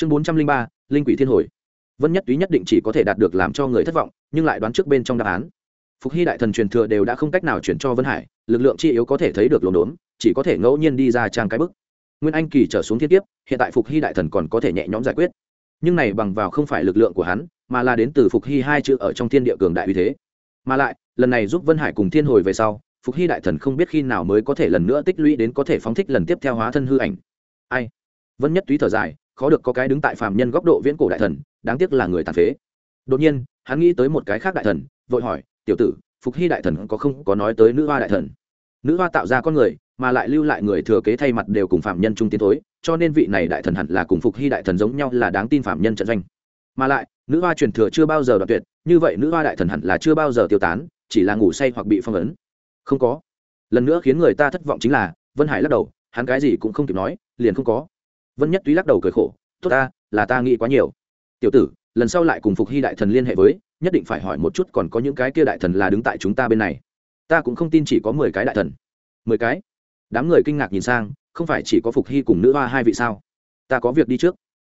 chương bốn trăm linh ba, linh quỷ thiên hồi. Vân nhất túy nhất định chỉ có thể đạt được làm cho người thất vọng, nhưng lại đoán trước bên trong đáp án. Phục hy đại thần truyền thừa đều đã không cách nào chuyển cho vân hải, lực lượng chi yếu có thể thấy được lồn đốn, chỉ có thể ngẫu nhiên đi ra trang cái bức. Nguyên anh kỳ trở xuống thiên tiếp hiện tại phục hy đại thần còn có thể nhẹ nhõm giải quyết. Nhưng này bằng vào không phải lực lượng của hắn, mà là đến từ phục hy hai chữ ở trong thiên địa cường đại uy thế. Mà lại, lần này giúp vân hải cùng thiên hồi về sau, phục hy đại thần không biết khi nào mới có thể lần nữa tích lũy đến có thể phóng thích lần tiếp theo hóa thân hư ảnh. Ai? Vân nhất túy thở dài khó được có cái đứng tại phàm nhân góc độ viễn cổ đại thần, đáng tiếc là người tàn phế. Đột nhiên, hắn nghĩ tới một cái khác đại thần, vội hỏi, tiểu tử, phục hy đại thần có không có nói tới nữ hoa đại thần? Nữ hoa tạo ra con người, mà lại lưu lại người thừa kế thay mặt đều cùng phạm nhân trung tiến thối, cho nên vị này đại thần hẳn là cùng phục hy đại thần giống nhau là đáng tin phạm nhân trận doanh. Mà lại, nữ hoa truyền thừa chưa bao giờ đoạn tuyệt, như vậy nữ hoa đại thần hẳn là chưa bao giờ tiêu tán, chỉ là ngủ say hoặc bị phong ấn. Không có. Lần nữa khiến người ta thất vọng chính là, vân hải lắc đầu, hắn cái gì cũng không kịp nói, liền không có vân nhất túy lắc đầu cười khổ, tốt ta, là ta nghĩ quá nhiều. Tiểu tử, lần sau lại cùng phục hy đại thần liên hệ với, nhất định phải hỏi một chút còn có những cái kia đại thần là đứng tại chúng ta bên này. Ta cũng không tin chỉ có mười cái đại thần. Mười cái? Đám người kinh ngạc nhìn sang, không phải chỉ có phục hy cùng nữ hoa hai vị sao? Ta có việc đi trước.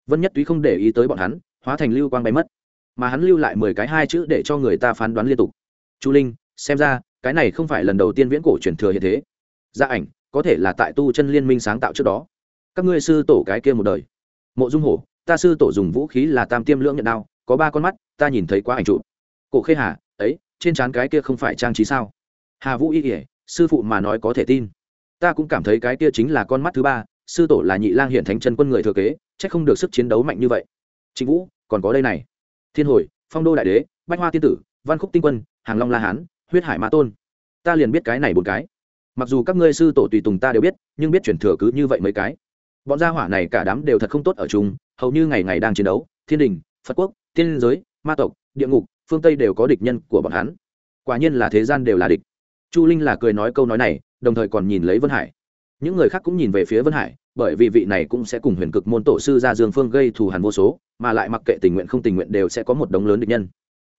Vân nhất túy không để ý tới bọn hắn, hóa thành lưu quang bay mất, mà hắn lưu lại mười cái hai chữ để cho người ta phán đoán liên tục. Chu linh, xem ra, cái này không phải lần đầu tiên viễn cổ truyền thừa hiện thế. Gia ảnh, có thể là tại tu chân liên minh sáng tạo trước đó các ngươi sư tổ cái kia một đời. Mộ dung hổ, ta sư tổ dùng vũ khí là tam tiêm lưỡng nhận đao, có ba con mắt, ta nhìn thấy quá ảnh trụ cổ khê hà, ấy, trên trán cái kia không phải trang trí sao? Hà vũ y kể sư phụ mà nói có thể tin. Ta cũng cảm thấy cái kia chính là con mắt thứ ba, sư tổ là nhị lang hiện thánh chân quân người thừa kế c h ắ c không được sức chiến đấu mạnh như vậy. Chính vũ, còn có đây này. Thiên hồi, phong đô đại đế, bách hoa tiên tử, văn khúc tinh quân, hàng long la hán, huyết hải mã tôn. Ta liền biết cái này một cái. Mặc dù các ngươi sư tổ tùy tùng ta đều biết, nhưng biết chuyển thừa cứ như vậy mấy cái bọn gia hỏa này cả đám đều thật không tốt ở chung, hầu như ngày ngày đang chiến đấu, thiên đình, phật quốc, tiên giới, ma tộc, địa ngục, phương tây đều có địch nhân của bọn hắn. Quả nhiên là thế gian đều là địch. Chu linh là cười nói câu nói này, đồng thời còn nhìn lấy vân hải. Những người khác cũng nhìn về phía vân hải, bởi vì vị này cũng sẽ cùng huyền cực môn tổ sư ra dương phương gây thù hằn vô số, mà lại mặc kệ tình nguyện không tình nguyện đều sẽ có một đống lớn địch nhân.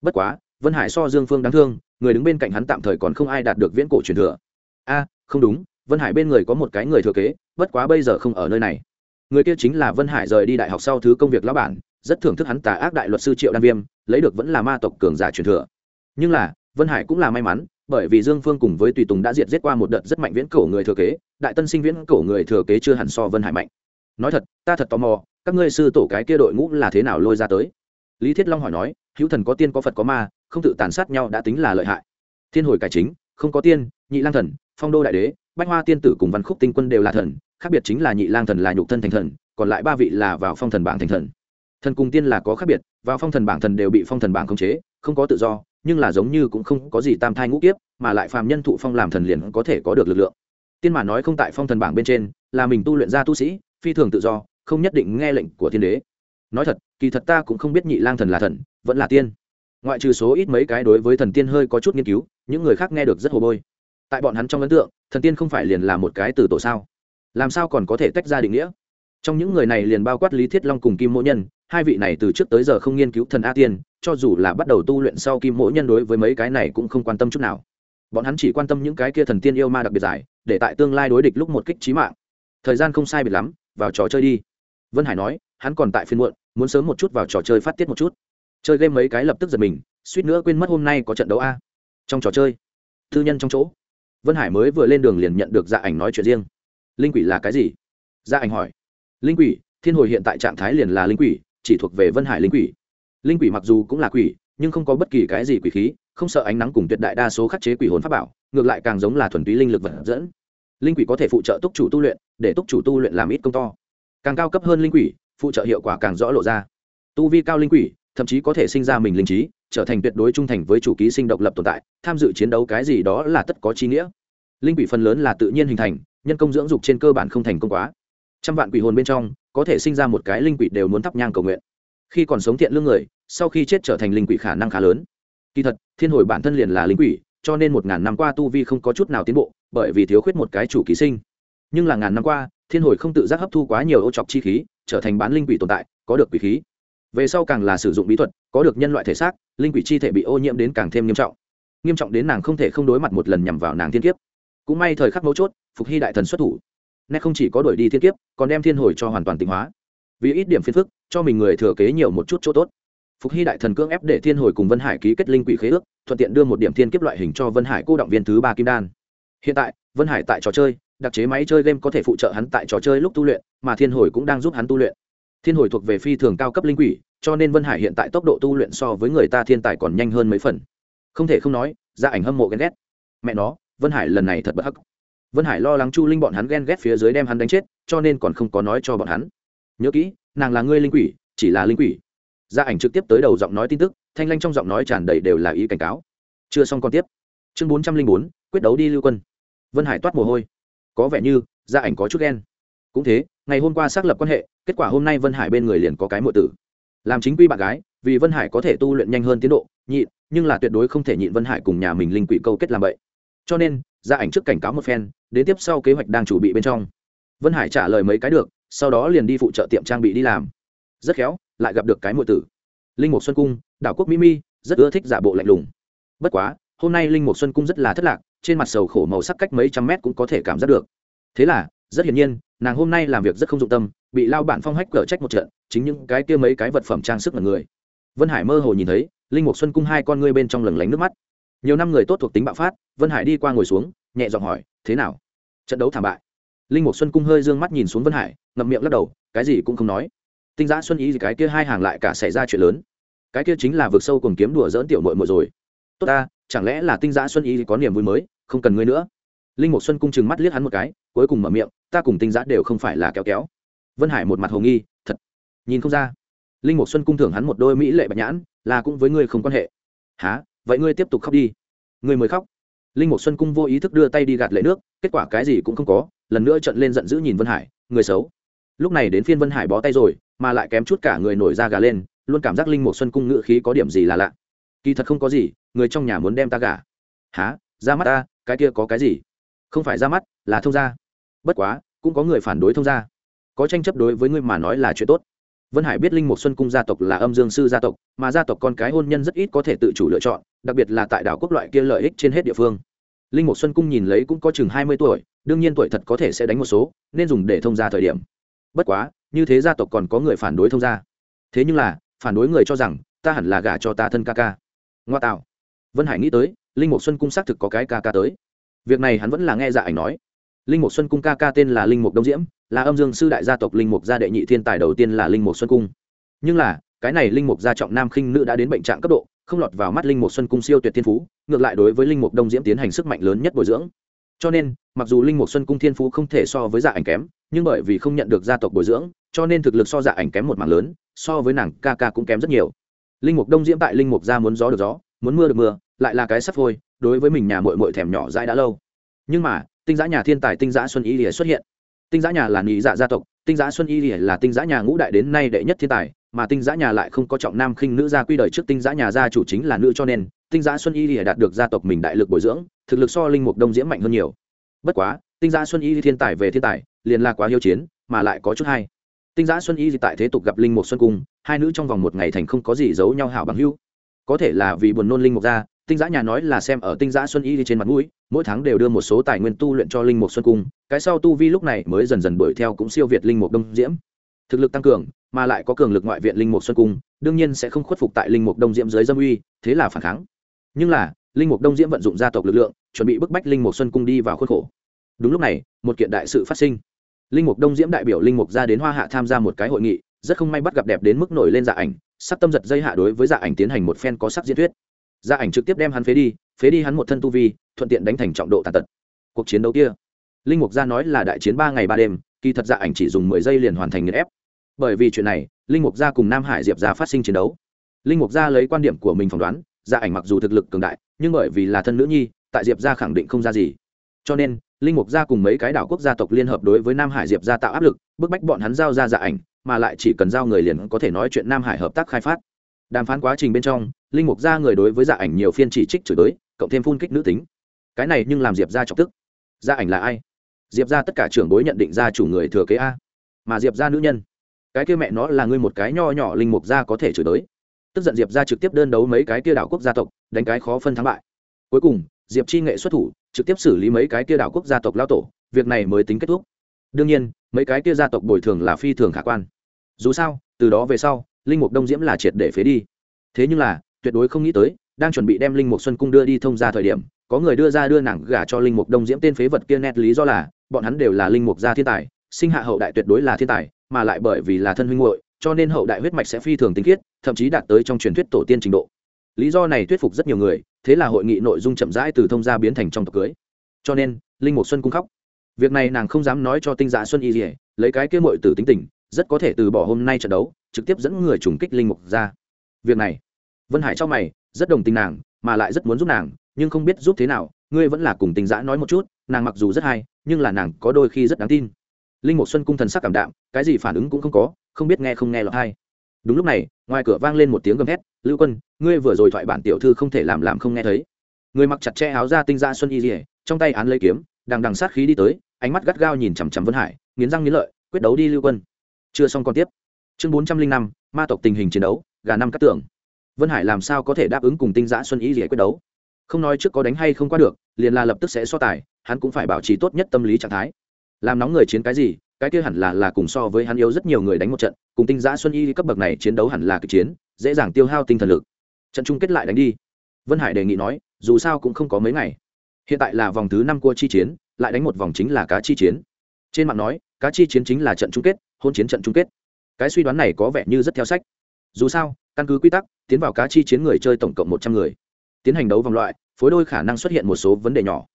Bất quá, vân hải so dương phương đáng thương, người đứng bên cạnh hắn tạm thời còn không ai đạt được viễn cổ truyền thừa. A, không đúng vân hải bên người có một cái người thừa kế, bất quá bây giờ không ở nơi này. Người kia chính là vân hải rời đi đại học sau thứ công việc lão bản, rất thưởng thức hắn tà ác đại luật sư triệu đan viêm, lấy được vẫn là ma tộc cường giả truyền thừa. Nhưng là, vân hải cũng là may mắn, bởi vì dương phương cùng với tùy tùng đã diệt giết qua một đợt rất mạnh viễn cổ người thừa kế, đại tân sinh viễn cổ người thừa kế chưa hẳn so vân hải mạnh. Nói thật, ta thật tò mò, các ngươi sư tổ cái kia đội ngũ là thế nào lôi ra tới? Lý thiết long hỏi nói, hữu thần có tiên có phật có ma, không tự tàn sát nhau đã tính là lợi hại. Thiên hồi cải chính, không có tiên, nhị lang thần, phong đô đại đế bách hoa tiên tử cùng văn khúc tinh quân đều là thần, khác biệt chính là nhị lang thần là nhục thân thành thần, còn lại ba vị là vào phong thần bảng thành thần. Thần cùng tiên là có khác biệt, vào phong thần bảng thần đều bị phong thần bảng khống chế, không có tự do, nhưng là giống như cũng không có gì tam thai ngũ kiếp, mà lại phàm nhân thụ phong làm thần liền có thể có được lực lượng. Tiên mà nói không tại phong thần bảng bên trên, là mình tu luyện ra tu sĩ, phi thường tự do, không nhất định nghe lệnh của thiên đế. Nói thật, kỳ thật ta cũng không biết nhị lang thần là thần, vẫn là tiên. Ngoại trừ số ít mấy cái đối với thần tiên hơi có chút nghiên cứu, những người khác nghe được rất hồ bôi. Tại bọn hắn trong ấn tượng thần tiên không phải liền là một cái từ tổ sao? Làm sao còn có thể tách ra định nghĩa? Trong những người này liền bao quát lý thiết long cùng kim mỗ nhân, hai vị này từ trước tới giờ không nghiên cứu thần a tiên, cho dù là bắt đầu tu luyện sau kim mỗ nhân đối với mấy cái này cũng không quan tâm chút nào. Bọn hắn chỉ quan tâm những cái kia thần tiên yêu ma đặc biệt giải, để tại tương lai đối địch lúc một kích trí mạng. Thời gian không sai biệt lắm, vào trò chơi đi. Vân hải nói, hắn còn tại phiên muộn, muốn sớm một chút vào trò chơi phát tiết một chút. Chơi game mấy cái lập tức giật mình, suýt nữa quên mất hôm nay có trận đấu a. Trong trò chơi thư nhân trong chỗ vân hải mới vừa lên đường liền nhận được dạ ảnh nói chuyện riêng. Linh quỷ là cái gì? Dạ ảnh hỏi. Linh quỷ, thiên hồi hiện tại trạng thái liền là linh quỷ, chỉ thuộc về vân hải linh quỷ. Linh quỷ mặc dù cũng là quỷ, nhưng không có bất kỳ cái gì quỷ khí, không sợ ánh nắng cùng tuyệt đại đa số khắc chế quỷ hồn pháp bảo, ngược lại càng giống là thuần túy linh lực vật dẫn. Linh quỷ có thể phụ trợ túc chủ tu luyện, để túc chủ tu luyện làm ít công to. Càng cao cấp hơn linh quỷ, phụ trợ hiệu quả càng rõ lộ ra. Tu vi cao linh quỷ thậm chí có thể sinh ra mình linh trí, trở thành tuyệt đối trung thành với chủ ký sinh độc lập tồn tại, tham dự chiến đấu cái gì đó là tất có chi nghĩa. Linh quỷ phần lớn là tự nhiên hình thành, nhân công dưỡng dục trên cơ bản không thành công quá. Trăm vạn quỷ hồn bên trong, có thể sinh ra một cái linh quỷ đều muốn thắp nhang cầu nguyện. Khi còn sống thiện lương người, sau khi chết trở thành linh quỷ khả năng khá lớn. Kỳ thật, thiên hồi bản thân liền là linh quỷ, cho nên một ngàn năm qua tu vi không có chút nào tiến bộ, bởi vì thiếu khuyết một cái chủ ký sinh. Nhưng là ngàn năm qua, thiên hồi không tự giác hấp thu quá nhiều ô chọc chi khí, trở thành bán linh quỷ tồn tại, có được quỷ khí về sau càng là sử dụng bí thuật, có được nhân loại thể xác, linh quỷ chi thể bị ô nhiễm đến càng thêm nghiêm trọng. Nghiêm trọng đến nàng không thể không đối mặt một lần nhằm vào nàng thiên kiếp. Cũng may thời khắc mấu chốt, phục hy đại thần xuất thủ. Nét không chỉ có đuổi đi thiên kiếp, còn đem thiên hồi cho hoàn toàn tịnh hóa. Vì ít điểm phiền phức, cho mình người thừa kế nhiều một chút chỗ tốt. Phục hy đại thần cưỡng ép để thiên hồi cùng vân hải ký kết linh quỷ khế ước, thuận tiện đưa một điểm thiên kiếp loại hình cho vân hải cô động viên thứ ba kim đan. Hiện tại, vân hải tại trò chơi, đặc chế máy chơi game có thể phụ trợ hắn tại trò chơi lúc tu luyện, mà thiên hồi cũng đang giúp hắn tu luyện thiên hồi thuộc về phi thường cao cấp linh quỷ, cho nên vân hải hiện tại tốc độ tu luyện so với người ta thiên tài còn nhanh hơn mấy phần. Không thể không nói ra ảnh hâm mộ ghen ghét. Mẹ nó, vân hải lần này thật bất hắc. Vân hải lo lắng chu linh bọn hắn ghen ghét phía dưới đem hắn đánh chết, cho nên còn không có nói cho bọn hắn. Nhớ kỹ, nàng là ngươi linh quỷ, chỉ là linh quỷ. Gia ảnh trực tiếp tới đầu giọng nói tin tức, thanh lanh trong giọng nói tràn đầy đều là ý cảnh cáo. Chưa xong còn tiếp. Chương bốn trăm linh bốn, quyết đấu đi lưu quân. Vân hải toát mồ hôi. Có vẻ như, gia ảnh có chút ghen. Cũng thế ngày hôm qua xác lập quan hệ, kết quả hôm nay vân hải bên người liền có cái mượn tử. Làm chính quy bạn gái, vì vân hải có thể tu luyện nhanh hơn tiến độ, nhịn, nhưng là tuyệt đối không thể nhịn vân hải cùng nhà mình linh quỷ câu kết làm vậy. Cho nên gia ảnh trước cảnh cáo một phen, đến tiếp sau kế hoạch đang chuẩn bị bên trong. Vân hải trả lời mấy cái được, sau đó liền đi phụ trợ tiệm trang bị đi làm. Rất khéo, lại gặp được cái mượn tử. Linh mục xuân cung, đảo quốc mỹ mi, rất ưa thích giả bộ lạnh lùng. Bất quá, hôm nay linh mục xuân cung rất là thất lạc, trên mặt sầu khổ màu sắc cách mấy trăm mét cũng có thể cảm giác được. Thế là rất hiển nhiên, nàng hôm nay làm việc rất không dụng tâm, bị lao bản phong hách cở trách một trận, chính những cái kia mấy cái vật phẩm trang sức là người. Vân hải mơ hồ nhìn thấy, linh mục xuân cung hai con ngươi bên trong lừng lánh nước mắt. Nhiều năm người tốt thuộc tính bạo phát, vân hải đi qua ngồi xuống, nhẹ giọng hỏi, thế nào? Trận đấu thảm bại. Linh mục xuân cung hơi d ư ơ n g mắt nhìn xuống vân hải, ngậm miệng lắc đầu, cái gì cũng không nói. Tinh giã xuân ý gì cái kia hai hàng lại cả xảy ra chuyện lớn. Cái kia chính là vượt sâu cùng kiếm đùa dỡn tiểu mội mội rồi. Tốt ta, chẳng lẽ là tinh giã xuân ý có niềm vui mới, không cần ngươi nữa? Linh mục xuân cung chừng mắt liếc hắn một cái, cuối cùng mở miệng, ta cùng tinh giã đều không phải là kéo kéo. Vân hải một mặt hồ nghi, thật? Nhìn không ra. Linh mục xuân cung thưởng hắn một đôi mỹ lệ bạch nhãn, là cũng với ngươi không quan hệ. Há vậy ngươi tiếp tục khóc đi. Ngươi mới khóc. Linh mục xuân cung vô ý thức đưa tay đi gạt lệ nước, kết quả cái gì cũng không có, lần nữa trận lên giận dữ nhìn vân hải, người xấu. Lúc này đến phiên vân hải bó tay rồi, mà lại kém chút cả người nổi da gà lên, luôn cảm giác linh mục xuân cung ngự khí có điểm gì là lạ. Kỳ thật không có gì, người trong nhà muốn đem ta gả. Há ra mắt ta, cái kia có cái gì? Không phải ra mắt, là thông gia. Bất quá, cũng có người phản đối thông gia. Có tranh chấp đối với ngươi mà nói là chuyện tốt. Vân hải biết linh mục xuân cung gia tộc là âm dương sư gia tộc, mà gia tộc con cái hôn nhân rất ít có thể tự chủ lựa chọn, đặc biệt là tại đảo quốc loại kia lợi ích trên hết địa phương. Linh mục xuân cung nhìn lấy cũng có chừng hai mươi tuổi, đương nhiên tuổi thật có thể sẽ đánh một số, nên dùng để thông gia thời điểm. Bất quá, như thế gia tộc còn có người phản đối thông gia. Thế nhưng là, phản đối người cho rằng, ta hẳn là gả cho ta thân ca ca. Ngoa tạo. Vân hải nghĩ tới, linh mục xuân cung xác thực có cái ca ca tới việc này hắn vẫn là nghe dạ ảnh nói linh mục xuân cung ca ca tên là linh mục đông diễm là âm dương sư đại gia tộc linh mục gia đệ nhị thiên tài đầu tiên là linh mục xuân cung nhưng là cái này linh mục gia trọng nam khinh nữ đã đến bệnh trạng cấp độ không lọt vào mắt linh mục xuân cung siêu tuyệt thiên phú ngược lại đối với linh mục đông diễm tiến hành sức mạnh lớn nhất bồi dưỡng cho nên mặc dù linh mục xuân cung thiên phú không thể so với dạ ảnh kém nhưng bởi vì không nhận được gia tộc bồi dưỡng cho nên thực lực so dạ ảnh kém một mảng lớn so với nàng ca ca cũng kém rất nhiều linh mục đông diễm tại linh mục gia muốn gió được gió muốn mưa được mưa lại là cái sắp thôi đối với mình nhà mội mội thèm nhỏ dãi đã lâu. Nhưng mà, tinh giã nhà thiên tài tinh giã xuân y lìa xuất hiện. Tinh giã nhà là nghĩ dạ gia tộc, tinh giã xuân y lìa là tinh giã nhà ngũ đại đến nay đệ nhất thiên tài, mà tinh giã nhà lại không có trọng nam khinh nữ gia quy đời trước tinh giã nhà gia chủ chính là nữ cho nên, tinh giã xuân y lìa đạt được gia tộc mình đại lực bồi dưỡng, thực lực so linh mục đông diễm mạnh hơn nhiều. Bất quá, tinh giã xuân y thiên tài về thiên tài, liền là quá hiếu chiến, mà lại có chút hay. Tinh giã xuân y tại thế tục gặp linh mục xuân cung, hai nữ trong vòng một ngày thành không có gì giấu nhau hảo bằng hữu. Có thể là vì buồn nôn linh mục ra tinh giã nhà nói là xem ở tinh giã xuân y trên mặt mũi, mỗi tháng đều đưa một số tài nguyên tu luyện cho linh mục xuân cung, cái sau tu vi lúc này mới dần dần đuổi theo cũng siêu việt linh mục đông diễm. Thực lực tăng cường, mà lại có cường lực ngoại viện linh mục xuân cung, đương nhiên sẽ không khuất phục tại linh mục đông diễm dưới dâm uy, thế là phản kháng. Nhưng là, linh mục đông diễm vận dụng gia tộc lực lượng, chuẩn bị bức bách linh mục xuân cung đi vào khuôn khổ. Đúng lúc này, một kiện đại sự phát sinh. Linh mục đông diễm đại biểu linh mục ra đến hoa hạ tham gia một cái hội nghị, rất không may bắt gặp đẹp đến mức nổi lên dạ ảnh sắc tâm giật dây hạ đối với dạ ảnh tiến hành một phen có sắc diễn thuyết gia ảnh trực tiếp đem hắn phế đi phế đi hắn một thân tu vi, thuận tiện đánh thành trọng độ tàn tật. Cuộc chiến đấu kia, linh mục gia nói là đại chiến ba ngày ba đêm, kỳ thật gia ảnh chỉ dùng mười giây liền hoàn thành nghiền ép. Bởi vì chuyện này, linh mục gia cùng nam hải diệp gia phát sinh chiến đấu. Linh mục gia lấy quan điểm của mình phỏng đoán, gia ảnh mặc dù thực lực cường đại, nhưng bởi vì là thân nữ nhi, tại diệp gia khẳng định không ra gì. Cho nên, linh mục gia cùng mấy cái đảo quốc gia tộc liên hợp đối với nam hải diệp gia tạo áp lực, bức bách bọn hắn giao ra dạ ảnh, mà lại chỉ cần giao người liền có thể nói chuyện nam hải hợp tác khai phát. Đàm phán quá trình bên trong linh mục gia người đối với dạ ảnh nhiều phiên chỉ trích chửi tới cộng thêm phun kích nữ tính. Cái này nhưng làm diệp gia trọng tức. Gia ảnh là ai? Diệp gia tất cả trưởng bối nhận định gia chủ người thừa kế a. Mà diệp gia nữ nhân. Cái kia mẹ nó là ngươi một cái nho nhỏ linh mục gia có thể chửi tới tức giận diệp gia trực tiếp đơn đấu mấy cái kia đảo quốc gia tộc, đánh cái khó phân thắng bại. Cuối cùng, diệp chi nghệ xuất thủ, trực tiếp xử lý mấy cái kia đảo quốc gia tộc lao tổ, việc này mới tính kết thúc. Đương nhiên, mấy cái kia gia tộc bồi thường là phi thường khả quan. Dù sao, từ đó về sau, linh mục đông diễm là triệt để phế đi. Thế nhưng là tuyệt đối không nghĩ tới, đang chuẩn bị đem linh mục xuân cung đưa đi thông ra thời điểm, có người đưa ra đưa nàng gả cho linh mục đông diễm tên phế vật kia nét lý do là, bọn hắn đều là linh mục gia thiên tài, sinh hạ hậu đại tuyệt đối là thiên tài, mà lại bởi vì là thân huynh muội, cho nên hậu đại huyết mạch sẽ phi thường tinh khiết, thậm chí đạt tới trong truyền thuyết tổ tiên trình độ. Lý do này thuyết phục rất nhiều người, thế là hội nghị nội dung chậm rãi từ thông gia biến thành trong tộc cưới. Cho nên, linh mục xuân cung khóc. Việc này nàng không dám nói cho tinh dạ xuân y dỉa lấy cái kia mội từ tính tình, rất có thể từ bỏ hôm nay trận đấu, trực tiếp dẫn người trùng kích linh mục ra việc này vân hải cho mày, rất đồng tình nàng, mà lại rất muốn giúp nàng, nhưng không biết giúp thế nào, ngươi vẫn là cùng tình giã nói một chút, nàng mặc dù rất hay, nhưng là nàng có đôi khi rất đáng tin. Linh mục xuân cung thần sắc cảm đạm, cái gì phản ứng cũng không có, không biết nghe không nghe lọt hay. Đúng lúc này, ngoài cửa vang lên một tiếng gầm hét lưu quân, ngươi vừa rồi thoại bản tiểu thư không thể làm làm không nghe thấy. Người mặc chặt che áo ra tinh ra xuân y dỉa trong tay án lấy kiếm, đằng đằng sát khí đi tới, ánh mắt gắt gao nhìn chằm chằm vân hải, nghiến răng nghiến lợi, quyết đấu đi lưu quân. Chưa xong còn tiếp. Chương bốn trăm linh năm, ma tộc tình hình chiến đấu, gà năm cắt tưởng vân hải làm sao có thể đáp ứng cùng tinh giã xuân ý gì quyết đấu? Không nói trước có đánh hay không qua được, liền là lập tức sẽ so tài, hắn cũng phải bảo trì tốt nhất tâm lý trạng thái. Làm nóng người chiến cái gì, cái kia hẳn là là cùng so với hắn yếu rất nhiều người đánh một trận, cùng tinh giã xuân y cấp bậc này chiến đấu hẳn là kịch chiến, dễ dàng tiêu hao tinh thần lực. Trận chung kết lại đánh đi. Vân hải đề nghị nói, dù sao cũng không có mấy ngày. Hiện tại là vòng thứ năm cua chi chiến, lại đánh một vòng chính là cá chi chiến. Trên mạng nói, cá chi chiến chính là trận chung kết, hôn chiến trận chung kết. Cái suy đoán này có vẻ như rất theo sách. Dù sao căn cứ quy tắc, tiến vào cá chi chiến người chơi tổng cộng một trăm người. Tiến hành đấu vòng loại, phối đôi khả năng xuất hiện một số vấn đề nhỏ.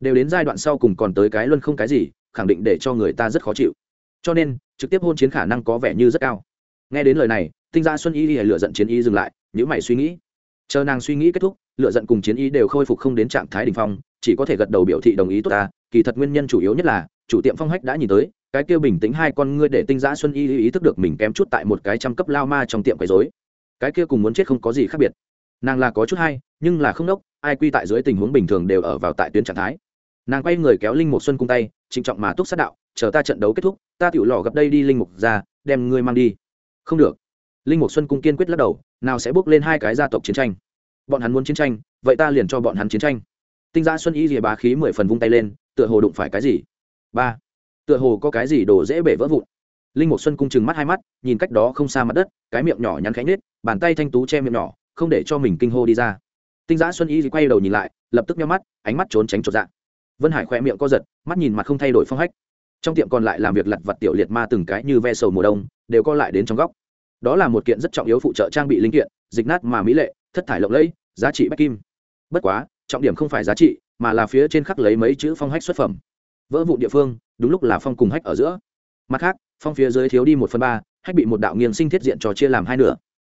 Đều đến giai đoạn sau cùng còn tới cái luân không cái gì, khẳng định để cho người ta rất khó chịu. Cho nên, trực tiếp hôn chiến khả năng có vẻ như rất cao. Nghe đến lời này, tinh gia xuân y lựa giận chiến y dừng lại nhữ mày suy nghĩ. Chờ nàng suy nghĩ kết thúc lựa giận cùng chiến y đều khôi phục không đến trạng thái đ ỉ n h phong, chỉ có thể gật đầu biểu thị đồng ý tốt ta. Kỳ thật nguyên nhân chủ yếu nhất là, chủ tiệm phong hách đã nhìn tới, cái kêu bình tĩnh hai con ngươi để tinh giã xuân y ý thức được mình kém chút tại một cái trăm cấp lao ma trong tiệm quấy dối cái kia cùng muốn chết không có gì khác biệt. Nàng là có chút hay, nhưng là không đốc, ai quy tại dưới tình huống bình thường đều ở vào tại tuyến trạng thái. Nàng quay người kéo linh mục xuân cung tay, trịnh trọng mà túc sát đạo, chờ ta trận đấu kết thúc, ta tiểu lò gặp đây đi linh mục ra, đem ngươi mang đi. Không được. Linh mục xuân cung kiên quyết lắc đầu, nào sẽ bước lên hai cái gia tộc chiến tranh? Bọn hắn muốn chiến tranh, vậy ta liền cho bọn hắn chiến tranh. Tinh gia xuân y rìa bá khí mười phần vung tay lên, tựa hồ đụng phải cái gì? Ba. Tựa hồ có cái gì đổ dễ bể vỡ vụn linh mục xuân cung chừng mắt hai mắt, nhìn cách đó không xa mặt đất, cái miệng nhỏ nhắn khánh nết bàn tay thanh tú che miệng nhỏ, không để cho mình kinh hô đi ra. Tinh giã xuân y quay đầu nhìn lại, lập tức nhau mắt, ánh mắt trốn tránh trột dạng. Vân hải khoe miệng co giật, mắt nhìn mặt không thay đổi phong hách. Trong tiệm còn lại làm việc lặt vặt tiểu liệt ma từng cái như ve sầu mùa đông, đều co lại đến trong góc. Đó là một kiện rất trọng yếu phụ trợ trang bị linh kiện, dịch nát mà mỹ lệ, thất thải lộng lẫy, giá trị bách kim. Bất quá, trọng điểm không phải giá trị, mà là phía trên khắc lấy mấy chữ phong hách xuất phẩm. Vỡ vụ địa phương, đúng lúc là phong cùng hách ở giữa. Mặt khác phong phía dưới thiếu đi một phần ba, hách bị một đạo nghiêng sinh thiết diện cho chia làm hai nửa.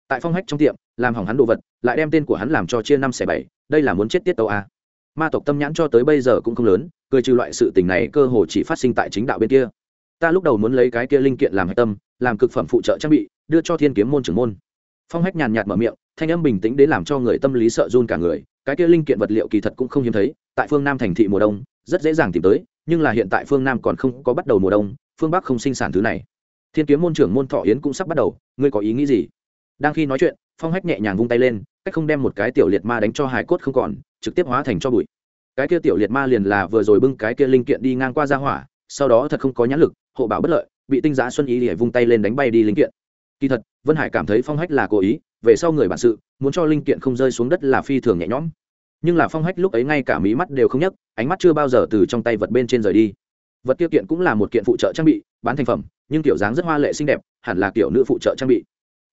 Tại phong hách trong tiệm, làm hỏng hắn đồ vật, lại đem tên của hắn làm cho chia năm xẻ bảy, đây là muốn chết tiết tàu a. Ma tộc tâm nhãn cho tới bây giờ cũng không lớn, cười trừ loại sự tình này cơ hồ chỉ phát sinh tại chính đạo bên kia. Ta lúc đầu muốn lấy cái kia linh kiện làm hạch tâm, làm cực phẩm phụ trợ trang bị, đưa cho thiên kiếm môn trưởng môn. Phong hách nhàn nhạt mở miệng, thanh âm bình tĩnh đến làm cho người tâm lý sợ run cả người. Cái kia linh kiện vật liệu kỳ thật cũng không hiếm thấy, tại phương nam thành thị mùa đông, rất dễ dàng tìm tới, nhưng là hiện tại phương nam còn không có bắt đầu mùa đông phương bắc không sinh sản thứ này thiên kiếm môn trưởng môn thọ yến cũng sắp bắt đầu ngươi có ý nghĩ gì đang khi nói chuyện phong hách nhẹ nhàng vung tay lên cách không đem một cái tiểu liệt ma đánh cho hài cốt không còn trực tiếp hóa thành cho bụi cái kia tiểu liệt ma liền là vừa rồi bưng cái kia linh kiện đi ngang qua ra hỏa sau đó thật không có nhãn lực hộ bảo bất lợi bị tinh giá xuân ý để vung tay lên đánh bay đi linh kiện kỳ thật vân hải cảm thấy phong hách là cố ý về sau người bản sự muốn cho linh kiện không rơi xuống đất là phi thường nhẹ nhõm nhưng là phong hách lúc ấy ngay cả mí mắt đều không nhấc ánh mắt chưa bao giờ từ trong tay vật bên trên rời đi vật tiêu kiện cũng là một kiện phụ trợ trang bị, bán thành phẩm, nhưng kiểu dáng rất hoa lệ xinh đẹp, hẳn là kiểu nữ phụ trợ trang bị.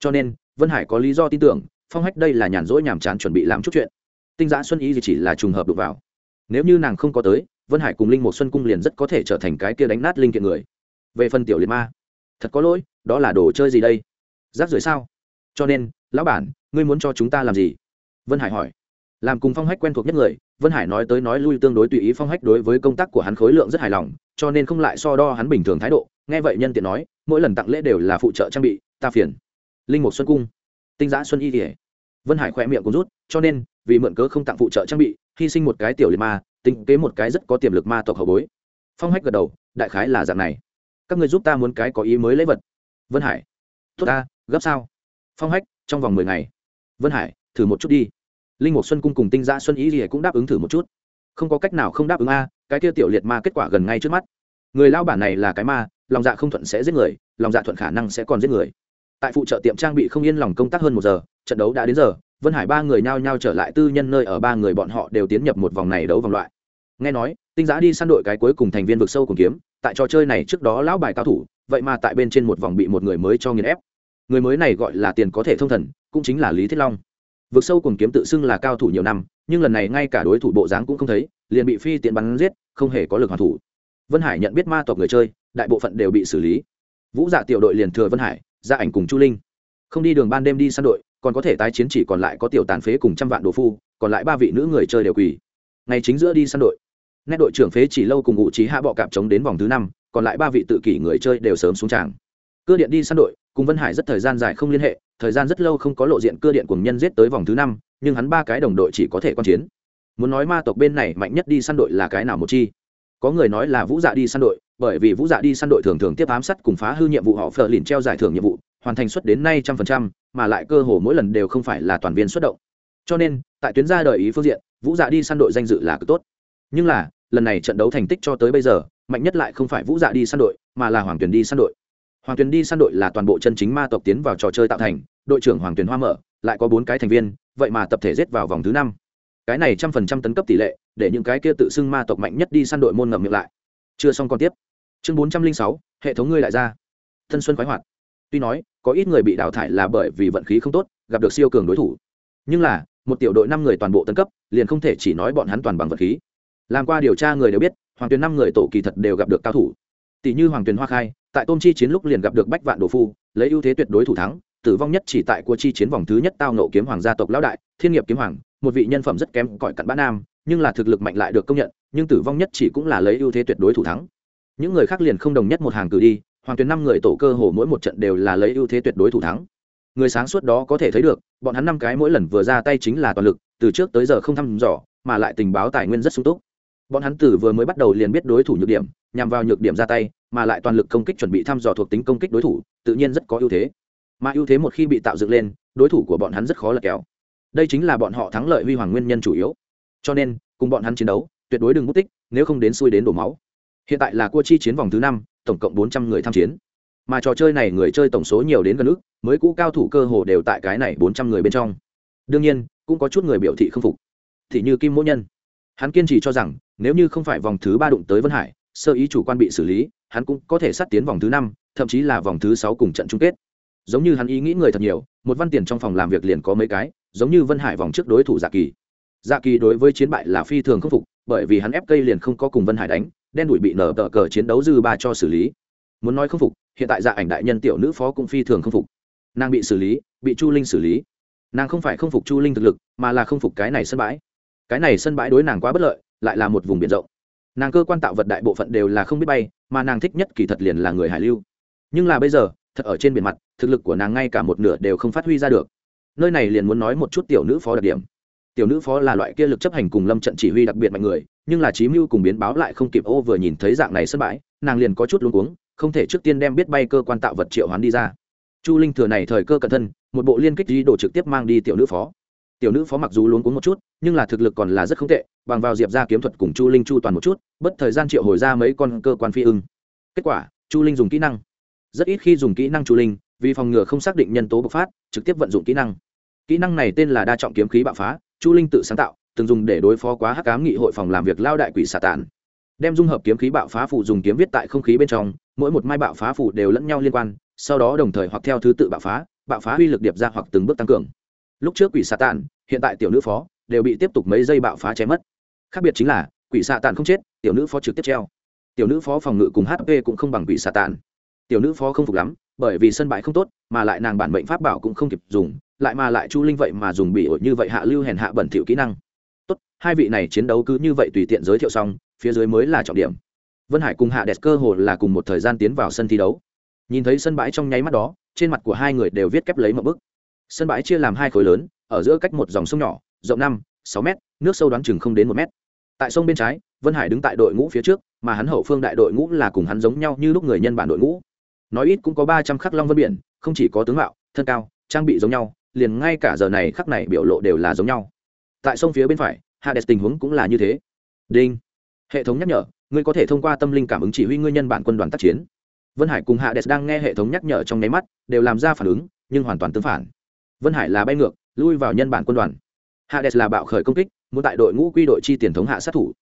Cho nên, vân hải có lý do tin tưởng, phong hách đây là nhàn rỗi nhàm chán chuẩn bị làm chút chuyện. Tinh giã xuân y chỉ là trùng hợp đụng vào. Nếu như nàng không có tới, vân hải cùng linh một xuân cung liền rất có thể trở thành cái kia đánh nát linh kiện người. Về phần tiểu liệt ma, thật có lỗi, đó là đồ chơi gì đây? Rác rưởi sao? Cho nên, lão bản, ngươi muốn cho chúng ta làm gì? Vân hải hỏi làm cùng phong hách quen thuộc nhất người, vân hải nói tới nói lui tương đối tùy ý phong hách đối với công tác của hắn khối lượng rất hài lòng, cho nên không lại so đo hắn bình thường thái độ. Nghe vậy nhân tiện nói, mỗi lần tặng lễ đều là phụ trợ trang bị, ta phiền. Linh mục xuân cung, tinh giã xuân y kỉa vân hải khoe miệng cũng rút, cho nên, vì mượn cớ không tặng phụ trợ trang bị, hy sinh một cái tiểu liệt ma, tính kế một cái rất có tiềm lực ma tộc hậu bối. Phong hách gật đầu, đại khái là dạng này. Các người giúp ta muốn cái có ý mới lấy vật. Vân hải, tốt ta, gấp sao? Phong hách, trong vòng mười ngày. Vân hải, thử một chút đi linh mục xuân cung cùng tinh giã xuân ý gì cũng đáp ứng thử một chút. Không có cách nào không đáp ứng a, cái kia tiểu liệt ma kết quả gần ngay trước mắt. Người lao bản này là cái ma, lòng dạ không thuận sẽ giết người, lòng dạ thuận khả năng sẽ còn giết người. Tại phụ trợ tiệm trang bị không yên lòng công tác hơn một giờ, trận đấu đã đến giờ, vân hải ba người nhao nhao trở lại tư nhân nơi ở ba người bọn họ đều tiến nhập một vòng này đấu vòng loại. Nghe nói, tinh giã đi săn đội cái cuối cùng thành viên vực sâu cùng kiếm, tại trò chơi này trước đó lão bài cao thủ, vậy mà tại bên trên một vòng bị một người mới cho nghiền ép. Người mới này gọi là tiền có thể thông thần, cũng chính là lý thiết long vực sâu cùng kiếm tự xưng là cao thủ nhiều năm, nhưng lần này ngay cả đối thủ bộ dáng cũng không thấy, liền bị phi tiện bắn giết, không hề có lực hoàn thủ. Vân hải nhận biết ma tộc người chơi, đại bộ phận đều bị xử lý. Vũ dạ tiểu đội liền thừa vân hải ra ảnh cùng chu linh. Không đi đường ban đêm đi săn đội, còn có thể tái chiến chỉ còn lại có tiểu tàn phế cùng trăm vạn đồ phu, còn lại ba vị nữ người chơi đều quỳ. Ngày chính giữa đi săn đội, nét đội trưởng phế chỉ lâu cùng ngụ trí hạ bọ cạp chống đến vòng thứ năm, còn lại ba vị tự kỷ người chơi đều sớm xuống tràng. Cơ điện đi săn đội, cùng vân hải rất thời gian dài không liên hệ thời gian rất lâu không có lộ diện cơ điện cùng nhân giết tới vòng thứ năm, nhưng hắn ba cái đồng đội chỉ có thể quan chiến. Muốn nói ma tộc bên này mạnh nhất đi săn đội là cái nào một chi? Có người nói là vũ dạ đi săn đội, bởi vì vũ dạ đi săn đội thường thường tiếp ám sát cùng phá hư nhiệm vụ họ phờ lìn treo giải thưởng nhiệm vụ, hoàn thành suất đến nay trăm phần trăm, mà lại cơ hồ mỗi lần đều không phải là toàn viên xuất động. Cho nên, tại tuyến gia đời ý phương diện, vũ dạ đi săn đội danh dự là cực tốt. Nhưng là, lần này trận đấu thành tích cho tới bây giờ, mạnh nhất lại không phải vũ dạ đi săn đội, mà là hoàng tuyền đi săn đội. Hoàng tuyền đi săn đội là toàn bộ chân chính ma tộc tiến vào trò chơi tạo thành đội trưởng hoàng tuyền hoa mở, lại có bốn cái thành viên, vậy mà tập thể giết vào vòng thứ năm. Cái này trăm phần trăm tấn cấp tỷ lệ, để những cái kia tự xưng ma tộc mạnh nhất đi săn đội môn ngậm miệng lại. Chưa xong còn tiếp. Chương bốn trăm linh sáu, hệ thống ngươi lại ra. Thân xuân khoái hoạt. Tuy nói, có ít người bị đào thải là bởi vì vận khí không tốt, gặp được siêu cường đối thủ. Nhưng là, một tiểu đội năm người toàn bộ tấn cấp, liền không thể chỉ nói bọn hắn toàn bằng vận khí. Làm qua điều tra người đều biết, hoàng tuyền năm người tổ kỳ thật đều gặp được cao thủ. Tỷ như hoàng tuyền hoa khai, tại tôm chi chiến lúc liền gặp được bách vạn đồ phu, lấy ưu thế tuyệt đối thủ thắng tử vong nhất chỉ tại cua chi chiến vòng thứ nhất tao nộ kiếm hoàng gia tộc lão đại, thiên nghiệp kiếm hoàng, một vị nhân phẩm rất kém cỏi cặn bã nam, nhưng là thực lực mạnh lại được công nhận, nhưng tử vong nhất chỉ cũng là lấy ưu thế tuyệt đối thủ thắng. Những người khác liền không đồng nhất một hàng cử đi, hoàng tuyến năm người tổ cơ hồ mỗi một trận đều là lấy ưu thế tuyệt đối thủ thắng. Người sáng suốt đó có thể thấy được, bọn hắn năm cái mỗi lần vừa ra tay chính là toàn lực, từ trước tới giờ không thăm dò, mà lại tình báo tài nguyên rất sung túc. Bọn hắn tử vừa mới bắt đầu liền biết đối thủ nhược điểm, nhằm vào nhược điểm ra tay, mà lại toàn lực công kích chuẩn bị thăm dò thuộc tính công kích đối thủ, tự nhiên rất có ưu thế mà ưu thế một khi bị tạo dựng lên, đối thủ của bọn hắn rất khó lật kéo. Đây chính là bọn họ thắng lợi huy hoàng nguyên nhân chủ yếu. Cho nên, cùng bọn hắn chiến đấu, tuyệt đối đừng mất tích, nếu không đến xuôi đến đổ máu. Hiện tại là cua chi chiến vòng thứ năm, tổng cộng bốn trăm người tham chiến. Mà trò chơi này người chơi tổng số nhiều đến gần ước, mới cũ cao thủ cơ hồ đều tại cái này bốn trăm người bên trong. Đương nhiên, cũng có chút người biểu thị không phục. Thì như kim mỗ nhân. Hắn kiên trì cho rằng, nếu như không phải vòng thứ ba đụng tới vân hải, sơ ý chủ quan bị xử lý, hắn cũng có thể sát tiến vòng thứ năm, thậm chí là vòng thứ sáu cùng trận chung kết giống như hắn ý nghĩ người thật nhiều, một văn tiền trong phòng làm việc liền có mấy cái, giống như vân hải vòng trước đối thủ dạ kỳ. Dạ kỳ đối với chiến bại là phi thường khắc phục, bởi vì hắn ép cây liền không có cùng vân hải đánh, đen đuổi bị nở tờ cờ chiến đấu dư ba cho xử lý. Muốn nói không phục, hiện tại dạ ảnh đại nhân tiểu nữ phó cũng phi thường không phục. Nàng bị xử lý, bị chu linh xử lý. Nàng không phải không phục chu linh thực lực, mà là không phục cái này sân bãi. Cái này sân bãi đối nàng quá bất lợi, lại là một vùng biển rộng. Nàng cơ quan tạo vật đại bộ phận đều là không biết bay, mà nàng thích nhất kỳ thật liền là người hải lưu. Nhưng là bây giờ thật ở trên biển mặt, thực lực của nàng ngay cả một nửa đều không phát huy ra được. Nơi này liền muốn nói một chút tiểu nữ phó đặc điểm. Tiểu nữ phó là loại kia lực chấp hành cùng lâm trận chỉ huy đặc biệt mạnh người, nhưng là chí mưu cùng biến báo lại không kịp ô vừa nhìn thấy dạng này sân bãi, nàng liền có chút luống cuống, không thể trước tiên đem biết bay cơ quan tạo vật triệu hoán đi ra. Chu linh thừa này thời cơ cẩn thân, một bộ liên kích di đổ trực tiếp mang đi tiểu nữ phó. Tiểu nữ phó mặc dù luống cuống một chút, nhưng là thực lực còn là rất không tệ, bằng vào diệp ra kiếm thuật cùng chu linh chu toàn một chút, bất thời gian triệu hồi ra mấy con cơ quan phi ưng. Kết quả, chu linh dùng kỹ năng rất ít khi dùng kỹ năng chu linh, vì phòng ngừa không xác định nhân tố bộc phát, trực tiếp vận dụng kỹ năng. Kỹ năng này tên là đa trọng kiếm khí bạo phá chu linh tự sáng tạo, từng dùng để đối phó quá hắc cám nghị hội phòng làm việc lao đại quỷ xà tản đem dung hợp kiếm khí bạo phá phủ dùng kiếm viết tại không khí bên trong, mỗi một mai bạo phá phủ đều lẫn nhau liên quan, sau đó đồng thời hoặc theo thứ tự bạo phá bạo phá uy lực điệp ra hoặc từng bước tăng cường. Lúc trước quỷ xà tản hiện tại tiểu nữ phó, đều bị tiếp tục mấy giây bạo phá chém mất. Khác biệt chính là, quỷ xà tản không chết, tiểu nữ phó trực tiếp treo. Tiểu nữ phó phòng ngự cùng hp cũng không bằng quỷ xà tản tiểu nữ phó không phục lắm, bởi vì sân bãi không tốt, mà lại nàng bản mệnh pháp bảo cũng không kịp dùng, lại mà lại chu linh vậy mà dùng bị ổi như vậy hạ lưu hèn hạ bẩn thỉu kỹ năng. Tốt, hai vị này chiến đấu cứ như vậy tùy tiện giới thiệu xong, phía dưới mới là trọng điểm. Vân hải cùng hạ đẹp cơ hồ là cùng một thời gian tiến vào sân thi đấu. Nhìn thấy sân bãi trong nháy mắt đó, trên mặt của hai người đều viết kép lấy một bức. Sân bãi chia làm hai khối lớn, ở giữa cách một dòng sông nhỏ, rộng năm, sáu mét, nước sâu đoán chừng không đến một mét. Tại sông bên trái, vân hải đứng tại đội ngũ phía trước, mà hắn hậu phương đại đội ngũ là cùng hắn giống nhau như lúc người nhân bản đội ngũ nói ít cũng có ba trăm khắc long vân biển, không chỉ có tướng mạo, thân cao, trang bị giống nhau, liền ngay cả giờ này khắc này biểu lộ đều là giống nhau. Tại sông phía bên phải, hades tình huống cũng là như thế. Đinh. Hệ thống nhắc nhở, ngươi có thể thông qua tâm linh cảm ứng chỉ huy ngươi nhân bản quân đoàn tác chiến. Vân hải cùng hades đang nghe hệ thống nhắc nhở trong nháy mắt, đều làm ra phản ứng, nhưng hoàn toàn tương phản. Vân hải là bay ngược, lui vào nhân bản quân đoàn. Hades là bạo khởi công kích, muốn tại đội ngũ quy đội chi tiền thống hạ sát thủ.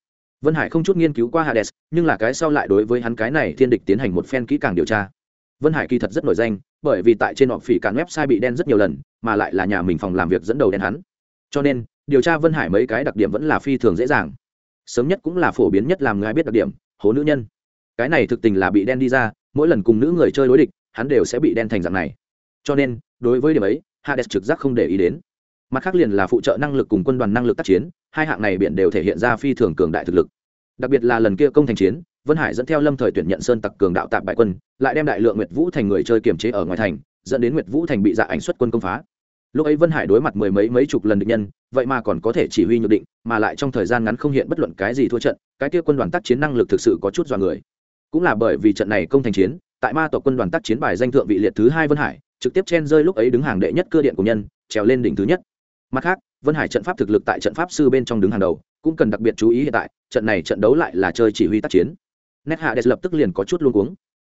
Vân hải không chút nghiên cứu qua hades, nhưng là cái sau lại đối với hắn cái này thiên địch tiến hành một phen kỹ càng điều tra vân hải kỳ thật rất nổi danh, bởi vì tại trên họ phỉ cản website bị đen rất nhiều lần, mà lại là nhà mình phòng làm việc dẫn đầu đen hắn. Cho nên, điều tra vân hải mấy cái đặc điểm vẫn là phi thường dễ dàng. Sớm nhất cũng là phổ biến nhất làm người biết đặc điểm, hố nữ nhân. Cái này thực tình là bị đen đi ra, mỗi lần cùng nữ người chơi đối địch, hắn đều sẽ bị đen thành dạng này. Cho nên, đối với điểm ấy, hades trực giác không để ý đến. Mặt khác liền là phụ trợ năng lực cùng quân đoàn năng lực tác chiến, hai hạng này biển đều thể hiện ra phi thường cường đại thực lực. Đặc biệt là lần kia công thành chiến vân hải dẫn theo lâm thời tuyển nhận sơn tặc cường đạo tạp bại quân, lại đem đại lượng nguyệt vũ thành người chơi kiềm chế ở ngoài thành, dẫn đến nguyệt vũ thành bị dạ ảnh xuất quân công phá. Lúc ấy vân hải đối mặt mười mấy mấy chục lần địch nhân, vậy mà còn có thể chỉ huy nhược định, mà lại trong thời gian ngắn không hiện bất luận cái gì thua trận, cái kia quân đoàn tác chiến năng lực thực sự có chút dọa người. Cũng là bởi vì trận này công thành chiến, tại ma tộc quân đoàn tác chiến bài danh thượng vị liệt thứ hai vân hải, trực tiếp chen rơi lúc ấy đứng hàng đệ nhất cơ điện của nhân, trèo lên đỉnh thứ nhất. Mặt khác, vân hải trận pháp thực lực tại trận pháp sư bên trong đứng hàng đầu, cũng cần đặc biệt chú ý hiện tại, trận này trận đấu lại là chơi chỉ huy tác chiến nét hạ đẹp lập tức liền có chút luôn cuống.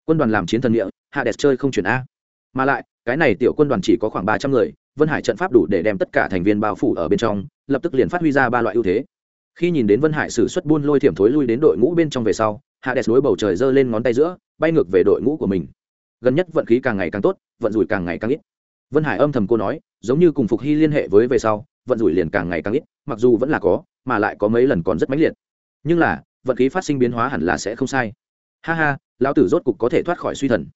Quân đoàn làm chiến thần địa hạ đẹp chơi không chuyển a. Mà lại, cái này tiểu quân đoàn chỉ có khoảng ba trăm người, vân hải trận pháp đủ để đem tất cả thành viên bao phủ ở bên trong, lập tức liền phát huy ra ba loại ưu thế. Khi nhìn đến vân hải sử xuất buôn lôi thiểm thối lui đến đội ngũ bên trong về sau, hạ đẹp đối bầu trời giơ lên ngón tay giữa, bay ngược về đội ngũ của mình. Gần nhất vận khí càng ngày càng tốt, vận rủi càng ngày càng ít. Vân hải âm thầm cô nói, giống như cùng phục hy liên hệ với về sau, vận rủi liền càng ngày càng ít, mặc dù vẫn là có, mà lại có mấy lần còn rất mãnh liệt. Nhưng là vận khí phát sinh biến hóa hẳn là sẽ không sai. Ha ha, lão tử rốt cục có thể thoát khỏi suy thần.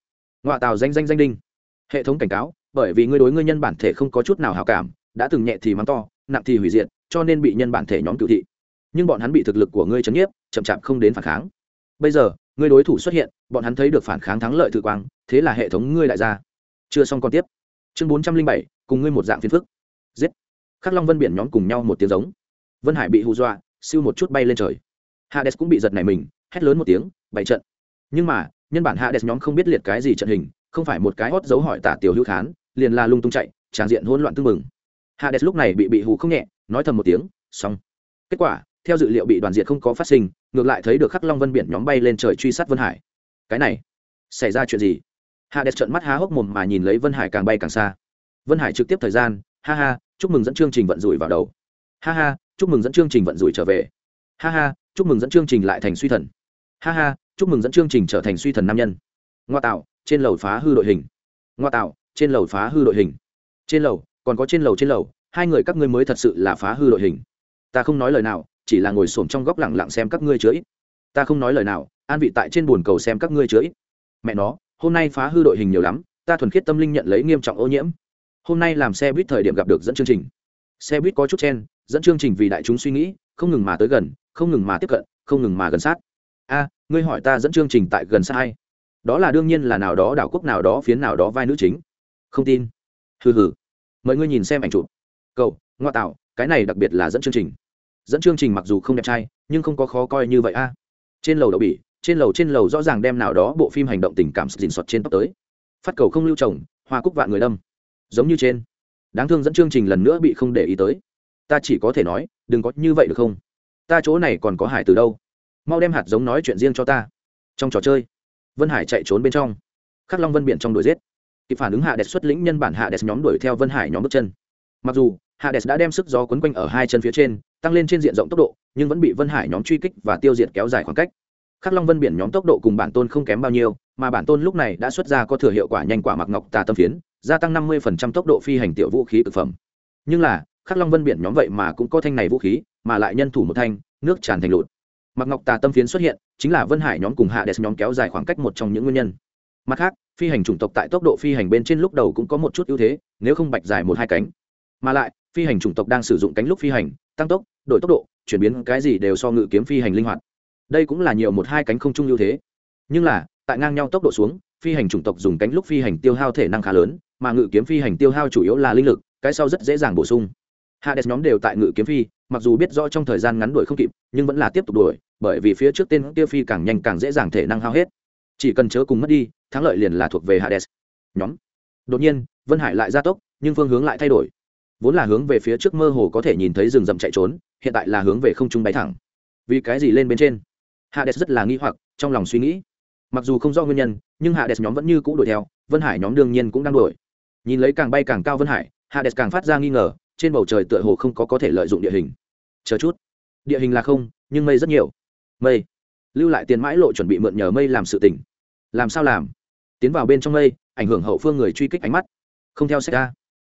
Ngoại tào danh danh danh đinh. Hệ thống cảnh cáo, bởi vì ngươi đối ngươi nhân bản thể không có chút nào hào cảm, đã từng nhẹ thì mắng to, nặng thì hủy diệt, cho nên bị nhân bản thể nhóm cựu thị. Nhưng bọn hắn bị thực lực của ngươi chấn nhiếp, chậm chạp không đến phản kháng. Bây giờ, ngươi đối thủ xuất hiện, bọn hắn thấy được phản kháng thắng lợi tự quang, thế là hệ thống ngươi lại ra. chưa xong còn tiếp. Chương bốn trăm linh bảy, cùng ngươi một dạng phiền phức. Giết. Khắc long vân biển nhóm cùng nhau một tiếng giống. Vân hải bị hù dọa, siêu một chút bay lên trời hades cũng bị giật này mình, hét lớn một tiếng bảy trận. Nhưng mà, nhân bản hades nhóm không biết liệt cái gì trận hình, không phải một cái hót dấu hỏi tả tiểu hữu khán, liền là lung tung chạy, tràn diện hỗn loạn tưng mừng hades lúc này bị bị hù không nhẹ, nói thầm một tiếng, xong. Kết quả, theo dự liệu bị đoàn diện không có phát sinh, ngược lại thấy được khắc long vân biển nhóm bay lên trời truy sát vân hải. Cái này, xảy ra chuyện gì? Hades trợn mắt há hốc mồm mà nhìn lấy vân hải càng bay càng xa. Vân hải trực tiếp thời gian, ha ha, chúc mừng dẫn chương trình vận rủi vào đầu. Ha ha, chúc mừng dẫn chương trình vận rủi trở về. Ha ha chúc mừng dẫn chương trình lại thành suy thần. Ha ha, chúc mừng dẫn chương trình trở thành suy thần nam nhân. Ngoa tạo, trên lầu phá hư đội hình. Ngoa tạo, trên lầu phá hư đội hình. Trên lầu, còn có trên lầu trên lầu, hai người các ngươi mới thật sự là phá hư đội hình. Ta không nói lời nào, chỉ là ngồi xổm trong góc lẳng lặng xem các ngươi chứa ít. Ta không nói lời nào, an vị tại trên bồn cầu xem các ngươi chứa ít. Mẹ nó, hôm nay phá hư đội hình nhiều lắm, ta thuần khiết tâm linh nhận lấy nghiêm trọng ô nhiễm. Hôm nay làm xe buýt thời điểm gặp được dẫn chương trình. Xe buýt có chút chen, dẫn chương trình vì đại chúng suy nghĩ, không ngừng mà tới gần không ngừng mà tiếp cận, không ngừng mà gần sát. A, ngươi hỏi ta dẫn chương trình tại gần sát hay đó là đương nhiên là nào đó đảo quốc, nào đó phiến, nào đó vai nữ chính. Không tin. Hừ hừ. Mời ngươi nhìn xem ảnh chụp. Cậu ngoa tạo, cái này đặc biệt là dẫn chương trình. Dẫn chương trình mặc dù không đẹp trai, nhưng không có khó coi như vậy a. Trên lầu đậu bỉ, trên lầu trên lầu rõ ràng đem nào đó bộ phim hành động tình cảm dình soạt trên tóc tới. Phát cầu không lưu trồng hoa cúc vạn người đâm. Giống như trên. Đáng thương dẫn chương trình lần nữa bị không để ý tới. Ta chỉ có thể nói, đừng có như vậy được không? Ta chỗ này còn có hải từ đâu. Mau đem hạt giống nói chuyện riêng cho ta. Trong trò chơi, vân hải chạy trốn bên trong. Khắc long vân biển trong đuổi giết. Kịp phản ứng hạ đẹp xuất lĩnh nhân bản hạ đẹp nhóm đuổi theo vân hải nhóm bước chân. Mặc dù, hạ đẹp đã đem sức gió quấn quanh ở hai chân phía trên, tăng lên trên diện rộng tốc độ, nhưng vẫn bị vân hải nhóm truy kích và tiêu diệt kéo dài khoảng cách. Khắc long vân biển nhóm tốc độ cùng bản tôn không kém bao nhiêu, mà bản tôn lúc này đã xuất ra có thừa hiệu quả nhanh quả mặc ngọc tà tâm phiến, gia tăng năm mươi tốc độ phi hành tiểu vũ khí thực phẩm. Nhưng là khắc long vân biển nhóm vậy mà cũng có thanh này vũ khí, mà lại nhân thủ một thanh, nước tràn thành lụt. Mặc ngọc tà tâm phiến xuất hiện, chính là vân hải nhóm cùng hạ đẹp nhóm kéo dài khoảng cách một trong những nguyên nhân. Mặt khác, phi hành chủng tộc tại tốc độ phi hành bên trên lúc đầu cũng có một chút ưu thế, nếu không bạch dài một hai cánh. Mà lại, phi hành chủng tộc đang sử dụng cánh lúc phi hành, tăng tốc, đổi tốc độ, chuyển biến cái gì đều so ngự kiếm phi hành linh hoạt. Đây cũng là nhiều một hai cánh không chung ưu thế. Nhưng là, tại ngang nhau tốc độ xuống, phi hành chủng tộc dùng cánh lúc phi hành tiêu hao thể năng khá lớn, mà ngự kiếm phi hành tiêu hao chủ yếu là linh lực, cái sau rất dễ dàng bổ sung hades nhóm đều tại ngự kiếm phi, mặc dù biết rõ trong thời gian ngắn đuổi không kịp, nhưng vẫn là tiếp tục đuổi, bởi vì phía trước tên kia phi càng nhanh càng dễ dàng thể năng hao hết. Chỉ cần chớ cùng mất đi, thắng lợi liền là thuộc về hades. Nhóm. Đột nhiên, vân hải lại gia tốc, nhưng phương hướng lại thay đổi. Vốn là hướng về phía trước mơ hồ có thể nhìn thấy rừng rậm chạy trốn, hiện tại là hướng về không trung bay thẳng. Vì cái gì lên bên trên? Hades rất là nghi hoặc, trong lòng suy nghĩ. Mặc dù không do nguyên nhân, nhưng hades nhóm vẫn như cũ đuổi theo, vân hải nhóm đương nhiên cũng đang đuổi. Nhìn lấy càng bay càng cao vân hải, hades càng phát ra nghi ngờ trên bầu trời tựa hồ không có có thể lợi dụng địa hình. Chờ chút. Địa hình là không, nhưng mây rất nhiều. Mây. Lưu lại tiền mãi lộ chuẩn bị mượn nhờ mây làm sự tỉnh làm sao làm? Tiến vào bên trong mây, ảnh hưởng hậu phương người truy kích ánh mắt. Không theo sách ra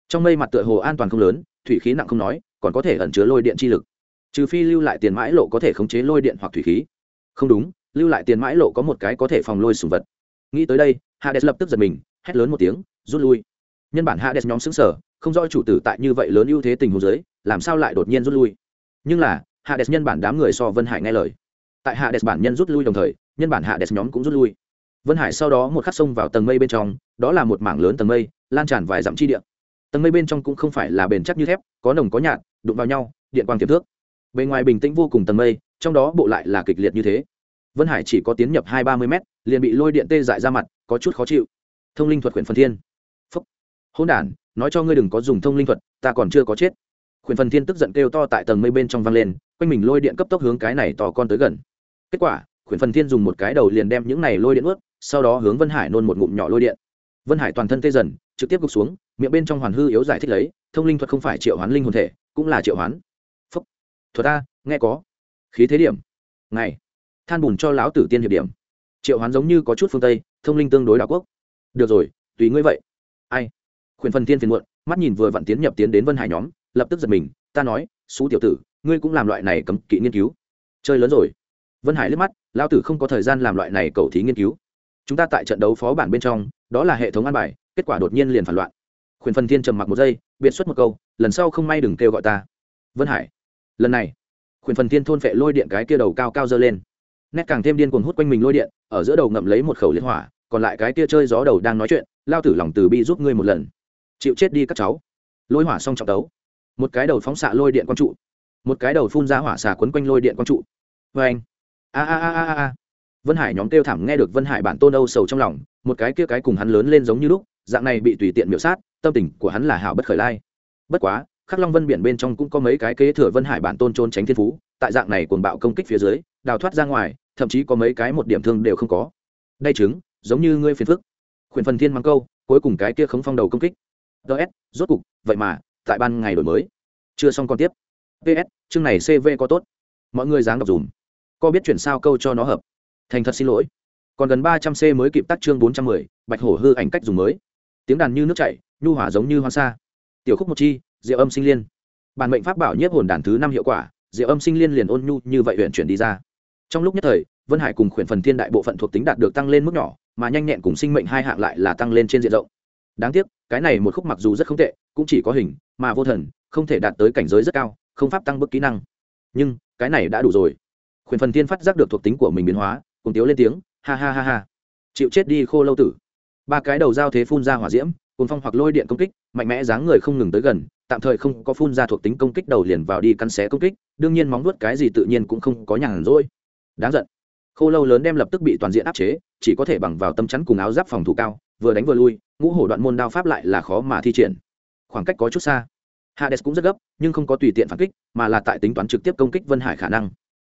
trong mây mặt tựa hồ an toàn không lớn, thủy khí nặng không nói, còn có thể ẩn chứa lôi điện chi lực. Trừ phi lưu lại tiền mãi lộ có thể khống chế lôi điện hoặc thủy khí. Không đúng, lưu lại tiền mãi lộ có một cái có thể phòng lôi sùng vật. Nghĩ tới đây, hades lập tức giật mình, hét lớn một tiếng, rút lui. Nhân bản hades nhóm xứng sở không rõ chủ tử tại như vậy lớn ưu thế tình huống giới làm sao lại đột nhiên rút lui? Nhưng là hạ đès nhân bản đám người so vân hải nghe lời. Tại hạ đès bản nhân rút lui đồng thời, nhân bản hạ đès nhóm cũng rút lui. Vân hải sau đó một khắc sông vào tầng mây bên trong, đó là một mảng lớn tầng mây, lan tràn vài dặm chi điện tầng mây bên trong cũng không phải là bền chắc như thép, có nồng có nhạt, đụng vào nhau, điện quang tiềm thước bề ngoài bình tĩnh vô cùng tầng mây, trong đó bộ lại là kịch liệt như thế. Vân hải chỉ có tiến nhập hai ba mươi m liền bị lôi điện tê dại ra mặt, có chút khó chịu. Thông linh thuật quyển phần thiên. Phúc. Hôn đản nói cho ngươi đừng có dùng thông linh thuật, ta còn chưa có chết. Khuyển phần thiên tức giận kêu to tại tầng mây bên trong vang lên, quanh mình lôi điện cấp tốc hướng cái này to con tới gần. Kết quả, khuyển phần thiên dùng một cái đầu liền đem những này lôi điện ướt, sau đó hướng vân hải nôn một ngụm nhỏ lôi điện. Vân hải toàn thân tê dần, trực tiếp gục xuống, miệng bên trong hoàn hư yếu giải thích lấy, thông linh thuật không phải triệu hoán linh hồn thể, cũng là triệu hoán. Phúc. Thuật ta nghe có. Khí thế điểm. Ngày. Than bùn cho lão tử tiên hiệp điểm. Triệu hoán giống như có chút phương tây, thông linh tương đối đảo quốc. Được rồi, tùy ngươi vậy. Ai? Khuyển phần tiên phiền muộn, mắt nhìn vừa vặn tiến nhập tiến đến vân hải nhóm, lập tức giật mình, ta nói xú tiểu tử, ngươi cũng làm loại này cấm kỵ nghiên cứu. Chơi lớn rồi. Vân hải liếc mắt, lão tử không có thời gian làm loại này cầu thí nghiên cứu. Chúng ta tại trận đấu phó bản bên trong, đó là hệ thống an bài, kết quả đột nhiên liền phản loạn. Khuyển phần thiên trầm mặc một giây, biệt xuất một câu, lần sau không may đừng kêu gọi ta. Vân hải, lần này. Khuyển phần thiên thôn phệ lôi điện cái kia đầu cao cao dơ lên. Nét càng thêm điên cuồng hút quanh mình lôi điện, ở giữa đầu ngậm lấy một khẩu liên hỏa, còn lại cái kia chơi gió đầu đang nói chuyện lao tử lòng từ bi giúp ngươi một lần chịu chết đi các cháu. Lôi hỏa xong trọng tấu. Một cái đầu phóng xạ lôi điện quang trụ. Một cái đầu phun ra hỏa xà quấn quanh lôi điện quang trụ. Vê anh. A a a a a vân hải nhóm kêu thảm nghe được vân hải bản tôn âu sầu trong lòng, một cái kia cái cùng hắn lớn lên giống như lúc, dạng này bị tùy tiện miểu sát, tâm tình của hắn là hảo bất khởi lai. Bất quá, khắc long vân biển bên trong cũng có mấy cái kế thừa vân hải bản tôn trôn tránh thiên phú, tại dạng này cuồng bạo công kích phía dưới, đào thoát ra ngoài, thậm chí có mấy cái một điểm thương đều không có. Đây chứng, giống như ngươi phiền phức. Khuyển phần thiên mắng câu, cuối cùng cái kia khống phong đầu công kích ts rốt cục, vậy mà, tại ban ngày đổi mới. Chưa xong còn tiếp. Ps chương này cv có tốt. Mọi người dáng đọc dùm. Có biết chuyển sao câu cho nó hợp. Thành thật xin lỗi. Còn gần ba trăm c mới kịp tắt chương bốn trăm mười, bạch hổ hư ảnh cách dùng mới. Tiếng đàn như nước chảy, nhu hỏa giống như hoa sa. Tiểu khúc một chi, diệu âm sinh liên. Bản mệnh pháp bảo nhiếp hồn đàn thứ năm hiệu quả, diệu âm sinh liên liền ôn nhu như vậy huyện chuyển đi ra. Trong lúc nhất thời, vân hải cùng khuyển phần thiên đại bộ phận thuộc tính đạt được tăng lên mức nhỏ, mà nhanh nhẹn cùng sinh mệnh hai hạng lại là tăng lên trên diện rộng đáng tiếc, cái này một khúc mặc dù rất không tệ, cũng chỉ có hình, mà vô thần, không thể đạt tới cảnh giới rất cao, không pháp tăng bức kỹ năng. Nhưng, cái này đã đủ rồi. Khuyển phần thiên phát giác được thuộc tính của mình biến hóa cùng tiếu lên tiếng, ha ha ha ha. Chịu chết đi, khô lâu tử. Ba cái đầu giao thế phun ra hỏa diễm cùng phong hoặc lôi điện công kích, mạnh mẽ dáng người không ngừng tới gần, tạm thời không có phun ra thuộc tính công kích đầu liền vào đi căn xé công kích, đương nhiên móng nuốt cái gì tự nhiên cũng không có nhàn rỗi. Đáng giận. Khô lâu lớn đem lập tức bị toàn diện áp chế, chỉ có thể bằng vào tâm chắn cùng áo giáp phòng thủ cao vừa đánh vừa lui, ngũ hổ đoạn môn đao pháp lại là khó mà thi triển. Khoảng cách có chút xa. Hades cũng rất gấp, nhưng không có tùy tiện phản kích, mà là tại tính toán trực tiếp công kích vân hải khả năng.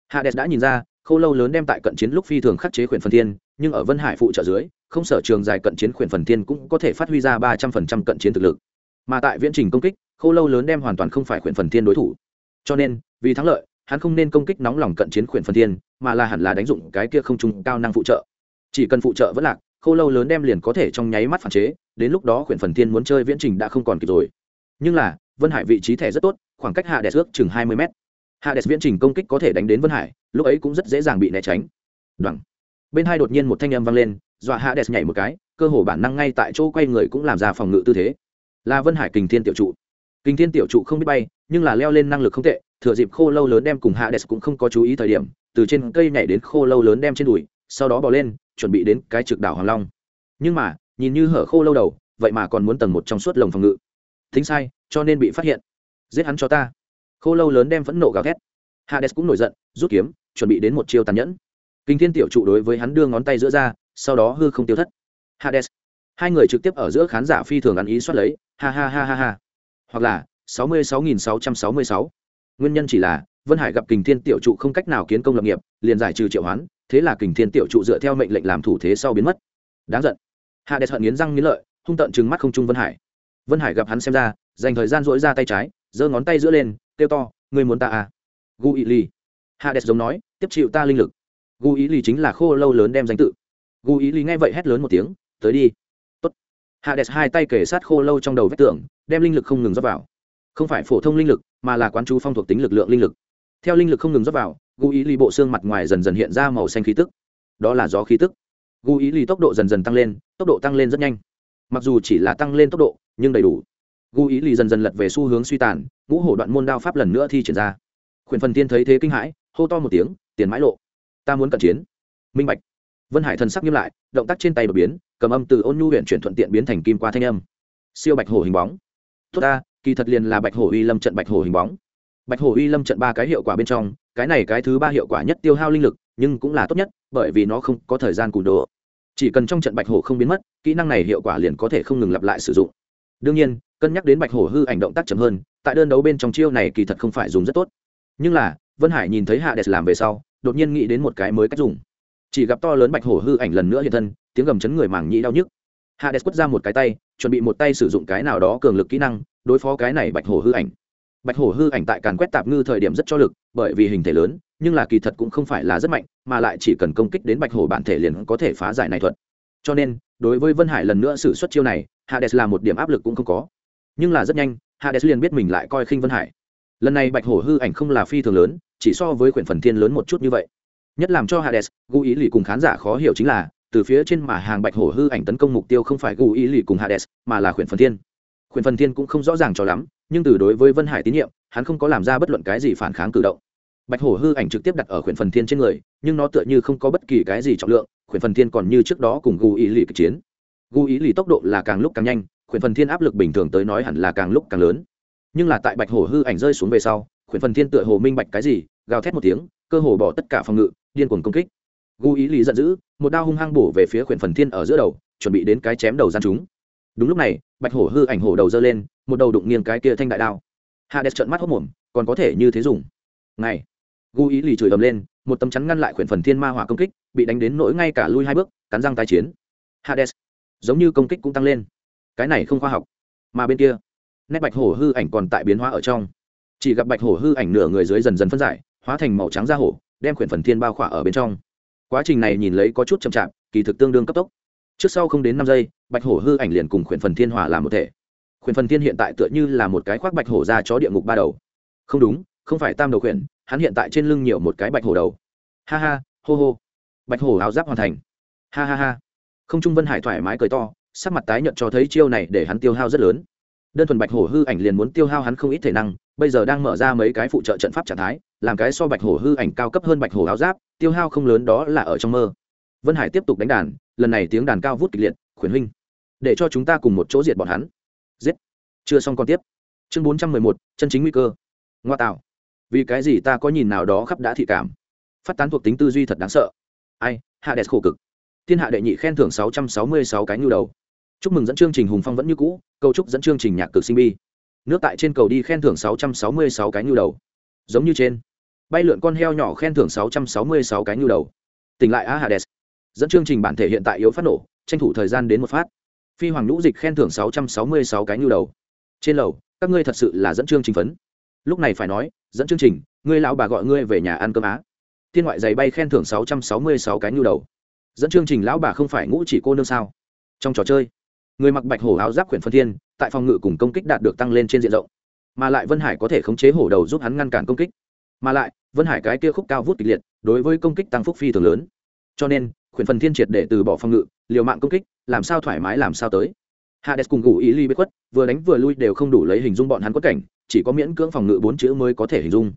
Hades đã nhìn ra khô lâu lớn đem tại cận chiến lúc phi thường khắc chế khuyển phần thiên, nhưng ở vân hải phụ trợ dưới, không sở trường dài cận chiến khuyển phần thiên cũng có thể phát huy ra ba trăm phần trăm cận chiến thực lực. Mà tại viễn trình công kích khô lâu lớn đem hoàn toàn không phải khuyển phần thiên đối thủ. Cho nên, vì thắng lợi, hắn không nên công kích nóng lòng cận chiến khuyển phần thiên, mà là hẳn là đánh dụng cái kia không trung cao năng phụ trợ. Chỉ cần phụ trợ vẫn lạc khô lâu lớn đem liền có thể trong nháy mắt phản chế, đến lúc đó khuyển phần thiên muốn chơi viễn trình đã không còn kịp rồi. Nhưng là, vân hải vị trí thẻ rất tốt, khoảng cách hạ đẹp ước chừng hai mươi m hạ đẹp viễn trình công kích có thể đánh đến vân hải, lúc ấy cũng rất dễ dàng bị né tránh. Đoằng bên hai đột nhiên một thanh âm vang lên, dọa hạ đẹp nhảy một cái, cơ hồ bản năng ngay tại chỗ quay người cũng làm ra phòng ngự tư thế. Là vân hải kình thiên tiểu trụ. Kình thiên tiểu trụ không biết bay, nhưng là leo lên năng lực không tệ, thừa dịp khô lâu lớn đem cùng hạ đẹp cũng không có chú ý thời điểm, từ trên cây nhảy đến khô lâu lớn đem trên đùi sau đó bỏ lên, chuẩn bị đến cái trực đảo hoàng long. Nhưng mà, nhìn như hở khô lâu đầu, vậy mà còn muốn tầng một trong suốt lồng phòng ngự. Thính sai, cho nên bị phát hiện. Giết hắn cho ta. Khô lâu lớn đem phẫn nộ gào thét. Hades cũng nổi giận, rút kiếm, chuẩn bị đến một chiêu tàn nhẫn. Kinh thiên tiểu trụ đối với hắn đưa ngón tay giữa ra, sau đó hư không tiêu thất. Hades. Hai người trực tiếp ở giữa khán giả phi thường ăn ý soát lấy, ha ha ha ha ha. Hoặc là, sáu mươi sáu nghìn sáu trăm sáu mươi sáu. Nguyên nhân chỉ là, vân hải gặp kình thiên tiểu trụ không cách nào kiến công lập nghiệp, liền giải trừ triệu hoán thế là kình thiên tiểu trụ dựa theo mệnh lệnh làm thủ thế sau biến mất. Đáng giận. Hạ đẹp hận nghiến răng nghiến lợi, hung tợn trừng mắt không trung vân hải. Vân hải gặp hắn xem ra, dành thời gian dỗi ra tay trái, giơ ngón tay giữa lên, kêu to người muốn ta à? Gu ý ly hades giống nói, tiếp chịu ta linh lực. Gu ý ly chính là khô lâu lớn đem danh tự. Gu ý ly nghe vậy hét lớn một tiếng, tới đi. Tốt. hạ đẹp hai tay kể sát khô lâu trong đầu vách tường, đem linh lực không ngừng rót vào. Không phải phổ thông linh lực, mà là quán chú phong thuộc tính lực lượng linh lực. Theo linh lực không ngừng rót vào gu ý ly bộ xương mặt ngoài dần dần hiện ra màu xanh khí tức. Đó là gió khí tức. Gu ý ly tốc độ dần dần tăng lên, tốc độ tăng lên rất nhanh. Mặc dù chỉ là tăng lên tốc độ, nhưng đầy đủ. Gu ý ly dần dần lật về xu hướng suy tàn, ngũ hổ đoạn môn đao pháp lần nữa thi triển ra. Khuyển phần tiên thấy thế kinh hãi, hô to một tiếng, tiền mãi lộ, ta muốn cận chiến. Minh bạch. Vân hải thần sắc nghiêm lại, động tác trên tay đột biến, cầm âm từ ôn nhu huyện chuyển thuận tiện biến thành kim qua thanh âm. Siêu bạch hổ hình bóng. Tốt ta, kỳ thật liền là bạch hổ uy lâm trận bạch hổ hình bóng. Bạch hổ uy lâm trận ba cái hiệu quả bên trong cái này cái thứ ba hiệu quả nhất tiêu hao linh lực, nhưng cũng là tốt nhất, bởi vì nó không có thời gian cùn đồ. Chỉ cần trong trận bạch hổ không biến mất, kỹ năng này hiệu quả liền có thể không ngừng lặp lại sử dụng. Đương nhiên, cân nhắc đến bạch hổ hư ảnh động tác chậm hơn, tại đơn đấu bên trong chiêu này kỳ thật không phải dùng rất tốt. Nhưng là, vân hải nhìn thấy hạ đẹp làm về sau, đột nhiên nghĩ đến một cái mới cách dùng. Chỉ gặp to lớn bạch hổ hư ảnh lần nữa hiện thân, tiếng gầm chấn người mảng nhĩ đau nhức. Hạ đẹp quất ra một cái tay, chuẩn bị một tay sử dụng cái nào đó cường lực kỹ năng, đối phó cái này bạch hổ hư ảnh bạch hổ hư ảnh tại càn quét tạp ngư thời điểm rất cho lực, bởi vì hình thể lớn, nhưng là kỳ thật cũng không phải là rất mạnh, mà lại chỉ cần công kích đến bạch hổ bản thể liền có thể phá giải này thuật. Cho nên, đối với vân hải lần nữa xử suất chiêu này, hades là một điểm áp lực cũng không có. Nhưng là rất nhanh, hades liền biết mình lại coi khinh vân hải. Lần này bạch hổ hư ảnh không là phi thường lớn, chỉ so với quyển phần thiên lớn một chút như vậy. Nhất làm cho hades, gu ý lì cùng khán giả khó hiểu chính là, từ phía trên mà hàng bạch hổ hư ảnh tấn công mục tiêu không phải gu ý lì cùng hades, mà là quyển phần thiên. Quyển phần thiên cũng không rõ ràng cho lắm nhưng từ đối với vân hải tín nhiệm, hắn không có làm ra bất luận cái gì phản kháng cử động. Bạch hổ hư ảnh trực tiếp đặt ở Khuyển phần thiên trên người, nhưng nó tựa như không có bất kỳ cái gì trọng lượng, Khuyển phần thiên còn như trước đó cùng gu ý lì kịch chiến. Gu ý lì tốc độ là càng lúc càng nhanh, Khuyển phần thiên áp lực bình thường tới nói hẳn là càng lúc càng lớn. Nhưng là tại bạch hổ hư ảnh rơi xuống về sau, Khuyển phần thiên tựa hồ minh bạch cái gì, gào thét một tiếng, cơ hồ bỏ tất cả phòng ngự, điên cuồng công kích. Gu ý lì giận dữ, một đao hung hăng bổ về phía Khuyển phần thiên ở giữa đầu, chuẩn bị đến cái chém đầu gian chúng đúng lúc này, bạch hổ hư ảnh hổ đầu dơ lên, một đầu đụng nghiêng cái kia thanh đại đao. Hạ đẹp trợn mắt hốc mồm, còn có thể như thế dùng? Này gu ý lì chửi ầm lên, một tấm chắn ngăn lại quyển phần thiên ma hỏa công kích, bị đánh đến nỗi ngay cả lui hai bước, cắn răng tái chiến. Hades. Giống như công kích cũng tăng lên. Cái này không khoa học. Mà bên kia, nét bạch hổ hư ảnh còn tại biến hóa ở trong. Chỉ gặp bạch hổ hư ảnh nửa người dưới dần dần phân giải, hóa thành màu trắng da hổ, đem quyển phần thiên bao khỏa ở bên trong. Quá trình này nhìn lấy có chút chậm chạp, kỳ thực tương đương cấp tốc trước sau không đến năm giây, bạch hổ hư ảnh liền cùng khuyển phần thiên hòa làm một thể. Khuyển phần thiên hiện tại tựa như là một cái khoác bạch hổ ra chó địa ngục ba đầu. Không đúng, không phải tam đầu khuyển, hắn hiện tại trên lưng nhiều một cái bạch hổ đầu. Ha ha, hô hô. Bạch hổ áo giáp hoàn thành. Ha ha ha. Không trung vân hải thoải mái cười to, sắc mặt tái nhận cho thấy chiêu này để hắn tiêu hao rất lớn. Đơn thuần bạch hổ hư ảnh liền muốn tiêu hao hắn không ít thể năng, bây giờ đang mở ra mấy cái phụ trợ trận pháp trạng thái, làm cái so bạch hổ hư ảnh cao cấp hơn bạch hổ áo giáp, tiêu hao không lớn đó là ở trong mơ. Vân hải tiếp tục đánh đàn lần này tiếng đàn cao vút kịch liệt, khuyển huynh, để cho chúng ta cùng một chỗ diệt bọn hắn. Giết. Chưa xong còn tiếp. Chương bốn trăm mười một, chân chính nguy cơ. Ngoa tạo. Vì cái gì ta có nhìn nào đó khắp đã thị cảm? Phát tán thuộc tính tư duy thật đáng sợ. Ai, hạ đẹp khổ cực. Thiên hạ đệ nhị khen thưởng sáu trăm sáu mươi sáu cái nhu đầu. Chúc mừng dẫn chương trình hùng phong vẫn như cũ câu chúc dẫn chương trình nhạc cực sinh bi. Nước tại trên cầu đi khen thưởng sáu trăm sáu mươi sáu cái nhu đầu. Giống như trên. Bay lượn con heo nhỏ khen thưởng sáu trăm sáu mươi sáu cái nhu đầu. Tỉnh lại a hades dẫn chương trình bản thể hiện tại yếu phát nổ, tranh thủ thời gian đến một phát. Phi hoàng nhũ dịch khen thưởng sáu trăm sáu mươi sáu cái nhu đầu. Trên lầu, các ngươi thật sự là dẫn chương trình phấn. Lúc này phải nói, dẫn chương trình, ngươi lão bà gọi ngươi về nhà ăn cơm á. Thiên ngoại giày bay khen thưởng sáu trăm sáu mươi sáu cái nhu đầu. Dẫn chương trình lão bà không phải ngũ chỉ cô nương sao? Trong trò chơi, người mặc bạch hổ áo giáp quyển phân thiên, tại phòng ngự cùng công kích đạt được tăng lên trên diện rộng. Mà lại vân hải có thể khống chế hổ đầu giúp hắn ngăn cản công kích. Mà lại, vân hải cái kia khúc cao vút kịch liệt, đối với công kích tăng phúc phi thường lớn. Cho nên khuyển phần thiên triệt để từ bỏ phòng ngự, liều mạng công kích, làm sao thoải mái làm sao tới. Hades cùng gù ý ly bế quất vừa đánh vừa lui đều không đủ lấy hình dung bọn hắn quất cảnh, chỉ có miễn cưỡng phòng ngự bốn chữ mới có thể hình dung.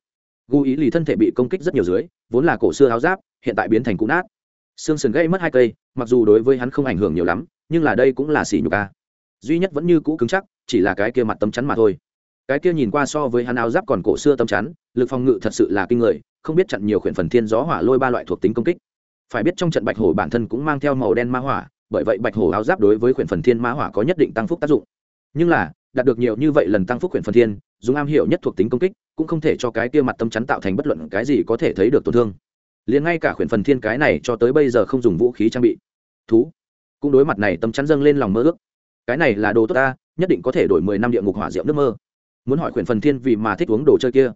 Gù ý lì thân thể bị công kích rất nhiều dưới, vốn là cổ xưa áo giáp, hiện tại biến thành cũ nát. Xương sườn gây mất hai cây, mặc dù đối với hắn không ảnh hưởng nhiều lắm, nhưng là đây cũng là xỉ nhục a. Duy nhất vẫn như cũ cứng chắc, chỉ là cái kia mặt tấm chắn mà thôi. Cái kia nhìn qua so với hắn áo giáp còn cổ xưa tấm chắn, lực phòng ngự thật sự là kinh người, không biết chặn nhiều khuyển phần thiên gió hỏa lôi ba loại thuộc tính công kích phải biết trong trận bạch hổ bản thân cũng mang theo màu đen ma hỏa, bởi vậy bạch hổ áo giáp đối với khuyển phần thiên ma hỏa có nhất định tăng phúc tác dụng. Nhưng là, đạt được nhiều như vậy lần tăng phúc khuyển phần thiên, dùng am hiểu nhất thuộc tính công kích, cũng không thể cho cái kia mặt tâm chắn tạo thành bất luận cái gì có thể thấy được tổn thương. Liền ngay cả khuyển phần thiên cái này cho tới bây giờ không dùng vũ khí trang bị. Thú! Cũng đối mặt này tâm chắn dâng lên lòng mơ ước. Cái này là đồ tốt ta, nhất định có thể đổi mười năm địa ngục hỏa diệu nước mơ. Muốn hỏi khuyển phần thiên vì mà thích uống đồ chơi kia.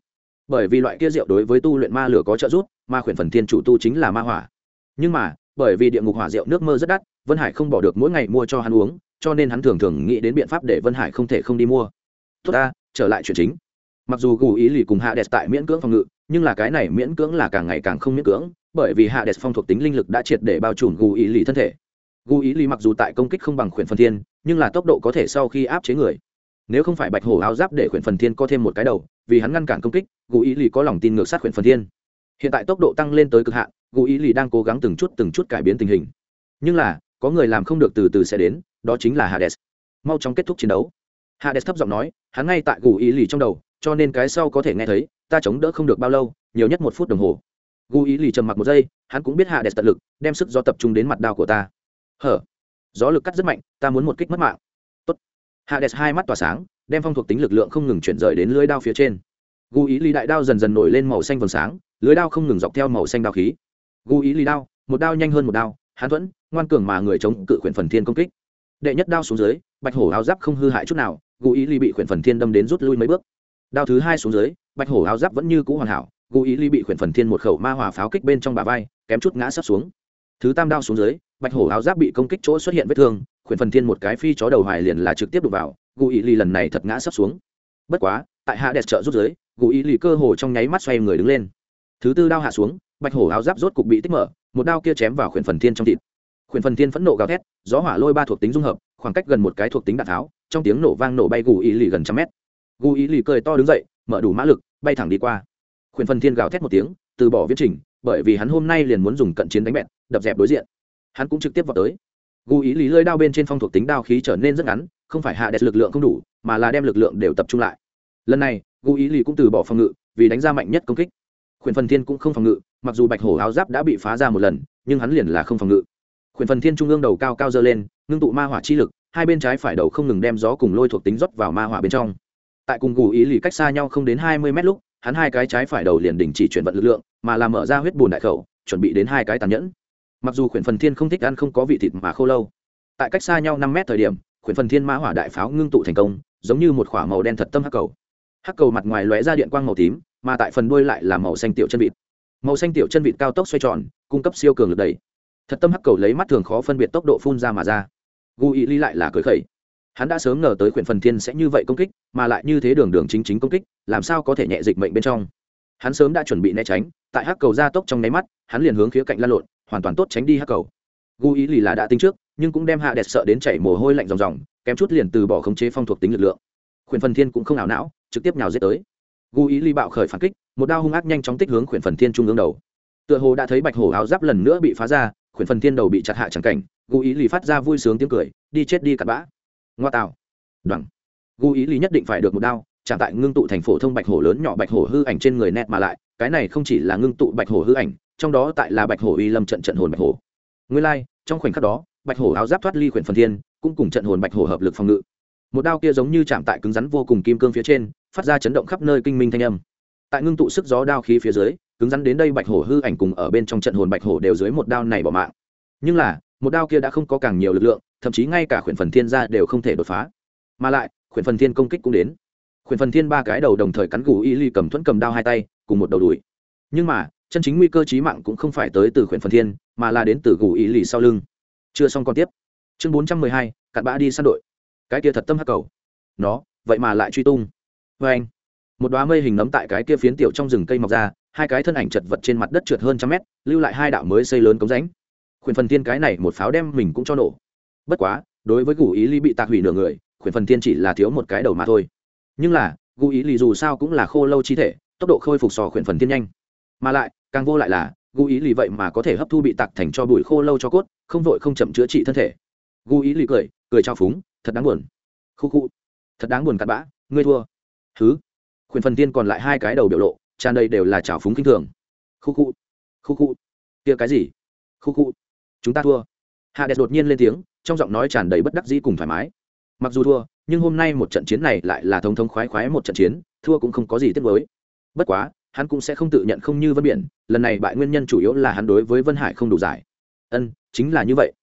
Bởi vì loại kia rượu đối với tu luyện ma lửa có trợ giúp, mà khuyển phần thiên chủ tu chính là ma hỏa nhưng mà, bởi vì địa ngục hỏa rượu nước mơ rất đắt, vân hải không bỏ được mỗi ngày mua cho hắn uống, cho nên hắn thường thường nghĩ đến biện pháp để vân hải không thể không đi mua. Tốt ta, trở lại chuyện chính. Mặc dù gù ý lì cùng hạ đẹp tại miễn cưỡng phòng ngự, nhưng là cái này miễn cưỡng là càng ngày càng không miễn cưỡng, bởi vì hạ đẹp phong thuộc tính linh lực đã triệt để bao trùm gù ý lì thân thể. Gù ý lì mặc dù tại công kích không bằng khuyển phần thiên, nhưng là tốc độ có thể sau khi áp chế người. Nếu không phải bạch hổ áo giáp để khuyển phần thiên có thêm một cái đầu, vì hắn ngăn cản công kích, gù ý lì có lòng tin ngược sát khuyển phần thiên. Hiện tại tốc độ tăng lên tới cực hạn gù ý lì đang cố gắng từng chút từng chút cải biến tình hình. Nhưng là, có người làm không được từ từ sẽ đến, đó chính là hades. Mau chóng kết thúc chiến đấu. Hades thấp giọng nói, hắn ngay tại gù ý lì trong đầu, cho nên cái sau có thể nghe thấy, ta chống đỡ không được bao lâu, nhiều nhất một phút đồng hồ. Gù ý lì trầm mặc một giây, hắn cũng biết hades tận lực, đem sức gió tập trung đến mặt đao của ta. Hở, gió lực cắt rất mạnh, ta muốn một kích mất mạng. Tốt. hades hai mắt tỏa sáng, đem phong thuộc tính lực lượng không ngừng chuyển rời đến lưới đao phía trên. Gu ý Lì đại đao dần dần nổi lên màu xanh vầng sáng, lưới đao không ngừng dọc theo màu xanh đao khí gu ý lý đao, một đao nhanh hơn một đao, hán thuẫn, ngoan cường mà người chống cự khuyển phần thiên công kích. Đệ nhất đao xuống dưới, bạch hổ áo giáp không hư hại chút nào, gu ý ly bị khuyển phần thiên đâm đến rút lui mấy bước. Đao thứ hai xuống dưới, bạch hổ áo giáp vẫn như cũ hoàn hảo, gu ý ly bị khuyển phần thiên một khẩu ma hỏa pháo kích bên trong bà vai, kém chút ngã sắp xuống. Thứ tam đao xuống dưới, bạch hổ áo giáp bị công kích chỗ xuất hiện vết thương, khuyển phần thiên một cái phi chó đầu hoài liền là trực tiếp đụng vào, gu ý ly lần này thật ngã sắp xuống. Bất quá, tại hạ đẹp trợ rút dưới gù ý lì cơ hồ trong nháy mắt xoay người đứng lên. Thứ tư đao hạ xuống bạch hổ áo giáp rốt cục bị tích mở, một đao kia chém vào khuyển phần thiên trong thịt. Khuyển phần thiên phẫn nộ gào thét, gió hỏa lôi ba thuộc tính dung hợp, khoảng cách gần một cái thuộc tính đạn tháo, trong tiếng nổ vang nổ bay gù ý lì gần trăm mét. Gù ý lì cười to đứng dậy, mở đủ mã lực, bay thẳng đi qua. Khuyển phần thiên gào thét một tiếng, từ bỏ viễn trình, bởi vì hắn hôm nay liền muốn dùng cận chiến đánh bẹn, đập dẹp đối diện. Hắn cũng trực tiếp vào tới. Gù ý lì lơi đao bên trên phong thuộc tính đao khí trở nên rất ngắn, không phải hạ đẹp lực lượng không đủ, mà là đem lực lượng đều tập trung lại. Lần này, gù ý lì cũng từ bỏ phòng ngự, vì đánh ra mạnh nhất công kích. Khuyển phần thiên cũng không phòng ngự mặc dù bạch hổ áo giáp đã bị phá ra một lần, nhưng hắn liền là không phòng ngự. Khuyển phần thiên trung ương đầu cao cao dơ lên, ngưng tụ ma hỏa chi lực, hai bên trái phải đầu không ngừng đem gió cùng lôi thuộc tính rót vào ma hỏa bên trong. Tại cùng gù ý lì cách xa nhau không đến hai mươi mét lúc, hắn hai cái trái phải đầu liền đình chỉ chuyển vận lực lượng, mà làm mở ra huyết bùn đại khẩu, chuẩn bị đến hai cái tàn nhẫn. Mặc dù khuyển phần thiên không thích ăn không có vị thịt mà khô lâu, tại cách xa nhau năm mét thời điểm, khuyển phần thiên ma hỏa đại pháo ngưng tụ thành công, giống như một k h ỏ a màu đen thật tâm hắc cầu. Hắc cầu mặt ngoài lóe ra điện quang màu tím, mà tại phần đuôi lại là màu xanh tiểu chân vịt màu xanh tiểu chân vịt cao tốc xoay tròn, cung cấp siêu cường lực đẩy. Thật tâm hắc cầu lấy mắt thường khó phân biệt tốc độ phun ra mà ra. Gu ý ly lại là cười khẩy. Hắn đã sớm ngờ tới quyển phần thiên sẽ như vậy công kích, mà lại như thế đường đường chính chính công kích, làm sao có thể nhẹ dịch mệnh bên trong? Hắn sớm đã chuẩn bị né tránh, tại hắc cầu ra tốc trong nháy mắt, hắn liền hướng phía cạnh lan lộn, hoàn toàn tốt tránh đi hắc cầu. Gu ý lì là đã tính trước, nhưng cũng đem hạ đẹp sợ đến chảy mồ hôi lạnh ròng ròng, kém chút liền từ bỏ khống chế phong thuộc tính lực lượng. Khuyển phần thiên cũng không ảo não, trực tiếp nhào giết tới gu ý ly bạo khởi phản kích một đao hung ác nhanh chóng tích hướng khuyển phần thiên trung ương đầu. Tựa hồ đã thấy bạch hổ áo giáp lần nữa bị phá ra khuyển phần thiên đầu bị chặt hạ chẳng cảnh gu ý ly phát ra vui sướng tiếng cười đi chết đi cặn bã. Ngoa tạo. Đoạn. gu ý ly nhất định phải được một đao trả tại ngưng tụ thành phổ thông bạch hổ lớn nhỏ bạch hổ hư ảnh trên người nét mà lại cái này không chỉ là ngưng tụ bạch hổ hư ảnh trong đó tại là bạch hổ uy lâm trận trận hồn bạch hổ. Nguyên lai、like, trong khoảnh khắc đó bạch hổ áo giáp thoát ly khuyển phần thiên cũng cùng trận hồn bạch hổ hợp lực phòng ngự. Một đao kia giống như chạm tại cứng rắn vô cùng kim cương phía trên phát ra chấn động khắp nơi kinh minh thanh âm. Tại ngưng tụ sức gió đao khí phía dưới, cứng rắn đến đây bạch hổ hư ảnh cùng ở bên trong trận hồn bạch hổ đều dưới một đao này bỏ mạng. Nhưng là, một đao kia đã không có càng nhiều lực lượng, thậm chí ngay cả khuyển phần thiên ra đều không thể đột phá. Mà lại, khuyển phần thiên công kích cũng đến. Khuyển phần thiên ba cái đầu đồng thời cắn gù y ly cầm thuẫn cầm đao hai tay, cùng một đầu đùi. Nhưng mà, chân chính nguy cơ chí mạng cũng không phải tới từ khuyển phần thiên, mà là đến từ gù y ly sau lưng. Chưa xong còn tiếp. Chương bốn trăm mười hai, cặn bã đi săn đội. Cái kia thật tâm hắc cầu. Nó, vậy mà lại truy tung vê anh, một đoá mây hình nấm tại cái kia phiến tiểu trong rừng cây mọc ra, hai cái thân ảnh chật vật trên mặt đất trượt hơn trăm mét, lưu lại hai đạo mới xây lớn cống rãnh. Khuyển phần tiên cái này một pháo đem mình cũng cho nổ. Bất quá, đối với gù ý ly bị tạc hủy nửa người, khuyển phần tiên chỉ là thiếu một cái đầu mà thôi. Nhưng là, gù ý ly dù sao cũng là khô lâu chi thể, tốc độ khôi phục sò khuyển phần tiên nhanh. Mà lại, càng vô lại là, gù ý ly vậy mà có thể hấp thu bị tạc thành cho bụi khô lâu cho cốt, không vội không chậm chữa trị thân thể. Gù ý ly cười cười trao phúng, thật đáng buồn. Khu khu thật đáng buồn cặn bã, ngươi thua thứ khuyển phần tiên còn lại hai cái đầu biểu lộ, tràn đầy đều là trào phúng kinh thường. Khu khu khu khu. Kia cái gì? Khu khu. Chúng ta thua. Hạ đẹp đột nhiên lên tiếng, trong giọng nói tràn đầy bất đắc dĩ cùng thoải mái. Mặc dù thua, nhưng hôm nay một trận chiến này lại là thống thống khoái khoái một trận chiến, thua cũng không có gì tiếc với bất quá, hắn cũng sẽ không tự nhận không như vân biển, lần này bại nguyên nhân chủ yếu là hắn đối với vân hải không đủ giải. Ân, chính là như vậy.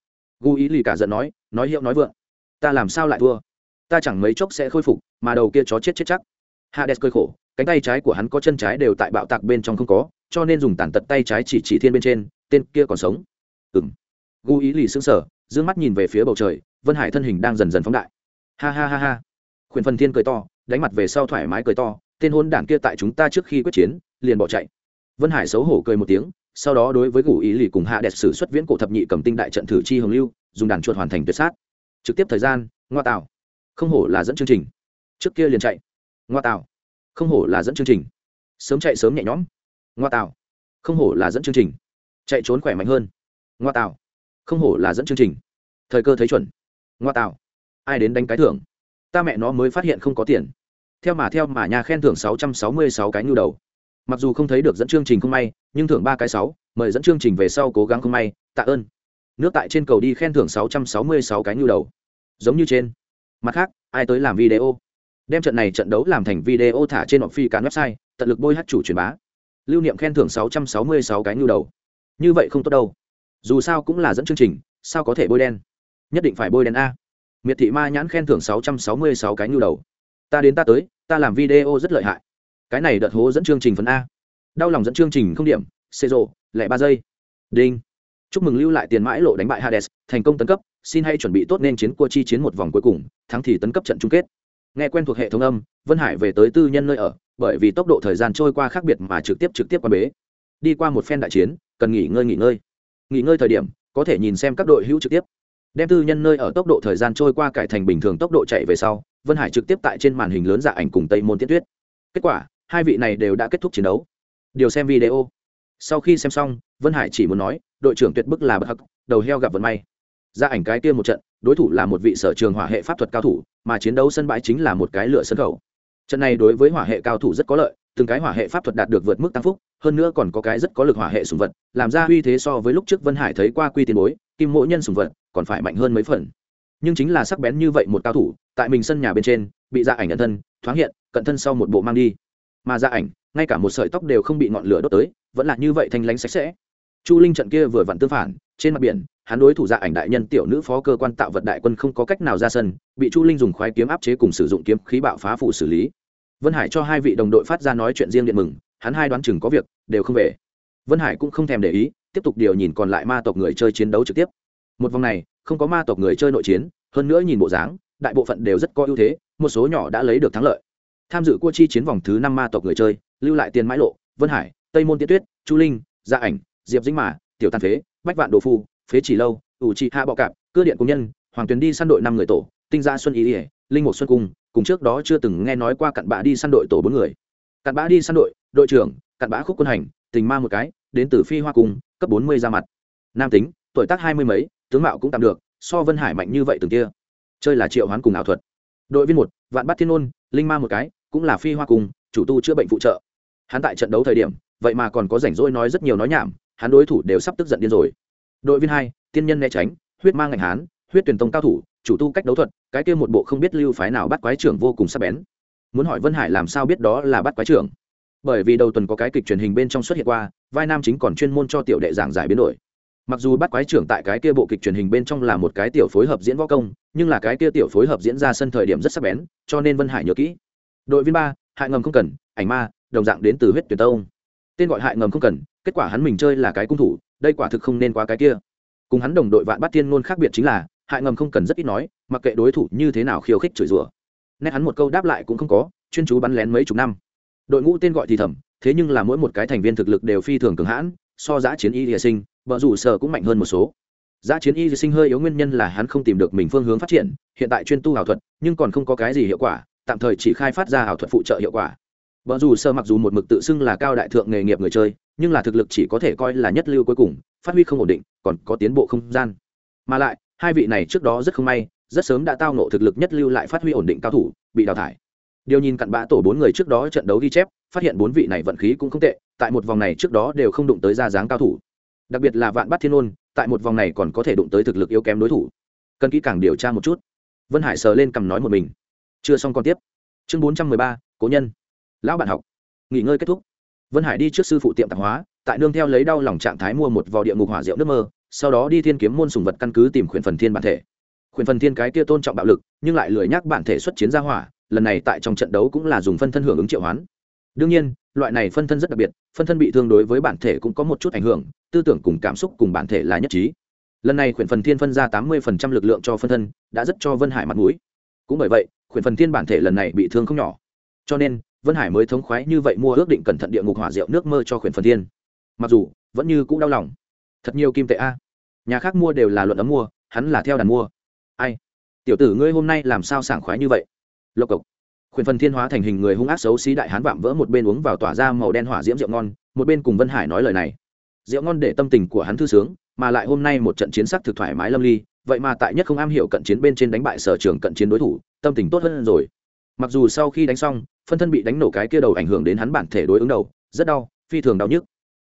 Gu ý lì cả giận nói nói hiệu nói vượng. Ta làm sao lại thua? Ta chẳng mấy chốc sẽ khôi phục, mà đầu kia chó chết chết chắc hades cơi khổ, cánh tay trái của hắn có chân trái đều tại bạo tạc bên trong không có, cho nên dùng tàn tật tay trái chỉ chỉ thiên bên trên, tên kia còn sống. Ừng gu ý lì xứng sở d ư ơ n g mắt nhìn về phía bầu trời, vân hải thân hình đang dần dần phóng đại. Ha ha ha ha. Khuyển phần thiên cười to, đánh mặt về sau thoải mái cười to, tên hôn đảng kia tại chúng ta trước khi quyết chiến, liền bỏ chạy. Vân hải xấu hổ cười một tiếng, sau đó đối với gù ý lì cùng hạ đẹp sử xuất viễn cổ thập nhị cầm tinh đại trận thử chi hồng lưu, dùng đàn chuột hoàn thành tuyệt sát. Trực tiếp thời gian, ngoa tạo. Không hổ là dẫn chương trình. Trước kia liền chạy ngoa tạo không hổ là dẫn chương trình. Sớm chạy sớm nhẹ nhõm. Ngoa tạo không hổ là dẫn chương trình. Chạy trốn khỏe mạnh hơn. Ngoa tạo không hổ là dẫn chương trình. Thời cơ thấy chuẩn. Ngoa tạo ai đến đánh cái thưởng? Ta mẹ nó mới phát hiện không có tiền. Theo mà theo mà nhà khen thưởng sáu trăm sáu mươi sáu cái nhu đầu. Mặc dù không thấy được dẫn chương trình không may, nhưng thưởng ba cái sáu, mời dẫn chương trình về sau cố gắng không may, tạ ơn. Nước tại trên cầu đi khen thưởng sáu trăm sáu mươi sáu cái nhu đầu. Giống như trên. Mặt khác, ai tới làm video? Đem trận này trận đấu làm thành video thả trên họ phi cán website, tận lực bôi hát chủ truyền bá. Lưu niệm khen thưởng sáu trăm sáu mươi sáu cái nhu đầu. Như vậy không tốt đâu. Dù sao cũng là dẫn chương trình, sao có thể bôi đen? Nhất định phải bôi đen a. Miệt thị ma nhãn khen thưởng sáu trăm sáu mươi sáu cái nhu đầu. Ta đến ta tới, ta làm video rất lợi hại. Cái này đợt hố dẫn chương trình phần a. Đau lòng dẫn chương trình không điểm xê rộ lẻ ba giây. Đinh. Chúc mừng lưu lại tiền mãi lộ đánh bại hades, thành công tấn cấp, xin hãy chuẩn bị tốt nên chiến cua chi chiến một vòng cuối cùng, thắng thì tấn cấp trận chung kết nghe quen thuộc hệ thống âm, vân hải về tới tư nhân nơi ở, bởi vì tốc độ thời gian trôi qua khác biệt mà trực tiếp trực tiếp qua bế. Đi qua một phen đại chiến, cần nghỉ ngơi nghỉ ngơi. Nghỉ ngơi thời điểm, có thể nhìn xem các đội hữu trực tiếp. Đem tư nhân nơi ở tốc độ thời gian trôi qua cải thành bình thường tốc độ chạy về sau, vân hải trực tiếp tại trên màn hình lớn dạ ảnh cùng tây môn tiết tuyết. Kết quả, hai vị này đều đã kết thúc chiến đấu. Điều xem video. Sau khi xem xong, vân hải chỉ muốn nói, đội trưởng tuyệt bức là bậc hắc, đầu heo gặp vận may. Ra ảnh cái kia một trận, đối thủ là một vị sở trường hỏa hệ pháp thuật cao thủ mà chiến đấu sân bãi chính là một cái lửa sân khẩu. Trận này đối với hỏa hệ cao thủ rất có lợi, từng cái hỏa hệ pháp thuật đạt được vượt mức tăng phúc, hơn nữa còn có cái rất có lực hỏa hệ sùng vật, làm ra uy thế so với lúc trước vân hải thấy qua quy tiền bối, kim mỗi nhân sùng vật, còn phải mạnh hơn mấy phần. Nhưng chính là sắc bén như vậy một cao thủ, tại mình sân nhà bên trên, bị dạ ảnh nhận thân, thoáng hiện, cận thân sau một bộ mang đi. Mà dạ ảnh, ngay cả một sợi tóc đều không bị ngọn lửa đốt tới, vẫn là như vậy thanh lánh sạch sẽ. Chu linh trận kia vừa vặn tương phản, trên mặt biển hắn đối thủ dạ ảnh đại nhân tiểu nữ phó cơ quan tạo vật đại quân không có cách nào ra sân, bị chu linh dùng khoái kiếm áp chế cùng sử dụng kiếm khí bạo phá phủ xử lý. Vân hải cho hai vị đồng đội phát ra nói chuyện riêng điện mừng, hắn hai đoán chừng có việc, đều không về. Vân hải cũng không thèm để ý, tiếp tục điều nhìn còn lại ma tộc người chơi chiến đấu trực tiếp. Một vòng này, không có ma tộc người chơi nội chiến, hơn nữa nhìn bộ dáng, đại bộ phận đều rất có ưu thế, một số nhỏ đã lấy được thắng lợi. Tham dự cua chi chiến vòng thứ năm ma tộc người chơi, lưu lại tiền mãi lộ, vân hải, tây môn tiết tuyết, chu linh gia ảnh, diệp dĩnh mã tiểu tàn phế, bách vạn đồ phu phế chỉ lâu, ủ trị hạ bọ cạp cơ điện công nhân, hoàng tuyền đi săn đội năm người tổ, tinh gia xuân ý ỉa, linh mục xuân cung, cùng trước đó chưa từng nghe nói qua cặn bã đi săn đội tổ bốn người. Cặn bã đi săn đội đội trưởng, cặn bã khúc quân hành, tình ma một cái, đến từ phi hoa cung, cấp bốn mươi ra mặt. Nam tính, tuổi tác hai mươi mấy, tướng mạo cũng tạm được, so vân hải mạnh như vậy từng kia. Chơi là triệu hoán cùng ảo thuật. Đội viên một, vạn bắt thiên ôn linh ma một cái, cũng là phi hoa cung, chủ tu chữa bệnh phụ trợ. Hắn tại trận đấu thời điểm, vậy mà còn có rảnh rỗi nói rất nhiều nói nhảm, hắn đối thủ đều sắp tức giận điên rồi đội viên hai, tiên nhân né tránh, huyết mang ngành hán, huyết tuyển tông cao thủ, chủ tu cách đấu thuật, cái kia một bộ không biết lưu phái nào bắt quái trưởng vô cùng sắc bén. Muốn hỏi vân hải làm sao biết đó là bắt quái trưởng? Bởi vì đầu tuần có cái kịch truyền hình bên trong xuất hiện qua, vai nam chính còn chuyên môn cho tiểu đệ giảng giải biến đổi. Mặc dù bắt quái trưởng tại cái kia bộ kịch truyền hình bên trong là một cái tiểu phối hợp diễn võ công, nhưng là cái kia tiểu phối hợp diễn ra sân thời điểm rất sắc bén, cho nên vân hải nhớ kỹ. Đội viên ba, hại ngầm không cần, ảnh ma, đồng dạng đến từ huyết tuyển tông. Tên gọi hại ngầm không cần, kết quả hắn mình chơi là cái cung thủ đây quả thực không nên quá cái kia. Cùng hắn đồng đội vạn bát thiên ngôn khác biệt chính là, hại ngầm không cần rất ít nói, mặc kệ đối thủ như thế nào khiêu khích chửi rủa. Nét hắn một câu đáp lại cũng không có, chuyên chú bắn lén mấy chục năm. Đội ngũ tên gọi thì thầm, thế nhưng là mỗi một cái thành viên thực lực đều phi thường cường hãn, so giã chiến y địa sinh, vợ rủ sở cũng mạnh hơn một số. Giã chiến y địa sinh hơi yếu nguyên nhân là hắn không tìm được mình phương hướng phát triển, hiện tại chuyên tu ảo thuật, nhưng còn không có cái gì hiệu quả, tạm thời chỉ khai phát ra ảo thuật phụ trợ hiệu quả vợ dù sơ mặc dù một mực tự xưng là cao đại thượng nghề nghiệp người chơi, nhưng là thực lực chỉ có thể coi là nhất lưu cuối cùng, phát huy không ổn định, còn có tiến bộ không gian. Mà lại, hai vị này trước đó rất không may, rất sớm đã tao nộ thực lực nhất lưu lại phát huy ổn định cao thủ, bị đào thải. Điều nhìn cặn bã tổ bốn người trước đó trận đấu ghi chép, phát hiện bốn vị này vận khí cũng không tệ, tại một vòng này trước đó đều không đụng tới ra dáng cao thủ. Đặc biệt là vạn bát thiên ôn, tại một vòng này còn có thể đụng tới thực lực yếu kém đối thủ. Cần kỹ càng điều tra một chút. Vân hải sờ lên cầm nói một mình. Chưa xong còn tiếp. Chương bốn trăm mười ba, cố nhân lão bạn học, nghỉ ngơi kết thúc. Vân hải đi trước sư phụ tiệm tạp hóa, tại nương theo lấy đau lòng trạng thái mua một vò địa ngục hỏa rượu nước mơ, sau đó đi thiên kiếm môn sùng vật căn cứ tìm khuyển phần thiên bản thể. Khuyển phần thiên cái kia tôn trọng bạo lực, nhưng lại lười nhắc bản thể xuất chiến ra hỏa, lần này tại trong trận đấu cũng là dùng phân thân hưởng ứng triệu hoán. Đương nhiên, loại này phân thân rất đặc biệt, phân thân bị thương đối với bản thể cũng có một chút ảnh hưởng, tư tưởng cùng cảm xúc cùng bản thể là nhất trí. Lần này khuyển phần thiên phân ra tám mươi lực lượng cho phân thân, đã rất cho vân hải mặt mũi. Cũng bởi vậy, khuyển phần thiên bản thể lần này bị thương không nhỏ. Cho nên vân hải mới thống khoái như vậy mua ước định cẩn thận địa ngục hỏa rượu nước mơ cho khuyển phần thiên. Mặc dù, vẫn như cũng đau lòng. Thật nhiều kim tệ a. Nhà khác mua đều là luận ấm mua, hắn là theo đàn mua. Ai? Tiểu tử ngươi hôm nay làm sao sảng khoái như vậy? Lộc cộc. Khuyển phần thiên hóa thành hình người hung ác xấu xí đại hán vạm vỡ một bên uống vào tỏa ra màu đen hỏa diễm rượu ngon, một bên cùng vân hải nói lời này. Rượu ngon để tâm tình của hắn thư sướng, mà lại hôm nay một trận chiến sắc thực thoải mái lâm ly, vậy mà tại nhất không am hiểu cận chiến bên trên đánh bại sở trường cận chiến đối thủ, tâm tình tốt hơn rồi. Mặc dù sau khi đánh xong phân thân bị đánh nổ cái kia đầu ảnh hưởng đến hắn bản thể đối ứng đầu, rất đau, phi thường đau nhức.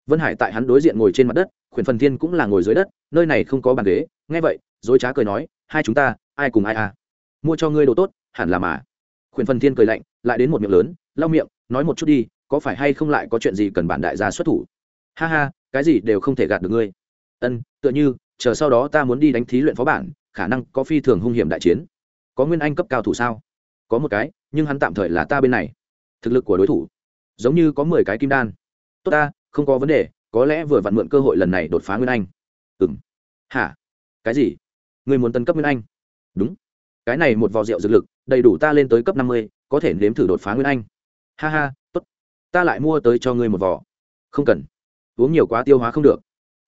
Vân hải tại hắn đối diện ngồi trên mặt đất, khuyển phần thiên cũng là ngồi dưới đất, nơi này không có bàn ghế. Nghe vậy, dối trá cười nói, hai chúng ta, ai cùng ai à? Mua cho ngươi đồ tốt, hẳn là mà. Khuyển phần thiên cười lạnh, lại đến một miệng lớn, lau miệng, nói một chút đi, có phải hay không lại có chuyện gì cần bản đại gia xuất thủ? Ha ha, cái gì đều không thể gạt được ngươi. Ân, tựa như, chờ sau đó ta muốn đi đánh thí luyện phó bản, khả năng có phi thường hung hiểm đại chiến. Có nguyên anh cấp cao thủ sao? Có một cái nhưng hắn tạm thời là ta bên này. Thực lực của đối thủ, giống như có mười cái kim đan. Tốt ta, không có vấn đề, có lẽ vừa vặn mượn cơ hội lần này đột phá nguyên anh. Ừ m hả? Cái gì? Người muốn tân cấp nguyên anh? Đúng. Cái này một vò rượu dược lực, đầy đủ ta lên tới cấp năm mươi, có thể nếm thử đột phá nguyên anh. Ha ha, tốt. Ta lại mua tới cho ngươi một vò. Không cần. Uống nhiều quá tiêu hóa không được.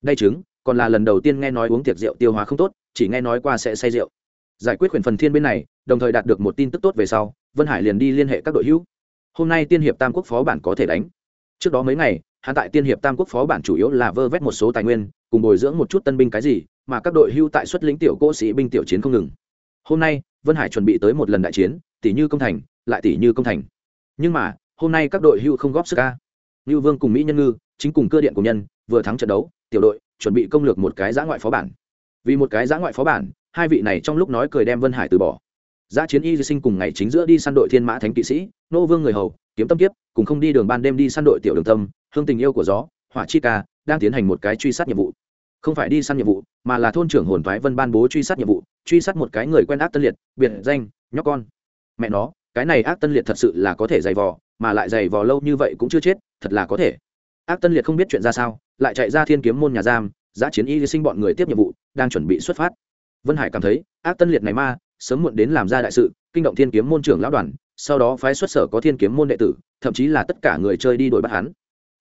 Đây chứng còn là lần đầu tiên nghe nói uống tiệc rượu tiêu hóa không tốt, chỉ nghe nói qua sẽ say rượu. Giải quyết quyền phần thiên bên này, đồng thời đạt được một tin tức tốt về sau vân hải liền đi liên hệ các đội hữu. Hôm nay tiên hiệp tam quốc phó bản có thể đánh. Trước đó mấy ngày, hắn tại tiên hiệp tam quốc phó bản chủ yếu là vơ vét một số tài nguyên, cùng bồi dưỡng một chút tân binh cái gì, mà các đội hưu tại xuất lĩnh tiểu cỗ sĩ binh tiểu chiến không ngừng. Hôm nay, vân hải chuẩn bị tới một lần đại chiến, tỷ như công thành, lại tỷ như công thành. Nhưng mà, hôm nay các đội hưu không góp sức ca như vương cùng mỹ nhân ngư, chính cùng cơ điện của nhân, vừa thắng trận đấu, tiểu đội chuẩn bị công lược một cái giã ngoại phó bản. Vì một cái giã ngoại phó bản, hai vị này trong lúc nói cười đem vân hải từ bỏ. Giá chiến y sinh cùng ngày chính giữa đi săn đội thiên mã thánh kỵ sĩ, nô vương người hầu, kiếm tâm kiếp, cùng không đi đường ban đêm đi săn đội tiểu đường tâm hương tình yêu của gió, hỏa chi ca, đang tiến hành một cái truy sát nhiệm vụ. Không phải đi săn nhiệm vụ, mà là thôn trưởng hồn thoái vân ban bố truy sát nhiệm vụ, truy sát một cái người quen ác tân liệt, biệt danh, nhóc con. Mẹ nó, cái này ác tân liệt thật sự là có thể dày vò, mà lại dày vò lâu như vậy cũng chưa chết, thật là có thể. Ác tân liệt không biết chuyện ra sao, lại chạy ra thiên kiếm môn nhà giam giá chiến y sinh bọn người tiếp nhiệm vụ, đang chuẩn bị xuất phát. Vân hải cảm thấy, ác tân liệt này ma sớm muộn đến làm ra đại sự, kinh động thiên kiếm môn trưởng lão đoàn, sau đó phái xuất sở có thiên kiếm môn đệ tử, thậm chí là tất cả người chơi đi đuổi bắt hắn.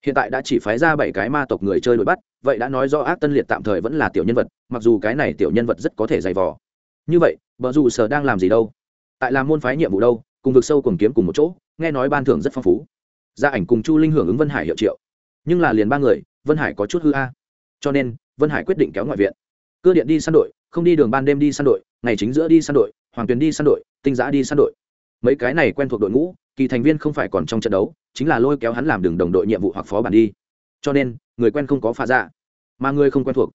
Hiện tại đã chỉ phái ra bảy cái ma tộc người chơi đuổi bắt, vậy đã nói do ác tân liệt tạm thời vẫn là tiểu nhân vật, mặc dù cái này tiểu nhân vật rất có thể dày vò. Như vậy vợ dù sở đang làm gì đâu? Tại làm môn phái nhiệm vụ đâu, cùng vực sâu cùng kiếm cùng một chỗ, nghe nói ban thưởng rất phong phú. Gia ảnh cùng chu linh hưởng ứng vân hải hiệu triệu. Nhưng là liền ba người, vân hải có chút hư a. Cho nên, vân hải quyết định kéo ngoại viện. Cơ điện đi săn đội, không đi đường ban đêm đi săn đội ngày chính giữa đi săn đội, hoàng tuyền đi săn đội, tinh giã đi săn đội. Mấy cái này quen thuộc đội ngũ, kỳ thành viên không phải còn trong trận đấu, chính là lôi kéo hắn làm đường đồng đội nhiệm vụ hoặc phó bản đi. Cho nên, người quen không có pha ra dạ, mà người không quen thuộc.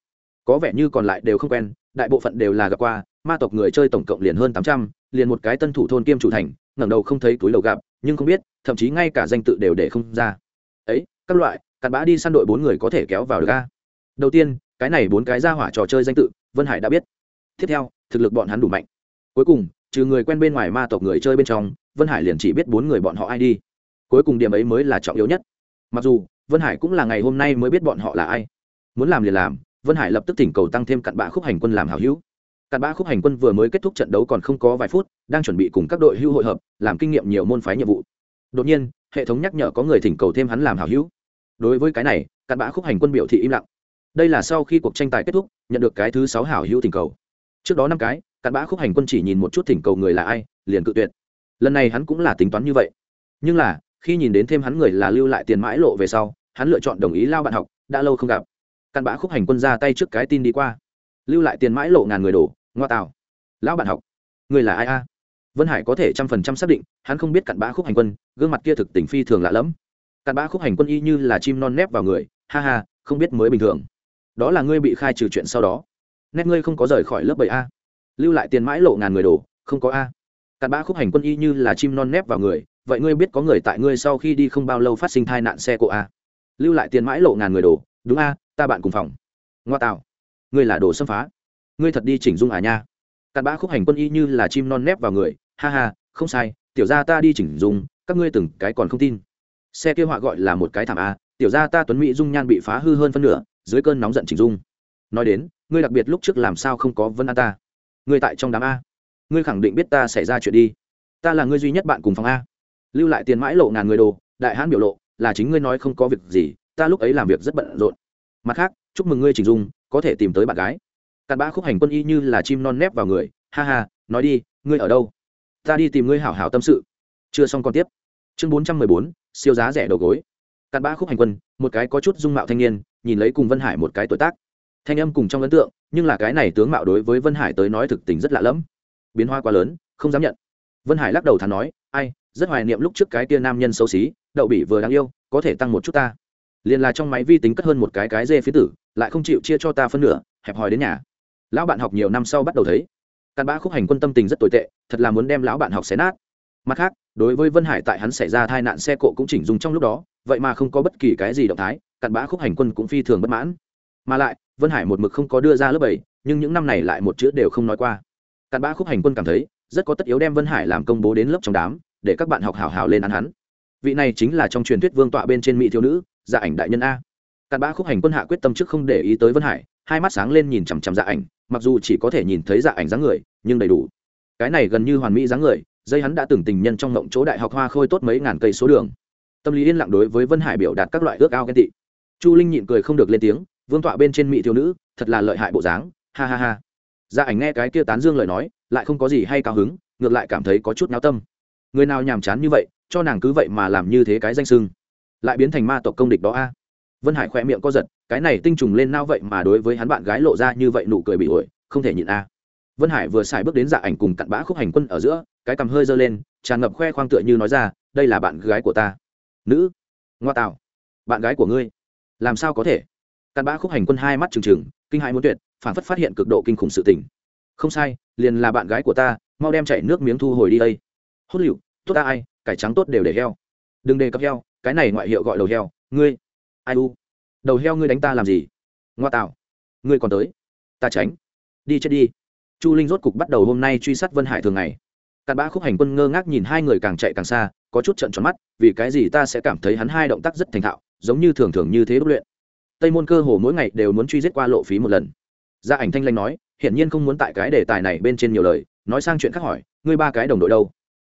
Có vẻ như còn lại đều không quen, đại bộ phận đều là gặp qua, ma tộc người chơi tổng cộng liền hơn tám trăm, liền một cái tân thủ thôn kiêm chủ thành, ngẩng đầu không thấy túi đầu gặp, nhưng không biết, thậm chí ngay cả danh tự đều để không ra. Ấy, các loại, cặn bã đi săn đội bốn người có thể kéo vào được ga đầu tiên, cái này bốn cái ra hỏa trò chơi danh tự, vân hải đã biết. Tiếp theo thực lực bọn hắn đủ mạnh. Cuối cùng, trừ người quen bên ngoài ma tộc người chơi bên trong, vân hải liền chỉ biết bốn người bọn họ ai đi. Cuối cùng điểm ấy mới là trọng yếu nhất. Mặc dù, vân hải cũng là ngày hôm nay mới biết bọn họ là ai. Muốn làm liền làm, vân hải lập tức thỉnh cầu tăng thêm cặn bã khúc hành quân làm hảo hữu. Cặn bã khúc hành quân vừa mới kết thúc trận đấu còn không có vài phút, đang chuẩn bị cùng các đội hưu hội hợp, làm kinh nghiệm nhiều môn phái nhiệm vụ. Đột nhiên, hệ thống nhắc nhở có người thỉnh cầu thêm hắn làm hảo hữu. Đối với cái này, cặn bã khúc hành quân biểu thị im lặng. Đây là sau khi cuộc tranh tài kết thúc, nhận được cái thứ sáu hảo hữu thỉnh cầu trước đó năm cái, cặn bã khúc hành quân chỉ nhìn một chút thỉnh cầu người là ai, liền cự tuyệt. Lần này hắn cũng là tính toán như vậy. Nhưng là, khi nhìn đến thêm hắn người là lưu lại tiền mãi lộ về sau, hắn lựa chọn đồng ý lao bạn học, đã lâu không gặp. Cặn bã khúc hành quân ra tay trước cái tin đi qua. Lưu lại tiền mãi lộ ngàn người đổ, ngoa tạo. Lão bạn học, người là ai a? Vân hải có thể trăm phần trăm xác định, hắn không biết cặn bã khúc hành quân, gương mặt kia thực tình phi thường lạ lẫm. Cặn bã khúc hành quân y như là chim non nép vào người, ha ha, không biết mới bình thường. Đó là ngươi bị khai trừ chuyện sau đó nét ngươi không có rời khỏi lớp bảy a. Lưu lại tiền mãi lộ ngàn người đổ không có a. Cặn bã khúc hành quân y như là chim non nép vào người vậy ngươi biết có người tại ngươi sau khi đi không bao lâu phát sinh tai nạn xe cộ a. Lưu lại tiền mãi lộ ngàn người đổ, đúng a ta bạn cùng phòng. Ngoa tạo. Ngươi là đồ xâm phá. Ngươi thật đi chỉnh dung à nha. Cặn bã khúc hành quân y như là chim non nép vào người ha ha không sai tiểu ra ta đi chỉnh dung các ngươi từng cái còn không tin. Xe kia họa gọi là một cái thảm a tiểu ra ta tuấn mỹ dung nhan bị phá hư hơn phân nửa dưới cơn nóng giận chỉnh dung. Nói đến ngươi đặc biệt lúc trước làm sao không có vân an ta? Ngươi tại trong đám a. Ngươi khẳng định biết ta xảy ra chuyện đi. Ta là ngươi duy nhất bạn cùng phòng a. Lưu lại tiền mãi lộ ngàn người đồ, đại hãn biểu lộ, là chính ngươi nói không có việc gì, ta lúc ấy làm việc rất bận rộn. Mặt khác, chúc mừng ngươi chỉnh dung, có thể tìm tới bạn gái. Cặn bã khúc hành quân y như là chim non nép vào người, ha ha, nói đi, ngươi ở đâu? Ta đi tìm ngươi hảo hảo tâm sự. Chưa xong còn tiếp. Chương bốn trăm mười bốn, siêu giá rẻ đầu gối. Cặn bã khúc hành quân, một cái có chút dung mạo thanh niên, nhìn lấy cùng vân hải một cái tuổi tác thanh âm cùng trong ấn tượng, nhưng là cái này tướng mạo đối với vân hải tới nói thực tình rất lạ lẫm. Biến hoa quá lớn, không dám nhận. Vân hải lắc đầu thắn nói, ai, rất hoài niệm lúc trước cái tia nam nhân xấu xí, đậu bị vừa đáng yêu, có thể tăng một chút ta. Liền là trong máy vi tính cất hơn một cái cái dê phía tử, lại không chịu chia cho ta phân nửa, hẹp hòi đến nhà. Lão bạn học nhiều năm sau bắt đầu thấy. Cặn bã khúc hành quân tâm tình rất tồi tệ, thật là muốn đem lão bạn học xé nát. Mặt khác, đối với vân hải tại hắn xảy ra tai nạn xe cộ cũng chỉnh dùng trong lúc đó, vậy mà không có bất kỳ cái gì động thái, cặn bã khúc hành quân cũng phi thường bất mãn. Mà lại vân hải một mực không có đưa ra lớp bảy, nhưng những năm này lại một chữ đều không nói qua. Cặn bã khúc hành quân cảm thấy, rất có tất yếu đem vân hải làm công bố đến lớp trong đám, để các bạn học hào hào lên ăn hắn. Vị này chính là trong truyền thuyết vương tọa bên trên mỹ thiếu nữ dạ ảnh đại nhân a. Cặn bã khúc hành quân hạ quyết tâm trước không để ý tới vân hải, hai mắt sáng lên nhìn chằm chằm dạ ảnh, mặc dù chỉ có thể nhìn thấy dạ ảnh dáng người, nhưng đầy đủ. Cái này gần như hoàn mỹ dáng người, dây hắn đã từng tình nhân trong ngộng chỗ đại học hoa khôi tốt mấy ngàn cây số đường. Tâm lý yên lặng đối với vân hải biểu đạt các loại ước ao ghen tị. Chu linh nhịn cười không được lên tiếng vương tọa bên trên mỹ thiếu nữ, thật là lợi hại bộ dáng, ha ha ha. Gia dạ ảnh nghe cái kia tán dương lời nói, lại không có gì hay cao hứng, ngược lại cảm thấy có chút náo tâm. Người nào nhàm chán như vậy, cho nàng cứ vậy mà làm như thế cái danh sưng lại biến thành ma tộc công địch đó a. Vân hải khỏe miệng co giật, cái này tinh trùng lên nao vậy mà đối với hắn bạn gái lộ ra như vậy nụ cười bị ổi, không thể nhịn a. Vân hải vừa xài bước đến dạ ảnh cùng cặn bã khúc hành quân ở giữa, cái cằm hơi giơ lên, tràn ngập khoe khoang tựa như nói ra, đây là bạn gái của ta. Nữ. Ngoa tạo. Bạn gái của ngươi. Làm sao có thể? Cặn bã khúc hành quân hai mắt trừng trừng, kinh hãi muốn tuyệt, phản phất phát hiện cực độ kinh khủng sự tình. Không sai, liền là bạn gái của ta, mau đem chảy nước miếng thu hồi đi đây. Hốt liệu tốt ta ai, cải trắng tốt đều để heo. Đừng đề cập heo, cái này ngoại hiệu gọi đầu heo, ngươi. Ai u? Đầu heo ngươi đánh ta làm gì? Ngoa tạo. Ngươi còn tới. Ta tránh. Đi chết đi. Chu linh rốt cục bắt đầu hôm nay truy sát vân hải thường ngày. Cặn bã khúc hành quân ngơ ngác nhìn hai người càng chạy càng xa, có chút trận tròn mắt, vì cái gì ta sẽ cảm thấy hắn hai động tác rất thành thạo, giống như thường thường như thế đúc luyện tây môn cơ hồ mỗi ngày đều muốn truy giết qua lộ phí một lần. Gia ảnh thanh lanh nói, hiển nhiên không muốn tại cái đề tài này bên trên nhiều lời, nói sang chuyện khác hỏi, ngươi ba cái đồng đội đâu?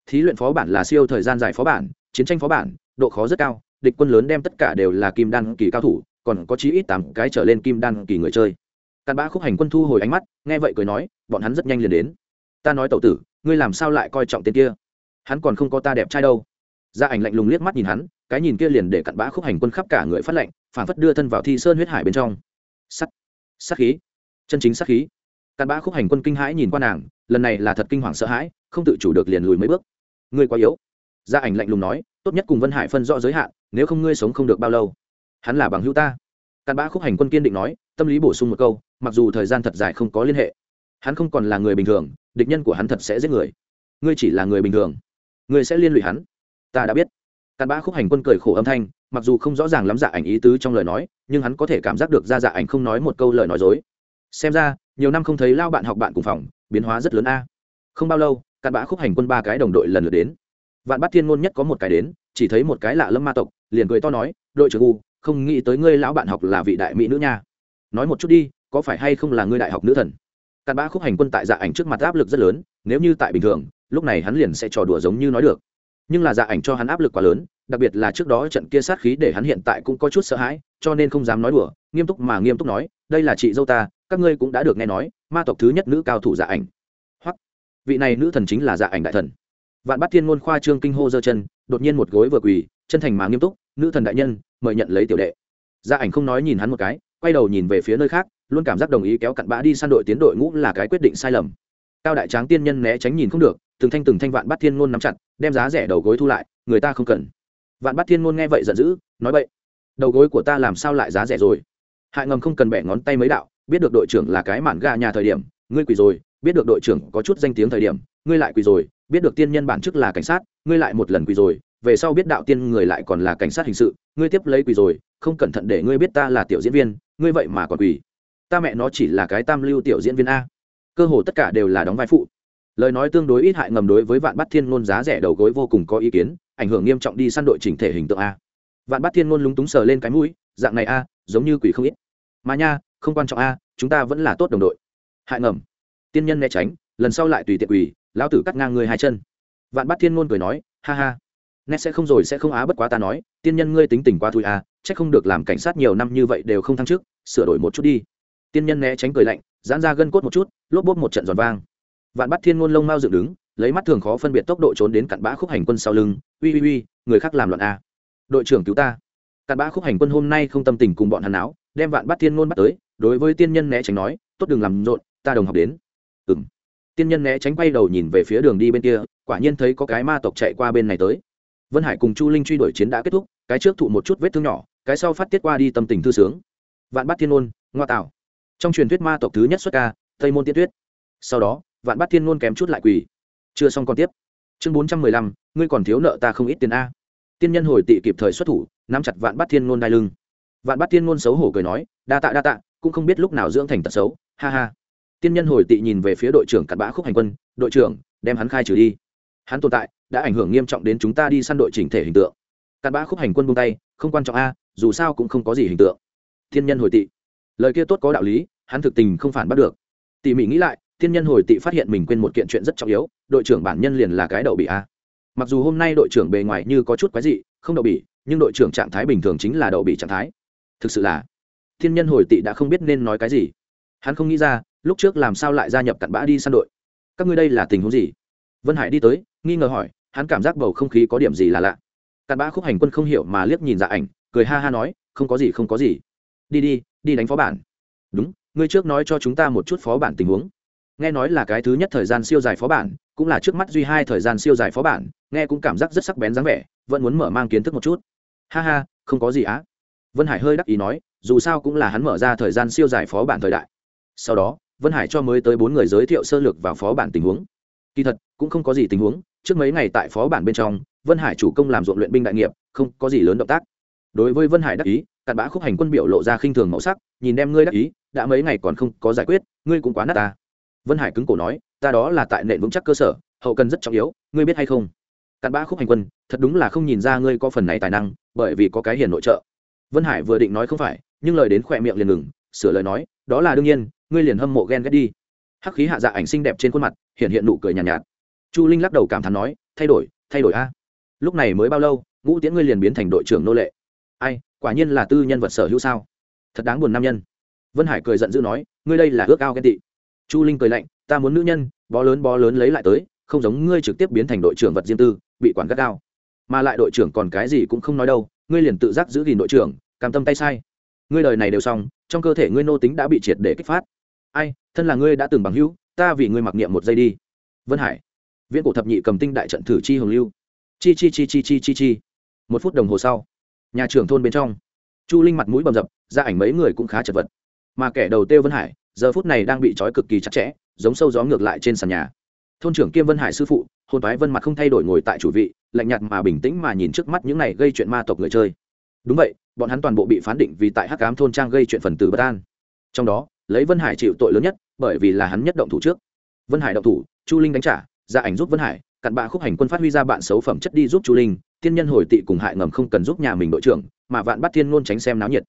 Thí luyện phó bản là siêu thời gian dài phó bản, chiến tranh phó bản, độ khó rất cao, địch quân lớn đem tất cả đều là kim đan kỳ cao thủ, còn có chí ít tám cái trở lên kim đan kỳ người chơi. Cặn bã khúc hành quân thu hồi ánh mắt, nghe vậy cười nói, bọn hắn rất nhanh liền đến. Ta nói tẩu tử, ngươi làm sao lại coi trọng tên kia? Hắn còn không có ta đẹp trai đâu. Gia ảnh lạnh lùng liếc mắt nhìn hắn cái nhìn kia liền để cặn bã khúc hành quân khắp cả người phát lạnh phản phất đưa thân vào thi sơn huyết hải bên trong. Sắt sắt khí, chân chính sắt khí. Cặn bã khúc hành quân kinh hãi nhìn qua nàng, lần này là thật kinh hoàng sợ hãi, không tự chủ được liền lùi mấy bước. Ngươi quá yếu. Gia ảnh lạnh lùng nói, tốt nhất cùng vân hải phân rõ giới hạn, nếu không ngươi sống không được bao lâu. Hắn là bằng hữu ta. Cặn bã khúc hành quân kiên định nói, tâm lý bổ sung một câu, mặc dù thời gian thật dài không có liên hệ, hắn không còn là người bình thường, địch nhân của hắn thật sẽ giết người. Ngươi chỉ là người bình thường. Ngươi sẽ liên lụy hắn. Ta đã biết cặn bã khúc hành quân cười khổ âm thanh, mặc dù không rõ ràng lắm dạ ảnh ý tứ trong lời nói, nhưng hắn có thể cảm giác được ra dạ ảnh không nói một câu lời nói dối. Xem ra, nhiều năm không thấy lao bạn học bạn cùng phòng, biến hóa rất lớn a. Không bao lâu cặn bã khúc hành quân ba cái đồng đội lần lượt đến. Vạn bát thiên ngôn nhất có một cái đến, chỉ thấy một cái lạ lâm ma tộc, liền cười to nói, đội trưởng u, không nghĩ tới ngươi lão bạn học là vị đại mỹ nữ nha. Nói một chút đi, có phải hay không là ngươi đại học nữ thần? Cặn bã khúc hành quân tại dạ ảnh trước mặt áp lực rất lớn, nếu như tại bình thường, lúc này hắn liền sẽ trò đùa giống như nói được nhưng là dạ ảnh cho hắn áp lực quá lớn, đặc biệt là trước đó trận kia sát khí để hắn hiện tại cũng có chút sợ hãi, cho nên không dám nói đùa, nghiêm túc mà nghiêm túc nói, đây là chị dâu ta, các ngươi cũng đã được nghe nói, ma tộc thứ nhất nữ cao thủ dạ ảnh. Hoặc, vị này nữ thần chính là dạ ảnh đại thần. Vạn bắt thiên ngôn khoa trương kinh hô giơ chân, đột nhiên một gối vừa quỳ, chân thành mà nghiêm túc, nữ thần đại nhân, mời nhận lấy tiểu đệ. Gia ảnh không nói nhìn hắn một cái, quay đầu nhìn về phía nơi khác, luôn cảm giác đồng ý kéo cặn bã đi săn đội tiến đội ngũ là cái quyết định sai lầm cao đại tráng tiên nhân né tránh nhìn không được, từng thanh từng thanh vạn bát thiên ngôn nắm chặt, đem giá rẻ đầu gối thu lại, người ta không cần. Vạn bát thiên ngôn nghe vậy giận dữ, nói vậy đầu gối của ta làm sao lại giá rẻ rồi? Hại ngầm không cần bẻ ngón tay mấy đạo, biết được đội trưởng là cái mản gà nhà thời điểm, ngươi quỳ rồi, biết được đội trưởng có chút danh tiếng thời điểm, ngươi lại quỳ rồi, biết được tiên nhân bản chức là cảnh sát, ngươi lại một lần quỳ rồi, về sau biết đạo tiên người lại còn là cảnh sát hình sự, ngươi tiếp lấy quỳ rồi, không cẩn thận để ngươi biết ta là tiểu diễn viên, ngươi vậy mà còn quỳ. Ta mẹ nó chỉ là cái tam lưu tiểu diễn viên a cơ hồ tất cả đều là đóng vai phụ. Lời nói tương đối ít hại ngầm đối với vạn bát thiên ngôn giá rẻ đầu gối vô cùng có ý kiến, ảnh hưởng nghiêm trọng đi săn đội chỉnh thể hình tượng a. Vạn bát thiên ngôn lúng túng sờ lên cái mũi, dạng này a, giống như quỷ không ít. Mà nha, không quan trọng a, chúng ta vẫn là tốt đồng đội. Hại ngầm. Tiên nhân né tránh, lần sau lại tùy tiện quỷ lão tử cắt ngang người hai chân. Vạn bát thiên ngôn cười nói, ha ha. Nét sẽ không rồi sẽ không á bất quá ta nói, tiên nhân ngươi tính tình quá thui a, chắc không được làm cảnh sát nhiều năm như vậy đều không thăng chức, sửa đổi một chút đi. Tiên nhân né tránh cười lạnh giãn ra gân cốt một chút, lốp bốp một trận giòn vang. Vạn bắt thiên ngôn lông mau dựng đứng, lấy mắt thường khó phân biệt tốc độ trốn đến cặn bã khúc hành quân sau lưng, uy uy uy, người khác làm loạn a. Đội trưởng cứu ta. Cặn bã khúc hành quân hôm nay không tâm tình cùng bọn hắn áo đem vạn bắt thiên ngôn bắt tới, đối với tiên nhân né tránh nói, tốt đừng làm rộn, ta đồng học đến. Ừng tiên nhân né tránh quay đầu nhìn về phía đường đi bên kia, quả nhiên thấy có cái ma tộc chạy qua bên này tới. Vân hải cùng chu linh truy đuổi chiến đã kết thúc, cái trước thụ một chút vết thương nhỏ, cái sau phát tiết qua đi tâm tình thư sướng. Vạn bắt thiên ngôn ngoa tạo trong truyền thuyết ma tộc thứ nhất xuất ca, tây môn tiên tuyết. Sau đó, vạn bát thiên ngôn kém chút lại quỳ. Chưa xong còn tiếp. Chương bốn trăm mười lăm, ngươi còn thiếu nợ ta không ít tiền a. Tiên nhân hồi tị kịp thời xuất thủ, nắm chặt vạn bát thiên ngôn đai lưng. Vạn bát thiên ngôn xấu hổ cười nói, đa tạ đa tạ, cũng không biết lúc nào dưỡng thành tật xấu. Ha ha. Tiên nhân hồi tị nhìn về phía đội trưởng cặn bã khúc hành quân, đội trưởng, đem hắn khai trừ đi. Hắn tồn tại, đã ảnh hưởng nghiêm trọng đến chúng ta đi săn đội chỉnh thể hình tượng. Cặn bã khúc hành quân buông tay, không quan trọng a, dù sao cũng không có gì hình tượng. Tiên nhân hồi tị lời kia tốt có đạo lý, hắn thực tình không phản bắt được. Tỉ mỉ nghĩ lại, thiên nhân hồi tị phát hiện mình quên một kiện chuyện rất trọng yếu, đội trưởng bản nhân liền là cái đậu bị a. Mặc dù hôm nay đội trưởng bề ngoài như có chút quái dị, không đậu bị nhưng đội trưởng trạng thái bình thường chính là đậu bị trạng thái. Thực sự là, thiên nhân hồi tị đã không biết nên nói cái gì. Hắn không nghĩ ra, lúc trước làm sao lại gia nhập cặn bã đi săn đội. Các ngươi đây là tình huống gì? Vân hải đi tới, nghi ngờ hỏi, hắn cảm giác bầu không khí có điểm gì là lạ. Cặn bã khúc hành quân không hiểu mà liếc nhìn dạ ảnh, cười ha ha nói, không có gì, không có gì. Đi đi đi đánh phó bản. Đúng, ngươi trước nói cho chúng ta một chút phó bản tình huống. Nghe nói là cái thứ nhất thời gian siêu dài phó bản, cũng là trước mắt duy hai thời gian siêu dài phó bản, nghe cũng cảm giác rất sắc bén dáng vẻ, vẫn muốn mở mang kiến thức một chút. Ha ha, không có gì á. Vân hải hơi đắc ý nói, dù sao cũng là hắn mở ra thời gian siêu dài phó bản thời đại. Sau đó, vân hải cho mới tới bốn người giới thiệu sơ lược vào phó bản tình huống. Kỳ thật, cũng không có gì tình huống, trước mấy ngày tại phó bản bên trong, vân hải chủ công làm ruộng luyện binh đại nghiệp, không có gì lớn động tác. Đối với vân hải đắc ý cặn bã khúc hành quân biểu lộ ra khinh thường màu sắc nhìn đem ngươi đắc ý đã mấy ngày còn không có giải quyết ngươi cũng quá nát ta. Vân hải cứng cổ nói ta đó là tại nện vững chắc cơ sở hậu cần rất trọng yếu ngươi biết hay không? Cặn bã khúc hành quân thật đúng là không nhìn ra ngươi có phần này tài năng bởi vì có cái hiền nội trợ. Vân hải vừa định nói không phải nhưng lời đến khỏe miệng liền ngừng sửa lời nói đó là đương nhiên ngươi liền hâm mộ ghen ghét đi. Hắc khí hạ dạ ảnh xinh đẹp trên khuôn mặt hiện hiện nụ cười nhàn nhạt, nhạt. Chu linh lắc đầu cảm thán nói thay đổi thay đổi a. Lúc này mới bao lâu ngũ tiễn ngươi liền biến thành đội trưởng nô lệ ai, quả nhiên là tư nhân vật sở hữu sao? Thật đáng buồn nam nhân. Vân hải cười giận dữ nói, ngươi đây là ước ao ghen tị. Chu linh cười lạnh, ta muốn nữ nhân, bó lớn bó lớn lấy lại tới, không giống ngươi trực tiếp biến thành đội trưởng vật riêng tư, bị quản gắt gao. Mà lại đội trưởng còn cái gì cũng không nói đâu, ngươi liền tự giác giữ gìn đội trưởng, cam tâm tay sai. Ngươi đời này đều xong, trong cơ thể ngươi nô tính đã bị triệt để kích phát. Ai, thân là ngươi đã từng bằng hữu, ta vì ngươi mặc niệm một giây đi. Vân hải. Viễn cổ thập nhị cầm tinh đại trận thử chi hồng lưu. Chi chi chi chi chi chi chi. Một phút đồng hồ sau nhà trưởng thôn bên trong. Chu linh mặt mũi bầm dập, ra ảnh mấy người cũng khá chật vật. Mà kẻ đầu tiêu vân hải, giờ phút này đang bị trói cực kỳ chặt chẽ, giống sâu gió ngược lại trên sàn nhà. Thôn trưởng kiêm vân hải sư phụ, hôn toái vân mặt không thay đổi ngồi tại chủ vị, lạnh nhạt mà bình tĩnh mà nhìn trước mắt những này gây chuyện ma tộc người chơi. Đúng vậy, bọn hắn toàn bộ bị phán định vì tại hắc cám thôn trang gây chuyện phần tử bất an. Trong đó, lấy vân hải chịu tội lớn nhất, bởi vì là hắn nhất động thủ trước. Vân hải động thủ, chu linh đánh trả, ra ảnh giúp vân hải cặn bạ khúc hành quân phát huy ra bạn xấu phẩm chất đi giúp chu linh, tiên nhân hồi tị cùng hại ngầm không cần giúp nhà mình đội trưởng, mà vạn bắt thiên ngôn tránh xem náo nhiệt.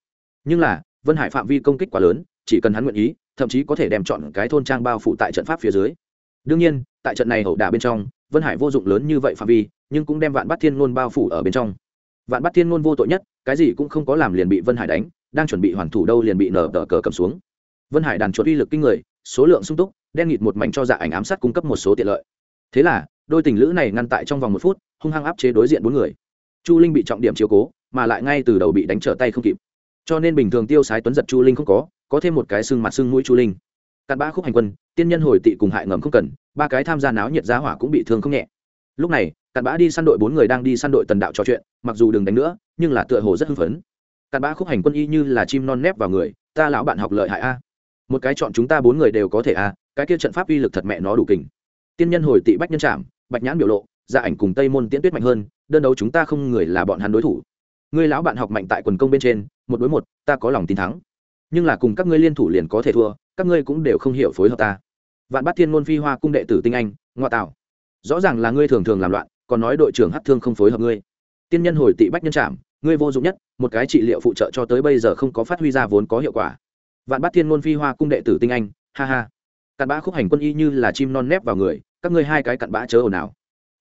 Nhưng là, vân hải phạm vi công kích quá lớn, chỉ cần hắn nguyện ý, thậm chí có thể đem chọn cái thôn trang bao phủ tại trận pháp phía dưới. Đương nhiên, tại trận này hậu đả bên trong, vân hải vô dụng lớn như vậy phạm vi, nhưng cũng đem vạn bắt thiên ngôn bao phủ ở bên trong. Vạn bắt thiên ngôn vô tội nhất, cái gì cũng không có làm liền bị vân hải đánh, đang chuẩn bị hoàn thủ đâu liền bị nở tờ cờ cầm xuống. Vân hải đàn chuột uy lực kinh người, số lượng sung túc, đen nghịt một mảnh cho dạ ảnh ám sát cung cấp một số tiện lợi. Thế là đôi tình lữ này ngăn tại trong vòng một phút, hung hăng áp chế đối diện bốn người. Chu linh bị trọng điểm chiếu cố, mà lại ngay từ đầu bị đánh trở tay không kịp. Cho nên bình thường tiêu sái tuấn giật chu linh không có có thêm một cái xương mặt xương mũi chu linh. Cặn bã khúc hành quân, tiên nhân hồi tị cùng hại ngầm không cần, ba cái tham gia náo nhiệt giá hỏa cũng bị thương không nhẹ. Lúc này, cặn bã đi săn đội bốn người đang đi săn đội tần đạo trò chuyện, mặc dù đừng đánh nữa, nhưng là tựa hồ rất hưng phấn. Cặn bã khúc hành quân y như là chim non nép vào người, ta lão bạn học lợi hại a. Một cái chọn chúng ta bốn người đều có thể a, cái kia trận pháp uy lực thật mẹ nó đủ kình. Tiên nhân hồi tị bách nhân trạm bạch nhãn biểu lộ, gia ảnh cùng tây môn tiễn tuyết mạnh hơn, đơn đấu chúng ta không người là bọn hắn đối thủ. Ngươi lão bạn học mạnh tại quần công bên trên, một đối một, ta có lòng tin thắng. Nhưng là cùng các ngươi liên thủ liền có thể thua, các ngươi cũng đều không hiểu phối hợp ta. Vạn bát thiên ngôn phi hoa cung đệ tử tinh anh, ngoại tạo rõ ràng là ngươi thường thường làm loạn, còn nói đội trưởng hát thương không phối hợp ngươi. Tiên nhân hồi tị bách nhân trảm, ngươi vô dụng nhất, một cái trị liệu phụ trợ cho tới bây giờ không có phát huy ra vốn có hiệu quả. Vạn bát thiên ngôn phi hoa cung đệ tử tinh anh, ha ha. Cặn bã khúc hành quân y như là chim non nép vào người các ngươi hai cái cặn bã chớ ồn ào.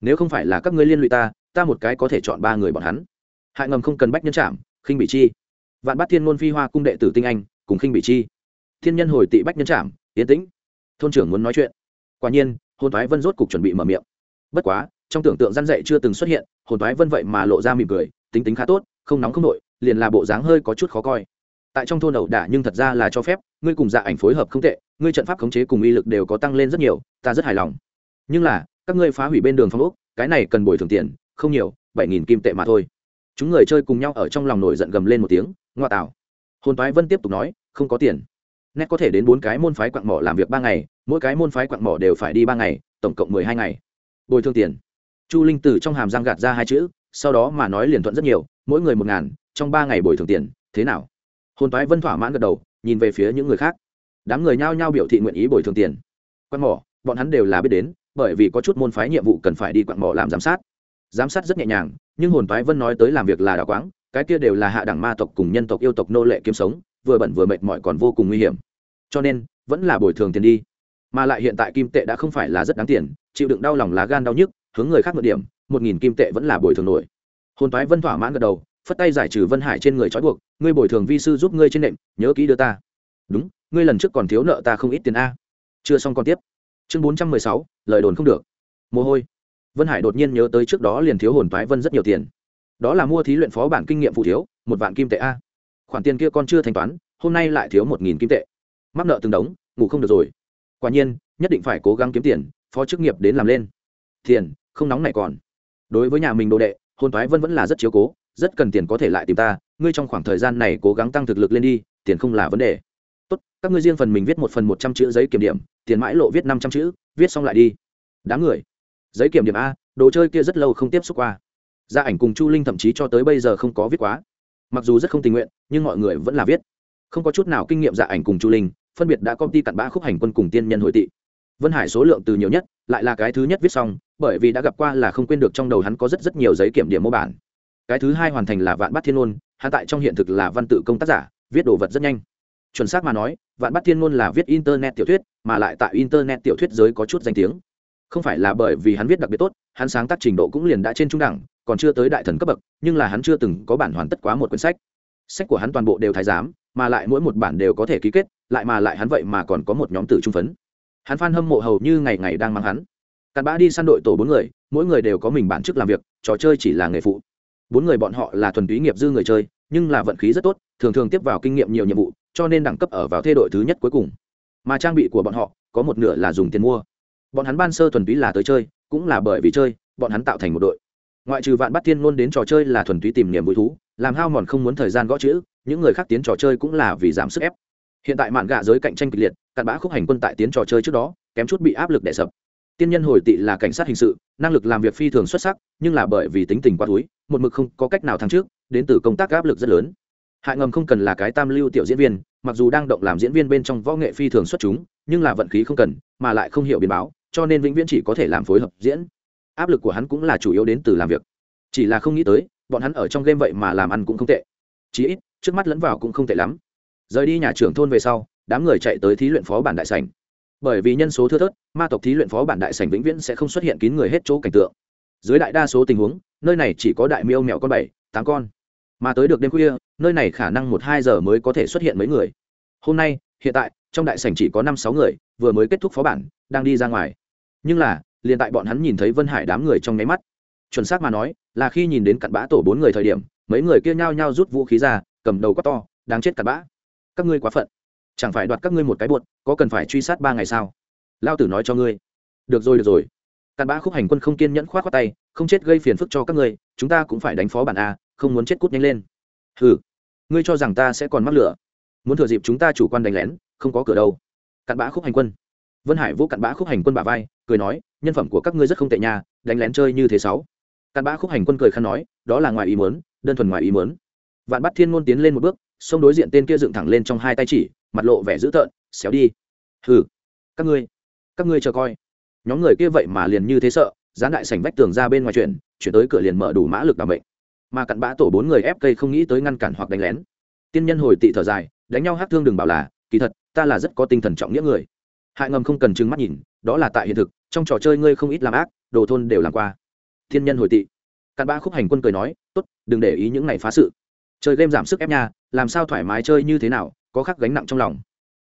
Nếu không phải là các ngươi liên lụy ta ta một cái có thể chọn ba người bọn hắn. Hại ngầm không cần bách nhân chạm, khinh bị chi. Vạn bát thiên ngôn phi hoa cung đệ tử tinh anh, cùng khinh bị chi. Thiên nhân hồi tị bách nhân chạm, yên tĩnh. Thôn trưởng muốn nói chuyện. Quả nhiên, hồn thoái vân rốt cục chuẩn bị mở miệng. Bất quá, trong tưởng tượng răn dậy chưa từng xuất hiện, hồn thoái vân vậy mà lộ ra mỉm cười, tính tính khá tốt, không nóng không nội, liền là bộ dáng hơi có chút khó coi. Tại trong thôn ẩu đả nhưng thật ra là cho phép, ngươi cùng dạ ảnh phối hợp không tệ, ngươi trận pháp khống chế cùng uy lực đều có tăng lên rất nhiều, ta rất hài lòng nhưng là, các ngươi phá hủy bên đường phong ốc, cái này cần bồi thường tiền, không nhiều, bảy nghìn kim tệ mà thôi. Chúng người chơi cùng nhau ở trong lòng nổi giận gầm lên một tiếng, ngoa tạo. Hồn toái vân tiếp tục nói, không có tiền. Nét có thể đến bốn cái môn phái quặng mỏ làm việc ba ngày, mỗi cái môn phái quặng mỏ đều phải đi ba ngày, tổng cộng mười hai ngày. Bồi thường tiền. Chu linh từ trong hàm giang gạt ra hai chữ, sau đó mà nói liền thuận rất nhiều, mỗi người một ngàn, trong ba ngày bồi thường tiền, thế nào? Hồn toái vân thỏa mãn gật đầu, nhìn về phía những người khác. Đám người nhao nhao biểu thị nguyện ý bồi thường tiền. Quặng mỏ, bọn hắn đều là biết đến bởi vì có chút môn phái nhiệm vụ cần phải đi quặng mỏ làm giám sát. Giám sát rất nhẹ nhàng, nhưng hồn phái vân nói tới làm việc là đào quáng, cái kia đều là hạ đẳng ma tộc cùng nhân tộc yêu tộc nô lệ kiếm sống, vừa bẩn vừa mệt mỏi còn vô cùng nguy hiểm. Cho nên, vẫn là bồi thường tiền đi. Mà lại hiện tại kim tệ đã không phải là rất đáng tiền, chịu đựng đau lòng lá gan đau nhức, hướng người khác mượn điểm, một nghìn kim tệ vẫn là bồi thường nổi. Hồn phái vân thỏa mãn gật đầu, phất tay giải trừ vân hải trên người trói buộc, ngươi bồi thường vi sư giúp ngươi trên nệm, nhớ kỹ đưa ta. Đúng, ngươi lần trước còn thiếu nợ ta không ít tiền a. Chưa xong còn tiếp chương bốn trăm mười sáu, lời đồn không được. Mồ hôi. Vân hải đột nhiên nhớ tới trước đó liền thiếu hồn toái vân rất nhiều tiền. Đó là mua thí luyện phó bản kinh nghiệm phụ thiếu, một vạn kim tệ a. Khoản tiền kia con chưa thanh toán, hôm nay lại thiếu một nghìn kim tệ. Mắc nợ từng đống, ngủ không được rồi. Quả nhiên, nhất định phải cố gắng kiếm tiền, phó chức nghiệp đến làm lên. Tiền, không nóng này còn. Đối với nhà mình đồ đệ, hồn toái vân vẫn là rất chiếu cố, rất cần tiền có thể lại tìm ta, ngươi trong khoảng thời gian này cố gắng tăng thực lực lên đi, tiền không là vấn đề tốt, các ngươi riêng phần mình viết một phần một trăm chữ giấy kiểm điểm, tiền mãi lộ viết năm trăm chữ, viết xong lại đi. Đám người. Giấy kiểm điểm a, đồ chơi kia rất lâu không tiếp xúc qua. Gia ảnh cùng chu linh thậm chí cho tới bây giờ không có viết quá. Mặc dù rất không tình nguyện, nhưng mọi người vẫn là viết. Không có chút nào kinh nghiệm dạ ảnh cùng chu linh, phân biệt đã công ty cặn bã khúc hành quân cùng tiên nhân hội tị. Vân hải số lượng từ nhiều nhất, lại là cái thứ nhất viết xong, bởi vì đã gặp qua là không quên được trong đầu hắn có rất rất nhiều giấy kiểm điểm mô bản. Cái thứ hai hoàn thành là vạn bát thiên ôn hắn tại trong hiện thực là văn tự công tác giả, viết đồ vật rất nhanh chuẩn xác mà nói, vạn bát thiên ngôn là viết internet tiểu thuyết, mà lại tại internet tiểu thuyết giới có chút danh tiếng. Không phải là bởi vì hắn viết đặc biệt tốt, hắn sáng tác trình độ cũng liền đã trên trung đẳng, còn chưa tới đại thần cấp bậc, nhưng là hắn chưa từng có bản hoàn tất quá một quyển sách. Sách của hắn toàn bộ đều thái giám, mà lại mỗi một bản đều có thể ký kết, lại mà lại hắn vậy mà còn có một nhóm tử trung phấn. Hắn phan hâm mộ hầu như ngày ngày đang mang hắn. Cặn bã đi săn đội tổ bốn người, mỗi người đều có mình bản chức làm việc, trò chơi chỉ là nghề phụ. Bốn người bọn họ là thuần túy nghiệp dư người chơi, nhưng là vận khí rất tốt, thường thường tiếp vào kinh nghiệm nhiều nhiệm vụ cho nên đẳng cấp ở vào thê đội thứ nhất cuối cùng. Mà trang bị của bọn họ, có một nửa là dùng tiền mua. Bọn hắn ban sơ thuần túy là tới chơi, cũng là bởi vì chơi, bọn hắn tạo thành một đội. Ngoại trừ vạn bắt thiên luôn đến trò chơi là thuần túy tìm niềm vui thú, làm hao mòn không muốn thời gian gõ chữ, những người khác tiến trò chơi cũng là vì giảm sức ép. Hiện tại mạn gạ giới cạnh tranh kịch liệt, cặn bã khúc hành quân tại tiến trò chơi trước đó, kém chút bị áp lực đè sập. Tiên nhân hồi tị là cảnh sát hình sự, năng lực làm việc phi thường xuất sắc, nhưng là bởi vì tính tình quá túi một mực không có cách nào thăng trước đến từ công tác áp lực rất lớn hại ngầm không cần là cái tam lưu tiểu diễn viên, mặc dù đang động làm diễn viên bên trong võ nghệ phi thường xuất chúng, nhưng là vận khí không cần, mà lại không hiểu biến báo, cho nên vĩnh viễn chỉ có thể làm phối hợp diễn. Áp lực của hắn cũng là chủ yếu đến từ làm việc. Chỉ là không nghĩ tới, bọn hắn ở trong game vậy mà làm ăn cũng không tệ. Chí ít, trước mắt lẫn vào cũng không tệ lắm. Rời đi nhà trưởng thôn về sau, đám người chạy tới thí luyện phó bản đại sảnh. Bởi vì nhân số thưa thớt, ma tộc thí luyện phó bản đại sảnh vĩnh viễn sẽ không xuất hiện kín người hết chỗ cảnh tượng. Dưới đại đa số tình huống, nơi này chỉ có đại miêu mèo con bảy, tám con mà tới được đêm khuya, nơi này khả năng một hai giờ mới có thể xuất hiện mấy người. Hôm nay, hiện tại, trong đại sảnh chỉ có năm sáu người, vừa mới kết thúc phó bản, đang đi ra ngoài. Nhưng là, liền tại bọn hắn nhìn thấy vân hải đám người trong nháy mắt. Chuẩn xác mà nói, là khi nhìn đến cặn bã tổ bốn người thời điểm, mấy người kia nhao nhao rút vũ khí ra, cầm đầu quát to, đáng chết cặn bã, các ngươi quá phận. Chẳng phải đoạt các ngươi một cái buột có cần phải truy sát ba ngày sao? Lao tử nói cho ngươi. Được rồi được rồi. Cặn bã khúc hành quân không kiên nhẫn khoát khoát tay, không chết gây phiền phức cho các ngươi, chúng ta cũng phải đánh phó bản a không muốn chết cút nhanh lên. Hừ, ngươi cho rằng ta sẽ còn mắc lửa? Muốn thừa dịp chúng ta chủ quan đánh lén, không có cửa đâu. Cặn bã khúc hành quân. Vân hải vô cặn bã khúc hành quân bà vai, cười nói, nhân phẩm của các ngươi rất không tệ nha, đánh lén chơi như thế sáu. Cặn bã khúc hành quân cười khăn nói, đó là ngoài ý muốn, đơn thuần ngoài ý muốn. Vạn bắt thiên ngôn tiến lên một bước, xông đối diện tên kia dựng thẳng lên trong hai tay chỉ, mặt lộ vẻ dữ tợn, xéo đi. Hừ, các ngươi các ngươi chờ coi. Nhóm người kia vậy mà liền như thế sợ gián đại sảnh vách tường ra bên ngoài chuyển chuyển tới cửa liền mở đủ mã lực đảm bệnh mà cặn bã tổ bốn người ép cây không nghĩ tới ngăn cản hoặc đánh lén. Tiên nhân hồi tị thở dài, đánh nhau hát thương đừng bảo là, kỳ thật, ta là rất có tinh thần trọng nghĩa người. Hại ngầm không cần trừng mắt nhìn, đó là tại hiện thực, trong trò chơi ngươi không ít làm ác, đồ thôn đều làm qua. Thiên nhân hồi tị. Cặn bã khúc hành quân cười nói, tốt, đừng để ý những ngày phá sự. Chơi game giảm sức ép nha, làm sao thoải mái chơi như thế nào, có khắc gánh nặng trong lòng.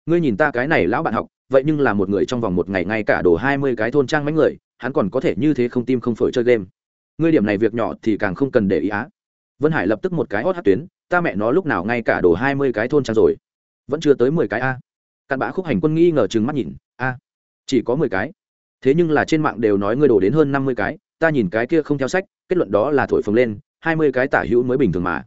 Ngươi nhìn ta cái này lão bạn học, vậy nhưng là một người trong vòng một ngày ngay cả đổ hai mươi cái thôn trang mấy người, hắn còn có thể như thế không tim không phổi chơi game. Ngươi điểm này việc nhỏ thì càng không cần để ý á vân hải lập tức một cái hót hát tuyến, ta mẹ nó lúc nào ngay cả đổ hai mươi cái thôn trang rồi? Vẫn chưa tới mười cái a. Cặn bã khúc hành quân nghi ngờ chừng mắt nhìn, a, chỉ có mười cái? Thế nhưng là trên mạng đều nói ngươi đổ đến hơn năm mươi cái, ta nhìn cái kia không theo sách, kết luận đó là thổi phồng lên, hai mươi cái tả hữu mới bình thường mà.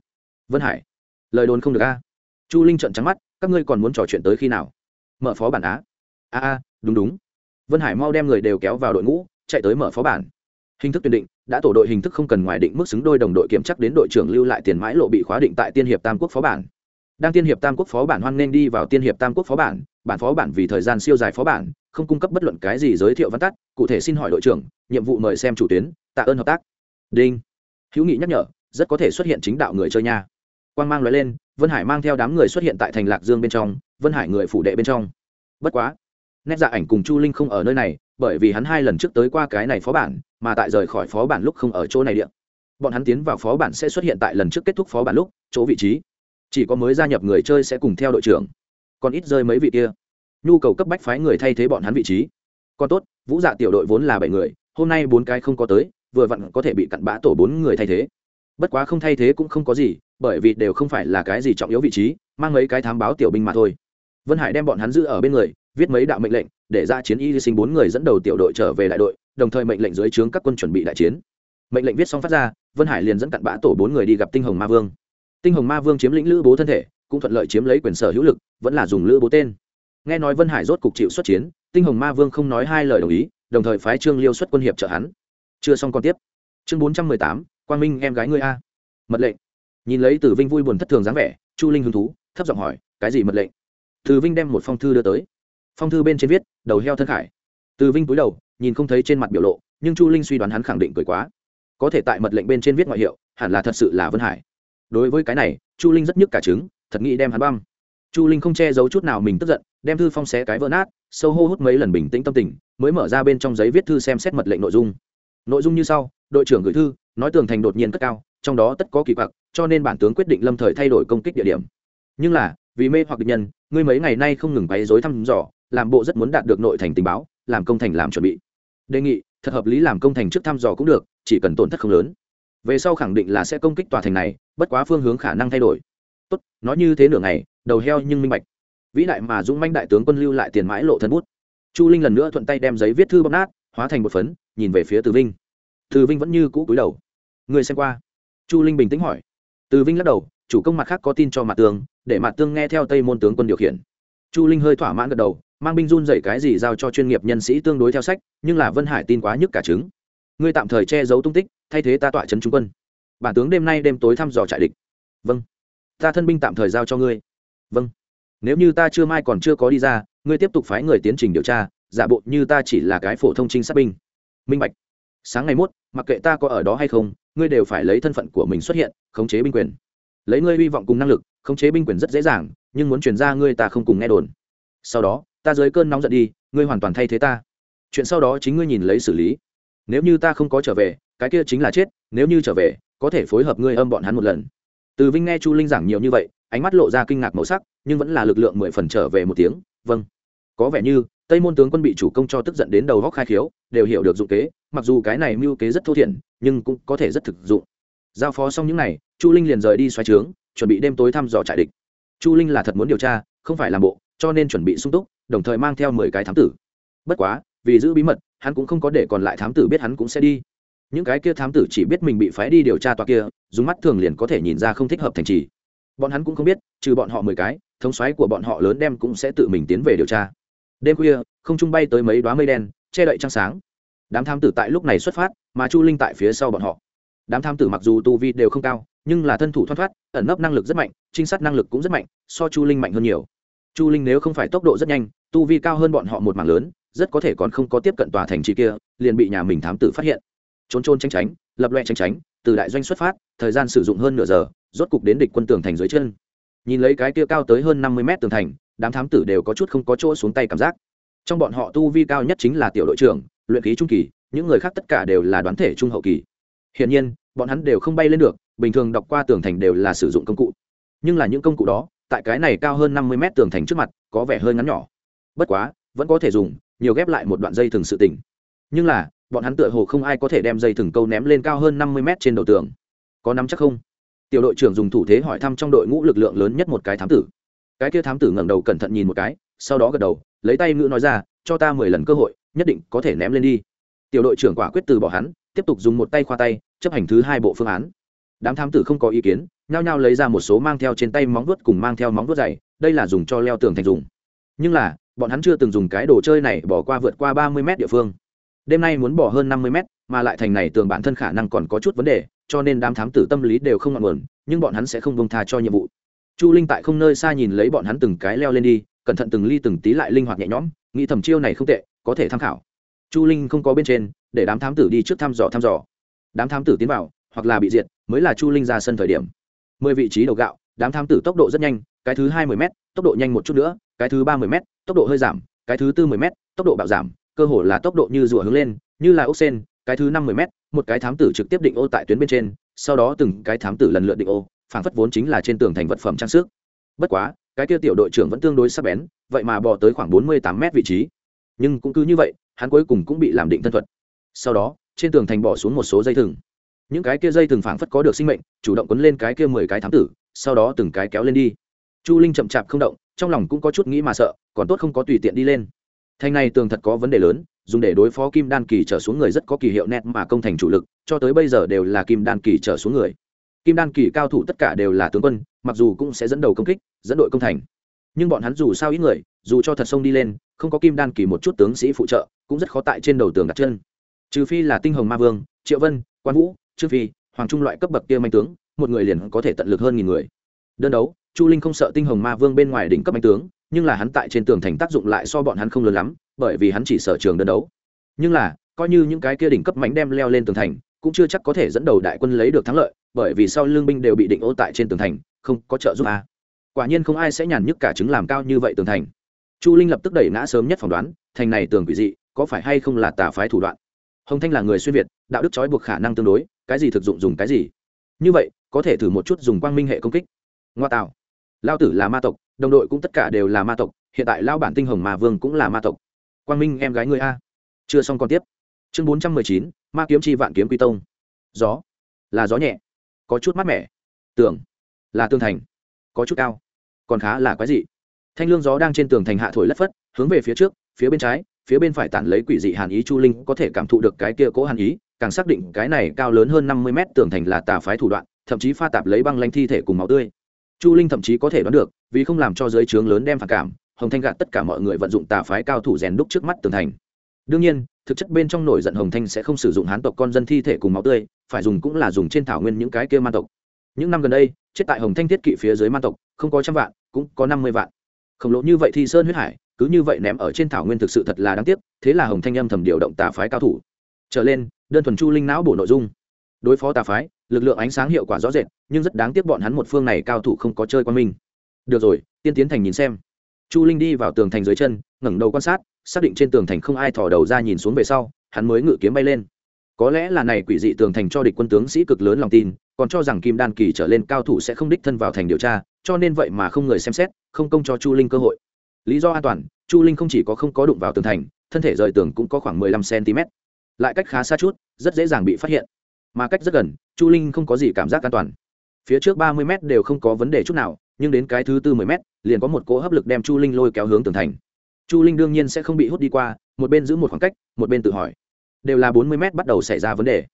Vân hải, lời đồn không được a. Chu linh trận trắng mắt, các ngươi còn muốn trò chuyện tới khi nào? Mở phó bản á? A a, đúng đúng. Vân hải mau đem người đều kéo vào đội ngũ, chạy tới mở phó bản. Hình thức tuyển định đã tổ đội hình thức không cần ngoài định mức xứng đôi đồng đội kiểm chắc đến đội trưởng lưu lại tiền mãi lộ bị khóa định tại tiên hiệp tam quốc phó bản. Đang tiên hiệp tam quốc phó bản hoan nên đi vào tiên hiệp tam quốc phó bản bản phó bản vì thời gian siêu dài phó bản, không cung cấp bất luận cái gì giới thiệu văn tắt, cụ thể xin hỏi đội trưởng, nhiệm vụ mời xem chủ tuyến, tạ ơn hợp tác. Đinh. Hữu nghị nhắc nhở, rất có thể xuất hiện chính đạo người chơi nha. Quang mang loại lên, vân hải mang theo đám người xuất hiện tại thành lạc dương bên trong, vân hải người phủ đệ bên trong. Bất quá, nét dạ ảnh cùng chu linh không ở nơi này bởi vì hắn hai lần trước tới qua cái này phó bản, mà tại rời khỏi phó bản lúc không ở chỗ này điện bọn hắn tiến vào phó bản sẽ xuất hiện tại lần trước kết thúc phó bản lúc, chỗ vị trí. Chỉ có mới gia nhập người chơi sẽ cùng theo đội trưởng. Còn ít rơi mấy vị kia. Nhu cầu cấp bách phái người thay thế bọn hắn vị trí. Còn tốt, vũ dạ tiểu đội vốn là bảy người, hôm nay bốn cái không có tới, vừa vặn có thể bị cặn bã tổ bốn người thay thế. Bất quá không thay thế cũng không có gì, bởi vì đều không phải là cái gì trọng yếu vị trí, mang mấy cái thám báo tiểu binh mà thôi. Vân hải đem bọn hắn giữ ở bên người, viết mấy đạo mệnh lệnh để ra chiến y sinh bốn người dẫn đầu tiểu đội trở về đại đội, đồng thời mệnh lệnh dưới trướng các quân chuẩn bị đại chiến. Mệnh lệnh viết xong phát ra, vân hải liền dẫn cặn bã tổ bốn người đi gặp tinh hồng ma vương. Tinh hồng ma vương chiếm lĩnh lữ bố thân thể, cũng thuận lợi chiếm lấy quyền sở hữu lực, vẫn là dùng lữ bố tên. Nghe nói vân hải rốt cục chịu xuất chiến, tinh hồng ma vương không nói hai lời đồng ý, đồng thời phái trương liêu xuất quân hiệp trợ hắn. Chưa xong còn tiếp. Chương bốn trăm mười tám, quang minh, em gái ngươi a. Mật lệnh. Nhìn lấy từ vinh vui buồn thất thường dáng vẻ, chu linh hứng thú, thấp giọng hỏi, cái gì mật lệnh? Từ vinh đem một phong thư đưa tới phong thư bên trên viết, đầu heo thân khải. Từ vinh túi đầu, nhìn không thấy trên mặt biểu lộ, nhưng chu linh suy đoán hắn khẳng định cười quá. Có thể tại mật lệnh bên trên viết ngoại hiệu, hẳn là thật sự là vân hải. Đối với cái này, chu linh rất nhức cả trứng, thật nghĩ đem hắn băm. Chu linh không che giấu chút nào mình tức giận, đem thư phong xé cái vỡ nát, sâu hô hút mấy lần bình tĩnh tâm tình, mới mở ra bên trong giấy viết thư xem xét mật lệnh nội dung. Nội dung như sau, đội trưởng gửi thư, nói tường thành đột nhiên cất cao, trong đó tất có kỳ quặc, cho nên bản tướng quyết định lâm thời thay đổi công kích địa điểm. Nhưng là, vì mê hoặc địch nhân, ngươi mấy ngày nay không ngừng bày dối thăm dò làm bộ rất muốn đạt được nội thành tình báo, làm công thành làm chuẩn bị. Đề nghị, thật hợp lý làm công thành trước thăm dò cũng được, chỉ cần tổn thất không lớn. Về sau khẳng định là sẽ công kích tòa thành này, bất quá phương hướng khả năng thay đổi. Tốt, nói như thế nửa ngày, đầu heo nhưng minh bạch. Vĩ đại mà dũng manh đại tướng quân lưu lại tiền mãi lộ thân bút. Chu linh lần nữa thuận tay đem giấy viết thư bóc nát, hóa thành một phấn, nhìn về phía từ vinh. Từ vinh vẫn như cũ cúi đầu. Người xem qua. Chu linh bình tĩnh hỏi. Từ vinh lắc đầu, chủ công mặt khác có tin cho mặt tương để mặt tương nghe theo tây môn tướng quân điều khiển. Chu linh hơi thỏa mãn gật đầu mang binh run dậy cái gì giao cho chuyên nghiệp nhân sĩ tương đối theo sách, nhưng là vân hải tin quá nhức cả trứng. Ngươi tạm thời che giấu tung tích, thay thế ta tọa trấn trung quân. Bản tướng đêm nay đêm tối thăm dò trại địch. Vâng. Ta thân binh tạm thời giao cho ngươi. Vâng. Nếu như ta chưa mai còn chưa có đi ra, ngươi tiếp tục phái người tiến trình điều tra, giả bộ như ta chỉ là cái phổ thông trinh sát binh. Minh bạch. Sáng ngày mốt, mặc kệ ta có ở đó hay không, ngươi đều phải lấy thân phận của mình xuất hiện, khống chế binh quyền. Lấy ngươi hy vọng cùng năng lực, khống chế binh quyền rất dễ dàng, nhưng muốn chuyển ra ngươi ta không cùng nghe đồn. Sau đó ta dưới cơn nóng giận đi, ngươi hoàn toàn thay thế ta. Chuyện sau đó chính ngươi nhìn lấy xử lý. Nếu như ta không có trở về, cái kia chính là chết, nếu như trở về, có thể phối hợp ngươi âm bọn hắn một lần. Từ vinh nghe chu linh giảng nhiều như vậy, ánh mắt lộ ra kinh ngạc màu sắc, nhưng vẫn là lực lượng mười phần trở về một tiếng vâng. Có vẻ như, tây môn tướng quân bị chủ công cho tức giận đến đầu góc khai khiếu, đều hiểu được dụng kế, mặc dù cái này mưu kế rất thô thiển, nhưng cũng có thể rất thực dụng. Giao phó xong những n à y chu linh liền rời đi xoay trướng, chuẩn bị đêm tối thăm dò trại địch. Chu linh là thật muốn điều tra, không phải làm bộ, cho nên chuẩn bị sung túc đồng thời mang theo mười cái thám tử. Bất quá, vì giữ bí mật, hắn cũng không có để còn lại thám tử biết hắn cũng sẽ đi. Những cái kia thám tử chỉ biết mình bị phái đi điều tra tòa kia, dùng mắt thường liền có thể nhìn ra không thích hợp thành trì. Bọn hắn cũng không biết, trừ bọn họ mười cái, thống xoáy của bọn họ lớn đem cũng sẽ tự mình tiến về điều tra. Đêm khuya, không trung bay tới mấy đoá mây đen, che đậy trăng sáng. Đám thám tử tại lúc này xuất phát, mà chu linh tại phía sau bọn họ. Đám tham tử mặc dù tu vi đều không cao, nhưng là thân thủ thoát thoát, ẩn nấp năng lực rất mạnh, trinh sát năng lực cũng rất mạnh, so chu linh mạnh hơn nhiều chu linh nếu không phải tốc độ rất nhanh, tu vi cao hơn bọn họ một mảng lớn, rất có thể còn không có tiếp cận tòa thành trì kia, liền bị nhà mình thám tử phát hiện. Trốn trôn tranh tránh, lập loe tranh tránh, từ đại doanh xuất phát, thời gian sử dụng hơn nửa giờ, rốt cục đến địch quân tường thành dưới chân. Nhìn lấy cái kia cao tới hơn năm mươi mét tường thành, đám thám tử đều có chút không có chỗ xuống tay cảm giác. Trong bọn họ tu vi cao nhất chính là tiểu đội trưởng, luyện khí trung kỳ, những người khác tất cả đều là đoán thể trung hậu kỳ. Hiển nhiên, bọn hắn đều không bay lên được, bình thường đọc qua tường thành đều là sử dụng công cụ. Nhưng là những công cụ đó tại cái này cao hơn năm mươi mét tường thành trước mặt, có vẻ hơi ngắn nhỏ. Bất quá, vẫn có thể dùng, nhiều ghép lại một đoạn dây thừng sự tỉnh nhưng là, bọn hắn tựa hồ không ai có thể đem dây thừng câu ném lên cao hơn năm mươi mét trên đầu tường. Có nắm chắc không? Tiểu đội trưởng dùng thủ thế hỏi thăm trong đội ngũ lực lượng lớn nhất một cái thám tử. Cái kia thám tử ngẩng đầu cẩn thận nhìn một cái, sau đó gật đầu, lấy tay ngữ nói ra, cho ta mười lần cơ hội, nhất định có thể ném lên đi. Tiểu đội trưởng quả quyết từ bỏ hắn, tiếp tục dùng một tay khoa tay, chấp hành thứ hai bộ phương án. Đám thám tử không có ý kiến nhao nhao lấy ra một số mang theo trên tay móng vuốt cùng mang theo móng vuốt dày, đây là dùng cho leo tường thành dùng. Nhưng là, bọn hắn chưa từng dùng cái đồ chơi này bỏ qua vượt qua ba mươi mét địa phương. Đêm nay muốn bỏ hơn năm mươi mét, mà lại thành này tường bản thân khả năng còn có chút vấn đề, cho nên đám thám tử tâm lý đều không ngọn nguồn, nhưng bọn hắn sẽ không bông tha cho nhiệm vụ. Chu linh tại không nơi xa nhìn lấy bọn hắn từng cái leo lên đi, cẩn thận từng ly từng tí lại linh hoạt nhẹ nhõm, nghĩ thầm chiêu này không tệ, có thể tham khảo. Chu linh không có bên trên, để đám thám tử đi trước thăm dò thăm dò. Đám thám tử tiến vào, hoặc là bị diệt, mới là chu linh ra sân thời điểm mười vị trí đầu gạo, đám thám tử tốc độ rất nhanh, cái thứ hai mươi m tốc độ nhanh một chút nữa, cái thứ ba mươi m tốc độ hơi giảm, cái thứ tư mươi m tốc độ bạo giảm, cơ hồ là tốc độ như rùa hướng lên, như là ốc sen, cái thứ năm mươi m một cái thám tử trực tiếp định ô tại tuyến bên trên, sau đó từng cái thám tử lần lượt định ô phản phất vốn chính là trên tường thành vật phẩm trang sức. Bất quá, cái kia tiểu đội trưởng vẫn tương đối sắc bén, vậy mà bò tới khoảng bốn mươi tám mét vị trí. Nhưng cũng cứ như vậy, hắn cuối cùng cũng bị làm định thân thuật. Sau đó, trên tường thành bỏ xuống một số dây thừng những cái kia dây thường phảng phất có được sinh mệnh, chủ động quấn lên cái kia mười cái thám tử, sau đó từng cái kéo lên đi. Chu linh chậm chạp không động, trong lòng cũng có chút nghĩ mà sợ, còn tốt không có tùy tiện đi lên. Thành này tường thật có vấn đề lớn, dùng để đối phó kim đan kỳ trở xuống người rất có kỳ hiệu nét mà công thành chủ lực, cho tới bây giờ đều là kim đan kỳ trở xuống người. Kim đan kỳ cao thủ tất cả đều là tướng quân, mặc dù cũng sẽ dẫn đầu công kích, dẫn đội công thành. Nhưng bọn hắn dù sao ít người, dù cho thật sông đi lên, không có kim đan kỳ một chút tướng sĩ phụ trợ, cũng rất khó tại trên đầu tường đặt chân. Trừ phi là tinh hồng ma vương, triệu vân, quan vũ trương phi hoàng trung loại cấp bậc kia manh tướng, một người liền có thể tận lực hơn nghìn người. Đơn đấu, chu linh không sợ tinh hồng ma vương bên ngoài đỉnh cấp manh tướng, nhưng là hắn tại trên tường thành tác dụng lại so bọn hắn không lớn lắm, bởi vì hắn chỉ sở trường đơn đấu. Nhưng là, coi như những cái kia đỉnh cấp mánh đem leo lên tường thành, cũng chưa chắc có thể dẫn đầu đại quân lấy được thắng lợi, bởi vì sau lương binh đều bị định ô tại trên tường thành, không có trợ giúp a. Quả nhiên không ai sẽ nhàn nhức cả chứng làm cao như vậy tường thành. Chu linh lập tức đẩy ngã sớm nhất phỏng đoán, thành này tường quỷ dị, có phải hay không là tà phái thủ đoạn? Hồng thanh là người xuyên việt, đạo đức trói buộc khả năng tương đối, cái gì thực dụng dùng cái gì. Như vậy, có thể thử một chút dùng quang minh hệ công kích. Ngoa tạo. Lao tử là ma tộc, đồng đội cũng tất cả đều là ma tộc, hiện tại lao bản tinh hồng mà vương cũng là ma tộc. Quang minh, em gái người a. Chưa xong còn tiếp. Chương bốn trăm mười chín, ma kiếm chi vạn kiếm quy tông. Gió. Là gió nhẹ. Có chút mát mẻ. Tường. Là tương thành. Có chút cao. Còn khá là quái dị. Thanh lương gió đang trên tường thành hạ thổi lất phất, hướng về phía trước, phía bên trái phía bên phải tản lấy quỷ dị hàn ý chu linh có thể cảm thụ được cái kia cố hàn ý, càng xác định cái này cao lớn hơn năm mươi mét tường thành là tà phái thủ đoạn, thậm chí pha tạp lấy băng lanh thi thể cùng máu tươi. Chu linh thậm chí có thể đoán được, vì không làm cho giới trướng lớn đem phản cảm, hồng thanh gạt tất cả mọi người vận dụng tà phái cao thủ rèn đúc trước mắt tường thành. Đương nhiên, thực chất bên trong nổi giận hồng thanh sẽ không sử dụng hán tộc con dân thi thể cùng máu tươi, phải dùng cũng là dùng trên thảo nguyên những cái kia man tộc. Những năm gần đây, chết tại hồng thanh thiết kỵ phía dưới man tộc, không có trăm vạn, cũng có năm mươi vạn. Khổng lồ như vậy thì sơn huyết hải cứ như vậy ném ở trên thảo nguyên thực sự thật là đáng tiếc, thế là hồng thanh âm thầm điều động tà phái cao thủ. Trở lên, đơn thuần chu linh não bổ nội dung. Đối phó tà phái, lực lượng ánh sáng hiệu quả rõ rệt, nhưng rất đáng tiếc bọn hắn một phương này cao thủ không có chơi quan minh được rồi, tiên tiến thành nhìn xem. Chu linh đi vào tường thành dưới chân, ngẩng đầu quan sát, xác định trên tường thành không ai thò đầu ra nhìn xuống về sau, hắn mới ngự kiếm bay lên. Có lẽ là này quỷ dị tường thành cho địch quân tướng sĩ cực lớn lòng tin, còn cho rằng kim đan kỳ trở lên cao thủ sẽ không đích thân vào thành điều tra, cho nên vậy mà không người xem xét, không công cho chu linh cơ hội lý do an toàn, chu linh không chỉ có không có đụng vào tường thành, thân thể rời tường cũng có khoảng mười lăm cm lại cách khá xa chút, rất dễ dàng bị phát hiện. Mà cách rất gần, chu linh không có gì cảm giác an toàn. Phía trước ba mươi m đều không có vấn đề chút nào, nhưng đến cái thứ tư mười m liền có một cỗ hấp lực đem chu linh lôi kéo hướng tường thành. Chu linh đương nhiên sẽ không bị hút đi qua, một bên giữ một khoảng cách, một bên tự hỏi. Đều là bốn mươi m bắt đầu xảy ra vấn đề.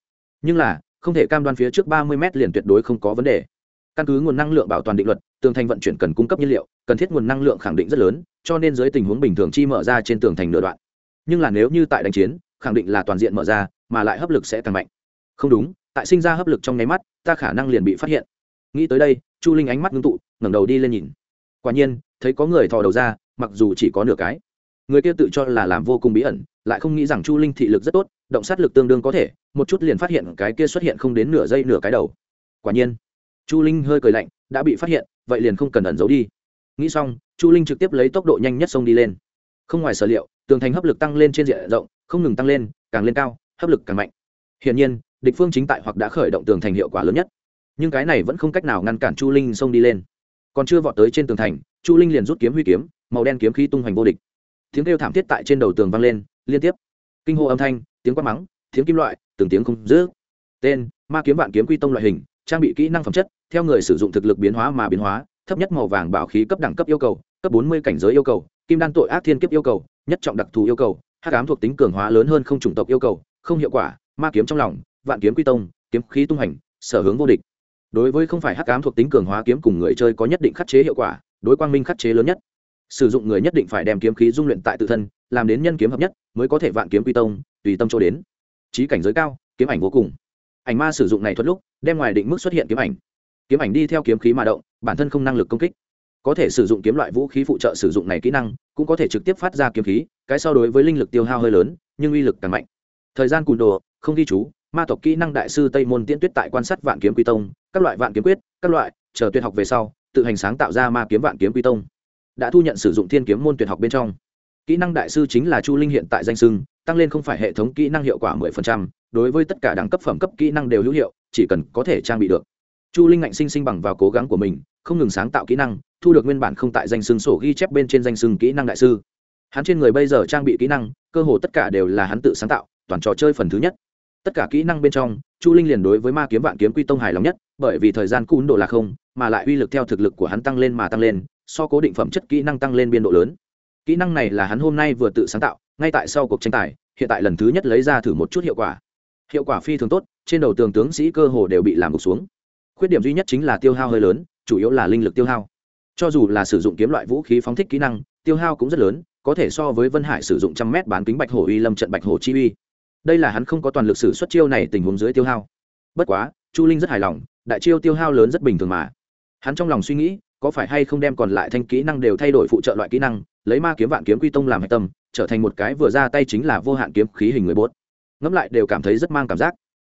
Nhưng là, không thể cam đoan phía trước ba mươi m liền tuyệt đối không có vấn đề căn cứ nguồn năng lượng bảo toàn định luật, tường thành vận chuyển cần cung cấp nhiên liệu, cần thiết nguồn năng lượng khẳng định rất lớn, cho nên dưới tình huống bình thường chi mở ra trên tường thành nửa đoạn. Nhưng là nếu như tại đánh chiến, khẳng định là toàn diện mở ra, mà lại hấp lực sẽ càng mạnh. Không đúng, tại sinh ra hấp lực trong nháy mắt, ta khả năng liền bị phát hiện. Nghĩ tới đây, chu linh ánh mắt ngưng tụ, ngẩng đầu đi lên nhìn. Quả nhiên, thấy có người thò đầu ra, mặc dù chỉ có nửa cái. Người kia tự cho là làm vô cùng bí ẩn, lại không nghĩ rằng chu linh thị lực rất tốt, động sát lực tương đương có thể, một chút liền phát hiện cái kia xuất hiện không đến nửa giây nửa cái đầu. Quả nhiên chu linh hơi cười lạnh, đã bị phát hiện, vậy liền không cần ẩn giấu đi. Nghĩ xong, chu linh trực tiếp lấy tốc độ nhanh nhất sông đi lên. Không ngoài sở liệu, tường thành hấp lực tăng lên trên diện rộng, không ngừng tăng lên, càng lên cao, hấp lực càng mạnh. Hiển nhiên, địch phương chính tại hoặc đã khởi động tường thành hiệu quả lớn nhất. Nhưng cái này vẫn không cách nào ngăn cản chu linh xông đi lên. Còn chưa vọt tới trên tường thành, chu linh liền rút kiếm huy kiếm, màu đen kiếm khí tung hoành vô địch. Tiếng kêu thảm thiết tại trên đầu tường vang lên, liên tiếp. Kinh hô âm thanh, tiếng quát mắng, tiếng kim loại, từng tiếng không dứt. Tên, ma kiếm vạn kiếm quy tông loại hình, trang bị kỹ năng phẩm chất theo người sử dụng thực lực biến hóa mà biến hóa, thấp nhất màu vàng bảo khí cấp đẳng cấp yêu cầu, cấp bốn mươi cảnh giới yêu cầu, kim đan tội ác thiên kiếp yêu cầu, nhất trọng đặc thù yêu cầu, hắc ám thuộc tính cường hóa lớn hơn không chủng tộc yêu cầu, không hiệu quả, ma kiếm trong lòng, vạn kiếm quy tông, kiếm khí tung hành, sở hướng vô địch. Đối với không phải hắc ám thuộc tính cường hóa kiếm cùng người chơi có nhất định khắc chế hiệu quả, đối quang minh khắc chế lớn nhất. Sử dụng người nhất định phải đem kiếm khí dung luyện tại tự thân, làm đến nhân kiếm hợp nhất, mới có thể vạn kiếm quy tông, tùy tâm chỗ đến. Trí cảnh giới cao, kiếm ảnh vô cùng. Ảnh ma sử dụng này thuật lúc, đem ngoài định mức xuất hiện kiếm ảnh kiếm ảnh đi theo kiếm khí mà động bản thân không năng lực công kích. Có thể sử dụng kiếm loại vũ khí phụ trợ sử dụng này kỹ năng cũng có thể trực tiếp phát ra kiếm khí cái so đối với linh lực tiêu hao hơi lớn nhưng uy lực càng mạnh. Thời gian cùn đồ không ghi chú ma tộc kỹ năng đại sư tây môn tiễn tuyết tại quan sát vạn kiếm quy tông các loại vạn kiếm quyết các loại chờ tuyệt học về sau tự hành sáng tạo ra ma kiếm vạn kiếm quy tông. Đã thu nhận sử dụng thiên kiếm môn tuyệt học bên trong. Kỹ năng đại sư chính là chu linh hiện tại danh sưng tăng lên không phải hệ thống kỹ năng hiệu quả 10%, đối với tất cả đẳng cấp phẩm cấp kỹ năng đều hữu hiệu chỉ cần có thể trang bị được chu linh ngạnh sinh sinh bằng vào cố gắng của mình, không ngừng sáng tạo kỹ năng, thu được nguyên bản không tại danh sưng sổ ghi chép bên trên danh sưng kỹ năng đại sư. Hắn trên người bây giờ trang bị kỹ năng, cơ hồ tất cả đều là hắn tự sáng tạo, toàn trò chơi phần thứ nhất. Tất cả kỹ năng bên trong, chu linh liền đối với ma kiếm vạn kiếm quy tông hài lòng nhất, bởi vì thời gian cún độ là không, mà lại uy lực theo thực lực của hắn tăng lên mà tăng lên, so cố định phẩm chất kỹ năng tăng lên biên độ lớn. Kỹ năng này là hắn hôm nay vừa tự sáng tạo, ngay tại sau cuộc tranh tài, hiện tại lần thứ nhất lấy ra thử một chút hiệu quả. Hiệu quả phi thường tốt, trên đầu tường tướng sĩ cơ hồ đều bị làm gục xuống khuyết điểm duy nhất chính là tiêu hao hơi lớn, chủ yếu là linh lực tiêu hao. Cho dù là sử dụng kiếm loại vũ khí phóng thích kỹ năng, tiêu hao cũng rất lớn, có thể so với vân hải sử dụng trăm mét bán kính bạch hổ uy lâm trận bạch hổ chi uy. Đây là hắn không có toàn lực sử xuất chiêu này tình huống dưới tiêu hao. Bất quá, chu linh rất hài lòng, đại chiêu tiêu hao lớn rất bình thường mà. Hắn trong lòng suy nghĩ, có phải hay không đem còn lại thanh kỹ năng đều thay đổi phụ trợ loại kỹ năng, lấy ma kiếm vạn kiếm quy tông làm hạch tâm, trở thành một cái vừa ra tay chính là vô hạn kiếm khí hình người bốt. Ngẫm lại đều cảm thấy rất mang cảm giác.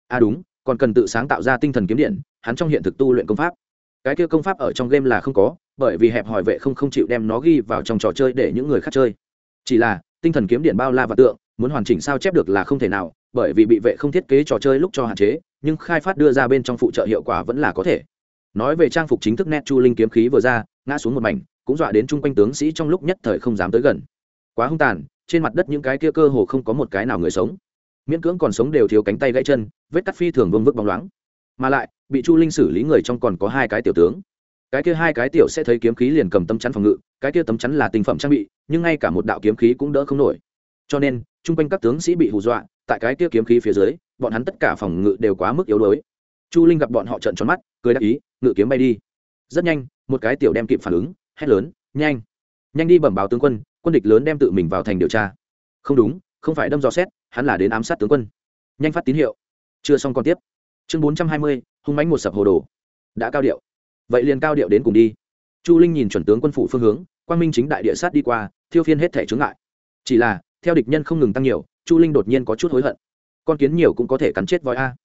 À đúng, còn cần tự sáng tạo ra tinh thần kiếm điện hắn trong hiện thực tu luyện công pháp. Cái kia công pháp ở trong game là không có, bởi vì hẹp hỏi vệ không không chịu đem nó ghi vào trong trò chơi để những người khác chơi. Chỉ là, tinh thần kiếm điện bao la và tượng, muốn hoàn chỉnh sao chép được là không thể nào, bởi vì bị vệ không thiết kế trò chơi lúc cho hạn chế, nhưng khai phát đưa ra bên trong phụ trợ hiệu quả vẫn là có thể. Nói về trang phục chính thức net chu linh kiếm khí vừa ra, ngã xuống một mảnh, cũng dọa đến chung quanh tướng sĩ trong lúc nhất thời không dám tới gần. Quá hung tàn, trên mặt đất những cái kia cơ hồ không có một cái nào người sống. Miễn cưỡng còn sống đều thiếu cánh tay gãy chân, vết cắt phi thường vương vức bóng loáng. Mà lại bị chu linh xử lý người trong còn có hai cái tiểu tướng. Cái kia hai cái tiểu sẽ thấy kiếm khí liền cầm tấm chắn phòng ngự, cái kia tấm chắn là tinh phẩm trang bị, nhưng ngay cả một đạo kiếm khí cũng đỡ không nổi. Cho nên, chung quanh các tướng sĩ bị hù dọa, tại cái kia kiếm khí phía dưới, bọn hắn tất cả phòng ngự đều quá mức yếu đuối. Chu linh gặp bọn họ trợn tròn mắt, cười đáp ý, ngự kiếm bay đi. Rất nhanh, một cái tiểu đem kịp phản ứng, hét lớn, nhanh! Nhanh đi bẩm báo tướng quân quân địch lớn đem tự mình vào thành điều tra. Không đúng, không phải đâm dò xét, hắn là đến ám sát tướng quân. Nhanh phát tín hiệu. Chưa xong còn tiếp chương bốn trăm hai mươi, hung mánh một sập hồ đồ. Đã cao điệu. Vậy liền cao điệu đến cùng đi. Chu linh nhìn chuẩn tướng quân phủ phương hướng, quang minh chính đại địa sát đi qua, thiêu phiên hết thể chướng ngại. Chỉ là, theo địch nhân không ngừng tăng nhiều, chu linh đột nhiên có chút hối hận. Con kiến nhiều cũng có thể cắn chết voi a.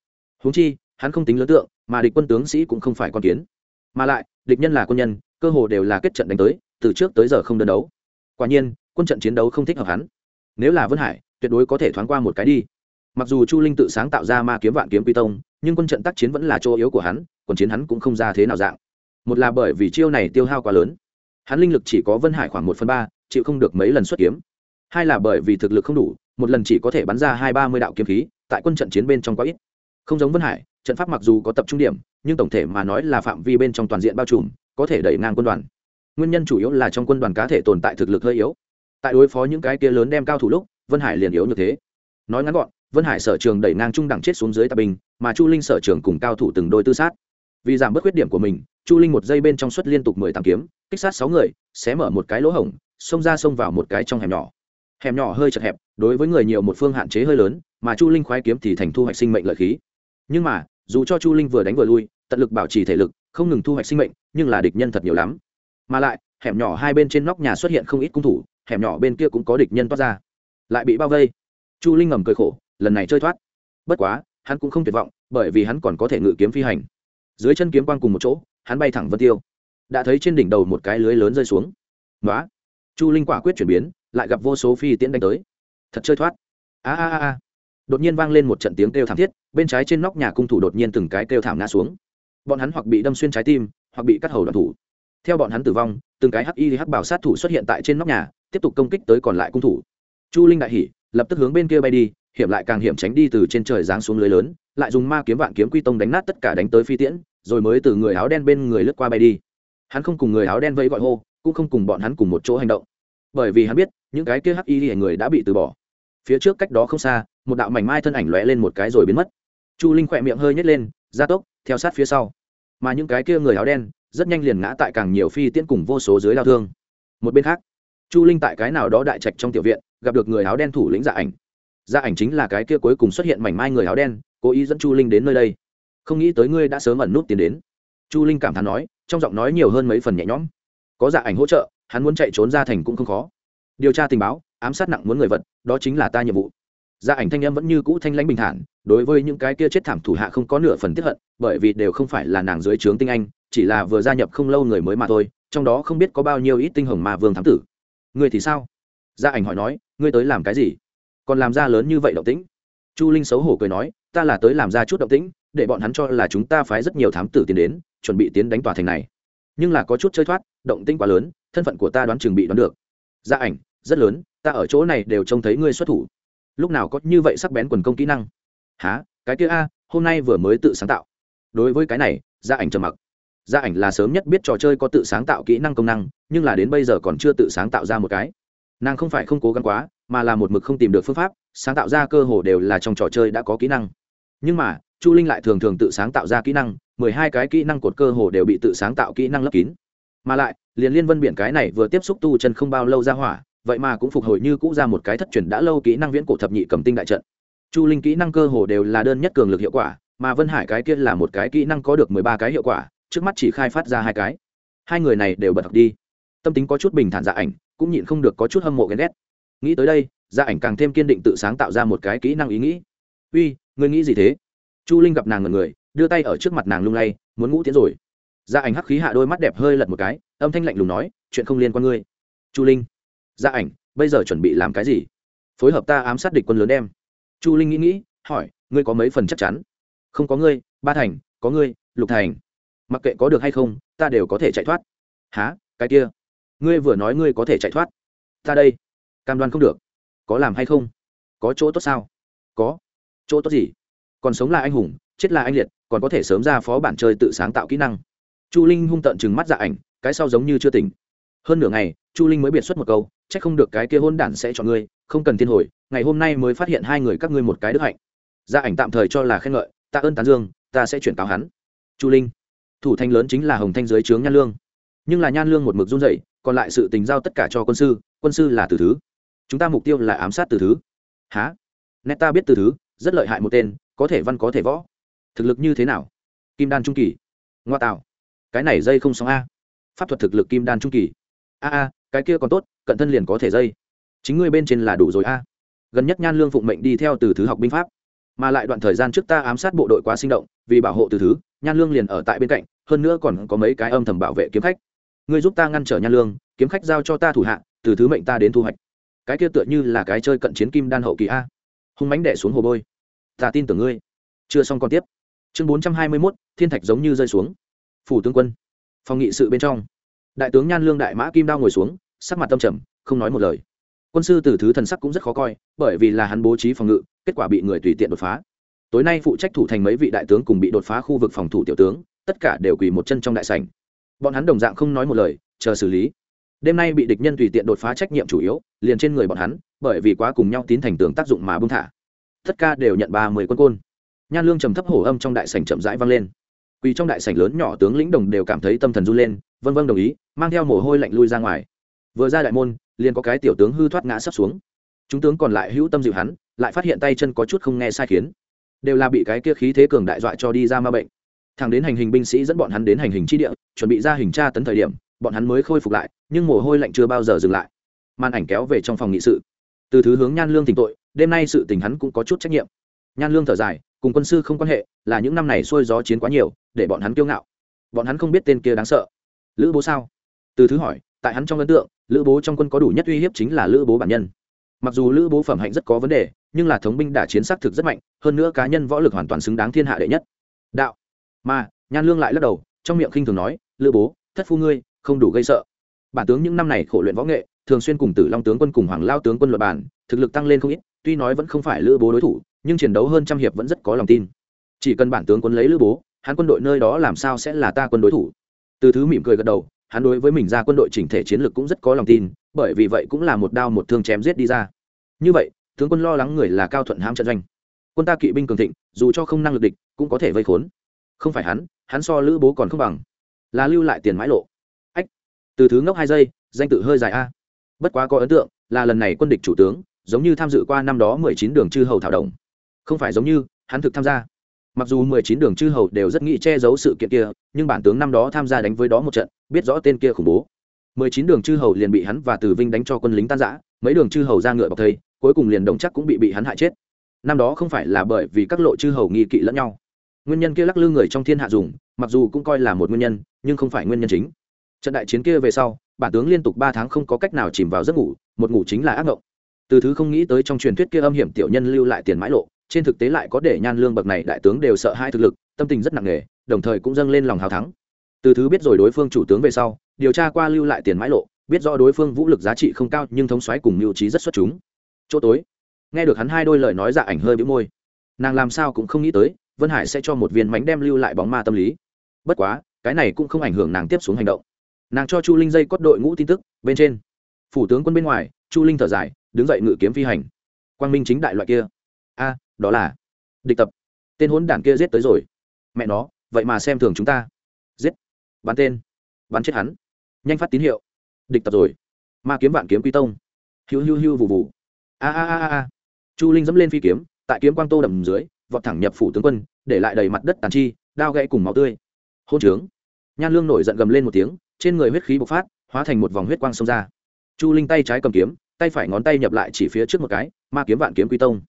Huống chi, hắn không tính lớn tượng, mà địch quân tướng sĩ cũng không phải con kiến. Mà lại, địch nhân là quân nhân, cơ hồ đều là kết trận đánh tới, từ trước tới giờ không đơn đấu. Quả nhiên, quân trận chiến đấu không thích hợp hắn. Nếu là vân hải, tuyệt đối có thể thoáng qua một cái đi. Mặc dù chu linh tự sáng tạo ra ma kiếm vạn kiếm quy tông nhưng quân trận tác chiến vẫn là chỗ yếu của hắn còn chiến hắn cũng không ra thế nào dạng. Một là bởi vì chiêu này tiêu hao quá lớn. Hắn linh lực chỉ có vân hải khoảng một phần ba, chịu không được mấy lần xuất kiếm. Hai là bởi vì thực lực không đủ, một lần chỉ có thể bắn ra hai ba mươi đạo kiếm khí, tại quân trận chiến bên trong quá ít. Không giống vân hải, trận pháp mặc dù có tập trung điểm, nhưng tổng thể mà nói là phạm vi bên trong toàn diện bao trùm, có thể đẩy ngang quân đoàn. Nguyên nhân chủ yếu là trong quân đoàn cá thể tồn tại thực lực hơi yếu. Tại đối phó những cái kia lớn đem cao thủ lúc, vân hải liền yếu như thế. Nói ngắn gọn vân hải sở trường đẩy ngang trung đẳng chết xuống dưới tà binh, mà chu linh sở trường cùng cao thủ từng đôi tư sát. Vì giảm bớt khuyết điểm của mình, chu linh một giây bên trong suất liên tục mười tám kiếm, kích sát sáu người, xé mở một cái lỗ hổng, xông ra xông vào một cái trong hẻm nhỏ. Hẻm nhỏ hơi chật hẹp, đối với người nhiều một phương hạn chế hơi lớn, mà chu linh khoái kiếm thì thành thu hoạch sinh mệnh lợi khí. Nhưng mà, dù cho chu linh vừa đánh vừa lui, tận lực bảo trì thể lực, không ngừng thu hoạch sinh mệnh, nhưng là địch nhân thật nhiều lắm. Mà lại, hẻm nhỏ hai bên trên nóc nhà xuất hiện không ít cung thủ, hẻm nhỏ bên kia cũng có địch nhân toát ra. Lại bị bao vây. Chu linh ngầm cười khổ lần này chơi thoát. Bất quá, hắn cũng không tuyệt vọng, bởi vì hắn còn có thể ngự kiếm phi hành. Dưới chân kiếm quang cùng một chỗ, hắn bay thẳng vân tiêu. Đã thấy trên đỉnh đầu một cái lưới lớn rơi xuống. Nói chu linh quả quyết chuyển biến, lại gặp vô số phi tiễn đánh tới. Thật chơi thoát. A a a. Đột nhiên vang lên một trận tiếng kêu thảm thiết, bên trái trên nóc nhà cung thủ đột nhiên từng cái kêu thảm ngã xuống. Bọn hắn hoặc bị đâm xuyên trái tim, hoặc bị cắt hầu đoạn thủ. Theo bọn hắn tử vong, từng cái hắc y hắc bảo sát thủ xuất hiện tại trên nóc nhà, tiếp tục công kích tới còn lại cung thủ. Chu linh đại hỉ, lập tức hướng bên kia bay đi hiểm lại càng hiểm tránh đi từ trên trời giáng xuống lưới lớn, lại dùng ma kiếm vạn kiếm quy tông đánh nát tất cả đánh tới phi tiễn, rồi mới từ người áo đen bên người lướt qua bay đi. Hắn không cùng người áo đen vẫy gọi hô, cũng không cùng bọn hắn cùng một chỗ hành động. Bởi vì hắn biết, những cái kia hắc y người đã bị từ bỏ. Phía trước cách đó không xa, một đạo mảnh mai thân ảnh lóe lên một cái rồi biến mất. Chu linh khỏe miệng hơi nhét lên, gia tốc, theo sát phía sau. Mà những cái kia người áo đen, rất nhanh liền ngã tại càng nhiều phi tiễn cùng vô số dưới lao thương. Một bên khác, chu linh tại cái nào đó đại trạch trong tiểu viện, gặp được người áo đen thủ lĩnh dạ ảnh gia ảnh chính là cái kia cuối cùng xuất hiện mảnh mai người áo đen, cố ý dẫn chu linh đến nơi đây. Không nghĩ tới ngươi đã sớm ẩn nút tiến đến. Chu linh cảm thán nói, trong giọng nói nhiều hơn mấy phần nhẹ nhõm. Có dạ ảnh hỗ trợ, hắn muốn chạy trốn ra thành cũng không khó. Điều tra tình báo, ám sát nặng muốn người vật, đó chính là ta nhiệm vụ. Gia ảnh thanh em vẫn như cũ thanh lãnh bình thản, đối với những cái kia chết thảm thủ hạ không có nửa phần tiếp hận, bởi vì đều không phải là nàng dưới trướng tinh anh, chỉ là vừa gia nhập không lâu người mới mà thôi, trong đó không biết có bao nhiêu ít tinh hồng mà vương thám tử. Ngươi thì sao? Gia ảnh hỏi nói, ngươi tới làm cái gì? Còn làm ra lớn như vậy động tĩnh. Chu linh xấu hổ cười nói, ta là tới làm ra chút động tĩnh, để bọn hắn cho là chúng ta phái rất nhiều thám tử tiến đến, chuẩn bị tiến đánh tòa thành này. Nhưng là có chút chơi thoát, động tĩnh quá lớn, thân phận của ta đoán chừng bị đoán được. Gia ảnh, rất lớn, ta ở chỗ này đều trông thấy ngươi xuất thủ. Lúc nào có như vậy sắc bén quần công kỹ năng? Há cái kia a, hôm nay vừa mới tự sáng tạo. Đối với cái này gia ảnh trầm mặc. Gia ảnh là sớm nhất biết trò chơi có tự sáng tạo kỹ năng công năng, nhưng là đến bây giờ còn chưa tự sáng tạo ra một cái nàng không phải không cố gắng quá, mà là một mực không tìm được phương pháp, sáng tạo ra cơ hồ đều là trong trò chơi đã có kỹ năng. Nhưng mà, chu linh lại thường thường tự sáng tạo ra kỹ năng, mười hai cái kỹ năng cột cơ hồ đều bị tự sáng tạo kỹ năng lấp kín. Mà lại, liền liên vân biển cái này vừa tiếp xúc tu chân không bao lâu ra hỏa, vậy mà cũng phục hồi như cũ ra một cái thất truyền đã lâu kỹ năng viễn cổ thập nhị cầm tinh đại trận. Chu linh kỹ năng cơ hồ đều là đơn nhất cường lực hiệu quả, mà vân hải cái kia là một cái kỹ năng có được mười ba cái hiệu quả, trước mắt chỉ khai phát ra hai cái. Hai người này đều bật học đi. Tâm tính có chút bình thản dạ ảnh cũng nhịn không được có chút hâm mộ ghen ghét. Nghĩ tới đây, gia ảnh càng thêm kiên định tự sáng tạo ra một cái kỹ năng ý nghĩ. Uy, ngươi nghĩ gì thế? Chu linh gặp nàng ngần người, đưa tay ở trước mặt nàng lung lay, muốn ngủ tiến rồi. Gia ảnh hắc khí hạ đôi mắt đẹp hơi lật một cái, âm thanh lạnh lùng nói, chuyện không liên quan ngươi. Chu linh. Gia ảnh, bây giờ chuẩn bị làm cái gì? Phối hợp ta ám sát địch quân lớn đem. Chu linh nghĩ nghĩ, hỏi, ngươi có mấy phần chắc chắn? Không có ngươi, ba thành, có ngươi, lục thành. Mặc kệ có được hay không, ta đều có thể chạy thoát. Há cái kia? Ngươi vừa nói ngươi có thể chạy thoát. Ta đây. Cam đoan không được. Có làm hay không? Có chỗ tốt sao? Có. Chỗ tốt gì? Còn sống là anh hùng, chết là anh liệt, còn có thể sớm ra phó bản chơi tự sáng tạo kỹ năng. Chu linh hung tận chừng mắt dạ ảnh, cái sau giống như chưa tỉnh. Hơn nửa ngày, chu linh mới biệt xuất một câu c h ắ c không được cái kia hôn đản sẽ chọn ngươi, không cần thiên hồi, ngày hôm nay mới phát hiện hai người các ngươi một cái đức hạnh. Gia ảnh tạm thời cho là khen ngợi tạ ơn tán dương, ta sẽ chuyển cáo hắn. Chu linh, thủ thanh lớn chính là hồng thanh dưới trướng nhan lương. Nhưng là nhan lương một mực run dậy còn lại sự tình giao tất cả cho quân sư quân sư là từ thứ. Chúng ta mục tiêu là ám sát từ thứ. Há nét ta biết từ thứ, rất lợi hại một tên, có thể văn, có thể võ. Thực lực như thế nào? Kim đan trung kỳ. Ngoa tạo. Cái này dây không sóng a. Pháp thuật thực lực kim đan trung kỳ. A a, cái kia còn tốt, cận thân liền có thể dây. Chính ngươi bên trên là đủ rồi a. Gần nhất nhan lương phụng mệnh đi theo từ thứ học binh pháp. Mà lại đoạn thời gian trước ta ám sát bộ đội quá sinh động, vì bảo hộ từ thứ, nhan lương liền ở tại bên cạnh, hơn nữa còn có mấy cái âm thầm bảo vệ kiếm khách ngươi giúp ta ngăn trở nhan lương, kiếm khách giao cho ta thủ hạ, từ thứ mệnh ta đến thu hoạch. Cái kia tựa như là cái chơi cận chiến kim đan hậu kỳ a. Hung mánh đẻ xuống hồ bôi ta tin tưởng ngươi. Chưa xong còn tiếp. Chương bốn trăm hai mươi mốt, thiên thạch giống như rơi xuống. Phủ tướng quân. Phòng nghị sự bên trong. Đại tướng nhan lương đại mã kim đao ngồi xuống, sắc mặt tâm trầm, không nói một lời. Quân sư từ thứ thần sắc cũng rất khó coi, bởi vì là hắn bố trí phòng ngự, kết quả bị người tùy tiện đột phá. Tối nay phụ trách thủ thành mấy vị đại tướng cùng bị đột phá khu vực phòng thủ tiểu tướng, tất cả đều quỳ một chân trong đại sảnh bọn hắn đồng dạng không nói một lời, chờ xử lý. Đêm nay bị địch nhân tùy tiện đột phá trách nhiệm chủ yếu, liền trên người bọn hắn, bởi vì quá cùng nhau tín thành tường tác dụng mà bưng thả. Tất cả đều nhận ba mươi quân côn. Nhan lương trầm thấp hổ âm trong đại sảnh chậm rãi vang lên. Quỳ trong đại sảnh lớn nhỏ tướng lĩnh đồng đều cảm thấy tâm thần run lên vân vân đồng ý, mang theo mồ hôi lạnh lui ra ngoài. Vừa ra đại môn, liền có cái tiểu tướng hư thoát ngã sắp xuống. Chúng tướng còn lại hữu tâm dịu hắn, lại phát hiện tay chân có chút không nghe sai khiến. Đều là bị cái kia khí thế cường đại dọa cho đi ra ma bệnh thằng đến hành hình binh sĩ dẫn bọn hắn đến hành hình chi địa, chuẩn bị ra hình tra tấn thời điểm, bọn hắn mới khôi phục lại, nhưng mồ hôi lạnh chưa bao giờ dừng lại. Màn ảnh kéo về trong phòng nghị sự. Từ thứ hướng nhan lương tỉnh tội, đêm nay sự tình hắn cũng có chút trách nhiệm. Nhan lương thở dài, cùng quân sư không quan hệ, là những năm này xuôi gió chiến quá nhiều, để bọn hắn kiêu ngạo. Bọn hắn không biết tên kia đáng sợ. Lữ bố sao? Từ thứ hỏi, tại hắn trong ấn tượng, lữ bố trong quân có đủ nhất uy hiếp chính là lữ bố bản nhân. Mặc dù lữ bố phẩm hạnh rất có vấn đề, nhưng là thống binh đả chiến xác thực rất mạnh, hơn nữa cá nhân võ lực hoàn toàn xứng đáng thiên hạ đệ nhất. Đạo mà, nhan lương lại lắc đầu, trong miệng khinh thường nói, lữ bố, thất phu ngươi, không đủ gây sợ. Bản tướng những năm này khổ luyện võ nghệ, thường xuyên cùng tử long tướng quân cùng hoàng lao tướng quân luật bản, thực lực tăng lên không ít, tuy nói vẫn không phải lữ bố đối thủ, nhưng chiến đấu hơn trăm hiệp vẫn rất có lòng tin. Chỉ cần bản tướng quân lấy lữ bố, hắn quân đội nơi đó làm sao sẽ là ta quân đối thủ? Từ thứ mỉm cười gật đầu, hắn đối với mình ra quân đội chỉnh thể chiến lược cũng rất có lòng tin, bởi vì vậy cũng là một đao một thương chém giết đi ra. Như vậy, tướng quân lo lắng người là cao thuận hãm trận doanh. Quân ta kỵ binh cường thịnh, dù cho không năng lực địch, cũng có thể vây khốn không phải hắn hắn so lữ bố còn không bằng. Là lưu lại tiền mãi lộ. Ách, từ thứ ngốc hai giây, danh tự hơi dài a. Bất quá có ấn tượng, là lần này quân địch chủ tướng, giống như tham dự qua năm đó mười chín đường chư hầu thảo đồng không phải giống như, hắn thực tham gia. Mặc dù mười chín đường chư hầu đều rất nghĩ che giấu sự kiện kia, nhưng bản tướng năm đó tham gia đánh với đó một trận, biết rõ tên kia khủng bố. mười chín đường chư hầu liền bị hắn và từ vinh đánh cho quân lính tan giã mấy đường chư hầu ra ngựa bọc thây, cuối cùng liền đồng chắc cũng bị bị hắn hại chết. Năm đó không phải là bởi vì các lộ chư hầu nghi kỵ lẫn nhau nguyên nhân kia lắc lư người trong thiên hạ dùng, mặc dù cũng coi là một nguyên nhân, nhưng không phải nguyên nhân chính. Trận đại chiến kia về sau, bản tướng liên tục ba tháng không có cách nào chìm vào giấc ngủ, một ngủ chính là ác ngộng. Từ thứ không nghĩ tới trong truyền thuyết kia âm hiểm tiểu nhân lưu lại tiền mãi lộ, trên thực tế lại có để nhan lương bậc này đại tướng đều sợ hai thực lực, tâm tình rất nặng nề, đồng thời cũng dâng lên lòng hào thắng. Từ thứ biết rồi đối phương chủ tướng về sau, điều tra qua lưu lại tiền mãi lộ, biết rõ đối phương vũ lực giá trị không cao nhưng thống xoáy cùng mưu trí rất xuất chúng. Chỗ tối, nghe được hắn hai đôi lời nói dạ ảnh hơi bĩu môi. Nàng làm sao cũng không nghĩ tới vân hải sẽ cho một viên mánh đem lưu lại bóng ma tâm lý. Bất quá, cái này cũng không ảnh hưởng nàng tiếp xuống hành động. Nàng cho chu linh dây cót đội ngũ tin tức, bên trên. Phủ tướng quân bên ngoài, chu linh thở dài, đứng dậy ngự kiếm phi hành. Quang minh chính đại loại kia. A, đó là địch tập. Tên hốn đảng kia giết tới rồi. Mẹ nó, vậy mà xem thường chúng ta. Giết. Bắn tên. Bắn chết hắn. Nhanh phát tín hiệu. Địch tập rồi. Ma kiếm vạn kiếm quy tông. Hiu hiu hiu vù vù. A a a a chu linh dẫm lên phi kiếm, tại kiếm quang tô đầm dưới vọt thẳng nhập phủ tướng quân, để lại đầy mặt đất tàn chi, đao gãy cùng máu tươi. Hôn trướng. Nhan lương nổi giận gầm lên một tiếng, trên người huyết khí bộc phát, hóa thành một vòng huyết quang xông ra. Chu linh tay trái cầm kiếm, tay phải ngón tay nhập lại chỉ phía trước một cái, ma kiếm vạn kiếm quy tông.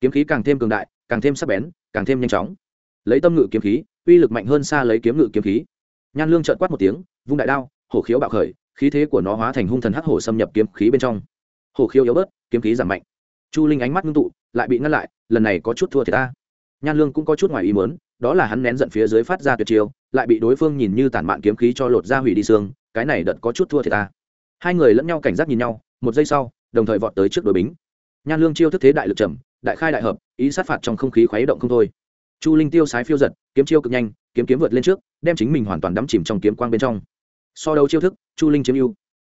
Kiếm khí càng thêm cường đại, càng thêm sắc bén, càng thêm nhanh chóng. Lấy tâm ngự kiếm khí, uy lực mạnh hơn xa lấy kiếm ngự kiếm khí. Nhan lương trợn quát một tiếng, vung đại đao, hổ khiếu bạo khởi, khí thế của nó hóa thành hung thần hắc hổ xâm nhập kiếm khí bên trong. Hổ khiếu yếu bớt, kiếm khí giảm mạnh. Chu linh ánh mắt ngưng tụ, lại bị ngăn lại, lần này có chút thua thì ta nhan lương cũng có chút ngoài ý mớn đó là hắn nén giận phía dưới phát ra tuyệt chiêu, lại bị đối phương nhìn như tản mạn kiếm khí cho lột ra hủy đi xương, cái này đợt có chút thua thiệt ta. Hai người lẫn nhau cảnh giác nhìn nhau, một giây sau, đồng thời vọt tới trước đội bính. Nhan lương chiêu thức thế đại lực trầm, đại khai đại hợp, ý sát phạt trong không khí khuấy động không thôi. Chu linh tiêu sái phiêu giật, kiếm chiêu cực nhanh, kiếm kiếm vượt lên trước, đem chính mình hoàn toàn đắm chìm trong kiếm quang bên trong. So đấu chiêu thức, chu linh chiếm ưu.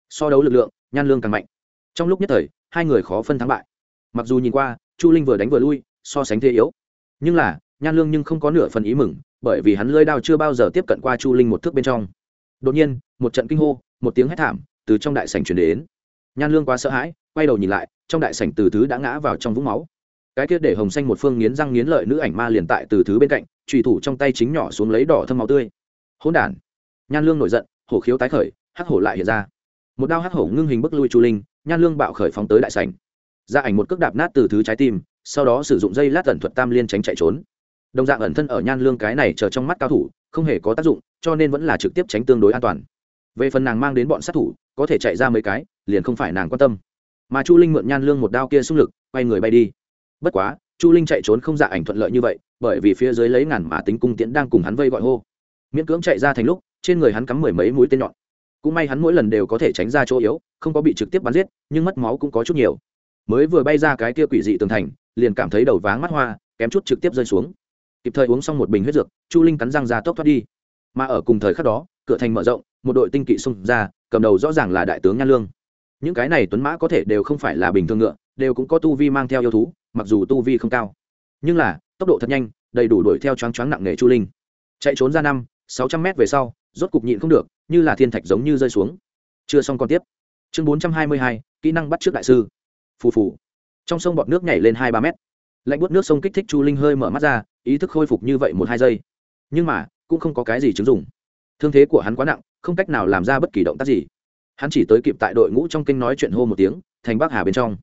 So đấu lực lượng, nhan lương càng mạnh. Trong lúc nhất thời, hai người khó phân thắng bại. Mặc dù nhìn qua, chu linh vừa đánh vừa lui, so sánh thế yếu nhưng là, nhan lương nhưng không có nửa phần ý mừng, bởi vì hắn lơi đao chưa bao giờ tiếp cận qua chu linh một thước bên trong. Đột nhiên, một trận kinh hô, một tiếng hét thảm từ trong đại sảnh chuyển đến. Nhan lương quá sợ hãi, quay đầu nhìn lại, trong đại sảnh từ thứ đã ngã vào trong vũng máu. Cái kia để hồng xanh một phương nghiến răng nghiến lợi nữ ảnh ma liền tại từ thứ bên cạnh, trùy thủ trong tay chính nhỏ xuống lấy đỏ thâm máu tươi. Hỗn đản! Nhan lương nổi giận, hổ khiếu tái khởi, hắc hổ lại hiện ra. Một đao hắc hổ ngưng hình bức lui chu linh, nhan lương bạo khởi phóng tới đại sảnh. Ra ảnh một cước đạp nát từ thứ trái tim sau đó sử dụng dây lát tẩn thuật tam liên tránh chạy trốn. Đồng dạng ẩn thân ở nhan lương cái này chờ trong mắt cao thủ, không hề có tác dụng, cho nên vẫn là trực tiếp tránh tương đối an toàn. Về phần nàng mang đến bọn sát thủ, có thể chạy ra mấy cái, liền không phải nàng quan tâm. Mà chu linh mượn nhan lương một đao kia xung lực, quay người bay đi. Bất quá, chu linh chạy trốn không dạ ảnh thuận lợi như vậy, bởi vì phía dưới lấy ngàn mã tính cung tiễn đang cùng hắn vây gọi hô. Miễn cưỡng chạy ra thành lúc, trên người hắn cắm mười mấy mũi tên nhọn. Cũng may hắn mỗi lần đều có thể tránh ra chỗ yếu, không có bị trực tiếp bắn giết, nhưng mất máu cũng có chút nhiều. Mới vừa bay ra cái kia quỷ dị tường thành liền cảm thấy đầu váng mắt hoa, kém chút trực tiếp rơi xuống. Kịp thời uống xong một bình huyết dược, chu linh cắn răng ra tốc thoát đi. Mà ở cùng thời khắc đó, cửa thành mở rộng, một đội tinh kỵ xung ra, cầm đầu rõ ràng là đại tướng nhan lương. Những cái này tuấn mã có thể đều không phải là bình thường ngựa, đều cũng có tu vi mang theo yêu thú, mặc dù tu vi không cao. Nhưng là, tốc độ thật nhanh, đầy đủ đuổi theo choáng choáng nặng nề chu linh. Chạy trốn ra năm, sáu trăm mét về sau, rốt cục nhịn không được, như là thiên thạch giống như rơi xuống. Chưa xong còn tiếp. Chương bốn trăm hai mươi hai, kỹ năng bắt trước đại sư. Phù phù trong sông bọt nước nhảy lên hai ba mét. Lạnh bút nước sông kích thích chu linh hơi mở mắt ra, ý thức khôi phục như vậy một hai giây. Nhưng mà, cũng không có cái gì chứng dùng thương thế của hắn quá nặng, không cách nào làm ra bất kỳ động tác gì. Hắn chỉ tới kịp tại đội ngũ trong kinh nói chuyện hô một tiếng, thành bắc hà bên trong.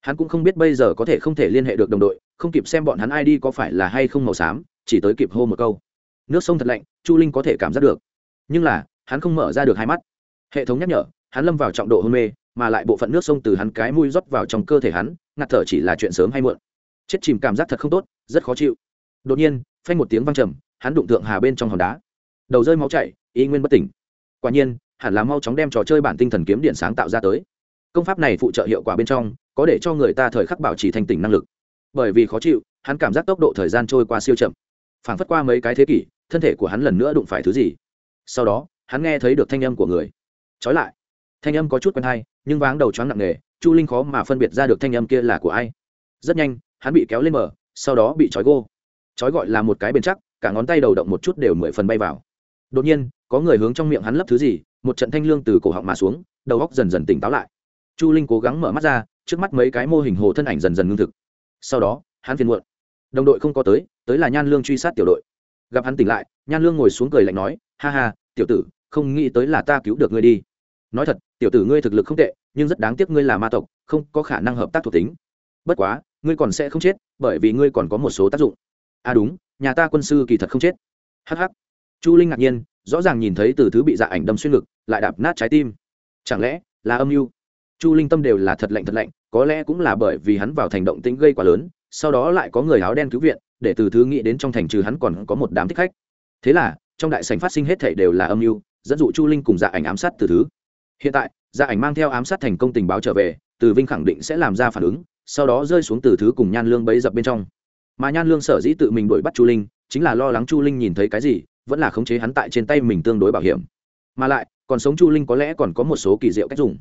Hắn cũng không biết bây giờ có thể không thể liên hệ được đồng đội, không kịp xem bọn hắn ai đi có phải là hay không màu xám, chỉ tới kịp hô một câu. Nước sông thật lạnh, chu linh có thể cảm giác được. Nhưng là, hắn không mở ra được hai mắt. Hệ thống nhắc nhở, hắn lâm vào trọng độ hôn mê mà lại bộ phận nước sông từ hắn cái mũi rót vào trong cơ thể hắn, ngạt thở chỉ là chuyện sớm hay muộn. Chết chìm cảm giác thật không tốt, rất khó chịu. Đột nhiên, phanh một tiếng văng trầm, hắn đụng thượng hà bên trong hòn đá. Đầu rơi máu chảy, y nguyên bất tỉnh. Quả nhiên, hẳn là mau chóng đem trò chơi bản tinh thần kiếm điện sáng tạo ra tới. Công pháp này phụ trợ hiệu quả bên trong, có để cho người ta thời khắc bảo trì thanh tỉnh năng lực. Bởi vì khó chịu, hắn cảm giác tốc độ thời gian trôi qua siêu chậm. Phảng phất qua mấy cái thế kỷ, thân thể của hắn lần nữa đụng phải thứ gì. Sau đó, hắn nghe thấy được thanh âm của người. Trói lại. Thanh âm có chút quen hay nhưng váng đầu choáng nặng nề chu linh khó mà phân biệt ra được thanh âm kia là của ai. Rất nhanh, hắn bị kéo lên mở sau đó bị trói gô. Trói gọi là một cái bền chắc, cả ngón tay đầu động một chút đều mười phần bay vào. Đột nhiên, có người hướng trong miệng hắn lấp thứ gì, một trận thanh lương từ cổ họng mà xuống, đầu góc dần dần tỉnh táo lại. Chu linh cố gắng mở mắt ra, trước mắt mấy cái mô hình hồ thân ảnh dần dần ngưng thực. Sau đó, hắn phiền muộn. Đồng đội không có tới tới là nhan lương truy sát tiểu đội. Gặp hắn tỉnh lại, nhan lương ngồi xuống cười lạnh nói, ha ha, tiểu tử, không nghĩ tới là ta cứu được ngươi đi. Nói thật tiểu tử ngươi thực lực không tệ, nhưng rất đáng tiếc ngươi là ma tộc, không có khả năng hợp tác thuộc tính. Bất quá, ngươi còn sẽ không chết, bởi vì ngươi còn có một số tác dụng. À đúng, nhà ta quân sư kỳ thật không chết. Hh chu linh ngạc nhiên, rõ ràng nhìn thấy từ thứ bị dạ ảnh đâm xuyên ngực, lại đạp nát trái tim. Chẳng lẽ là âm mưu? Chu linh tâm đều là thật lạnh thật lạnh, có lẽ cũng là bởi vì hắn vào thành động tĩnh gây quá lớn, sau đó lại có người áo đen cứu viện, để từ thứ nghĩ đến trong thành trừ hắn còn có một đám thích khách. Thế là, trong đại sành phát sinh hết thảy đều là âm mưu, dẫn dụ chu linh cùng dạ ảnh ám sát từ thứ hiện tại gia ảnh mang theo ám sát thành công tình báo trở về, từ vinh khẳng định sẽ làm ra phản ứng, sau đó rơi xuống từ thứ cùng nhan lương bấy dập bên trong. Mà nhan lương sở dĩ tự mình đuổi bắt chu linh, chính là lo lắng chu linh nhìn thấy cái gì, vẫn là khống chế hắn tại trên tay mình tương đối bảo hiểm. Mà lại, còn sống chu linh có lẽ còn có một số kỳ diệu cách dùng.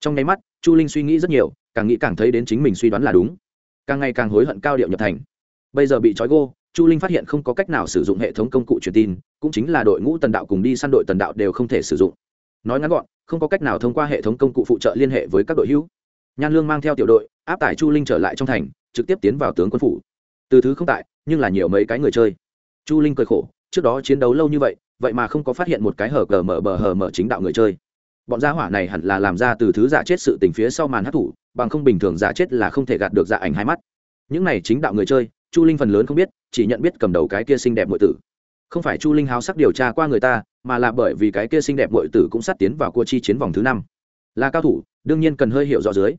Trong nháy mắt, chu linh suy nghĩ rất nhiều, càng nghĩ càng thấy đến chính mình suy đoán là đúng. Càng ngày càng hối hận cao điệu nhập thành. Bây giờ bị trói gô, chu linh phát hiện không có cách nào sử dụng hệ thống công cụ truyền tin, cũng chính là đội ngũ tần đạo cùng đi săn đội tần đạo đều không thể sử dụng nói ngắn gọn, không có cách nào thông qua hệ thống công cụ phụ trợ liên hệ với các đội hữu. Nhan lương mang theo tiểu đội, áp tải chu linh trở lại trong thành, trực tiếp tiến vào tướng quân phủ. Từ thứ không tại, nhưng là nhiều mấy cái người chơi. Chu linh cười khổ, trước đó chiến đấu lâu như vậy vậy mà không có phát hiện một cái hở cờ mở bờ hở mở chính đạo người chơi. Bọn gia hỏa này hẳn là làm ra từ thứ giả chết sự tình phía sau màn hát thủ, bằng không bình thường giả chết là không thể gạt được dạ ảnh hai mắt. Những này chính đạo người chơi, chu linh phần lớn không biết, chỉ nhận biết cầm đầu cái kia xinh đẹp nội tử. Không phải chu linh háo sắc điều tra qua người ta mà là bởi vì cái kia xinh đẹp bội tử cũng sát tiến vào cua chi chiến vòng thứ năm. Là cao thủ, đương nhiên cần hơi hiểu rõ dưới.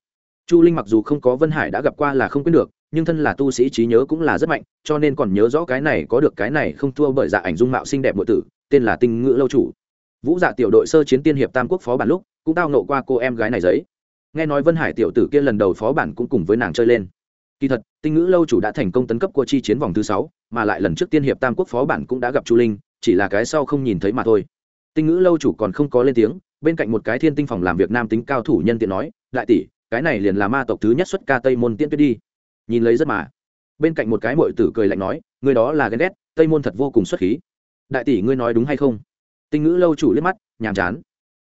Chu linh mặc dù không có vân hải đã gặp qua là không quyết được, nhưng thân là tu sĩ trí nhớ cũng là rất mạnh, cho nên còn nhớ rõ cái này có được cái này không thua bởi dạ ảnh dung mạo xinh đẹp bội tử, tên là tinh ngữ lâu chủ. Vũ dạ tiểu đội sơ chiến tiên hiệp tam quốc phó bản lúc, cũng tao nộ qua cô em gái này giấy. Nghe nói vân hải tiểu tử kia lần đầu phó bản cũng cùng với nàng chơi lên. Kỳ thật, tinh ngữ lâu chủ đã thành công tấn cấp của chi chiến vòng thứ sáu, mà lại lần trước tiên hiệp tam quốc phó bản cũng đã gặp chu linh chỉ là cái sau không nhìn thấy mà thôi. Tinh ngữ lâu chủ còn không có lên tiếng, bên cạnh một cái thiên tinh phòng làm việc nam tính cao thủ nhân tiện nói, đại tỷ, cái này liền là ma tộc thứ nhất xuất ca tây môn tiễn tuyết đi. Nhìn lấy rất mà. Bên cạnh một cái mội tử cười lạnh nói, người đó là ghen ghét, tây môn thật vô cùng xuất khí. Đại tỷ, ngươi nói đúng hay không? Tinh ngữ lâu chủ liếc mắt, nhàm chán.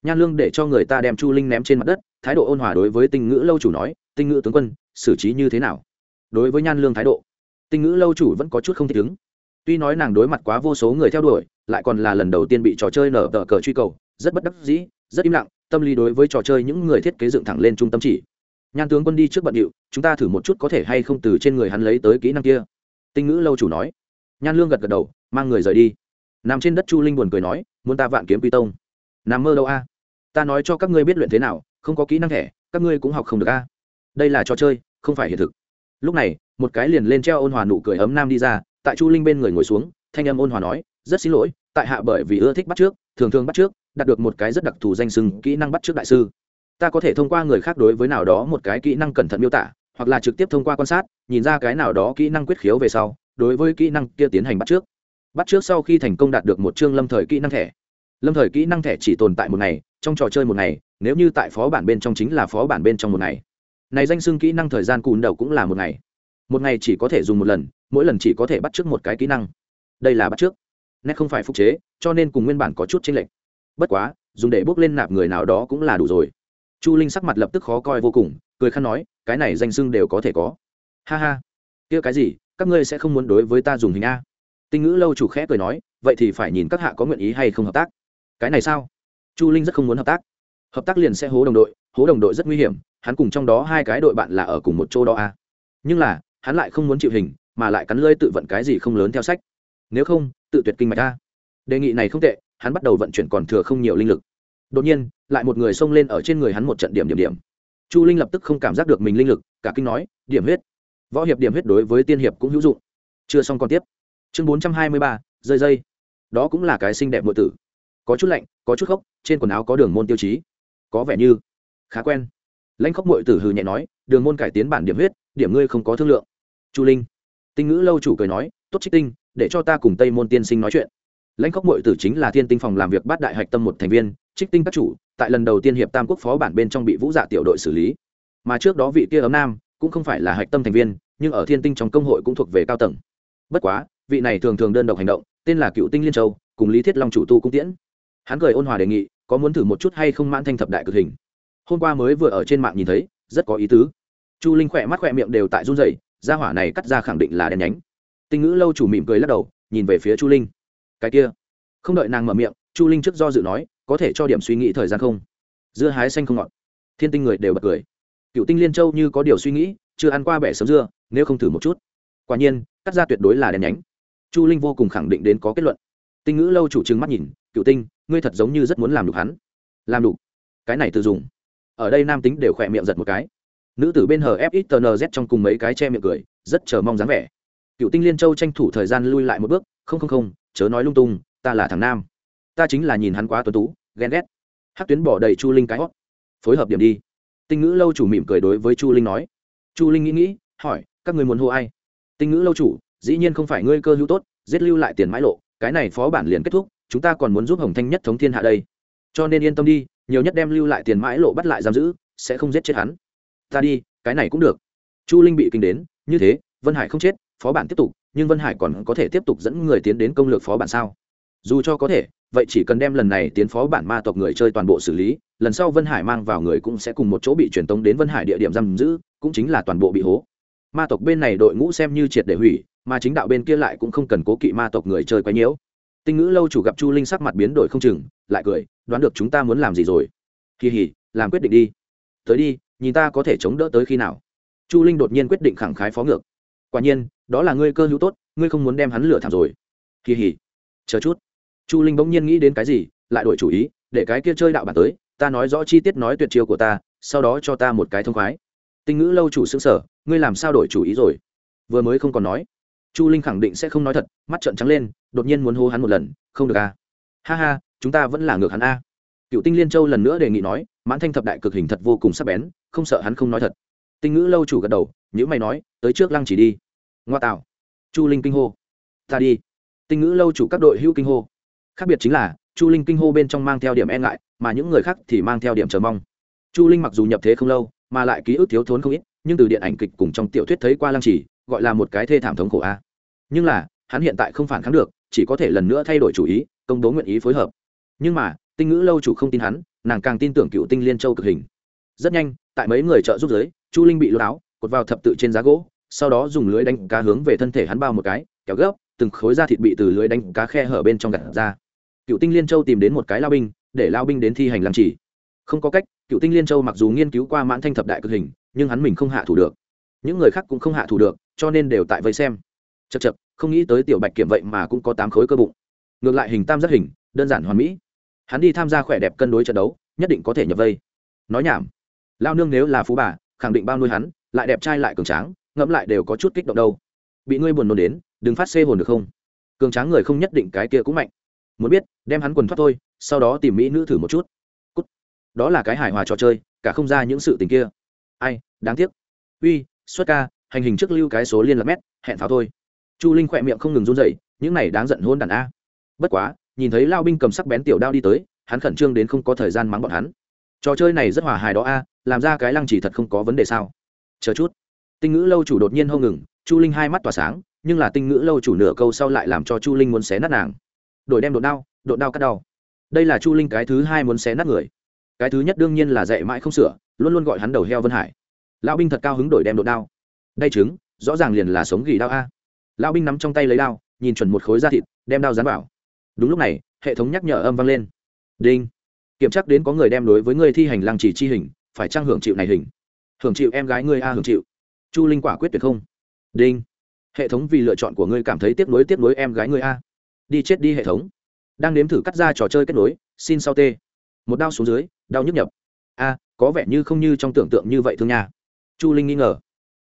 Nhan lương để cho người ta đem chu linh ném trên mặt đất, thái độ ôn hòa đối với tinh ngữ lâu chủ nói, tinh ngữ tướng quân, xử trí như thế nào? Đối với nhan lương thái độ, tinh ngữ lâu chủ vẫn có chút không thích ứng tuy nói nàng đối mặt quá vô số người theo đuổi, lại còn là lần đầu tiên bị trò chơi nở tờ cờ truy cầu, rất bất đắc dĩ, rất im lặng, tâm lý đối với trò chơi những người thiết kế dựng thẳng lên trung tâm chỉ. Nhan tướng quân đi trước bận điệu, chúng ta thử một chút có thể hay không từ trên người hắn lấy tới kỹ năng kia. Tinh ngữ lâu chủ nói. Nhan lương gật gật đầu, mang người rời đi. Nằm trên đất chu linh buồn cười nói, muốn ta vạn kiếm quy tông. Nằm mơ đâu a? Ta nói cho các ngươi biết luyện thế nào, không có kỹ năng thẻ, các ngươi cũng học không được a. Đây là trò chơi, không phải hiện thực. Lúc này, một cái liền lên treo ôn hòa nụ cười ấm nam đi ra tại chu linh bên người ngồi xuống, thanh âm ôn hòa nói, rất xin lỗi, tại hạ bởi vì ưa thích bắt trước, thường thường bắt trước, đạt được một cái rất đặc thù danh sừng kỹ năng bắt trước đại sư. Ta có thể thông qua người khác đối với nào đó một cái kỹ năng cẩn thận miêu tả, hoặc là trực tiếp thông qua quan sát, nhìn ra cái nào đó kỹ năng quyết khiếu về sau, đối với kỹ năng kia tiến hành bắt trước. Bắt trước sau khi thành công đạt được một chương lâm thời kỹ năng thẻ. Lâm thời kỹ năng thẻ chỉ tồn tại một ngày, trong trò chơi một ngày, nếu như tại phó bản bên trong chính là phó bản bên trong một ngày. Này danh xưng kỹ năng thời gian cùn đầu cũng là một ngày. Một ngày chỉ có thể dùng một lần mỗi lần chỉ có thể bắt trước một cái kỹ năng. Đây là bắt trước. Nét không phải phục chế, cho nên cùng nguyên bản có chút chênh lệch. Bất quá, dùng để bước lên nạp người nào đó cũng là đủ rồi. Chu linh sắc mặt lập tức khó coi vô cùng, cười khăn nói, cái này danh xưng đều có thể có. Ha ha. Kia cái gì? Các ngươi sẽ không muốn đối với ta dùng hình a? Tinh ngữ lâu chủ khẽ cười nói, vậy thì phải nhìn các hạ có nguyện ý hay không hợp tác. Cái này sao? Chu linh rất không muốn hợp tác. Hợp tác liền sẽ hố đồng đội, hố đồng đội rất nguy hiểm, hắn cùng trong đó hai cái đội bạn là ở cùng một chỗ đó a. Nhưng là, hắn lại không muốn chịu hình mà lại cắn lơi tự vận cái gì không lớn theo sách. Nếu không, tự tuyệt kinh mạch ta đề nghị này không tệ, hắn bắt đầu vận chuyển còn thừa không nhiều linh lực. Đột nhiên, lại một người xông lên ở trên người hắn một trận điểm điểm điểm. Chu linh lập tức không cảm giác được mình linh lực, cả kinh nói, điểm huyết. Võ hiệp điểm huyết đối với tiên hiệp cũng hữu dụng. Chưa xong còn tiếp. Chương bốn trăm hai mươi ba dây dây. Đó cũng là cái xinh đẹp nội tử. Có chút lạnh, có chút khốc, trên quần áo có đường môn tiêu chí. Có vẻ như khá quen. Lãnh khốc nội tử hừ nhẹ nói, đường môn cải tiến bản điểm huyết, điểm ngươi không có thương lượng. Chu linh tinh ngữ lâu chủ cười nói, tốt trích tinh, để cho ta cùng tây môn tiên sinh nói chuyện. Lãnh khốc mội tử chính là thiên tinh phòng làm việc bắt đại hạch tâm một thành viên, trích tinh các chủ, tại lần đầu tiên hiệp tam quốc phó bản bên trong bị vũ dạ tiểu đội xử lý. Mà trước đó vị kia ấm nam cũng không phải là hạch tâm thành viên, nhưng ở thiên tinh trong công hội cũng thuộc về cao tầng. Bất quá, vị này thường thường đơn độc hành động, tên là cựu tinh liên châu, cùng lý thiết long chủ tu cung tiễn. Hắn cười ôn hòa đề nghị, có muốn thử một chút hay không mãn thanh thập đại cực hình? Hôm qua mới vừa ở trên mạng nhìn thấy, rất có ý tứ. Chu linh khỏe mắt khỏe miệng đều tại run rẩy gia hỏa này cắt ra khẳng định là đèn nhánh. Tinh ngữ lâu chủ mỉm cười lắc đầu, nhìn về phía chu linh. Cái kia. Không đợi nàng mở miệng, chu linh trước do dự nói, có thể cho điểm suy nghĩ thời gian không? Dưa hái xanh không ngọt. Thiên tinh người đều bật cười. Cựu tinh liên châu như có điều suy nghĩ, chưa ăn qua bẻ sớm dưa, nếu không thử một chút. Quả nhiên, cắt ra tuyệt đối là đèn nhánh. Chu linh vô cùng khẳng định đến có kết luận. Tinh ngữ lâu chủ trừng mắt nhìn, cựu tinh, ngươi thật giống như rất muốn làm đục hắn. Làm đục cái này tự dùng. Ở đây nam tính đều khỏe miệng giật một cái nữ tử bên hờ fxtnz trong cùng mấy cái che miệng cười, rất chờ mong dáng vẻ. Cựu tinh liên châu tranh thủ thời gian lui lại một bước, không không không, chớ nói lung tung, ta là thằng nam. Ta chính là nhìn hắn quá tuấn tú, ghen ghét. Hát tuyến bỏ đầy chu linh cái hót. Phối hợp điểm đi. Tinh ngữ lâu chủ mỉm cười đối với chu linh nói. Chu linh nghĩ nghĩ, hỏi, các người muốn hô ai? Tinh ngữ lâu chủ, dĩ nhiên không phải ngươi cơ hữu tốt, giết lưu lại tiền mãi lộ, cái này phó bản liền kết thúc, chúng ta còn muốn giúp hồng thanh nhất thống thiên hạ đây. Cho nên yên tâm đi, nhiều nhất đem lưu lại tiền mãi lộ bắt lại giam giữ, sẽ không giết chết hắn ta đi, cái này cũng được. Chu linh bị kinh đến, như thế, vân hải không chết, phó bản tiếp tục, nhưng vân hải còn có thể tiếp tục dẫn người tiến đến công lược phó bản sao? Dù cho có thể, vậy chỉ cần đem lần này tiến phó bản ma tộc người chơi toàn bộ xử lý, lần sau vân hải mang vào người cũng sẽ cùng một chỗ bị truyền tống đến vân hải địa điểm giam giữ, cũng chính là toàn bộ bị hố. Ma tộc bên này đội ngũ xem như triệt để hủy, mà chính đạo bên kia lại cũng không cần cố kỵ ma tộc người chơi quấy nhiễu tinh ngữ lâu chủ gặp chu linh sắc mặt biến đổi không chừng, lại cười, đoán được chúng ta muốn làm gì rồi. Kỳ hỉ, làm quyết định đi. Tới đi nhìn ta có thể chống đỡ tới khi nào? Chu linh đột nhiên quyết định khẳng khái phó ngược. Quả nhiên, đó là ngươi cơ hữu tốt, ngươi không muốn đem hắn lửa thảm rồi. Kỳ hỉ. Chờ chút. Chu linh bỗng nhiên nghĩ đến cái gì, lại đổi chủ ý, để cái kia chơi đạo bản tới, ta nói rõ chi tiết nói tuyệt chiêu của ta, sau đó cho ta một cái thông khoái. Tinh ngữ lâu chủ xứng sở ngươi làm sao đổi chủ ý rồi? Vừa mới không còn nói. Chu linh khẳng định sẽ không nói thật, mắt trợn trắng lên, đột nhiên muốn hô hắn một lần, không được à? ha ha, chúng ta vẫn là ngược hắn a cựu tinh liên châu lần nữa đề nghị nói, mãn thanh thập đại cực hình thật vô cùng sắc bén, không sợ hắn không nói thật. Tinh ngữ lâu chủ gật đầu, nhữ mày nói, tới trước lăng chỉ đi. Ngoa tạo. Chu linh kinh hô. Ta đi. Tinh ngữ lâu chủ các đội hữu kinh hô. Khác biệt chính là, chu linh kinh hô bên trong mang theo điểm e ngại, mà những người khác thì mang theo điểm chờ mong. Chu linh mặc dù nhập thế không lâu, mà lại ký ức thiếu thốn không ít, nhưng từ điện ảnh kịch cùng trong tiểu thuyết thấy qua lăng chỉ, gọi là một cái thê thảm thống khổ a. Nhưng là, hắn hiện tại không phản kháng được, chỉ có thể lần nữa thay đổi chủ ý, công bố nguyện ý phối hợp. Nhưng mà tinh ngữ lâu chủ không tin hắn, nàng càng tin tưởng cựu tinh liên châu cực hình. Rất nhanh, tại mấy người trợ giúp giới, chu linh bị lột áo, cột vào thập tự trên giá gỗ, sau đó dùng lưới đánh cá hướng về thân thể hắn bao một cái, kéo gấp, từng khối da thịt bị từ lưới đánh cá khe hở bên trong gặt ra. Cựu tinh liên châu tìm đến một cái lao binh, để lao binh đến thi hành làm chỉ. Không có cách, cựu tinh liên châu mặc dù nghiên cứu qua mãn thanh thập đại cực hình, nhưng hắn mình không hạ thủ được. Những người khác cũng không hạ thủ được, cho nên đều tại vây xem. Chật chật không nghĩ tới tiểu bạch kiểm vậy mà cũng có tám khối cơ bụng. Ngược lại hình tam giác hình, đơn giản hoàn mỹ hắn đi tham gia khỏe đẹp cân đối trận đấu, nhất định có thể nhập vây. Nói nhảm. Lao nương nếu là phú bà, khẳng định bao nuôi hắn, lại đẹp trai lại cường tráng, ngẫm lại đều có chút kích động đâu. Bị ngươi buồn nôn đến, đừng phát xê hồn được không? Cường tráng người không nhất định cái kia cũng mạnh. Muốn biết, đem hắn quần thoát thôi, sau đó tìm mỹ nữ thử một chút. Cút. đó là cái hài hòa trò chơi, cả không ra những sự tình kia. Ai, đáng tiếc. Uy xuất ca, hành hình trước lưu cái số liên lạc mét, hẹn pháo thôi. Chu linh khỏe miệng không ngừng run dậy những này đáng giận hôn đàn a. Bất quá nhìn thấy lao binh cầm sắc bén tiểu đao đi tới, hắn khẩn trương đến không có thời gian mắng bọn hắn. Trò chơi này rất hòa hài đó a, làm ra cái lăng chỉ thật không có vấn đề sao? Chờ chút. Tinh ngữ lâu chủ đột nhiên hông ngừng, chu linh hai mắt tỏa sáng, nhưng là tinh ngữ lâu chủ nửa câu sau lại làm cho chu linh muốn xé nát nàng. Đổi đem đột đao đột đao cắt đau. Đây là chu linh cái thứ hai muốn xé nát người. Cái thứ nhất đương nhiên là dạy mãi không sửa, luôn luôn gọi hắn đầu heo vân hải. Lão binh thật cao hứng đổi đem đột đao. Đây chứng rõ ràng liền là sống gỉ đao a. Lão binh nắm trong tay lấy đao, nhìn chuẩn một khối da thịt, đem đao dán vào đúng lúc này, hệ thống nhắc nhở âm vang lên. Đinh. Kiểm tra đến có người đem đối với người thi hành lăng chỉ chi hình, phải trang hưởng chịu này hình? Hưởng chịu em gái ngươi a, hưởng chịu. Chu linh quả quyết tuyệt không. Đinh. Hệ thống vì lựa chọn của ngươi cảm thấy tiếp nối tiếp nối em gái ngươi a. Đi chết đi hệ thống. Đang nếm thử cắt ra trò chơi kết nối, xin sau t một đao xuống dưới, đau nhức nhập. A, có vẻ như không như trong tưởng tượng như vậy thương nhà chu linh nghi ngờ.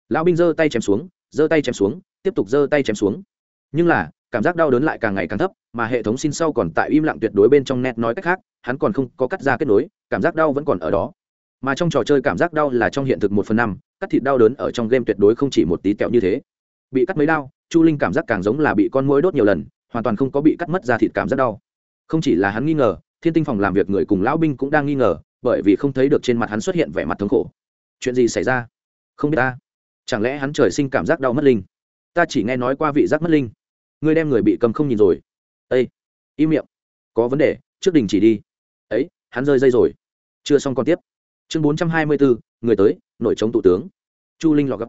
Lão binh giơ tay chém xuống, giơ tay chém xuống, tiếp tục giơ tay chém xuống. Nhưng là cảm giác đau đớn lại càng ngày càng thấp, mà hệ thống xin sau còn tại im lặng tuyệt đối bên trong net nói cách khác, hắn còn không có cắt ra kết nối, cảm giác đau vẫn còn ở đó. Mà trong trò chơi cảm giác đau là trong hiện thực một phần năm, cắt thịt đau đớn ở trong game tuyệt đối không chỉ một tí tẹo như thế. Bị cắt mấy đau, chu linh cảm giác càng giống là bị con mũi đốt nhiều lần, hoàn toàn không có bị cắt mất ra thịt cảm giác đau. Không chỉ là hắn nghi ngờ, thiên tinh phòng làm việc người cùng lão binh cũng đang nghi ngờ, bởi vì không thấy được trên mặt hắn xuất hiện vẻ mặt thống khổ. Chuyện gì xảy ra? Không biết ta. Chẳng lẽ hắn trời sinh cảm giác đau mất linh? Ta chỉ nghe nói qua vị giác mất linh ngươi đem người bị cầm không nhìn rồi. Ây im miệng. Có vấn đề, trước đình chỉ đi. Ấy, hắn rơi dây rồi. Chưa xong còn tiếp. Chương bốn trăm hai mươi bốn người tới nội chống thủ tướng. Chu linh lọ gấp.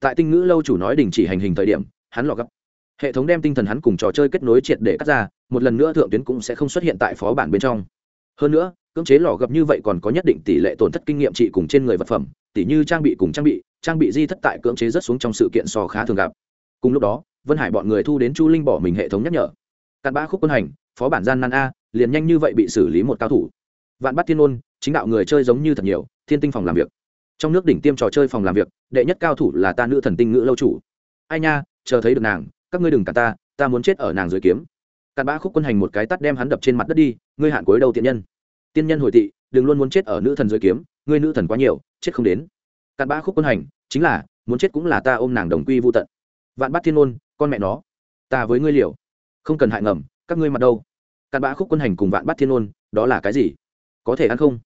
Tại tinh ngữ lâu chủ nói đình chỉ hành hình thời điểm, hắn lọ gấp. Hệ thống đem tinh thần hắn cùng trò chơi kết nối triệt để cắt ra, một lần nữa thượng tuyến cũng sẽ không xuất hiện tại phó bản bên trong. Hơn nữa, cưỡng chế lò gập như vậy còn có nhất định tỷ lệ tổn thất kinh nghiệm trị cùng trên người vật phẩm tỷ như trang bị cùng trang bị trang bị di thất tại cưỡng chế rất xuống trong sự kiện so khá thường gặp. Cùng lúc đó vân hải bọn người thu đến chu linh bỏ mình hệ thống nhắc nhở. Cặn bã khúc quân hành, phó bản gian nan a, liền nhanh như vậy bị xử lý một cao thủ. Vạn bắt thiên ôn chính đạo người chơi giống như thật nhiều, thiên tinh phòng làm việc. Trong nước đỉnh tiêm trò chơi phòng làm việc, đệ nhất cao thủ là ta nữ thần tinh ngữ lâu chủ. Ai nha, chờ thấy được nàng, các ngươi đừng cả ta ta muốn chết ở nàng dưới kiếm. Cặn bã khúc quân hành một cái tắt đem hắn đập trên mặt đất đi, ngươi hạn cuối đầu tiện nhân. Tiên nhân hồi tị, đừng luôn muốn chết ở nữ thần dưới kiếm, ngươi nữ thần quá nhiều, chết không đến. Cặn bã khúc quân hành, chính là, muốn chết cũng là ta ôm nàng đồng quy vô tận. Vạn bát thiên ôn con mẹ nó, ta với ngươi liều. Không cần hại ngầm, các ngươi mặt đâu? Cặn bã khúc quân hành cùng vạn bát thiên ôn, đó là cái gì? Có thể ăn không?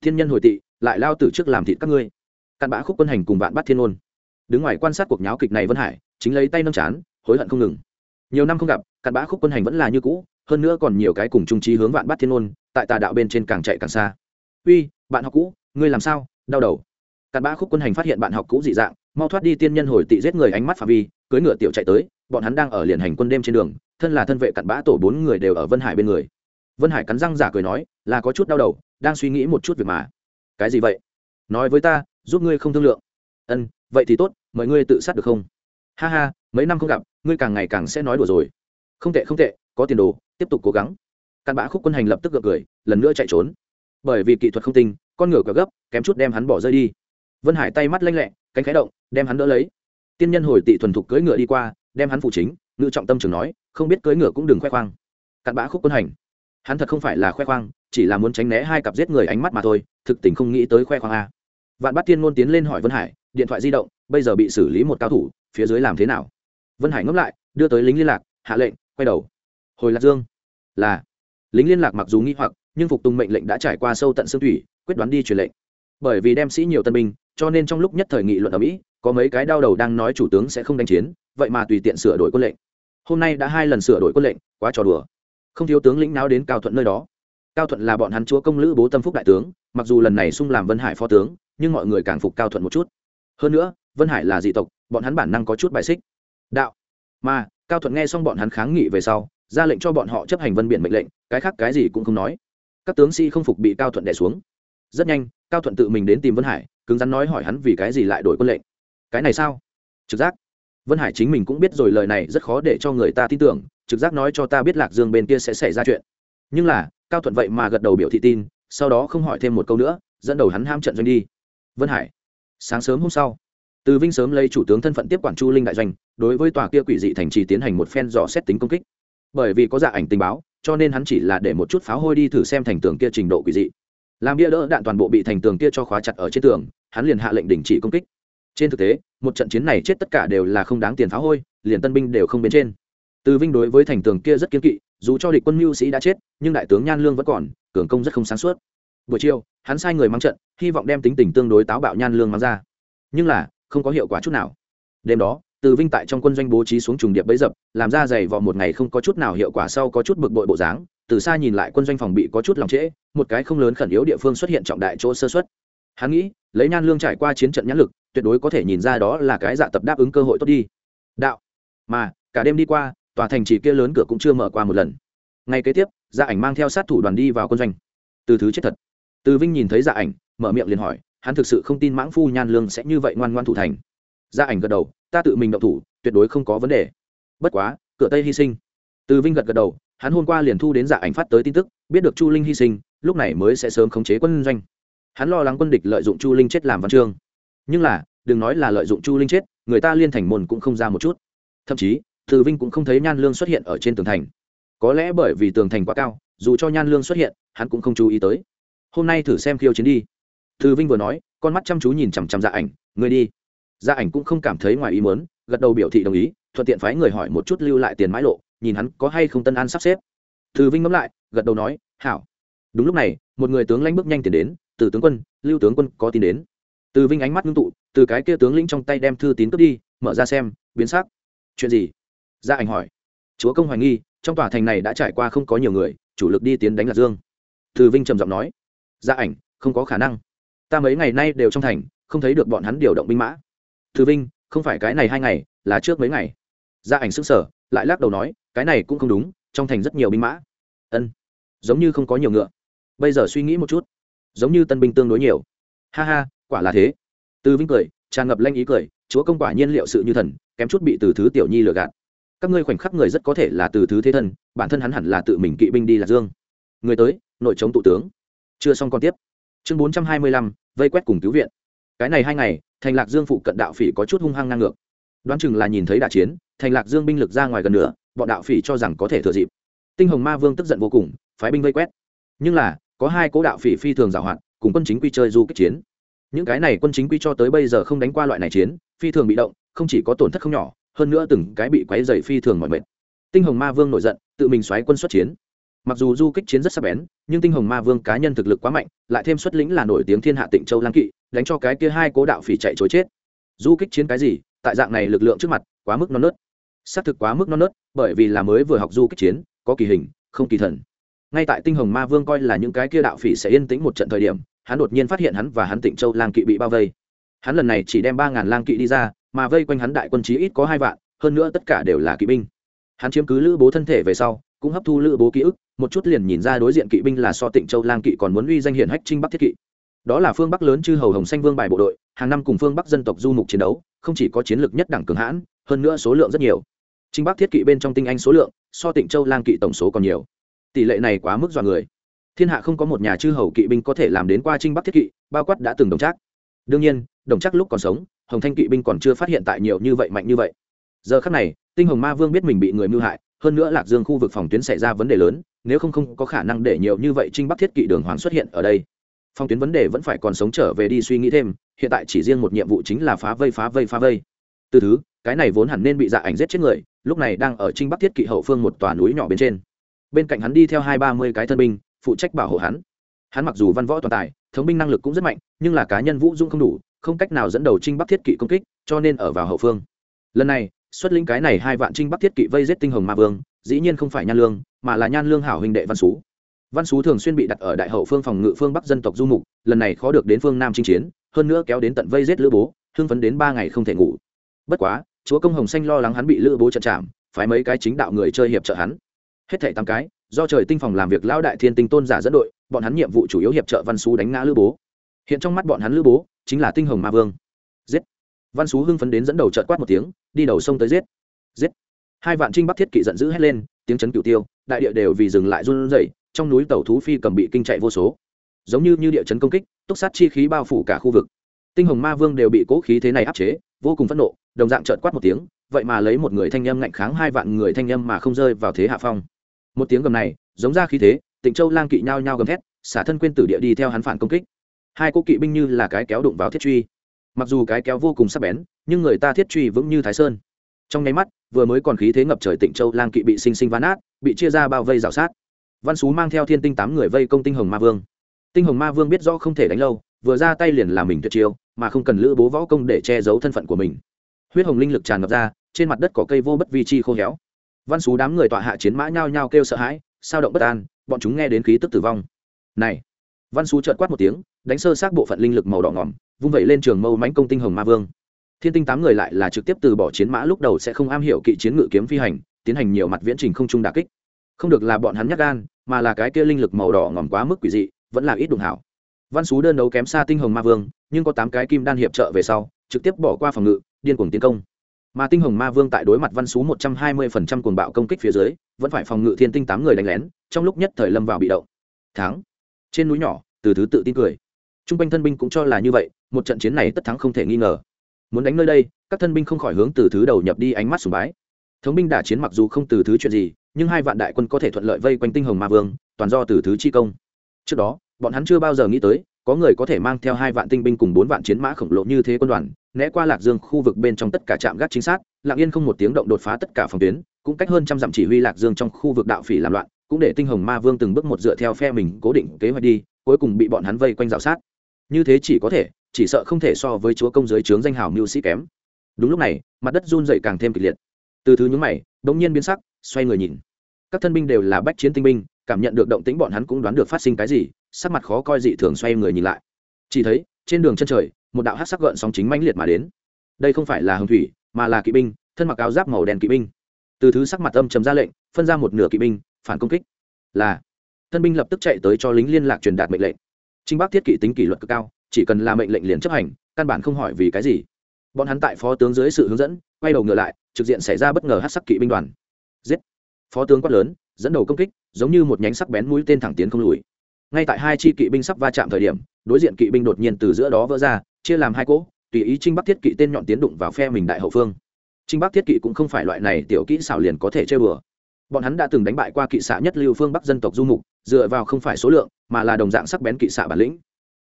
Thiên nhân hồi tị, lại lao từ trước làm thịt các ngươi. Cặn bã khúc quân hành cùng vạn bát thiên ôn. Đứng ngoài quan sát cuộc nháo kịch này vân hải, chính lấy tay nâng chán, hối hận không ngừng. Nhiều năm không gặp, cặn bã khúc quân hành vẫn là như cũ, hơn nữa còn nhiều cái cùng trung trí hướng vạn bát thiên ôn, tại tà đạo bên trên càng chạy càng xa. Uy, bạn học cũ, ngươi làm sao? Đau đầu. Cặn bã khúc quân hành phát hiện bạn học cũ dị dạng, mau thoát đi tiên nhân hồi tị giết người ánh mắt phạm vi cưỡi ngựa tiểu chạy tới, bọn hắn đang ở liền hành quân đêm trên đường, thân là thân vệ cặn bã tổ bốn người đều ở vân hải bên người. Vân hải cắn răng giả cười nói, là có chút đau đầu, đang suy nghĩ một chút việc mà. Cái gì vậy? Nói với ta, giúp ngươi không thương lượng. Ân, vậy thì tốt, mời ngươi tự sát được không? Ha ha, mấy năm không gặp, ngươi càng ngày càng sẽ nói đùa rồi. Không tệ không tệ, có tiền đồ, tiếp tục cố gắng. Cặn bã khúc quân hành lập tức gượng cười, lần nữa chạy trốn. Bởi vì kỹ thuật không tinh, con ngựa quá gấp, kém chút đem hắn bỏ rơi đi. Vân hải tay mắt lanh lẹ, cánh khái động, đem hắn đỡ lấy tiên nhân hồi tị thuần thục cưỡi ngựa đi qua, đem hắn phụ chính, ngự trọng tâm trường nói, không biết cưỡi ngựa cũng đừng khoe khoang. Cặn bã khúc quân hành. Hắn thật không phải là khoe khoang, chỉ là muốn tránh né hai cặp giết người ánh mắt mà thôi, thực tình không nghĩ tới khoe khoang a. Vạn bát tiên ngôn tiến lên hỏi vân hải, điện thoại di động, bây giờ bị xử lý một cao thủ, phía dưới làm thế nào? Vân hải ngấp lại, đưa tới lính liên lạc, hạ lệnh, quay đầu. Hồi lạc dương. Là. Lính liên lạc mặc dù nghi hoặc, nhưng phục tùng mệnh lệnh đã trải qua sâu tận xương thủy, quyết đoán đi truyền lệnh. Bởi vì đem sĩ nhiều tân binh, cho nên trong lúc nhất thời nghị luận ở mỹ có mấy cái đau đầu đang nói chủ tướng sẽ không đánh chiến, vậy mà tùy tiện sửa đổi quân lệnh. Hôm nay đã hai lần sửa đổi quân lệnh, quá trò đùa. Không thiếu tướng lĩnh nào đến cao thuận nơi đó. Cao thuận là bọn hắn chúa công lữ bố tâm phúc đại tướng, mặc dù lần này xung làm vân hải phó tướng, nhưng mọi người càng phục cao thuận một chút. Hơn nữa, vân hải là dị tộc, bọn hắn bản năng có chút bài xích. Đạo. Mà, cao thuận nghe xong bọn hắn kháng nghị về sau, ra lệnh cho bọn họ chấp hành vân biển mệnh lệnh, cái khác cái gì cũng không nói. Các tướng sĩ không phục bị cao thuận đẻ xuống. Rất nhanh, cao thuận tự mình đến tìm vân hải, cứng rắn nói hỏi hắn vì cái gì lại đổi quân lệnh cái này sao? Trực giác. Vân hải chính mình cũng biết rồi, lời này rất khó để cho người ta tin tưởng. Trực giác nói cho ta biết lạc dương bên kia sẽ xảy ra chuyện. Nhưng là, cao thuận vậy mà gật đầu biểu thị tin, sau đó không hỏi thêm một câu nữa, dẫn đầu hắn ham trận doanh đi. Vân hải, sáng sớm hôm sau, từ vinh sớm lấy chủ tướng thân phận tiếp quản chu linh đại doanh, đối với tòa kia quỷ dị thành trì tiến hành một phen dò xét tính công kích. Bởi vì có dạ ảnh tình báo, cho nên hắn chỉ là để một chút pháo hôi đi thử xem thành tường kia trình độ quỷ dị. Làm bia đỡ đạn toàn bộ bị thành tường kia cho khóa chặt ở trên tường, hắn liền hạ lệnh đình chỉ công kích trên thực tế, một trận chiến này chết tất cả đều là không đáng tiền pháo hôi, liền tân binh đều không bên trên. Từ vinh đối với thành tường kia rất kiên kỵ, dù cho địch quân mưu sĩ đã chết, nhưng đại tướng nhan lương vẫn còn, cường công rất không sáng suốt. Buổi chiều, hắn sai người mang trận, hy vọng đem tính tình tương đối táo bạo nhan lương mang ra. Nhưng là, không có hiệu quả chút nào. Đêm đó, từ vinh tại trong quân doanh bố trí xuống trùng điệp bấy dập, làm ra dày vò một ngày không có chút nào hiệu quả sau có chút bực bội bộ dáng, từ xa nhìn lại quân doanh phòng bị có chút lòng trễ, một cái không lớn khẩn yếu địa phương xuất hiện trọng đại chỗ sơ xuất hắn nghĩ, lấy nhan lương trải qua chiến trận nhãn lực tuyệt đối có thể nhìn ra đó là cái dạ tập đáp ứng cơ hội tốt đi. Đạo. Mà, cả đêm đi qua, tòa thành trì kia lớn cửa cũng chưa mở qua một lần. Ngay kế tiếp dạ ảnh mang theo sát thủ đoàn đi vào quân doanh. Từ thứ chết thật. Từ vinh nhìn thấy dạ ảnh, mở miệng liền hỏi, hắn thực sự không tin mãng phu nhan lương sẽ như vậy ngoan ngoan thủ thành. Dạ ảnh gật đầu, ta tự mình động thủ, tuyệt đối không có vấn đề. Bất quá, cửa tây hy sinh. Từ vinh gật gật đầu, hắn hôm qua liền thu đến dạ ảnh phát tới tin tức, biết được chu linh hy sinh, lúc này mới sẽ sớm khống chế quân doanh. Hắn lo lắng quân địch lợi dụng chu linh chết làm văn chương nhưng là, đừng nói là lợi dụng chu linh chết, người ta liên thành môn cũng không ra một chút. Thậm chí, từ vinh cũng không thấy nhan lương xuất hiện ở trên tường thành. Có lẽ bởi vì tường thành quá cao, dù cho nhan lương xuất hiện, hắn cũng không chú ý tới. Hôm nay thử xem khiêu chiến đi. Từ vinh vừa nói, con mắt chăm chú nhìn chằm chằm dạ ảnh người đi. Dạ ảnh cũng không cảm thấy ngoài ý muốn, gật đầu biểu thị đồng ý, thuận tiện phái người hỏi một chút lưu lại tiền mãi lộ, nhìn hắn có hay không tân an sắp xếp. Từ vinh ngẫm lại, gật đầu nói, hảo. Đúng lúc này, một người tướng lãnh bước nhanh tiền đến, từ tướng quân, lưu tướng quân có tin đến từ vinh ánh mắt ngưng tụ, từ cái kia tướng lĩnh trong tay đem thư tín cướp đi, mở ra xem, biến sắc. Chuyện gì? Gia ảnh hỏi. Chúa công hoài nghi, trong tòa thành này đã trải qua không có nhiều người, chủ lực đi tiến đánh lạc dương. Từ vinh trầm giọng nói. Gia ảnh, không có khả năng. Ta mấy ngày nay đều trong thành, không thấy được bọn hắn điều động binh mã. Từ vinh, không phải cái này hai ngày, là trước mấy ngày. Gia ảnh sức sở lại lắc đầu nói, cái này cũng không đúng, trong thành rất nhiều binh mã. Ân, giống như không có nhiều ngựa. Bây giờ suy nghĩ một chút, giống như tân binh tương đối nhiều. Ha ha quả là thế. Từ vinh cười, tràn ngập lanh ý cười, chúa công quả nhiên liệu sự như thần, kém chút bị từ thứ tiểu nhi lừa gạt. Các ngươi khoảnh khắc người rất có thể là từ thứ thế thần bản thân hắn hẳn là tự mình kỵ binh đi lạc dương. Người tới, nội chống tụ tướng. Chưa xong còn tiếp. Chương bốn trăm hai mươi lăm, vây quét cùng cứu viện. Cái này hai ngày, thành lạc dương phụ cận đạo phỉ có chút hung hăng ngang ngược. Đoán chừng là nhìn thấy đại chiến, thành lạc dương binh lực ra ngoài gần nữa bọn đạo phỉ cho rằng có thể thừa dịp. Tinh hồng ma vương tức giận vô cùng, phái binh vây quét. Nhưng là, có hai cố đạo phỉ phi thường giảo hoạt, cùng quân chính quy chơi du kích chiến những cái này quân chính quy cho tới bây giờ không đánh qua loại này chiến, phi thường bị động, không chỉ có tổn thất không nhỏ, hơn nữa từng cái bị quấy dày phi thường mọi mệt. Tinh hồng ma vương nổi giận, tự mình xoáy quân xuất chiến. Mặc dù du kích chiến rất sắc bén, nhưng tinh hồng ma vương cá nhân thực lực quá mạnh, lại thêm xuất lĩnh là nổi tiếng thiên hạ tịnh châu lang kỵ, đánh cho cái kia hai cố đạo phỉ chạy chối chết. Du kích chiến cái gì, tại dạng này lực lượng trước mặt, quá mức non nớt. Xác thực quá mức non nớt, bởi vì là mới vừa học du kích chiến, có kỳ hình, không kỳ thần. Ngay tại tinh hồng ma vương coi là những cái kia đạo phỉ sẽ yên tĩnh một trận thời điểm hắn đột nhiên phát hiện hắn và hắn tịnh châu lang kỵ bị bao vây. Hắn lần này chỉ đem ba ngàn lang kỵ đi ra, mà vây quanh hắn đại quân chí ít có hai vạn, hơn nữa tất cả đều là kỵ binh. Hắn chiếm cứ lữ bố thân thể về sau, cũng hấp thu lữ bố ký ức, một chút liền nhìn ra đối diện kỵ binh là so tịnh châu lang kỵ còn muốn uy danh hiển hách trinh bắc thiết kỵ. Đó là phương bắc lớn chư hầu hồng xanh vương bài bộ đội, hàng năm cùng phương bắc dân tộc du mục chiến đấu, không chỉ có chiến lược nhất đẳng cường hãn, hơn nữa số lượng rất nhiều. Trinh bắc thiết kỵ bên trong tinh anh số lượng, so tịnh châu lang kỵ tổng số còn nhiều. Tỷ lệ này quá mức dọa người thiên hạ không có một nhà chư hầu kỵ binh có thể làm đến qua trinh bắc thiết kỵ, bao quát đã từng đồng chắc đương nhiên, đồng chắc lúc còn sống, hồng thanh kỵ binh còn chưa phát hiện tại nhiều như vậy mạnh như vậy. Giờ khắc này, tinh hồng ma vương biết mình bị người mưu hại, hơn nữa lạc dương khu vực phòng tuyến xảy ra vấn đề lớn, nếu không không có khả năng để nhiều như vậy trinh bắc thiết kỵ đường hoàng xuất hiện ở đây. Phòng tuyến vấn đề vẫn phải còn sống trở về đi suy nghĩ thêm, hiện tại chỉ riêng một nhiệm vụ chính là phá vây phá vây phá vây. Từ thứ, cái này vốn hẳn nên bị dạ ảnh giết chết người, lúc này đang ở trinh bắc thiết kỵ hậu phương một tòa núi nhỏ bên trên. Bên cạnh hắn đi theo hai ba mươi cái thân binh phụ trách bảo hộ hắn. Hắn mặc dù văn võ toàn tài, thống binh năng lực cũng rất mạnh, nhưng là cá nhân vũ dung không đủ, không cách nào dẫn đầu trinh bắc thiết kỵ công kích, cho nên ở vào hậu phương. Lần này, xuất linh cái này hai vạn trinh bắc thiết kỵ vây giết tinh hồng ma vương, dĩ nhiên không phải nhan lương, mà là nhan lương hảo huynh đệ văn xú văn xú thường xuyên bị đặt ở đại hậu phương phòng ngự phương bắc dân tộc du mục, lần này khó được đến phương nam chinh chiến, hơn nữa kéo đến tận vây giết lữ bố, hưng phấn đến ba ngày không thể ngủ. Bất quá, chúa công hồng xanh lo lắng hắn bị lữ bố chặn chạm, phái mấy cái chính đạo người chơi hiệp trợ hắn. Hết thảy tám cái do trời tinh phòng làm việc lão đại thiên tinh tôn giả dẫn đội, bọn hắn nhiệm vụ chủ yếu hiệp trợ văn xú đánh ngã lữ bố. Hiện trong mắt bọn hắn lữ bố chính là tinh hồng ma vương. Giết! Văn xú hưng phấn đến dẫn đầu trợt quát một tiếng, đi đầu sông tới giết. Giết! Hai vạn trinh bắc thiết kỵ giận dữ hét lên, tiếng chấn cửu tiêu, đại địa đều vì dừng lại run rẩy, trong núi tàu thú phi cầm bị kinh chạy vô số. Giống như như địa chấn công kích, túc sát chi khí bao phủ cả khu vực. Tinh hồng ma vương đều bị cố khí thế này áp chế, vô cùng phẫn nộ, đồng dạng trợt quát một tiếng, vậy mà lấy một người thanh âm ngạnh kháng hai vạn người thanh âm mà không rơi vào thế hạ phong một tiếng gầm này, giống ra khí thế, tịnh châu lang kỵ nhao nhao gầm thét, xả thân quên tử địa đi theo hắn phản công kích. Hai cô kỵ binh như là cái kéo đụng vào thiết truy. Mặc dù cái kéo vô cùng sắc bén, nhưng người ta thiết truy vững như thái sơn. Trong nháy mắt, vừa mới còn khí thế ngập trời tịnh châu lang kỵ bị sinh sinh ván át bị chia ra bao vây rào sát. Văn xú mang theo thiên tinh tám người vây công tinh hồng ma vương. Tinh hồng ma vương biết rõ không thể đánh lâu, vừa ra tay liền làm mình tuyệt chiêu, mà không cần lữ bố võ công để che giấu thân phận của mình. Huyết hồng linh lực tràn ngập ra, trên mặt đất có cây vô bất vi chi khô héo văn xú đám người tọa hạ chiến mã nhao nhao kêu sợ hãi, sao động bất an, bọn chúng nghe đến khí tức tử vong. Này, văn xú trợt quát một tiếng, đánh sơ sát bộ phận linh lực màu đỏ ngỏm, vung vẩy lên trường mâu mãnh công tinh hồng ma vương. Thiên tinh tám người lại là trực tiếp từ bỏ chiến mã, lúc đầu sẽ không am hiểu kỵ chiến ngự kiếm phi hành, tiến hành nhiều mặt viễn trình không trung đà kích. Không được là bọn hắn nhắc gan, mà là cái kia linh lực màu đỏ ngỏm quá mức quỷ dị, vẫn là ít đụng hảo. Văn xú đơn đấu kém xa tinh hồng ma vương, nhưng có tám cái kim đan hiệp trợ về sau, trực tiếp bỏ qua phòng ngự, điên cuồng tiến công mà tinh hồng ma vương tại đối mặt văn xú một trăm hai mươi phần trăm cuồng bạo công kích phía dưới, vẫn phải phòng ngự thiên tinh tám người đánh lén, trong lúc nhất thời lâm vào bị động. Thắng. Trên núi nhỏ, từ thứ tự tin cười. T r u n g quanh thân binh cũng cho là như vậy, một trận chiến này tất thắng không thể nghi ngờ. Muốn đánh nơi đây, các thân binh không khỏi hướng từ thứ đầu nhập đi ánh mắt sùng bái. Thống binh đả chiến mặc dù không từ thứ chuyện gì, nhưng hai vạn đại quân có thể thuận lợi vây quanh tinh hồng ma vương, toàn do từ thứ chi công. Trước đó, bọn hắn chưa bao giờ nghĩ tới, có người có thể mang theo hai vạn tinh binh cùng bốn vạn chiến mã khổng lồ như thế quân đoàn né qua lạc dương khu vực bên trong tất cả trạm gác chính xác, lạng yên không một tiếng động đột phá tất cả phòng tuyến, cũng cách hơn trăm dặm chỉ huy lạc dương trong khu vực đạo phỉ làm loạn, cũng để tinh hồng ma vương từng bước một dựa theo phe mình cố định kế hoạch đi, cuối cùng bị bọn hắn vây quanh rào sát. Như thế chỉ có thể, chỉ sợ không thể so với chúa công giới trướng danh hào mưu sĩ kém. Đúng lúc này, mặt đất run dậy càng thêm kịch liệt. Từ thứ những mày đống nhiên biến sắc, xoay người nhìn. Các thân binh đều là bách chiến tinh binh, cảm nhận được động tĩnh bọn hắn cũng đoán được phát sinh cái gì, sắc mặt khó coi dị thường xoay người nhìn lại. Chỉ thấy, trên đường chân trời một đạo hát sắc gợn sóng chính mãnh liệt mà đến. Đây không phải là hồng thủy, mà là kỵ binh, thân mặc áo giáp màu đen kỵ binh. Từ thứ sắc mặt âm chấm ra lệnh, phân ra một nửa kỵ binh, phản công kích. Là, thân binh lập tức chạy tới cho lính liên lạc truyền đạt mệnh lệnh. Trinh bắc thiết kỵ tính kỷ luật cực cao, chỉ cần là mệnh lệnh liền chấp hành, căn bản không hỏi vì cái gì. Bọn hắn tại phó tướng dưới sự hướng dẫn, quay đầu ngựa lại, trực diện xảy ra bất ngờ hát sắc kỵ binh đoàn. Giết! Phó tướng quát lớn, dẫn đầu công kích, giống như một nhánh sắc bén mũi tên thẳng tiến không lùi. Ngay tại hai chi kỵ binh sắp va chạm thời điểm, đối diện kỵ binh đột nhiên từ giữa đó vỡ ra chia làm hai cỗ, tùy ý trinh bắc thiết kỵ tên nhọn tiến đụng vào phe mình đại hậu phương. Trinh bắc thiết kỵ cũng không phải loại này tiểu kỹ xảo liền có thể chơi bừa. Bọn hắn đã từng đánh bại qua kỵ xạ nhất lưu phương bắc dân tộc du mục, dựa vào không phải số lượng, mà là đồng dạng sắc bén kỵ xạ bản lĩnh.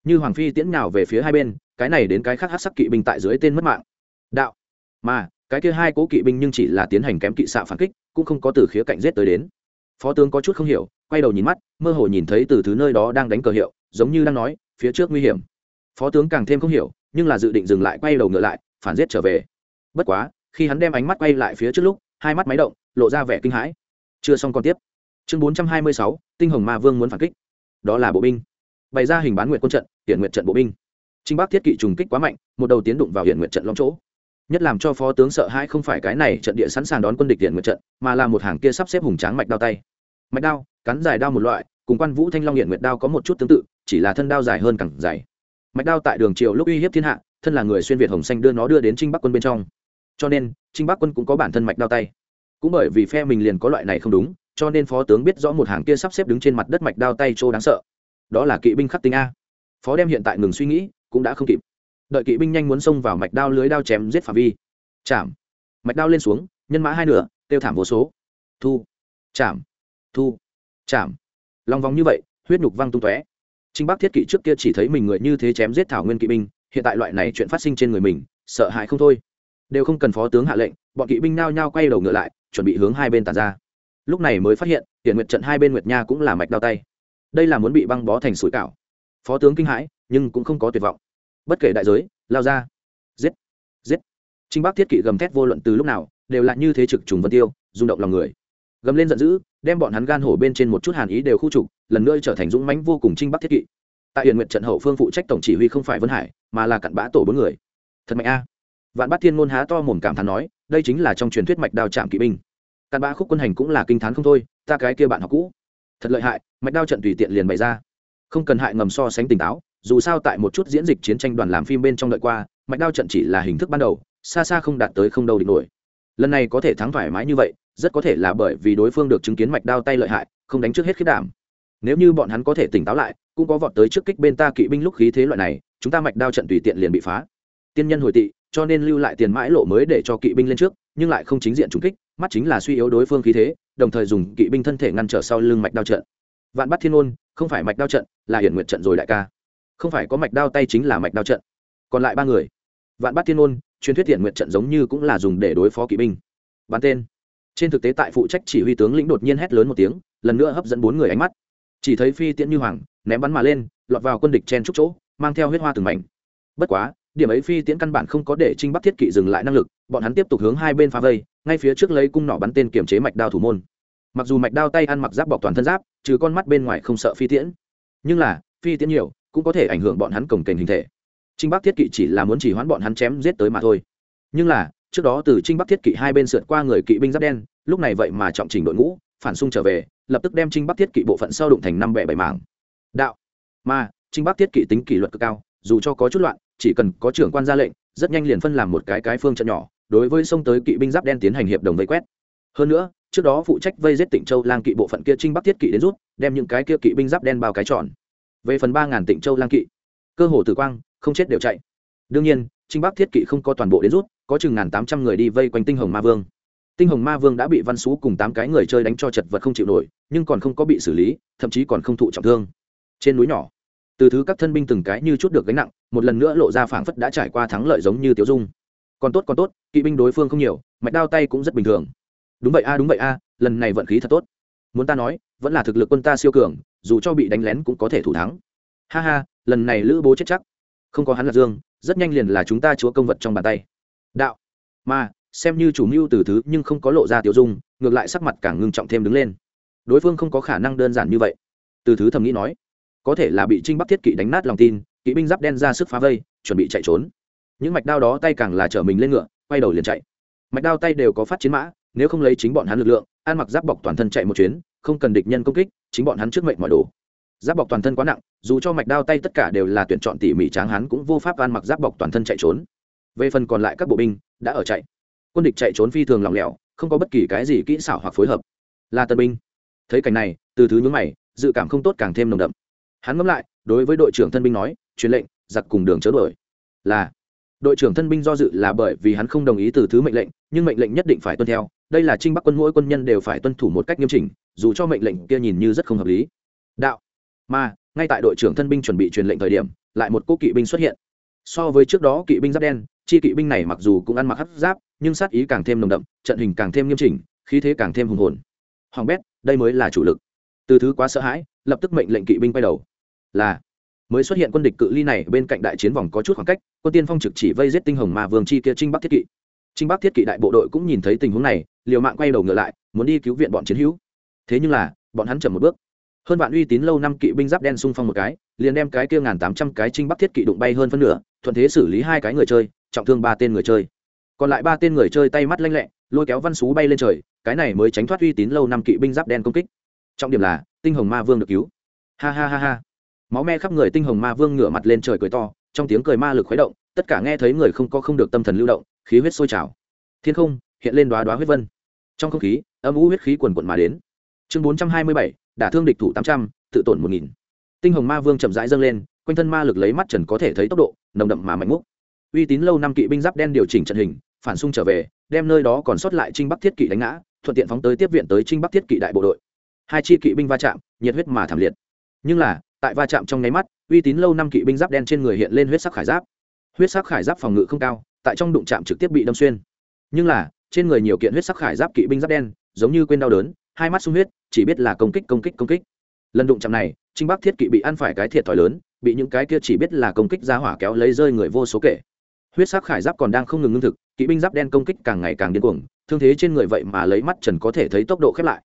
Như hoàng phi tiễn nào về phía hai bên, cái này đến cái khác hát sắc kỵ binh tại dưới tên mất mạng. Đạo, mà, cái kia hai cố kỵ binh nhưng chỉ là tiến hành kém kỵ xạ phản kích, cũng không có từ khía cạnh giết tới đến. Phó tướng có chút không hiểu, quay đầu nhìn mắt, mơ hồ nhìn thấy từ thứ nơi đó đang đánh cờ hiệu, giống như đang nói, phía trước nguy hiểm phó tướng càng thêm không hiểu, nhưng là dự định dừng lại quay đầu ngựa lại, phản giết trở về. Bất quá, khi hắn đem ánh mắt quay lại phía trước lúc, hai mắt máy động, lộ ra vẻ kinh hãi. Chưa xong còn tiếp. Chương bốn trăm hai mươi sáu, tinh hồng ma vương muốn phản kích. Đó là bộ binh. Bày ra hình bán nguyện quân trận hiện nguyện trận bộ binh. Trinh bắc thiết kỵ trùng kích quá mạnh, một đầu tiến đụng vào hiện nguyện trận long chỗ. Nhất làm cho phó tướng sợ hãi không phải cái này trận địa sẵn sàng đón quân địch hiện nguyện trận, mà là một hàng kia sắp xếp hùng tráng mạch đao tay. Mạch đao cắn dài đao một loại, cùng quan vũ thanh long hiện nguyệt đao có một chút tương tự, chỉ là thân đao dài hơn cẳng dài mạch đao tại đường triều lúc uy hiếp thiên hạ, thân là người xuyên việt hồng xanh đưa nó đưa đến trinh bắc quân bên trong. Cho nên, trinh bắc quân cũng có bản thân mạch đao tay. Cũng bởi vì phe mình liền có loại này không đúng, cho nên phó tướng biết rõ một hàng kia sắp xếp đứng trên mặt đất mạch đao tay trô đáng sợ. Đó là kỵ binh khắc tinh a. Phó đem hiện tại ngừng suy nghĩ, cũng đã không kịp. Đợi kỵ binh nhanh muốn xông vào mạch đao lưới đao chém giết phạm vi. Chạm. Mạch đao lên xuống, nhân mã hai nửa, tiêu thảm vô số. Thu. Chạm. Thu. Chạm. Lòng vòng như vậy, huyết nhục văng tung tóe trinh bắc thiết kỵ trước kia chỉ thấy mình người như thế chém giết thảo nguyên kỵ binh, hiện tại loại này chuyện phát sinh trên người mình, sợ hãi không thôi. Đều không cần phó tướng hạ lệnh, bọn kỵ binh nao nhao quay đầu ngựa lại, chuẩn bị hướng hai bên tàn ra. Lúc này mới phát hiện hiện nguyệt trận hai bên nguyệt nha cũng là mạch đao tay. Đây là muốn bị băng bó thành sủi cảo. Phó tướng kinh hãi, nhưng cũng không có tuyệt vọng. Bất kể đại giới, lao ra. Giết giết. Trinh bắc thiết kỵ gầm thét vô luận từ lúc nào, đều là như thế trực trùng vân tiêu, rung động lòng người gầm lên giận dữ, đem bọn hắn gan hổ bên trên một chút hàn ý đều khu trục, lần nữa trở thành dũng mãnh vô cùng trinh bắc thiết kỵ. Tại hiện nguyện trận hậu phương phụ trách tổng chỉ huy không phải vân hải, mà là cặn bã tổ bốn người. Thật mạnh a. Vạn bát thiên ngôn há to mồm cảm thán nói, đây chính là trong truyền thuyết mạch đao trạm kỵ binh. Cặn bã khúc quân hành cũng là kinh thán không thôi, ta cái kia bạn học cũ. Thật lợi hại, mạch đao trận tùy tiện liền bày ra. Không cần hại ngầm so sánh tỉnh táo, dù sao tại một chút diễn dịch chiến tranh đoàn làm phim bên trong đợi qua, mạch đao trận chỉ là hình thức ban đầu, xa xa không đạt tới không đâu địch nổi lần này có thể thắng thoải mái như vậy, rất có thể là bởi vì đối phương được chứng kiến mạch đao tay lợi hại, không đánh trước hết khiết đảm. Nếu như bọn hắn có thể tỉnh táo lại, cũng có vọt tới trước kích bên ta kỵ binh lúc khí thế loại này, chúng ta mạch đao trận tùy tiện liền bị phá. Tiên nhân hồi tị, cho nên lưu lại tiền mãi lộ mới để cho kỵ binh lên trước, nhưng lại không chính diện trúng kích, mắt chính là suy yếu đối phương khí thế, đồng thời dùng kỵ binh thân thể ngăn trở sau lưng mạch đao trận. Vạn bắt thiên ôn, không phải mạch đao trận, là hiển nguyện trận rồi đại ca. Không phải có mạch đao tay chính là mạch đao trận. Còn lại ba người. Vạn bắt thiên ôn truyền thuyết thiện nguyện trận giống như cũng là dùng để đối phó kỵ binh. Bắn tên. Trên thực tế tại phụ trách chỉ huy tướng lĩnh đột nhiên hét lớn một tiếng, lần nữa hấp dẫn bốn người ánh mắt. Chỉ thấy phi tiễn như hoàng, ném bắn mà lên, lọt vào quân địch chen trúc chỗ, mang theo huyết hoa từng mảnh. Bất quá, điểm ấy phi tiễn căn bản không có để trinh bắc thiết kỵ dừng lại năng lực, bọn hắn tiếp tục hướng hai bên phá vây, ngay phía trước lấy cung nỏ bắn tên kiểm chế mạch đao thủ môn. Mặc dù mạch đao tay ăn mặc giáp bọc toàn thân giáp, trừ con mắt bên ngoài không sợ phi tiễn. Nhưng là, phi tiễn nhiều, cũng có thể ảnh hưởng bọn hắn cổng kềnh hình thể trinh bắc thiết kỵ chỉ là muốn chỉ hoãn bọn hắn chém giết tới mà thôi. Nhưng là, trước đó từ trinh bắc thiết kỵ hai bên sượt qua người kỵ binh giáp đen, lúc này vậy mà trọng trình đội ngũ, phản xung trở về, lập tức đem trinh bắc thiết kỵ bộ phận sau đụng thành năm bẻ bảy mảng. Đạo. Mà, trinh bắc thiết kỵ tính kỷ luật cực cao, dù cho có chút loạn, chỉ cần có trưởng quan ra lệnh, rất nhanh liền phân làm một cái cái phương trận nhỏ, đối với sông tới kỵ binh giáp đen tiến hành hiệp đồng vây quét. Hơn nữa, trước đó phụ trách vây giết tỉnh châu lang kỵ bộ phận kia trinh bắc thiết kỵ đến rút, đem những cái kia kỵ binh giáp đen bao cái tròn. Về phần ba ngàn tỉnh châu lang kỵ, cơ hồ tử quang không chết đều chạy. Đương nhiên, trinh bắc thiết kỵ không có toàn bộ đến rút, có chừng ngàn tám trăm người đi vây quanh tinh hồng ma vương. Tinh hồng ma vương đã bị văn xú cùng tám cái người chơi đánh cho chật vật không chịu nổi, nhưng còn không có bị xử lý, thậm chí còn không thụ trọng thương. Trên núi nhỏ, từ thứ các thân binh từng cái như chút được gánh nặng, một lần nữa lộ ra phảng phất đã trải qua thắng lợi giống như tiểu dung. Còn tốt còn tốt, kỵ binh đối phương không nhiều, mạch đao tay cũng rất bình thường. Đúng vậy a, đúng vậy a, lần này vận khí thật tốt. Muốn ta nói, vẫn là thực lực quân ta siêu cường, dù cho bị đánh lén cũng có thể thủ thắng. Ha ha, lần này lữ bố chết chắc không có hắn là dương, rất nhanh liền là chúng ta chúa công vật trong bàn tay. Đạo. Mà, xem như chủ mưu từ thứ nhưng không có lộ ra tiểu dung, ngược lại sắc mặt càng ngưng trọng thêm đứng lên. Đối phương không có khả năng đơn giản như vậy. Từ thứ thầm nghĩ nói, có thể là bị trinh bắc thiết kỵ đánh nát lòng tin, kỵ binh giáp đen ra sức phá vây, chuẩn bị chạy trốn. Những mạch đao đó tay càng là chở mình lên ngựa, quay đầu liền chạy. Mạch đao tay đều có phát chiến mã, nếu không lấy chính bọn hắn lực lượng, ăn mặc giáp bọc toàn thân chạy một chuyến, không cần địch nhân công kích, chính bọn hắn trước mệnh mọi đồ giáp bọc toàn thân quá nặng, dù cho mạch đao tay tất cả đều là tuyển chọn tỉ mỉ tráng hắn cũng vô pháp ăn mặc giáp bọc toàn thân chạy trốn. Về phần còn lại các bộ binh, đã ở chạy. Quân địch chạy trốn phi thường lỏng lẻo, không có bất kỳ cái gì kỹ xảo hoặc phối hợp. Là tân binh. Thấy cảnh này, từ thứ nhướng mày, dự cảm không tốt càng thêm nồng đậm. Hắn ngẫm lại, đối với đội trưởng thân binh nói, truyền lệnh, giặc cùng đường chớ đuổi. Là, đội trưởng thân binh do dự là bởi vì hắn không đồng ý từ thứ mệnh lệnh, nhưng mệnh lệnh nhất định phải tuân theo. Đây là trinh bắc quân mỗi quân nhân đều phải tuân thủ một cách nghiêm chỉnh, dù cho mệnh lệnh kia nhìn như rất không hợp lý. Đạo mà, ngay tại đội trưởng thân binh chuẩn bị truyền lệnh thời điểm, lại một cô kỵ binh xuất hiện. So với trước đó kỵ binh giáp đen, chi kỵ binh này mặc dù cũng ăn mặc hấp giáp, nhưng sát ý càng thêm nồng đậm, trận hình càng thêm nghiêm chỉnh, khí thế càng thêm hùng hồn. Hoàng bét, đây mới là chủ lực. Từ thứ quá sợ hãi, lập tức mệnh lệnh kỵ binh quay đầu. Là, mới xuất hiện quân địch cự ly này, bên cạnh đại chiến vòng có chút khoảng cách, quân tiên phong trực chỉ vây giết tinh hồng mà vương chi kia trinh bắc thiết kỵ. Trinh bắc thiết kỵ đại bộ đội cũng nhìn thấy tình huống này, liều mạng quay đầu ngựa lại, muốn đi cứu viện bọn chiến hữu. Thế nhưng là, bọn hắn chậm một bước hơn vạn uy tín lâu năm kỵ binh giáp đen xung phong một cái, liền đem cái kia ngàn tám trăm cái trinh bắc thiết kỵ đụng bay hơn phân nửa, thuận thế xử lý hai cái người chơi, trọng thương ba tên người chơi. Còn lại ba tên người chơi tay mắt lanh lẹ, lôi kéo văn xú bay lên trời, cái này mới tránh thoát uy tín lâu năm kỵ binh giáp đen công kích. Trọng điểm là, tinh hồng ma vương được cứu. Ha ha ha ha. Máu me khắp người tinh hồng ma vương ngửa mặt lên trời cười to, trong tiếng cười ma lực khuấy động, tất cả nghe thấy người không có không được tâm thần lưu động, khí huyết sôi trào. Thiên không, hiện lên đoá đoá huyết vân. Trong không khí, âm u huyết khí quần quận mà đến. Chương bốn trăm hai mươi bảy đả thương địch thủ tám trăm, tự tổn một nghìn. Tinh hồng ma vương chậm rãi dâng lên, quanh thân ma lực lấy mắt trần có thể thấy tốc độ, nồng đậm mà mạnh múc uy tín lâu năm kỵ binh giáp đen điều chỉnh trận hình, phản xung trở về, đem nơi đó còn sót lại trinh bắc thiết kỵ đánh ngã, thuận tiện phóng tới tiếp viện tới trinh bắc thiết kỵ đại bộ đội. Hai chi kỵ binh va chạm, nhiệt huyết mà thảm liệt. Nhưng là, tại va chạm trong nháy mắt, uy tín lâu năm kỵ binh giáp đen trên người hiện lên huyết sắc khải giáp. Huyết sắc khải giáp phòng ngự không cao, tại trong đụng chạm trực tiếp bị đâm xuyên. Nhưng là, trên người nhiều kiện huyết sắc khải giáp kỵ binh giáp đen, giống như quên đau đớn hai mắt sung huyết, chỉ biết là công kích công kích công kích. Lần đụng chạm này, trinh bắc thiết kỵ bị ăn phải cái thiệt thòi lớn, bị những cái kia chỉ biết là công kích ra hỏa kéo lấy rơi người vô số kể. Huyết sắc khải giáp còn đang không ngừng ngưng thực, kỵ binh giáp đen công kích càng ngày càng điên cuồng, thương thế trên người vậy mà lấy mắt trần có thể thấy tốc độ khép lại.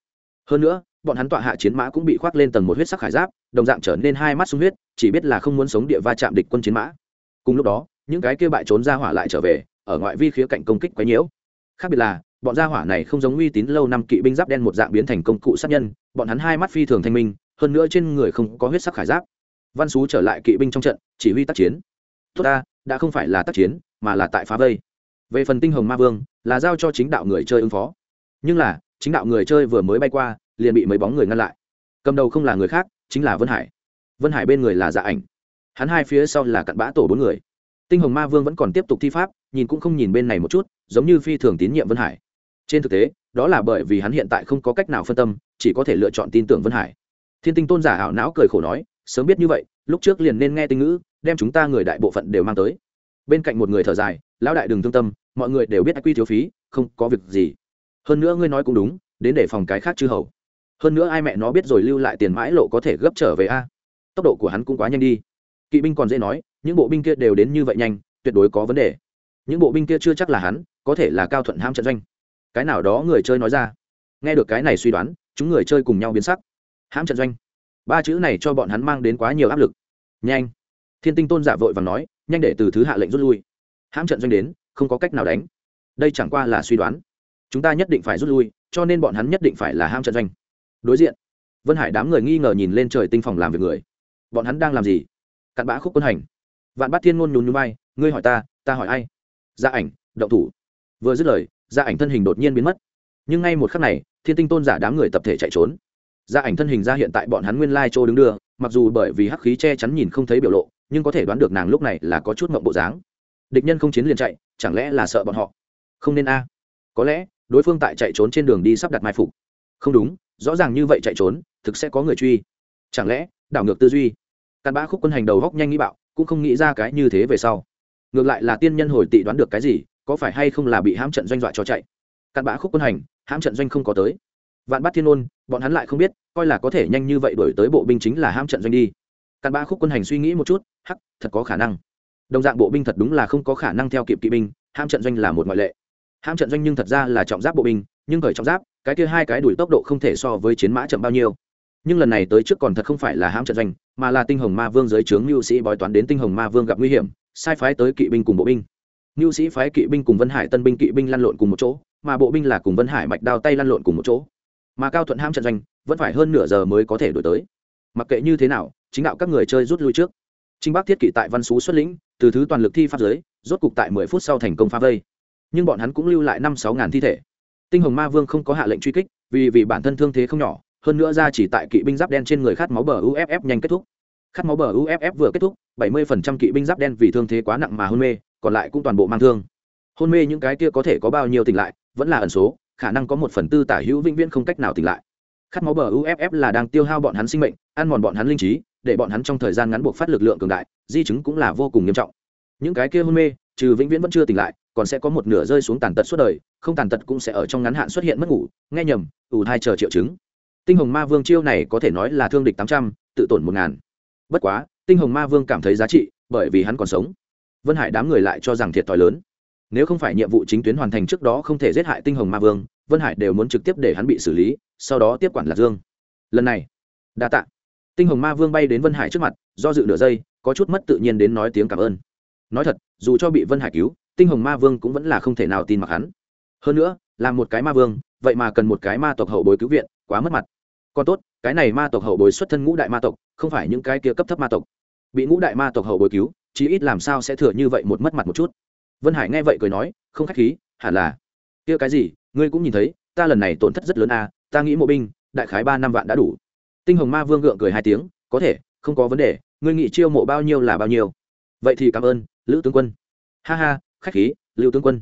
Hơn nữa, bọn hắn tọa hạ chiến mã cũng bị khoác lên tầng một huyết sắc khải giáp, đồng dạng trở nên hai mắt sung huyết, chỉ biết là không muốn sống địa va chạm địch quân chiến mã. Cùng lúc đó, những cái kia bại trốn ra hỏa lại trở về, ở ngoại vi khía cạnh công kích quấy nhiễu. Khác biệt là bọn gia hỏa này không giống uy tín lâu năm kỵ binh giáp đen một dạng biến thành công cụ sát nhân, bọn hắn hai mắt phi thường thanh minh, hơn nữa trên người không có huyết sắc khải giáp. Văn xú trở lại kỵ binh trong trận, chỉ huy tác chiến. Tốt ta, đã không phải là tác chiến, mà là tại phá vây. Về phần tinh hồng ma vương, là giao cho chính đạo người chơi ứng phó. Nhưng là, chính đạo người chơi vừa mới bay qua, liền bị mấy bóng người ngăn lại. Cầm đầu không là người khác, chính là vân hải. Vân hải bên người là dạ ảnh. Hắn hai phía sau là cặn bã tổ bốn người. Tinh hồng ma vương vẫn còn tiếp tục thi pháp, nhìn cũng không nhìn bên này một chút, giống như phi thường tín nhiệm vân hải trên thực tế, đó là bởi vì hắn hiện tại không có cách nào phân tâm, chỉ có thể lựa chọn tin tưởng vân hải. Thiên tinh tôn giả ảo não cười khổ nói, sớm biết như vậy, lúc trước liền nên nghe tinh ngữ, đem chúng ta người đại bộ phận đều mang tới. Bên cạnh một người thở dài, lão đại đừng thương tâm, mọi người đều biết ác quy thiếu phí, không có việc gì. Hơn nữa ngươi nói cũng đúng, đến để phòng cái khác chư hầu. Hơn nữa ai mẹ nó biết rồi lưu lại tiền mãi lộ có thể gấp trở về a. Tốc độ của hắn cũng quá nhanh đi. Kỵ binh còn dễ nói, những bộ binh kia đều đến như vậy nhanh, tuyệt đối có vấn đề. Những bộ binh kia chưa chắc là hắn, có thể là cao thuận ham trận doanh cái nào đó người chơi nói ra. Nghe được cái này suy đoán, chúng người chơi cùng nhau biến sắc. Hãm trận doanh. Ba chữ này cho bọn hắn mang đến quá nhiều áp lực. Nhanh. Thiên tinh tôn giả vội và nói, nhanh để từ thứ hạ lệnh rút lui. Hãm trận doanh đến, không có cách nào đánh. Đây chẳng qua là suy đoán. Chúng ta nhất định phải rút lui, cho nên bọn hắn nhất định phải là hãm trận doanh. Đối diện. Vân hải đám người nghi ngờ nhìn lên trời tinh phòng làm việc người. Bọn hắn đang làm gì? Cặn bã khúc quân hành. Vạn bát thiên ngôn nhún nhún bay ngươi hỏi ta ta hỏi ai? Gia ảnh, động thủ. Vừa dứt lời gia ảnh thân hình đột nhiên biến mất. Nhưng ngay một khắc này, thiên tinh tôn giả đám người tập thể chạy trốn. Gia ảnh thân hình ra hiện tại bọn hắn nguyên lai chỗ đứng đưa, mặc dù bởi vì hắc khí che chắn nhìn không thấy biểu lộ, nhưng có thể đoán được nàng lúc này là có chút mộng bộ dáng. Địch nhân không chiến liền chạy, chẳng lẽ là sợ bọn họ? Không nên a. Có lẽ, đối phương tại chạy trốn trên đường đi sắp đặt mai phục. Không đúng, rõ ràng như vậy chạy trốn, thực sẽ có người truy. Chẳng lẽ, đảo ngược tư duy? Cặn bã khúc quân hành đầu góc nhanh nghĩ bạo, cũng không nghĩ ra cái như thế về sau. Ngược lại là tiên nhân hồi tị đoán được cái gì có phải hay không là bị hãm trận doanh dọa cho chạy? Cặn bã khúc quân hành, hãm trận doanh không có tới. Vạn bát thiên ôn bọn hắn lại không biết, coi là có thể nhanh như vậy đổi tới bộ binh chính là hãm trận doanh đi. Cặn bã khúc quân hành suy nghĩ một chút, hắc, thật có khả năng. Đồng dạng bộ binh thật đúng là không có khả năng theo kịp kỵ binh, hãm trận doanh là một ngoại lệ. Hãm trận doanh nhưng thật ra là trọng giáp bộ binh, nhưng khởi trọng giáp, cái kia hai cái đuổi tốc độ không thể so với chiến mã chậm bao nhiêu. Nhưng lần này tới trước còn thật không phải là hãm trận doanh, mà là tinh hồng ma vương dưới trướng mưu sĩ bói toán đến tinh hồng ma vương gặp nguy hiểm, sai phái tới kỵ binh cùng bộ binh. Nưu sĩ phái kỵ binh cùng vân hải tân binh kỵ binh lăn lộn cùng một chỗ, mà bộ binh là cùng vân hải mạch đao tay lăn lộn cùng một chỗ. Mà cao thuận ham trận doanh, vẫn phải hơn nửa giờ mới có thể đuổi tới. Mặc kệ như thế nào, chính đạo các người chơi rút lui trước. Trinh bắc thiết kỵ tại văn xú xuất lĩnh, từ thứ toàn lực thi pháp giới, rốt cục tại mười phút sau thành công phá vây. Nhưng bọn hắn cũng lưu lại năm sáu ngàn thi thể. Tinh hồng ma vương không có hạ lệnh truy kích, vì vì bản thân thương thế không nhỏ, hơn nữa ra chỉ tại kỵ binh giáp đen trên người khát máu bờ uff nhanh kết thúc. Khát máu bờ uff vừa kết thúc 70% kỵ binh giáp đen vì thương thế quá nặng mà hôn mê còn lại cũng toàn bộ mang thương. Hôn mê những cái kia có thể có bao nhiêu tỉnh lại, vẫn là ẩn số, khả năng có một phần tư tả hữu vĩnh viễn không cách nào tỉnh lại. Khát máu bờ uff là đang tiêu hao bọn hắn sinh mệnh, ăn mòn bọn hắn linh trí, để bọn hắn trong thời gian ngắn buộc phát lực lượng cường đại, di chứng cũng là vô cùng nghiêm trọng. Những cái kia hôn mê, trừ vĩnh viễn vẫn chưa tỉnh lại, còn sẽ có một nửa rơi xuống tàn tật suốt đời, không tàn tật cũng sẽ ở trong ngắn hạn xuất hiện mất ngủ, nghe nhầm ủ thai chờ triệu chứng. Tinh hồng ma vương chiêu này có thể nói là thương địch tám trăm, tự tổn một ngàn. Bất quá, tinh hồng ma vương cảm thấy giá trị, bởi vì hắn còn sống vân hải đám người lại cho rằng thiệt thòi lớn. Nếu không phải nhiệm vụ chính tuyến hoàn thành trước đó không thể giết hại tinh hồng ma vương, vân hải đều muốn trực tiếp để hắn bị xử lý, sau đó tiếp quản lạc dương. Lần này, đa t ạ tinh hồng ma vương bay đến vân hải trước mặt, do dự nửa giây, có chút mất tự nhiên đến nói tiếng cảm ơn. Nói thật, dù cho bị vân hải cứu, tinh hồng ma vương cũng vẫn là không thể nào tin mặc hắn. Hơn nữa, là một cái ma vương, vậy mà cần một cái ma tộc hậu bối cứu viện, quá mất mặt. Còn tốt, cái này ma tộc hậu bối xuất thân ngũ đại ma tộc, không phải những cái kia cấp thấp ma tộc. Bị ngũ đại ma tộc hậu bối cứu chí ít làm sao sẽ thừa như vậy một mất mặt một chút. Vân hải nghe vậy cười nói, không k h á c h khí, hẳn là. Kia cái gì, ngươi cũng nhìn thấy, ta lần này tổn thất rất lớn à ta nghĩ mộ binh, đại khái ba năm vạn đã đủ. Tinh hồng ma vương gượng cười hai tiếng, có thể, không có vấn đề, ngươi nghĩ chiêu mộ bao nhiêu là bao nhiêu. Vậy thì cảm ơn, lữ tướng quân. Ha ha, khách khí lưu tướng quân.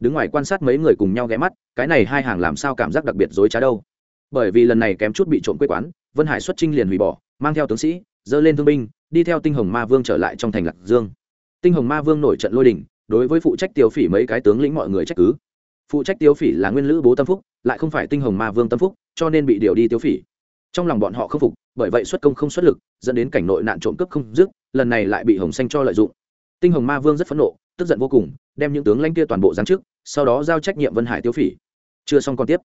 Đứng ngoài quan sát mấy người cùng nhau ghé mắt, cái này hai hàng làm sao cảm giác đặc biệt dối trá đâu. Bởi vì lần này kém chút bị trộm quê quán, vân hải xuất trinh liền hủy bỏ, mang theo tướng sĩ, dơ lên thương binh đi theo tinh hồng ma vương trở lại trong thành lạc dương. Tinh hồng ma vương nổi trận lôi đình, đối với phụ trách tiêu phỉ mấy cái tướng lĩnh mọi người trách cứ. Phụ trách tiêu phỉ là nguyên lữ bố tâm phúc, lại không phải tinh hồng ma vương tâm phúc, cho nên bị điều đi tiêu phỉ. Trong lòng bọn họ không phục, bởi vậy xuất công không xuất lực, dẫn đến cảnh nội nạn trộm cướp không dứt, lần này lại bị hồng xanh cho lợi dụng. Tinh hồng ma vương rất phẫn nộ, tức giận vô cùng, đem những tướng lãnh kia toàn bộ giáng chức, sau đó giao trách nhiệm vân hải tiêu phỉ. Chưa xong còn tiếp.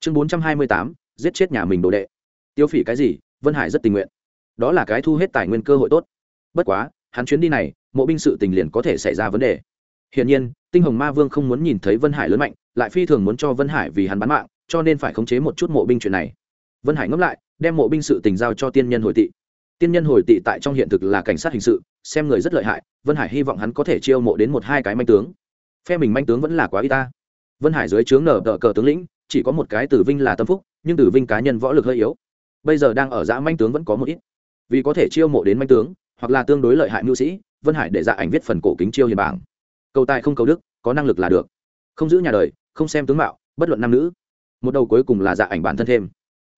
Chương bốn trăm hai mươi tám, giết chết nhà mình đồ đệ. Tiêu phỉ cái gì? Vân hải rất tình nguyện đó là cái thu hết tài nguyên cơ hội tốt. Bất quá, hắn chuyến đi này, mộ binh sự tình liền có thể xảy ra vấn đề. Hiển nhiên, tinh hồng ma vương không muốn nhìn thấy vân hải lớn mạnh, lại phi thường muốn cho vân hải vì hắn bán mạng, cho nên phải khống chế một chút mộ binh chuyện này. Vân hải ngẫm lại, đem mộ binh sự tình giao cho tiên nhân hồi tị. Tiên nhân hồi tị tại trong hiện thực là cảnh sát hình sự, xem người rất lợi hại, vân hải hy vọng hắn có thể chiêu mộ đến một hai cái manh tướng. Phe mình manh tướng vẫn là quá y ta. Vân hải dưới trướng nở tờ cờ tướng lĩnh, chỉ có một cái tử vinh là tâm phúc, nhưng tử vinh cá nhân võ lực hơi yếu. Bây giờ đang ở giã manh tướng vẫn có một ít vì có thể chiêu mộ đến manh tướng, hoặc là tương đối lợi hại mưu sĩ, vân hải để dạ ảnh viết phần cổ kính chiêu hiền bảng. Cầu tài không cầu đức, có năng lực là được. Không giữ nhà đời, không xem tướng mạo, bất luận nam nữ. Một đầu cuối cùng là dạ ảnh bản thân thêm.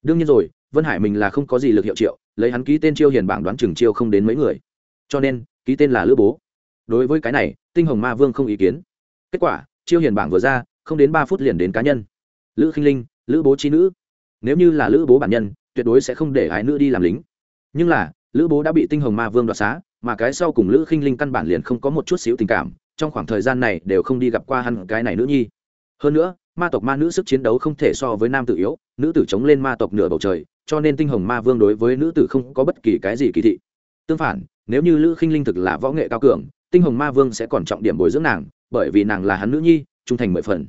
Đương nhiên rồi, vân hải mình là không có gì lực hiệu triệu, lấy hắn ký tên chiêu hiền bảng đoán chừng chiêu không đến mấy người. Cho nên, ký tên là lữ bố. Đối với cái này, tinh hồng ma vương không ý kiến. Kết quả, chiêu hiền bảng vừa ra, không đến ba phút liền đến cá nhân. Lữ khinh linh, lữ bố trí nữ. Nếu như là lữ bố bản nhân, tuyệt đối sẽ không để ái nữ đi làm lính nhưng là lữ bố đã bị tinh hồng ma vương đoạt xá mà cái sau cùng lữ khinh linh căn bản liền không có một chút xíu tình cảm trong khoảng thời gian này đều không đi gặp qua hắn cái này nữ nhi. Hơn nữa ma tộc ma nữ sức chiến đấu không thể so với nam tử yếu nữ tử chống lên ma tộc nửa bầu trời cho nên tinh hồng ma vương đối với nữ tử không có bất kỳ cái gì kỳ thị. Tương phản nếu như lữ khinh linh thực là võ nghệ cao cường tinh hồng ma vương sẽ còn trọng điểm bồi dưỡng nàng bởi vì nàng là hắn nữ nhi trung thành mười phần.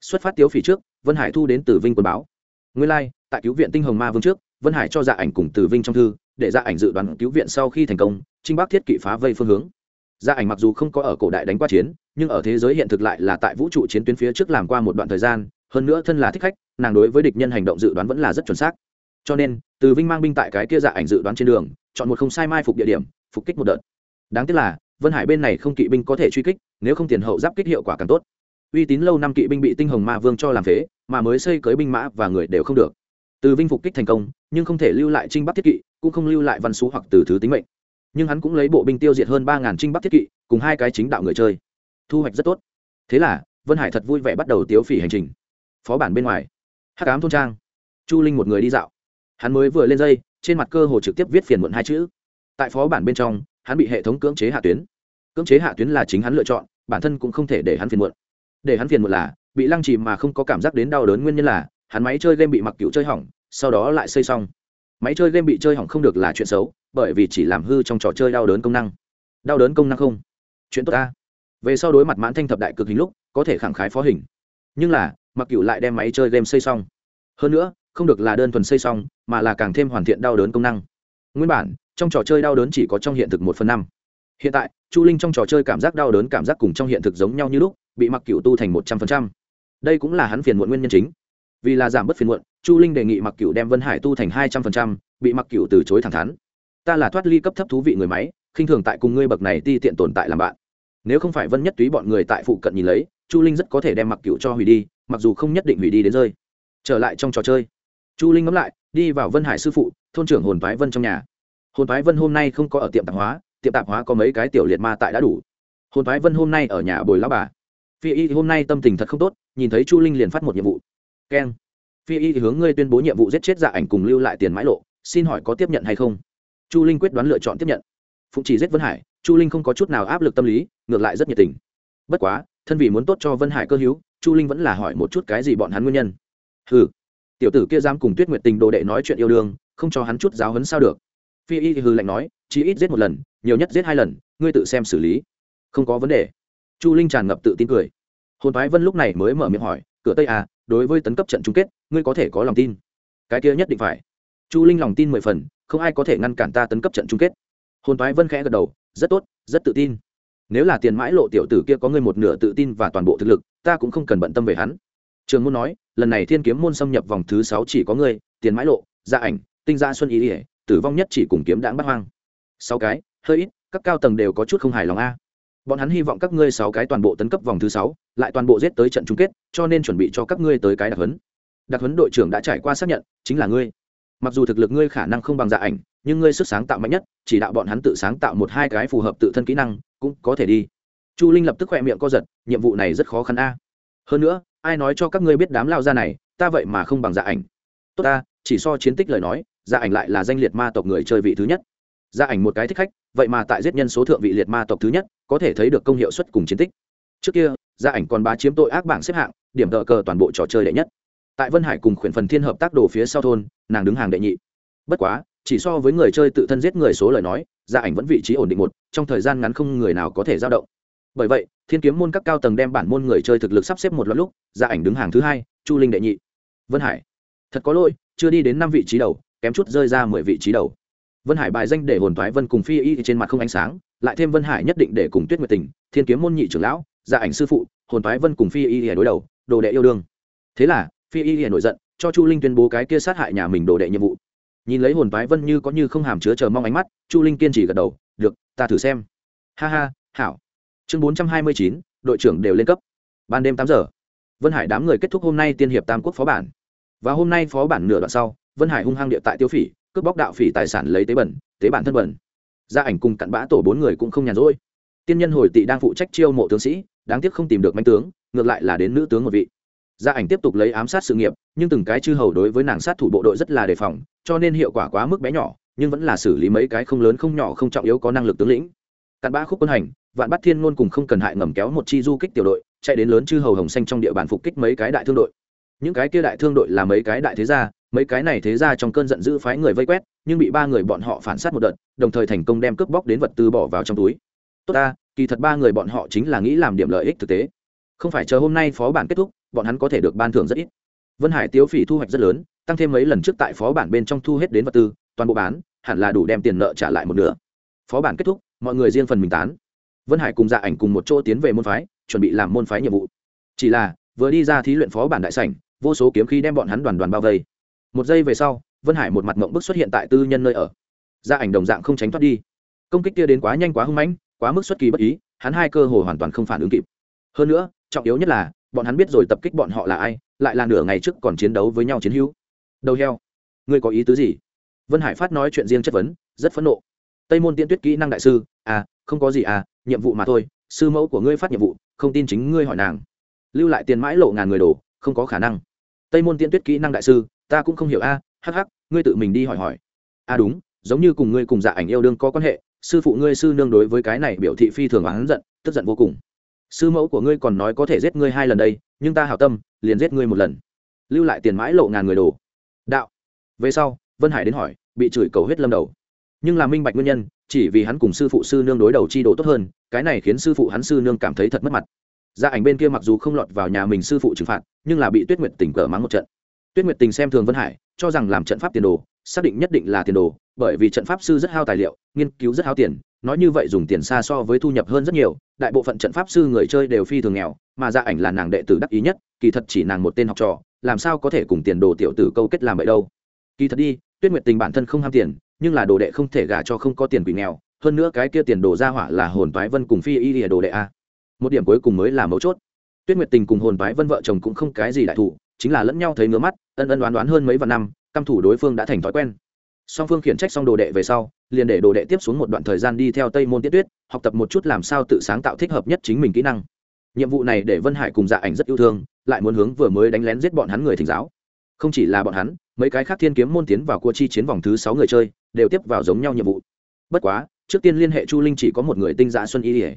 Xuất phát tiếu phỉ trước vân hải thu đến từ vinh quần báo. Nguyên lai、like, tại cứu viện tinh hồng ma vương trước vân hải cho dạ ảnh cùng từ vinh trong thư để Ra ảnh dự đoán cứu viện sau khi thành công, trinh bắc thiết kỵ phá vây phương hướng. Gia ảnh mặc dù không có ở cổ đại đánh qua chiến, nhưng ở thế giới hiện thực lại là tại vũ trụ chiến tuyến phía trước làm qua một đoạn thời gian, hơn nữa thân là thích khách, nàng đối với địch nhân hành động dự đoán vẫn là rất chuẩn xác. Cho nên, từ vinh mang binh tại cái kia dạ ảnh dự đoán trên đường, chọn một không sai mai phục địa điểm, phục kích một đợt. Đáng tiếc là, vân hải bên này không kỵ binh có thể truy kích, nếu không tiền hậu giáp kích hiệu quả càng tốt. Uy tín lâu năm kỵ binh bị tinh hồng ma vương cho làm phế, mà mới xây cưới binh mã và người đều không được từ vinh phục kích thành công, nhưng không thể lưu lại trinh bắc thiết kỵ, cũng không lưu lại văn xú hoặc từ thứ tính mệnh. Nhưng hắn cũng lấy bộ binh tiêu diệt hơn ba ngàn trinh bắc thiết kỵ, cùng hai cái chính đạo người chơi. Thu hoạch rất tốt. Thế là, vân hải thật vui vẻ bắt đầu tiếu phỉ hành trình. Phó bản bên ngoài. Hắc ám thôn trang. Chu linh một người đi dạo. Hắn mới vừa lên dây, trên mặt cơ hồ trực tiếp viết phiền muộn hai chữ. Tại phó bản bên trong, hắn bị hệ thống cưỡng chế hạ tuyến. Cưỡng chế hạ tuyến là chính hắn lựa chọn, bản thân cũng không thể để hắn phiền muộn. Để hắn phiền muộn là, bị lăng trì mà không có cảm giác đến đau đớn nguyên nhân là hắn máy chơi game bị mặc cựu chơi hỏng, sau đó lại xây xong. Máy chơi game bị chơi hỏng không được là chuyện xấu, bởi vì chỉ làm hư trong trò chơi đau đớn công năng. Đau đớn công năng không? Chuyện tốt ta. Về sau đối mặt mãn thanh thập đại cực hình lúc, có thể khẳng khái phó hình. Nhưng là, mặc cựu lại đem máy chơi game xây xong. Hơn nữa, không được là đơn thuần xây xong, mà là càng thêm hoàn thiện đau đớn công năng. Nguyên bản, trong trò chơi đau đớn chỉ có trong hiện thực một phần năm. Hiện tại, chu linh trong trò chơi cảm giác đau đớn cảm giác cùng trong hiện thực giống nhau như lúc, bị mặc cựu tu thành một trăm phần trăm. Đây cũng là hắn phiền muộn nguyên nhân chính vì là giảm bớt phiền muộn, chu linh đề nghị mặc cựu đem vân hải tu thành hai trăm phần trăm, bị mặc cựu từ chối thẳng thắn. Ta là thoát ly cấp thấp thú vị người máy, khinh thường tại cùng ngươi bậc này ti tiện tồn tại làm bạn. Nếu không phải vân nhất túy bọn người tại phụ cận nhìn lấy, chu linh rất có thể đem mặc cựu cho hủy đi, mặc dù không nhất định hủy đi đến rơi. Trở lại trong trò chơi, chu linh ngẫm lại, đi vào vân hải sư phụ, thôn trưởng hồn phái vân trong nhà. Hồn phái vân hôm nay không có ở tiệm tạp hóa, tiệm tạp hóa có mấy cái tiểu liệt ma tại đã đủ. Hồn phái vân hôm nay ở nhà bồi lao bà. Phi y hôm nay tâm tình thật không tốt, nhìn thấy chu linh liền phát một nhiệm vụ keng. Phi y hướng ngươi tuyên bố nhiệm vụ giết chết dạ ảnh cùng lưu lại tiền mãi lộ, xin hỏi có tiếp nhận hay không? Chu linh quyết đoán lựa chọn tiếp nhận. Phụng chỉ giết vân hải, chu linh không có chút nào áp lực tâm lý, ngược lại rất nhiệt tình. Bất quá, thân vì muốn tốt cho vân hải cơ hữu, chu linh vẫn là hỏi một chút cái gì bọn hắn nguyên nhân. Ừ tiểu tử kia dám cùng tuyết nguyệt tình đồ đệ nói chuyện yêu đương, không cho hắn chút giáo hấn sao được. Phi y hư lạnh nói chỉ ít giết một lần, nhiều nhất giết hai lần, ngươi tự xem xử lý. Không có vấn đề. Chu linh tràn ngập tự tin cười. Hồn thoái vân lúc này mới mở miệng hỏi, cửa tây à đối với tấn cấp trận chung kết, ngươi có thể có lòng tin. Cái kia nhất định phải. Chu linh lòng tin mười phần, không ai có thể ngăn cản ta tấn cấp trận chung kết. Hồn thoái vân khẽ gật đầu, rất tốt, rất tự tin. Nếu là tiền mãi lộ tiểu tử kia có ngươi một nửa tự tin và toàn bộ thực lực, ta cũng không cần bận tâm về hắn. Trường môn nói, lần này thiên kiếm môn xâm nhập vòng thứ sáu chỉ có ngươi, tiền mãi lộ, gia ảnh, tinh gia xuân ý ỉa tử vong nhất chỉ cùng kiếm đãng bắt hoang. Sáu cái, hơi ít, các cao tầng đều có chút không hài lòng a bọn hắn hy vọng các ngươi sáu cái toàn bộ tấn cấp vòng thứ sáu, lại toàn bộ giết tới trận chung kết, cho nên chuẩn bị cho các ngươi tới cái đặc huấn. Đặc huấn đội trưởng đã trải qua xác nhận, chính là ngươi. Mặc dù thực lực ngươi khả năng không bằng dạ ảnh, nhưng ngươi sức sáng tạo mạnh nhất, chỉ đạo bọn hắn tự sáng tạo một hai cái phù hợp tự thân kỹ năng, cũng có thể đi. Chu linh lập tức khoe miệng co giật, nhiệm vụ này rất khó khăn a. Hơn nữa, ai nói cho các ngươi biết đám lao ra này, ta vậy mà không bằng dạ ảnh. Tốt ta, chỉ so chiến tích lời nói dạ ảnh lại là danh liệt ma tộc người chơi vị thứ nhất gia ảnh một cái thích khách, vậy mà tại giết nhân số thượng vị liệt ma tộc thứ nhất, có thể thấy được công hiệu suất cùng chiến tích. Trước kia gia ảnh còn bá chiếm tội ác bảng xếp hạng, điểm tờ cờ toàn bộ trò chơi đệ nhất. Tại vân hải cùng khuyển phần thiên hợp tác đồ phía sau thôn, nàng đứng hàng đệ nhị. Bất quá, chỉ so với người chơi tự thân giết người số lời nói gia ảnh vẫn vị trí ổn định một, trong thời gian ngắn không người nào có thể giao động. Bởi vậy, thiên kiếm môn các cao tầng đem bản môn người chơi thực lực sắp xếp một loạt lúc gia ảnh đứng hàng thứ hai, chu linh đệ nhị. Vân hải. Thật có lỗi, chưa đi đến năm vị trí đầu, kém chút rơi ra mười vị trí đầu vân hải bài danh để hồn thoái vân cùng phi y trên mặt không ánh sáng, lại thêm vân hải nhất định để cùng tuyết nguyệt tình, thiên kiếm môn nhị trưởng lão gia ảnh sư phụ, hồn thoái vân cùng phi y đối đầu, đồ đệ yêu đương. Thế là, phi y nổi giận, cho chu linh tuyên bố cái kia sát hại nhà mình đồ đệ nhiệm vụ. Nhìn lấy hồn thoái vân như có như không hàm chứa chờ mong ánh mắt, chu linh kiên trì gật đầu, được, ta thử xem. Ha ha, hảo. Chương bốn trăm hai mươi chín, đội trưởng đều lên cấp. Ban đêm tám giờ, vân hải đám người kết thúc hôm nay tiên hiệp tam quốc phó bản. Và hôm nay phó bản nửa đoạn sau, vân hải hung hăng địa tại tiêu phỉ cướp bóc đạo phỉ tài sản lấy tế bẩn, tế bản thân bẩn. Gia ảnh cùng cặn bã tổ bốn người cũng không nhàn rỗi. Tiên nhân hồi tị đang phụ trách chiêu mộ tướng sĩ, đáng tiếc không tìm được manh tướng, ngược lại là đến nữ tướng một vị. Gia ảnh tiếp tục lấy ám sát sự nghiệp, nhưng từng cái chư hầu đối với nàng sát thủ bộ đội rất là đề phòng, cho nên hiệu quả quá mức bé nhỏ, nhưng vẫn là xử lý mấy cái không lớn không nhỏ không trọng yếu có năng lực tướng lĩnh. Cặn bã khúc quân hành, vạn bắt thiên ngôn cùng không cần hại ngầm kéo một chi du kích tiểu đội, chạy đến lớn chư hầu hồng xanh trong địa bàn phục kích mấy cái đại thương đội những cái kia đại thương đội là mấy cái đại thế gia, mấy cái này thế gia trong cơn giận dữ phái người vây quét, nhưng bị ba người bọn họ phản sát một đợt, đồng thời thành công đem cướp bóc đến vật tư bỏ vào trong túi. Tốt ta, kỳ thật ba người bọn họ chính là nghĩ làm điểm lợi ích thực tế. Không phải chờ hôm nay phó bản kết thúc, bọn hắn có thể được ban thưởng rất ít. Vân hải tiêu phỉ thu hoạch rất lớn, tăng thêm mấy lần trước tại phó bản bên trong thu hết đến vật tư, toàn bộ bán, hẳn là đủ đem tiền nợ trả lại một nửa. Phó bản kết thúc, mọi người riêng phần mình tán. Vân hải cùng dạ ảnh cùng một chỗ tiến về môn phái, chuẩn bị làm môn phái nhiệm vụ. Chỉ là, vừa đi ra thí luyện phó bản đại sảnh vô số kiếm khí đem bọn hắn đoàn đoàn bao vây. Một giây về sau vân hải một mặt mộng bức xuất hiện tại tư nhân nơi ở. Gia ảnh đồng dạng không tránh thoát đi. Công kích kia đến quá nhanh quá hung mãnh quá mức xuất kỳ bất ý hắn hai cơ hồ hoàn toàn không phản ứng kịp. Hơn nữa trọng yếu nhất là bọn hắn biết rồi tập kích bọn họ là ai lại là nửa ngày trước còn chiến đấu với nhau chiến hữu. Đầu heo ngươi có ý tứ gì? Vân hải phát nói chuyện riêng chất vấn rất phẫn nộ. Tây môn tiên tuyết kỹ năng đại sư à không có gì à nhiệm vụ mà thôi sư mẫu của ngươi phát nhiệm vụ không tin chính ngươi hỏi nàng. Lưu lại tiền mãi lộ ngàn người đổ, không có khả năng tây môn tiên tuyết kỹ năng đại sư, ta cũng không hiểu a, hắc hắc, ngươi tự mình đi hỏi hỏi. A à đúng, giống như cùng ngươi cùng dạ ảnh yêu đương có quan hệ, sư phụ ngươi sư nương đối với cái này biểu thị phi thường oán giận, tức giận vô cùng. Sư mẫu của ngươi còn nói có thể giết ngươi hai lần đây, nhưng ta hảo tâm, liền giết ngươi một lần. Lưu lại tiền mãi lộ ngàn người đồ. Đạo. Về sau, vân hải đến hỏi, bị chửi cầu huyết lâm đầu. Nhưng là minh bạch nguyên nhân, chỉ vì hắn cùng sư phụ sư nương đối đầu chi độ tốt hơn, cái này khiến sư phụ hắn sư nương cảm thấy thật mất mặt gia ảnh bên kia mặc dù không lọt vào nhà mình sư phụ trừng phạt, nhưng là bị tuyết nguyệt tình cờ mắng một trận. Tuyết nguyệt tình xem thường vân hải, cho rằng làm trận pháp tiền đồ, xác định nhất định là tiền đồ, bởi vì trận pháp sư rất hao tài liệu, nghiên cứu rất hao tiền, nói như vậy dùng tiền xa so với thu nhập hơn rất nhiều, đại bộ phận trận pháp sư người chơi đều phi thường nghèo, mà gia ảnh là nàng đệ tử đắc ý nhất, kỳ thật chỉ nàng một tên học trò, làm sao có thể cùng tiền đồ tiểu tử câu kết làm vậy đâu. Kỳ thật đi, tuyết nguyệt tình bản thân không ham tiền, nhưng là đồ đệ không thể gả cho không có tiền quỷ nghèo, hơn nữa cái kia tiền đồ ra hỏa là hồn toái vân cùng phi y đồ đệ a một điểm cuối cùng mới là mấu chốt. Tuyết nguyệt tình cùng hồn toái vân vợ chồng cũng không cái gì đại thủ, chính là lẫn nhau thấy ngứa mắt, ân ân đoán đoán hơn mấy vạn năm, căm thủ đối phương đã thành thói quen. Song phương khiển trách xong đồ đệ về sau, liền để đồ đệ tiếp xuống một đoạn thời gian đi theo tây môn tiết tuyết, học tập một chút làm sao tự sáng tạo thích hợp nhất chính mình kỹ năng. Nhiệm vụ này để vân hải cùng dạ ảnh rất yêu thương, lại muốn hướng vừa mới đánh lén giết bọn hắn người thỉnh giáo. Không chỉ là bọn hắn, mấy cái khác thiên kiếm môn tiến vào cua chi chiến vòng thứ sáu người chơi, đều tiếp vào giống nhau nhiệm vụ. Bất quá, trước tiên liên hệ chu linh chỉ có một người tinh dạ xuân y ỉa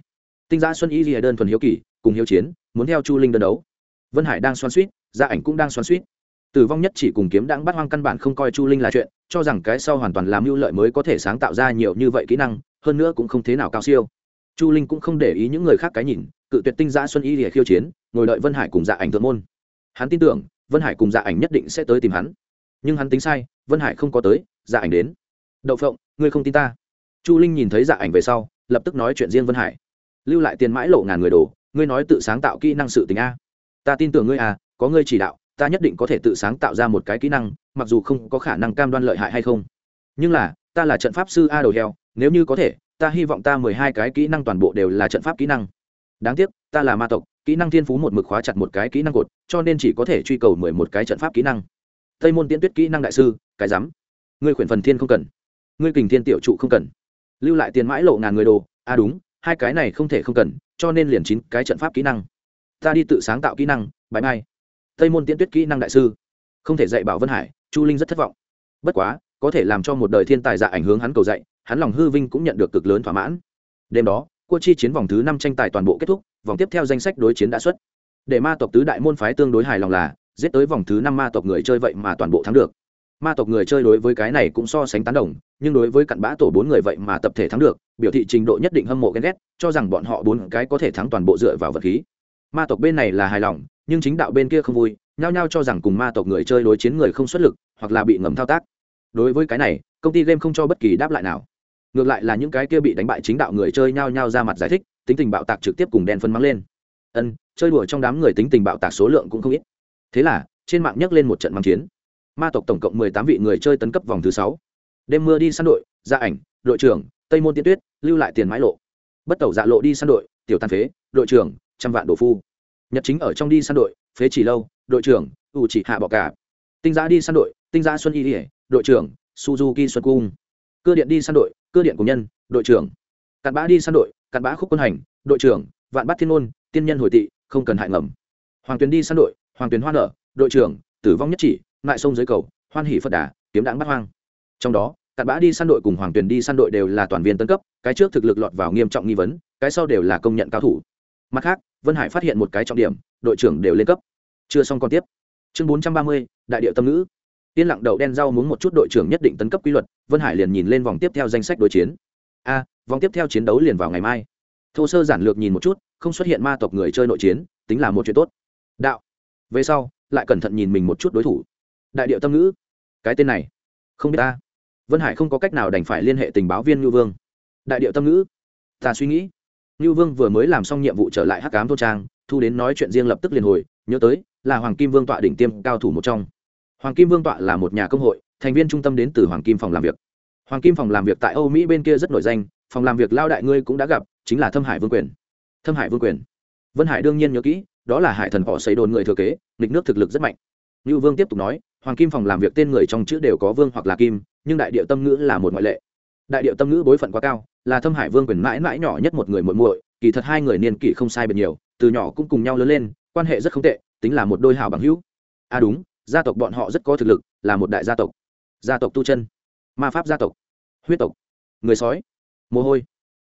tinh giã xuân y lìa đơn thuần hiếu kỳ, cùng hiếu chiến, muốn theo chu linh đơn đấu. Vân hải đang xoan suýt gia dạ ảnh cũng đang xoan suýt tử vong nhất chỉ cùng kiếm đáng bắt hoang căn bản không coi chu linh là chuyện, cho rằng cái sau hoàn toàn làm mưu lợi mới có thể sáng tạo ra nhiều như vậy kỹ năng, hơn nữa cũng không thế nào cao siêu. Chu linh cũng không để ý những người khác cái nhìn, cự tuyệt tinh giã xuân y lìa khiêu chiến, ngồi đợi vân hải cùng dạ ảnh thượng môn. Hắn tin tưởng, vân hải cùng dạ ảnh nhất định sẽ tới tìm hắn. Nhưng hắn tính sai, vân hải không có tới dạ ảnh đến. Đậu phộng, ngươi không tin ta. Chu linh nhìn thấy dạ ảnh về sau, lập tức nói chuyện riêng vân hải lưu lại tiền mãi lộ ngàn người đồ, ngươi nói tự sáng tạo kỹ năng sự tình a. Ta tin tưởng ngươi à có ngươi chỉ đạo, ta nhất định có thể tự sáng tạo ra một cái kỹ năng, mặc dù không có khả năng cam đoan lợi hại hay không. Nhưng là, ta là trận pháp sư a đầu heo, nếu như có thể, ta hy vọng ta mười hai cái kỹ năng toàn bộ đều là trận pháp kỹ năng. Đáng tiếc, ta là ma tộc, kỹ năng thiên phú một mực khóa chặt một cái kỹ năng cột, cho nên chỉ có thể truy cầu mười một cái trận pháp kỹ năng. Tây môn tiễn tuyết kỹ năng đại sư, cái rắm. Ngươi khuyển phần thiên không cần. Ngươi kình thiên tiểu trụ không cần. Lưu lại tiền mãi lộ ngàn người đồ à đúng hai cái này không thể không cần, cho nên liền chín cái trận pháp kỹ năng. Ta đi tự sáng tạo kỹ năng bãi mai tây môn tiễn tuyết kỹ năng đại sư. Không thể dạy bảo vân hải, chu linh rất thất vọng. Bất quá, có thể làm cho một đời thiên tài dạ ảnh hướng hắn cầu dạy, hắn lòng hư vinh cũng nhận được cực lớn thỏa mãn. Đêm đó, cua chi chiến vòng thứ năm tranh tài toàn bộ kết thúc, vòng tiếp theo danh sách đối chiến đã xuất. Để ma tộc tứ đại môn phái tương đối hài lòng là, giết tới vòng thứ năm ma tộc người chơi vậy mà toàn bộ thắng được. Ma tộc người chơi đối với cái này cũng so sánh tán đồng, nhưng đối với cặn bã tổ bốn người vậy mà tập thể thắng được biểu thị trình độ nhất định hâm mộ ghen ghét, cho rằng bọn họ bốn cái có thể thắng toàn bộ dựa vào vật khí. Ma tộc bên này là hài lòng, nhưng chính đạo bên kia không vui, nhao nhao cho rằng cùng ma tộc người chơi đối chiến người không xuất lực, hoặc là bị ngầm thao tác. Đối với cái này, công ty game không cho bất kỳ đáp lại nào. Ngược lại là những cái kia bị đánh bại chính đạo người chơi nhao nhao ra mặt giải thích, tính tình bạo tạc trực tiếp cùng đen phân mắng lên. Ân, chơi đùa trong đám người tính tình bạo tạc số lượng cũng không ít. Thế là, trên mạng nhấc lên một trận mắng chiến. Ma tộc tổng cộng mười tám vị người chơi tấn cấp vòng thứ sáu. Đêm mưa đi săn đội gia ảnh, đội trưởng tây môn tiên tuyết, lưu lại tiền mãi lộ. Bất tẩu dạ lộ đi săn đội, tiểu tàn phế, đội trưởng, trăm vạn đồ phu. Nhật chính ở trong đi săn đội, phế chỉ lâu, đội trưởng, ủ chỉ hạ bọ cả. Tinh giã đi săn đội, tinh giã xuân y ỉa đội trưởng, suzuki xuân cung. Cơ điện đi săn đội, cơ điện của nhân, đội trưởng. Cặn bã đi săn đội, cặn bã khúc quân hành, đội trưởng, vạn bát thiên ôn tiên nhân hồi tị, không cần hại ngầm. Hoàng tuyền đi săn đội, hoàng tuyền hoa nở, đội trưởng, tử vong nhất chỉ, ngại sông dưới cầu, hoan hỷ phật đà, kiếm đãng bắt hoang. Trong đó cặn bã đi săn đội cùng hoàng tuyền đi săn đội đều là toàn viên tân cấp, cái trước thực lực lọt vào nghiêm trọng nghi vấn, cái sau đều là công nhận cao thủ. Mặt khác, vân hải phát hiện một cái trọng điểm, đội trưởng đều lên cấp. Chưa xong còn tiếp. Chương bốn trăm ba mươi, đại điệu tâm ngữ. Yên lặng đậu đen rau muốn một chút đội trưởng nhất định tấn cấp quy luật, vân hải liền nhìn lên vòng tiếp theo danh sách đối chiến. A, vòng tiếp theo chiến đấu liền vào ngày mai. Thô sơ giản lược nhìn một chút, không xuất hiện ma tộc người chơi nội chiến, tính là một chuyện tốt. Đạo. Về sau, lại cẩn thận nhìn mình một chút đối thủ. Đại điệu tâm ngữ. Cái tên này, không biết ta vân hải không có cách nào đành phải liên hệ tình báo viên ngưu vương. Đại điệu tâm ngữ. Ta suy nghĩ. Ngưu vương vừa mới làm xong nhiệm vụ trở lại hắc cám thô trang, thu đến nói chuyện riêng lập tức liền hồi, nhớ tới, là hoàng kim vương tọa đỉnh tiêm cao thủ một trong. Hoàng kim vương tọa là một nhà công hội, thành viên trung tâm đến từ hoàng kim phòng làm việc. Hoàng kim phòng làm việc tại âu mỹ bên kia rất nổi danh, phòng làm việc lao đại ngươi cũng đã gặp, chính là thâm hải vương quyền. Thâm hải vương quyền. Vân hải đương nhiên nhớ kỹ, đó là hải thần họ xây đồn người thừa kế, nghịch nước thực lực rất mạnh. Như vương tiếp tục nói hoàng kim phòng làm việc tên người trong chữ đều có vương hoặc là kim, nhưng đại điệu tâm ngữ là một ngoại lệ. Đại điệu tâm ngữ bối phận quá cao, là thâm hải vương quyền mãi mãi nhỏ nhất một người muội muội, kỳ thật hai người niên kỷ không sai biệt nhiều, từ nhỏ cũng cùng nhau lớn lên, quan hệ rất không tệ, tính là một đôi hào bằng hữu. À đúng, gia tộc bọn họ rất có thực lực, là một đại gia tộc. Gia tộc tu chân. Ma pháp gia tộc. Huyết tộc. Người sói. Mồ hôi.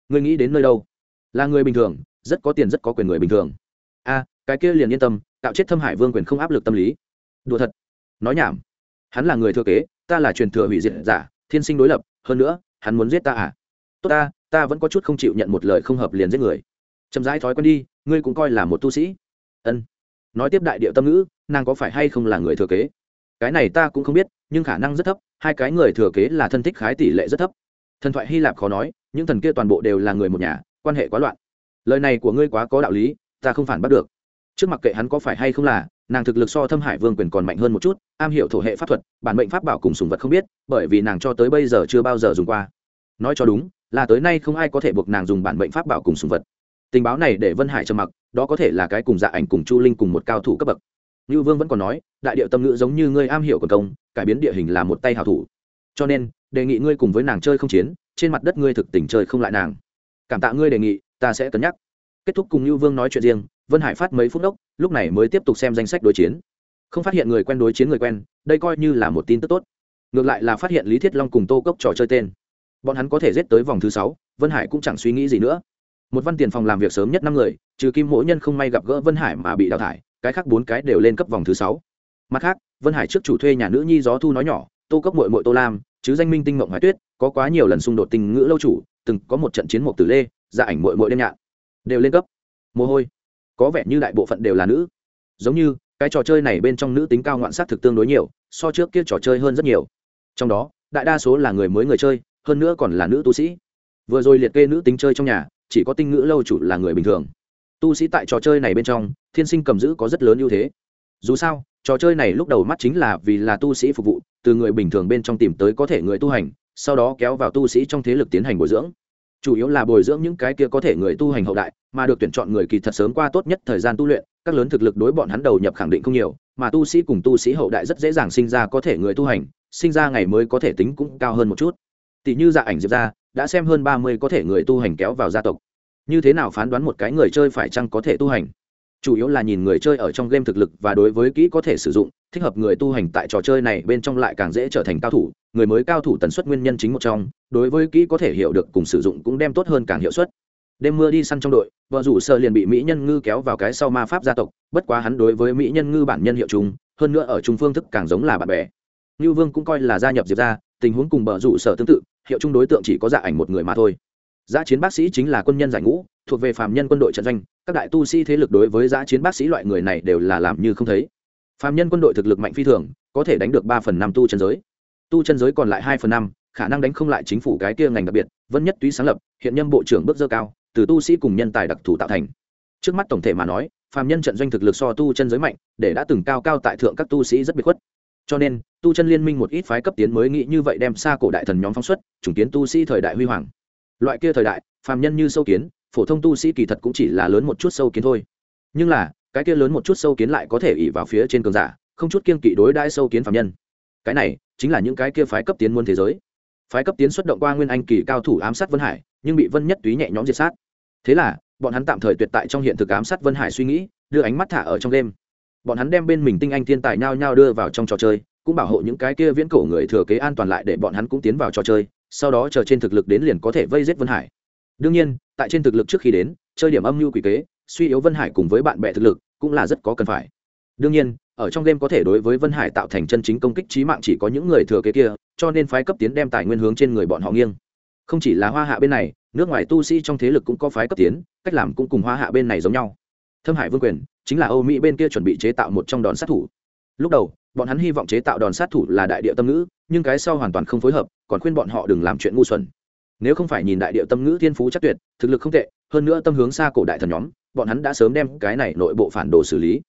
Người nghĩ đến nơi đâu? Là người bình thường, rất có tiền rất có quyền người bình thường. A cái kia liền yên tâm tạo chết thâm hải vương quyền không áp lực tâm lý. Đùa thật nói nhảm. Hắn là người thừa kế, ta là truyền thừa hủy diệt giả, thiên sinh đối lập, hơn nữa, hắn muốn giết ta à? Tốt ta ta vẫn có chút không chịu nhận một lời không hợp liền giết người. Chậm rãi thói quen đi, ngươi cũng coi là một tu sĩ. Ân. Nói tiếp đại điệu tâm ngữ, nàng có phải hay không là người thừa kế? Cái này ta cũng không biết, nhưng khả năng rất thấp, hai cái người thừa kế là thân thích khái tỷ lệ rất thấp. Thần thoại hy lạp khó nói, những thần kia toàn bộ đều là người một nhà, quan hệ quá loạn. Lời này của ngươi quá có đạo lý, ta không phản bắt được trước mặt kệ hắn có phải hay không là, nàng thực lực so thâm hải vương quyền còn mạnh hơn một chút, am hiểu thổ hệ pháp thuật, bản mệnh pháp bảo cùng sùng vật không biết, bởi vì nàng cho tới bây giờ chưa bao giờ dùng qua. Nói cho đúng, là tới nay không ai có thể buộc nàng dùng bản mệnh pháp bảo cùng sùng vật. Tình báo này để vân hải trầm mặc, đó có thể là cái cùng dạ ảnh cùng chu linh cùng một cao thủ cấp bậc. Như vương vẫn còn nói, đại điệu tâm ngữ giống như ngươi am hiểu quần công, cải biến địa hình là một tay hào thủ. Cho nên, đề nghị ngươi cùng với nàng chơi không chiến, trên mặt đất ngươi thực tình chơi không lại nàng. Cảm tạ ngươi đề nghị, ta sẽ cân nhắc. Kết thúc cùng như vương nói chuyện riêng vân hải phát mấy phút đốc, lúc này mới tiếp tục xem danh sách đối chiến. Không phát hiện người quen đối chiến người quen, đây coi như là một tin tức tốt. Ngược lại là phát hiện lý thiết long cùng tô cốc trò chơi tên. Bọn hắn có thể giết tới vòng thứ sáu, vân hải cũng chẳng suy nghĩ gì nữa. Một văn tiền phòng làm việc sớm nhất năm người, trừ kim mỗi nhân không may gặp gỡ vân hải mà bị đào thải, cái khác bốn cái đều lên cấp vòng thứ sáu. Mặt khác, vân hải trước chủ thuê nhà nữ nhi gió thu nói nhỏ, tô cốc mội mội tô lam, chứ danh minh tinh mộng hoài tuyết, có quá nhiều lần xung đột tình ngữ lâu chủ, từng có một trận chiến một tử lê giả dạ ảnh mội mội đêm nhạn. Đều lên cấp. Mồ hôi có vẻ như đại bộ phận đều là nữ. Giống như, cái trò chơi này bên trong nữ tính cao ngoạn sát thực tương đối nhiều, so trước kia trò chơi hơn rất nhiều. Trong đó, đại đa số là người mới người chơi, hơn nữa còn là nữ tu sĩ. Vừa rồi liệt kê nữ tính chơi trong nhà, chỉ có tinh ngữ lâu chủ là người bình thường. Tu sĩ tại trò chơi này bên trong, thiên sinh cầm giữ có rất lớn ưu thế. Dù sao, trò chơi này lúc đầu mắt chính là vì là tu sĩ phục vụ, từ người bình thường bên trong tìm tới có thể người tu hành, sau đó kéo vào tu sĩ trong thế lực tiến hành bồi dưỡng chủ yếu là bồi dưỡng những cái kia có thể người tu hành hậu đại, mà được tuyển chọn người kỳ thật sớm qua tốt nhất thời gian tu luyện, các lớn thực lực đối bọn hắn đầu nhập khẳng định không nhiều, mà tu sĩ cùng tu sĩ hậu đại rất dễ dàng sinh ra có thể người tu hành, sinh ra ngày mới có thể tính cũng cao hơn một chút. Tỷ như dạ ảnh diệp ra đã xem hơn ba mươi có thể người tu hành kéo vào gia tộc. Như thế nào phán đoán một cái người chơi phải chăng có thể tu hành? Chủ yếu là nhìn người chơi ở trong game thực lực và đối với kỹ có thể sử dụng, thích hợp người tu hành tại trò chơi này bên trong lại càng dễ trở thành cao thủ người mới cao thủ tần suất nguyên nhân chính một trong, đối với kỹ có thể hiểu được cùng sử dụng cũng đem tốt hơn càng hiệu suất. Đêm mưa đi săn trong đội, vợ rủ sợ liền bị mỹ nhân ngư kéo vào cái sau ma pháp gia tộc, bất quá hắn đối với mỹ nhân ngư bản nhân hiệu chung, hơn nữa ở trung phương thức càng giống là bạn bè. Ngư vương cũng coi là gia nhập diệp ra tình huống cùng bờ rủ sở tương tự, hiệu chung đối tượng chỉ có dạ ảnh một người mà thôi. Giã chiến bác sĩ chính là quân nhân giải ngũ, thuộc về phạm nhân quân đội trận doanh, các đại tu sĩ thế lực đối với giã chiến bác sĩ loại người này đều là làm như không thấy. Phạm nhân quân đội thực lực mạnh phi thường, có thể đánh được ba phần năm tu trần giới tu chân giới còn lại hai phần năm, khả năng đánh không lại chính phủ cái kia ngành đặc biệt, vân nhất túy sáng lập, hiện nhâm bộ trưởng bước dơ cao, từ tu sĩ cùng nhân tài đặc thù tạo thành. Trước mắt tổng thể mà nói, phàm nhân trận doanh thực lực so tu chân giới mạnh, để đã từng cao cao tại thượng các tu sĩ rất biệt khuất. Cho nên, tu chân liên minh một ít phái cấp tiến mới nghĩ như vậy đem xa cổ đại thần nhóm phóng xuất, chủng kiến tu sĩ thời đại huy hoàng. Loại kia thời đại, phàm nhân như sâu kiến, phổ thông tu sĩ kỳ thật cũng chỉ là lớn một chút sâu kiến thôi. Nhưng là, cái kia lớn một chút sâu kiến lại có thể ỉ vào phía trên cường giả, không chút kiên kỵ đối đãi sâu kiến phàm nhân cái này chính là những cái kia phái cấp tiến muôn thế giới. Phái cấp tiến xuất động qua nguyên anh kỳ cao thủ ám sát vân hải, nhưng bị vân nhất túy nhẹ nhõm diệt sát. Thế là, bọn hắn tạm thời tuyệt tại trong hiện thực ám sát vân hải suy nghĩ, đưa ánh mắt thả ở trong đêm. Bọn hắn đem bên mình tinh anh thiên tài nhao nhao đưa vào trong trò chơi, cũng bảo hộ những cái kia viễn cổ người thừa kế an toàn lại để bọn hắn cũng tiến vào trò chơi, sau đó chờ trên thực lực đến liền có thể vây giết vân hải. Đương nhiên, tại trên thực lực trước khi đến, chơi điểm âm mưu quỷ kế, suy yếu vân hải cùng với bạn bè thực lực, cũng là rất có cần phải. Đương nhiên ở trong game có thể đối với vân hải tạo thành chân chính công kích trí mạng chỉ có những người thừa kế kia, cho nên phái cấp tiến đem tài nguyên hướng trên người bọn họ nghiêng. Không chỉ là hoa hạ bên này, nước ngoài tu sĩ trong thế lực cũng có phái cấp tiến, cách làm cũng cùng hoa hạ bên này giống nhau. Thâm hải vương quyền chính là âu mỹ bên kia chuẩn bị chế tạo một trong đòn sát thủ. Lúc đầu, bọn hắn hy vọng chế tạo đòn sát thủ là đại địa tâm ngữ, nhưng cái sau hoàn toàn không phối hợp, còn khuyên bọn họ đừng làm chuyện ngu xuẩn. Nếu không phải nhìn đại địa tâm ngữ thiên phú chắc tuyệt, thực lực không tệ, hơn nữa tâm hướng xa cổ đại thần nhóm, bọn hắn đã sớm đem cái này nội bộ phản đồ xử lý.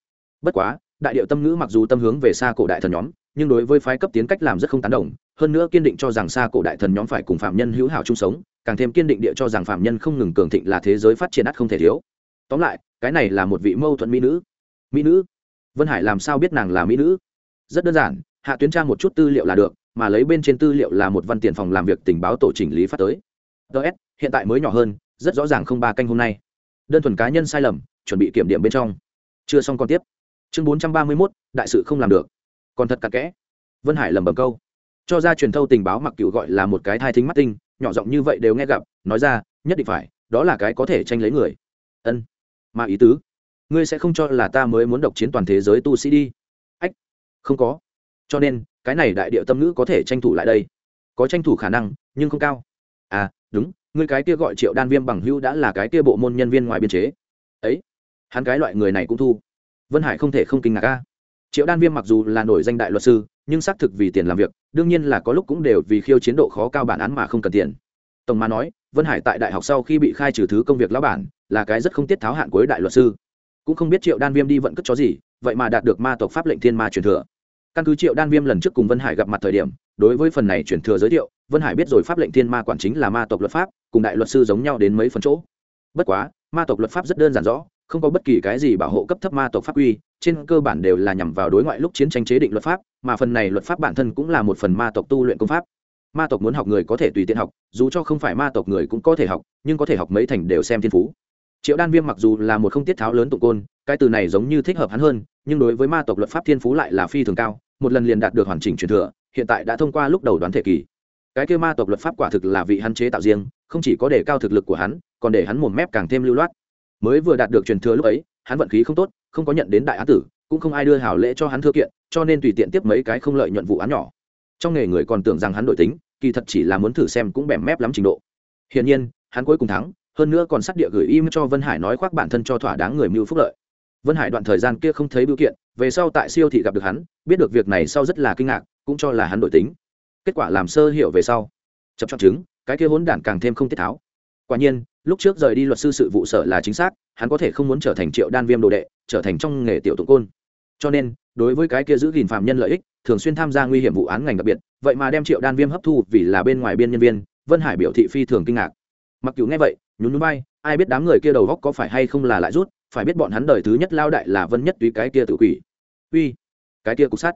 Bất quá đại điệu tâm ngữ mặc dù tâm hướng về xa cổ đại thần nhóm, nhưng đối với phái cấp tiến cách làm rất không tán đồng, hơn nữa kiên định cho rằng xa cổ đại thần nhóm phải cùng phạm nhân hữu hảo chung sống, càng thêm kiên định địa cho rằng phạm nhân không ngừng cường thịnh là thế giới phát triển ắt không thể thiếu. Tóm lại, cái này là một vị mâu thuẫn mỹ nữ. Mỹ nữ? Vân hải làm sao biết nàng là mỹ nữ? Rất đơn giản, hạ tuyến tra một chút tư liệu là được, mà lấy bên trên tư liệu là một văn tiền phòng làm việc tình báo tổ chỉnh lý phát tới. Ts hiện tại mới nhỏ hơn, rất rõ ràng không ba canh hôm nay. Đơn thuần cá nhân sai lầm, chuẩn bị kiểm điểm bên trong. Chưa xong còn tiếp chương bốn trăm ba mươi mốt, đại sự không làm được. Còn thật cặn kẽ. Vân hải lầm bầm câu. Cho ra truyền thâu tình báo mặc cựu gọi là một cái thai thính mắt tinh, nhỏ giọng như vậy đều nghe gặp, nói ra, nhất định phải, đó là cái có thể tranh lấy người. Ân. Mà ý tứ, ngươi sẽ không cho là ta mới muốn độc chiến toàn thế giới tu sĩ đi. Ách, không có. Cho nên, cái này đại điệu tâm ngữ có thể tranh thủ lại đây. Có tranh thủ khả năng, nhưng không cao. À đúng, ngươi cái kia gọi triệu đan viêm bằng Hưu đã là cái kia bộ môn nhân viên ngoài biên chế. Ấy, hắn cái loại người này cũng thu vân hải không thể không kinh ngạc ca triệu đan viêm mặc dù là nổi danh đại luật sư, nhưng xác thực vì tiền làm việc, đương nhiên là có lúc cũng đều vì khiêu chiến độ khó cao bản án mà không cần tiền. Tổng mà nói, vân hải tại đại học sau khi bị khai trừ thứ công việc lão bản, là cái rất không tiết tháo hạn cuối đại luật sư. Cũng không biết triệu đan viêm đi vận cất chó gì, vậy mà đạt được ma tộc pháp lệnh thiên ma truyền thừa. Căn cứ triệu đan viêm lần trước cùng vân hải gặp mặt thời điểm, đối với phần này truyền thừa giới thiệu, vân hải biết rồi pháp lệnh thiên ma quản chính là ma tộc luật pháp, cùng đại luật sư giống nhau đến mấy phần chỗ. Bất quá, ma tộc luật pháp rất đơn giản rõ không có bất kỳ cái gì bảo hộ cấp thấp ma tộc pháp quy, trên cơ bản đều là nhằm vào đối ngoại lúc chiến tranh chế định luật pháp, mà phần này luật pháp bản thân cũng là một phần ma tộc tu luyện công pháp. Ma tộc muốn học người có thể tùy tiện học, dù cho không phải ma tộc người cũng có thể học, nhưng có thể học mấy thành đều xem thiên phú. Triệu đan viêm mặc dù là một không tiết tháo lớn tụ côn, cái từ này giống như thích hợp hắn hơn, nhưng đối với ma tộc luật pháp thiên phú lại là phi thường cao, một lần liền đạt được hoàn chỉnh truyền thừa, hiện tại đã thông qua lúc đầu đoán thể kỳ. Cái kêu ma tộc luật pháp quả thực là vị hắn chế tạo riêng, không chỉ có để cao thực lực của hắn, còn để hắn mồm mép càng thêm lưu loát mới vừa đạt được truyền thừa lúc ấy, hắn vận khí không tốt, không có nhận đến đại án tử, cũng không ai đưa hảo lễ cho hắn thư kiện, cho nên tùy tiện tiếp mấy cái không lợi nhuận vụ án nhỏ. Trong nghề người còn tưởng rằng hắn đổi tính, kỳ thật chỉ là muốn thử xem cũng bẻm mép lắm trình độ. Hiển nhiên, hắn cuối cùng thắng, hơn nữa còn sắc địa gửi im cho vân hải nói khoác bản thân cho thỏa đáng người mưu phúc lợi. Vân hải đoạn thời gian kia không thấy biểu kiện, về sau tại siêu thị gặp được hắn, biết được việc này sau rất là kinh ngạc, cũng cho là hắn đổi tính. Kết quả làm sơ hiểu về sau, chập chọn chứng, cái kia hỗn đản càng thêm không tiết tháo. Quả nhiên lúc trước rời đi luật sư sự vụ sở là chính xác, hắn có thể không muốn trở thành triệu đan viêm đồ đệ, trở thành trong nghề tiểu tụng côn. Cho nên, đối với cái kia giữ gìn phạm nhân lợi ích, thường xuyên tham gia nguy hiểm vụ án ngành đặc biệt, vậy mà đem triệu đan viêm hấp thu vì là bên ngoài biên nhân viên, vân hải biểu thị phi thường kinh ngạc. Mặc dù nghe vậy, nhún núi bay ai biết đám người kia đầu góc có phải hay không là lại rút, phải biết bọn hắn đời thứ nhất lao đại là vân nhất túy cái kia tự quỷ. Uy, cái kia cục sắt.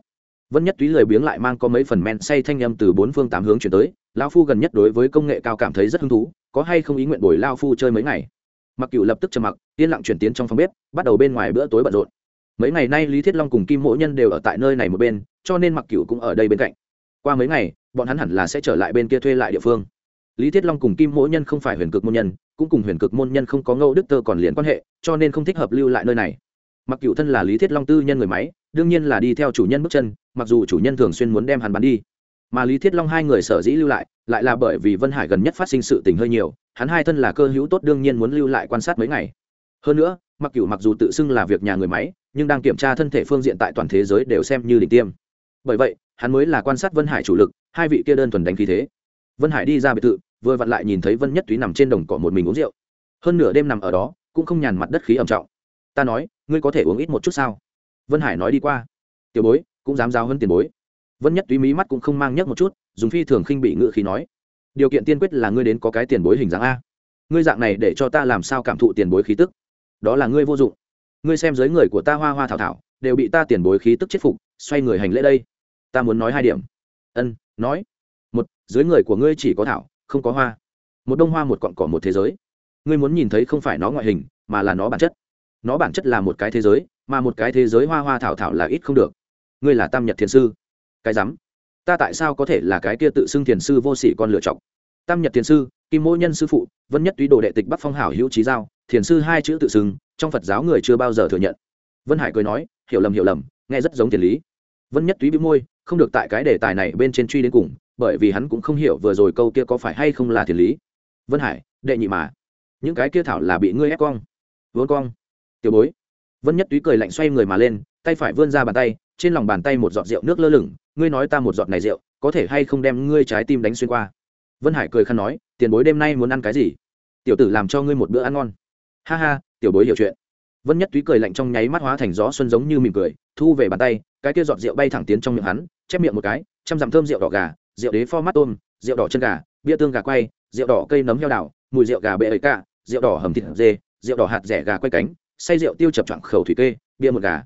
Vân nhất túy lười biếng lại mang có mấy phần men say thanh âm từ bốn phương tám hướng chuyển tới lao phu gần nhất đối với công nghệ cao cảm thấy rất hứng thú, có hay không ý nguyện bồi lao phu chơi mấy ngày? Mặc cựu lập tức trầm mặc, yên lặng chuyển tiến trong phòng bếp, bắt đầu bên ngoài bữa tối bận rộn. Mấy ngày nay lý thiết long cùng kim mỗ nhân đều ở tại nơi này một bên, cho nên mặc cựu cũng ở đây bên cạnh. Qua mấy ngày, bọn hắn hẳn là sẽ trở lại bên kia thuê lại địa phương. Lý thiết long cùng kim mỗ nhân không phải huyền cực môn nhân, cũng cùng huyền cực môn nhân không có ngẫu đức tơ còn liền quan hệ, cho nên không thích hợp lưu lại nơi này. Mặc cựu thân là lý thiết long tư nhân người máy, đương nhiên là đi theo chủ nhân bước chân, mặc dù chủ nhân thường xuyên muốn đem hắn bắn đi mà lý thiết long hai người sở dĩ lưu lại lại là bởi vì vân hải gần nhất phát sinh sự tình hơi nhiều, hắn hai thân là cơ hữu tốt đương nhiên muốn lưu lại quan sát mấy ngày. Hơn nữa, mặc cựu mặc dù tự xưng là việc nhà người máy, nhưng đang kiểm tra thân thể phương diện tại toàn thế giới đều xem như đỉnh tiêm. Bởi vậy, hắn mới là quan sát vân hải chủ lực, hai vị kia đơn thuần đánh khí thế. Vân hải đi ra biệt thự, vừa vặn lại nhìn thấy vân nhất túy nằm trên đồng cỏ một mình uống rượu. Hơn nửa đêm nằm ở đó, cũng không nhàn mặt đất khí ẩm trọng. Ta nói, ngươi có thể uống ít một chút sao? Vân hải nói đi qua. Tiểu bối, cũng dám giao hơn tiền bối vân nhất túy mí mắt cũng không mang nhấc một chút, dùng phi thường khinh bị ngự khí nói, điều kiện tiên quyết là ngươi đến có cái tiền bối hình dáng a. Ngươi dạng này để cho ta làm sao cảm thụ tiền bối khí tức? Đó là ngươi vô dụng. Ngươi xem giới người của ta hoa hoa thảo thảo, đều bị ta tiền bối khí tức chết phục, xoay người hành lễ đây. Ta muốn nói hai điểm. Ân, nói. Một dưới người của ngươi chỉ có thảo, không có hoa. Một đông hoa một cọn cỏ một thế giới. Ngươi muốn nhìn thấy không phải nó ngoại hình, mà là nó bản chất. Nó bản chất là một cái thế giới, mà một cái thế giới hoa hoa thảo thảo là ít không được. Ngươi là tam nhật thiền sư cái rắm. Ta tại sao có thể là cái kia tự xưng thiền sư vô sỉ con lựa chọc? Tam nhật thiền sư, kim mỗ nhân sư phụ, vân nhất túy đồ đệ tịch bắc phong hảo hữu trí giao, thiền sư hai chữ tự xưng, trong phật giáo người chưa bao giờ thừa nhận. Vân hải cười nói, hiểu lầm hiểu lầm, nghe rất giống thiền lý. Vân nhất túy bị môi, không được tại cái đề tài này bên trên truy đến cùng, bởi vì hắn cũng không hiểu vừa rồi câu kia có phải hay không là thiền lý. Vân hải, đệ nhị mà. Những cái kia thảo là bị ngươi ép cong. Vốn cong. Tiểu bối. Vân nhất túy cười lạnh xoay người mà lên, tay phải vươn ra bàn tay trên lòng bàn tay một giọt rượu nước lơ lửng ngươi nói ta một giọt này rượu có thể hay không đem ngươi trái tim đánh xuyên qua? Vân hải cười khăn nói tiền bối đêm nay muốn ăn cái gì? Tiểu tử làm cho ngươi một bữa ăn ngon. Ha ha tiểu bối hiểu chuyện. Vân nhất túy cười lạnh trong nháy mắt hóa thành gió xuân giống như mỉm cười thu về bàn tay cái kia giọt rượu bay thẳng tiến trong miệng hắn chép miệng một cái chăm dặm thơm rượu đỏ gà rượu đế pho mát tôm rượu đỏ chân gà bia tương gà quay rượu đỏ cây nấm heo đảo, mùi rượu gà bệ ấy cả rượu đỏ hầm thịt dê rượu đỏ hạt rẻ gà quay cánh say rượu tiêu chập chọn khẩu thủy kê bia một gà.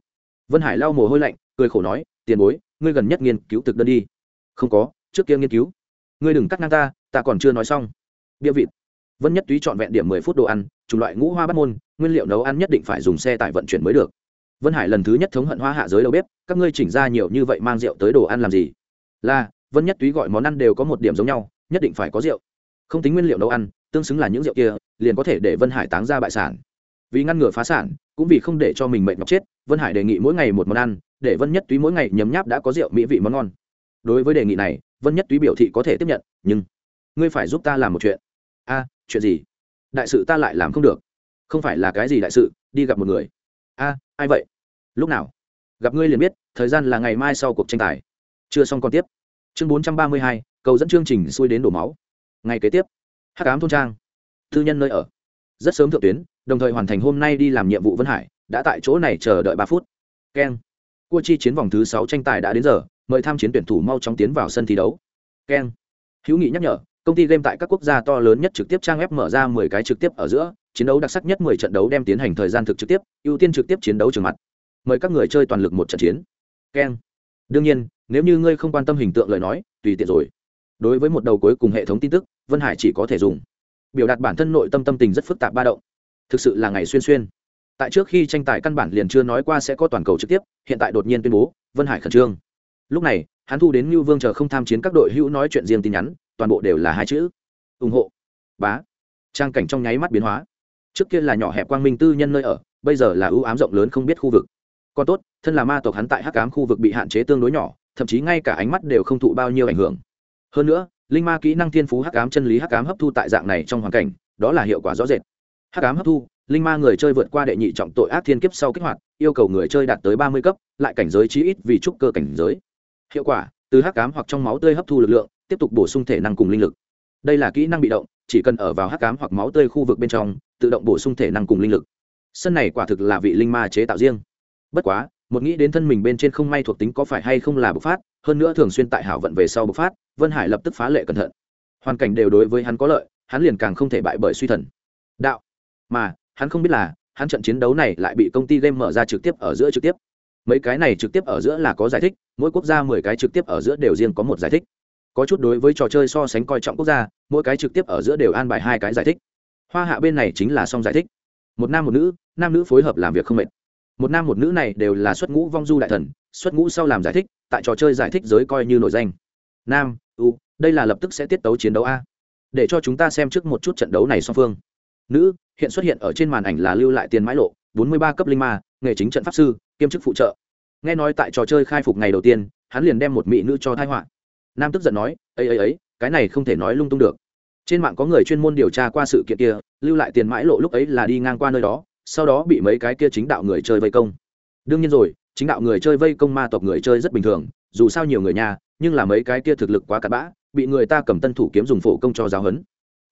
Vân hải lau mồ hôi lạnh cười khổ nói, tiền bối, ngươi gần nhất nghiên cứu thực đơn đi. Không có, trước kia nghiên cứu. Ngươi đừng cắt ngang ta ta còn chưa nói xong. Bia vịt. Vân nhất túy trọn vẹn điểm mười phút đồ ăn, chủng loại ngũ hoa bắt môn, nguyên liệu nấu ăn nhất định phải dùng xe tải vận chuyển mới được. Vân hải lần thứ nhất thống hận hoa hạ giới đầu bếp, các ngươi chỉnh ra nhiều như vậy mang rượu tới đồ ăn làm gì? Là, vân nhất túy gọi món ăn đều có một điểm giống nhau, nhất định phải có rượu. Không tính nguyên liệu nấu ăn, tương xứng là những rượu kia, liền có thể để vân hải táng ra bại sản. Vì ngăn ngừa phá sản, cũng vì không để cho mình mệnh ngọc chết, vân hải đề nghị mỗi ngày một món ăn để vân nhất túy mỗi ngày nhấm nháp đã có rượu mỹ vị món ngon. Đối với đề nghị này, vân nhất túy biểu thị có thể tiếp nhận, nhưng ngươi phải giúp ta làm một chuyện. A, chuyện gì? Đại sự ta lại làm không được. Không phải là cái gì đại sự, đi gặp một người. A, ai vậy? Lúc nào? Gặp ngươi liền biết, thời gian là ngày mai sau cuộc tranh tài. Chưa xong còn tiếp. Chương bốn trăm ba mươi hai, cầu dẫn chương trình xuôi đến đổ máu. Ngày kế tiếp, hắc ám thôn trang, thư nhân nơi ở. Rất sớm thượng tuyến, đồng thời hoàn thành hôm nay đi làm nhiệm vụ vân hải, đã tại chỗ này chờ đợi ba phút. Keng cua chi chiến vòng thứ sáu tranh tài đã đến giờ, mời tham chiến tuyển thủ mau chóng tiến vào sân thi đấu. Keng. Hữu nghị nhắc nhở, công ty game tại các quốc gia to lớn nhất trực tiếp trang web mở ra 10 cái trực tiếp ở giữa, chiến đấu đặc sắc nhất 10 trận đấu đem tiến hành thời gian thực trực tiếp, ưu tiên trực tiếp chiến đấu trường mặt. Mời các người chơi toàn lực một trận chiến. Keng. Đương nhiên, nếu như ngươi không quan tâm hình tượng lời nói, tùy tiện rồi. Đối với một đầu cuối cùng hệ thống tin tức, vân hải chỉ có thể dùng. Biểu đạt bản thân nội tâm tâm tình rất phức tạp ba động. Thực sự là ngày xuyên xuyên tại trước khi tranh tài căn bản liền chưa nói qua sẽ có toàn cầu trực tiếp, hiện tại đột nhiên tuyên bố, vân hải khẩn trương. Lúc này, hắn thu đến như vương chờ không tham chiến các đội hữu nói chuyện riêng tin nhắn, toàn bộ đều là hai chữ. Ủng hộ. Bá. Trang cảnh trong nháy mắt biến hóa. Trước kia là nhỏ hẹp quang minh tư nhân nơi ở, bây giờ là ưu ám rộng lớn không biết khu vực. Còn tốt, thân là ma tộc hắn tại hắc ám khu vực bị hạn chế tương đối nhỏ, thậm chí ngay cả ánh mắt đều không thụ bao nhiêu ảnh hưởng. Hơn nữa, linh ma kỹ năng thiên phú hắc ám chân lý hắc ám hấp thu tại dạng này trong hoàn cảnh, đó là hiệu quả rõ rệt. Hắc ám hấp thu linh ma người chơi vượt qua đệ nhị trọng tội ác thiên kiếp sau kích hoạt, yêu cầu người chơi đạt tới ba mươi cấp, lại cảnh giới chí ít vì trúc cơ cảnh giới. Hiệu quả, từ hắc cám hoặc trong máu tươi hấp thu lực lượng, tiếp tục bổ sung thể năng cùng linh lực. Đây là kỹ năng bị động, chỉ cần ở vào hắc cám hoặc máu tươi khu vực bên trong, tự động bổ sung thể năng cùng linh lực. Sân này quả thực là vị linh ma chế tạo riêng. Bất quá, một nghĩ đến thân mình bên trên không may thuộc tính có phải hay không là bộc phát, hơn nữa thường xuyên tại hảo vận về sau bộc phát, vân hải lập tức phá lệ cẩn thận. Hoàn cảnh đều đối với hắn có lợi, hắn liền càng không thể bại bởi suy thần. Đạo. Mà hắn không biết là, hắn trận chiến đấu này lại bị công ty game mở ra trực tiếp ở giữa trực tiếp. Mấy cái này trực tiếp ở giữa là có giải thích, mỗi quốc gia mười cái trực tiếp ở giữa đều riêng có một giải thích. Có chút đối với trò chơi so sánh coi trọng quốc gia, mỗi cái trực tiếp ở giữa đều an bài hai cái giải thích. Hoa hạ bên này chính là song giải thích. Một nam một nữ, nam nữ phối hợp làm việc không mệt. Một nam một nữ này đều là xuất ngũ vong du đại thần, xuất ngũ sau làm giải thích, tại trò chơi giải thích giới coi như nổi danh. Nam, u, đây là lập tức sẽ tiết tấu chiến đấu a. Để cho chúng ta xem trước một chút trận đấu này song phương nữ, hiện xuất hiện ở trên màn ảnh là lưu lại tiền mãi lộ, bốn mươi ba cấp linh ma, nghề chính trận pháp sư, kiêm chức phụ trợ. Nghe nói tại trò chơi khai phục ngày đầu tiên, hắn liền đem một mỹ nữ cho thai họa. Nam tức giận nói, ấy ấy ấy, cái này không thể nói lung tung được. Trên mạng có người chuyên môn điều tra qua sự kiện kia, lưu lại tiền mãi lộ lúc ấy là đi ngang qua nơi đó, sau đó bị mấy cái kia chính đạo người chơi vây công. Đương nhiên rồi, chính đạo người chơi vây công ma tộc người chơi rất bình thường, dù sao nhiều người nhà nhưng là mấy cái kia thực lực quá cặn bã, bị người ta cầm tân thủ kiếm dùng phổ công cho giáo huấn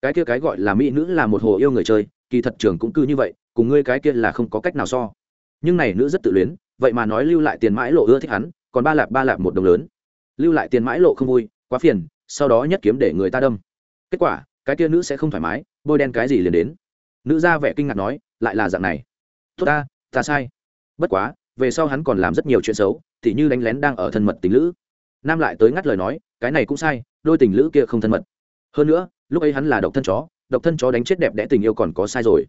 cái kia cái gọi là mỹ nữ là một hồ yêu người chơi, kỳ thật trường cũng cư như vậy, cùng ngươi cái kia là không có cách nào so. Nhưng này nữ rất tự luyến, vậy mà nói lưu lại tiền mãi lộ ưa thích hắn, còn ba lạp ba lạp một đồng lớn. Lưu lại tiền mãi lộ không vui, quá phiền, sau đó nhất kiếm để người ta đâm. Kết quả, cái kia nữ sẽ không thoải mái, bôi đen cái gì liền đến. Nữ ra vẻ kinh ngạc nói, lại là dạng này. Tốt ta ta sai. Bất quá, về sau hắn còn làm rất nhiều chuyện xấu thì như đánh lén đang ở thân mật tình lữ. Nam lại tới ngắt lời nói, cái này cũng sai, đôi tình lữ kia không thân mật hơn nữa, lúc ấy hắn là độc thân chó, độc thân chó đánh chết đẹp đẽ tình yêu còn có sai rồi.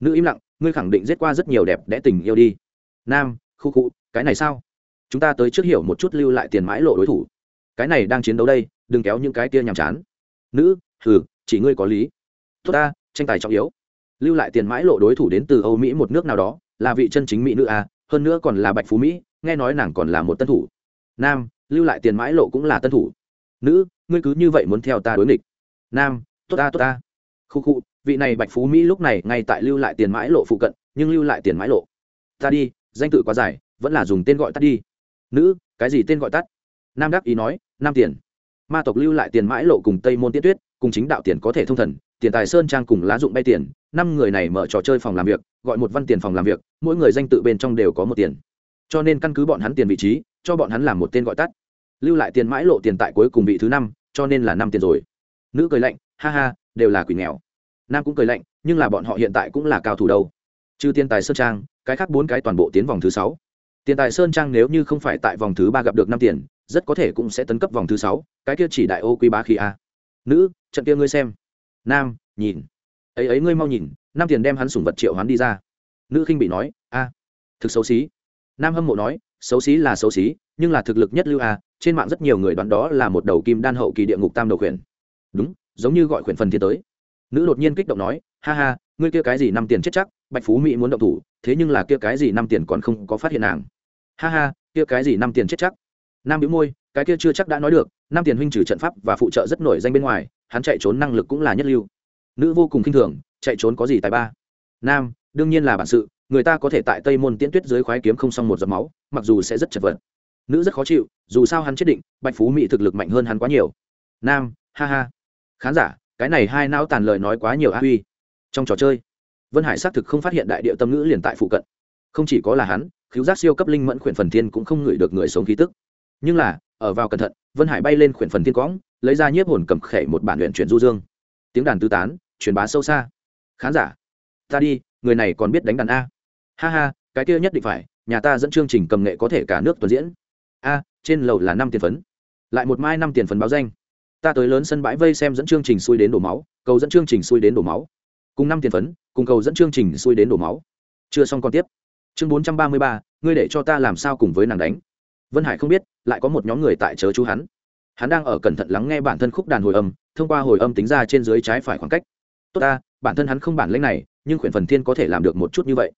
Nữ im lặng, ngươi khẳng định giết qua rất nhiều đẹp đẽ tình yêu đi. Nam, khu khu, cái này sao? Chúng ta tới trước hiểu một chút lưu lại tiền mãi lộ đối thủ. Cái này đang chiến đấu đây, đừng kéo những cái kia nhàm chán. Nữ, hừ, chỉ ngươi có lý. Tốt ta, tranh tài trọng yếu. Lưu lại tiền mãi lộ đối thủ đến từ âu mỹ một nước nào đó, là vị chân chính mỹ nữ à? hơn nữa còn là bạch phú mỹ, nghe nói nàng còn là một tân thủ. Nam, lưu lại tiền mãi lộ cũng là tân thủ. Nữ, ngươi cứ như vậy muốn theo ta đối nghịch nam, tốt ta tốt ta. Khu khu, vị này bạch phú mỹ lúc này ngay tại lưu lại tiền mãi lộ phụ cận, nhưng lưu lại tiền mãi lộ. Ta đi, danh tự quá dài, vẫn là dùng tên gọi tắt đi. Nữ, cái gì tên gọi tắt? Nam đắc ý nói, nam tiền. Ma tộc lưu lại tiền mãi lộ cùng tây môn tiết tuyết, cùng chính đạo tiền có thể thông thần, tiền tài sơn trang cùng lá dụng bay tiền. Năm người này mở trò chơi phòng làm việc, gọi một văn tiền phòng làm việc, mỗi người danh tự bên trong đều có một tiền. Cho nên căn cứ bọn hắn tiền vị trí, cho bọn hắn làm một tên gọi tắt. Lưu lại tiền mãi lộ tiền tại cuối cùng vị thứ năm, cho nên là năm tiền rồi nữ cười lạnh, ha ha, đều là quỷ nghèo. Nam cũng cười lạnh, nhưng là bọn họ hiện tại cũng là cao thủ đâu. Trừ tiền tài sơn trang, cái khác bốn cái toàn bộ tiến vòng thứ sáu. Tiền tài sơn trang nếu như không phải tại vòng thứ ba gặp được năm tiền, rất có thể cũng sẽ tấn cấp vòng thứ sáu, cái kia chỉ đại ô quý bá khí a. Nữ, trận kia ngươi xem. Nam, nhìn. Ấy ấy ngươi mau nhìn, năm tiền đem hắn sủng vật triệu hắn đi ra. Nữ khinh bị nói, a, thực xấu xí. Nam hâm mộ nói, xấu xí là xấu xí, nhưng là thực lực nhất lưu a, trên mạng rất nhiều người đoán đó là một đầu kim đan hậu kỳ địa ngục tam đầu khuyển đúng, giống như gọi khuyển phần thiên tới. Nữ đột nhiên kích động nói, ha ha, ngươi kia cái gì năm tiền chết chắc, bạch phú mỹ muốn động thủ, thế nhưng là kia cái gì năm tiền còn không có phát hiện nàng. Ha ha, kia cái gì năm tiền chết chắc? Nam bĩu môi, cái kia chưa chắc đã nói được, năm tiền huynh trừ trận pháp và phụ trợ rất nổi danh bên ngoài, hắn chạy trốn năng lực cũng là nhất lưu. Nữ vô cùng k i n h thường, chạy trốn có gì tài ba? Nam, đương nhiên là bản sự, người ta có thể tại tây môn tiễn tuyết dưới khoái kiếm không xong một giọt máu, mặc dù sẽ rất chật vật. Nữ rất khó chịu, dù sao hắn chết định, bạch phú mỹ thực lực mạnh hơn hắn quá nhiều. Nam, ha ha khán giả, cái này hai não tàn lời nói quá nhiều a huy. Trong trò chơi, vân hải xác thực không phát hiện đại điệu tâm ngữ liền tại phụ cận. Không chỉ có là hắn khiếu giác siêu cấp linh mẫn khuyển phần thiên cũng không ngửi được người sống khí tức. Nhưng là, ở vào cẩn thận, vân hải bay lên khuyển phần thiên cõng, lấy ra nhiếp hồn cầm khẩy một bản luyện chuyển du dương. Tiếng đàn tứ tán, truyền bá sâu xa. Khán giả, ta đi, người này còn biết đánh đàn a. Ha ha, cái kia nhất định phải, nhà ta dẫn chương trình cầm nghệ có thể cả nước tuần diễn. A, trên lầu là năm tiền phấn. Lại một mai năm tiền phấn báo danh ta tới lớn sân bãi vây xem dẫn chương trình xuôi đến đổ máu, cầu dẫn chương trình xuôi đến đổ máu. Cùng năm tiền phấn, cùng cầu dẫn chương trình xuôi đến đổ máu. Chưa xong còn tiếp. Chương bốn trăm ba mươi ba, ngươi để cho ta làm sao cùng với nàng đánh? Vân hải không biết, lại có một nhóm người tại chớ chú hắn. Hắn đang ở cẩn thận lắng nghe bản thân khúc đàn hồi âm, thông qua hồi âm tính ra trên dưới trái phải khoảng cách. Tốt ta, bản thân hắn không bản lãnh này, nhưng khuyển phần thiên có thể làm được một chút như vậy.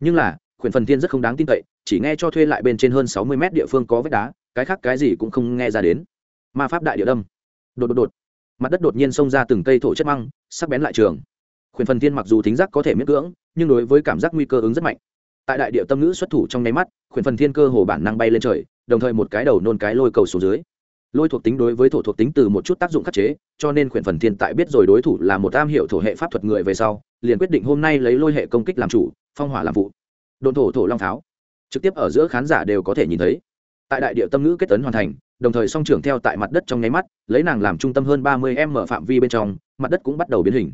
Nhưng là, khuyển phần thiên rất không đáng tin cậy, chỉ nghe cho thuê lại bên trên hơn sáu mươi mét địa phương có vết đá, cái khác cái gì cũng không nghe ra đến. Ma pháp đại địa đâm đột đột đột. Mặt đất đột nhiên xông ra từng cây thổ chất măng, sắc bén lại trường. Khuyển phần thiên mặc dù thính giác có thể miễn cưỡng, nhưng đối với cảm giác nguy cơ ứng rất mạnh. Tại đại địa tâm ngữ xuất thủ trong nháy mắt, khuyển phần thiên cơ hồ bản năng bay lên trời, đồng thời một cái đầu nôn cái lôi cầu xuống dưới. Lôi thuộc tính đối với thổ thuộc tính từ một chút tác dụng khắc chế, cho nên khuyển phần thiên tại biết rồi đối thủ là một am hiểu thổ hệ pháp thuật người về sau, liền quyết định hôm nay lấy lôi hệ công kích làm chủ, phong hỏa làm vụ. Đồn thổ thổ long pháo. Trực tiếp ở giữa khán giả đều có thể nhìn thấy. Tại đại địa tâm ngữ kết tấn hoàn thành đồng thời song trưởng theo tại mặt đất trong nháy mắt, lấy nàng làm trung tâm hơn ba mươi m phạm vi bên trong, mặt đất cũng bắt đầu biến hình.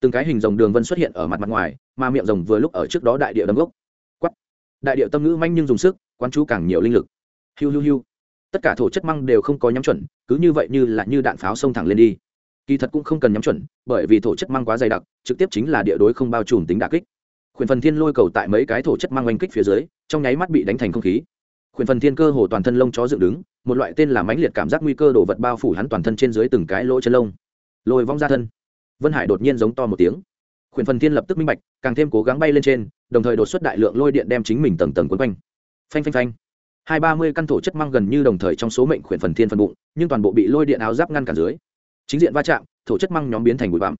Từng cái hình rồng đường vân xuất hiện ở mặt mặt ngoài, mà miệng rồng vừa lúc ở trước đó đại địa đâm gốc. Quắt đại địa tâm ngữ manh nhưng dùng sức, quán chú càng nhiều linh lực. Hiu hiu hiu! Tất cả thổ chất măng đều không có nhắm chuẩn, cứ như vậy như là như đạn pháo xông thẳng lên đi. Kỳ thật cũng không cần nhắm chuẩn, bởi vì thổ chất măng quá dày đặc, trực tiếp chính là địa đối không bao trùm tính đà kích. Khuyển phần thiên lôi cầu tại mấy cái thổ chất măng oanh kích phía dưới, trong nháy mắt bị đánh thành không khí khuyển phần thiên cơ hồ toàn thân lông chó dựng đứng, một loại tên là mãnh liệt cảm giác nguy cơ đổ vật bao phủ hắn toàn thân trên dưới từng cái lỗ chân lông. Lôi vong ra thân. Vân hải đột nhiên giống to một tiếng. Khuyển phần thiên lập tức minh bạch, càng thêm cố gắng bay lên trên, đồng thời đột xuất đại lượng lôi điện đem chính mình tầng tầng quấn quanh. Phanh phanh phanh. Hai ba mươi căn thổ chất măng gần như đồng thời trong số mệnh khuyển phần thiên phần bụng, nhưng toàn bộ bị lôi điện áo giáp ngăn cản dưới. Chính diện va chạm, thổ chất măng nhóm biến thành bụi bặm.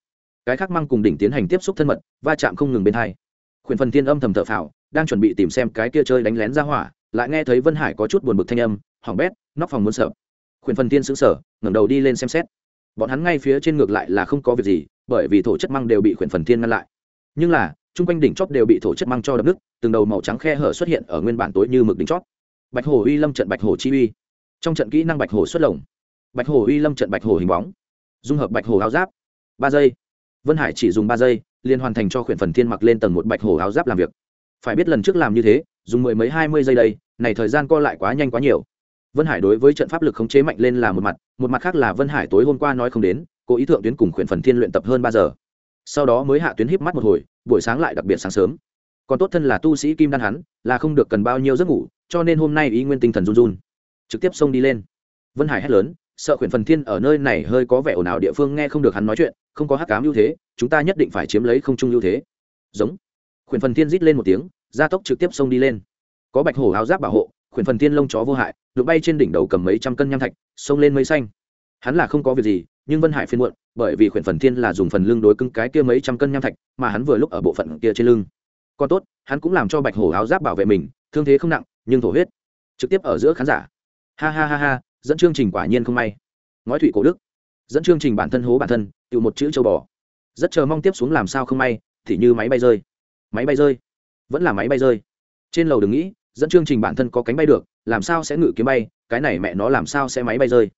Cái khác măng cùng đỉnh tiến hành tiếp xúc thân mật, va chạm không ngừng bên hai. Khuyển phần thiên âm thầm thở phào, đang chuẩn bị tìm xem cái kia chơi đánh lén ra hỏa lại nghe thấy vân hải có chút buồn bực thanh âm, hỏng bét, nóc phòng muốn sợ. Khuyển phần thiên xứng sở ngẩng đầu đi lên xem xét. Bọn hắn ngay phía trên ngược lại là không có việc gì, bởi vì thổ chất măng đều bị khuyển phần thiên ngăn lại. Nhưng là, chung quanh đỉnh chóp đều bị thổ chất măng cho đập nước từng đầu màu trắng khe hở xuất hiện ở nguyên bản tối như mực đỉnh chót bạch hồ uy lâm trận bạch hồ chi uy. Trong trận kỹ năng bạch hồ xuất lồng. Bạch hồ uy lâm trận bạch hồ hình bóng. Dung hợp bạch hồ áo giáp. Ba giây. Vân hải chỉ dùng ba giây, liền hoàn thành cho khuyển phần thiên mặc lên tầng một bạch hồ áo giáp làm việc. Phải biết lần trước làm như thế dùng mười mấy, hai mươi giây đây, này thời gian co lại quá nhanh quá nhiều. Vân hải đối với trận pháp lực khống chế mạnh lên là một mặt một mặt khác là vân hải tối hôm qua nói không đến cố ý thượng tuyến cùng khuyển phần thiên luyện tập hơn ba giờ. Sau đó mới hạ tuyến híp mắt một hồi, buổi sáng lại đặc biệt sáng sớm. Còn tốt thân là tu sĩ kim đan hắn, là không được cần bao nhiêu giấc ngủ, cho nên hôm nay ý nguyên tinh thần run run. Trực tiếp xông đi lên. Vân hải hét lớn, sợ khuyển phần thiên ở nơi này hơi có vẻ ồn ào địa phương nghe không được hắn nói chuyện, không có hắc cám ưu thế, chúng ta nhất định phải chiếm lấy không trung ưu thế. Giống. Khuyển phần thiên rít lên một tiếng gia tốc trực tiếp xông đi lên. Có bạch hổ áo giáp bảo hộ, khuyển phần thiên lông chó vô hại đụng bay trên đỉnh đầu cầm mấy trăm cân nham thạch, xông lên mây xanh. Hắn là không có việc gì, nhưng vân hải phiên muộn, bởi vì khuyển phần thiên là dùng phần lưng đối cứng cái kia mấy trăm cân nham thạch, mà hắn vừa lúc ở bộ phận kia trên lưng. Còn tốt, hắn cũng làm cho bạch hổ áo giáp bảo vệ mình, thương thế không nặng, nhưng thổ huyết. Trực tiếp ở giữa khán giả. Ha ha ha ha, dẫn chương trình quả nhiên không may. Ngói thủy cổ đức. Dẫn chương trình bản thân hố bản thân, tự một chữ châu bò. Rất chờ mong tiếp xuống làm sao không may, thì như máy bay rơi. Máy bay rơi vẫn là máy bay rơi. Trên lầu đừng nghĩ, dẫn chương trình bản thân có cánh bay được, làm sao sẽ ngự kiếm bay, cái này mẹ nó làm sao sẽ máy bay rơi.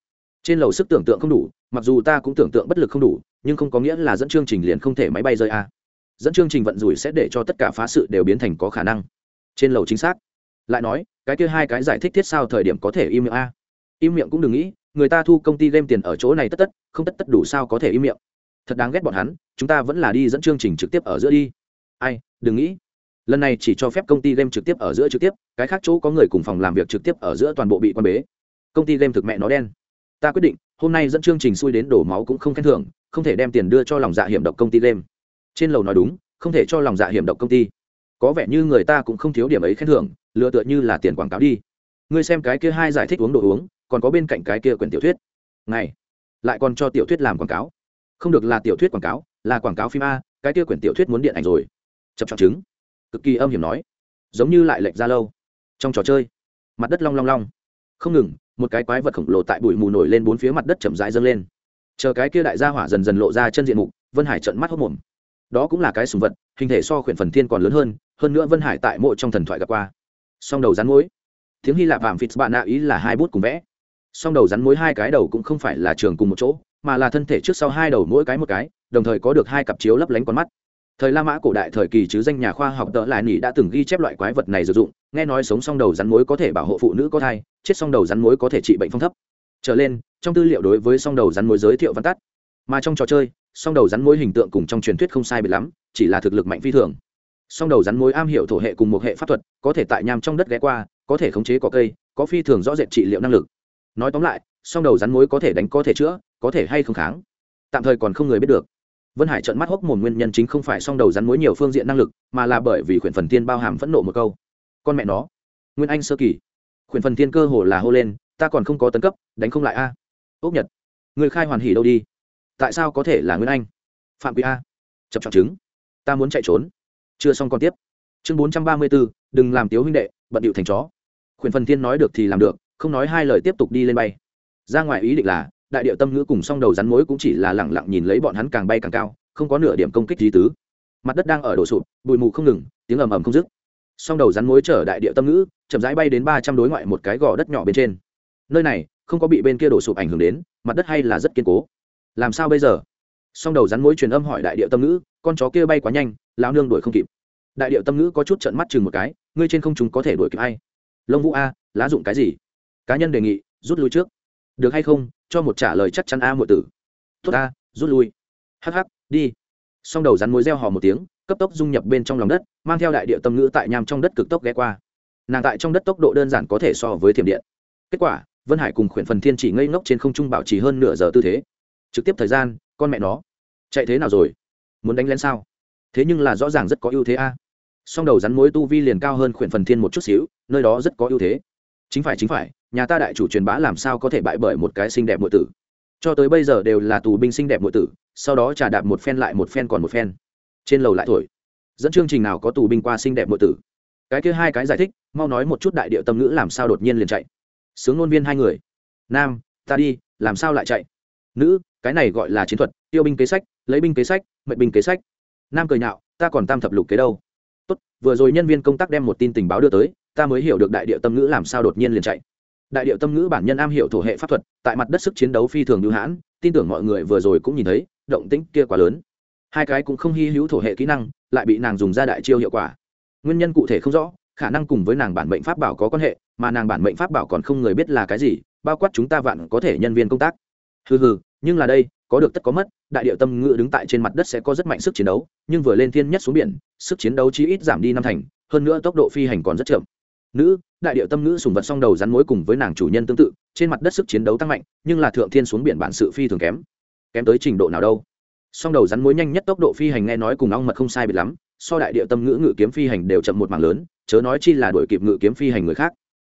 Trên lầu sức tưởng tượng không đủ, mặc dù ta cũng tưởng tượng bất lực không đủ, nhưng không có nghĩa là dẫn chương trình liền không thể máy bay rơi a à. dẫn chương trình vận rủi sẽ để cho tất cả phá sự đều biến thành có khả năng. Trên lầu chính xác. Lại nói, cái kia hai cái giải thích thiết sao thời điểm có thể im miệng a im miệng cũng đừng nghĩ, người ta thu công ty đem tiền ở chỗ này tất tất, không tất tất đủ sao có thể im miệng. Thật đáng ghét bọn hắn, chúng ta vẫn là đi dẫn chương trình trực tiếp ở giữa đi. Ai, đừng nghĩ lần này chỉ cho phép công ty game trực tiếp ở giữa trực tiếp, cái khác chỗ có người cùng phòng làm việc trực tiếp ở giữa toàn bộ bị quan bế. Công ty game thực mẹ nó đen. Ta quyết định, hôm nay dẫn chương trình xui đến đổ máu cũng không khen thưởng, không thể đem tiền đưa cho lòng dạ hiểm độc công ty game. Trên lầu nói đúng, không thể cho lòng dạ hiểm độc công ty. Có vẻ như người ta cũng không thiếu điểm ấy khen thưởng lựa tựa như là tiền quảng cáo đi. Ngươi xem cái kia hai giải thích uống đồ uống, còn có bên cạnh cái kia quyển tiểu thuyết. Này, lại còn cho tiểu thuyết làm quảng cáo. Không được là tiểu thuyết quảng cáo, là quảng cáo phim a, cái kia quyển tiểu thuyết muốn điện ảnh rồi. Chập chọc chứng cực kỳ âm hiểm nói, giống như lại lệch ra lâu. Trong trò chơi, mặt đất long long long. Không ngừng, một cái quái vật khổng lồ tại bụi mù nổi lên bốn phía mặt đất chậm rãi dâng lên. Chờ cái kia đại gia hỏa dần dần lộ ra chân diện mục, vân hải trận mắt hốc mồm. Đó cũng là cái sùng vật, hình thể so khuyển phần thiên còn lớn hơn hơn nữa vân hải tại mộ trong thần thoại gặp qua. Song đầu rắn mối tiếng hy lạp vàm phịt bạn nạ ý là hai bút cùng vẽ. Song đầu rắn mối hai cái đầu cũng không phải là trường cùng một chỗ, mà là thân thể trước sau hai đầu mỗi cái một cái, đồng thời có được hai cặp chiếu lấp lánh con mắt thời la mã cổ đại thời kỳ chứ danh nhà khoa học tợ lại nỉ đã từng ghi chép loại quái vật này sử dụng, nghe nói sống song đầu rắn mối có thể bảo hộ phụ nữ có thai, chết song đầu rắn mối có thể trị bệnh phong thấp. Trở lên, trong tư liệu đối với song đầu rắn mối giới thiệu văn tắt. Mà trong trò chơi, song đầu rắn mối hình tượng cùng trong truyền thuyết không sai biệt lắm, chỉ là thực lực mạnh phi thường. Song đầu rắn mối am hiểu thổ hệ cùng một hệ pháp thuật, có thể tại nham trong đất ghé qua, có thể khống chế có cây, có phi thường rõ rệt trị liệu năng lực. Nói tóm lại, song đầu rắn mối có thể đánh có thể chữa, có thể hay không kháng. Tạm thời còn không người biết được vân hải trận mắt hốc một nguyên nhân chính không phải song đầu rắn mối nhiều phương diện năng lực, mà là bởi vì khuyển phần tiên bao hàm phẫn nộ một câu. Con mẹ nó. Nguyên anh sơ kỳ. Khuyển phần tiên cơ hồ là hô lên, ta còn không có tấn cấp, đánh không lại a. À? ốc nhật. Người khai hoàn hỉ đâu đi? Tại sao có thể là nguyên anh? Phạm quý a. Chập chọc chứng ta muốn chạy trốn. Chưa xong còn tiếp. Chương bốn trăm ba mươi bốn đừng làm tiếu huynh đệ, bận điệu thành chó. Khuyển phần tiên nói được thì làm được, không nói hai lời tiếp tục đi lên bay. Ra ngoài ý định là đại điệu tâm ngữ cùng song đầu rắn mối cũng chỉ là lẳng lặng nhìn lấy bọn hắn càng bay càng cao, không có nửa điểm công kích lý tứ. Mặt đất đang ở đổ sụp, bụi mù không ngừng, tiếng ầm ầm không dứt. Song đầu rắn mối chở đại điệu tâm ngữ, chậm rãi bay đến ba trăm đối ngoại một cái gò đất nhỏ bên trên. Nơi này, không có bị bên kia đổ sụp ảnh hưởng đến, mặt đất hay là rất kiên cố. Làm sao bây giờ? Song đầu rắn mối truyền âm hỏi đại điệu tâm ngữ, con chó kia bay quá nhanh, lão nương đuổi không kịp. Đại điệu tâm ngữ có chút trận mắt chừng một cái, ngươi trên không chúng có thể đuổi kịp ai? Lông vũ a, lá dụng cái gì? Cá nhân đề nghị, rút lui trước được hay không, cho một trả lời chắc chắn a à tử. Tốt a, rút lui. Hh đi. Xong đầu rắn mối reo hò một tiếng, cấp tốc dung nhập bên trong lòng đất, mang theo đại địa tâm ngữ tại nham trong đất cực tốc ghé qua. Nàng tại trong đất tốc độ đơn giản có thể so với thiểm điện. Kết quả, vân hải cùng khuyển phần thiên chỉ ngây ngốc trên không trung bảo trì hơn nửa giờ tư thế. Trực tiếp thời gian, con mẹ nó. Chạy thế nào rồi? Muốn đánh lén sao? Thế nhưng là rõ ràng rất có ưu thế a. Song đầu rắn mối tu vi liền cao hơn khuyển phần thiên một chút xíu, nơi đó rất có ưu thế. Chính phải chính phải nhà ta đại chủ truyền bá làm sao có thể bại bởi một cái xinh đẹp nội tử? Cho tới bây giờ đều là tù binh xinh đẹp nội tử, sau đó trả đạp một phen lại một phen còn một phen. Trên lầu lại thổi. Dẫn chương trình nào có tù binh qua xinh đẹp nội tử? Cái kia hai cái giải thích, mau nói một chút đại điệu tâm ngữ làm sao đột nhiên liền chạy. Sướng ngôn viên hai người. Nam, ta đi, làm sao lại chạy? Nữ, cái này gọi là chiến thuật, tiêu binh kế sách, lấy binh kế sách, mệnh binh kế sách. Nam cười nhạo, ta còn tam thập lục kế đâu. Tốt, vừa rồi nhân viên công tác đem một tin tình báo đưa tới, ta mới hiểu được đại điệu tâm ngữ làm sao đột nhiên liền chạy đại điệu tâm ngữ bản nhân am hiểu thổ hệ pháp thuật, tại mặt đất sức chiến đấu phi thường hữu hãn, tin tưởng mọi người vừa rồi cũng nhìn thấy, động tĩnh kia quá lớn. Hai cái cũng không hy hữu thổ hệ kỹ năng, lại bị nàng dùng ra đại chiêu hiệu quả. Nguyên nhân cụ thể không rõ, khả năng cùng với nàng bản mệnh pháp bảo có quan hệ, mà nàng bản mệnh pháp bảo còn không người biết là cái gì, bao quát chúng ta vạn có thể nhân viên công tác. Hừ hừ, nhưng là đây, có được tất có mất, đại điệu tâm ngữ đứng tại trên mặt đất sẽ có rất mạnh sức chiến đấu, nhưng vừa lên thiên nhất xuống biển, sức chiến đấu chí ít giảm đi năm thành, hơn nữa tốc độ phi hành còn rất chậm nữ, đại điệu tâm nữ sùng vật song đầu rắn mối cùng với nàng chủ nhân tương tự, trên mặt đất sức chiến đấu tăng mạnh, nhưng là thượng thiên xuống biển bản sự phi thường kém. Kém tới trình độ nào đâu. Song đầu rắn mối nhanh nhất tốc độ phi hành nghe nói cùng ong mật không sai biệt lắm, so đại điệu tâm ngữ ngự kiếm phi hành đều chậm một mảng lớn, chớ nói chi là đuổi kịp ngự kiếm phi hành người khác.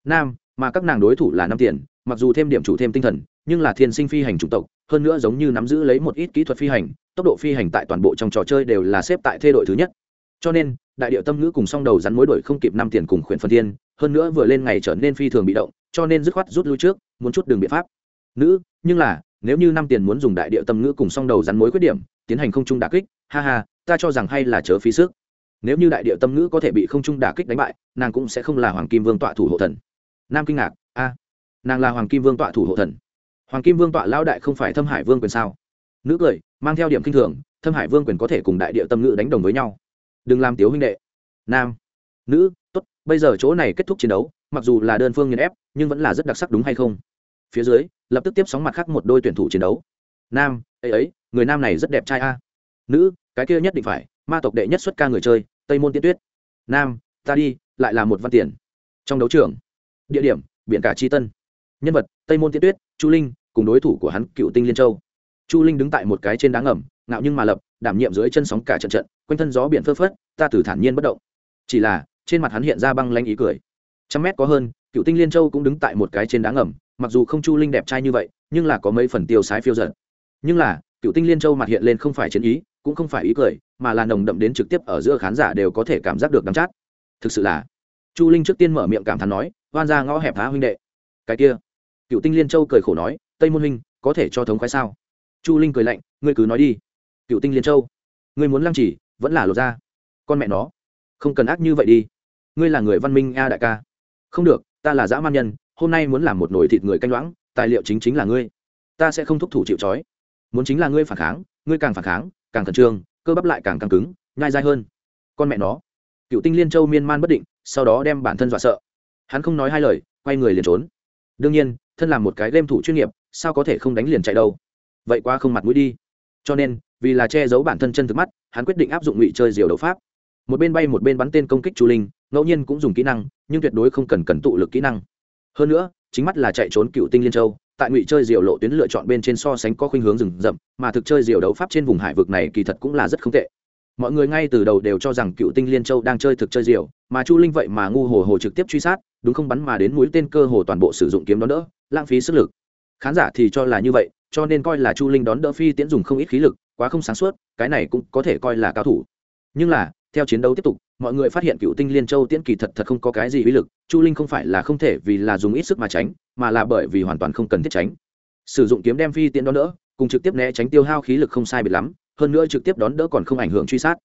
Nam, mà các nàng đối thủ là năm tiền, mặc dù thêm điểm chủ thêm tinh thần, nhưng là thiên sinh phi hành chủng tộc, hơn nữa giống như nắm giữ lấy một ít kỹ thuật phi hành, tốc độ phi hành tại toàn bộ trong trò chơi đều là xếp tại thê đội thứ nhất. Cho nên, đại điệu tâm ngữ cùng song đầu rắn mối đổi không kịp năm tiền cùng khuyển phân thiên hơn nữa vừa lên ngày trở nên phi thường bị động, cho nên dứt khoát rút lui trước, muốn chút đường biện pháp. Nữ, nhưng là, nếu như năm tiền muốn dùng đại địa tâm ngữ cùng song đầu rắn mối khuyết điểm, tiến hành không trung đà kích, ha ha, ta cho rằng hay là chớ phí sức. Nếu như đại địa tâm ngữ có thể bị không trung đà kích đánh bại, nàng cũng sẽ không là hoàng kim vương tọa thủ hộ thần. Nam kinh ngạc, a, nàng là hoàng kim vương tọa thủ hộ thần. Hoàng kim vương tọa lao đại không phải thâm hải vương quyền sao? Nữ cười, mang theo điểm kinh thường, thâm hải vương quyền có thể cùng đại địa tâm ngữ đánh đồng với nhau. Đừng làm tiếu huynh đệ. Nam, nữ bây giờ chỗ này kết thúc chiến đấu, mặc dù là đơn phương nghiền ép, nhưng vẫn là rất đặc sắc đúng hay không? Phía dưới, lập tức tiếp sóng mặt khác một đôi tuyển thủ chiến đấu. Nam ấy ấy người nam này rất đẹp trai a. Nữ, cái kia nhất định phải, ma tộc đệ nhất xuất ca người chơi, tây môn tiên tuyết. Nam, ta đi, lại là một văn tiền. Trong đấu trường, địa điểm, biển cả chi tân. Nhân vật, tây môn tiên tuyết, chu linh, cùng đối thủ của hắn, cựu tinh liên châu. Chu linh đứng tại một cái trên đá ngầm, ngạo nhưng mà lập, đảm nhiệm dưới chân sóng cả trận trận, quanh thân gió biển phơ phất ta từ thản nhiên bất động. Chỉ là trên mặt hắn hiện ra băng lanh ý cười. Trăm mét có hơn, cựu tinh liên châu cũng đứng tại một cái trên đá ngầm, mặc dù không chu linh đẹp trai như vậy, nhưng là có mấy phần tiêu sái phiêu giận nhưng là, cựu tinh liên châu mặt hiện lên không phải chiến ý, cũng không phải ý cười, mà là nồng đậm đến trực tiếp ở giữa khán giả đều có thể cảm giác được đắm chát. Thực sự là, chu linh trước tiên mở miệng cảm thán nói oan ra ngõ hẹp há huynh đệ. Cái kia, cựu tinh liên châu cười khổ nói, tây môn huynh, có thể cho thống khoái sao? Chu linh cười lạnh, ngươi cứ nói đi, cựu tinh liên châu, ngươi muốn lăng chỉ, vẫn là lột ra. Con mẹ nó, không cần ác như vậy đi ngươi là người văn minh a đại ca. Không được, ta là dã man nhân, hôm nay muốn làm một nồi thịt người canh loãng, tài liệu chính chính là ngươi. Ta sẽ không thúc thủ chịu trói. Muốn chính là ngươi phản kháng, ngươi càng phản kháng, càng khẩn trương, cơ bắp lại càng căng cứng, nhai dai hơn. Con mẹ nó. Cựu tinh liên châu miên man bất định, sau đó đem bản thân dọa sợ. Hắn không nói hai lời, quay người liền trốn. Đương nhiên, thân làm một cái game thủ chuyên nghiệp, sao có thể không đánh liền chạy đâu? Vậy quá không mặt mũi đi. Cho nên, vì là che giấu bản thân chân thực mắt, hắn quyết định áp dụng ngụy chơi diều đấu pháp. Một bên bay một bên bắn tên công kích chu linh ngẫu nhiên cũng dùng kỹ năng, nhưng tuyệt đối không cần cần tụ lực kỹ năng. Hơn nữa, chính mắt là chạy trốn cựu tinh liên châu, tại ngụy chơi diều lộ tuyến lựa chọn bên trên so sánh có khuynh hướng rừng rậm, mà thực chơi diều đấu pháp trên vùng hải vực này kỳ thật cũng là rất không tệ. Mọi người ngay từ đầu đều cho rằng cựu tinh liên châu đang chơi thực chơi diều, mà chu linh vậy mà ngu hồ hồ trực tiếp truy sát, đúng không bắn mà đến mũi tên cơ hồ toàn bộ sử dụng kiếm đón đỡ, lãng phí sức lực. Khán giả thì cho là như vậy, cho nên coi là chu linh đón đỡ phi tiễn dùng không ít khí lực, quá không sáng suốt, cái này cũng có thể coi là cao thủ. Nhưng là theo chiến đấu tiếp tục, mọi người phát hiện cựu tinh liên châu tiễn kỳ thật thật không có cái gì uy lực, chu linh không phải là không thể vì là dùng ít sức mà tránh, mà là bởi vì hoàn toàn không cần thiết tránh. Sử dụng kiếm đem phi tiễn đón đỡ, cùng trực tiếp né tránh tiêu hao khí lực không sai biệt lắm, hơn nữa trực tiếp đón đỡ còn không ảnh hưởng truy sát.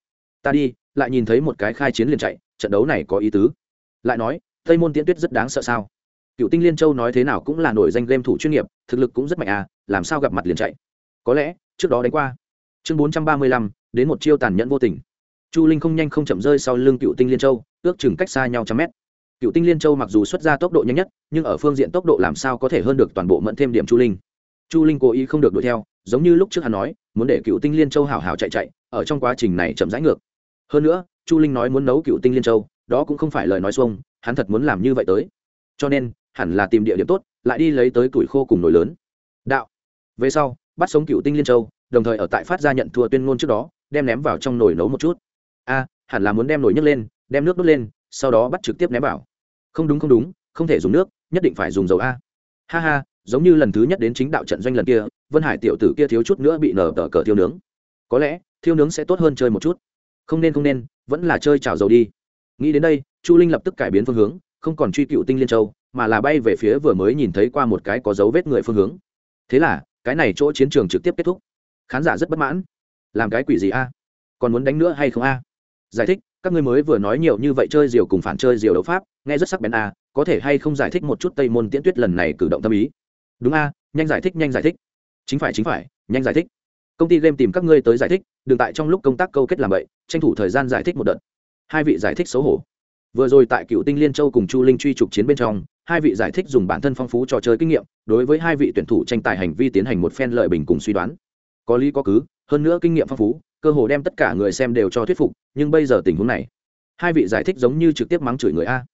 Ta đi, lại nhìn thấy một cái khai chiến liền chạy, trận đấu này có ý tứ. Lại nói, tây môn tiễn tuyết rất đáng sợ sao? Cựu tinh liên châu nói thế nào cũng là nổi danh game thủ chuyên nghiệp, thực lực cũng rất mạnh à làm sao gặp mặt liền chạy? Có lẽ, trước đó đánh qua. Chương bốn trăm ba mươi lăm, đến một chiêu tàn nhẫn vô tình chu linh không nhanh không chậm rơi sau lưng cựu tinh liên châu, ước chừng cách xa nhau trăm mét. Cựu tinh liên châu mặc dù xuất ra tốc độ nhanh nhất, nhưng ở phương diện tốc độ làm sao có thể hơn được toàn bộ mẫn thêm điểm chu linh. Chu linh cố ý không được đuổi theo, giống như lúc trước hắn nói, muốn để cựu tinh liên châu hào hào chạy chạy, ở trong quá trình này chậm rãi ngược. Hơn nữa, chu linh nói muốn nấu cựu tinh liên châu, đó cũng không phải lời nói xuông, hắn thật muốn làm như vậy tới. Cho nên, hẳn là tìm địa điểm tốt, lại đi lấy tới củi khô cùng nồi lớn. Đạo. Về sau, bắt sống cựu tinh liên châu, đồng thời ở tại phát ra nhận thua tuyên ngôn trước đó, đem ném vào trong nồi nấu một chút a, hẳn là muốn đem nồi nhấc lên, đem nước đốt lên, sau đó bắt trực tiếp ném vào. Không đúng không đúng, không thể dùng nước, nhất định phải dùng dầu a. Ha ha, giống như lần thứ nhất đến chính đạo trận doanh lần kia, vân hải tiểu tử kia thiếu chút nữa bị nở tờ cờ thiêu nướng. Có lẽ, thiêu nướng sẽ tốt hơn chơi một chút. Không nên không nên, vẫn là chơi chảo dầu đi. Nghĩ đến đây, chu linh lập tức cải biến phương hướng, không còn truy cựu tinh liên châu, mà là bay về phía vừa mới nhìn thấy qua một cái có dấu vết người phương hướng. Thế là, cái này chỗ chiến trường trực tiếp kết thúc. Khán giả rất bất mãn. Làm cái quỷ gì a? Còn muốn đánh nữa hay không a? Giải thích, các ngươi mới vừa nói nhiều như vậy chơi diều cùng phản chơi diều đấu pháp, nghe rất sắc bén a có thể hay không giải thích một chút tây môn tiễn tuyết lần này cử động tâm ý? Đúng a nhanh giải thích, nhanh giải thích. Chính phải chính phải, nhanh giải thích. Công ty game tìm các ngươi tới giải thích, đừng tại trong lúc công tác câu kết làm vậy tranh thủ thời gian giải thích một đợt. Hai vị giải thích xấu hổ. Vừa rồi tại cựu tinh liên châu cùng chu linh truy trục chiến bên trong, hai vị giải thích dùng bản thân phong phú trò chơi kinh nghiệm, đối với hai vị tuyển thủ tranh tài hành vi tiến hành một phen lợi bình cùng suy đoán. Có lý có cứ, hơn nữa kinh nghiệm phong phú cơ hồ đem tất cả người xem đều cho thuyết phục, nhưng bây giờ tình huống này, hai vị giải thích giống như trực tiếp mắng chửi người a.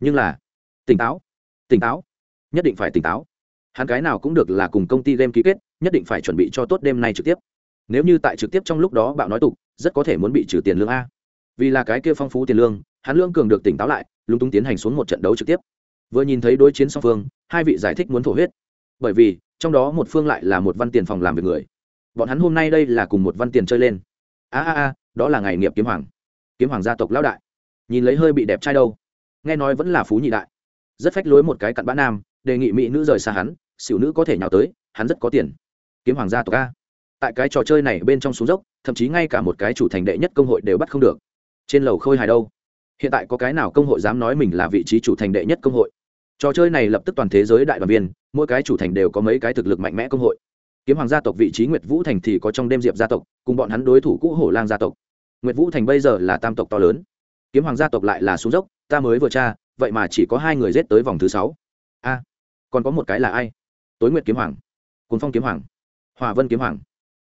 Nhưng là, tỉnh táo tỉnh táo, nhất định phải tỉnh táo. Hắn cái nào cũng được là cùng công ty game ký kết, nhất định phải chuẩn bị cho tốt đêm nay trực tiếp. Nếu như tại trực tiếp trong lúc đó bạo nói tục, rất có thể muốn bị trừ tiền lương a. Vì là cái kia phong phú tiền lương, hắn lương cường được tỉnh táo lại, lúng túng tiến hành xuống một trận đấu trực tiếp. Vừa nhìn thấy đối chiến song phương, hai vị giải thích muốn thổ huyết. Bởi vì, trong đó một phương lại là một văn tiền phòng làm việc người. Bọn hắn hôm nay đây là cùng một văn tiền chơi lên a a a, đó là ngày nghiệp kiếm hoàng. Kiếm hoàng gia tộc lão đại. Nhìn lấy hơi bị đẹp trai đâu. Nghe nói vẫn là phú nhị đại. Rất phách lối một cái cặn bã nam, đề nghị mỹ nữ rời xa hắn, xỉu nữ có thể nhào tới, hắn rất có tiền. Kiếm hoàng gia tộc a. Tại cái trò chơi này bên trong xuống dốc, thậm chí ngay cả một cái chủ thành đệ nhất công hội đều bắt không được. Trên lầu khôi hài đâu? Hiện tại có cái nào công hội dám nói mình là vị trí chủ thành đệ nhất công hội? Trò chơi này lập tức toàn thế giới đại đoàn viên, mỗi cái chủ thành đều có mấy cái thực lực mạnh mẽ công hội kiếm hoàng gia tộc vị trí nguyệt vũ thành thì có trong đêm diệp gia tộc, cùng bọn hắn đối thủ cũ hổ lang gia tộc. Nguyệt vũ thành bây giờ là tam tộc to lớn. Kiếm hoàng gia tộc lại là xuống dốc, ta mới vừa tra, vậy mà chỉ có hai người giết tới vòng thứ sáu. A, còn có một cái là ai? Tối nguyệt kiếm hoàng cuốn phong kiếm hoàng, hòa vân kiếm hoàng.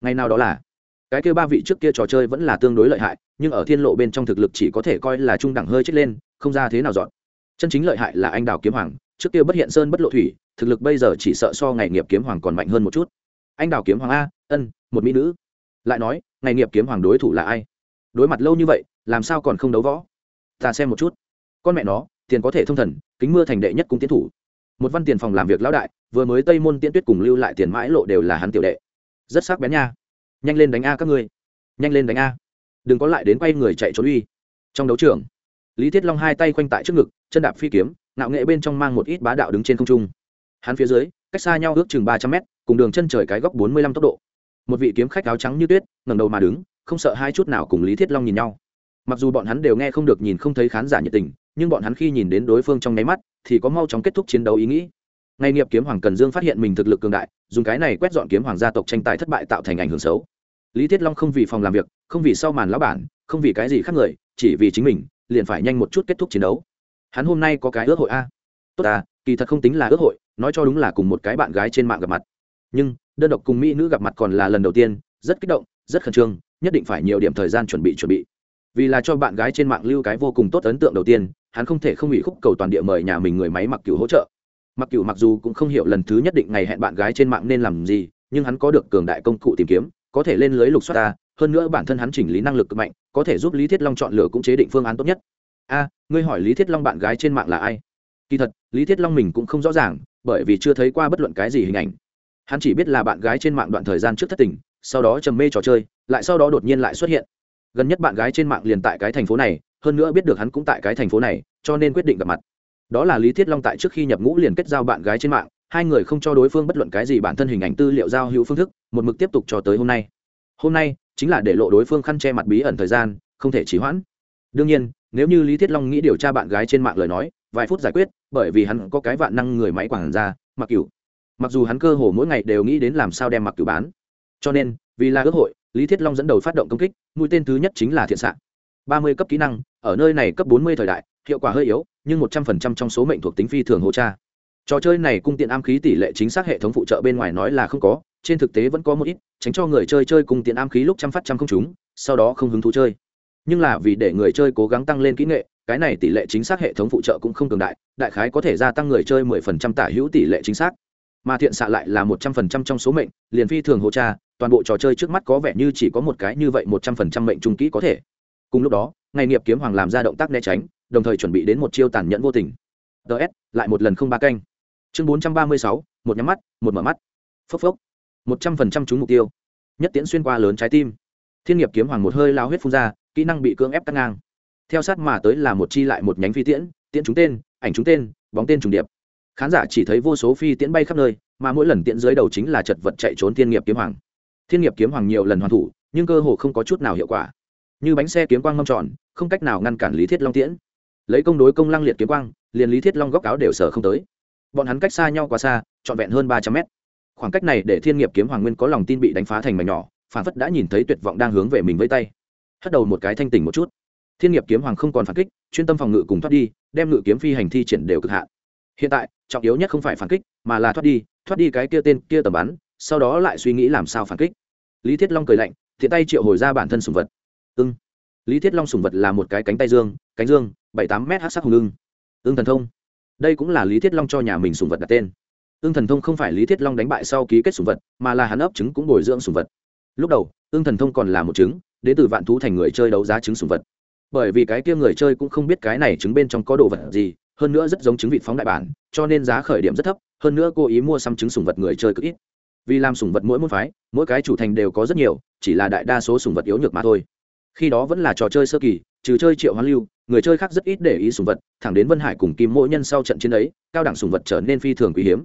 Ngày nào đó là, cái kia ba vị trước kia trò chơi vẫn là tương đối lợi hại, nhưng ở thiên lộ bên trong thực lực chỉ có thể coi là trung đẳng hơi chết lên, không ra thế nào dọn. Chân chính lợi hại là anh đào kiếm hoàng, trước kia bất hiện sơn bất lộ thủy, thực lực bây giờ chỉ sợ so ngày nghiệp kiếm hoàng còn mạnh hơn một chút anh đào kiếm hoàng a, ân, một mỹ nữ. Lại nói, ngày nghiệp kiếm hoàng đối thủ là ai? Đối mặt lâu như vậy, làm sao còn không đấu võ? Ta xem một chút. Con mẹ nó, tiền có thể thông thần, kính mưa thành đệ nhất cung tiến thủ. Một văn tiền phòng làm việc lão đại, vừa mới tây môn tiễn tuyết cùng lưu lại tiền mãi lộ đều là hắn tiểu đệ. Rất sắc bén nha. Nhanh lên đánh a các ngươi. Nhanh lên đánh a. Đừng có lại đến quay người chạy trốn uy. Trong đấu trường, lý thiết long hai tay khoanh tại trước ngực, chân đạp phi kiếm nạo nghệ bên trong mang một ít bá đạo đứng trên không trung. Hắn phía dưới, cách xa nhau ước chừng ba trăm mét cùng đường chân trời cái góc bốn mươi lăm tốc độ. Một vị kiếm khách áo trắng như tuyết, ngẩng đầu mà đứng, không sợ hai chút nào cùng lý thiết long nhìn nhau. Mặc dù bọn hắn đều nghe không được nhìn không thấy khán giả nhiệt tình, nhưng bọn hắn khi nhìn đến đối phương trong nháy mắt, thì có mau chóng kết thúc chiến đấu ý nghĩ. Ngay nghiệp kiếm hoàng cần dương phát hiện mình thực lực cường đại, dùng cái này quét dọn kiếm hoàng gia tộc tranh tài thất bại tạo thành ảnh hưởng xấu. Lý thiết long không vì phòng làm việc, không vì sau màn lão bản, không vì cái gì khác người, chỉ vì chính mình, liền phải nhanh một chút kết thúc chiến đấu. Hắn hôm nay có cái ước hội a. Tốt à kỳ thật không tính là ước hội, nói cho đúng là cùng một cái bạn gái trên mạng gặp mặt nhưng đơn độc cùng mỹ nữ gặp mặt còn là lần đầu tiên, rất kích động, rất khẩn trương, nhất định phải nhiều điểm thời gian chuẩn bị chuẩn bị. Vì là cho bạn gái trên mạng lưu cái vô cùng tốt ấn tượng đầu tiên, hắn không thể không bị khúc cầu toàn địa mời nhà mình người máy mặc cửu hỗ trợ. Mặc cửu mặc dù cũng không hiểu lần thứ nhất định ngày hẹn bạn gái trên mạng nên làm gì, nhưng hắn có được cường đại công cụ tìm kiếm, có thể lên lưới lục soát ta, hơn nữa bản thân hắn chỉnh lý năng lực cực mạnh, có thể giúp lý thiết long chọn lựa cũng chế định phương án tốt nhất. A, ngươi hỏi lý thiết long bạn gái trên mạng là ai? Kỳ thật, lý thiết long mình cũng không rõ ràng, bởi vì chưa thấy qua bất luận cái gì hình ảnh hắn chỉ biết là bạn gái trên mạng đoạn thời gian trước thất tình, sau đó trầm mê trò chơi, lại sau đó đột nhiên lại xuất hiện. Gần nhất bạn gái trên mạng liền tại cái thành phố này, hơn nữa biết được hắn cũng tại cái thành phố này, cho nên quyết định gặp mặt. Đó là lý thiết long tại trước khi nhập ngũ liền kết giao bạn gái trên mạng, hai người không cho đối phương bất luận cái gì bản thân hình ảnh tư liệu giao hữu phương thức, một mực tiếp tục cho tới hôm nay. Hôm nay, chính là để lộ đối phương khăn che mặt bí ẩn thời gian, không thể trì hoãn. Đương nhiên, nếu như lý thiết long nghĩ điều tra bạn gái trên mạng lời nói, vài phút giải quyết, bởi vì hắn có cái vạn năng người máy quản ra mặc cửu mặc dù hắn cơ hồ mỗi ngày đều nghĩ đến làm sao đem mặc cửu bán. Cho nên, vì là ước hội, lý thiết long dẫn đầu phát động công kích, mũi tên thứ nhất chính là thiện xạ ba mươi cấp kỹ năng, ở nơi này cấp bốn mươi thời đại, hiệu quả hơi yếu, nhưng một trăm phần trăm trong số mệnh thuộc tính phi thường hỗ tra trò chơi này cung tiện am khí tỷ lệ chính xác hệ thống phụ trợ bên ngoài nói là không có, trên thực tế vẫn có một ít, tránh cho người chơi chơi cung tiện am khí lúc trăm phát trăm không chúng sau đó không hứng thú chơi. Nhưng là vì để người chơi cố gắng tăng lên kỹ nghệ, cái này tỷ lệ chính xác hệ thống phụ trợ cũng không cường đại đại khái có thể gia tăng người chơi mười phần trăm tả hữu tỷ lệ chính xác mà thiện xạ lại là một trăm phần trăm trong số mệnh, liền phi thường hỗ cha, toàn bộ trò chơi trước mắt có vẻ như chỉ có một cái như vậy một trăm phần trăm mệnh trung kỹ có thể. Cùng lúc đó, ngày nghiệp kiếm hoàng làm ra động tác né tránh, đồng thời chuẩn bị đến một chiêu tàn nhẫn vô tình. Ts lại một lần không ba canh. Chương bốn trăm ba mươi sáu, một nhắm mắt, một mở mắt. Phốc phốc. Một trăm phần trăm trúng mục tiêu. Nhất tiễn xuyên qua lớn trái tim. Thiên nghiệp kiếm hoàng một hơi lao huyết phun ra, kỹ năng bị cưỡng ép cắt ngang. Theo sát mà tới là một chi lại một nhánh phi tiễn tiễn trúng tên, ảnh trúng tên, bóng tên trùng điệp khán giả chỉ thấy vô số phi tiễn bay khắp nơi, mà mỗi lần tiễn dưới đầu chính là chật vật chạy trốn thiên nghiệp kiếm hoàng. Thiên nghiệp kiếm hoàng nhiều lần hoàn thủ, nhưng cơ hồ không có chút nào hiệu quả. Như bánh xe kiếm quang mâm tròn, không cách nào ngăn cản lý thiết long tiễn. Lấy công đối công lăng liệt kiếm quang, liền lý thiết long góc áo đều sở không tới. Bọn hắn cách xa nhau quá xa, trọn vẹn hơn ba trăm mét. Khoảng cách này để thiên nghiệp kiếm hoàng nguyên có lòng tin bị đánh phá thành mảnh nhỏ, phản phất đã nhìn thấy tuyệt vọng đang hướng về mình với tay. Hất đầu một cái thanh tỉnh một chút. Thiên nghiệp kiếm hoàng không còn phản kích, chuyên tâm phòng ngự cùng thoát đi, đem ngự kiếm phi hành thi triển đều cực hạn hiện tại, trọng yếu nhất không phải phản kích, mà là thoát đi thoát đi cái kia tên kia tầm bắn, sau đó lại suy nghĩ làm sao phản kích. Lý thiết long cười lạnh, thiện tay triệu hồi ra bản thân sùng vật. Ưng. Lý thiết long sùng vật là một cái cánh tay dương, cánh dương, bảy tám mét hát sắc hùng ưng. Ưng thần thông. Đây cũng là lý thiết long cho nhà mình sùng vật đặt tên. Ưng thần thông không phải lý thiết long đánh bại sau ký kết sùng vật, mà là hắn ấp trứng cũng bồi dưỡng sùng vật. Lúc đầu, ưng thần thông còn là một trứng đến từ vạn thú thành người chơi đấu giá trứng sùng vật. Bởi vì cái kia người chơi cũng không biết cái này trứng bên trong có đồ vật gì hơn nữa rất giống trứng vịt phóng đại bản, cho nên giá khởi điểm rất thấp, hơn nữa cô ý mua xăm trứng sùng vật người chơi cực ít. Vì làm sùng vật mỗi môn phái, mỗi cái chủ thành đều có rất nhiều, chỉ là đại đa số sùng vật yếu nhược mà thôi. Khi đó vẫn là trò chơi sơ kỳ, trừ chơi triệu hoán lưu, người chơi khác rất ít để ý sùng vật, thẳng đến vân hải cùng kim mỗi nhân sau trận chiến ấy, cao đẳng sùng vật trở nên phi thường quý hiếm.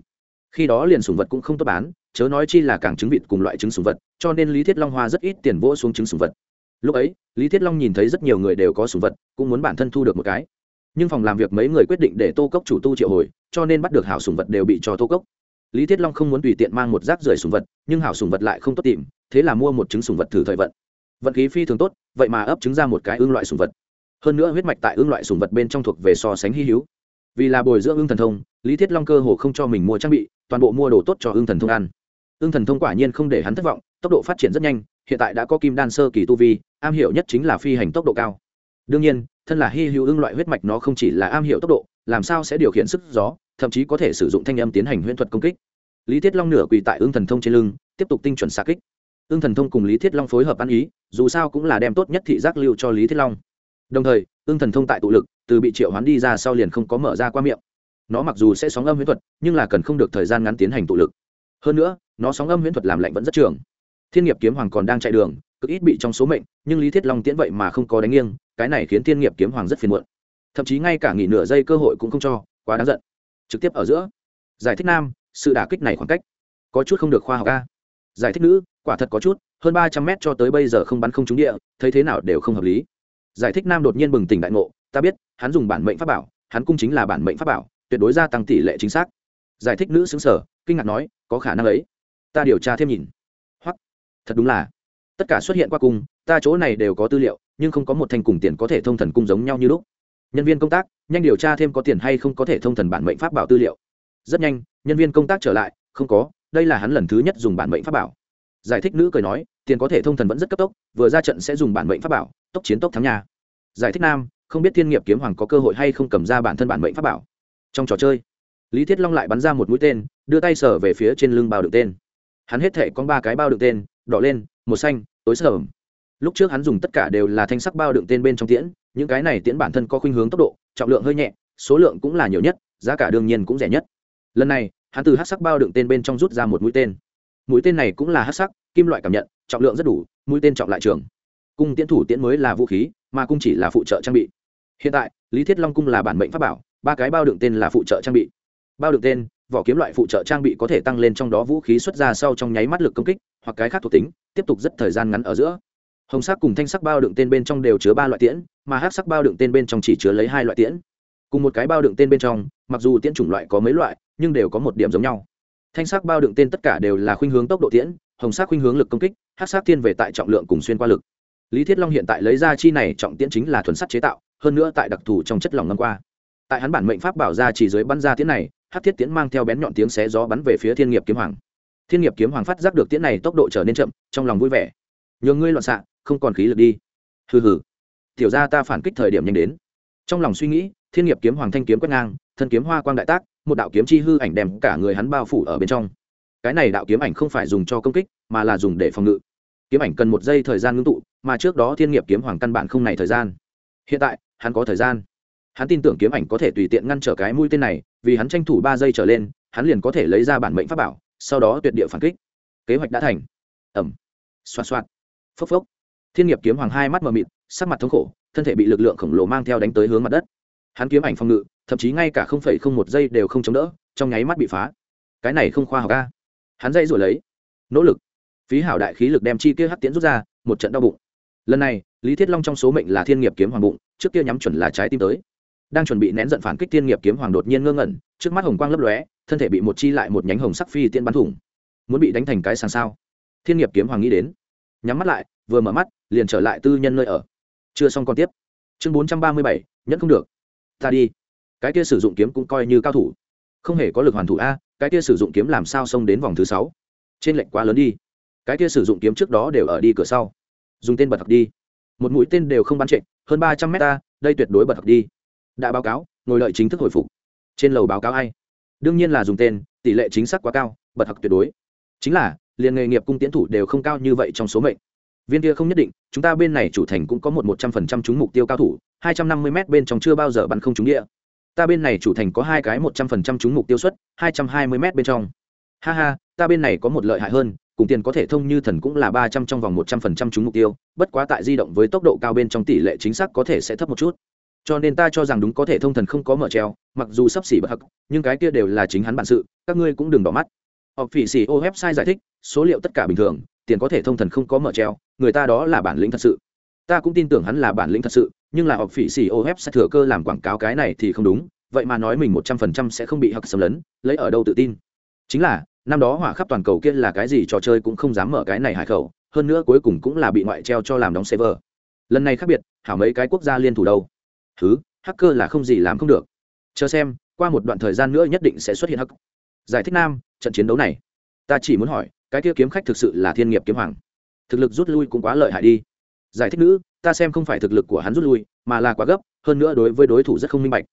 Khi đó liền sùng vật cũng không tốt bán, chớ nói chi là càng trứng vịt cùng loại trứng sùng vật, cho nên lý thiết long hoa rất ít tiền vỗ xuống trứng sùng vật. Lúc ấy, lý thiết long nhìn thấy rất nhiều người đều có sùng vật, cũng muốn bản thân thu được một cái nhưng phòng làm việc mấy người quyết định để tô cốc chủ tu triệu hồi, cho nên bắt được hảo sùng vật đều bị cho tô cốc. Lý thiết long không muốn tùy tiện mang một rác rưởi sùng vật, nhưng hảo sùng vật lại không tốt tìm, thế là mua một trứng sùng vật thử thời vận. Vận khí phi thường tốt, vậy mà ấp trứng ra một cái ương loại sùng vật. Hơn nữa huyết mạch tại ương loại sùng vật bên trong thuộc về so sánh hy hữu. Vì là bồi dưỡng ương thần thông, lý thiết long cơ hồ không cho mình mua trang bị, toàn bộ mua đồ tốt cho ương thần thông ăn. Ương thần thông quả nhiên không để hắn thất vọng, tốc độ phát triển rất nhanh, hiện tại đã có kim đan sơ kỳ tu vi, am hiểu nhất chính là phi hành tốc độ cao. Đương nhiên thân là hy hữu ương loại huyết mạch nó không chỉ là am hiểu tốc độ, làm sao sẽ điều khiển sức gió, thậm chí có thể sử dụng thanh âm tiến hành huyễn thuật công kích. Lý thiết long nửa quỳ tại ương thần thông trên lưng, tiếp tục tinh chuẩn xa kích. Ương thần thông cùng lý thiết long phối hợp ăn ý, dù sao cũng là đem tốt nhất thị giác lưu cho lý thiết long. Đồng thời ương thần thông tại tụ lực, từ bị triệu hoán đi ra sau liền không có mở ra qua miệng. Nó mặc dù sẽ sóng âm huyễn thuật, nhưng là cần không được thời gian ngắn tiến hành tụ lực. Hơn nữa, nó sóng âm huyễn thuật làm lạnh vẫn rất trường. Thiên nghiệp kiếm hoàng còn đang chạy đường cực ít bị trong số mệnh, nhưng lý thiết long tiễn vậy mà không có đánh nghiêng, cái này khiến thiên nghiệp kiếm hoàng rất phiền muộn. Thậm chí ngay cả nghỉ nửa giây cơ hội cũng không cho, quá đáng giận. Trực tiếp ở giữa. Giải thích nam, sự đả kích này khoảng cách có chút không được khoa học ca giải thích nữ, quả thật có chút, hơn ba trăm mét cho tới bây giờ không bắn không trúng địa, thấy thế nào đều không hợp lý. Giải thích nam đột nhiên bừng tỉnh đại ngộ, ta biết, hắn dùng bản mệnh pháp bảo, hắn cung chính là bản mệnh pháp bảo, tuyệt đối gia tăng tỷ lệ chính xác. Giải thích nữ xứng sở kinh ngạc nói, có khả năng ấy. Ta điều tra thêm nhìn. Hoặc, thật đúng là tất cả xuất hiện qua cung ta chỗ này đều có tư liệu, nhưng không có một thành cùng tiền có thể thông thần cung giống nhau như lúc. Nhân viên công tác, nhanh điều tra thêm có tiền hay không có thể thông thần bản mệnh pháp bảo tư liệu. Rất nhanh, nhân viên công tác trở lại, không có, đây là hắn lần thứ nhất dùng bản mệnh pháp bảo. Giải thích nữ cười nói, tiền có thể thông thần vẫn rất cấp tốc, vừa ra trận sẽ dùng bản mệnh pháp bảo, tốc chiến tốc thắng nhà giải thích nam, không biết thiên nghiệp kiếm hoàng có cơ hội hay không cầm ra bản thân bản mệnh pháp bảo. Trong trò chơi, lý thiết long lại bắn ra một mũi tên, đưa tay sở về phía trên lưng bao đựng tên. Hắn hết thể có ba cái bao đựng tên đỏ lên một xanh, tối sởm lúc trước hắn dùng tất cả đều là thanh sắc bao đựng tên bên trong tiễn, những cái này tiễn bản thân có khuynh hướng tốc độ, trọng lượng hơi nhẹ, số lượng cũng là nhiều nhất, giá cả đương nhiên cũng rẻ nhất. Lần này, hắn từ hát sắc bao đựng tên bên trong rút ra một mũi tên. Mũi tên này cũng là hát sắc, kim loại cảm nhận, trọng lượng rất đủ, mũi tên trọng lại trường. Cung tiễn thủ tiễn mới là vũ khí, mà cung chỉ là phụ trợ trang bị. Hiện tại, lý thiết long cung là bản mệnh pháp bảo, ba cái bao đựng tên là phụ trợ trang bị. Bao đựng tên vỏ kiếm loại phụ trợ trang bị có thể tăng lên trong đó vũ khí xuất ra sau trong nháy mắt lực công kích, hoặc cái khác thuộc tính, tiếp tục rất thời gian ngắn ở giữa. Hồng sắc cùng thanh sắc bao đựng tên bên trong đều chứa ba loại tiễn, mà hát sắc bao đựng tên bên trong chỉ chứa lấy hai loại tiễn. Cùng một cái bao đựng tên bên trong, mặc dù tiễn chủng loại có mấy loại, nhưng đều có một điểm giống nhau. Thanh sắc bao đựng tên tất cả đều là khuynh hướng tốc độ tiễn, hồng sắc khuynh hướng lực công kích hát sắc thiên về tại trọng lượng cùng xuyên qua lực. Lý thiết long hiện tại lấy ra chi này trọng tiễn chính là thuần sắt chế tạo, hơn nữa tại đặc thù trong chất lỏng năm qua. Tại hắn bản mệnh pháp bảo ra chỉ dưới bắn ra tiễn này hát thiết tiễn mang theo bén nhọn tiếng xé gió bắn về phía thiên nghiệp kiếm hoàng. Thiên nghiệp kiếm hoàng phát giác được tiễn này tốc độ trở nên chậm, trong lòng vui vẻ. Nhường ngươi loạn xạ, không còn khí lực đi. Hừ hừ. Tiểu ra ta phản kích thời điểm nhanh đến. Trong lòng suy nghĩ, thiên nghiệp kiếm hoàng thanh kiếm quét ngang, thân kiếm hoa quang đại tác, một đạo kiếm chi hư ảnh đem cả người hắn bao phủ ở bên trong. Cái này đạo kiếm ảnh không phải dùng cho công kích, mà là dùng để phòng ngự. Kiếm ảnh cần một giây thời gian ngưng tụ, mà trước đó thiên nghiệp kiếm hoàng căn bản không này thời gian. Hiện tại, hắn có thời gian hắn tin tưởng kiếm ảnh có thể tùy tiện ngăn trở cái mũi tên này, vì hắn tranh thủ ba giây trở lên, hắn liền có thể lấy ra bản mệnh pháp bảo, sau đó tuyệt địa phản kích. Kế hoạch đã thành. Ẩm xoa xoa phốc phốc. Thiên nghiệp kiếm hoàng hai mắt mờ mịt, sắc mặt thống khổ, thân thể bị lực lượng khổng lồ mang theo đánh tới hướng mặt đất. Hắn kiếm ảnh phòng ngự, thậm chí ngay cả không phẩy không một giây đều không chống đỡ, trong nháy mắt bị phá. Cái này không khoa học ca hắn dây rồi lấy. Nỗ lực. Phí hảo đại khí lực đem chi kia hắt tiễn rút ra, một trận đau bụng. Lần này, lý thiết long trong số mệnh là thiên nghiệp kiếm hoàng bụng, trước kia nhắm chuẩn là trái tim tới đang chuẩn bị nén giận phản kích thiên nghiệp kiếm hoàng đột nhiên ngơ ngẩn, trước mắt hồng quang lấp lóe, thân thể bị một chi lại một nhánh hồng sắc phi tiên bắn thủng. Muốn bị đánh thành cái sàng sao? Thiên nghiệp kiếm hoàng nghĩ đến, nhắm mắt lại, vừa mở mắt, liền trở lại tư nhân nơi ở. Chưa xong còn tiếp. Chương bốn trăm ba mươi bảy, nhẫn không được. Ta đi. Cái kia sử dụng kiếm cũng coi như cao thủ. Không hề có lực hoàn thủ a, cái kia sử dụng kiếm làm sao xông đến vòng thứ sáu? Trên lệnh quá lớn đi. Cái kia sử dụng kiếm trước đó đều ở đi cửa sau. Dùng tên bật thật đi. Một mũi tên đều không bắn trệ, hơn ba trăm mét ta đây tuyệt đối bật thật đi đã báo cáo, ngồi lợi chính thức hồi phục. Trên lầu báo cáo ai? Đương nhiên là dùng tên, tỷ lệ chính xác quá cao bật học tuyệt đối. Chính là, liền nghề nghiệp cung tiến thủ đều không cao như vậy trong số mệnh. Viên kia không nhất định, chúng ta bên này chủ thành cũng có một một trăm phần trăm trúng mục tiêu cao thủ, hai trăm năm mươi m bên trong chưa bao giờ bắn không trúng địa. Ta bên này chủ thành có hai cái một trăm phần trăm trúng mục tiêu suất, hai trăm hai mươi m bên trong. Ha ha, ta bên này có một lợi hại hơn, cùng tiền có thể thông như thần cũng là ba trăm trong vòng một trăm phần trăm trúng mục tiêu, bất quá tại di động với tốc độ cao bên trong tỷ lệ chính xác có thể sẽ thấp một chút cho nên ta cho rằng đúng có thể thông thần không có mở treo, mặc dù sắp xỉ bất hắc, nhưng cái kia đều là chính hắn bản sự, các ngươi cũng đừng bỏ mắt. Họp phỉ xỉ ô website giải thích, số liệu tất cả bình thường, tiền có thể thông thần không có mở treo, người ta đó là bản lĩnh thật sự. Ta cũng tin tưởng hắn là bản lĩnh thật sự, nhưng là họp phỉ xỉ ô website thừa cơ làm quảng cáo cái này thì không đúng, vậy mà nói mình một trăm phần trăm sẽ không bị hắc xâm lấn, lấy ở đâu tự tin. Chính là, năm đó hỏa khắp toàn cầu kia là cái gì trò chơi cũng không dám mở cái này hải khẩu, hơn nữa cuối cùng cũng là bị ngoại treo cho làm đóng server. Lần này khác biệt, hảo mấy cái quốc gia liên thủ đâu? Thứ hacker là không gì làm không được. Chờ xem, qua một đoạn thời gian nữa nhất định sẽ xuất hiện hắc giải thích nam, trận chiến đấu này. Ta chỉ muốn hỏi, cái kia kiếm khách thực sự là thiên nghiệp kiếm hoàng. Thực lực rút lui cũng quá lợi hại đi. Giải thích nữ, ta xem không phải thực lực của hắn rút lui, mà là quá gấp, hơn nữa đối với đối thủ rất không minh bạch.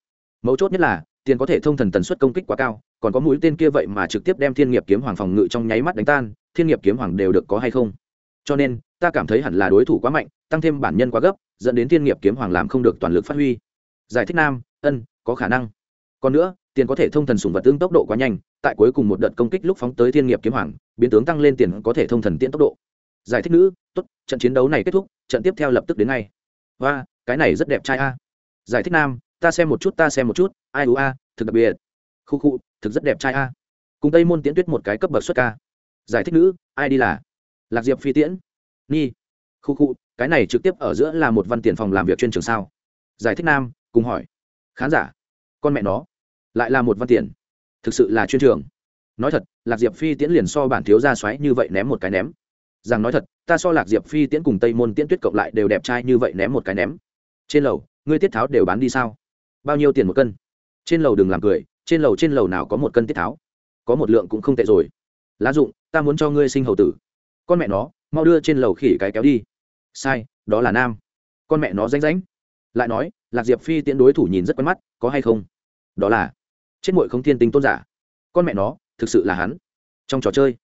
Mấu chốt nhất là, tiền có thể thông thần tần suất công kích quá cao, còn có mũi tên kia vậy mà trực tiếp đem thiên nghiệp kiếm hoàng phòng ngự trong nháy mắt đánh tan, thiên nghiệp kiếm hoàng đều được có hay không? Cho nên, ta cảm thấy hẳn là đối thủ quá mạnh, tăng thêm bản nhân quá gấp dẫn đến thiên nghiệp kiếm hoàng làm không được toàn lực phát huy. Giải thích nam, ân, có khả năng. Còn nữa, tiền có thể thông thần sùng vật tương tốc độ quá nhanh, tại cuối cùng một đợt công kích lúc phóng tới thiên nghiệp kiếm hoàng, biến tướng tăng lên tiền có thể thông thần tiễn tốc độ. Giải thích nữ, tốt, trận chiến đấu này kết thúc, trận tiếp theo lập tức đến ngay. Và cái này rất đẹp trai a. Giải thích nam, ta xem một chút, ta xem một chút, ai u a, thực đặc biệt. Khu khu, thực rất đẹp trai a. Cùng tây môn tiễn tuyết một cái cấp bậc xuất ca. Giải thích nữ, ai đi là? Lạc diệp phi tiễn. Ni. khu khu cái này trực tiếp ở giữa là một văn tiền phòng làm việc chuyên trường sao? Giải thích nam, cùng hỏi. Khán giả, con mẹ nó, lại là một văn tiền. Thực sự là chuyên trường. Nói thật, lạc diệp phi tiễn liền so bản thiếu ra xoáy như vậy ném một cái ném. Rằng nói thật, ta so lạc diệp phi tiễn cùng tây môn tiễn tuyết cộng lại đều đẹp trai như vậy ném một cái ném. Trên lầu, ngươi tiết tháo đều bán đi sao? Bao nhiêu tiền một cân? Trên lầu đừng làm cười, trên lầu trên lầu nào có một cân tiết tháo? Có một lượng cũng không tệ rồi. Lá dụng, ta muốn cho ngươi sinh hầu tử. Con mẹ nó, mau đưa trên lầu khỉ cái kéo đi sai, đó là nam. Con mẹ nó ránh ránh lại nói, lạc diệp phi tiễn đối thủ nhìn rất quen mắt, có hay không? Đó là, chết mội không thiên tinh tôn giả. Con mẹ nó, thực sự là hắn. Trong trò chơi,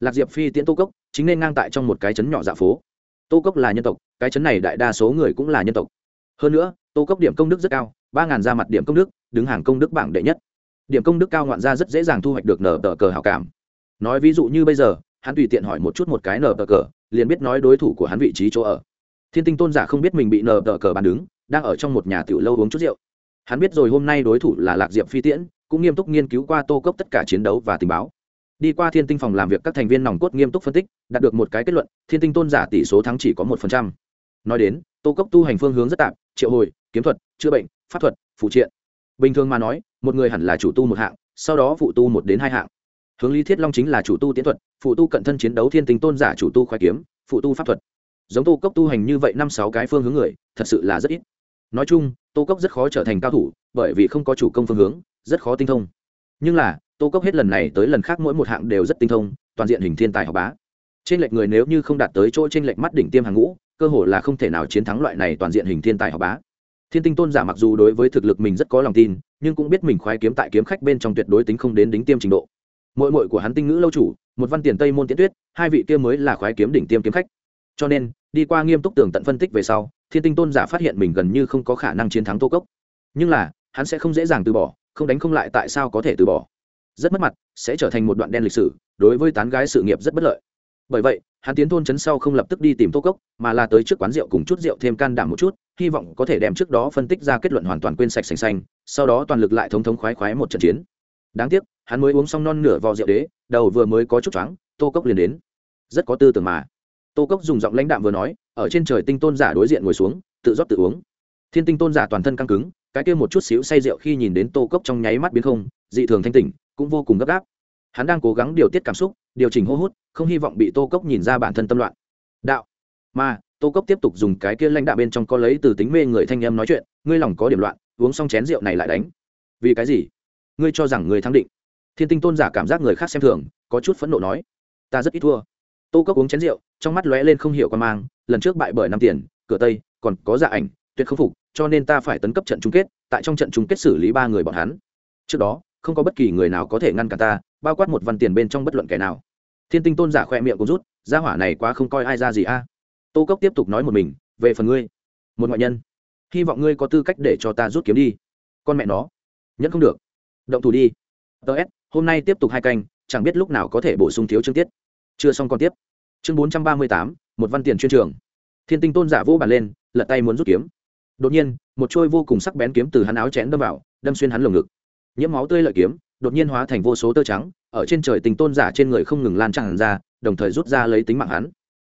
lạc diệp phi tiễn tô cốc, chính nên ngang tại trong một cái chấn nhỏ dạ phố. Tô cốc là nhân tộc, cái chấn này đại đa số người cũng là nhân tộc. Hơn nữa, tô cốc điểm công đức rất cao, ba ngàn ra mặt điểm công đức, đứng hàng công đức bảng đệ nhất. Điểm công đức cao ngoạn ra rất dễ dàng thu hoạch được nở tờ cờ hảo cảm. Nói ví dụ như bây giờ, hắn tùy tiện hỏi một chút một cái nở tờ cờ liền biết nói đối thủ của hắn vị trí chỗ ở. Thiên tinh tôn giả không biết mình bị nờ tờ cờ bàn đứng, đang ở trong một nhà tiểu lâu uống chút rượu. Hắn biết rồi hôm nay đối thủ là lạc diệp phi tiễn, cũng nghiêm túc nghiên cứu qua tô cốc tất cả chiến đấu và tình báo. Đi qua thiên tinh phòng làm việc, các thành viên nòng cốt nghiêm túc phân tích, đạt được một cái kết luận, thiên tinh tôn giả tỷ số thắng chỉ có một phần trăm. Nói đến, tô cốc tu hành phương hướng rất tạp triệu hồi, kiếm thuật, chữa bệnh, pháp thuật, phụ triện. Bình thường mà nói, một người hẳn là chủ tu một hạng, sau đó phụ tu một đến hai hạng hướng lý thiết long chính là chủ tu tiến thuật, phụ tu cận thân chiến đấu thiên tình tôn giả chủ tu khoai kiếm, phụ tu pháp thuật. Giống tô cốc tu hành như vậy năm sáu cái phương hướng người, thật sự là rất ít. Nói chung, tô cốc rất khó trở thành cao thủ, bởi vì không có chủ công phương hướng, rất khó tinh thông. Nhưng là, tô cốc hết lần này tới lần khác mỗi một hạng đều rất tinh thông, toàn diện hình thiên tài học bá. Trên lệch người nếu như không đạt tới chỗ trên lệch mắt đỉnh tiêm hàng ngũ, cơ hội là không thể nào chiến thắng loại này toàn diện hình thiên tài học bá. Thiên tinh tôn giả mặc dù đối với thực lực mình rất có lòng tin, nhưng cũng biết mình khoái kiếm tại kiếm khách bên trong tuyệt đối tính không đến đính tiêm trình độ mỗi mội của hắn tinh ngữ lâu chủ, một văn tiền tây môn tiễn tuyết, hai vị kia mới là khoái kiếm đỉnh tiêm kiếm khách. Cho nên, đi qua nghiêm túc tường tận phân tích về sau, thiên tinh tôn giả phát hiện mình gần như không có khả năng chiến thắng tô cốc. Nhưng là, hắn sẽ không dễ dàng từ bỏ, không đánh không lại tại sao có thể từ bỏ. Rất mất mặt, sẽ trở thành một đoạn đen lịch sử, đối với tán gái sự nghiệp rất bất lợi. Bởi vậy, hắn tiến thôn chấn sau không lập tức đi tìm tô cốc, mà là tới trước quán rượu cùng chút rượu thêm can đảm một chút, hy vọng có thể đem trước đó phân tích ra kết luận hoàn toàn quên sạch sành xanh sau đó toàn lực lại thống thống khoái khoái một trận chiến đáng tiếc, hắn mới uống xong non nửa vò rượu đế, đầu vừa mới có chút choáng, tô cốc liền đến. Rất có tư tưởng mà. Tô cốc dùng giọng lãnh đạm vừa nói, ở trên trời tinh tôn giả đối diện ngồi xuống, tự rót tự uống. Thiên tinh tôn giả toàn thân căng cứng, cái kia một chút xíu say rượu khi nhìn đến tô cốc trong nháy mắt biến không, dị thường thanh tỉnh, cũng vô cùng gấp gáp. Hắn đang cố gắng điều tiết cảm xúc, điều chỉnh hô hút, không hy vọng bị tô cốc nhìn ra bản thân tâm loạn. Đạo. Mà, tô cốc tiếp tục dùng cái kia lãnh đạo bên trong có lấy từ tính mê người thanh em nói chuyện, ngươi lòng có điểm loạn, uống xong chén rượu này lại đánh. Vì cái gì? Ngươi cho rằng người thắng định. Thiên tinh tôn giả cảm giác người khác xem thường, có chút phẫn nộ nói, ta rất ít thua. Tô cốc uống chén rượu, trong mắt lóe lên không hiểu con mang, lần trước bại bởi năm tiền, cửa tây, còn có dạ ảnh, tuyệt không phục, cho nên ta phải tấn cấp trận chung kết, tại trong trận chung kết xử lý ba người bọn hắn. Trước đó, không có bất kỳ người nào có thể ngăn cản ta, bao quát một văn tiền bên trong bất luận kẻ nào. Thiên tinh tôn giả khoe miệng cũng rút, gia hỏa này quá không coi ai ra gì a. Tô cốc tiếp tục nói một mình, về phần ngươi, một ngoại nhân, hy vọng ngươi có tư cách để cho ta rút kiếm đi. Con mẹ nó, nhẫn không được động thủ đi. Ts hôm nay tiếp tục hai canh, chẳng biết lúc nào có thể bổ sung thiếu chương tiết. Chưa xong còn tiếp. Chương bốn trăm ba mươi tám, một văn tiền chuyên trường. Thiên tinh tôn giả vô bàn lên, lật tay muốn rút kiếm. Đột nhiên, một trôi vô cùng sắc bén kiếm từ hắn áo chén đâm vào, đâm xuyên hắn lồng ngực. Nhiễm máu tươi lợi kiếm, đột nhiên hóa thành vô số tơ trắng, ở trên trời tình tôn giả trên người không ngừng lan tràn ra, đồng thời rút ra lấy tính mạng hắn.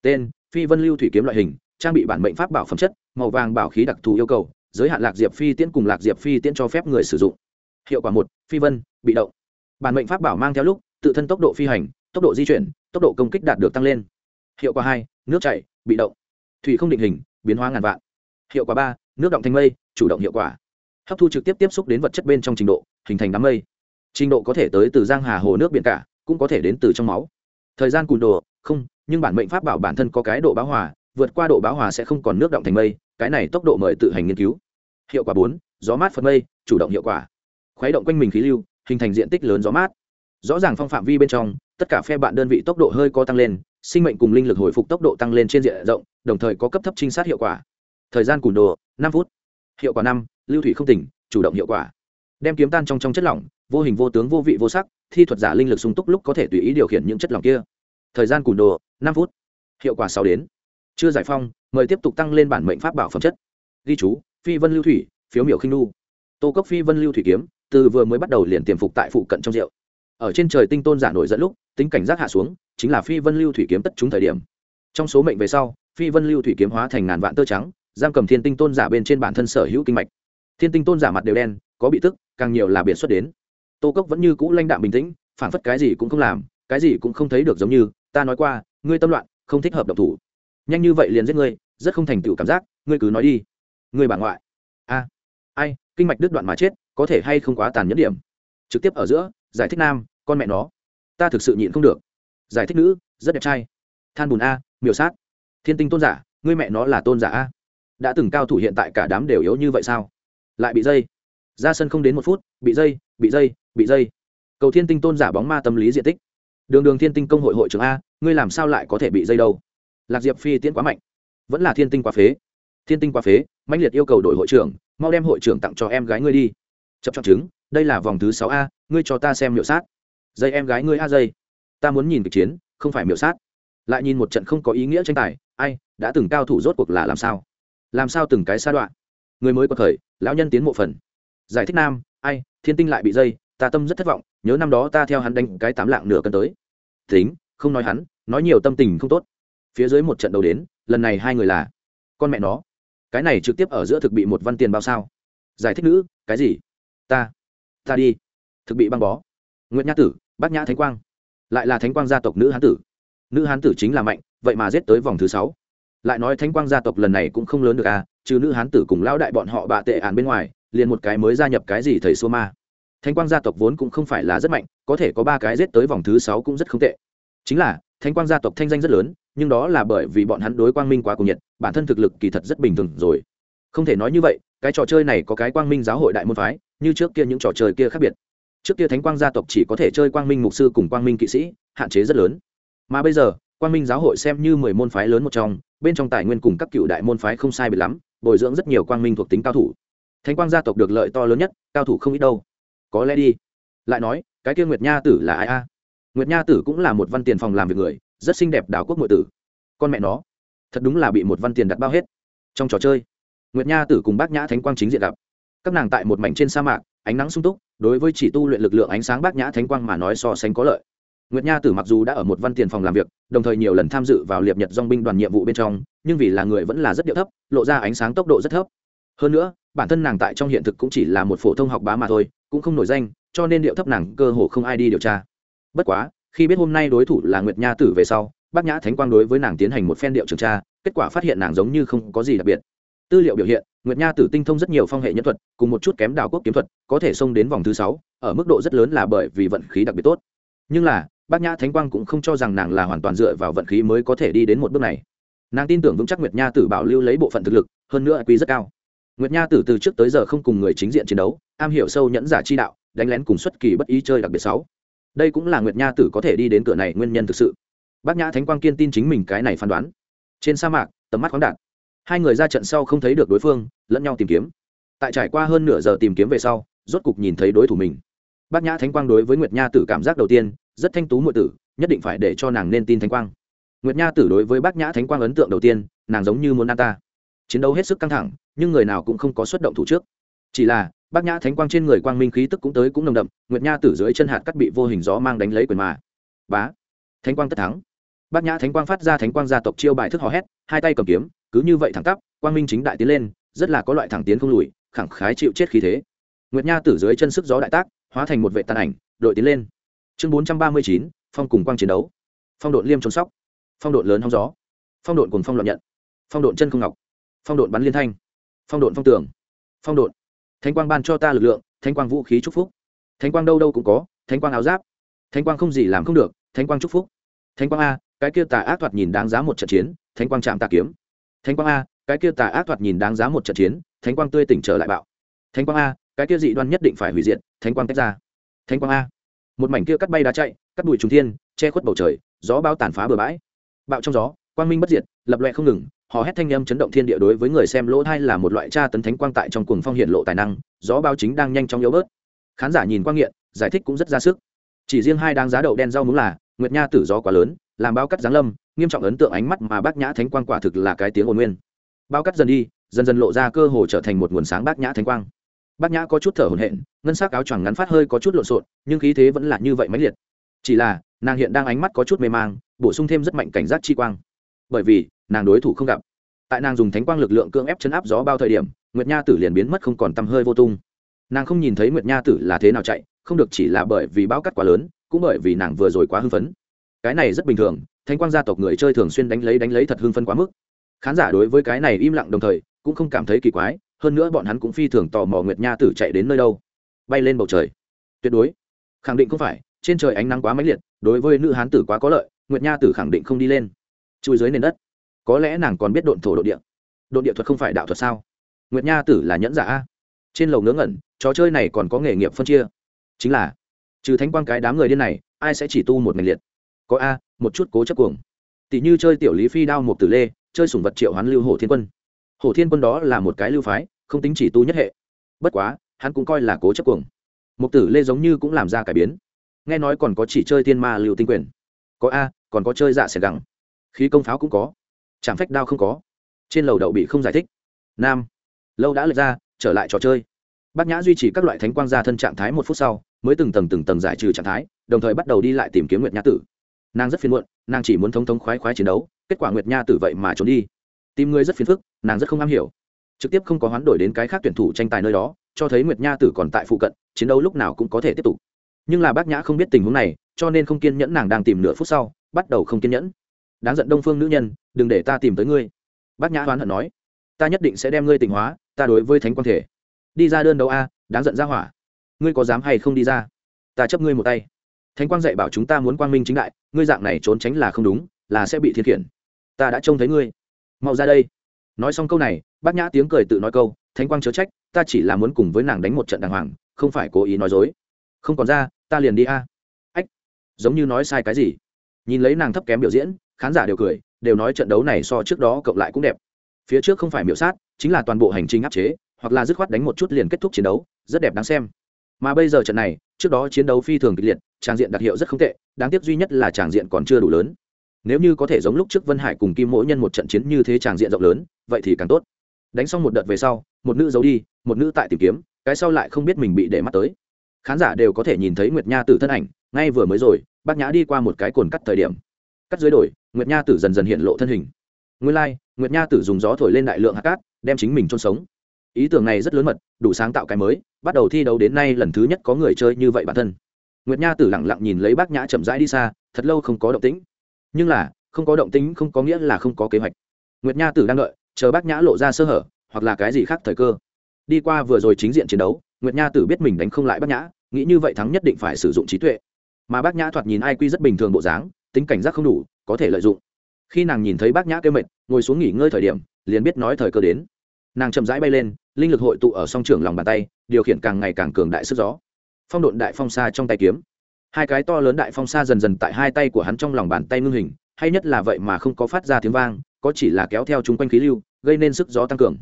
Tên, phi vân lưu thủy kiếm loại hình, trang bị bản mệnh pháp bảo phẩm chất, màu vàng bảo khí đặc thù yêu cầu, giới hạn lạc diệp phi tiễn cùng lạc diệp phi tiễn cho phép người sử dụng hiệu quả một, phi vân, bị động. Bản mệnh pháp bảo mang theo lúc, tự thân tốc độ phi hành, tốc độ di chuyển, tốc độ công kích đạt được tăng lên. Hiệu quả hai, nước chảy, bị động. Thủy không định hình, biến hóa ngàn vạn. Hiệu quả ba, nước động thành mây, chủ động hiệu quả. Hấp thu trực tiếp tiếp xúc đến vật chất bên trong trình độ, hình thành đám mây. Trình độ có thể tới từ giang hà hồ nước biển cả, cũng có thể đến từ trong máu. Thời gian cùn đồ, không, nhưng bản mệnh pháp bảo bản thân có cái độ báo hòa, vượt qua độ báo hòa sẽ không còn nước động thành mây, cái này tốc độ mời tự hành nghiên cứu. Hiệu quả bốn, gió mát phần mây, chủ động hiệu quả khuấy động quanh mình khí lưu, hình thành diện tích lớn gió mát. Rõ ràng phong phạm vi bên trong, tất cả phe bạn đơn vị tốc độ hơi có tăng lên, sinh mệnh cùng linh lực hồi phục tốc độ tăng lên trên diện rộng, đồng thời có cấp thấp trinh sát hiệu quả. Thời gian cùn đồ, năm phút. Hiệu quả năm, lưu thủy không tỉnh, chủ động hiệu quả. Đem kiếm tan trong trong chất lỏng, vô hình vô tướng vô vị vô sắc, thi thuật giả linh lực sung túc lúc có thể tùy ý điều khiển những chất lỏng kia. Thời gian cùn đồ, năm phút. Hiệu quả sáu đến. Chưa giải phong, mời tiếp tục tăng lên bản mệnh pháp bảo phẩm chất. Ghi chú, phi vân lưu thủy, phiếu miểu khinh nu. Tô cốc phi vân lưu thủy kiếm từ vừa mới bắt đầu liền tiềm phục tại phụ cận trong rượu. Ở trên trời tinh tôn giả nổi dẫn lúc, tính cảnh giác hạ xuống, chính là phi vân lưu thủy kiếm tất trúng thời điểm. Trong số mệnh về sau, phi vân lưu thủy kiếm hóa thành ngàn vạn tơ trắng, giam cầm thiên tinh tôn giả bên trên bản thân sở hữu kinh mạch. Thiên tinh tôn giả mặt đều đen, có bị tức, càng nhiều là biệt xuất đến. Tô cốc vẫn như cũ lãnh đạm bình tĩnh, phản phất cái gì cũng không làm, cái gì cũng không thấy được giống như, ta nói qua, ngươi tâm loạn, không thích hợp độc thủ. Nhanh như vậy liền giết ngươi, rất không thành tựu cảm giác, ngươi cứ nói đi. Ngươi bà ngoại. A, ai, kinh mạch đứt đoạn mà chết có thể hay không quá tàn nhẫn điểm. Trực tiếp ở giữa, giải thích nam, con mẹ nó. Ta thực sự nhịn không được. Giải thích nữ, rất đẹp trai. Than bùn a, miểu sát. Thiên tinh tôn giả, ngươi mẹ nó là tôn giả a. Đã từng cao thủ hiện tại cả đám đều yếu như vậy sao? Lại bị dây. Ra sân không đến một phút, bị dây bị dây bị dây. Cầu thiên tinh tôn giả bóng ma tâm lý diện tích. Đường đường thiên tinh công hội hội trưởng a, ngươi làm sao lại có thể bị dây đâu? Lạc diệp phi tiễn quá mạnh. Vẫn là thiên tinh quá phế. Thiên tinh quá phế mạnh liệt yêu cầu đổi hội trưởng, mau đem hội trưởng tặng cho em gái ngươi đi chập chọn chứng đây là vòng thứ sáu a, ngươi cho ta xem miệu sát. Dây em gái ngươi a dây. Ta muốn nhìn kịch chiến, không phải miệu sát. Lại nhìn một trận không có ý nghĩa tranh tài, ai, đã từng cao thủ rốt cuộc là làm sao? Làm sao từng cái xa đoạn? Người mới có thời, lão nhân tiến mộ phần. Giải thích nam, ai, thiên tinh lại bị dây, ta tâm rất thất vọng, nhớ năm đó ta theo hắn đánh cái tám lạng nửa cân tới. Tính, không nói hắn, nói nhiều tâm tình không tốt. Phía dưới một trận đầu đến, lần này hai người là con mẹ nó. Cái này trực tiếp ở giữa thực bị một văn tiền bao sao? Giải thích nữ, cái gì? Ta. Ta đi. Thực bị băng bó. Nguyễn nhã tử, bát nhã thánh quang. Lại là thánh quang gia tộc nữ hán tử. Nữ hán tử chính là mạnh, vậy mà giết tới vòng thứ sáu. Lại nói thánh quang gia tộc lần này cũng không lớn được à trừ nữ hán tử cùng lão đại bọn họ bạ tệ ản bên ngoài, liền một cái mới gia nhập cái gì thầy xô ma. Thánh quang gia tộc vốn cũng không phải là rất mạnh, có thể có ba cái giết tới vòng thứ sáu cũng rất không tệ. Chính là, thánh quang gia tộc thanh danh rất lớn, nhưng đó là bởi vì bọn hắn đối quang minh quá cùng nhiệt, bản thân thực lực kỳ thật rất bình thường rồi. Không thể nói như vậy, cái trò chơi này có cái quang minh giáo hội đại môn phái như trước kia những trò chơi kia khác biệt. Trước kia thánh quang gia tộc chỉ có thể chơi quang minh mục sư cùng quang minh kỵ sĩ, hạn chế rất lớn. Mà bây giờ, quang minh giáo hội xem như mười môn phái lớn một trong, bên trong tài nguyên cùng các cựu đại môn phái không sai biệt lắm, bồi dưỡng rất nhiều quang minh thuộc tính cao thủ. Thánh quang gia tộc được lợi to lớn nhất, cao thủ không ít đâu. Có lẽ đi. Lại nói, cái kia nguyệt nha tử là ai a? Nguyệt nha tử cũng là một văn tiền phòng làm việc người, rất xinh đẹp đảo quốc nội tử. Con mẹ nó, thật đúng là bị một văn tiền đặt bao hết. Trong trò chơi, nguyệt nha tử cùng bác nhã thánh quang chính diện gặp các nàng tại một mảnh trên sa mạc, ánh nắng sung túc, đối với chỉ tu luyện lực lượng ánh sáng bát nhã thánh quang mà nói so sánh có lợi. Nguyệt nha tử mặc dù đã ở một văn tiền phòng làm việc, đồng thời nhiều lần tham dự vào liệp nhật dong binh đoàn nhiệm vụ bên trong, nhưng vì là người vẫn là rất điệu thấp, lộ ra ánh sáng tốc độ rất thấp. Hơn nữa, bản thân nàng tại trong hiện thực cũng chỉ là một phổ thông học bá mà thôi, cũng không nổi danh, cho nên điệu thấp nàng cơ hồ không ai đi điều tra. Bất quá, khi biết hôm nay đối thủ là nguyệt nha tử về sau bác nhã thánh quang đối với nàng tiến hành một phen điệu trường tra, kết quả phát hiện nàng giống như không có gì đặc biệt. Tư liệu biểu hiện nguyệt nha tử tinh thông rất nhiều phong hệ nhân thuật, cùng một chút kém đào quốc kiếm thuật, có thể xông đến vòng thứ sáu, ở mức độ rất lớn là bởi vì vận khí đặc biệt tốt. Nhưng là bác nhã thánh quang cũng không cho rằng nàng là hoàn toàn dựa vào vận khí mới có thể đi đến một bước này. Nàng tin tưởng vững chắc nguyệt nha tử bảo lưu lấy bộ phận thực lực, hơn nữa quý rất cao. Nguyệt nha tử từ trước tới giờ không cùng người chính diện chiến đấu, am hiểu sâu nhẫn giả chi đạo, đánh lén cùng xuất kỳ bất ý chơi đặc biệt sáu. Đây cũng là nguyệt nha tử có thể đi đến cửa này nguyên nhân thực sự. Bác nhã thánh quang kiên tin chính mình cái này phán đoán. Trên sa mạc, tầm mắt khoáng đạt hai người ra trận sau không thấy được đối phương, lẫn nhau tìm kiếm. Tại trải qua hơn nửa giờ tìm kiếm về sau, rốt cục nhìn thấy đối thủ mình. Bác nhã thánh quang đối với nguyệt nha tử cảm giác đầu tiên, rất thanh tú muội tử, nhất định phải để cho nàng nên tin thánh quang. Nguyệt nha tử đối với bác nhã thánh quang ấn tượng đầu tiên, nàng giống như muốn ăn ta. Chiến đấu hết sức căng thẳng, nhưng người nào cũng không có xuất động thủ trước. Chỉ là bác nhã thánh quang trên người quang minh khí tức cũng tới cũng nồng đậm, nguyệt nha tử dưới chân hạt cắt bị vô hình gió mang đánh lấy quyền mà. Bá! Thánh quang tất thắng. Bác nhã thánh quang phát ra thánh quang gia tộc chiêu bài thức hò hét, hai tay cầm kiếm cứ như vậy thẳng tắp, quang minh chính đại tiến lên, rất là có loại thẳng tiến không lùi, khẳng khái chịu chết khí thế. Nguyệt nha tử dưới chân sức gió đại tác, hóa thành một vệ tàn ảnh, đội tiến lên. Chương bốn trăm ba mươi chín, phong cùng quang chiến đấu. Phong độn liêm trốn sóc. Phong độn lớn hóng gió. Phong độn cùng phong loạn nhận. Phong độn chân không ngọc. Phong độn bắn liên thanh. Phong độn phong tường. Phong độn. Thánh quang ban cho ta lực lượng, thánh quang vũ khí chúc phúc. Thánh quang đâu đâu cũng có, thánh quang áo giáp. Thánh quang không gì làm không được, thánh quang chúc phúc. Thánh quang a, cái kia tà ác thoạt nhìn đáng giá một trận chiến, thánh quang chạm tà kiếm thánh quang a, cái kia tà ác thoạt nhìn đáng giá một trận chiến, thánh quang tươi tỉnh trở lại bạo. Thánh quang a, cái kia dị đoan nhất định phải hủy diệt, thánh quang tách ra. Thánh quang a. Một mảnh kia cắt bay đá chạy, cắt bụi trùng thiên, che khuất bầu trời, gió bao tàn phá bừa bãi. Bạo trong gió, quang minh bất diệt, lập loẹ không ngừng họ hét thanh âm chấn động thiên địa đối với người xem lỗ thai là một loại tra tấn thánh quang tại trong cuồng phong hiện lộ tài năng, gió bao chính đang nhanh chóng yếu bớt. Khán giả nhìn quang nghiện, giải thích cũng rất ra sức. Chỉ riêng hai đáng giá đậu đen rau muống là, nguyệt nha tử gió quá lớn, làm bao cắt giáng lâm nghiêm trọng ấn tượng ánh mắt mà bác nhã thánh quang quả thực là cái tiếng ồn nguyên. Bao cắt dần đi, dần dần lộ ra cơ hồ trở thành một nguồn sáng bác nhã thánh quang. Bác nhã có chút thở hổn hển, ngân sắc áo choàng ngắn phát hơi có chút lộn xộn, nhưng khí thế vẫn là như vậy mãnh liệt. Chỉ là, nàng hiện đang ánh mắt có chút mê mang, bổ sung thêm rất mạnh cảnh giác chi quang. Bởi vì, nàng đối thủ không gặp. Tại nàng dùng thánh quang lực lượng cưỡng ép chấn áp gió bao thời điểm, nguyệt nha tử liền biến mất không còn tăm hơi vô tung. Nàng không nhìn thấy nguyệt nha tử là thế nào chạy, không được chỉ là bởi vì bão cắt quá lớn, cũng bởi vì nàng vừa rồi quá hưng phấn cái này rất bình thường thanh quang gia tộc người chơi thường xuyên đánh lấy đánh lấy thật hưng phấn quá mức. Khán giả đối với cái này im lặng đồng thời, cũng không cảm thấy kỳ quái, hơn nữa bọn hắn cũng phi thường tò mò nguyệt nha tử chạy đến nơi đâu. Bay lên bầu trời. Tuyệt đối. Khẳng định không phải, trên trời ánh nắng quá mãnh liệt, đối với nữ hán tử quá có lợi, nguyệt nha tử khẳng định không đi lên. Chui dưới nền đất. Có lẽ nàng còn biết độn thổ độn địa. Độn địa thuật không phải đạo thuật sao? Nguyệt nha tử là nhẫn giả a. Trên lầu ngớ ngẩn, trò chơi này còn có nghề nghiệp phân chia. Chính là, trừ thánh quang cái đám người điên này, ai sẽ chỉ tu một ngành liệt? Có a, một chút cố chấp cuồng. Tỷ như chơi tiểu lý phi đao một tử lê, chơi sủng vật triệu hoán lưu hổ thiên quân. Hổ thiên quân đó là một cái lưu phái, không tính chỉ tu nhất hệ. Bất quá, hắn cũng coi là cố chấp cuồng. Một tử lê giống như cũng làm ra cải biến. Nghe nói còn có chỉ chơi tiên ma lưu tinh quyền. Có a, còn có chơi dạ xẻ gẳng. Khí công pháo cũng có. Chạm phách đao không có. Trên lầu đậu bị không giải thích. Nam. Lâu đã lệch ra, trở lại trò chơi. Bác nhã duy trì các loại thánh quang gia thân trạng thái một phút sau, mới từng tầng từng tầng giải trừ trạng thái, đồng thời bắt đầu đi lại tìm kiếm nguyệt nhã tử nàng rất phiền muộn, nàng chỉ muốn thống thống khoái khoái chiến đấu, kết quả nguyệt nha tử vậy mà trốn đi. Tìm người rất phiền phức, nàng rất không am hiểu. Trực tiếp không có hoán đổi đến cái khác tuyển thủ tranh tài nơi đó, cho thấy nguyệt nha tử còn tại phụ cận, chiến đấu lúc nào cũng có thể tiếp tục. Nhưng là bác nhã không biết tình huống này, cho nên không kiên nhẫn nàng đang tìm nửa phút sau, bắt đầu không kiên nhẫn. Đáng giận đông phương nữ nhân, đừng để ta tìm tới ngươi. Bác nhã oán hận nói, ta nhất định sẽ đem ngươi tỉnh hóa, ta đối với thánh quan thể. Đi ra đơn đấu a, đáng giận ra hỏa. Ngươi có dám hay không đi ra? Ta chấp ngươi một tay thánh quang dạy bảo chúng ta muốn quang minh chính đại, ngươi dạng này trốn tránh là không đúng, là sẽ bị thiên khiển. Ta đã trông thấy ngươi. Mau ra đây. Nói xong câu này, bác nhã tiếng cười tự nói câu, thánh quang chớ trách, ta chỉ là muốn cùng với nàng đánh một trận đàng hoàng, không phải cố ý nói dối. Không còn ra, ta liền đi a. Ách, giống như nói sai cái gì. Nhìn lấy nàng thấp kém biểu diễn, khán giả đều cười, đều nói trận đấu này so trước đó cộng lại cũng đẹp. Phía trước không phải miểu sát, chính là toàn bộ hành trình áp chế, hoặc là dứt khoát đánh một chút liền kết thúc chiến đấu, rất đẹp đáng xem. Mà bây giờ trận này, trước đó chiến đấu phi thường kịch liệt tràng diện đặc hiệu rất không tệ đáng tiếc duy nhất là tràng diện còn chưa đủ lớn. Nếu như có thể giống lúc trước vân hải cùng kim mỗi nhân một trận chiến như thế tràng diện rộng lớn vậy thì càng tốt. Đánh xong một đợt về sau một nữ giấu đi một nữ tại tìm kiếm cái sau lại không biết mình bị để mắt tới. Khán giả đều có thể nhìn thấy nguyệt nha tử thân ảnh ngay vừa mới rồi bác nhã đi qua một cái cồn cắt thời điểm. Cắt dưới đổi nguyệt nha tử dần dần hiện lộ thân hình. Nguyên lai、like, nguyệt nha tử dùng gió thổi lên đại lượng hạt cát đem chính mình trôn sống. Ý tưởng này rất lớn mật đủ sáng tạo cái mới bắt đầu thi đấu đến nay lần thứ nhất có người chơi như vậy bản thân nguyệt nha tử lẳng lặng nhìn lấy bác nhã chậm rãi đi xa, thật lâu không có động tĩnh. Nhưng là, không có động tĩnh không có nghĩa là không có kế hoạch. Nguyệt nha tử đang đợi, chờ bác nhã lộ ra sơ hở, hoặc là cái gì khác thời cơ. Đi qua vừa rồi chính diện chiến đấu, nguyệt nha tử biết mình đánh không lại bác nhã, nghĩ như vậy thắng nhất định phải sử dụng trí tuệ. Mà bác nhã thoạt nhìn ai quy rất bình thường bộ dáng, tính cảnh giác không đủ, có thể lợi dụng. Khi nàng nhìn thấy bác nhã kêu mệt, ngồi xuống nghỉ ngơi thời điểm, liền biết nói thời cơ đến. Nàng chậm rãi bay lên, linh lực hội tụ ở song trường lòng bàn tay, điều khiển càng ngày càng cường đại sức gió phong độn đại phong xa trong tay kiếm. Hai cái to lớn đại phong xa dần dần tại hai tay của hắn trong lòng bàn tay ngưng hình, hay nhất là vậy mà không có phát ra tiếng vang, có chỉ là kéo theo chung quanh khí lưu, gây nên sức gió tăng cường.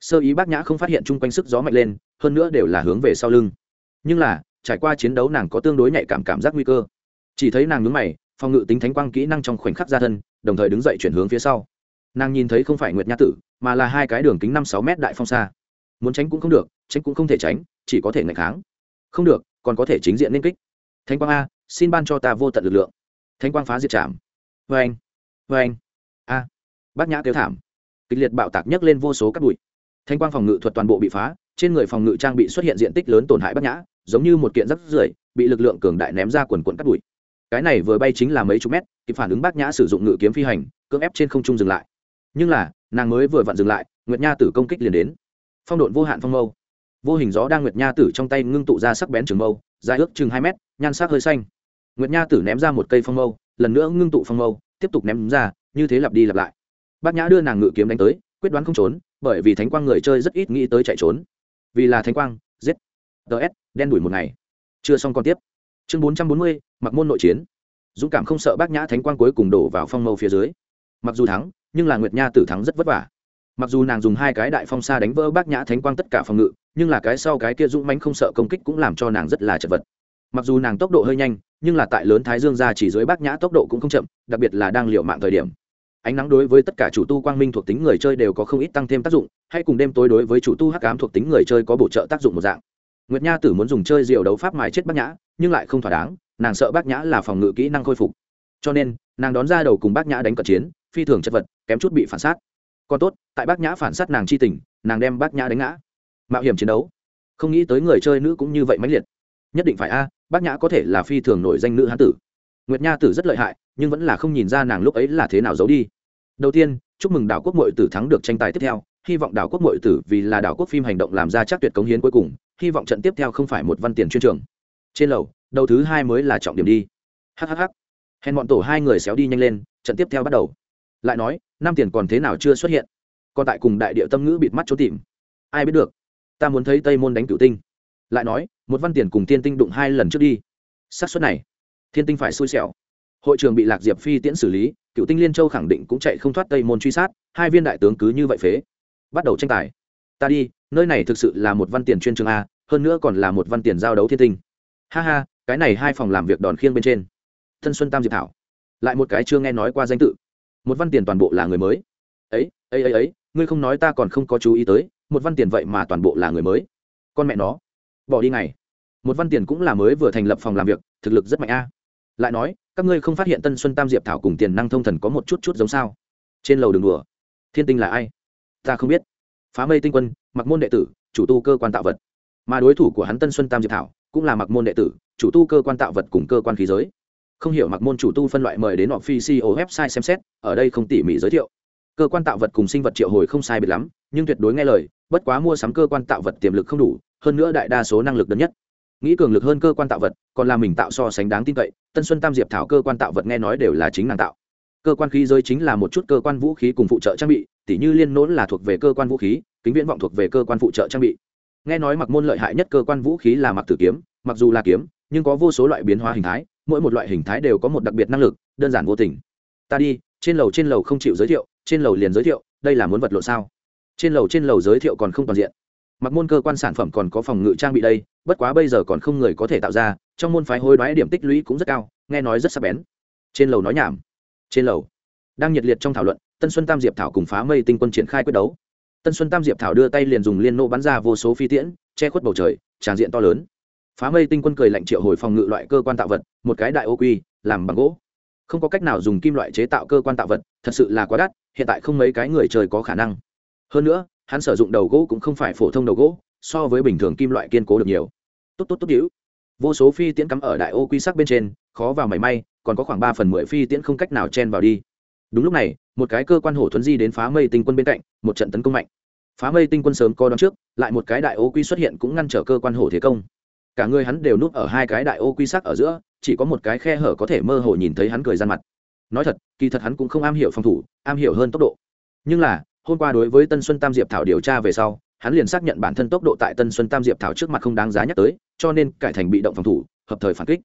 Sơ ý bác nhã không phát hiện chung quanh sức gió mạnh lên, hơn nữa đều là hướng về sau lưng. Nhưng là, trải qua chiến đấu nàng có tương đối nhạy cảm cảm giác nguy cơ. Chỉ thấy nàng nhướng mày, phòng ngự tính thánh quang kỹ năng trong khoảnh khắc ra thân, đồng thời đứng dậy chuyển hướng phía sau. Nàng nhìn thấy không phải nguyệt nha tử, mà là hai cái đường kính năm sáu mét đại phong xa muốn tránh cũng không được, tránh cũng không thể tránh, chỉ có thể ngày kháng không được, còn có thể chính diện liên kích. Thánh quang a, xin ban cho ta vô tận lực lượng. Thánh quang phá diệt chạm vê anh vê anh a, bát nhã kêu thảm. Kịch liệt bạo tạc nhấc lên vô số các bụi. Thanh quang phòng ngự thuật toàn bộ bị phá, trên người phòng ngự trang bị xuất hiện diện tích lớn tổn hại bát nhã, giống như một kiện rắc rưởi, bị lực lượng cường đại ném ra quần quần cắt bụi. Cái này vừa bay chính là mấy chục mét, kịp phản ứng bác nhã sử dụng ngự kiếm phi hành, cưỡng ép trên không trung dừng lại. Nhưng là, nàng mới vừa vặn dừng lại, nguyệt nha tử công kích liền đến. Phong độn vô hạn phong mâu vô hình gió đang nguyệt nha tử trong tay ngưng tụ ra sắc bén trường mâu, dài ước chừng hai mét, nhan sắc hơi xanh. Nguyệt nha tử ném ra một cây phong mâu, lần nữa ngưng tụ phong mâu, tiếp tục ném ra, như thế lặp đi lặp lại. Bác nhã đưa nàng ngự kiếm đánh tới, quyết đoán không trốn, bởi vì thánh quang người chơi rất ít nghĩ tới chạy trốn. Vì là thánh quang, giết. Ts đen đuổi một ngày. Chưa xong còn tiếp. Chương bốn trăm bốn mươi, mặc môn nội chiến. Dũng cảm không sợ bác nhã thánh quang cuối cùng đổ vào phong mâu phía dưới. Mặc dù thắng, nhưng là nguyệt nha tử thắng rất vất vả mặc dù nàng dùng hai cái đại phong xa đánh vỡ bác nhã thánh quang tất cả phòng ngự, nhưng là cái sau cái kia dũng mánh không sợ công kích cũng làm cho nàng rất là chật vật. Mặc dù nàng tốc độ hơi nhanh, nhưng là tại lớn thái dương ra chỉ dưới bác nhã tốc độ cũng không chậm, đặc biệt là đang liệu mạng thời điểm. Ánh nắng đối với tất cả chủ tu quang minh thuộc tính người chơi đều có không ít tăng thêm tác dụng, hay cùng đêm tối đối với chủ tu hắc ám thuộc tính người chơi có bổ trợ tác dụng một dạng. Nguyệt nha tử muốn dùng chơi diều đấu pháp mài chết bác nhã, nhưng lại không thỏa đáng, nàng sợ bác nhã là phòng ngự kỹ năng khôi phục. Cho nên, nàng đón ra đầu cùng bác nhã đánh cận chiến, phi thường chất vật, kém chút bị phản sát còn tốt, tại bác nhã phản sát nàng chi tình, nàng đem bác nhã đánh ngã. Mạo hiểm chiến đấu. Không nghĩ tới người chơi nữ cũng như vậy mãnh liệt. Nhất định phải a, bác nhã có thể là phi thường nổi danh nữ hán tử. Nguyệt nha tử rất lợi hại, nhưng vẫn là không nhìn ra nàng lúc ấy là thế nào giấu đi. Đầu tiên, chúc mừng đảo quốc mội tử thắng được tranh tài tiếp theo. Hy vọng đảo quốc mội tử vì là đảo quốc phim hành động làm ra chắc tuyệt cống hiến cuối cùng, hy vọng trận tiếp theo không phải một văn tiền chuyên trường. Trên lầu, đầu thứ hai mới là trọng điểm đi. Hhh hèn bọn tổ hai người xéo đi nhanh lên, trận tiếp theo bắt đầu lại nói, năm tiền còn thế nào chưa xuất hiện? Còn tại cùng đại địa tâm ngữ bịt mắt trốn tìm. Ai biết được? Ta muốn thấy tây môn đánh cửu tinh. Lại nói, một văn tiền cùng tiên tinh đụng hai lần trước đi. Xác suất này, thiên tinh phải xui xẻo. Hội trường bị lạc diệp phi tiễn xử lý cựu tinh liên châu khẳng định cũng chạy không thoát tây môn truy sát, hai viên đại tướng cứ như vậy phế. Bắt đầu tranh tài. Ta đi, nơi này thực sự là một văn tiền chuyên trường a, hơn nữa còn là một văn tiền giao đấu thiên tinh. Ha ha, cái này hai phòng làm việc đòn khiêng bên trên. Thân xuân tam diệp thảo. Lại một cái chưa nghe nói qua danh tự một văn tiền toàn bộ là người mới. Ấy ấy ấy ấy, ngươi không nói ta còn không có chú ý tới, một văn tiền vậy mà toàn bộ là người mới. Con mẹ nó, bỏ đi ngày một văn tiền cũng là mới vừa thành lập phòng làm việc, thực lực rất mạnh a. Lại nói, các ngươi không phát hiện tân xuân tam diệp thảo cùng tiền năng thông thần có một chút chút giống sao? Trên lầu đường đùa. Thiên tinh là ai? Ta không biết. Phá mây tinh quân, mặc môn đệ tử, chủ tu cơ quan tạo vật. Mà đối thủ của hắn tân xuân tam diệp thảo cũng là mặc môn đệ tử, chủ tu cơ quan tạo vật cùng cơ quan khí giới không hiểu mặc môn chủ tu phân loại mời đến họp phi co website xem xét, ở đây không tỉ mỉ giới thiệu. Cơ quan tạo vật cùng sinh vật triệu hồi không sai biệt lắm, nhưng tuyệt đối nghe lời, bất quá mua sắm cơ quan tạo vật tiềm lực không đủ, hơn nữa đại đa số năng lực đơn nhất. Nghĩ cường lực hơn cơ quan tạo vật, còn là mình tạo so sánh đáng tin cậy, tân xuân tam diệp thảo cơ quan tạo vật nghe nói đều là chính nàng tạo. Cơ quan khí giới chính là một chút cơ quan vũ khí cùng phụ trợ trang bị, tỉ như liên nỗ là thuộc về cơ quan vũ khí, kính viễn vọng thuộc về cơ quan phụ trợ trang bị. Nghe nói mặc môn lợi hại nhất cơ quan vũ khí là mặc tử kiếm, mặc dù là kiếm nhưng có vô số loại biến hóa hình thái, mỗi một loại hình thái đều có một đặc biệt năng lực, đơn giản vô tình. Ta đi, trên lầu trên lầu không chịu giới thiệu, trên lầu liền giới thiệu, đây là muốn vật lộn sao? Trên lầu trên lầu giới thiệu còn không toàn diện. Mặc môn cơ quan sản phẩm còn có phòng ngự trang bị đây, bất quá bây giờ còn không người có thể tạo ra, trong môn phái hối đoái điểm tích lũy cũng rất cao, nghe nói rất sắc bén. Trên lầu nói nhảm. Trên lầu. Đang nhiệt liệt trong thảo luận, tân xuân tam diệp thảo cùng phá mây tinh quân triển khai quyết đấu. Tân xuân tam diệp thảo đưa tay liền dùng liên nô bắn ra vô số phi tiễn, che khuất bầu trời, tràn diện to lớn phá mây tinh quân cười lạnh triệu hồi phòng ngự loại cơ quan tạo vật, một cái đại ô quy, làm bằng gỗ. Không có cách nào dùng kim loại chế tạo cơ quan tạo vật, thật sự là quá đắt, hiện tại không mấy cái người trời có khả năng. Hơn nữa, hắn sử dụng đầu gỗ cũng không phải phổ thông đầu gỗ, so với bình thường kim loại kiên cố được nhiều. Tốt tốt tốt, hữu. Vô số phi tiễn cắm ở đại ô quy sắc bên trên, khó vào mảy may, còn có khoảng ba phần mười phi tiễn không cách nào chen vào đi. Đúng lúc này, một cái cơ quan hổ thuấn di đến phá mây tinh quân bên cạnh, một trận tấn công mạnh. Phá mây tinh quân sớm co đón trước, lại một cái đại ô quy xuất hiện cũng ngăn trở cơ quan hổ thế công cả người hắn đều núp ở hai cái đại ô quy sắc ở giữa, chỉ có một cái khe hở có thể mơ hồ nhìn thấy hắn cười gian mặt. Nói thật, kỳ thật hắn cũng không am hiểu phòng thủ, am hiểu hơn tốc độ. Nhưng là, hôm qua đối với tân xuân tam diệp thảo điều tra về sau, hắn liền xác nhận bản thân tốc độ tại tân xuân tam diệp thảo trước mặt không đáng giá nhắc tới, cho nên cải thành bị động phòng thủ, hợp thời phản kích.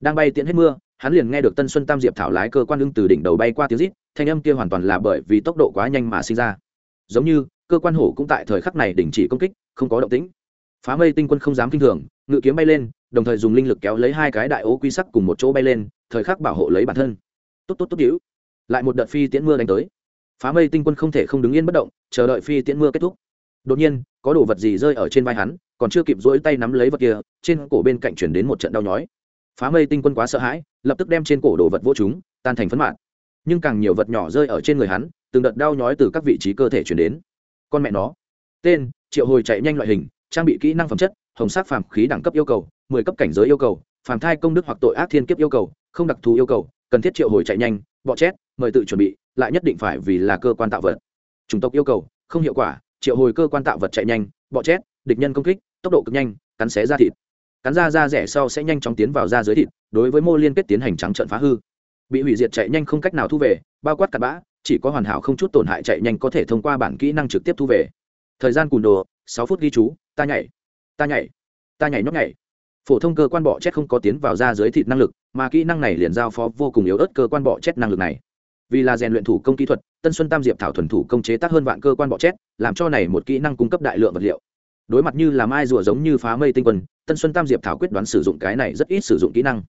Đang bay tiễn hết mưa, hắn liền nghe được tân xuân tam diệp thảo lái cơ quan lưng từ đỉnh đầu bay qua tiếng rít, thanh âm kia hoàn toàn là bởi vì tốc độ quá nhanh mà sinh ra. Giống như, cơ quan hổ cũng tại thời khắc này đình chỉ công kích, không có động tĩnh. Phá mây tinh quân không dám kinh thường ngự kiếm bay lên, đồng thời dùng linh lực kéo lấy hai cái đại ố quy sắc cùng một chỗ bay lên, thời khắc bảo hộ lấy bản thân. Tốt tốt tốt, hữu. Lại một đợt phi tiễn mưa đánh tới. Phá mây tinh quân không thể không đứng yên bất động, chờ đợi phi tiễn mưa kết thúc. Đột nhiên, có đồ vật gì rơi ở trên vai hắn, còn chưa kịp rỗi tay nắm lấy vật kia, trên cổ bên cạnh chuyển đến một trận đau nhói. Phá mây tinh quân quá sợ hãi, lập tức đem trên cổ đồ vật vô chúng, tan thành phấn mạng nhưng càng nhiều vật nhỏ rơi ở trên người hắn, từng đợt đau nhói từ các vị trí cơ thể chuyển đến. Con mẹ nó. Tên, triệu hồi chạy nhanh loại hình, trang bị kỹ năng phẩm chất hồng sắc phàm khí đẳng cấp yêu cầu, mười cấp cảnh giới yêu cầu, phàm thai công đức hoặc tội ác thiên kiếp yêu cầu, không đặc thù yêu cầu, cần thiết triệu hồi chạy nhanh, bọ chét, mời tự chuẩn bị, lại nhất định phải vì là cơ quan tạo vật. Chủng tộc yêu cầu, không hiệu quả, triệu hồi cơ quan tạo vật chạy nhanh, bọ chét, địch nhân công kích, tốc độ cực nhanh, cắn xé da thịt. Cắn da da rẻ sau sẽ nhanh chóng tiến vào da dưới thịt, đối với mô liên kết tiến hành trắng trận phá hư. Bị hủy diệt chạy nhanh không cách nào thu về, bao quát cặn bã, chỉ có hoàn hảo không chút tổn hại chạy nhanh có thể thông qua bản kỹ năng trực tiếp thu về. Thời gian cùn đồ, sáu phút ghi chú, ta nhảy ta nhảy ta nhảy nhóc nhảy. Phổ thông cơ quan bọ chết không có tiến vào ra dưới thịt năng lực, mà kỹ năng này liền giao phó vô cùng yếu ớt cơ quan bọ chết năng lực này. Vì là rèn luyện thủ công kỹ thuật, tân xuân tam diệp thảo thuần thủ công chế tác hơn vạn cơ quan bọ chết làm cho này một kỹ năng cung cấp đại lượng vật liệu. Đối mặt như là mai rùa giống như phá mây tinh quân, tân xuân tam diệp thảo quyết đoán sử dụng cái này rất ít sử dụng kỹ năng.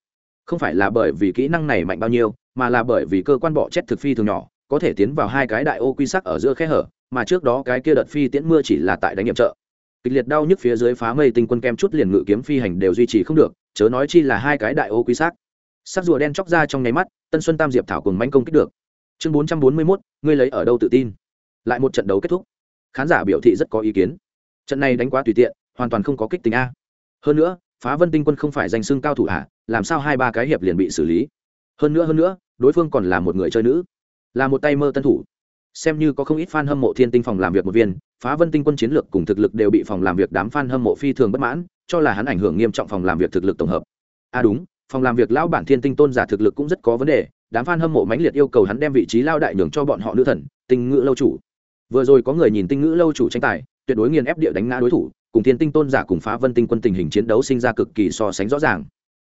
Không phải là bởi vì kỹ năng này mạnh bao nhiêu, mà là bởi vì cơ quan bọ chết thực phi thường nhỏ, có thể tiến vào hai cái đại ô quy sắc ở giữa khe hở, mà trước đó cái kia đợt phi tiễn mưa chỉ là tại đánh nhiệm trợ kịch liệt đau nhức phía dưới phá mây tinh quân kem chút liền ngự kiếm phi hành đều duy trì không được, chớ nói chi là hai cái đại ô quý xác. Sắc rùa đen chóc ra trong nháy mắt, tân xuân tam diệp thảo cùng manh công kích được. Chương bốn trăm bốn mươi mốt, ngươi lấy ở đâu tự tin? Lại một trận đấu kết thúc. Khán giả biểu thị rất có ý kiến. Trận này đánh quá tùy tiện, hoàn toàn không có kích tính a. Hơn nữa, phá vân tinh quân không phải danh xưng cao thủ hạ làm sao hai ba cái hiệp liền bị xử lý? Hơn nữa hơn nữa, đối phương còn là một người chơi nữ. Là một tay mơ tân thủ. Xem như có không ít fan hâm mộ thiên tinh phòng làm việc một viên phá vân tinh quân chiến lược cùng thực lực đều bị phòng làm việc đám fan hâm mộ phi thường bất mãn, cho là hắn ảnh hưởng nghiêm trọng phòng làm việc thực lực tổng hợp. À đúng, phòng làm việc lão bản thiên tinh tôn giả thực lực cũng rất có vấn đề, đám fan hâm mộ mãnh liệt yêu cầu hắn đem vị trí lao đại nhường cho bọn họ nữ thần, tinh ngữ lâu chủ. Vừa rồi có người nhìn tinh ngữ lâu chủ tranh tài, tuyệt đối nghiền ép địa đánh ngã đối thủ, cùng thiên tinh tôn giả cùng phá vân tinh quân tình hình chiến đấu sinh ra cực kỳ so sánh rõ ràng.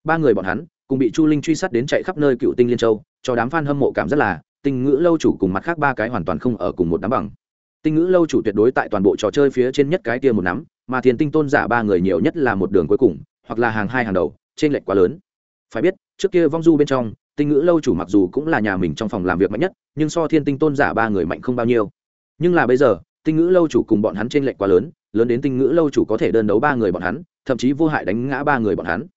Ba người bọn hắn, cùng bị chu linh truy sát đến chạy khắp nơi cựu tinh liên châu, cho đám f a n hâm mộ cảm rất là, tinh ngữ lâu chủ cùng mặt khác ba cái hoàn toàn không ở cùng một đám bằng tinh ngữ lâu chủ tuyệt đối tại toàn bộ trò chơi phía trên nhất cái kia một nắm, mà thiền tinh tôn giả ba người nhiều nhất là một đường cuối cùng, hoặc là hàng hai hàng đầu trên lệch quá lớn. Phải biết, trước kia vong du bên trong, tinh ngữ lâu chủ mặc dù cũng là nhà mình trong phòng làm việc mạnh nhất, nhưng so thiên tinh tôn giả ba người mạnh không bao nhiêu. Nhưng là bây giờ, tinh ngữ lâu chủ cùng bọn hắn trên lệch quá lớn lớn đến tinh ngữ lâu chủ có thể đơn đấu ba người bọn hắn, thậm chí vô hại đánh ngã ba người bọn hắn.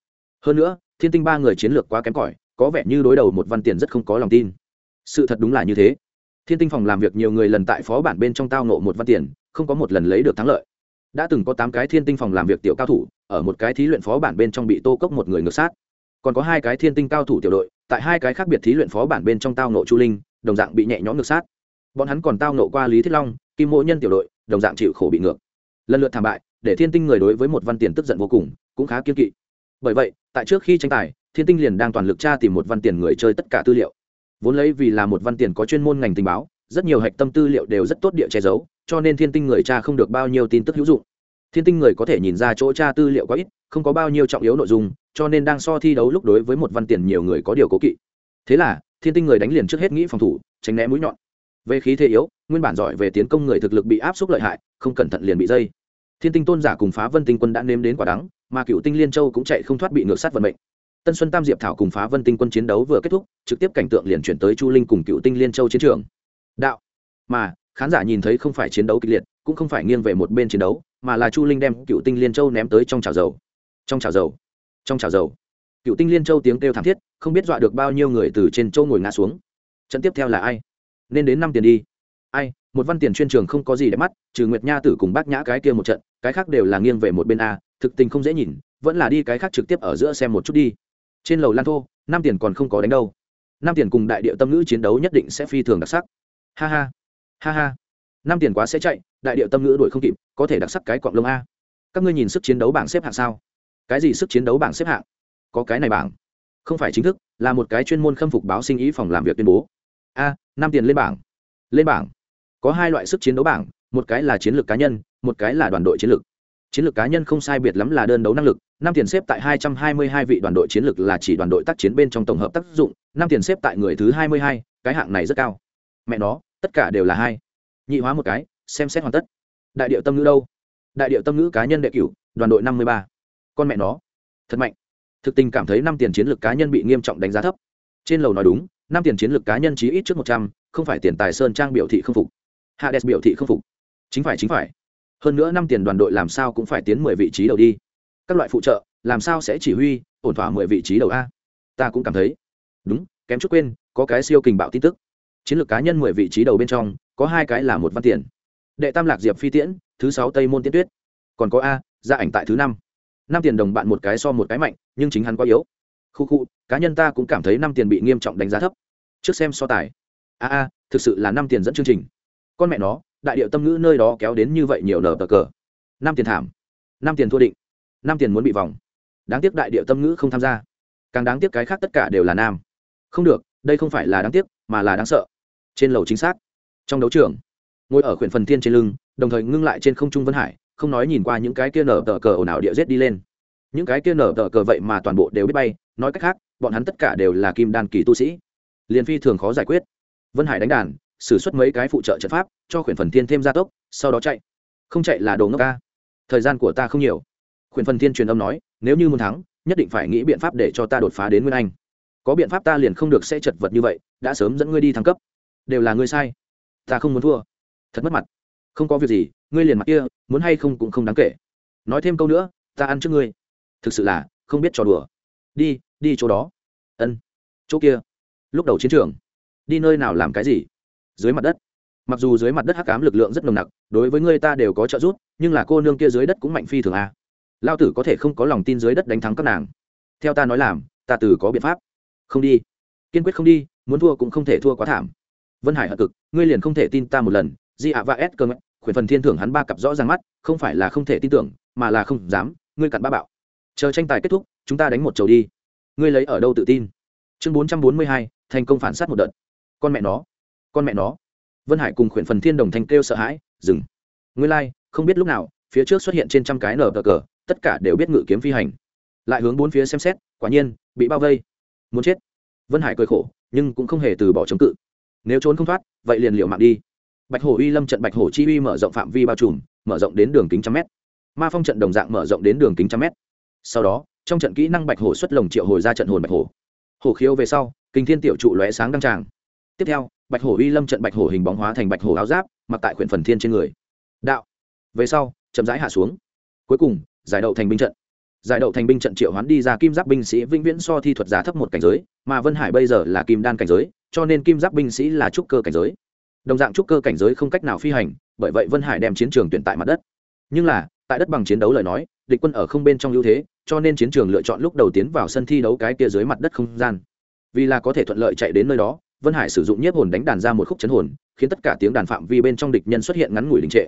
Hơn nữa, thiên tinh ba người chiến lược quá kém cỏi, có vẻ như đối đầu một văn tiền rất không có lòng tin. Sự thật đúng là như thế thiên tinh phòng làm việc nhiều người lần tại phó bản bên trong tao nộ một văn tiền, không có một lần lấy được thắng lợi. Đã từng có tám cái thiên tinh phòng làm việc tiểu cao thủ, ở một cái thí luyện phó bản bên trong bị tô cốc một người ngược sát. Còn có hai cái thiên tinh cao thủ tiểu đội, tại hai cái khác biệt thí luyện phó bản bên trong tao nộ chu linh, đồng dạng bị nhẹ nhõm ngược sát. Bọn hắn còn tao nộ qua lý thiết long, kim mỗ nhân tiểu đội, đồng dạng chịu khổ bị ngược. Lần lượt thảm bại, để thiên tinh người đối với một văn tiền tức giận vô cùng, cũng khá kiên kỵ. Bởi vậy, tại trước khi tranh tài, thiên tinh liền đang toàn lực tra tìm một văn tiền người chơi tất cả tư liệu vốn lấy vì là một văn tiền có chuyên môn ngành tình báo, rất nhiều hạch tâm tư liệu đều rất tốt địa che giấu, cho nên thiên tinh người cha không được bao nhiêu tin tức hữu dụng. Thiên tinh người có thể nhìn ra chỗ tra tư liệu quá ít, không có bao nhiêu trọng yếu nội dung, cho nên đang so thi đấu lúc đối với một văn tiền nhiều người có điều cố kỵ. Thế là, thiên tinh người đánh liền trước hết nghĩ phòng thủ, tránh né mũi nhọn. Về khí thế yếu, nguyên bản giỏi về tiến công người thực lực bị áp suất lợi hại, không cẩn thận liền bị dây. Thiên tinh tôn giả cùng phá vân tinh quân đã nếm đến quả đắng, mà cựu tinh liên châu cũng chạy không thoát bị ngược sát vận mệnh tân xuân tam diệp thảo cùng phá vân tinh quân chiến đấu vừa kết thúc, trực tiếp cảnh tượng liền chuyển tới chu linh cùng cựu tinh liên châu chiến trường. Đạo, mà, khán giả nhìn thấy không phải chiến đấu kịch liệt, cũng không phải nghiêng về một bên chiến đấu, mà là chu linh đem cựu tinh liên châu ném tới trong chảo dầu. Trong chảo dầu, trong chảo dầu. Cựu tinh liên châu tiếng kêu thảm thiết, không biết dọa được bao nhiêu người từ trên châu ngồi ngã xuống. Trận tiếp theo là ai? Nên đến năm tiền đi. Ai, một văn tiền chuyên trường không có gì để mắt, trừ nguyệt nha tử cùng bác nhã cái kia một trận, cái khác đều là nghiêng về một bên a, thực tình không dễ nhìn, vẫn là đi cái khác trực tiếp ở giữa xem một chút đi trên lầu lan thô năm tiền còn không có đánh đâu. Năm tiền cùng đại địa tâm ngữ chiến đấu nhất định sẽ phi thường đặc sắc. Ha ha ha ha. Năm tiền quá sẽ chạy, đại địa tâm ngữ đuổi không kịp, có thể đặc sắc cái quạng lông a. Các ngươi nhìn sức chiến đấu bảng xếp hạng sao? Cái gì sức chiến đấu bảng xếp hạng? Có cái này bảng. Không phải chính thức, là một cái chuyên môn khâm phục báo sinh ý phòng làm việc tuyên bố. A năm tiền lên bảng. Lên bảng. Có hai loại sức chiến đấu bảng, một cái là chiến lược cá nhân, một cái là đoàn đội chiến lược chiến lược cá nhân không sai biệt lắm là đơn đấu năng lực, năm tiền xếp tại hai trăm hai mươi hai vị đoàn đội chiến lược là chỉ đoàn đội tác chiến bên trong tổng hợp tác dụng, năm tiền xếp tại người thứ hai mươi hai, cái hạng này rất cao. Mẹ nó, tất cả đều là hai. Nhị hóa một cái, xem xét hoàn tất. Đại điệu tâm ngữ đâu? Đại điệu tâm ngữ cá nhân đệ cửu, đoàn đội năm mươi ba. Con mẹ nó. Thật mạnh. Thực tình cảm thấy năm tiền chiến lược cá nhân bị nghiêm trọng đánh giá thấp. Trên lầu nói đúng, năm tiền chiến lược cá nhân chí ít trước một trăm, không phải tiền tài sơn trang biểu thị không phục. Hades biểu thị không phục. Chính phải chính phải hơn nữa năm tiền đoàn đội làm sao cũng phải tiến mười vị trí đầu đi. Các loại phụ trợ, làm sao sẽ chỉ huy, ổn thỏa mười vị trí đầu a? Ta cũng cảm thấy. Đúng, kém chút quên, có cái siêu kình bạo tin tức. Chiến lược cá nhân mười vị trí đầu bên trong, có hai cái là một văn tiền. Đệ tam lạc diệp phi tiễn, thứ sáu tây môn tiên tuyết. Còn có a gia ảnh tại thứ năm. Năm tiền đồng bạn một cái so một cái mạnh, nhưng chính hắn quá yếu. Khu khu, cá nhân ta cũng cảm thấy năm tiền bị nghiêm trọng đánh giá thấp. Trước xem so tài. A a, thực sự là năm tiền dẫn chương trình. Con mẹ nó đại điệu tâm ngữ nơi đó kéo đến như vậy nhiều nở tờ cờ. Năm tiền thảm, năm tiền thua định, năm tiền muốn bị vòng. Đáng tiếc đại điệu tâm ngữ không tham gia. Càng đáng tiếc cái khác tất cả đều là nam. Không được, đây không phải là đáng tiếc, mà là đáng sợ. Trên lầu chính xác, trong đấu trường, ngồi ở khuyển phần thiên trên lưng, đồng thời ngưng lại trên không trung vân hải, không nói nhìn qua những cái kia nở tờ cờ ồn ào địa rết đi lên. Những cái kia nở tờ cờ vậy mà toàn bộ đều biết bay, nói cách khác, bọn hắn tất cả đều là kim đan kỳ tu sĩ. Liền phi thường khó giải quyết. Vân hải đánh đàn xử suất mấy cái phụ trợ trận pháp, cho khuyển phần thiên thêm gia tốc, sau đó chạy. Không chạy là đồ ngốc ca. Thời gian của ta không nhiều. Khuyển phần thiên truyền âm nói, nếu như muốn thắng, nhất định phải nghĩ biện pháp để cho ta đột phá đến nguyên anh. Có biện pháp ta liền không được sẽ chật vật như vậy, đã sớm dẫn ngươi đi thăng cấp. Đều là ngươi sai. Ta không muốn thua. Thật mất mặt. Không có việc gì, ngươi liền mặt kia, muốn hay không cũng không đáng kể. Nói thêm câu nữa, ta ăn trước ngươi. Thực sự là, không biết trò đùa. Đi đi chỗ đó. Ân. Chỗ kia. Lúc đầu chiến trường. Đi nơi nào làm cái gì? Dưới mặt đất. Mặc dù dưới mặt đất hắc cám lực lượng rất nồng nặc, đối với ngươi ta đều có trợ giúp, nhưng là cô nương kia dưới đất cũng mạnh phi thường a. À. lao tử có thể không có lòng tin dưới đất đánh thắng các nàng. Theo ta nói làm, ta từ có biện pháp. Không đi. Kiên quyết không đi, muốn thua cũng không thể thua quá thảm. Vân hải hận cực, ngươi liền không thể tin ta một lần. Di ạ và s cơ khuyển phần thiên thưởng hắn ba cặp rõ ràng mắt, không phải là không thể tin tưởng, mà là không dám, ngươi cặn ba bạo. Chờ tranh tài kết thúc, chúng ta đánh một chầu đi. Ngươi lấy ở đâu tự tin? Chương bốn trăm bốn mươi hai, thành công phản s á t một đợt. Con mẹ nó con mẹ nó. Vân hải cùng khuyển phần thiên đồng thanh kêu sợ hãi dừng. Nguyên lai、like, không biết lúc nào phía trước xuất hiện trên trăm cái nở cờ cờ tất cả đều biết ngự kiếm phi hành. Lại hướng bốn phía xem xét quả nhiên bị bao vây. Muốn chết. Vân hải cười khổ nhưng cũng không hề từ bỏ chống cự. Nếu trốn không thoát vậy liền liệu mạng đi. Bạch hổ uy lâm trận bạch hổ chi uy mở rộng phạm vi bao trùm mở rộng đến đường kính trăm mét. Ma phong trận đồng dạng mở rộng đến đường kính trăm mét. Sau đó trong trận kỹ năng bạch hổ xuất lồng triệu hồi ra trận hồn bạch hổ. Hổ khiếu về sau kinh thiên tiểu trụ lóe sáng đăng tràng. Tiếp theo bạch hổ uy lâm trận bạch hổ hình bóng hóa thành bạch hổ áo giáp, mặc tại khuyển phần thiên trên người. Đạo. Về sau, chậm rãi hạ xuống. Cuối cùng, giải đậu thành binh trận. Giải đậu thành binh trận triệu hoán đi ra kim giáp binh sĩ vĩnh viễn so thi thuật giả thấp một cảnh giới, mà vân hải bây giờ là kim đan cảnh giới, cho nên kim giáp binh sĩ là trúc cơ cảnh giới. Đồng dạng trúc cơ cảnh giới không cách nào phi hành, bởi vậy vân hải đem chiến trường tuyển tại mặt đất. Nhưng là, tại đất bằng chiến đấu lời nói, địch quân ở không bên trong ưu thế, cho nên chiến trường lựa chọn lúc đầu tiến vào sân thi đấu cái kia dưới mặt đất không gian. Vì là có thể thuận lợi chạy đến nơi đó vân hải sử dụng nhiếp hồn đánh đàn ra một khúc chấn hồn, khiến tất cả tiếng đàn phạm vi bên trong địch nhân xuất hiện ngắn ngủi đình trệ.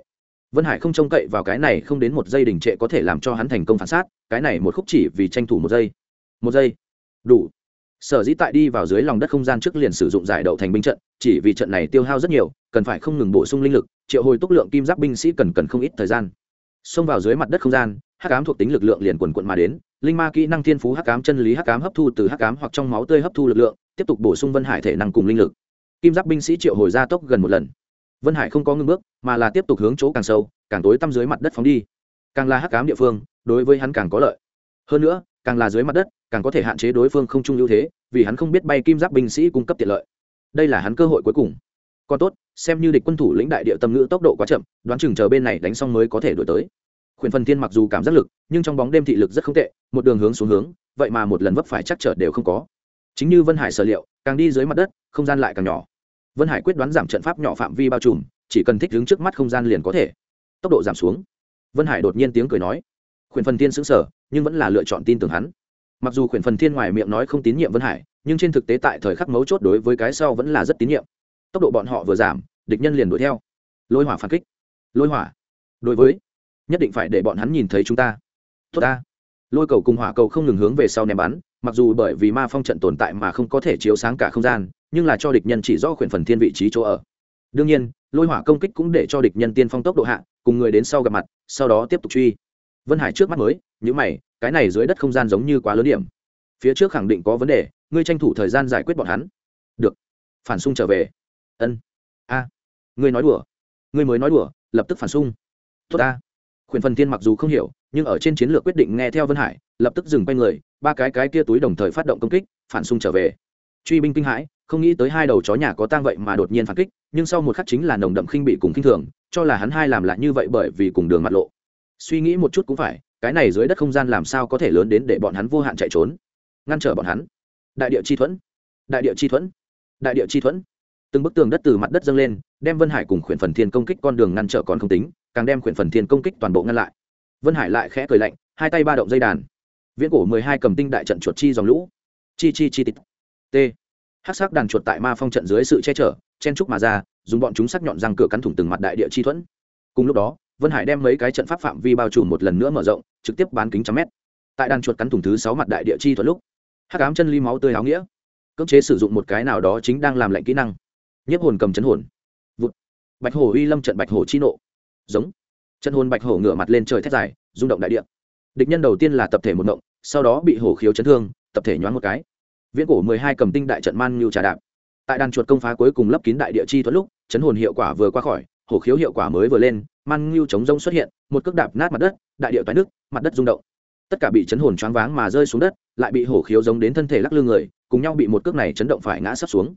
Vân hải không trông cậy vào cái này không đến một giây đình trệ có thể làm cho hắn thành công phản sát, cái này một khúc chỉ vì tranh thủ một giây. Một giây. Đủ. Sở dĩ tại đi vào dưới lòng đất không gian trước liền sử dụng giải đậu thành binh trận, chỉ vì trận này tiêu hao rất nhiều, cần phải không ngừng bổ sung linh lực, triệu hồi túc lượng kim giáp binh sĩ cần cần không ít thời gian. Xông vào dưới mặt đất không gian, hắc cám thuộc tính lực lượng liền quần quận mà đến, linh ma kỹ năng thiên phú hắc cám chân lý hắc cám hấp thu từ hắc cám hoặc trong máu tươi hấp thu lực lượng tiếp tục bổ sung vân hải thể năng cùng linh lực. Kim giáp binh sĩ triệu hồi ra tốc gần một lần. Vân hải không có ngưng bước, mà là tiếp tục hướng chỗ càng sâu, càng tối tăm dưới mặt đất phóng đi. Càng là hắc cám địa phương, đối với hắn càng có lợi. Hơn nữa, càng là dưới mặt đất, càng có thể hạn chế đối phương không trung ưu thế, vì hắn không biết bay kim giáp binh sĩ cung cấp tiện lợi. Đây là hắn cơ hội cuối cùng. Còn tốt, xem như địch quân thủ lĩnh đại địa tâm ngữ tốc độ quá chậm, đoán chừng chờ bên này đánh xong mới có thể đổi tới. Khuyển phần thiên mặc dù cảm giác lực, nhưng trong bóng đêm thị lực rất không tệ, một đường hướng xuống hướng, vậy mà một lần vấp phải chắc trở đều không có chính như vân hải sở liệu, càng đi dưới mặt đất, không gian lại càng nhỏ. Vân hải quyết đoán giảm trận pháp nhỏ phạm vi bao trùm, chỉ cần thích đứng trước mắt không gian liền có thể. Tốc độ giảm xuống. Vân hải đột nhiên tiếng cười nói. Khuyển phần thiên xứng sở nhưng vẫn là lựa chọn tin tưởng hắn. Mặc dù khuyển phần thiên ngoài miệng nói không tín nhiệm vân hải, nhưng trên thực tế tại thời khắc mấu chốt đối với cái sau vẫn là rất tín nhiệm. Tốc độ bọn họ vừa giảm, địch nhân liền đuổi theo. Lôi hỏa phản kích. Lôi hỏa. Đối với, nhất định phải để bọn hắn nhìn thấy chúng ta. Tốt ta. Lôi cầu cùng hỏa cầu không ngừng hướng về sau ném bắn mặc dù bởi vì ma phong trận tồn tại mà không có thể chiếu sáng cả không gian, nhưng là cho địch nhân chỉ rõ khuyển phần thiên vị trí chỗ ở. Đương nhiên, lôi hỏa công kích cũng để cho địch nhân tiên phong tốc độ hạ, cùng người đến sau gặp mặt, sau đó tiếp tục truy. Vân hải trước mắt mới những mày, cái này dưới đất không gian giống như quá lớn điểm. Phía trước khẳng định có vấn đề, ngươi tranh thủ thời gian giải quyết bọn hắn. Được. Phản xung trở về. Ân. A. Ngươi nói đùa. Ngươi mới nói đùa, lập tức phản xung. Tốt ta. Khuyển phần thiên mặc dù không hiểu, nhưng ở trên chiến lược quyết định nghe theo vân hải, lập tức dừng quay người ba cái cái kia túi đồng thời phát động công kích, phản xung trở về. Truy binh kinh hãi, không nghĩ tới hai đầu chó nhà có tang vậy mà đột nhiên phản kích, nhưng sau một khắc chính là nồng đậm khinh bị cùng khinh thường, cho là hắn hai làm lại như vậy bởi vì cùng đường mặt lộ. Suy nghĩ một chút cũng phải, cái này dưới đất không gian làm sao có thể lớn đến để bọn hắn vô hạn chạy trốn? Ngăn trở bọn hắn. Đại địa chi thuẫn. Đại địa chi thuẫn. Đại địa chi thuẫn. Từng bức tường đất từ mặt đất dâng lên, đem vân hải cùng khuyển phần thiên công kích con đường ngăn trở còn không tính, càng đem khuyển phần thiên công kích toàn bộ ngăn lại. Vân hải lại khẽ cười lạnh, hai tay ba động dây đàn viễn cổ mười hai cầm tinh đại trận chuột chi dòng lũ. Chi chi chi tít t. Hát sắc đàn chuột tại ma phong trận dưới sự che chở, chen trúc mà ra, dùng bọn chúng sắc nhọn răng cửa cắn thủng từng mặt đại địa chi thuẫn. Cùng lúc đó, vân hải đem mấy cái trận pháp phạm vi bao trùm một lần nữa mở rộng, trực tiếp bán kính trăm mét. Tại đàn chuột cắn thủng thứ sáu mặt đại địa chi thuẫn lúc hát cám chân ly máu tươi áo nghĩa. Cưỡng chế sử dụng một cái nào đó chính đang làm lệnh kỹ năng. Nhiếp hồn cầm chấn hồn. Vụt. Bạch hổ uy lâm trận bạch hổ chi nộ. Giống. Chân hồn bạch hổ ngửa mặt lên trời thét dài, rung động đại địa. Địch nhân đầu tiên là tập thể một động sau đó bị hổ khiếu chấn thương, tập thể nhoáng một cái. Viễn cổ mười hai cầm tinh đại trận man nhu trà đạp. Tại đàn chuột công phá cuối cùng lấp kín đại địa chi thuẫn lúc, chấn hồn hiệu quả vừa qua khỏi, hổ khiếu hiệu quả mới vừa lên, man nhu chống rông xuất hiện, một cước đạp nát mặt đất, đại địa toái nước mặt đất rung động. Tất cả bị chấn hồn choáng váng mà rơi xuống đất, lại bị hổ khiếu giống đến thân thể lắc lư người, cùng nhau bị một cước này chấn động phải ngã sấp xuống.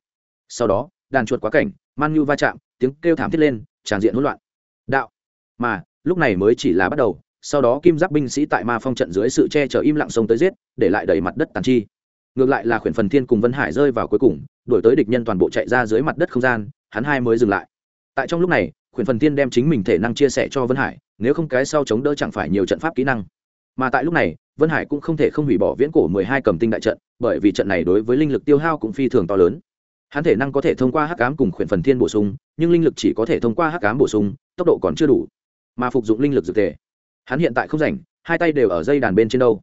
Sau đó, đàn chuột quá cảnh, man nhu va chạm, tiếng kêu thảm thiết lên, tràn diện hỗn loạn. Đạo, mà, lúc này mới chỉ là bắt đầu sau đó kim giáp binh sĩ tại ma phong trận dưới sự che chở im lặng sông tới giết, để lại đầy mặt đất tàn chi. Ngược lại là khuyển phần thiên cùng vân hải rơi vào cuối cùng đổi tới địch nhân toàn bộ chạy ra dưới mặt đất không gian, hắn hai mới dừng lại. Tại trong lúc này, khuyển phần thiên đem chính mình thể năng chia sẻ cho vân hải, nếu không cái sau chống đỡ chẳng phải nhiều trận pháp kỹ năng. Mà tại lúc này, vân hải cũng không thể không hủy bỏ viễn cổ mười hai cầm tinh đại trận, bởi vì trận này đối với linh lực tiêu hao cũng phi thường to lớn. Hắn thể năng có thể thông qua hắc cám cùng khuyển phần thiên bổ sung, nhưng linh lực chỉ có thể thông qua hắc cám bổ sung, tốc độ còn chưa đủ. Mà phục dụng linh lực dược thể hắn hiện tại không rảnh, hai tay đều ở dây đàn bên trên đâu.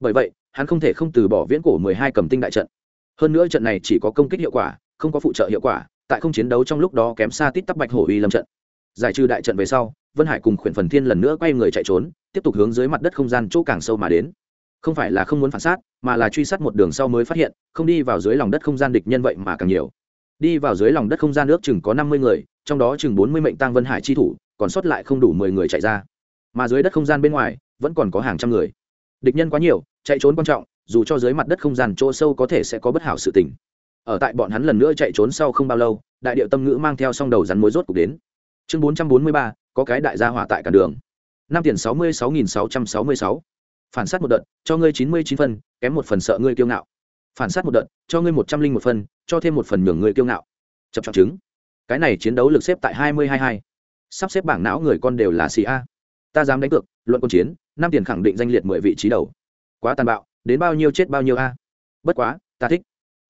Bởi vậy, hắn không thể không từ bỏ viễn cổ mười hai cầm tinh đại trận. Hơn nữa trận này chỉ có công kích hiệu quả, không có phụ trợ hiệu quả, tại không chiến đấu trong lúc đó kém xa tít tắp bạch hổ uy lâm trận. Giải trừ đại trận về sau, vân hải cùng khuyển phần thiên lần nữa quay người chạy trốn, tiếp tục hướng dưới mặt đất không gian chỗ càng sâu mà đến. Không phải là không muốn phản sát, mà là truy sát một đường sau mới phát hiện, không đi vào dưới lòng đất không gian địch nhân vậy mà càng nhiều. Đi vào dưới lòng đất không gian nước chừng có năm mươi người, trong đó chừng bốn mươi mệnh tăng vân hải chi thủ, còn sót lại không đủ mười người chạy ra mà dưới đất không gian bên ngoài vẫn còn có hàng trăm người. Địch nhân quá nhiều, chạy trốn quan trọng, dù cho dưới mặt đất không gian chỗ sâu có thể sẽ có bất hảo sự tình. Ở tại bọn hắn lần nữa chạy trốn sau không bao lâu, đại điệu tâm ngữ mang theo song đầu rắn mối rốt cục đến. Chương bốn trăm bốn mươi ba, có cái đại gia hỏa tại cả đường. Năm tiền sáu mươi sáu nghìn sáu trăm sáu mươi sáu. Phản s á t một đợt, cho ngươi chín mươi chín phân, kém một phần sợ ngươi kiêu ngạo. Phản s á t một đợt, cho ngươi một trăm linh một phân, cho thêm một phần nhường ngươi kiêu ngạo. Chập chọc chứng. Cái này chiến đấu lực xếp tại hai mươi hai hai. Sắp xếp bảng não người con đều là xì a ta dám đánh cược, luận quân chiến, năm tiền khẳng định danh liệt mười vị trí đầu. Quá tàn bạo, đến bao nhiêu chết bao nhiêu a? Bất quá, ta thích.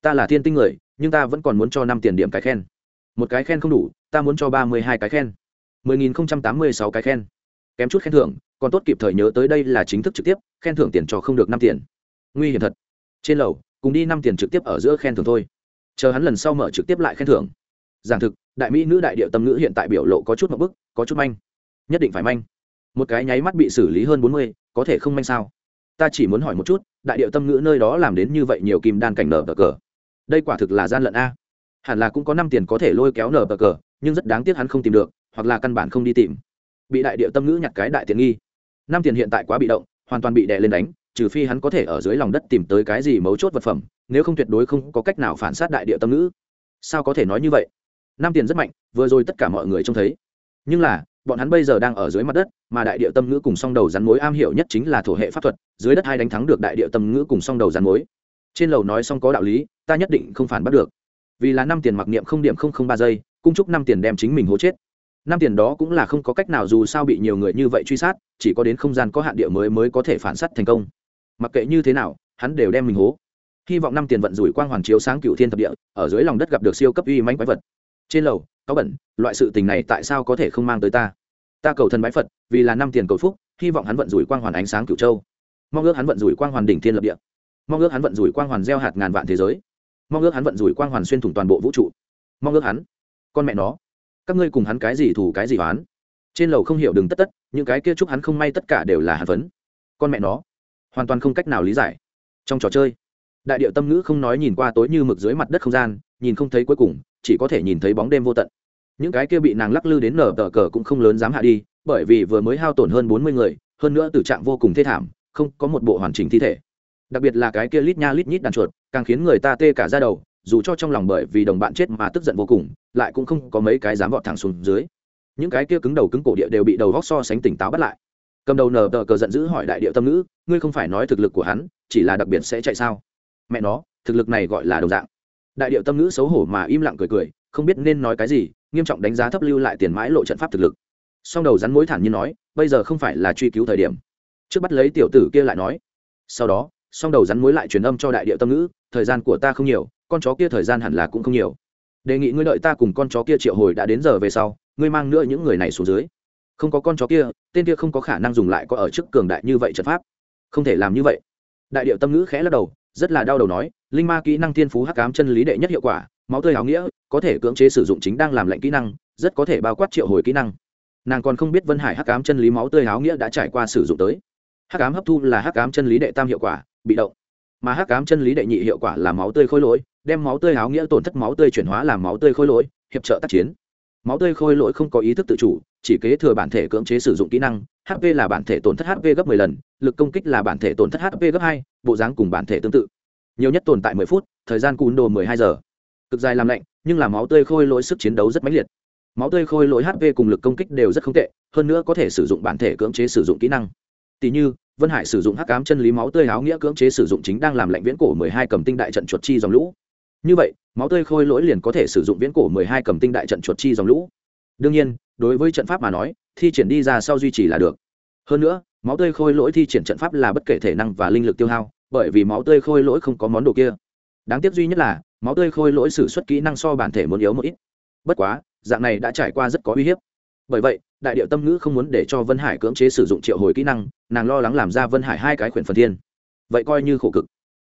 Ta là thiên tinh người, nhưng ta vẫn còn muốn cho năm tiền điểm cái khen. Một cái khen không đủ, ta muốn cho ba mươi hai cái khen. mười nghìn không trăm tám mươi sáu cái khen. Kém chút khen thưởng, còn tốt kịp thời nhớ tới đây là chính thức trực tiếp, khen thưởng tiền cho không được năm tiền. Nguy hiểm thật. Trên lầu, cùng đi năm tiền trực tiếp ở giữa khen thưởng thôi. Chờ hắn lần sau mở trực tiếp lại khen thưởng. Giảng thực, đại mỹ nữ đại điệu tâm nữ hiện tại biểu lộ có chút một bức, có chút manh. Nhất định phải manh một cái nháy mắt bị xử lý hơn bốn mươi, có thể không manh sao? Ta chỉ muốn hỏi một chút, đại điệu tâm ngữ nơi đó làm đến như vậy nhiều kim đan cảnh nở bờ cờ. Đây quả thực là gian lận a. Hẳn là cũng có năm tiền có thể lôi kéo nở bờ cờ, nhưng rất đáng tiếc hắn không tìm được, hoặc là căn bản không đi tìm. Bị đại điệu tâm ngữ nhặt cái đại tiện nghi. Năm tiền hiện tại quá bị động, hoàn toàn bị đè lên đánh, trừ phi hắn có thể ở dưới lòng đất tìm tới cái gì mấu chốt vật phẩm, nếu không tuyệt đối không có cách nào phản sát đại điệu tâm ngữ. Sao có thể nói như vậy? Năm tiền rất mạnh, vừa rồi tất cả mọi người trông thấy. Nhưng là bọn hắn bây giờ đang ở dưới mặt đất, mà đại địa tâm ngữ cùng song đầu rắn mối am hiểu nhất chính là thổ hệ pháp thuật, dưới đất hai đánh thắng được đại địa tâm ngữ cùng song đầu rắn mối. Trên lầu nói xong có đạo lý, ta nhất định không phản bắt được. Vì là năm tiền mặc niệm không điểm không không ba giây, cung chúc năm tiền đem chính mình hố chết. Năm tiền đó cũng là không có cách nào dù sao bị nhiều người như vậy truy sát, chỉ có đến không gian có hạn địa mới mới có thể phản s á t thành công. Mặc kệ như thế nào, hắn đều đem mình hố. Hy vọng năm tiền vận rủi quang hoàn chiếu sáng cựu thiên thập địa, ở dưới lòng đất gặp được siêu cấp uy mánh quái vật. Trên lầu có bẩn, loại sự tình này tại sao có thể không mang tới ta? Ta cầu thần bái phật, vì là năm tiền cầu phúc, hy vọng hắn vận rủi quang hoàn ánh sáng cửu châu. Mong ước hắn vận rủi quang hoàn đỉnh thiên lập địa. Mong ước hắn vận rủi quang hoàn gieo hạt ngàn vạn thế giới. Mong ước hắn vận rủi quang hoàn xuyên thủng toàn bộ vũ trụ. Mong ước hắn. Con mẹ nó, các ngươi cùng hắn cái gì thủ cái gì oán? Trên lầu không hiểu đừng tất tất, những cái kia chúc hắn không may tất cả đều là hạt vấn con mẹ nó, hoàn toàn không cách nào lý giải. Trong trò chơi, đại điệu tâm ngữ không nói nhìn qua tối như mực dưới mặt đất không gian nhìn không thấy cuối cùng, chỉ có thể nhìn thấy bóng đêm vô tận. Những cái kia bị nàng lắc lư đến nở tờ cờ cũng không lớn dám hạ đi, bởi vì vừa mới hao tổn hơn bốn mươi người, hơn nữa tử trạng vô cùng thê thảm, không có một bộ hoàn chỉnh thi thể. Đặc biệt là cái kia lít nha lít nhít đàn chuột, càng khiến người ta tê cả ra đầu, dù cho trong lòng bởi vì đồng bạn chết mà tức giận vô cùng, lại cũng không có mấy cái dám vọt thẳng xuống dưới. Những cái kia cứng đầu cứng cổ địa đều bị đầu góc so sánh tỉnh táo bắt lại. Cầm đầu nờ tờ cờ giận dữ hỏi đại địa tâm ngữ, ngươi không phải nói thực lực của hắn, chỉ là đặc biệt sẽ chạy sao? Mẹ nó, thực lực này gọi là đồng dạng đại điệu tâm ngữ xấu hổ mà im lặng cười cười, không biết nên nói cái gì, nghiêm trọng đánh giá thấp lưu lại tiền mãi lộ trận pháp thực lực. Song đầu rắn mối thản như nói, bây giờ không phải là truy cứu thời điểm. Trước bắt lấy tiểu tử kia lại nói. Sau đó, song đầu rắn mối lại truyền âm cho đại điệu tâm ngữ, thời gian của ta không nhiều, con chó kia thời gian hẳn là cũng không nhiều. Đề nghị ngươi đợi ta cùng con chó kia triệu hồi đã đến giờ về sau, ngươi mang nữa những người này xuống dưới. Không có con chó kia, tên kia không có khả năng dùng lại có ở trước cường đại như vậy trận pháp. Không thể làm như vậy. Đại điệu tâm ngữ khẽ lắc đầu, rất là đau đầu nói linh ma kỹ năng thiên phú hắc cám chân lý đệ nhất hiệu quả, máu tươi áo nghĩa, có thể cưỡng chế sử dụng chính đang làm lệnh kỹ năng, rất có thể bao quát triệu hồi kỹ năng. Nàng còn không biết vân hải hắc cám chân lý máu tươi áo nghĩa đã trải qua sử dụng tới. Hắc cám hấp thu là hắc cám chân lý đệ tam hiệu quả, bị động. Mà hắc cám chân lý đệ nhị hiệu quả là máu tươi khôi lỗi, đem máu tươi áo nghĩa tổn thất máu tươi chuyển hóa làm máu tươi khôi lỗi, hiệp trợ tác chiến. Máu tươi khôi lỗi không có ý thức tự chủ, chỉ kế thừa bản thể cưỡng chế sử dụng kỹ năng hp là bản thể tổn thất hp gấp 10 lần, lực công kích là bản thể tổn thất hp gấp hai, bộ dáng cùng bản thể tương tự nhiều nhất tồn tại 10 phút, thời gian cún đồ 12 giờ. Cực dài làm lạnh, nhưng là máu tươi khôi lỗi sức chiến đấu rất mãnh liệt. Máu tươi khôi lỗi hp cùng lực công kích đều rất không tệ, hơn nữa có thể sử dụng bản thể cưỡng chế sử dụng kỹ năng. Tỷ như, vân hải sử dụng hắc cám chân lý máu tươi áo nghĩa cưỡng chế sử dụng chính đang làm lạnh viễn cổ 12 cầm tinh đại trận chuột chi dòng lũ. Như vậy, máu tươi khôi lỗi liền có thể sử dụng viễn cổ 12 cầm tinh đại trận chuột chi dòng lũ. Đương nhiên, đối với trận pháp mà nói, thi triển đi ra sau duy trì là được. Hơn nữa, máu tươi khôi lỗi thi triển trận pháp là bất kể thể năng và linh lực tiêu hao bởi vì máu tươi khôi lỗi không có món đồ kia. Đáng tiếc duy nhất là, máu tươi khôi lỗi sử suất kỹ năng so bản thể muốn yếu một ít. Bất quá, dạng này đã trải qua rất có uy hiếp. Bởi vậy, đại điệu tâm ngữ không muốn để cho vân hải cưỡng chế sử dụng triệu hồi kỹ năng, nàng lo lắng làm ra vân hải hai cái khuyển phần thiên. Vậy coi như khổ cực.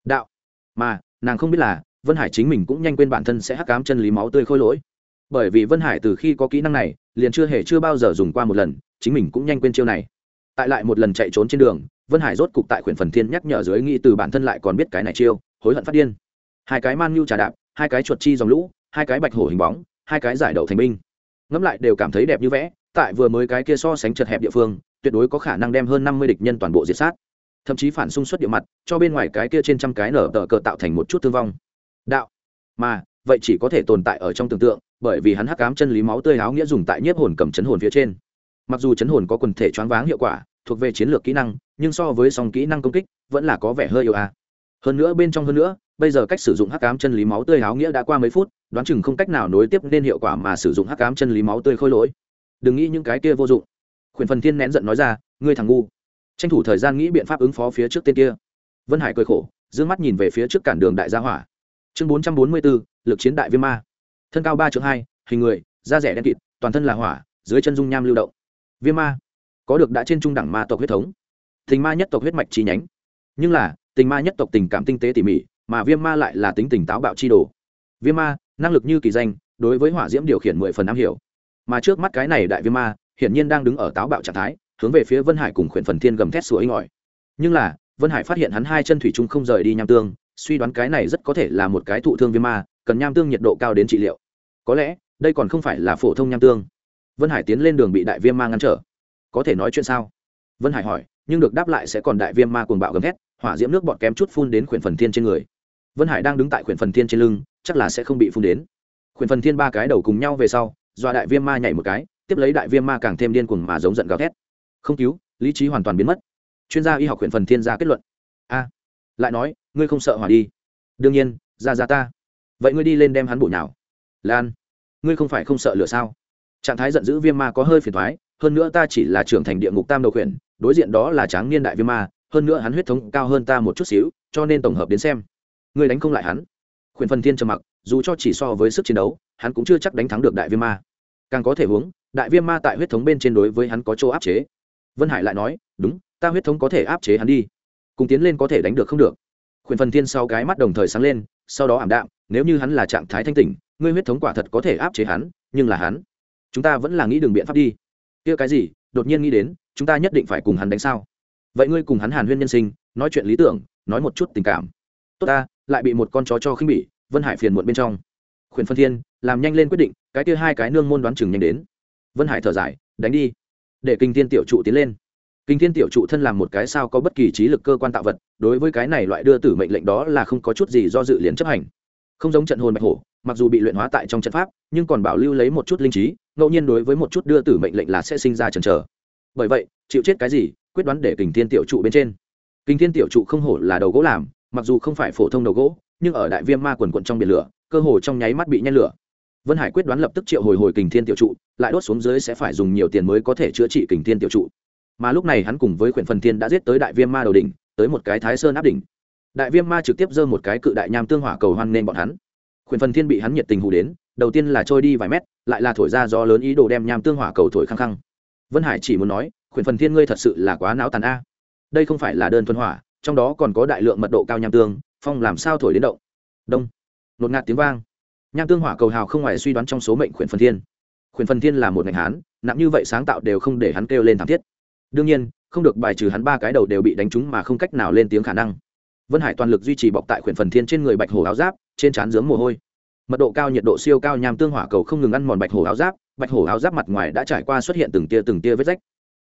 Đạo. Mà, nàng không biết là, vân hải chính mình cũng nhanh quên bản thân sẽ hắc cám chân lý máu tươi khôi lỗi. Bởi vì vân hải từ khi có kỹ năng này, liền chưa hề chưa bao giờ dùng qua một lần, chính mình cũng nhanh quên chiêu này tại lại một lần chạy trốn trên đường, vân hải rốt cục tại khuyển phần thiên nhắc nhở dưới nghĩ từ bản thân lại còn biết cái này chiêu, hối hận phát điên. Hai cái man nhu trà đạp, hai cái chuột chi dòng lũ, hai cái bạch hổ hình bóng, hai cái giải đậu thành binh. Ngẫm lại đều cảm thấy đẹp như vẽ, tại vừa mới cái kia so sánh chật hẹp địa phương, tuyệt đối có khả năng đem hơn năm mươi địch nhân toàn bộ diệt sát. Thậm chí phản xung xuất địa mặt, cho bên ngoài cái kia trên trăm cái nở tờ cờ tạo thành một chút thương vong. Đạo. Mà, vậy chỉ có thể tồn tại ở trong tưởng tượng, bởi vì hắn hắc cám chân lý máu tươi áo nghĩa dùng tại nhiếp hồn cầm chấn hồn phía trên mặc dù chấn hồn có quần thể choáng váng hiệu quả, thuộc về chiến lược kỹ năng, nhưng so với song kỹ năng công kích, vẫn là có vẻ hơi yêu a. Hơn nữa bên trong hơn nữa, bây giờ cách sử dụng hắc cám chân lý máu tươi áo nghĩa đã qua mấy phút, đoán chừng không cách nào nối tiếp nên hiệu quả mà sử dụng hắc cám chân lý máu tươi khôi lỗi. Đừng nghĩ những cái kia vô dụng. Khuyển phần thiên nén giận nói ra, ngươi thằng ngu. Tranh thủ thời gian nghĩ biện pháp ứng phó phía trước tên kia. Vân hải cười khổ d ư ơ n g mắt nhìn về phía trước cản đường đại gia hỏa. Chương bốn trăm bốn mươi bốn, lực chiến đại viêm ma. Thân cao ba chữ hai, hình người, da rẻ đen kịt, toàn thân là hỏa, dưới chân dung nham lưu động viêm ma. Có được đã trên trung đẳng ma tộc huyết thống. Tình ma nhất tộc huyết mạch chi nhánh. Nhưng là, tình ma nhất tộc tình cảm tinh tế tỉ mỉ, mà viêm ma lại là tính tình táo bạo chi đồ. Viêm ma, năng lực như kỳ danh, đối với hỏa diễm điều khiển mười phần am hiểu. Mà trước mắt cái này đại viêm ma, hiển nhiên đang đứng ở táo bạo trạng thái, hướng về phía vân hải cùng khuyển phần thiên gầm thét sủa inh ỏi. Nhưng là, vân hải phát hiện hắn hai chân thủy chung không rời đi nham tương, suy đoán cái này rất có thể là một cái thụ thương viêm ma, cần nham tương nhiệt độ cao đến trị liệu. Có lẽ, đây còn không phải là phổ thông nham tương vân hải tiến lên đường bị đại viêm ma ngăn trở. Có thể nói chuyện sao? Vân hải hỏi, nhưng được đáp lại sẽ còn đại viêm ma cuồng bạo gầm thét, hỏa diễm nước bọt kém chút phun đến khuyển phần thiên trên người. Vân hải đang đứng tại khuyển phần thiên trên lưng, chắc là sẽ không bị phun đến. Khuyển phần thiên ba cái đầu cùng nhau về sau do đại viêm ma nhảy một cái, tiếp lấy đại viêm ma càng thêm điên cuồng mà giống giận gào thét. Không cứu, lý trí hoàn toàn biến mất. Chuyên gia y học huyện phần thiên gia kết luận. A, lại nói, ngươi không sợ hỏa đi. Đương nhiên, ra ra ta. Vậy ngươi đi lên đem hắn bổ nhào. Lan, ngươi không phải không sợ lửa sao? Trạng thái giận dữ viêm ma có hơi phiền thoái, hơn nữa ta chỉ là trưởng thành địa ngục tam đầu khuyển, đối diện đó là tráng niên đại viêm ma, hơn nữa hắn huyết thống cao hơn ta một chút xíu, cho nên tổng hợp đến xem. Ngươi đánh không lại hắn. Khuyển phần thiên trầm mặc, dù cho chỉ so với sức chiến đấu, hắn cũng chưa chắc đánh thắng được đại viêm ma. Càng có thể huống, đại viêm ma tại huyết thống bên trên đối với hắn có chỗ áp chế. Vân hải lại nói, đúng, ta huyết thống có thể áp chế hắn đi. Cùng tiến lên có thể đánh được không được. Khuyển phần thiên sau cái mắt đồng thời sáng lên, sau đó ảm đạm, nếu như hắn là trạng thái thanh tỉnh, ngươi huyết thống quả thật có thể áp chế hắn, nhưng là hắn chúng ta vẫn là nghĩ đường biện pháp đi. Kia cái gì? Đột nhiên nghĩ đến, chúng ta nhất định phải cùng hắn đánh sao? Vậy ngươi cùng hắn hàn huyên nhân sinh, nói chuyện lý tưởng, nói một chút tình cảm. Tốt ta, lại bị một con chó cho khinh bỉ, vân hải phiền muộn bên trong. Khuyển phân thiên, làm nhanh lên quyết định, cái kia hai cái nương môn đoán chừng nhanh đến. Vân hải thở dài, đánh đi. Để kinh thiên tiểu trụ tiến lên. Kinh thiên tiểu trụ thân làm một cái sao có bất kỳ trí lực cơ quan tạo vật, đối với cái này loại đưa tử mệnh lệnh đó là không có chút gì do dự liền chấp hành. Không giống trận hồn bạch hổ, mặc dù bị luyện hóa tại trong trận pháp, nhưng còn bảo lưu lấy một chút linh trí ngẫu nhiên đối với một chút đưa tử mệnh lệnh là sẽ sinh ra chần chờ. Bởi vậy, chịu chết cái gì, quyết đoán để kình thiên tiểu trụ bên trên. Kình thiên tiểu trụ không hổ là đầu gỗ làm, mặc dù không phải phổ thông đầu gỗ, nhưng ở đại viêm ma quần quận trong biển lửa, cơ hồ trong nháy mắt bị nhen lửa. Vân hải quyết đoán lập tức triệu hồi hồi kình thiên tiểu trụ, lại đốt xuống dưới sẽ phải dùng nhiều tiền mới có thể chữa trị kình thiên tiểu trụ. Mà lúc này hắn cùng với khuyển phần thiên đã giết tới đại viêm ma đầu đỉnh, tới một cái thái sơn áp đỉnh. Đại viêm ma trực tiếp giơ một cái cự đại nham tương hỏa cầu hoan nên bọn hắn khuyển phần thiên bị hắn nhiệt tình hù đến, đầu tiên là trôi đi vài mét, lại là thổi ra gió lớn ý đồ đem nham tương hỏa cầu thổi khăng khăng. Vân hải chỉ muốn nói, khuyển phần thiên ngươi thật sự là quá não tàn a. Đây không phải là đơn thuần hỏa, trong đó còn có đại lượng mật độ cao nham tương, phong làm sao thổi đến động? Đông. Nột ngạt tiếng vang. Nham tương hỏa cầu hào không ngoài suy đoán trong số mệnh khuyển phần thiên. Khuyển phần thiên là một ngành hán, nặng như vậy sáng tạo đều không để hắn kêu lên thảm thiết. Đương nhiên, không được bài trừ hắn ba cái đầu đều bị đánh trúng mà không cách nào lên tiếng khả năng vân hải toàn lực duy trì bọc tại khuyển phần thiên trên người bạch hổ áo giáp, trên trán dướng mồ hôi. Mật độ cao, nhiệt độ siêu cao, nham tương hỏa cầu không ngừng ăn mòn bạch hổ áo giáp, bạch hổ áo giáp mặt ngoài đã trải qua xuất hiện từng tia từng tia vết rách.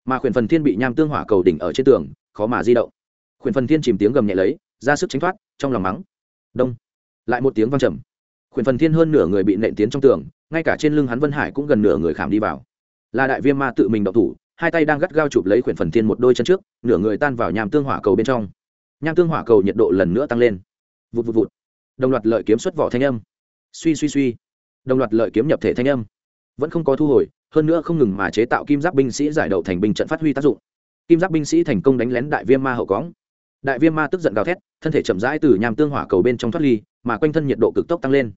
Mà khuyển phần thiên bị nham tương hỏa cầu đỉnh ở trên tường, khó mà di động. Khuyển phần thiên chìm tiếng gầm nhẹ lấy, ra sức tránh thoát, trong lòng mắng. Đông. Lại một tiếng vang trầm. Khuyển phần thiên hơn nửa người bị nện tiến trong tường, ngay cả trên lưng hắn vân hải cũng gần nửa người khảm đi vào. Là đại viêm ma tự mình đậu thủ, hai tay đang gắt gao chụp lấy khuyển phần thiên một đôi chân trước, nửa người tan vào nham tương hỏa cầu bên trong nham tương hỏa cầu nhiệt độ lần nữa tăng lên. Vụt vụt vụt. Đồng loạt lợi kiếm xuất vỏ thanh âm. Suy suy suy. Đồng loạt lợi kiếm nhập thể thanh âm. Vẫn không có thu hồi, hơn nữa không ngừng mà chế tạo kim giáp binh sĩ giải đậu thành binh trận phát huy tác dụng. Kim giáp binh sĩ thành công đánh lén đại viêm ma hậu cóng đại viêm ma tức giận gào thét, thân thể chậm rãi từ nham tương hỏa cầu bên trong thoát ly, mà quanh thân nhiệt độ cực tốc tăng lên.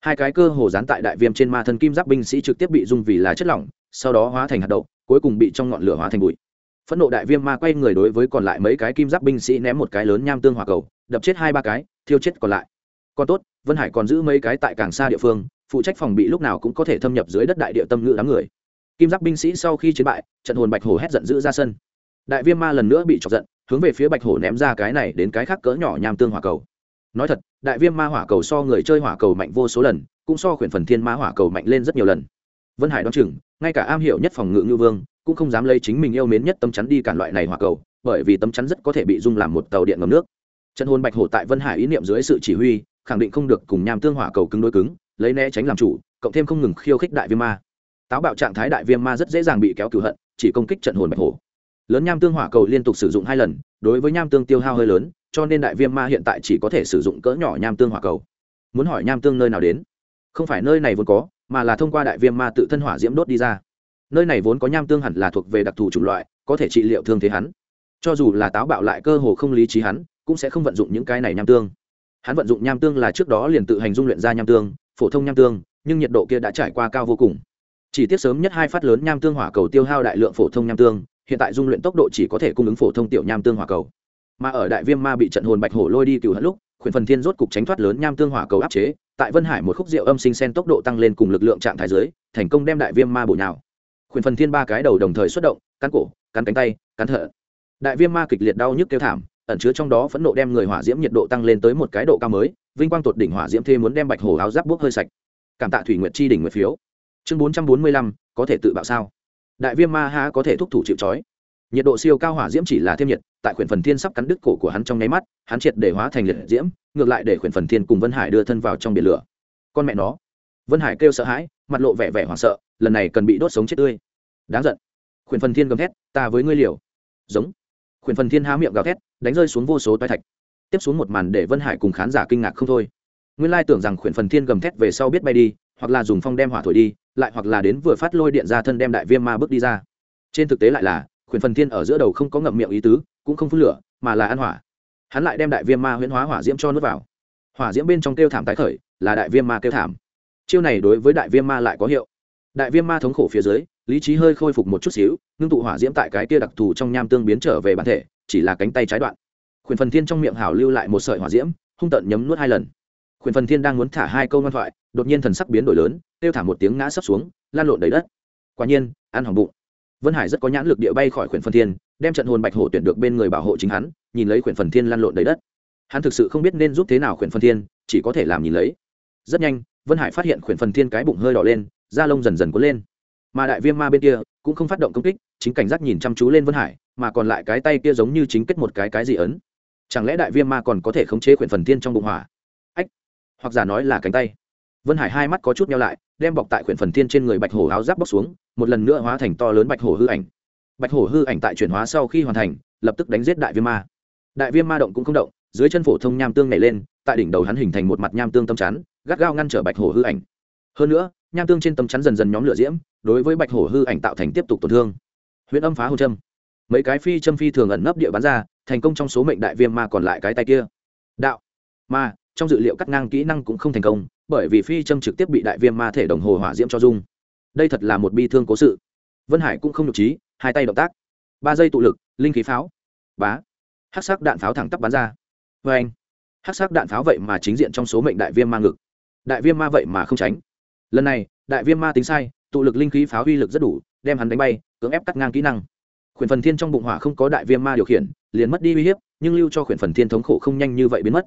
Hai cái cơ hồ dán tại đại viêm trên ma thân kim giáp binh sĩ trực tiếp bị dung vì là chất lỏng, sau đó hóa thành hạt đậu, cuối cùng bị trong ngọn lửa hóa thành bụi phẫn nộ đại viêm ma quay người đối với còn lại mấy cái kim giáp binh sĩ ném một cái lớn nham tương hỏa cầu, đập chết hai ba cái, thiêu chết còn lại. Còn tốt, vân hải còn giữ mấy cái tại càng xa địa phương, phụ trách phòng bị lúc nào cũng có thể thâm nhập dưới đất đại địa tâm ngữ đám người. Kim giáp binh sĩ sau khi chiến bại, trận hồn bạch hổ hét giận dữ ra sân. Đại viêm ma lần nữa bị chọc giận, hướng về phía bạch hổ ném ra cái này đến cái khác cỡ nhỏ nham tương hỏa cầu. Nói thật, đại viêm ma hỏa cầu so người chơi hỏa cầu mạnh vô số lần, cũng so khuyển phần thiên ma hỏa cầu mạnh lên rất nhiều lần. Vân hải đoán chừng, ngay cả am hiểu nhất phòng ngự ngư vương cũng không dám lấy chính mình yêu mến nhất tâm chắn đi cản loại này hỏa cầu, bởi vì tâm chắn rất có thể bị dung làm một tàu điện ngầm nước. Trận hồn bạch hổ tại vân hải ý niệm dưới sự chỉ huy, khẳng định không được cùng nham tương hỏa cầu cứng đối cứng, lấy né tránh làm chủ, cộng thêm không ngừng khiêu khích đại viêm ma. Táo bạo trạng thái đại viêm ma rất dễ dàng bị kéo cửu hận, chỉ công kích trận hồn bạch hổ. Lớn nham tương hỏa cầu liên tục sử dụng hai lần, đối với nham tương tiêu hao hơi lớn, cho nên đại viêm ma hiện tại chỉ có thể sử dụng cỡ nhỏ nham tương hỏa cầu. Muốn hỏi nham tương nơi nào đến? Không phải nơi này vốn có, mà là thông qua đại viêm ma tự thân hỏa diễm đốt đi ra nơi này vốn có nham tương hẳn là thuộc về đặc thù chủng loại, có thể trị liệu thương thế hắn. Cho dù là táo bạo lại cơ hồ không lý trí hắn, cũng sẽ không vận dụng những cái này nham tương. Hắn vận dụng nham tương là trước đó liền tự hành dung luyện ra nham tương, phổ thông nham tương, nhưng nhiệt độ kia đã trải qua cao vô cùng. Chỉ tiếc sớm nhất hai phát lớn nham tương hỏa cầu tiêu hao đại lượng phổ thông nham tương, hiện tại dung luyện tốc độ chỉ có thể cung ứng phổ thông tiểu nham tương hỏa cầu. Mà ở đại viêm ma bị trận hồn bạch hổ lôi đi cựu hận lúc, khuyển phần thiên rốt cục tránh thoát lớn nham tương hỏa cầu áp chế, tại vân hải một khúc rượu âm sinh sen tốc độ tăng lên cùng lực lượng trạng thái giới thành công đem đại viêm ma bổ nhào khuyển phần thiên ba cái đầu đồng thời xuất động, cắn cổ, cắn cánh tay, cắn thở. Đại viêm ma kịch liệt đau nhức kêu thảm, ẩn chứa trong đó phẫn nộ đem người hỏa diễm nhiệt độ tăng lên tới một cái độ cao mới, vinh quang tột đỉnh hỏa diễm thêm muốn đem bạch hồ áo giáp bốc hơi sạch. Cảm tạ thủy nguyệt chi đỉnh nguyệt phiếu. Chương bốn trăm bốn mươi lăm, có thể tự bạo sao? Đại viêm ma ha có thể thúc thủ chịu trói. Nhiệt độ siêu cao hỏa diễm chỉ là thêm nhiệt, tại khuyển phần thiên sắp cắn đứt cổ của hắn trong nháy mắt, hắn triệt để hóa thành liệt diễm, ngược lại để khuyển phần thiên cùng vân hải đưa thân vào trong biển lửa. Con mẹ nó vân hải kêu sợ hãi, mặt lộ vẻ vẻ hoảng sợ, lần này cần bị đốt sống chết tươi. Đáng giận. Khuyển phần thiên gầm thét, ta với ngươi liều. Giống. Khuyển phần thiên há miệng gào thét, đánh rơi xuống vô số toái thạch. Tiếp xuống một màn để vân hải cùng khán giả kinh ngạc không thôi. Nguyên lai tưởng rằng khuyển phần thiên gầm thét về sau biết bay đi, hoặc là dùng phong đem hỏa thổi đi, lại hoặc là đến vừa phát lôi điện ra thân đem đại viêm ma bước đi ra. Trên thực tế lại là, khuyển phần thiên ở giữa đầu không có ngậm miệng ý tứ, cũng không phun lửa, mà là ăn hỏa. Hắn lại đem đại viêm ma huyễn hóa hỏa diễm cho nước vào. Hỏa diễm bên trong kêu thảm tái khởi, là đại viêm ma kêu thảm chiêu này đối với đại viêm ma lại có hiệu. Đại viêm ma thống khổ phía dưới, lý trí hơi khôi phục một chút xíu, ngưng tụ hỏa diễm tại cái kia đặc thù trong nham tương biến trở về bản thể, chỉ là cánh tay trái đoạn. Khuyển phần thiên trong miệng hảo lưu lại một sợi hỏa diễm, hung tận nhấm nuốt hai lần. Khuyển phần thiên đang muốn thả hai câu ngoan thoại, đột nhiên thần sắc biến đổi lớn, kêu thả một tiếng ngã sấp xuống, lan lộn đầy đất. Quả nhiên, ăn hỏng bụng. Vân hải rất có nhãn lực địa bay khỏi khuyển phần thiên, đem trận hồn bạch hổ tuyển được bên người bảo hộ chính hắn, nhìn lấy khuyển phần thiên lan lộn đầy đất. Hắn thực sự không biết nên giúp thế nào khuyển phần thiên, chỉ có thể làm nhìn lấy. Rất nhanh vân hải phát hiện khuyển phần thiên cái bụng hơi đỏ lên, da lông dần dần cuốn lên. Mà đại viêm ma bên kia cũng không phát động công kích, chính cảnh giác nhìn chăm chú lên vân hải, mà còn lại cái tay kia giống như chính kết một cái cái gì ấn. Chẳng lẽ đại viêm ma còn có thể khống chế quyển phần Thiên trong bụng hỏa? Ách, hoặc giả nói là cánh tay. Vân hải hai mắt có chút nhau lại, đem bọc tại quyển phần Thiên trên người bạch hổ áo giáp bóc xuống, một lần nữa hóa thành to lớn bạch hổ hư ảnh. Bạch hổ hư ảnh tại chuyển hóa sau khi hoàn thành, lập tức đánh giết đại viêm ma. Đại viêm ma động cũng không động, dưới chân phổ thông nham tương nhảy lên, tại đỉnh đầu hắn hình thành một mặt nham tương tâm chắn gắt gao ngăn trở bạch hổ hư ảnh. Hơn nữa, nham tương trên tấm chắn dần dần nhóm lửa diễm, đối với bạch hổ hư ảnh tạo thành tiếp tục tổn thương. Huyễn âm phá hồ châm. Mấy cái phi châm phi thường ẩn nấp địa bắn ra, thành công trong số mệnh đại viêm ma còn lại cái tay kia. Đạo. Ma, trong dự liệu cắt ngang kỹ năng cũng không thành công, bởi vì phi châm trực tiếp bị đại viêm ma thể đồng hồ hỏa diễm cho dung. Đây thật là một bi thương cố sự. Vân hải cũng không nhục trí, hai tay động tác. Ba giây tụ lực, linh khí pháo. Bá. Hát sắc đạn pháo thẳng tắp bắn ra. Vâng. Vê anh hát sắc đạn pháo vậy mà chính diện trong số mệnh đại viêm ma ngực đại viêm ma vậy mà không tránh. Lần này, đại viêm ma tính sai, tụ lực linh khí phá huy lực rất đủ, đem hắn đánh bay, cưỡng ép cắt ngang kỹ năng. Khuyển phần thiên trong bụng hỏa không có đại viêm ma điều khiển, liền mất đi uy hiếp, nhưng lưu cho khuyển phần thiên thống khổ không nhanh như vậy biến mất.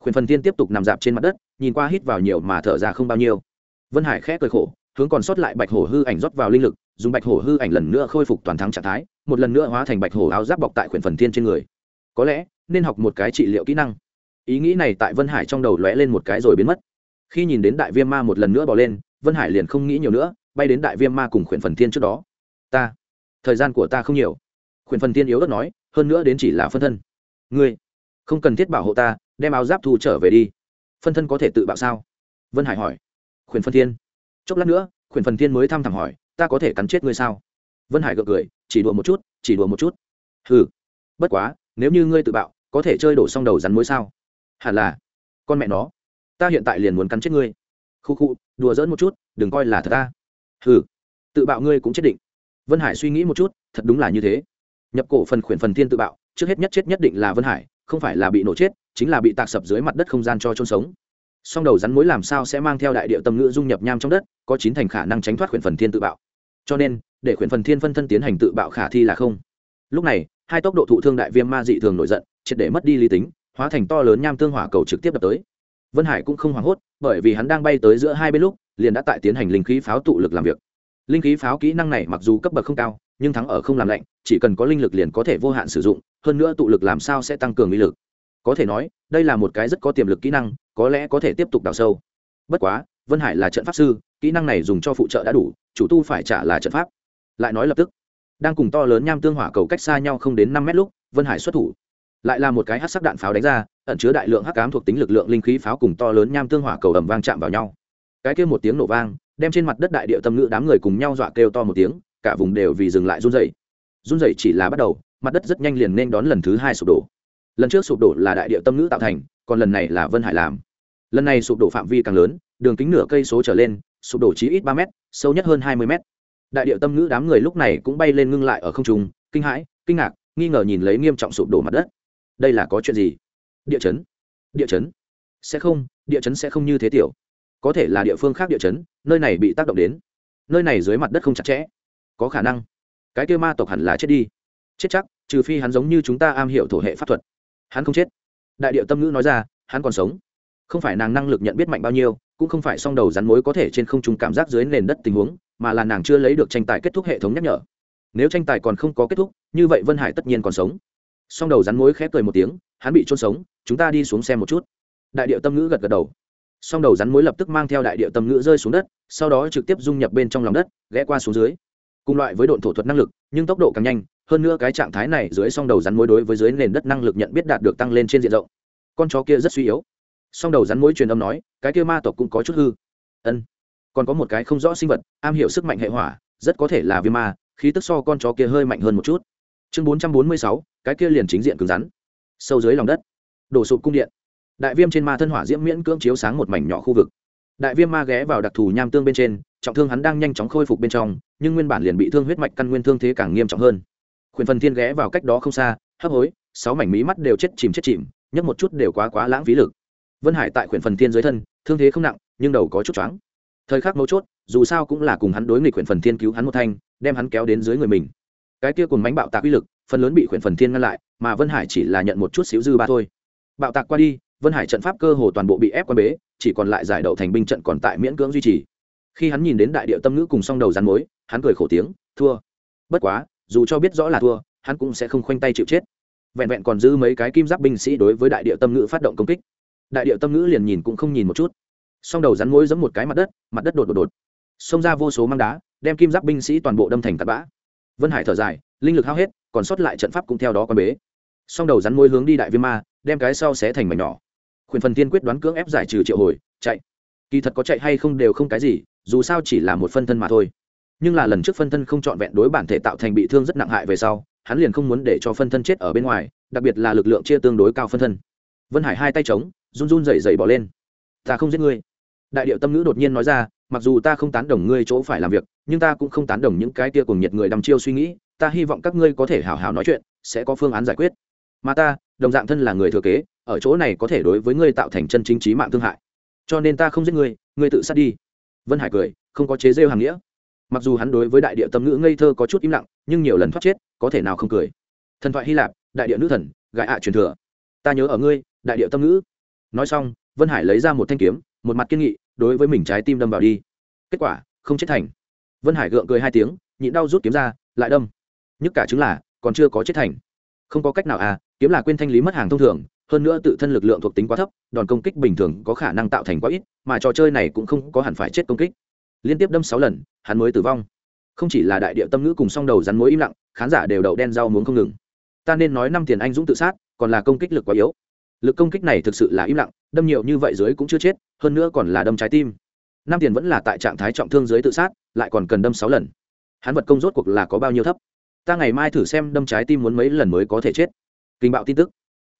Khuyển phần thiên tiếp tục nằm dạp trên mặt đất, nhìn qua hít vào nhiều mà thở ra không bao nhiêu. Vân hải khẽ cười khổ, hướng còn sót lại bạch hổ hư ảnh rót vào linh lực, dùng bạch hổ hư ảnh lần nữa khôi phục toàn thắng trạng thái, một lần nữa hóa thành bạch hổ áo giáp bọc tại khuyển phần thiên trên người. Có lẽ, nên học một cái trị liệu kỹ năng. Ý nghĩ này tại vân hải trong đầu lóe lên một cái rồi biến mất khi nhìn đến đại viêm ma một lần nữa bỏ lên, vân hải liền không nghĩ nhiều nữa, bay đến đại viêm ma cùng khuyển phần thiên trước đó. Ta, thời gian của ta không nhiều. Khuyển phần thiên yếu ớt nói, hơn nữa đến chỉ là phân thân. Ngươi không cần thiết bảo hộ ta, đem áo giáp thu trở về đi. Phân thân có thể tự bạo sao? Vân hải hỏi. Khuyển phân thiên, chốc lát nữa, khuyển phần thiên mới thăm thẳm hỏi, ta có thể cắn chết ngươi sao? Vân hải gượng cười, chỉ đùa một chút, chỉ đùa một chút. Ừ bất quá, nếu như ngươi tự bạo, có thể chơi đổ xong đầu rắn mối sao? Hẳn là. Con mẹ nó ta hiện tại liền muốn cắn chết ngươi. Khu khu đùa dỡn một chút đừng coi là thật ta. Hừ, tự bạo ngươi cũng chết định. Vân hải suy nghĩ một chút thật đúng là như thế. Nhập cổ phần khuyển phần thiên tự bạo trước hết nhất chết nhất định là vân hải không phải là bị nổ chết chính là bị tạc sập dưới mặt đất không gian cho chôn sống. Song đầu rắn mối làm sao sẽ mang theo đại địa tâm ngữ dung nhập nham trong đất có chín thành khả năng tránh thoát khuyển phần thiên tự bạo. Cho nên để khuyển phần thiên phân thân tiến hành tự bạo khả thi là không. Lúc này hai tốc độ thụ thương đại viêm ma dị thường nổi giận triệt để mất đi lý tính hóa thành to lớn nham tương hỏa cầu trực tiếp đập tới vân hải cũng không hoảng hốt, bởi vì hắn đang bay tới giữa hai bên lúc, liền đã tại tiến hành linh khí pháo tụ lực làm việc. Linh khí pháo kỹ năng này mặc dù cấp bậc không cao, nhưng thắng ở không làm lạnh, chỉ cần có linh lực liền có thể vô hạn sử dụng, hơn nữa tụ lực làm sao sẽ tăng cường uy lực. Có thể nói, đây là một cái rất có tiềm lực kỹ năng, có lẽ có thể tiếp tục đào sâu. Bất quá, vân hải là trận pháp sư, kỹ năng này dùng cho phụ trợ đã đủ, chủ tu phải trả là trận pháp. Lại nói lập tức, đang cùng to lớn nham tương hỏa cầu cách xa nhau không đến năm mét lúc, vân hải xuất thủ lại là một cái hát sắc đạn pháo đánh ra, ẩn chứa đại lượng hắc cám thuộc tính lực lượng linh khí pháo cùng to lớn nham tương hỏa cầu ẩm vang chạm vào nhau. Cái kêu một tiếng nổ vang, đem trên mặt đất đại địa tâm ngữ đám người cùng nhau dọa kêu to một tiếng, cả vùng đều vì dừng lại run dày run dày chỉ là bắt đầu, mặt đất rất nhanh liền nên đón lần thứ hai sụp đổ. Lần trước sụp đổ là đại địa tâm ngữ tạo thành, còn lần này là vân hải làm. Lần này sụp đổ phạm vi càng lớn, đường kính nửa cây số trở lên, sụp đổ chí ít ba m sâu nhất hơn hai mươi m đại địa tâm ngữ đám người lúc này cũng bay lên ngưng lại ở không trung, kinh hãi, kinh ngạc, nghi ngờ nhìn lấy nghiêm trọng sụp đổ mặt đất đây là có chuyện gì? Địa chấn. Địa chấn. Sẽ không, địa chấn sẽ không như thế tiểu. Có thể là địa phương khác địa chấn, nơi này bị tác động đến. Nơi này dưới mặt đất không chặt chẽ. Có khả năng. Cái kêu ma tộc hẳn là chết đi. Chết chắc, trừ phi hắn giống như chúng ta am hiểu thổ hệ pháp thuật. Hắn không chết. Đại điệu tâm ngữ nói ra, hắn còn sống. Không phải nàng năng lực nhận biết mạnh bao nhiêu, cũng không phải song đầu rắn mối có thể trên không trung cảm giác dưới nền đất tình huống, mà là nàng chưa lấy được tranh tài kết thúc hệ thống nhắc nhở. Nếu tranh tài còn không có kết thúc, như vậy vân hải tất nhiên còn sống song đầu rắn mối khép cười một tiếng, hắn bị trôn sống, chúng ta đi xuống xem một chút. Đại điệu tâm ngữ gật gật đầu. Song đầu rắn mối lập tức mang theo đại điệu tâm ngữ rơi xuống đất, sau đó trực tiếp dung nhập bên trong lòng đất, ghé qua xuống dưới. Cùng loại với độn thổ thuật năng lực, nhưng tốc độ càng nhanh, hơn nữa cái trạng thái này dưới song đầu rắn mối đối với dưới nền đất năng lực nhận biết đạt được tăng lên trên diện rộng. Con chó kia rất suy yếu. Song đầu rắn mối truyền âm nói, cái kia ma tộc cũng có chút hư. Ân. Còn có một cái không rõ sinh vật, am hiểu sức mạnh hệ hỏa, rất có thể là viêm ma, khí tức so con chó kia hơi mạnh hơn một chút chương bốn trăm bốn mươi sáu, cái kia liền chính diện cứng rắn. Sâu dưới lòng đất. Đổ sụp cung điện. Đại viêm trên ma thân hỏa diễm miễn cưỡng chiếu sáng một mảnh nhỏ khu vực. Đại viêm ma ghé vào đặc thù nham tương bên trên, trọng thương hắn đang nhanh chóng khôi phục bên trong, nhưng nguyên bản liền bị thương huyết mạch căn nguyên thương thế càng nghiêm trọng hơn. Khuyển phần thiên ghé vào cách đó không xa, hấp hối, sáu mảnh mí mắt đều chết chìm chết chìm, nhấc một chút đều quá quá lãng phí lực. Vân hải tại khuyển phần thiên dưới thân, thương thế không nặng, nhưng đầu có chút choáng. Thời khắc mấu chốt, dù sao cũng là cùng hắn đối nghịch khuyển phần thiên cứu hắn một thanh, đem hắn kéo đến dưới người mình cái kia cùng bánh bạo tạc uy lực, phần lớn bị khuyển phần thiên ngăn lại, mà vân hải chỉ là nhận một chút xíu dư ba thôi. Bạo tạc qua đi, vân hải trận pháp cơ hồ toàn bộ bị ép qua bế, chỉ còn lại giải đậu thành binh trận còn tại miễn cưỡng duy trì. Khi hắn nhìn đến đại địa tâm ngữ cùng song đầu rắn mối, hắn cười khổ tiếng, thua. Bất quá, dù cho biết rõ là thua, hắn cũng sẽ không khoanh tay chịu chết. Vẹn vẹn còn giữ mấy cái kim giáp binh sĩ đối với đại địa tâm ngữ phát động công kích. Đại địa tâm ngữ liền nhìn cũng không nhìn một chút. Song đầu rắn mối giấm một cái mặt đất mặt đất đột đột đột. Xông ra vô số mang đá, đem kim giáp binh sĩ toàn bộ đâm thành tạt bã vân hải thở dài, linh lực hao hết, còn sót lại trận pháp cũng theo đó quan bế. Song đầu rắn môi hướng đi đại viêm ma, đem cái sau xé thành mảnh nhỏ. Khuyển phần tiên quyết đoán cưỡng ép giải trừ triệu hồi, chạy. Kỳ thật có chạy hay không đều không cái gì, dù sao chỉ là một phân thân mà thôi. Nhưng là lần trước phân thân không trọn vẹn đối bản thể tạo thành bị thương rất nặng hại về sau, hắn liền không muốn để cho phân thân chết ở bên ngoài, đặc biệt là lực lượng chia tương đối cao phân thân. Vân hải hai tay trống run run dậy dậy bỏ lên. Ta không giết ngươi đại điệu tâm ngữ đột nhiên nói ra, mặc dù ta không tán đồng ngươi chỗ phải làm việc, nhưng ta cũng không tán đồng những cái tia cùng nhiệt người đăm chiêu suy nghĩ, ta hy vọng các ngươi có thể hào hào nói chuyện, sẽ có phương án giải quyết. Mà ta, đồng dạng thân là người thừa kế, ở chỗ này có thể đối với ngươi tạo thành chân chính trí mạng thương hại. Cho nên ta không giết ngươi ngươi tự sát đi. Vân hải cười, không có chế rêu hàng nghĩa. Mặc dù hắn đối với đại địa tâm ngữ ngây thơ có chút im lặng, nhưng nhiều lần thoát chết, có thể nào không cười. Thần thoại hy lạp, đại địa nữ thần gãi ạ truyền thừa. Ta nhớ ở ngươi, đại địa tâm ngữ. Nói xong, vân hải lấy ra một thanh kiếm một mặt kiên nghị, đối với mình trái tim đâm vào đi. Kết quả, không chết thành. Vân hải gượng cười hai tiếng, nhịn đau rút kiếm ra, lại đâm. Nhức cả chứng là, còn chưa có chết thành. Không có cách nào à kiếm là quên thanh lý mất hàng thông thường, hơn nữa tự thân lực lượng thuộc tính quá thấp, đòn công kích bình thường có khả năng tạo thành quá ít, mà trò chơi này cũng không có hẳn phải chết công kích. Liên tiếp đâm sáu lần, hắn mới tử vong. Không chỉ là đại địa tâm ngữ cùng song đầu rắn mối im lặng, khán giả đều đậu đen rau muống không ngừng. Ta nên nói năm tiền anh dũng tự sát, còn là công kích lực quá yếu lực công kích này thực sự là im lặng, đâm nhiều như vậy dưới cũng chưa chết, hơn nữa còn là đâm trái tim. Nam tiền vẫn là tại trạng thái trọng thương dưới tự sát, lại còn cần đâm sáu lần. Hắn vật công rốt cuộc là có bao nhiêu thấp? Ta ngày mai thử xem đâm trái tim muốn mấy lần mới có thể chết. Kinh bạo tin tức.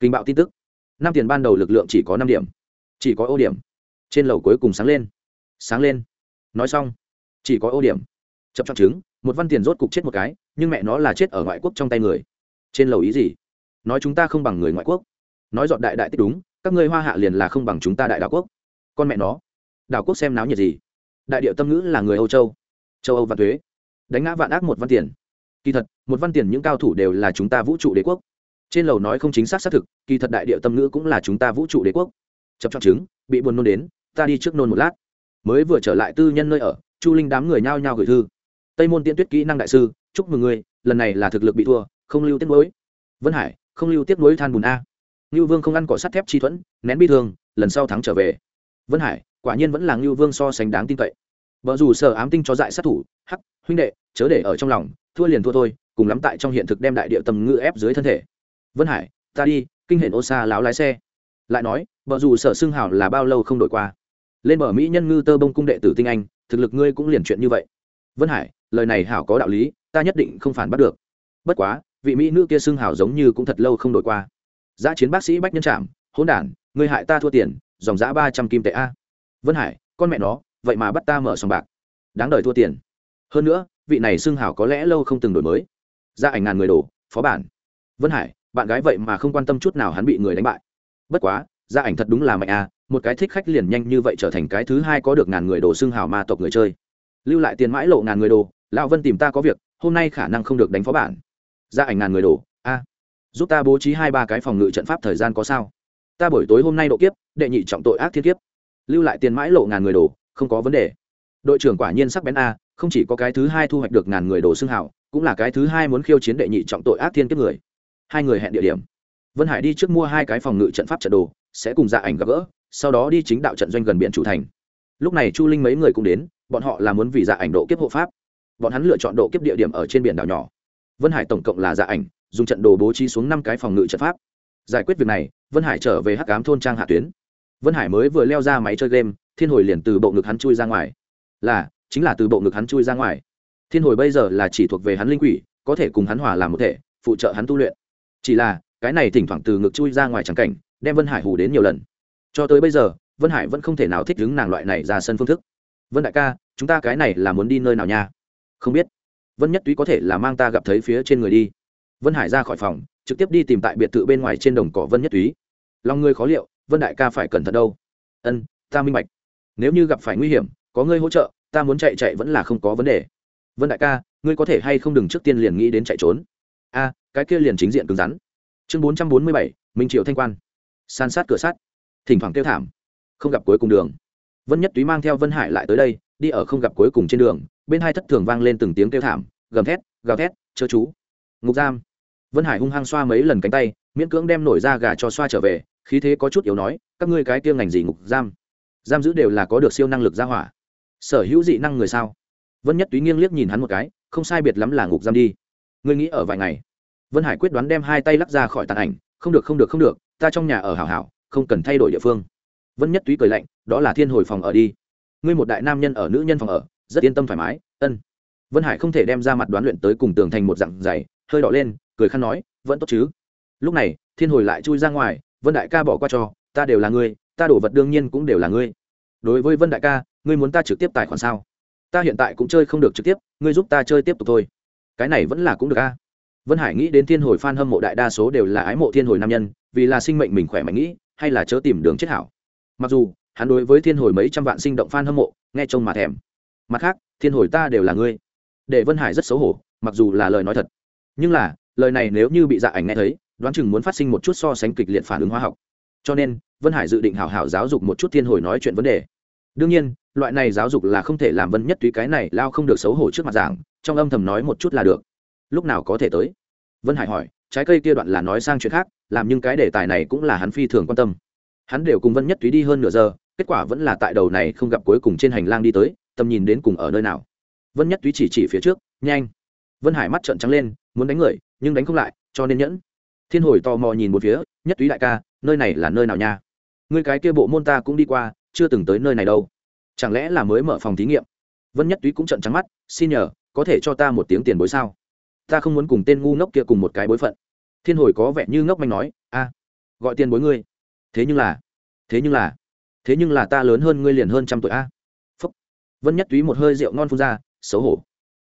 Kinh bạo tin tức. Nam tiền ban đầu lực lượng chỉ có năm điểm. Chỉ có ô điểm. Trên lầu cuối cùng sáng lên. Sáng lên. Nói xong. Chỉ có ô điểm. Chập chọc chứng một văn tiền rốt cục chết một cái, nhưng mẹ nó là chết ở ngoại quốc trong tay người. Trên lầu ý gì? Nói chúng ta không bằng người ngoại quốc nói dọn đại đại tích đúng các ngươi hoa hạ liền là không bằng chúng ta đại đảo quốc. Con mẹ nó đảo quốc xem náo nhiệt gì? Đại điệu tâm ngữ là người âu châu châu âu và thuế. Đánh ngã vạn ác một văn tiền. Kỳ thật một văn tiền những cao thủ đều là chúng ta vũ trụ đế quốc. Trên lầu nói không chính xác xác thực kỳ thật đại điệu tâm ngữ cũng là chúng ta vũ trụ đế quốc. Chập chọn chứng bị buồn nôn đến ta đi trước nôn một lát. Mới vừa trở lại tư nhân nơi ở chu linh đám người nhao nhao gửi thư. Tây môn tiên tuyết kỹ năng đại sư chúc mừng người, lần này là thực lực bị thua không lưu tiết nối vân hải không lưu tiết nối than bùn a ngưu vương không ăn cỏ sắt thép chi thuẫn, nén bi thương, lần sau thắng trở về. Vân hải, quả nhiên vẫn là ngưu vương so sánh đáng tin cậy. Vợ dù sợ ám tinh cho dại sát thủ, hắc, huynh đệ, chớ để ở trong lòng, thua liền thua thôi, cùng lắm tại trong hiện thực đem đại địa tầm ngư ép dưới thân thể. Vân hải, ta đi, kinh hệ ô xa láo lái xe. Lại nói vợ dù sợ xưng hảo là bao lâu không đổi qua. Lên bờ mỹ nhân ngư tơ bông cung đệ tử tinh anh, thực lực ngươi cũng liền chuyện như vậy. Vân hải, lời này hảo có đạo lý, ta nhất định không phản bắt được. Bất quá, vị mỹ nữ kia xưng hảo giống như cũng thật lâu không đổi qua giã chiến bác sĩ bách nhân trạm hỗn đản, ngươi hại ta thua tiền, dòng giã ba trăm kim tệ a. Vân hải, con mẹ nó, vậy mà bắt ta mở sòng bạc. Đáng đời thua tiền. Hơn nữa, vị này xưng hảo có lẽ lâu không từng đổi mới. Ra ảnh ngàn người đổ, phó bản. Vân hải, bạn gái vậy mà không quan tâm chút nào hắn bị người đánh bại. Bất quá, ra ảnh thật đúng là mạnh a, một cái thích khách liền nhanh như vậy trở thành cái thứ hai có được ngàn người đồ xưng hào ma tộc người chơi. Lưu lại tiền mãi lộ ngàn người đồ lão vân tìm ta có việc, hôm nay khả năng không được đánh phó bản. Ra ảnh ngàn người đồ a giúp ta bố trí hai ba cái phòng ngự trận pháp thời gian có sao? Ta buổi tối hôm nay độ kiếp, đệ nhị trọng tội ác thiên kiếp. Lưu lại tiền mãi lộ ngàn người đồ, không có vấn đề. Đội trưởng quả nhiên sắc bén a, không chỉ có cái thứ hai thu hoạch được ngàn người đồ xưng hào cũng là cái thứ hai muốn khiêu chiến đệ nhị trọng tội ác thiên kiếp người. Hai người hẹn địa điểm. Vân hải đi trước mua hai cái phòng ngự trận pháp trận đồ, sẽ cùng dạ ảnh gặp gỡ, sau đó đi chính đạo trận doanh gần biển chủ thành. Lúc này chu linh mấy người cũng đến, bọn họ là muốn vì dạ ảnh độ kiếp hộ pháp. Bọn hắn lựa chọn độ kiếp địa điểm ở trên biển đảo nhỏ. Vân hải tổng cộng là dạ ảnh dùng trận đồ bố trí xuống năm cái phòng ngự trận pháp. Giải quyết việc này, vân hải trở về hắc cám thôn trang hạ tuyến. Vân hải mới vừa leo ra máy chơi game, thiên hồi liền từ bộ ngực hắn chui ra ngoài. Là, chính là từ bộ ngực hắn chui ra ngoài. Thiên hồi bây giờ là chỉ thuộc về hắn linh quỷ, có thể cùng hắn hòa làm một thể, phụ trợ hắn tu luyện. Chỉ là, cái này thỉnh thoảng từ ngực chui ra ngoài trắng cảnh, đem vân hải hù đến nhiều lần. Cho tới bây giờ, vân hải vẫn không thể nào thích đứng nàng loại này ra sân phương thức. Vân đại ca, chúng ta cái này là muốn đi nơi nào nha? Không biết. Vân nhất túy có thể là mang ta gặp thấy phía trên người đi vân hải ra khỏi phòng, trực tiếp đi tìm tại biệt thự bên ngoài trên đồng cỏ vân nhất túy. Lòng ngươi khó liệu, vân đại ca phải cẩn thận đâu. Ân, ta minh bạch. Nếu như gặp phải nguy hiểm, có ngươi hỗ trợ, ta muốn chạy chạy vẫn là không có vấn đề. Vân đại ca, ngươi có thể hay không đừng trước tiên liền nghĩ đến chạy trốn? A, cái kia liền chính diện cứng rắn. Chương bốn trăm bốn mươi bảy, minh triệu thanh quan. San sát cửa sắt. Thỉnh thoảng kêu thảm. Không gặp cuối cùng đường. Vân nhất túy mang theo vân hải lại tới đây, đi ở không gặp cuối cùng trên đường, bên hai thất thường vang lên từng tiếng kêu thảm, gầm thét, gào thét, chớ chú. Ngục giam vân hải hung hăng xoa mấy lần cánh tay, miễn cưỡng đem nổi ra gà cho xoa trở về, khí thế có chút yếu nói, các ngươi cái tiêm ngành gì ngục giam? Giam giữ đều là có được siêu năng lực ra hỏa. Sở hữu dị năng người sao? Vân nhất túy nghiêng liếc nhìn hắn một cái, không sai biệt lắm là ngục giam đi. Ngươi nghĩ ở vài ngày? Vân hải quyết đoán đem hai tay lắc ra khỏi tàn ảnh, không được không được không được, ta trong nhà ở hảo hảo, không cần thay đổi địa phương. Vân nhất túy cười lạnh, đó là thiên hồi phòng ở đi. Ngươi một đại nam nhân ở, nữ nhân phòng ở, rất yên tâm thoải mái, ân. Vân hải không thể đem ra mặt đoán luyện tới cùng tường thành một dặn dày, hơi đỏ lên cười khăn nói, vẫn tốt chứ. Lúc này, thiên hồi lại chui ra ngoài, vân đại ca bỏ qua cho, ta đều là ngươi, ta đổ vật đương nhiên cũng đều là ngươi. Đối với vân đại ca, ngươi muốn ta trực tiếp tài khoản sao? Ta hiện tại cũng chơi không được trực tiếp, ngươi giúp ta chơi tiếp tục thôi. Cái này vẫn là cũng được a. Vân hải nghĩ đến thiên hồi f a n hâm mộ đại đa số đều là ái mộ thiên hồi nam nhân, vì là sinh mệnh mình khỏe mạnh nghĩ, hay là chớ tìm đường chết hảo. Mặc dù, hắn đối với thiên hồi mấy trăm vạn sinh động f a n hâm mộ, nghe trông mà thèm. Mặt khác, thiên hồi ta đều là ngươi. Để vân hải rất xấu hổ, mặc dù là lời nói thật. Nhưng là lời này nếu như bị dạ ảnh nghe thấy, đoán chừng muốn phát sinh một chút so sánh kịch liệt phản ứng hóa học. Cho nên, vân hải dự định hảo hảo giáo dục một chút thiên hồi nói chuyện vấn đề. Đương nhiên, loại này giáo dục là không thể làm vân nhất túy cái này lao không được xấu hổ trước mặt giảng, trong âm thầm nói một chút là được. Lúc nào có thể tới? Vân hải hỏi, trái cây kia đoạn là nói sang chuyện khác, làm nhưng cái đề tài này cũng là hắn phi thường quan tâm. Hắn đều cùng vân nhất túy đi hơn nửa giờ, kết quả vẫn là tại đầu này không gặp cuối cùng trên hành lang đi tới, tầm nhìn đến cùng ở nơi nào. Vân nhất túy chỉ chỉ phía trước, nhanh. Vân hải mắt trợn trắng lên, muốn đánh người nhưng đánh không lại, cho nên nhẫn. Thiên hồi tò mò nhìn một phía, nhất túy đại ca, nơi này là nơi nào nha? Người cái kia bộ môn ta cũng đi qua, chưa từng tới nơi này đâu. Chẳng lẽ là mới mở phòng thí nghiệm? Vân nhất túy cũng trận trắng mắt, xin nhờ, có thể cho ta một tiếng tiền bối sao? Ta không muốn cùng tên ngu ngốc kia cùng một cái bối phận. Thiên hồi có vẻ như ngốc manh nói, a, gọi tiền bối ngươi. Thế nhưng là, thế nhưng là, thế nhưng là ta lớn hơn ngươi liền hơn trăm tuổi a. Phúc. Vân nhất túy một hơi rượu ngon phun ra, xấu hổ.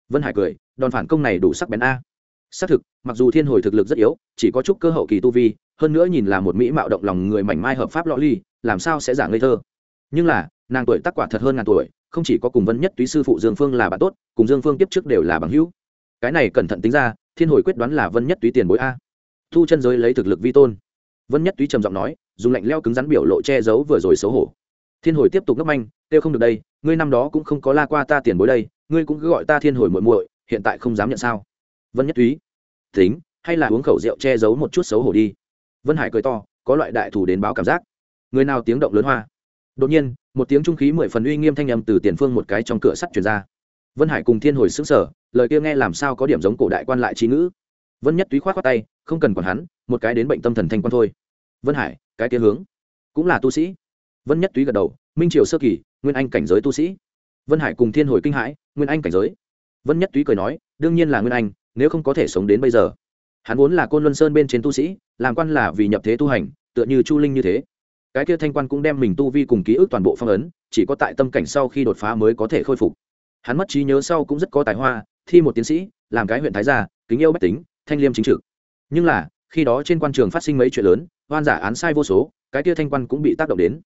Vân hải cười, đòn phản công này đủ sắc bén a xác thực, mặc dù thiên hồi thực lực rất yếu, chỉ có chút cơ hậu kỳ tu vi, hơn nữa nhìn là một mỹ mạo động lòng người mảnh mai hợp pháp lọ ly, làm sao sẽ giả ngây thơ? Nhưng là, nàng tuổi tác quả thật hơn ngàn tuổi, không chỉ có cùng vân nhất túy sư phụ dương phương là bạn tốt, cùng dương phương tiếp trước đều là bằng hữu. Cái này cẩn thận tính ra, thiên hồi quyết đoán là vân nhất túy tiền bối a. Thu chân giới lấy thực lực vi tôn. Vân nhất túy trầm giọng nói, dùng lạnh leo cứng rắn biểu lộ che giấu vừa rồi xấu hổ. Thiên hồi tiếp tục ngấp anh kêu không được đây, ngươi năm đó cũng không có la qua ta tiền bối đây, ngươi cũng cứ gọi ta thiên hồi muội muội, hiện tại không dám nhận sao? Vân nhất túy. Tính, hay là uống khẩu rượu che giấu một chút xấu hổ đi. Vân hải cười to, có loại đại thủ đến báo cảm giác. Người nào tiếng động lớn hoa. Đột nhiên, một tiếng trung khí mười phần uy nghiêm thanh âm từ tiền phương một cái trong cửa sắt chuyển ra. Vân hải cùng thiên hồi xứng sở lời kia nghe làm sao có điểm giống cổ đại quan lại trí ngữ. Vân nhất túy khoát khoát tay, không cần còn hắn, một cái đến bệnh tâm thần thanh quan thôi. Vân hải, cái kia hướng. Cũng là tu sĩ. Vân nhất túy gật đầu, minh triều sơ kỳ, nguyên anh cảnh giới tu sĩ. Vân hải cùng thiên hồi kinh hãi, nguyên anh cảnh giới. Vân nhất túy cười nói, đương nhiên là nguyên anh nếu không có thể sống đến bây giờ. Hắn vốn là côn luân sơn bên trên tu sĩ, làm quan là vì nhập thế tu hành, tựa như chu linh như thế. Cái kia thanh quan cũng đem mình tu vi cùng ký ức toàn bộ phong ấn, chỉ có tại tâm cảnh sau khi đột phá mới có thể khôi phục. Hắn mất trí nhớ sau cũng rất có tài hoa, thi một tiến sĩ, làm cái huyện thái gia, kính yêu bách tính, thanh liêm chính trực. Nhưng là, khi đó trên quan trường phát sinh mấy chuyện lớn, hoan giả án sai vô số, cái kia thanh quan cũng bị tác động đến.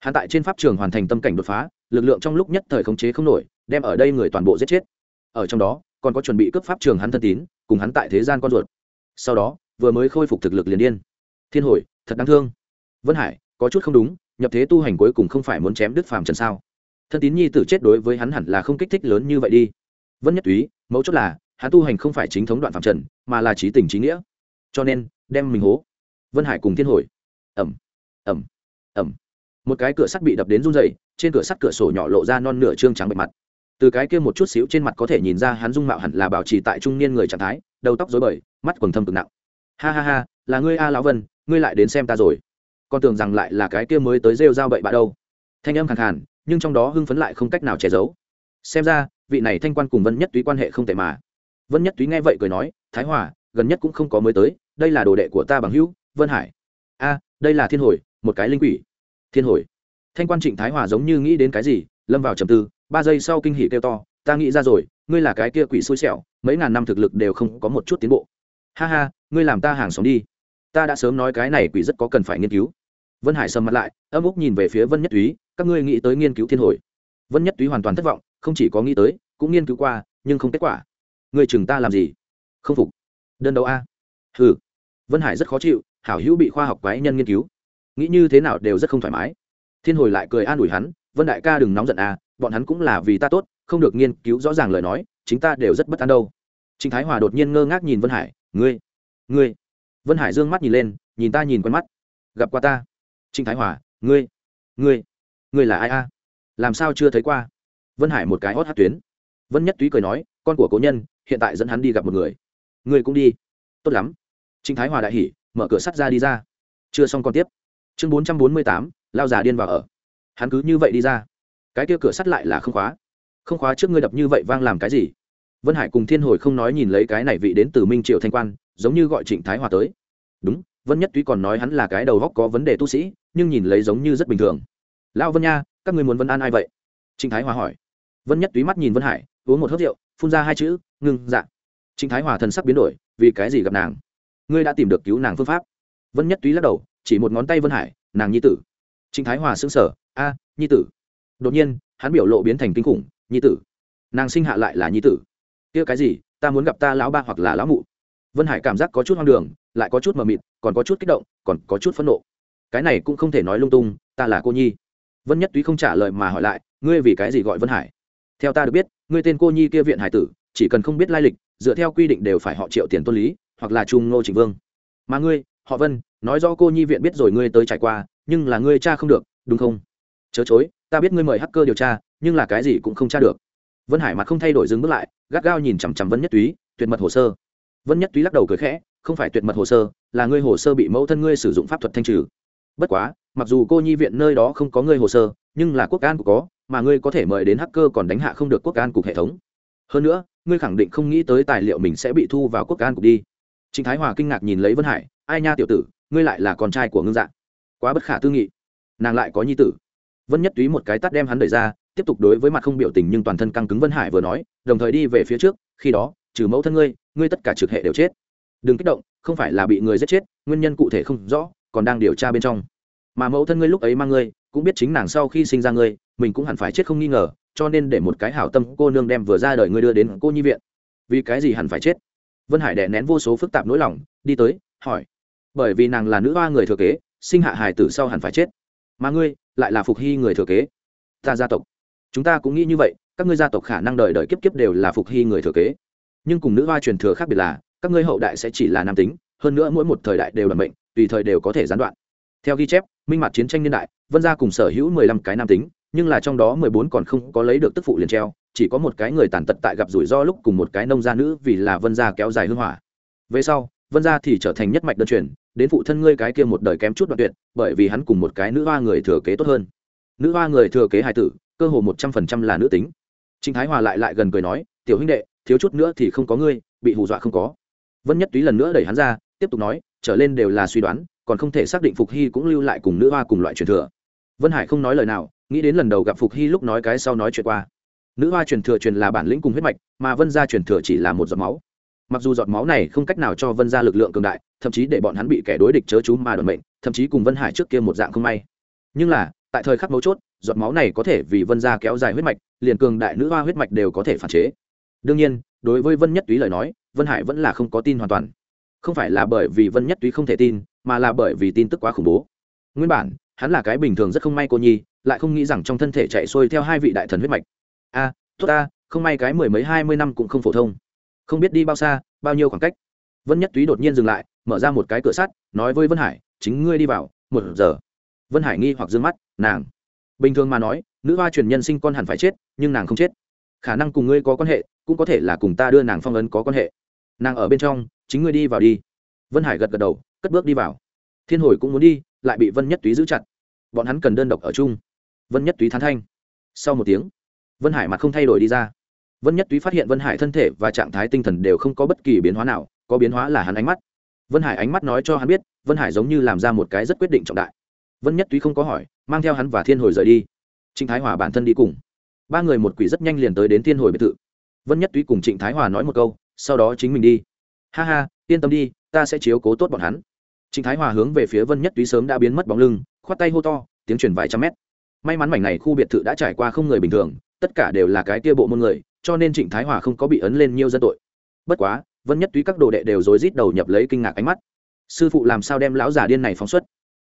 Hắn tại trên pháp trường hoàn thành tâm cảnh đột phá, lực lượng trong lúc nhất thời khống chế không nổi, đem ở đây người toàn bộ giết chết. Ở trong đó còn có chuẩn bị cướp pháp trường hắn thân tín, cùng hắn tại thế gian con ruột. Sau đó, vừa mới khôi phục thực lực liền điên. Thiên hồi, thật đáng thương. Vân hải, có chút không đúng, nhập thế tu hành cuối cùng không phải muốn chém đức phàm trần sao? Thân tín nhi tử chết đối với hắn hẳn là không kích thích lớn như vậy đi. Vân nhất túy mẫu chốt là, hắn tu hành không phải chính thống đoạn phàm trần, mà là trí tình trí nghĩa. Cho nên, đem mình hố. Vân hải cùng thiên hồi. Ẩm ẩm ẩm một cái cửa sắt bị đập đến run dày trên cửa sắt cửa sổ nhỏ lộ ra non nửa trương trắng bề mặt từ cái kia một chút xíu trên mặt có thể nhìn ra hắn dung mạo hẳn là bảo trì tại trung niên người trạng thái, đầu tóc dối bời, mắt quần thâm cực nặng. Ha ha ha, là ngươi a lão vân, ngươi lại đến xem ta rồi. Con tưởng rằng lại là cái kia mới tới rêu dao bậy bạ đâu. Thanh âm khẳng hẳn nhưng trong đó hưng phấn lại không cách nào che giấu. Xem ra, vị này thanh quan cùng vân nhất túy quan hệ không tệ mà. Vân nhất túy nghe vậy cười nói, thái hòa, gần nhất cũng không có mới tới, đây là đồ đệ của ta bằng hữu, vân hải. A, đây là thiên hồi, một cái linh quỷ. Thiên hồi? Thanh quan trịnh thái hòa giống như nghĩ đến cái gì, lâm vào trầm tư ba giây sau kinh hỉ kêu to, ta nghĩ ra rồi, ngươi là cái kia quỷ xui xẻo, mấy ngàn năm thực lực đều không có một chút tiến bộ. Ha ha, ngươi làm ta hàng sống đi. Ta đã sớm nói cái này quỷ rất có cần phải nghiên cứu. Vân hải sầm mặt lại, âm úc nhìn về phía vân nhất túy, các ngươi nghĩ tới nghiên cứu thiên hồi. Vân nhất túy hoàn toàn thất vọng, không chỉ có nghĩ tới, cũng nghiên cứu qua, nhưng không kết quả. Người chừng ta làm gì? Không phục. Đơn đấu a. Ừ vân hải rất khó chịu, hảo hữu bị khoa học quái nhân nghiên cứu. Nghĩ như thế nào đều rất không thoải mái. Thiên hồi lại cười an ủi hắn, vân đại ca đừng nóng giận a bọn hắn cũng là vì ta tốt, không được nghiên cứu rõ ràng lời nói, chính ta đều rất bất an đâu. Trịnh thái hòa đột nhiên ngơ ngác nhìn vân hải, ngươi ngươi. Vân hải d ư ơ n g mắt nhìn lên, nhìn ta nhìn quen mắt. Gặp qua ta. Trịnh thái hòa, ngươi ngươi ngươi là ai a? Làm sao chưa thấy qua? Vân hải một cái hót hát tuyến. Vân nhất túy cười nói, con của cố nhân, hiện tại dẫn hắn đi gặp một người. Ngươi cũng đi. Tốt lắm. Trịnh thái hòa đại hỉ, mở cửa sắt ra đi ra. Chưa xong còn tiếp. Chương bốn trăm bốn mươi tám, lao già điên vào ở. Hắn cứ như vậy đi ra cái kia cửa sắt lại là không khóa. Không khóa trước ngươi đập như vậy vang làm cái gì? Vân hải cùng thiên hồi không nói nhìn lấy cái này vị đến từ minh triệu thanh quan, giống như gọi trịnh thái hòa tới. Đúng, vân nhất túy còn nói hắn là cái đầu góc có vấn đề tu sĩ, nhưng nhìn lấy giống như rất bình thường. Lão vân nha, các ngươi muốn vân an ai vậy? Trịnh thái hòa hỏi. Vân nhất túy mắt nhìn vân hải, uống một hớt rượu, phun ra hai chữ, ngưng dạ. Trịnh thái hòa thần sắc biến đổi, vì cái gì gặp nàng? Ngươi đã tìm được cứu nàng phương pháp. Vân nhất túy lắc đầu, chỉ một ngón tay vân hải, nàng nhi tử. Trịnh thái hòa xứng sở a, nhi tử đột nhiên, hắn biểu lộ biến thành kinh khủng, nhi tử, nàng sinh hạ lại là nhi tử. Kia cái gì, ta muốn gặp ta lão ba hoặc là lão mụ. Vân hải cảm giác có chút hoang đường, lại có chút mờ mịt, còn có chút kích động, còn có chút phẫn nộ. Cái này cũng không thể nói lung tung, ta là cô nhi. Vân nhất túy không trả lời mà hỏi lại, ngươi vì cái gì gọi vân hải? Theo ta được biết, ngươi tên cô nhi kia viện hải tử, chỉ cần không biết lai lịch, dựa theo quy định đều phải họ triệu tiền tôn lý, hoặc là trung ngô trịnh vương. Mà ngươi, họ vân, nói rõ cô nhi viện biết rồi ngươi tới trải qua, nhưng là ngươi cha không được, đúng không? Chớ chối ta biết ngươi mời hacker điều tra nhưng là cái gì cũng không tra được. Vân hải mặt không thay đổi dừng bước lại gắt gao nhìn chằm chằm vân nhất túy tuyệt mật hồ sơ. Vân nhất túy lắc đầu cười khẽ không phải tuyệt mật hồ sơ là ngươi hồ sơ bị mẫu thân ngươi sử dụng pháp thuật thanh trừ. Bất quá mặc dù cô nhi viện nơi đó không có ngươi hồ sơ nhưng là quốc an cũng có mà ngươi có thể mời đến hacker còn đánh hạ không được quốc an cục hệ thống. Hơn nữa ngươi khẳng định không nghĩ tới tài liệu mình sẽ bị thu vào quốc an cục đi. Trịnh Thái Hòa kinh ngạc nhìn lấy Vân Hải, ai nha tiểu tử, ngươi lại là con trai của ngưng dạ. Quá bất khả tư nghị. Nàng lại có nhi tử vân nhất túy một cái tắt đem hắn đẩy ra, tiếp tục đối với mặt không biểu tình nhưng toàn thân căng cứng vân hải vừa nói, đồng thời đi về phía trước, khi đó, trừ mẫu thân ngươi ngươi tất cả trực hệ đều chết. Đừng kích động, không phải là bị người giết chết, nguyên nhân cụ thể không rõ, còn đang điều tra bên trong. Mà mẫu thân ngươi lúc ấy mang ngươi, cũng biết chính nàng sau khi sinh ra ngươi, mình cũng hẳn phải chết không nghi ngờ, cho nên để một cái hảo tâm cô nương đem vừa ra đời ngươi đưa đến cô nhi viện. Vì cái gì hẳn phải chết? Vân hải đè nén vô số phức tạp nỗi lòng, đi tới, hỏi. Bởi vì nàng là nữ hoa người thừa kế, sinh hạ hài tử sau hẳn phải chết. Mà ngươi lại là phục hy người thừa kế. Ta gia tộc. Chúng ta cũng nghĩ như vậy, các ngươi gia tộc khả năng đời đời kiếp kiếp đều là phục hy người thừa kế. Nhưng cùng nữ hoa truyền thừa khác biệt là, các ngươi hậu đại sẽ chỉ là nam tính, hơn nữa mỗi một thời đại đều là mệnh, tùy thời đều có thể gián đoạn. Theo ghi chép, minh mặt chiến tranh niên đại, vân gia cùng sở hữu mười lăm cái nam tính, nhưng là trong đó mười bốn còn không có lấy được tức phụ liền treo, chỉ có một cái người tàn tật tại gặp rủi ro lúc cùng một cái nông gia nữ vì là vân gia kéo dài hưng hỏa. Về sau, vân gia thì trở thành nhất mạch đơn truyền đến phụ thân ngươi cái kia một đời kém chút đoạn tuyệt, bởi vì hắn cùng một cái nữ hoa người thừa kế tốt hơn. Nữ hoa người thừa kế hài tử, cơ hồ một trăm phần trăm là nữ tính. Trịnh thái hòa lại lại gần cười nói, tiểu huynh đệ, thiếu chút nữa thì không có ngươi, bị hù dọa không có. Vân nhất túy lần nữa đẩy hắn ra, tiếp tục nói, trở lên đều là suy đoán, còn không thể xác định phục hy cũng lưu lại cùng nữ hoa cùng loại truyền thừa. Vân hải không nói lời nào, nghĩ đến lần đầu gặp phục hy lúc nói cái sau nói chuyện qua. Nữ hoa truyền thừa truyền là bản lĩnh cùng huyết mạch, mà vân gia truyền thừa chỉ là một giọt máu mặc dù giọt máu này không cách nào cho vân ra lực lượng cường đại, thậm chí để bọn hắn bị kẻ đối địch chớ chú mà đoàn mệnh, thậm chí cùng vân hải trước kia một dạng không may. Nhưng là, tại thời khắc mấu chốt, giọt máu này có thể vì vân ra kéo dài huyết mạch, liền cường đại nữ hoa huyết mạch đều có thể phản chế. Đương nhiên, đối với vân nhất túy lời nói, vân hải vẫn là không có tin hoàn toàn. Không phải là bởi vì vân nhất túy không thể tin, mà là bởi vì tin tức quá khủng bố. Nguyên bản, hắn là cái bình thường rất không may cô nhi, lại không nghĩ rằng trong thân thể chạy xuôi theo hai vị đại thần huyết mạch. A, tốt ta, không may cái mười mấy hai mươi năm cũng không phổ thông không biết đi bao xa, bao nhiêu khoảng cách. Vân nhất túy đột nhiên dừng lại, mở ra một cái cửa sắt, nói với vân hải, chính ngươi đi vào, một giờ. Vân hải nghi hoặc d ư ơ n g mắt, nàng. Bình thường mà nói, nữ hoa truyền nhân sinh con hẳn phải chết, nhưng nàng không chết. Khả năng cùng ngươi có quan hệ, cũng có thể là cùng ta đưa nàng phong ấn có quan hệ. Nàng ở bên trong, chính ngươi đi vào đi. Vân hải gật gật đầu, cất bước đi vào. Thiên hồi cũng muốn đi, lại bị vân nhất túy giữ chặt. Bọn hắn cần đơn độc ở chung. Vân nhất túy thán thanh. Sau một tiếng, vân hải mặt không thay đổi đi ra vân nhất túy phát hiện vân hải thân thể và trạng thái tinh thần đều không có bất kỳ biến hóa nào, có biến hóa là hắn ánh mắt. Vân hải ánh mắt nói cho hắn biết, vân hải giống như làm ra một cái rất quyết định trọng đại. Vân nhất túy không có hỏi, mang theo hắn và thiên hồi rời đi. Trịnh thái hòa bản thân đi cùng. Ba người một quỷ rất nhanh liền tới đến thiên hồi biệt thự. Vân nhất túy cùng trịnh thái hòa nói một câu, sau đó chính mình đi. Ha ha, yên tâm đi, ta sẽ chiếu cố tốt bọn hắn. Trịnh thái hòa hướng về phía vân nhất túy sớm đã biến mất bóng lưng, khoát tay hô to, tiếng chuyển vài trăm mét. May mắn mảnh này khu biệt thự đã trải qua không người bình thường, tất cả đều là cái tia bộ môn người cho nên trịnh thái hòa không có bị ấn lên nhiều dân tội. Bất quá, vân nhất túy các đồ đệ đều rối rít đầu nhập lấy kinh ngạc ánh mắt. Sư phụ làm sao đem lão già điên này phóng xuất?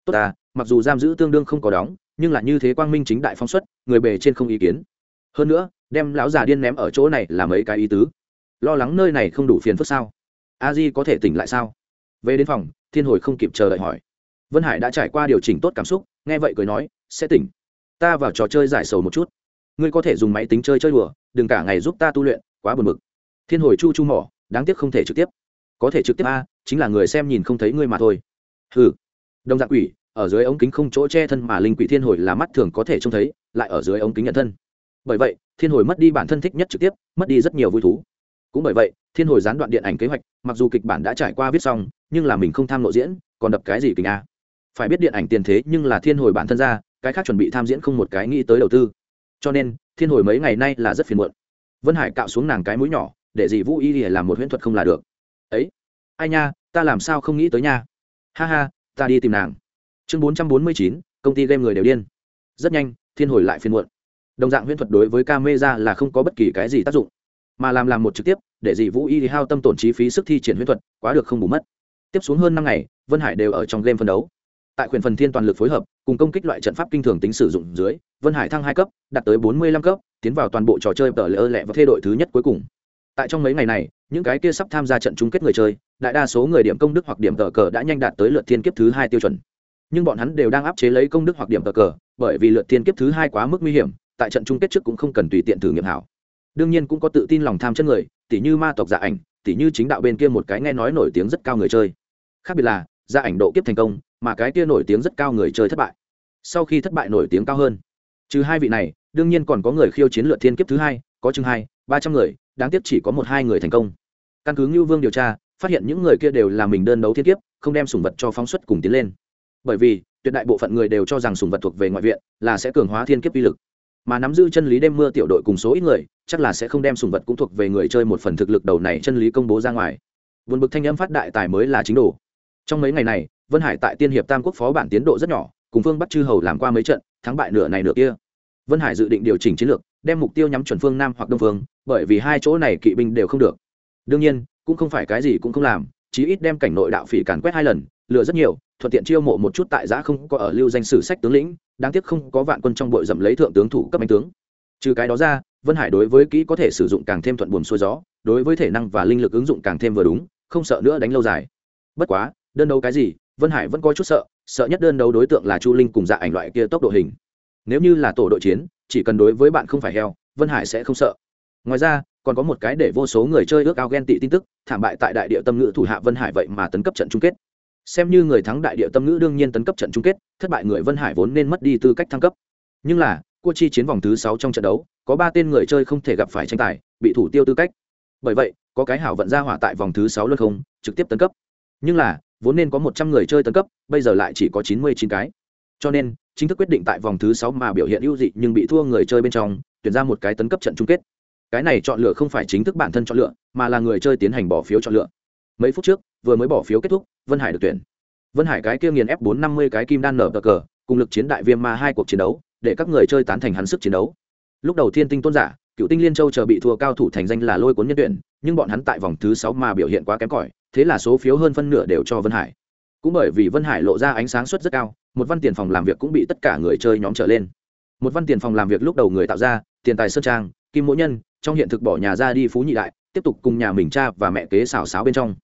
Tốt à mặc dù giam giữ tương đương không có đóng, nhưng là như thế quang minh chính đại phóng xuất, người bề trên không ý kiến. Hơn nữa, đem lão già điên ném ở chỗ này là mấy cái ý tứ. Lo lắng nơi này không đủ phiền phức sao? A di có thể tỉnh lại sao? Về đến phòng, thiên hồi không kịp chờ đợi hỏi. Vân hải đã trải qua điều chỉnh tốt cảm xúc, nghe vậy cười nói, sẽ tỉnh. Ta vào trò chơi giải sầu một chút. Ngươi có thể dùng máy tính chơi chơi đùa đừng cả ngày giúp ta tu luyện, quá buồn bực. Thiên hồi chu chu mỏ, đáng tiếc không thể trực tiếp. Có thể trực tiếp a, chính là người xem nhìn không thấy ngươi mà thôi. Ừ đồng dạng quỷ, ở dưới ống kính không chỗ che thân mà linh quỷ thiên hồi là mắt thường có thể trông thấy, lại ở dưới ống kính nhận thân. Bởi vậy, thiên hồi mất đi bản thân thích nhất trực tiếp, mất đi rất nhiều vui thú. Cũng bởi vậy, thiên hồi gián đoạn điện ảnh kế hoạch, mặc dù kịch bản đã trải qua viết xong, nhưng là mình không tham lộ diễn, còn đập cái gì kình a? Phải biết điện ảnh tiền thế nhưng là thiên hồi bản thân ra, cái khác chuẩn bị tham diễn không một cái nghĩ tới đầu tư cho nên, thiên hồi mấy ngày nay là rất phiền muộn. Vân hải cạo xuống nàng cái mũi nhỏ, để dì vũ y thì làm một huyễn thuật không là được. Ấy, ai nha, ta làm sao không nghĩ tới nha. Ha ha, ta đi tìm nàng. Chương bốn trăm bốn mươi chín, công ty game người đều điên. Rất nhanh, thiên hồi lại phiền muộn. Đồng dạng huyễn thuật đối với ca mê ra là không có bất kỳ cái gì tác dụng. Mà làm làm một trực tiếp, để dì vũ y hao tâm tổn chi phí sức thi triển huyễn thuật, quá được không bù mất. Tiếp xuống hơn năm ngày, vân hải đều ở trong game phân đấu tại quyền phần thiên toàn lực phối hợp, cùng công kích loại trận pháp kinh thường tính sử dụng dưới, vân hải thăng hai cấp, đạt tới bốn mươi lăm cấp, tiến vào toàn bộ trò chơi tờ lỡ lẹ và thê đội thứ nhất cuối cùng. Tại trong mấy ngày này, những cái kia sắp tham gia trận chung kết người chơi, đại đa số người điểm công đức hoặc điểm tờ cờ đã nhanh đạt tới lượt thiên kiếp thứ hai tiêu chuẩn. Nhưng bọn hắn đều đang áp chế lấy công đức hoặc điểm tờ cờ, bởi vì lượt thiên kiếp thứ hai quá mức nguy hiểm, tại trận chung kết trước cũng không cần tùy tiện thử nghiệm hảo. Đương nhiên cũng có tự tin lòng tham chân người, tỉ như ma tộc giả ảnh, tỉ như chính đạo bên kia một cái nghe nói nổi tiếng rất cao người chơi. Khác biệt là ra ảnh độ kiếp thành công, mà cái kia nổi tiếng rất cao người chơi thất bại. Sau khi thất bại nổi tiếng cao hơn. Trừ hai vị này, đương nhiên còn có người khiêu chiến lượt thiên kiếp thứ hai, có chừng hai, ba trăm người, đáng tiếc chỉ có một hai người thành công. Căn cứ ngưu vương điều tra, phát hiện những người kia đều là mình đơn đấu thiên kiếp, không đem sùng vật cho phóng xuất cùng tiến lên. Bởi vì, tuyệt đại bộ phận người đều cho rằng sùng vật thuộc về ngoại viện, là sẽ cường hóa thiên kiếp uy lực. Mà nắm giữ chân lý đêm mưa tiểu đội cùng số ít người, chắc là sẽ không đem sùng vật cũng thuộc về người chơi một phần thực lực đầu này chân lý công bố ra ngoài. Vượt bực thanh âm phát đại tài mới là chính đồ trong mấy ngày này, vân hải tại tiên hiệp tam quốc phó bản tiến độ rất nhỏ, cùng phương bắt chư hầu làm qua mấy trận, thắng bại nửa này nửa kia. Vân hải dự định điều chỉnh chiến lược, đem mục tiêu nhắm chuẩn phương nam hoặc đông phương, bởi vì hai chỗ này kỵ binh đều không được. Đương nhiên, cũng không phải cái gì cũng không làm, chí ít đem cảnh nội đạo phỉ càn quét hai lần, lừa rất nhiều, thuận tiện chiêu mộ một chút tại giã không có ở lưu danh sử sách tướng lĩnh, đáng tiếc không có vạn quân trong bội dậm lấy thượng tướng thủ cấp anh tướng. Trừ cái đó ra, vân hải đối với kỹ có thể sử dụng càng thêm thuận buồm xuôi gió, đối với thể năng và linh lực ứng dụng càng thêm vừa đúng, không sợ nữa đánh lâu dài. Bất quá đơn đấu cái gì, vân hải vẫn có chút sợ sợ nhất đơn đấu đối tượng là chu linh cùng dạ ảnh loại kia tốc độ hình. Nếu như là tổ đội chiến, chỉ cần đối với bạn không phải heo, vân hải sẽ không sợ. Ngoài ra, còn có một cái để vô số người chơi ước ao ghen tị tin tức, thảm bại tại đại địa tâm ngữ thủ hạ vân hải vậy mà tấn cấp trận chung kết. Xem như người thắng đại địa tâm ngữ đương nhiên tấn cấp trận chung kết, thất bại người vân hải vốn nên mất đi tư cách thăng cấp. Nhưng là, cua chi chiến vòng thứ sáu trong trận đấu, có ba tên người chơi không thể gặp phải tranh tài, bị thủ tiêu tư cách. Bởi vậy, có cái hảo vận ra hỏa tại vòng thứ sáu luôn không, trực tiếp tấn cấp. Nhưng là vốn nên có một trăm người chơi tấn cấp, bây giờ lại chỉ có chín mươi chín cái. Cho nên, chính thức quyết định tại vòng thứ sáu mà biểu hiện ưu dị nhưng bị thua người chơi bên trong, tuyển ra một cái tấn cấp trận chung kết. Cái này chọn lựa không phải chính thức bản thân chọn lựa, mà là người chơi tiến hành bỏ phiếu chọn lựa. Mấy phút trước, vừa mới bỏ phiếu kết thúc, vân hải được tuyển. Vân hải cái kia nghiền f bốn năm mươi cái kim đan nở cờ cờ, cùng lực chiến đại viêm ma hai cuộc chiến đấu, để các người chơi tán thành hắn sức chiến đấu. Lúc đầu thiên tinh tôn giả, cựu tinh liên châu chờ bị thua cao thủ thành danh là lôi cuốn nhân tuyển, nhưng bọn hắn tại vòng thứ sáu mà biểu hiện quá kém cỏi thế là số phiếu hơn phân nửa đều cho vân hải. Cũng bởi vì vân hải lộ ra ánh sáng suất rất cao, một văn tiền phòng làm việc cũng bị tất cả người chơi nhóm trở lên. Một văn tiền phòng làm việc lúc đầu người tạo ra, tiền tài sơn trang, kim mỗi nhân, trong hiện thực bỏ nhà ra đi phú nhị đại, tiếp tục cùng nhà mình cha và mẹ kế xào xáo bên trong.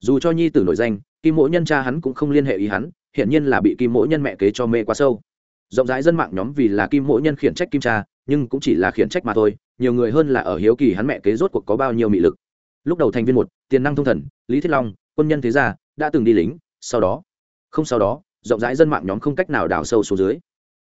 Dù cho nhi tử nổi danh, kim mỗi nhân cha hắn cũng không liên hệ ý hắn, hiển nhiên là bị kim mỗi nhân mẹ kế cho mê quá sâu. Rộng rãi dân mạng nhóm vì là kim mỗi nhân khiển trách kim cha, nhưng cũng chỉ là khiển trách mà thôi, nhiều người hơn là ở hiếu kỳ hắn mẹ kế rốt cuộc có bao nhiêu mị lực. Lúc đầu thành viên một tiền năng thông thần, lý thiết long, quân nhân thế gia, đã từng đi lính, sau đó, không sau đó, rộng rãi dân mạng nhóm không cách nào đào sâu xuống dưới.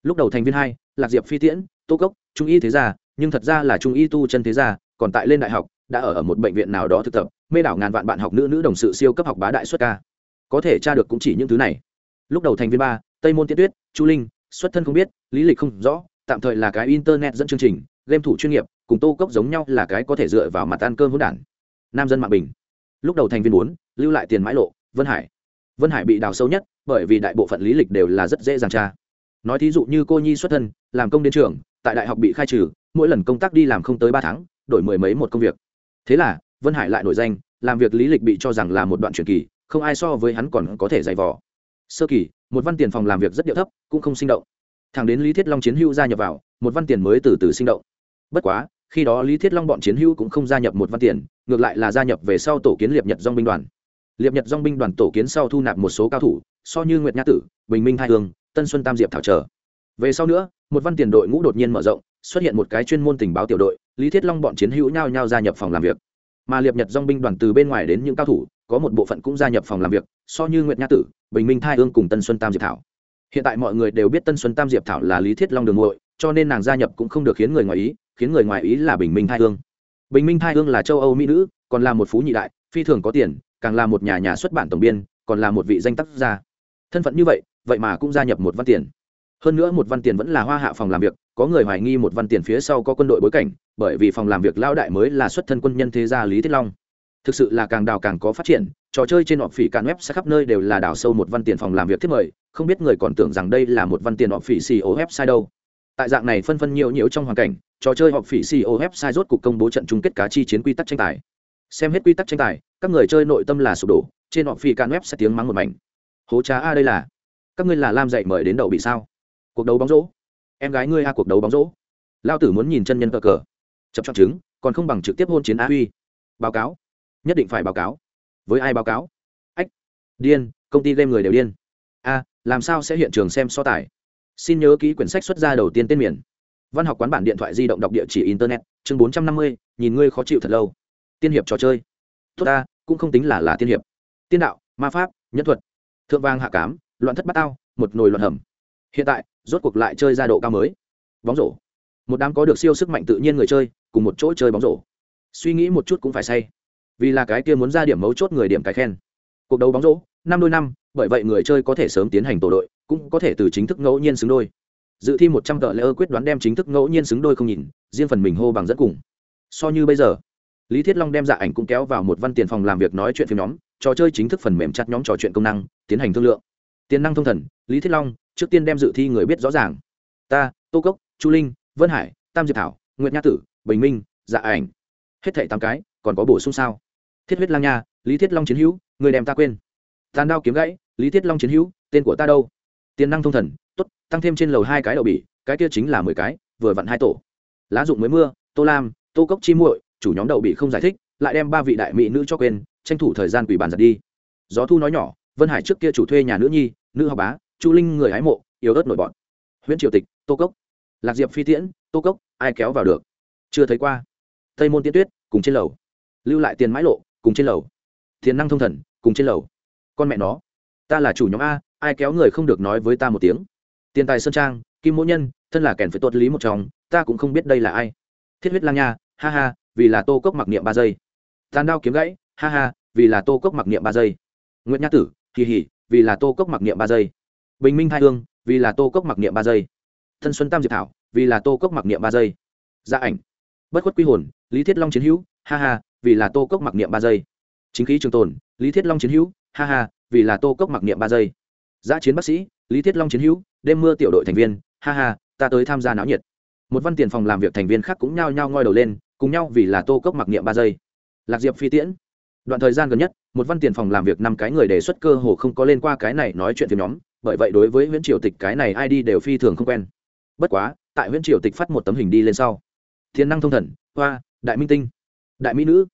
Lúc đầu thành viên hai, lạc diệp phi tiễn, tô cốc, trung y thế gia, nhưng thật ra là trung y tu chân thế gia, còn tại lên đại học, đã ở ở một bệnh viện nào đó thực tập, mê đảo ngàn vạn bạn học nữ nữ đồng sự siêu cấp học bá đại xuất ca. Có thể tra được cũng chỉ những thứ này. Lúc đầu thành viên ba, tây môn tiết tuyết, chu linh, xuất thân không biết, lý lịch không rõ, tạm thời là cái internet dẫn chương trình, game thủ chuyên nghiệp, cùng tô cốc giống nhau là cái có thể dựa vào mặt ăn cơm hỗn đản. Nam dân mạng bình lúc đầu thành viên bốn lưu lại tiền mãi lộ, vân hải. Vân hải bị đào sâu nhất, bởi vì đại bộ phận lý lịch đều là rất dễ dàng tra. Nói thí dụ như cô nhi xuất thân, làm công đến trường, tại đại học bị khai trừ, mỗi lần công tác đi làm không tới ba tháng, đổi mười mấy một công việc. Thế là, vân hải lại nổi danh, làm việc lý lịch bị cho rằng là một đoạn truyền kỳ, không ai so với hắn còn có thể dày vò. Sơ kỳ, một văn tiền phòng làm việc rất điệu thấp, cũng không sinh động. Thẳng đến lý thiết long chiến hữu gia nhập vào, một văn tiền mới từ từ sinh động. Bất quá khi đó lý thiết long bọn chiến hữu cũng không gia nhập một văn tiền, ngược lại là gia nhập về sau tổ kiến liệp nhật dong binh đoàn. Liệp nhật dong binh đoàn tổ kiến sau thu nạp một số cao thủ, so như nguyệt nhã tử, bình minh hai hương, tân xuân tam diệp thảo trở. Về sau nữa, một văn tiền đội ngũ đột nhiên mở rộng, xuất hiện một cái chuyên môn tình báo tiểu đội, lý thiết long bọn chiến hữu nhao nhao gia nhập phòng làm việc. Mà liệp nhật dong binh đoàn từ bên ngoài đến những cao thủ, có một bộ phận cũng gia nhập phòng làm việc, so như nguyệt nhã tử, bình minh thai hương cùng tân xuân tam diệp thảo. Hiện tại mọi người đều biết tân xuân tam diệp thảo là lý thiết long đường ngội cho nên nàng gia nhập cũng không được khiến người ngoài ý khiến người ngoài ý là bình minh thai hương. Bình minh thai hương là châu âu mỹ nữ, còn là một phú nhị đại, phi thường có tiền, càng là một nhà nhà xuất bản tổng biên, còn là một vị danh tác gia. Thân phận như vậy vậy mà cũng gia nhập một văn tiền. Hơn nữa một văn tiền vẫn là hoa hạ phòng làm việc, có người hoài nghi một văn tiền phía sau có quân đội bối cảnh, bởi vì phòng làm việc lao đại mới là xuất thân quân nhân thế gia lý tiết long. Thực sự là càng đào càng có phát triển, trò chơi trên họ phỉ càn web sẽ khắp nơi đều là đào sâu một văn tiền phòng làm việc thiết mời, không biết người còn tưởng rằng đây là một văn tiền họ phỉ ceo website đâu. Tại dạng này phân phân nhiều nhiễu trong hoàn cảnh trò chơi họp phỉ ceo website rốt cuộc công bố trận chung kết cá chi chiến quy tắc tranh tài. Xem hết quy tắc tranh tài, các người chơi nội tâm là sụp đổ, trên họ phỉ can web sẽ tiếng mắng một mảnh. Hố trá a đây là, các ngươi là lam dạy mời đến đầu bị sao? Cuộc đấu bóng rổ. Em gái ngươi a cuộc đấu bóng rổ. Lao tử muốn nhìn chân nhân cờ cờ. Chập chọn chứng, còn không bằng trực tiếp hôn chiến a huy. Báo cáo. Nhất định phải báo cáo. Với ai báo cáo? Ách. Điên, công ty game người đều điên. A, làm sao sẽ hiện trường xem so tài? Xin nhớ ký quyển sách xuất ra đầu tiên tên miền văn học quán bản điện thoại di động đọc địa chỉ internet, chương bốn trăm năm mươi, nhìn ngươi khó chịu thật lâu. Tiên hiệp trò chơi. Tốt ta, cũng không tính là là tiên hiệp. Tiên đạo, ma pháp, nhân thuật. Thượng vang hạ cám, loạn thất bát tao, một nồi loạn hầm. Hiện tại, rốt cuộc lại chơi ra độ cao mới. Bóng rổ. Một đám có được siêu sức mạnh tự nhiên người chơi, cùng một chỗ chơi bóng rổ. Suy nghĩ một chút cũng phải say. Vì là cái kia muốn ra điểm mấu chốt người điểm cái khen. Cuộc đấu bóng rổ, năm đôi năm, bởi vậy người chơi có thể sớm tiến hành tổ đội, cũng có thể từ chính thức ngẫu nhiên xứng đôi dự thi một trăm tờ lễ quyết đoán đem chính thức ngẫu nhiên xứng đôi không nhìn, riêng phần mình hô bằng dẫn cùng. So như bây giờ, lý thiết long đem dạ ảnh cũng kéo vào một văn tiền phòng làm việc nói chuyện phim nhóm, trò chơi chính thức phần mềm chặt nhóm trò chuyện công năng, tiến hành thương lượng. Tiền năng thông thần, lý thiết long, trước tiên đem dự thi người biết rõ ràng. Ta, tô cốc, chu linh, vân hải, tam diệp thảo, nguyệt nha tử, bình minh dạ ảnh. Hết thảy tám cái, còn có bổ sung sao? Thiết huyết lang nha, lý thiết long chiến hữu, người đem ta quên. Tàn đao kiếm gãy, lý thiết long chiến hữu, tên của ta đâu? Tiền năng thông thần tốt, tăng thêm trên lầu hai cái đậu bỉ, cái kia chính là mười cái, vừa vặn hai tổ. Lá dụng mới mưa, tô lam, tô cốc chi muội, chủ nhóm đậu bỉ không giải thích, lại đem ba vị đại mỹ nữ cho quên, tranh thủ thời gian quỷ bàn giật đi. Gió thu nói nhỏ, vân hải trước kia chủ thuê nhà nữ nhi, nữ học bá, chu linh người hái mộ, yếu ớt nổi bọn huyện triều tịch, tô cốc. Lạc diệp phi tiễn, tô cốc, ai kéo vào được? Chưa thấy qua. Tây môn tiên tuyết, cùng trên lầu. Lưu lại tiền mãi lộ, cùng trên lầu. Tiền năng thông thần, cùng trên lầu. Con mẹ nó, ta là chủ nhóm a, ai kéo người không được nói với ta một tiếng tiền tài sơn trang, kim mỗ nhân, thân là kèn phải tuột lý một chồng, ta cũng không biết đây là ai. Thiết huyết lang nha, ha ha, vì là tô cốc mặc niệm ba giây. Tàn đao kiếm gãy, ha ha, vì là tô cốc mặc niệm ba giây. Nguyễn nhã tử kỳ hỉ vì là tô cốc mặc niệm ba giây. Bình minh thai hương, vì là tô cốc mặc niệm ba giây. Thân xuân tam diệp thảo, vì là tô cốc mặc niệm ba giây. Gia ảnh, bất khuất quy hồn, lý thiết long chiến hữu, ha ha, vì là tô cốc mặc niệm ba giây. Chính khí trường tồn, lý thiết long chiến hữu, ha ha, vì là tô cốc mặc niệm ba giây. Giã chiến bác sĩ, lý thiết long chiến hữu đêm mưa tiểu đội thành viên, ha ha, ta tới tham gia náo nhiệt. Một văn tiền phòng làm việc thành viên khác cũng nhao nhao ngoi đầu lên, cùng nhau vì là tô cốc mặc niệm ba giây. Lạc diệp phi tiễn. Đoạn thời gian gần nhất, một văn tiền phòng làm việc năm cái người đề xuất cơ hồ không có lên qua cái này nói chuyện phim nhóm, bởi vậy đối với nguyễn triều tịch cái này ai đi đều phi thường không quen. Bất quá, tại nguyễn triều tịch phát một tấm hình đi lên sau. Thiên năng thông thần, hoa, đại minh tinh. Đại mỹ nữ.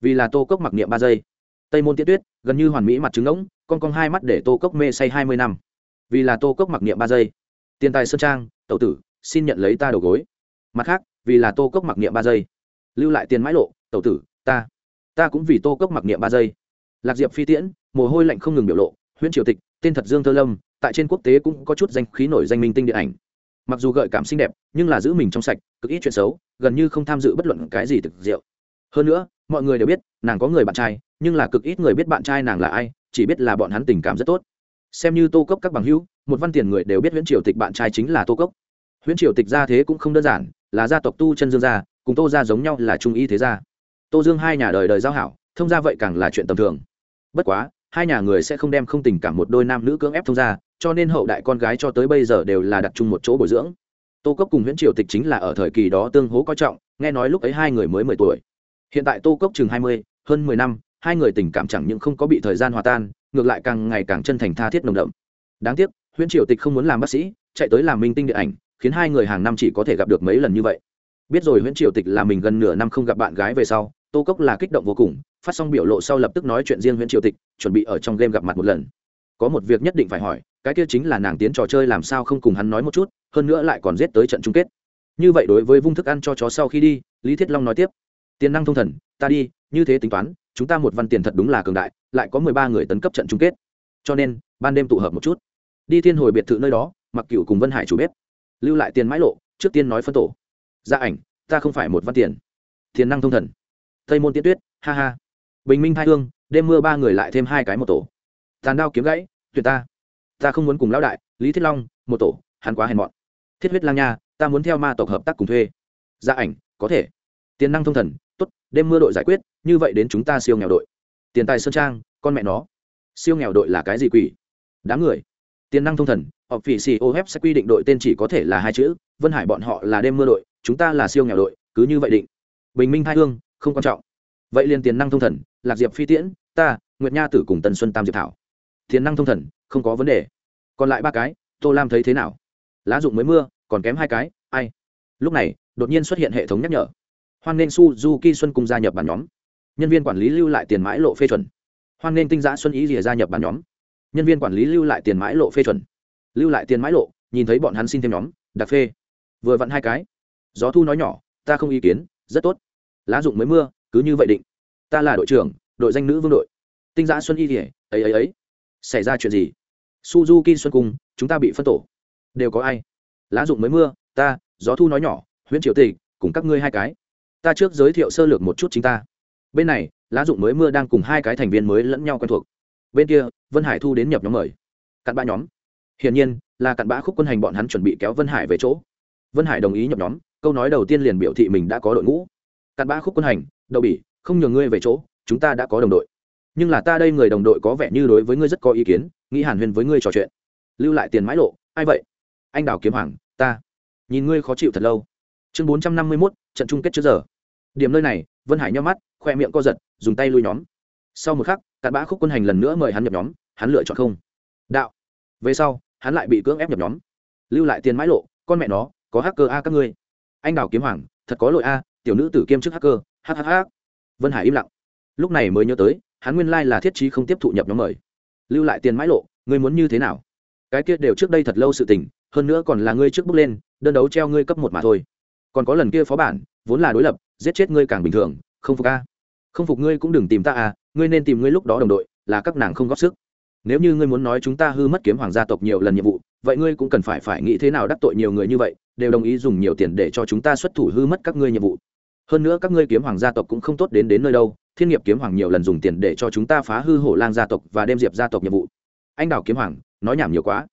Vì là tô cốc mặc niệm ba giây. Tây môn tiễn tuyết, gần như hoàn mỹ mặt trứng ngỗng, con con hai mắt để tô cốc mê say hai mươi năm vì là tô cốc mặc niệm ba giây. Tiền tài sơn trang tậu tử, xin nhận lấy ta đầu gối. Mặt khác, vì là tô cốc mặc niệm ba giây. Lưu lại tiền mãi lộ, tẩu tử, ta ta cũng vì tô cốc mặc niệm ba giây. Lạc diệp phi tiễn, mồ hôi lạnh không ngừng biểu lộ huyện triều tịch, tên thật dương thơ lâm, tại trên quốc tế cũng có chút danh khí nổi danh minh tinh điện ảnh. Mặc dù gợi cảm xinh đẹp, nhưng là giữ mình trong sạch, cực ít chuyện xấu, gần như không tham dự bất luận cái gì thực rượu. Hơn nữa, mọi người đều biết, nàng có người bạn trai, nhưng là cực ít người biết bạn trai nàng là ai, chỉ biết là bọn hắn tình cảm rất tốt xem như tô cốc các bằng hữu, một văn tiền người đều biết huyện triều tịch bạn trai chính là tô cốc. Huyện triều tịch ra thế cũng không đơn giản, là gia tộc tu chân dương gia, cùng tô gia giống nhau là trung y thế gia. Tô dương hai nhà đời đời giao hảo, thông gia vậy càng là chuyện tầm thường. Bất quá, hai nhà người sẽ không đem không tình cảm một đôi nam nữ cưỡng ép thông gia, cho nên hậu đại con gái cho tới bây giờ đều là đặt chung một chỗ bồi dưỡng. Tô cốc cùng nguyễn triều tịch chính là ở thời kỳ đó tương hố coi trọng, nghe nói lúc ấy hai người mới mười tuổi. Hiện tại tô cốc chừng hai mươi, hơn mười năm, hai người tình cảm chẳng những không có bị thời gian hòa tan ngược lại càng ngày càng chân thành tha thiết nồng đậm. Đáng tiếc, huyễn triều tịch không muốn làm bác sĩ, chạy tới làm minh tinh điện ảnh, khiến hai người hàng năm chỉ có thể gặp được mấy lần như vậy. Biết rồi huyễn triều tịch là mình gần nửa năm không gặp bạn gái về sau, tô cốc là kích động vô cùng, phát xong biểu lộ sau lập tức nói chuyện riêng huyễn triều tịch, chuẩn bị ở trong game gặp mặt một lần. Có một việc nhất định phải hỏi, cái kia chính là nàng tiến trò chơi làm sao không cùng hắn nói một chút, hơn nữa lại còn giết tới trận chung kết. Như vậy đối với vung thức ăn cho chó sau khi đi, lý thiết long nói tiếp, tiền năng thông thần, ta đi, như thế tính toán chúng ta một văn tiền thật đúng là cường đại, lại có mười ba người tấn cấp trận chung kết. Cho nên, ban đêm tụ hợp một chút. Đi thiên hồi biệt thự nơi đó mặc cựu cùng vân hải chủ bếp. Lưu lại tiền mãi lộ, trước tiên nói phân tổ. Gia ảnh, ta không phải một văn tiền. Tiền năng thông thần. Tây môn tiên tuyết, ha ha. Bình minh hai hương, đêm mưa ba người lại thêm hai cái một tổ. Tàn đao kiếm gãy, tuyệt ta. Ta không muốn cùng lão đại, lý thiết long, một tổ, hắn quá hèn mọn. Thiết huyết lang nha, ta muốn theo ma tộc hợp tác cùng thuê. Gia ảnh, có thể. Tiền năng thông thần t ố t đêm mưa đội giải quyết như vậy đến chúng ta siêu nghèo đội. Tiền tài sơn trang, con mẹ nó. Siêu nghèo đội là cái gì quỷ? Đám người. Tiền năng thông thần, họp phỉ xì ô sẽ quy định đội tên chỉ có thể là hai chữ, vân hải bọn họ là đêm mưa đội, chúng ta là siêu nghèo đội, cứ như vậy định. Bình minh hai hương, không quan trọng. Vậy liền tiền năng thông thần, lạc diệp phi tiễn, ta, nguyệt nha tử cùng tần xuân tam diệp thảo. Tiền năng thông thần, không có vấn đề. Còn lại ba cái, tô lam thấy thế nào? Lá dụng mới mưa, còn kém hai cái, ai? Lúc này, đột nhiên xuất hiện hệ thống nhắc nhở. Hoan nên suzuki xuân cùng gia nhập bản nhóm nhân viên quản lý lưu lại tiền mãi lộ phê chuẩn. Hoan nghênh tinh giã xuân ý rìa gia nhập bàn nhóm. Nhân viên quản lý lưu lại tiền mãi lộ phê chuẩn. Lưu lại tiền mãi lộ nhìn thấy bọn hắn xin thêm nhóm đặc phê. Vừa vặn hai cái. Gió thu nói nhỏ ta không ý kiến rất tốt. Lá dụng mới mưa cứ như vậy định. Ta là đội trưởng đội danh nữ vương đội. Tinh giã xuân y rìa, ấy ấy ấy xảy ra chuyện gì? Suzuki xuân cung chúng ta bị phân tổ. Đều có ai? Lá dụng mới mưa ta gió thu nói nhỏ huyện triệu tịch cùng các ngươi hai cái. Ta trước giới thiệu sơ lược một chút chính ta bên này, lá dụng mới mưa đang cùng hai cái thành viên mới lẫn nhau quen thuộc. Bên kia, vân hải thu đến nhập nhóm mời. Cặn bã nhóm. Hiển nhiên, là cặn bã khúc quân hành bọn hắn chuẩn bị kéo vân hải về chỗ. Vân hải đồng ý nhập nhóm, câu nói đầu tiên liền biểu thị mình đã có đội ngũ. Cặn bã khúc quân hành, đậu bỉ, không nhường ngươi về chỗ, chúng ta đã có đồng đội. Nhưng là ta đây người đồng đội có vẻ như đối với ngươi rất có ý kiến, nghĩ hàn huyên với ngươi trò chuyện. Lưu lại tiền mãi lộ, ai vậy? Anh đào kiếm hoàng, ta. Nhìn ngươi khó chịu thật lâu. Chương bốn trăm năm mươi mốt, trận chung kết trước giờ điểm nơi này, vân hải nhắm mắt, khoe miệng co giật, dùng tay lui nhóm. Sau một khắc cặn bã khúc quân hành lần nữa mời hắn nhập nhóm, hắn lựa chọn không. Đạo. Về sau, hắn lại bị cưỡng ép nhập nhóm. Lưu lại tiền mãi lộ, con mẹ nó, có hacker a các ngươi. Anh đào kiếm hoàng, thật có lỗi a, tiểu nữ tử kiêm chức hacker hhh vân hải im lặng. Lúc này mới nhớ tới, hắn nguyên lai là thiết trí không tiếp thụ nhập nhóm mời. Lưu lại tiền mãi lộ, ngươi muốn như thế nào? Cái kia đều trước đây thật lâu sự tình, hơn nữa còn là ngươi trước bước lên, đơn đấu treo ngươi cấp một mà thôi. Còn có lần kia phó bản, vốn là đối lập giết chết ngươi càng bình thường, không phục a. Không phục ngươi cũng đừng tìm ta à ngươi nên tìm ngươi lúc đó đồng đội, là các nàng không góp sức. Nếu như ngươi muốn nói chúng ta hư mất kiếm hoàng gia tộc nhiều lần nhiệm vụ, vậy ngươi cũng cần phải phải nghĩ thế nào đắc tội nhiều người như vậy, đều đồng ý dùng nhiều tiền để cho chúng ta xuất thủ hư mất các ngươi nhiệm vụ. Hơn nữa các ngươi kiếm hoàng gia tộc cũng không tốt đến đến nơi đâu, thiên nghiệp kiếm hoàng nhiều lần dùng tiền để cho chúng ta phá hư hổ lang gia tộc và đem diệp gia tộc nhiệm vụ. Anh đào kiếm hoàng, nói nhảm nhiều quá.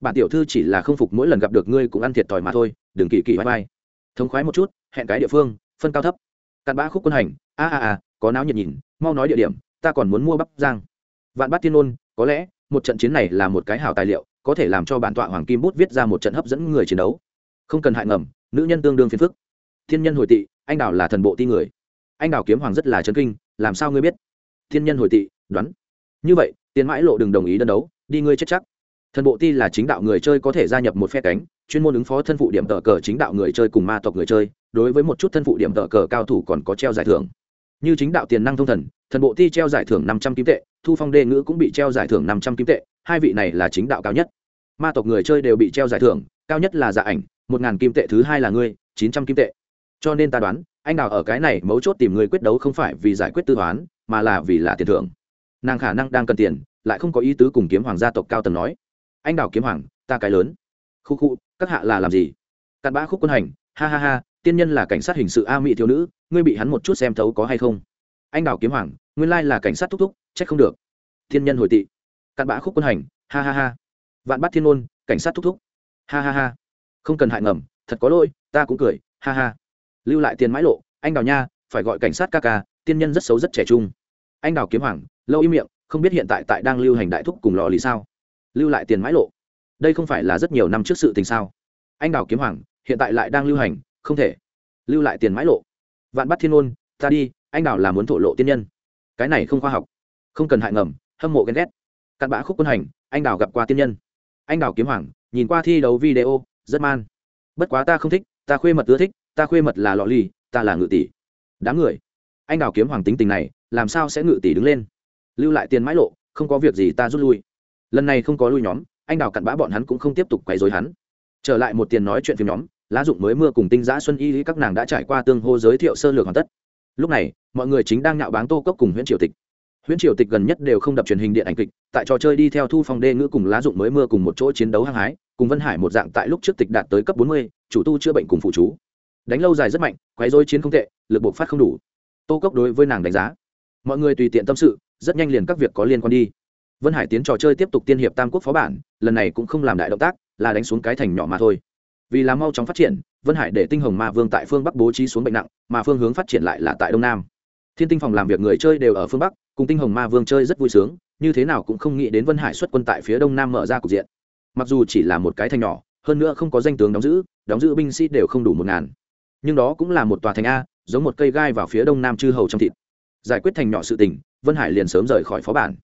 Bản tiểu thư chỉ là không phục mỗi lần gặp được ngươi cũng ăn thiệt thòi mà thôi, đừng kỳ kỳ vai vai thống khoái một chút, hẹn cái địa phương phân cao thấp. Cặn bã khúc quân hành, a a a, có náo nhiệt nhìn, mau nói địa điểm, ta còn muốn mua bắp giang vạn bát tiên ôn có lẽ, một trận chiến này là một cái hảo tài liệu, có thể làm cho bản tọa hoàng kim bút viết ra một trận hấp dẫn người chiến đấu. Không cần hại ngầm, nữ nhân tương đương phiền phức. Thiên nhân hồi tị, anh đào là thần bộ ti người. Anh đào kiếm hoàng rất là chấn kinh, làm sao ngươi biết? Thiên nhân hồi tị, đoán. Như vậy, tiền mãi lộ đừng đồng ý đơn đấu, đi ngươi chết chắc. Thần bộ ti là chính đạo người chơi có thể gia nhập một phe cánh, chuyên môn ứng phó thân phụ điểm tờ cờ chính đạo người chơi cùng ma tộc người chơi đối với một chút thân phụ điểm tờ cờ cao thủ còn có treo giải thưởng. Như chính đạo tiền năng thông thần thần bộ ti treo giải thưởng năm trăm kim tệ, thu phong đê ngữ cũng bị treo giải thưởng năm trăm kim tệ, hai vị này là chính đạo cao nhất. Ma tộc người chơi đều bị treo giải thưởng, cao nhất là dạ ảnh, một ngàn kim tệ, thứ hai là ngươi, chín trăm kim tệ. Cho nên ta đoán, anh đào ở cái này mấu chốt tìm người quyết đấu không phải vì giải quyết tư toán, mà là vì là tiền thưởng. Nàng khả năng đang cần tiền, lại không có ý tứ cùng kiếm hoàng gia tộc cao tầng nói. Anh đào kiếm hoàng, ta cái lớn. Khu khu, các hạ là làm gì? Cặn bã khúc quân hành, ha ha ha tiên nhân là cảnh sát hình sự a mỹ thiếu nữ, ngươi bị hắn một chút xem thấu có hay không? Anh đào kiếm hoàng, nguyên lai là cảnh sát thúc thúc, trách không được. Thiên nhân hồi tị. Cặn bã khúc quân hành, ha ha ha. Vạn bát thiên môn, cảnh sát thúc thúc. Ha ha ha. Không cần hại ngầm, thật có lỗi, ta cũng cười, ha ha. Lưu lại tiền mãi lộ, anh đào nha, phải gọi cảnh sát ca ca, tiên nhân rất xấu rất trẻ trung. Anh đào kiếm hoàng, lâu im miệng, không biết hiện tại tại đang lưu hành đại thúc cùng lò lì sao? Lưu lại tiền mãi lộ. Đây không phải là rất nhiều năm trước sự tình sao? Anh đào kiếm hoàng, hiện tại lại đang lưu hành không thể. Lưu lại tiền mãi lộ. Vạn bắt thiên ôn ta đi, anh đào là muốn thổ lộ tiên nhân. Cái này không khoa học. Không cần hại ngầm, hâm mộ ghen ghét. Cặn bã khúc quân hành, anh đào gặp qua tiên nhân. Anh đào kiếm hoàng, nhìn qua thi đấu video, rất man. Bất quá ta không thích, ta khuê mật ưa thích, ta khuê mật là lọ ly ta là ngự tỷ. Đám người. Anh đào kiếm hoàng tính tình này, làm sao sẽ ngự tỷ đứng lên? Lưu lại tiền mãi lộ, không có việc gì ta rút lui. Lần này không có lui nhóm, anh đào cặn bã bọn hắn cũng không tiếp tục quấy dối hắn. Trở lại một tiền nói chuyện phim nhóm lá dụng mới mưa cùng tinh giã xuân y các nàng đã trải qua tương hô giới thiệu sơ lược hoàn tất. Lúc này, mọi người chính đang nhạo báng tô cốc cùng huyện triều tịch. Huyện triều tịch gần nhất đều không đập truyền hình điện ảnh kịch, tại trò chơi đi theo thu phong đê ngữ cùng lá dụng mới mưa cùng một chỗ chiến đấu hăng hái, cùng vân hải một dạng tại lúc trước tịch đạt tới cấp bốn mươi, chủ tu chữa bệnh cùng phụ chú. Đánh lâu dài rất mạnh quấy dối chiến không tệ, lực bộc phát không đủ. Tô cốc đối với nàng đánh giá. Mọi người tùy tiện tâm sự, rất nhanh liền các việc có liên quan đi. Vân hải tiến trò chơi tiếp tục tiên hiệp tam quốc phó bản, lần này cũng không làm đại động tác, là đánh xuống cái thành nhỏ mà thôi vì làm mau chóng phát triển, vân hải để tinh hồng ma vương tại phương bắc bố trí xuống bệnh nặng, mà phương hướng phát triển lại là tại đông nam. Thiên tinh phòng làm việc người chơi đều ở phương bắc, cùng tinh hồng ma vương chơi rất vui sướng, như thế nào cũng không nghĩ đến vân hải xuất quân tại phía đông nam mở ra cục diện. Mặc dù chỉ là một cái thành nhỏ, hơn nữa không có danh tướng đóng giữ đóng giữ binh sĩ đều không đủ một ngàn. Nhưng đó cũng là một tòa thành a, giống một cây gai vào phía đông nam chư hầu trong thịt. Giải quyết thành nhỏ sự tình, vân hải liền sớm rời khỏi phó bản.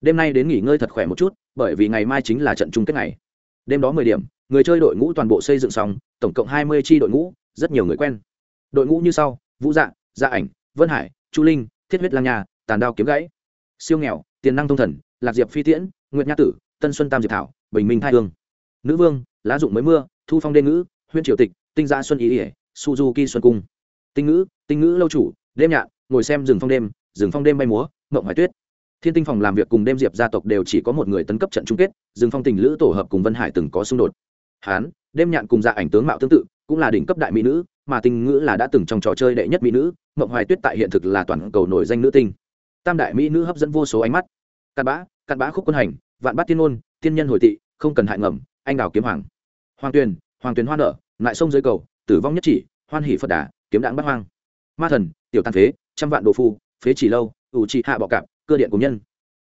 Đêm nay đến nghỉ ngơi thật khỏe một chút, bởi vì ngày mai chính là trận chung kết ngày. Đêm đó mười điểm người chơi đội ngũ toàn bộ xây dựng xong tổng cộng hai mươi tri đội ngũ rất nhiều người quen. Đội ngũ như sau vũ dạ gia ảnh vân hải chu linh thiết huyết lang Nhà, tàn đao kiếm gãy siêu nghèo tiền năng thông thần lạc diệp phi tiễn nguyệt nha tử tân xuân tam diệp thảo bình minh thai hương. Nữ vương lá dụng mới mưa thu phong đê ngữ huyên triều tịch tinh gia xuân ý ỉa suzuki xuân cung. Tinh ngữ tinh ngữ lâu chủ đêm nhạn ngồi xem rừng phong đêm rừng phong đêm bay múa mộng hoài tuyết. Thiên tinh phòng làm việc cùng đêm diệp gia tộc đều chỉ có một người tấn cấp trận chung kết rừng phong tình lữ tổ hợp cùng vân hải từng có xung đột hán, đêm nhạn cùng dạ ảnh tướng mạo tương tự, cũng là đỉnh cấp đại mỹ nữ, mà tình ngữ là đã từng trong trò chơi đệ nhất mỹ nữ, mộng hoài tuyết tại hiện thực là toàn cầu nổi danh nữ tinh. Tam đại mỹ nữ hấp dẫn vô số ánh mắt. Cặn bã cặn bã khúc quân hành, vạn bát tiên ôn tiên nhân hồi tị, không cần hại ngầm, anh đào kiếm hoàng. Hoàng tuyền hoàng tuyền hoa nở lại sông dưới cầu, tử vong nhất chỉ, hoan hỷ phật đà, kiếm đạn bắt hoang. Ma thần, tiểu tàn phế, trăm vạn đồ phu, phế chỉ lâu, ủ trị hạ bọ cạp, cơ điện của nhân.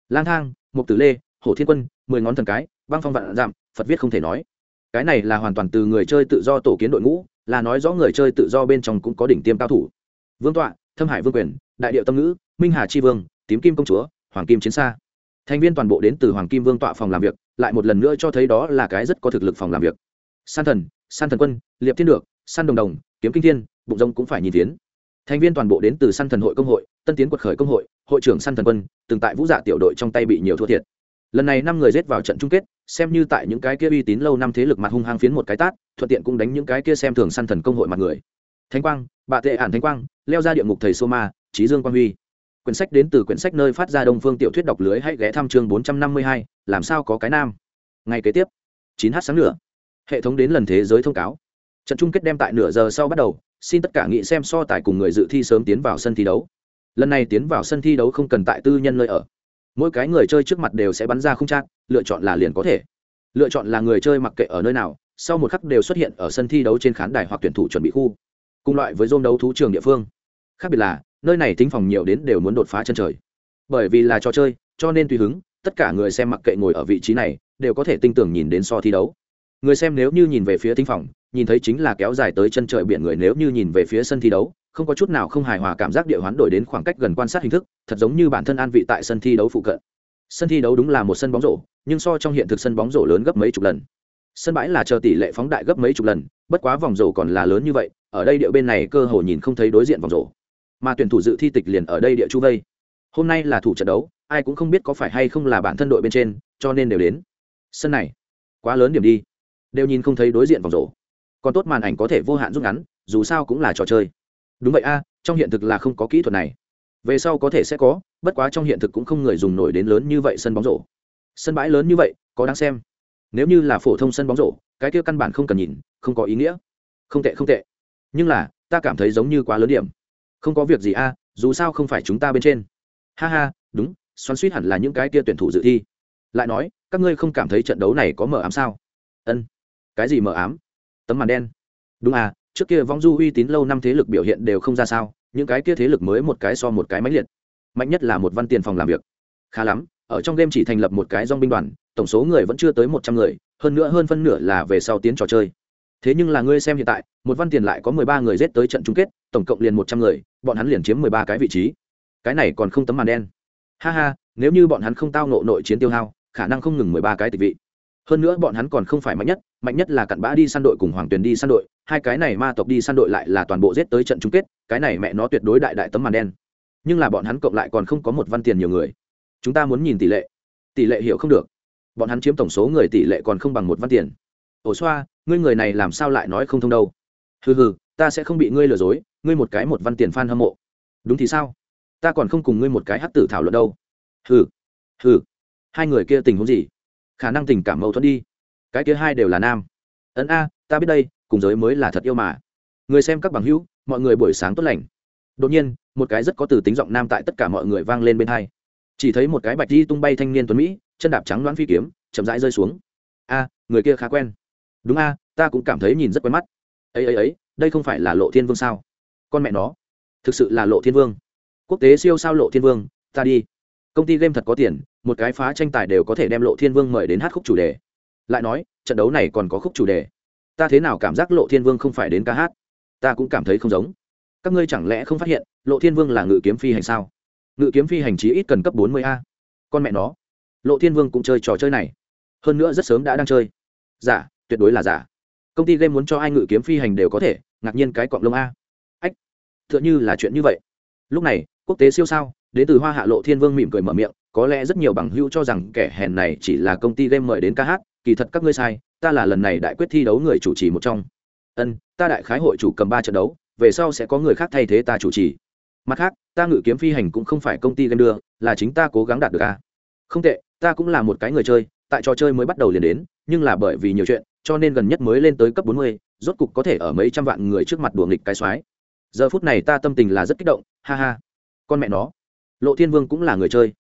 Lang thang, mục tử lê, hổ thiên quân, mười ngón thần cái, băng phong vạn giảm, phật viết không thể nói cái này là hoàn toàn từ người chơi tự do tổ kiến đội ngũ, là nói rõ người chơi tự do bên trong cũng có đỉnh tiêm cao thủ. Vương tọa, thâm hải vương quyền, đại điệu tâm ngữ, minh hà tri vương, tím kim công chúa, hoàng kim chiến xa thành viên toàn bộ đến từ hoàng kim vương tọa phòng làm việc, lại một lần nữa cho thấy đó là cái rất có thực lực phòng làm việc. San thần san thần quân, liệp thiên được, san đồng đồng, kiếm kinh thiên, bụng rông cũng phải nhìn tiến thành viên toàn bộ đến từ săn thần hội công hội, tân tiến quật khởi công hội hội trưởng săn thần quân, từng tại vũ dạ tiểu đội trong tay bị nhiều thua thiệt. Lần này năm người rết vào trận chung kết xem như tại những cái kia uy tín lâu năm thế lực mặt hung hăng phiến một cái tát, thuận tiện cũng đánh những cái kia xem thường săn thần công hội mặt người. Thánh quang, bà tệ ản thánh quang, leo ra địa ngục thầy sô ma trí dương quang huy. Quyển sách đến từ quyển sách nơi phát ra đông phương tiểu thuyết đọc lưới hãy ghé thăm chương bốn trăm năm mươi hai, làm sao có cái nam? Ngày kế tiếp, chín h sáng nửa hệ thống đến lần thế giới thông cáo. Trận chung kết đem tại nửa giờ sau bắt đầu, xin tất cả nghị xem so tài cùng người dự thi sớm tiến vào sân thi đấu. Lần này tiến vào sân thi đấu không cần tại tư nhân nơi ở mỗi cái người chơi trước mặt đều sẽ bắn ra không trang, lựa chọn là liền có thể. Lựa chọn là người chơi mặc kệ ở nơi nào, sau một khắc đều xuất hiện ở sân thi đấu trên khán đài hoặc tuyển thủ chuẩn bị khu. Cùng loại với dôn đấu thú trường địa phương. Khác biệt là, nơi này tính phòng nhiều đến đều muốn đột phá chân trời. Bởi vì là trò chơi, cho nên tùy hứng, tất cả người xem mặc kệ ngồi ở vị trí này, đều có thể tinh tưởng nhìn đến so thi đấu. Người xem nếu như nhìn về phía thính phòng, nhìn thấy chính là kéo dài tới chân trời biển người nếu như nhìn về phía sân thi đấu không có chút nào không hài hòa cảm giác địa hoán đổi đến khoảng cách gần quan sát hình thức, thật giống như bản thân an vị tại sân thi đấu phụ cận. Sân thi đấu đúng là một sân bóng rổ, nhưng so trong hiện thực sân bóng rổ lớn gấp mấy chục lần. Sân bãi là chờ tỷ lệ phóng đại gấp mấy chục lần, bất quá vòng rổ còn là lớn như vậy, ở đây địa bên này cơ hồ nhìn không thấy đối diện vòng rổ. Mà tuyển thủ dự thi tịch liền ở đây địa chu vây. Hôm nay là thủ trận đấu, ai cũng không biết có phải hay không là bản thân đội bên trên, cho nên đều đến. Sân này, quá lớn điểm đi. Đều nhìn không thấy đối diện vòng rổ. Còn tốt màn ảnh có thể vô hạn rút ngắn, dù sao cũng là trò chơi đúng vậy a, trong hiện thực là không có kỹ thuật này. Về sau có thể sẽ có, bất quá trong hiện thực cũng không người dùng nổi đến lớn như vậy sân bóng rổ. Sân bãi lớn như vậy, có đáng xem. Nếu như là phổ thông sân bóng rổ, cái kia căn bản không cần nhìn, không có ý nghĩa. Không tệ không tệ. Nhưng là, ta cảm thấy giống như quá lớn điểm. Không có việc gì a, dù sao không phải chúng ta bên trên. Ha ha, đúng, xoắn suýt hẳn là những cái kia tuyển thủ dự thi. Lại nói, các ngươi không cảm thấy trận đấu này có mờ ám sao? Ân. Cái gì mờ ám? Tấm màn đen. Đúng à trước kia vong du uy tín lâu năm thế lực biểu hiện đều không ra sao, những cái kia thế lực mới một cái so một cái mãnh liệt. Mạnh nhất là một văn tiền phòng làm việc. Khá lắm, ở trong game chỉ thành lập một cái dong binh đoàn, tổng số người vẫn chưa tới một trăm người, hơn nữa hơn phân nửa là về sau tiến trò chơi. Thế nhưng là ngươi xem hiện tại, một văn tiền lại có mười ba người rết tới trận chung kết, tổng cộng liền một trăm người, bọn hắn liền chiếm mười ba cái vị trí. Cái này còn không tấm màn đen. Ha ha, nếu như bọn hắn không tao nộ nội chiến tiêu hao, khả năng không ngừng mười ba cái tịch vị. Hơn nữa bọn hắn còn không phải mạnh nhất mạnh nhất là cặn bã đi săn đội cùng hoàng tuyền đi săn đội, hai cái này ma tộc đi săn đội lại là toàn bộ giết tới trận chung kết, cái này mẹ nó tuyệt đối đại đại tấm màn đen. Nhưng là bọn hắn cộng lại còn không có một văn tiền nhiều người. Chúng ta muốn nhìn tỷ lệ. Tỷ lệ hiểu không được. Bọn hắn chiếm tổng số người tỷ lệ còn không bằng một văn tiền. Ổ xoa, ngươi người này làm sao lại nói không thông đâu? Hừ hừ, ta sẽ không bị ngươi lừa dối, ngươi một cái một văn tiền f a n hâm mộ. Đúng thì sao? Ta còn không cùng ngươi một cái hắc tử thảo luận đâu. Hừ hừ. Hai người kia tình huống gì? Khả năng tình cảm mâu thuẫn đi cái kia hai đều là nam. Ấn a, ta biết đây, cùng giới mới là thật yêu mà. Người xem các bằng hữu, mọi người buổi sáng tốt lành. Đột nhiên, một cái rất có từ tính giọng nam tại tất cả mọi người vang lên bên hai. Chỉ thấy một cái bạch di tung bay thanh niên tuấn mỹ, chân đạp trắng loãng phi kiếm, chậm rãi rơi xuống. A, người kia khá quen. Đúng a, ta cũng cảm thấy nhìn rất quen mắt. Ấy ấy ấy, đây không phải là lộ thiên vương sao? Con mẹ nó. Thực sự là lộ thiên vương. Quốc tế siêu sao lộ thiên vương, ta đi. Công ty game thật có tiền, một cái phá tranh tài đều có thể đem lộ thiên vương mời đến hát khúc chủ đề lại nói, trận đấu này còn có khúc chủ đề. Ta thế nào cảm giác lộ thiên vương không phải đến ca hát? Ta cũng cảm thấy không giống. Các ngươi chẳng lẽ không phát hiện, lộ thiên vương là ngự kiếm phi hành sao? Ngự kiếm phi hành chí ít cần cấp bốn mươi a. Con mẹ nó. Lộ thiên vương cũng chơi trò chơi này. Hơn nữa rất sớm đã đang chơi. Giả, tuyệt đối là giả. Công ty game muốn cho ai ngự kiếm phi hành đều có thể, ngạc nhiên cái cọng lông a. Ách t h ư ợ n h ư là chuyện như vậy. Lúc này, quốc tế siêu sao, đến từ hoa hạ lộ thiên vương mỉm cười mở miệng, có lẽ rất nhiều bằng hữu cho rằng kẻ hèn này chỉ là công ty game mời đến ca hát kỳ thật các ngươi sai, ta là lần này đại quyết thi đấu người chủ trì một trong. Ân, ta đại khái hội chủ cầm ba trận đấu, về sau sẽ có người khác thay thế ta chủ trì. Mặt khác, ta ngự kiếm phi hành cũng không phải công ty game đưa, là chính ta cố gắng đạt được a. Không tệ, ta cũng là một cái người chơi, tại trò chơi mới bắt đầu liền đến, nhưng là bởi vì nhiều chuyện, cho nên gần nhất mới lên tới cấp bốn mươi, rốt cục có thể ở mấy trăm vạn người trước mặt đùa nghịch cái soái giờ phút này ta tâm tình là rất kích động, ha ha. Con mẹ nó. Lộ thiên vương cũng là người chơi.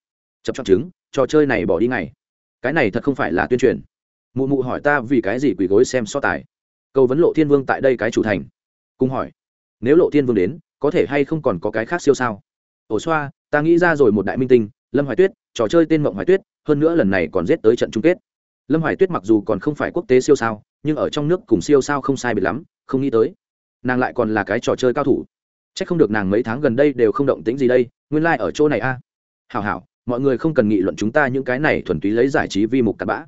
Chập chọc chứng, trò chơi này bỏ đi ngày cái này thật không phải là tuyên truyền mụ mụ hỏi ta vì cái gì quỳ gối xem so tài. Cầu vấn lộ thiên vương tại đây cái chủ thành. Cùng hỏi, nếu lộ thiên vương đến, có thể hay không còn có cái khác siêu sao? Ổ xoa, ta nghĩ ra rồi một đại minh tinh, lâm hoài tuyết, trò chơi tên mộng hoài tuyết, hơn nữa lần này còn giết tới trận chung kết. Lâm hoài tuyết mặc dù còn không phải quốc tế siêu sao, nhưng ở trong nước cùng siêu sao không sai biệt lắm, không nghĩ tới, nàng lại còn là cái trò chơi cao thủ. C h ắ c không được nàng mấy tháng gần đây đều không động tính gì đây, nguyên lai、like、ở chỗ này a. À. hảo hảo, mọi người không cần nghị luận chúng ta những cái này thuần túy lấy giải trí vi mục cặp bã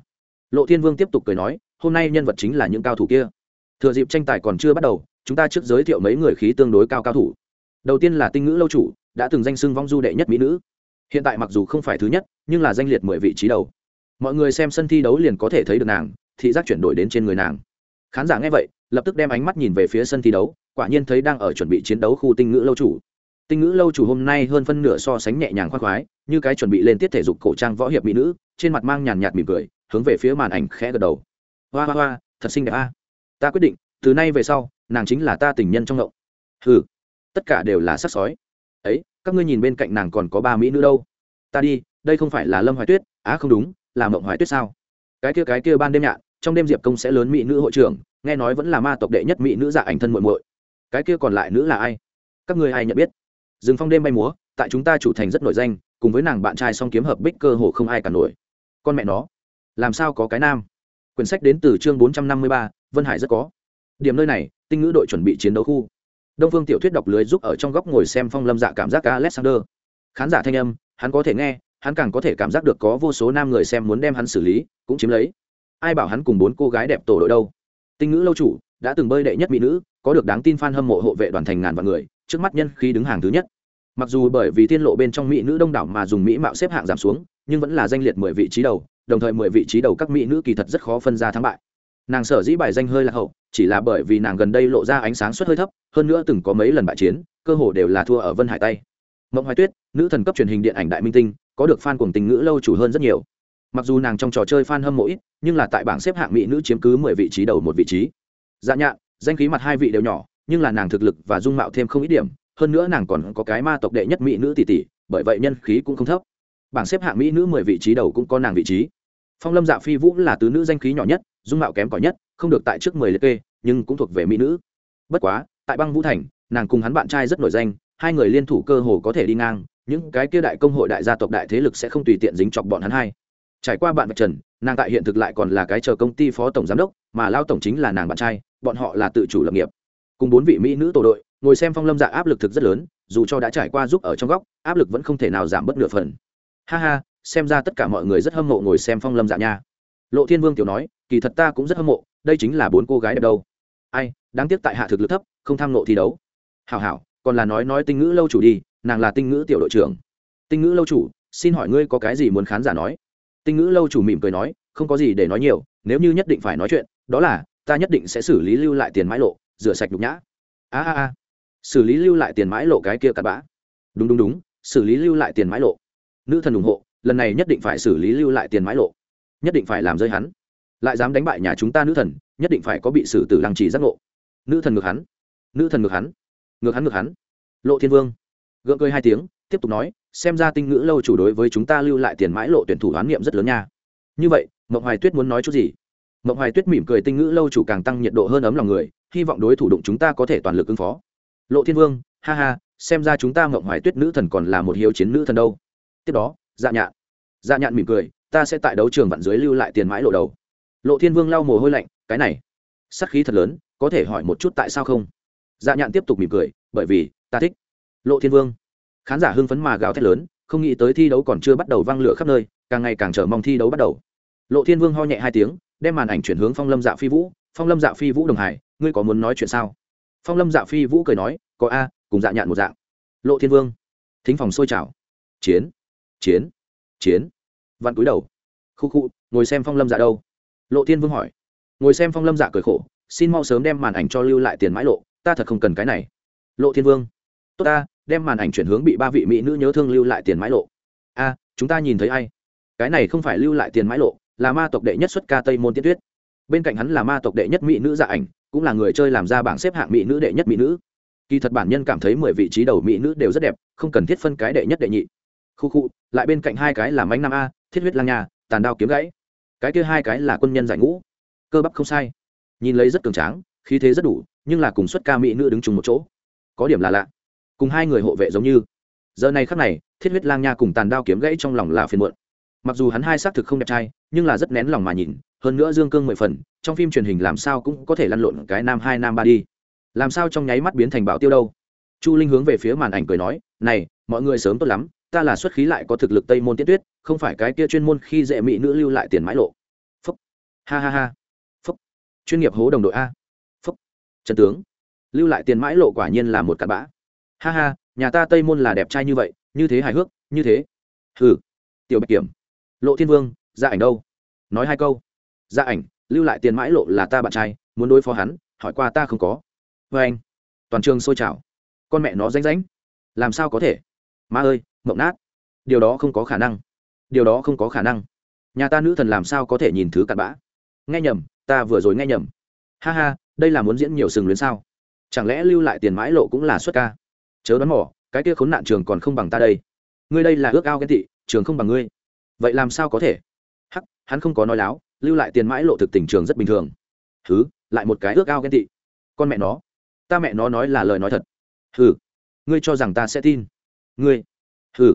lộ thiên vương tiếp tục cười nói, hôm nay nhân vật chính là những cao thủ kia. Thừa dịp tranh tài còn chưa bắt đầu, chúng ta trước giới thiệu mấy người khí tương đối cao cao thủ. Đầu tiên là tinh ngữ lâu chủ, đã từng danh xưng vong du đệ nhất mỹ nữ. Hiện tại mặc dù không phải thứ nhất, nhưng là danh liệt mười vị trí đầu. Mọi người xem sân thi đấu liền có thể thấy được nàng, thị giác chuyển đổi đến trên người nàng. Khán giả nghe vậy, lập tức đem ánh mắt nhìn về phía sân thi đấu, quả nhiên thấy đang ở chuẩn bị chiến đấu khu tinh ngữ lâu chủ. Tinh ngữ lâu chủ hôm nay hơn phân nửa so sánh nhẹ nhàng khoác khoái, như cái chuẩn bị lên tiết thể dục cổ trang võ hiệp mỹ nữ, trên mặt mang nhàn nhạt mỉm cười hướng về phía màn ảnh khẽ gật đầu. Hoa hoa hoa, thật xinh đẹp a. Ta quyết định, từ nay về sau, nàng chính là ta tình nhân trong ngộng. Hừ, tất cả đều là sắc sói. Ấy, các ngươi nhìn bên cạnh nàng còn có ba mỹ nữ đâu. Ta đi, đây không phải là lâm hoài tuyết, á không đúng, là mộng hoài tuyết sao? Cái kia cái kia ban đêm nhạn trong đêm diệp công sẽ lớn mỹ nữ hội trưởng, nghe nói vẫn là ma tộc đệ nhất mỹ nữ dạ ảnh thân muội muội. Cái kia còn lại nữ là ai? Các ngươi ai nhận biết? Rừng phong đêm bay múa, tại chúng ta chủ thành rất nổi danh, cùng với nàng bạn trai song kiếm hợp bích cơ hồ không ai cả nổi. Con mẹ nó làm sao có cái nam? Quyển sách đến từ chương bốn trăm năm mươi ba, vân hải rất có. Điểm nơi này, tinh ngữ đội chuẩn bị chiến đấu khu. Đông phương tiểu thuyết đọc lưới giúp ở trong góc ngồi xem phong lâm dạ cảm giác alexander. Khán giả thanh âm, hắn có thể nghe, hắn càng có thể cảm giác được có vô số nam người xem muốn đem hắn xử lý, cũng chiếm lấy. Ai bảo hắn cùng bốn cô gái đẹp tổ đội đâu? Tinh ngữ lâu chủ, đã từng bơi đệ nhất mỹ nữ, có được đáng tin f a n hâm mộ hộ vệ đoàn thành ngàn vạn người, trước mắt nhân khi đứng hàng thứ nhất. Mặc dù bởi vì tiên lộ bên trong mỹ nữ đông đảo mà dùng mỹ mạo xếp hạng giảm xuống, nhưng vẫn là danh liệt mười vị trí đầu đồng thời mười vị trí đầu các mỹ nữ kỳ thật rất khó phân ra thắng bại. Nàng sở dĩ bài danh hơi lạc hậu, chỉ là bởi vì nàng gần đây lộ ra ánh sáng suất hơi thấp, hơn nữa từng có mấy lần bại chiến, cơ hồ đều là thua ở vân hải tay. Mộng hoài tuyết, nữ thần cấp truyền hình điện ảnh đại minh tinh, có được fan cuồng tình ngữ lâu chủ hơn rất nhiều. Mặc dù nàng trong trò chơi fan hâm mộ ít, nhưng là tại bảng xếp hạng mỹ nữ chiếm cứ mười vị trí đầu một vị trí. Dạ nhạn, danh khí mặt hai vị đều nhỏ, nhưng là nàng thực lực và dung mạo thêm không ít điểm, hơn nữa nàng còn có cái ma tộc đệ nhất mỹ nữ tỷ tỷ, bởi vậy nhân khí cũng không thấp bảng xếp hạng mỹ nữ mười vị trí đầu cũng có nàng vị trí. Phong lâm dạ phi vũ là tứ nữ danh khí nhỏ nhất, dung mạo kém cỏi nhất, không được tại trước mười liệt kê, nhưng cũng thuộc về mỹ nữ. Bất quá, tại băng vũ thành, nàng cùng hắn bạn trai rất nổi danh, hai người liên thủ cơ hồ có thể đi ngang, những cái kia đại công hội đại gia tộc đại thế lực sẽ không tùy tiện dính chọc bọn hắn hai. Trải qua bạn vạch trần, nàng tại hiện thực lại còn là cái chờ công ty phó tổng giám đốc, mà lao tổng chính là nàng bạn trai, bọn họ là tự chủ lập nghiệp. Cùng bốn vị mỹ nữ tổ đội, ngồi xem phong lâm dạ áp lực thực rất lớn, dù cho đã trải qua giúp ở trong góc, áp lực vẫn không thể nào giảm bớt nửa phần ha ha, xem ra tất cả mọi người rất hâm mộ ngồi xem phong lâm dạ nha. Lộ thiên vương tiểu nói, kỳ thật ta cũng rất hâm mộ, đây chính là bốn cô gái đẹp đâu. Ai, đáng tiếc tại hạ thực lực thấp, không tham nộ thi đấu. Hảo hảo, còn là nói nói tinh ngữ lâu chủ đi, nàng là tinh ngữ tiểu đội trưởng. Tinh ngữ lâu chủ, xin hỏi ngươi có cái gì muốn khán giả nói? Tinh ngữ lâu chủ mỉm cười nói, không có gì để nói nhiều, nếu như nhất định phải nói chuyện, đó là, ta nhất định sẽ xử lý lưu lại tiền mãi lộ, rửa sạch nhục nhã. A a a, xử lý lưu lại tiền mãi lộ cái kia cặn bã. Đúng đúng đúng, xử lý lưu lại tiền mãi lộ nữ thần ủng hộ, lần này nhất định phải xử lý lưu lại tiền mãi lộ. Nhất định phải làm rơi hắn. Lại dám đánh bại nhà chúng ta nữ thần, nhất định phải có bị xử tử lăng trì giác ngộ. Nữ thần ngược hắn. Nữ thần ngược hắn. Ngược hắn ngược hắn. Lộ thiên vương. Gượng cười hai tiếng, tiếp tục nói, xem ra tinh ngữ lâu chủ đối với chúng ta lưu lại tiền mãi lộ tuyển thủ đoán niệm rất lớn nha. Như vậy, mộng hoài tuyết muốn nói chút gì? Mộng hoài tuyết mỉm cười tinh ngữ lâu chủ càng tăng nhiệt độ hơn ấm lòng người, hy vọng đối thủ đụng chúng ta có thể toàn lực ứng phó. Lộ thiên vương, ha ha, xem ra chúng ta mộng hoài tuyết nữ thần còn là một hiếu chiến nữ thần đâu tiếp đó dạ nhạn. Dạ nhạn mỉm cười, ta sẽ tại đấu trường vạn dưới lưu lại tiền mãi lộ đầu. Lộ thiên vương lau mồ hôi lạnh, cái này sắc khí thật lớn, có thể hỏi một chút tại sao không? Dạ nhạn tiếp tục mỉm cười, bởi vì, ta thích. Lộ thiên vương. Khán giả hưng phấn mà gào thét lớn, không nghĩ tới thi đấu còn chưa bắt đầu văng lửa khắp nơi, càng ngày càng chờ mong thi đấu bắt đầu. Lộ thiên vương ho nhẹ hai tiếng, đem màn ảnh chuyển hướng phong lâm dạ phi vũ. Phong lâm dạ phi vũ đồng hải, ngươi có muốn nói chuyện sao? Phong lâm dạ phi vũ cười nói, có a, cùng dạ nhạn một dạng. Lộ thiên vương. Thính phòng sôi trào. Chiến chiến chiến. Vặn cúi đầu. Khu khu, ngồi xem phong lâm dạ đâu? Lộ thiên vương hỏi. Ngồi xem phong lâm dạ cười khổ, xin mau sớm đem màn ảnh cho lưu lại tiền mãi lộ, ta thật không cần cái này. Lộ thiên vương. Tốt ta, đem màn ảnh chuyển hướng bị ba vị mỹ nữ nhớ thương lưu lại tiền mãi lộ. A, chúng ta nhìn thấy ai? Cái này không phải lưu lại tiền mãi lộ, là ma tộc đệ nhất xuất ca tây môn tiên tuyết. Bên cạnh hắn là ma tộc đệ nhất mỹ nữ dạ ảnh, cũng là người chơi làm ra bảng xếp hạng mỹ nữ đệ nhất mỹ nữ. Kỳ thật bản nhân cảm thấy mười vị trí đầu mỹ nữ đều rất đẹp, không cần thiết phân cái đệ nhất đệ nhị khu khu, lại bên cạnh hai cái là mánh nam a, thiết huyết lang nhà tàn đao kiếm gãy. Cái kia hai cái là quân nhân giải ngũ. Cơ bắp không sai. Nhìn lấy rất cường tráng, khí thế rất đủ, nhưng là cùng xuất ca mỹ nữ đứng chung một chỗ. Có điểm là lạ. Cùng hai người hộ vệ giống như. Giờ này khắc này, thiết huyết lang nha cùng tàn đao kiếm gãy trong lòng là phiền muộn. Mặc dù hắn hai xác thực không đẹp trai, nhưng là rất nén lòng mà nhìn, hơn nữa dương cương mười phần, trong phim truyền hình làm sao cũng có thể lăn lộn cái nam hai, nam ba đi. Làm sao trong nháy mắt biến thành bảo tiêu đâu? Chu linh hướng về phía màn ảnh cười nói, này, mọi người sớm tốt lắm ta là xuất khí lại có thực lực tây môn tiết tuyết, không phải cái kia chuyên môn khi dễ mỹ nữ lưu lại tiền mãi lộ. Phúc. Ha ha ha. Phúc. Chuyên nghiệp hố đồng đội a. Phúc. Trần tướng. Lưu lại tiền mãi lộ quả nhiên là một cặn bã. Ha ha, nhà ta tây môn là đẹp trai như vậy, như thế hài hước, như thế. Hừ. Tiểu bạch kiểm. Lộ thiên vương Gia ảnh đâu? Nói hai câu. Gia ảnh, lưu lại tiền mãi lộ là ta bạn trai, muốn đối phó hắn, hỏi qua ta không có. Vê anh. Toàn trường sôi trào. Con mẹ nó ránh ránh làm sao có thể? Ma ơi mộng nát. Điều đó không có khả năng. Điều đó không có khả năng. Nhà ta nữ thần làm sao có thể nhìn thứ cặn bã? Nghe nhầm, ta vừa rồi nghe nhầm. Ha ha, đây là muốn diễn nhiều sừng luyến sao? Chẳng lẽ lưu lại tiền mãi lộ cũng là xuất ca? Chớ đoán mỏ cái kia khốn nạn trường còn không bằng ta đây. Ngươi đây là ước ao ghen tị, trường không bằng ngươi. Vậy làm sao có thể? Hắc, hắn không có nói láo, lưu lại tiền mãi lộ thực tình trường rất bình thường. Thứ lại một cái ước ao ghen tị. Con mẹ nó. Ta mẹ nó nói là lời nói thật. Hừ, ngươi cho rằng ta sẽ tin. Ngươi hừ,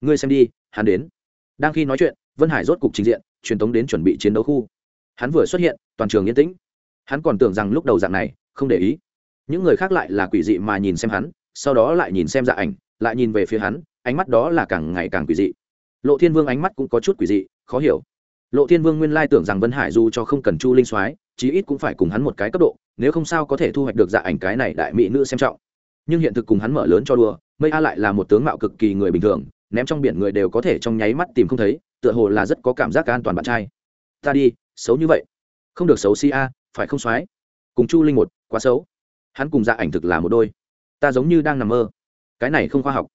ngươi xem đi, hắn đến. Đang khi nói chuyện, vân hải rốt cục trình diện, truyền tống đến chuẩn bị chiến đấu khu. Hắn vừa xuất hiện, toàn trường yên tĩnh. Hắn còn tưởng rằng lúc đầu dạng này, không để ý. Những người khác lại là quỷ dị mà nhìn xem hắn, sau đó lại nhìn xem dạ ảnh, lại nhìn về phía hắn, ánh mắt đó là càng ngày càng quỷ dị. Lộ thiên vương ánh mắt cũng có chút quỷ dị, khó hiểu. Lộ thiên vương nguyên lai tưởng rằng vân hải dù cho không cần chu linh soái, chí ít cũng phải cùng hắn một cái cấp độ, nếu không sao có thể thu hoạch được dạ ảnh cái này đại mỹ nữ xem trọng. Nhưng hiện thực cùng hắn mở lớn cho đùa mây a lại là một tướng mạo cực kỳ người bình thường, ném trong biển người đều có thể trong nháy mắt tìm không thấy, tựa hồ là rất có cảm giác an toàn bạn trai. Ta đi, xấu như vậy. Không được xấu si a, phải không soái? Cùng chu linh một, quá xấu. Hắn cùng dạ ảnh thực là một đôi. Ta giống như đang nằm mơ. Cái này không khoa học.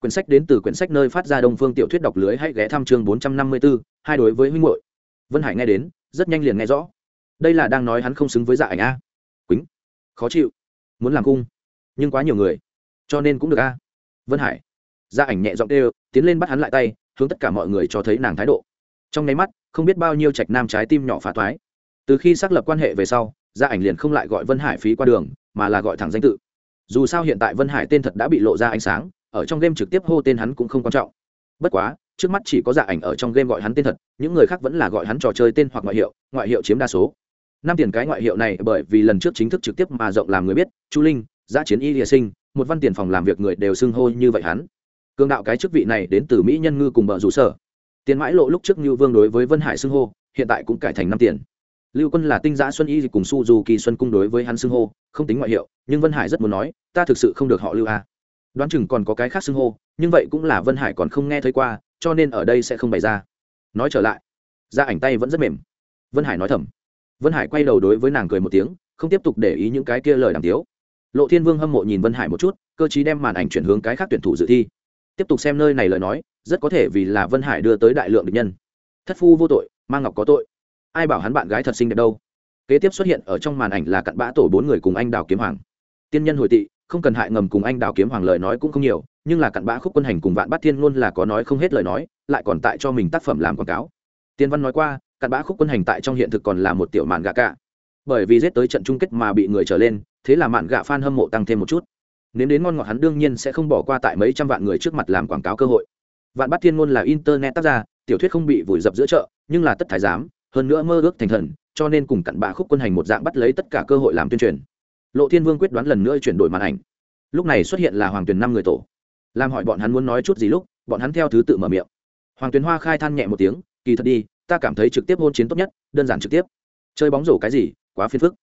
Quyển sách đến từ quyển sách nơi phát ra đông phương tiểu thuyết đọc lưới hãy ghé thăm chương bốn trăm năm mươi b ố hai đối với huynh hội vân hải nghe đến, rất nhanh liền nghe rõ. Đây là đang nói hắn không xứng với dạ ảnh a. Quýnh. Khó chịu. Muốn làm cung. Nhưng quá nhiều người. Cho nên cũng được a vân hải. Gia ảnh nhẹ giọng tê tiến lên bắt hắn lại tay, hướng tất cả mọi người cho thấy nàng thái độ. Trong nháy mắt, không biết bao nhiêu trạch nam trái tim nhỏ phá thoái. từ khi xác lập quan hệ về sau gia ảnh liền không lại gọi vân hải phí qua đường, mà là gọi thẳng danh tự. Dù sao hiện tại vân hải tên thật đã bị lộ ra ánh sáng, ở trong game trực tiếp hô tên hắn cũng không quan trọng. Bất quá, trước mắt chỉ có dạ ảnh ở trong game gọi hắn tên thật, những người khác vẫn là gọi hắn trò chơi tên hoặc ngoại hiệu ngoại hiệu chiếm đa số. Năm tiền cái ngoại hiệu này bởi vì lần trước chính thức trực tiếp mà rộng làm người biết, chu linh giã chiến y địa sinh một văn tiền phòng làm việc người đều xưng hô như vậy hắn. Cương đạo cái chức vị này đến từ mỹ nhân ngư cùng bờ rủ sở. Tiền mãi lộ lúc trước như vương đối với vân hải xưng hô, hiện tại cũng cải thành năm tiền. Lưu quân là tinh giã xuân y cùng su dù kỳ xuân cung đối với hắn xưng hô, không tính ngoại hiệu, nhưng vân hải rất muốn nói, ta thực sự không được họ lưu a. Đoán chừng còn có cái khác xưng hô, nhưng vậy cũng là vân hải còn không nghe thấy qua, cho nên ở đây sẽ không bày ra. Nói trở lại, ra ảnh tay vẫn rất mềm. Vân hải nói thầm. Vân hải quay đầu đối với nàng cười một tiếng, không tiếp tục để ý những cái kia lời đàm tiếu lộ thiên vương hâm mộ nhìn vân hải một chút, cơ chí đem màn ảnh chuyển hướng cái khác tuyển thủ dự thi. Tiếp tục xem nơi này lời nói, rất có thể vì là vân hải đưa tới đại lượng địch nhân. Thất phu vô tội mang ngọc có tội. Ai bảo hắn bạn gái thật xinh đẹp đâu? Kế tiếp xuất hiện ở trong màn ảnh là cặn bã tổ bốn người cùng anh đào kiếm hoàng. Tiên nhân hồi tị, không cần hại ngầm cùng anh đào kiếm hoàng lời nói cũng không nhiều, nhưng là cặn bã khúc quân hành cùng vạn bát thiên luôn là có nói không hết lời nói, lại còn tại cho mình tác phẩm làm quảng cáo. Tiên văn nói qua, cặn bã khúc quân hành tại trong hiện thực còn là một tiểu màn gạ cả bởi vì giết tới trận chung kết mà bị người trở lên thế là mạn gạ f a n hâm mộ tăng thêm một chút. Nếu đến ngon ngọt hắn đương nhiên sẽ không bỏ qua tại mấy trăm vạn người trước mặt làm quảng cáo cơ hội. Vạn bát thiên ngôn là internet tác gia, tiểu thuyết không bị vùi dập giữa chợ, nhưng là tất thái giám, hơn nữa mơ ước thành thần, cho nên cùng cặn bạ khúc quân hành một dạng bắt lấy tất cả cơ hội làm tuyên truyền. Lộ thiên vương quyết đoán lần nữa chuyển đổi màn ảnh. Lúc này xuất hiện là hoàng tuyền năm người tổ. Làm hỏi bọn hắn muốn nói chút gì lúc, bọn hắn theo thứ tự mở miệng. Hoàng tuyền hoa khai than nhẹ một tiếng, kỳ thật đi, ta cảm thấy trực tiếp hôn chiến tốt nhất, đơn giản trực tiếp. Chơi bóng rổ cái gì, quá phiền phức.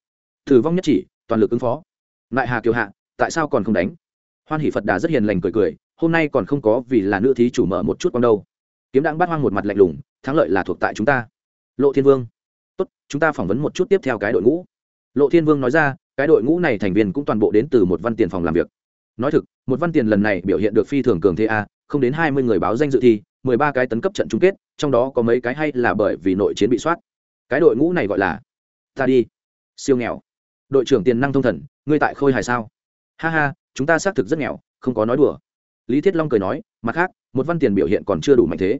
Thử vong nhất chỉ toàn lực ứng phó. Lại hà kiều hạ, tại sao còn không đánh? Hoan hỷ phật đà rất hiền lành cười cười, hôm nay còn không có vì là nữ thí chủ mở một chút con đâu. Kiếm đang bắt hoang một mặt lạnh lùng, thắng lợi là thuộc tại chúng ta. Lộ thiên vương. Tốt, chúng ta phỏng vấn một chút tiếp theo cái đội ngũ. Lộ thiên vương nói ra, cái đội ngũ này thành viên cũng toàn bộ đến từ một văn tiền phòng làm việc. Nói thực, một văn tiền lần này biểu hiện được phi thường cường thế a, không đến hai mươi người báo danh dự thi, mười ba cái tấn cấp trận chung kết, trong đó có mấy cái hay là bởi vì nội chiến bị soát. Cái đội ngũ này gọi là, ta đi. Siêu nghèo đội trưởng tiền năng thông thần, ngươi tại khôi hài sao? Ha ha, chúng ta xác thực rất nghèo, không có nói đùa. Lý thiết long cười nói, mặt khác, một văn tiền biểu hiện còn chưa đủ mạnh thế.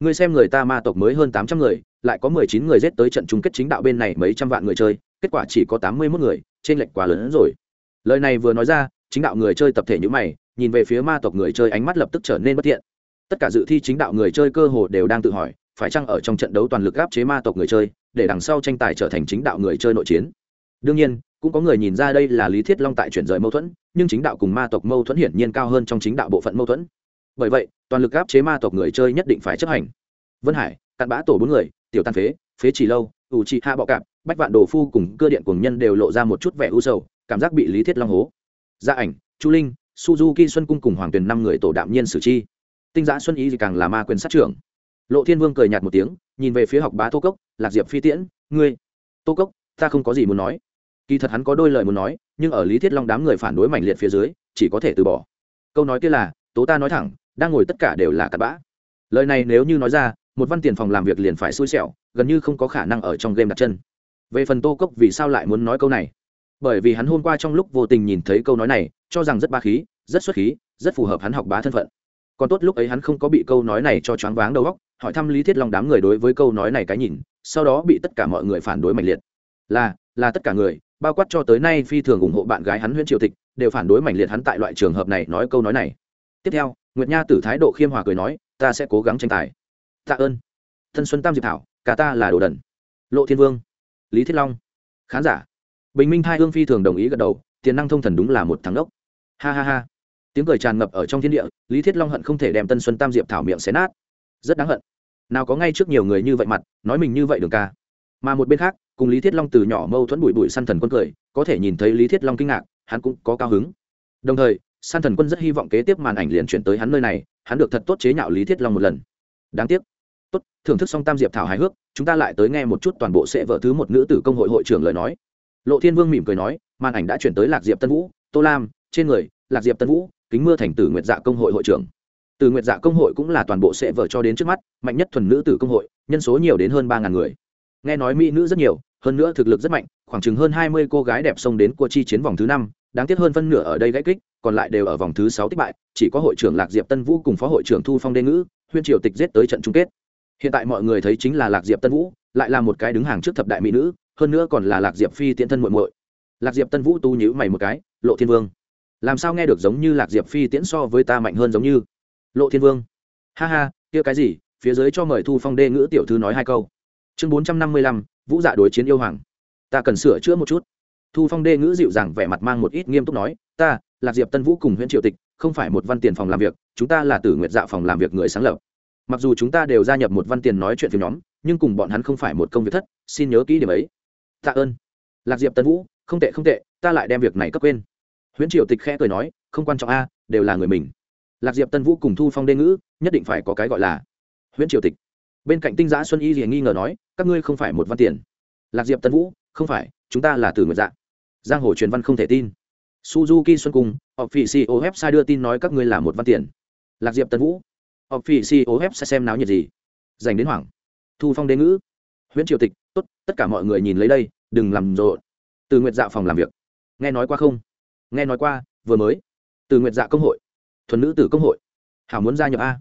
Ngươi xem người ta ma tộc mới hơn tám trăm người, lại có mười chín người giết tới trận chung kết chính đạo bên này mấy trăm vạn người chơi, kết quả chỉ có tám mươi mốt người trên lệch quá lớn hơn rồi. Lời này vừa nói ra, chính đạo người chơi tập thể như mày, nhìn về phía ma tộc người chơi ánh mắt lập tức trở nên bất thiện. Tất cả dự thi chính đạo người chơi cơ hồ đều đang tự hỏi, phải chăng ở trong trận đấu toàn lực áp chế ma tộc người chơi, để đằng sau tranh tài trở thành chính đạo người chơi nội chiến? Đương nhiên cũng có người nhìn ra đây là lý thiết long tại chuyển rời mâu thuẫn, nhưng chính đạo cùng ma tộc mâu thuẫn hiển nhiên cao hơn trong chính đạo bộ phận mâu thuẫn. Bởi vậy, toàn lực áp chế ma tộc người chơi nhất định phải chấp hành. Vân hải, cặn bã tổ bốn người, tiểu tàn phế phế chỉ lâu, ủ trị hạ bọ cạp, bách vạn đồ phu cùng cơ điện cùng nhân đều lộ ra một chút vẻ u sầu, cảm giác bị lý thiết long hố. Gia ảnh, chu linh, suzuki xuân cung cùng hoàng tuyền năm người tổ đạm nhiên sử chi. Tinh giã xuân ý thì càng là ma quyền sát trưởng. Lộ thiên vương cười nhạt một tiếng, nhìn về phía học bá tô cốc, lạc diệp phi tiễn, ngươi, tô cốc, ta không có gì muốn nói kỳ thật hắn có đôi lời muốn nói, nhưng ở lý thiết long đám người phản đối mạnh liệt phía dưới, chỉ có thể từ bỏ. Câu nói kia là, tố ta nói thẳng, đang ngồi tất cả đều là cặp bã. Lời này nếu như nói ra, một văn tiền phòng làm việc liền phải xui xẻo, gần như không có khả năng ở trong game đặt chân. Về phần tô cốc vì sao lại muốn nói câu này? Bởi vì hắn hôm qua trong lúc vô tình nhìn thấy câu nói này, cho rằng rất ba khí, rất xuất khí, rất phù hợp hắn học bá thân phận. Còn tốt lúc ấy hắn không có bị câu nói này cho choáng váng đầu óc, hỏi thăm lý thiết long đám người đối với câu nói này cái nhìn, sau đó bị tất cả mọi người phản đối mạnh liệt. Là là tất cả người bao quát cho tới nay phi thường ủng hộ bạn gái hắn huyễn triều tịch, đều phản đối mạnh liệt hắn tại loại trường hợp này nói câu nói này. Tiếp theo, nguyệt nha tử thái độ khiêm hòa cười nói, ta sẽ cố gắng tranh tài. Tạ ơn. Thân xuân tam diệp thảo, cả ta là đồ đần. Lộ thiên vương. Lý thiết long. Khán giả. Bình minh hai hương phi thường đồng ý gật đầu, tiền năng thông thần đúng là một thằng đốc ha ha ha. Tiếng cười tràn ngập ở trong thiên địa, lý thiết long hận không thể đem tân xuân tam diệp thảo miệng xé nát. Rất đáng hận. Nào có ngay trước nhiều người như vậy mặt, nói mình như vậy đường ca. Mà một bên khác cùng lý thiết long từ nhỏ mâu thuẫn bụi bụi săn thần quân cười, có thể nhìn thấy lý thiết long kinh ngạc, hắn cũng có cao hứng. Đồng thời săn thần quân rất hy vọng kế tiếp màn ảnh liền chuyển tới hắn nơi này, hắn được thật tốt chế nhạo lý thiết long một lần. Đáng tiếc. Tốt, thưởng thức xong tam diệp thảo hài hước, chúng ta lại tới nghe một chút toàn bộ sẽ vợ thứ một nữ tử công hội hội trưởng lời nói. Lộ thiên vương mỉm cười nói, màn ảnh đã chuyển tới lạc diệp tân vũ, tô lam, trên người, lạc diệp tân vũ, kính mưa thành tử nguyệt dạ công hội hội trưởng. Từ nguyệt dạ công hội cũng là toàn bộ sẽ vợ cho đến trước mắt, mạnh nhất thuần nữ tử công hội, nhân số nhiều đến hơn ba ngàn người. Nghe nói mỹ nữ rất nhiều hơn nữa thực lực rất mạnh, khoảng chừng hơn hai mươi cô gái đẹp xông đến cua chi chiến vòng thứ năm, đáng tiếc hơn phân nửa ở đây gãy kích, còn lại đều ở vòng thứ sáu tích bại, chỉ có hội trưởng lạc diệp tân vũ cùng phó hội trưởng thu phong đê ngữ, huyên triều tịch giết tới trận chung kết. Hiện tại mọi người thấy chính là lạc diệp tân vũ, lại là một cái đứng hàng trước thập đại mỹ nữ, hơn nữa còn là lạc diệp phi tiễn thân muội muội. Lạc diệp tân vũ tu nhữ mày một cái, lộ thiên vương, làm sao nghe được giống như lạc diệp phi tiễn so với ta mạnh hơn giống như? Lộ thiên vương. Ha ha, kia cái gì? Phía dưới cho mời thu phong đê ngữ tiểu thư nói hai câu. Chương bốn trăm năm mươi lăm vũ dạ đối chiến yêu hoàng. Ta cần sửa chữa một chút. Thu phong đê ngữ dịu dàng vẻ mặt mang một ít nghiêm túc nói, ta, lạc diệp tân vũ cùng huyện triệu tịch, không phải một văn tiền phòng làm việc, chúng ta là tử nguyệt dạ phòng làm việc người sáng lập. Mặc dù chúng ta đều gia nhập một văn tiền nói chuyện phim nhóm, nhưng cùng bọn hắn không phải một công việc thất, xin nhớ kỹ điểm ấy. Tạ ơn. Lạc diệp tân vũ, không tệ không tệ, ta lại đem việc này cấp quên. Huyễn triều tịch khẽ cười nói, không quan trọng a, đều là người mình. Lạc diệp tân vũ cùng thu phong đê ngữ, nhất định phải có cái gọi là huyễn triều tịch bên cạnh tinh giã xuân y thì nghi ngờ nói, các ngươi không phải một văn tiền. Lạc diệp tân vũ, không phải, chúng ta là từ nguyệt dạ. Giang hồ truyền văn không thể tin. Suzuki xuân cung họp phỉ si ô sai đưa tin nói các ngươi là một văn tiền. Lạc diệp tân vũ họp phỉ si ô sẽ xem náo nhiệt gì. Dành đến hoảng. Thu phong đế ngữ. Huyễn triều tịch, tốt, tất cả mọi người nhìn lấy đây, đừng làm rộn. Từ nguyệt dạ phòng làm việc. Nghe nói qua không? Nghe nói qua, vừa mới. Từ nguyệt dạ công hội. Thuần nữ tử công hội. Hảo muốn gia nhập a.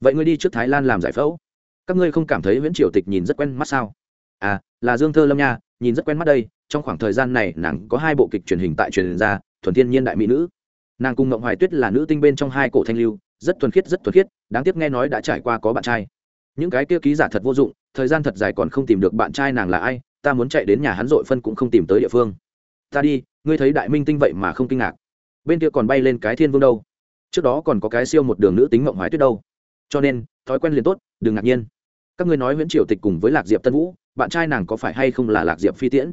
Vậy ngươi đi trước thái lan làm giải phẫu các ngươi không cảm thấy nguyễn triều tịch nhìn rất quen mắt sao? À là dương thơ lâm nha, nhìn rất quen mắt đây, trong khoảng thời gian này nàng có hai bộ kịch truyền hình tại truyền ra, thuần thiên nhiên đại mỹ nữ. Nàng cùng ngộng hoài tuyết là nữ tinh bên trong hai cổ thanh lưu, rất thuần khiết, rất thuần khiết, đáng tiếc nghe nói đã trải qua có bạn trai. Những cái kia ký giả thật vô dụng, thời gian thật dài còn không tìm được bạn trai nàng là ai, ta muốn chạy đến nhà hắn dội phân cũng không tìm tới địa phương. Ta đi, ngươi thấy đại minh tinh vậy mà không kinh ngạc. Bên kia còn bay lên cái thiên vương đâu? Trước đó còn có cái siêu một đường nữ tính mộng hoái tuyết đâu? Cho nên, thói quen liền tốt đừng ngạc nhiên. Các ngươi nói nguyễn triều tịch cùng với lạc diệp tân vũ, bạn trai nàng có phải hay không là lạc diệp phi tiễn?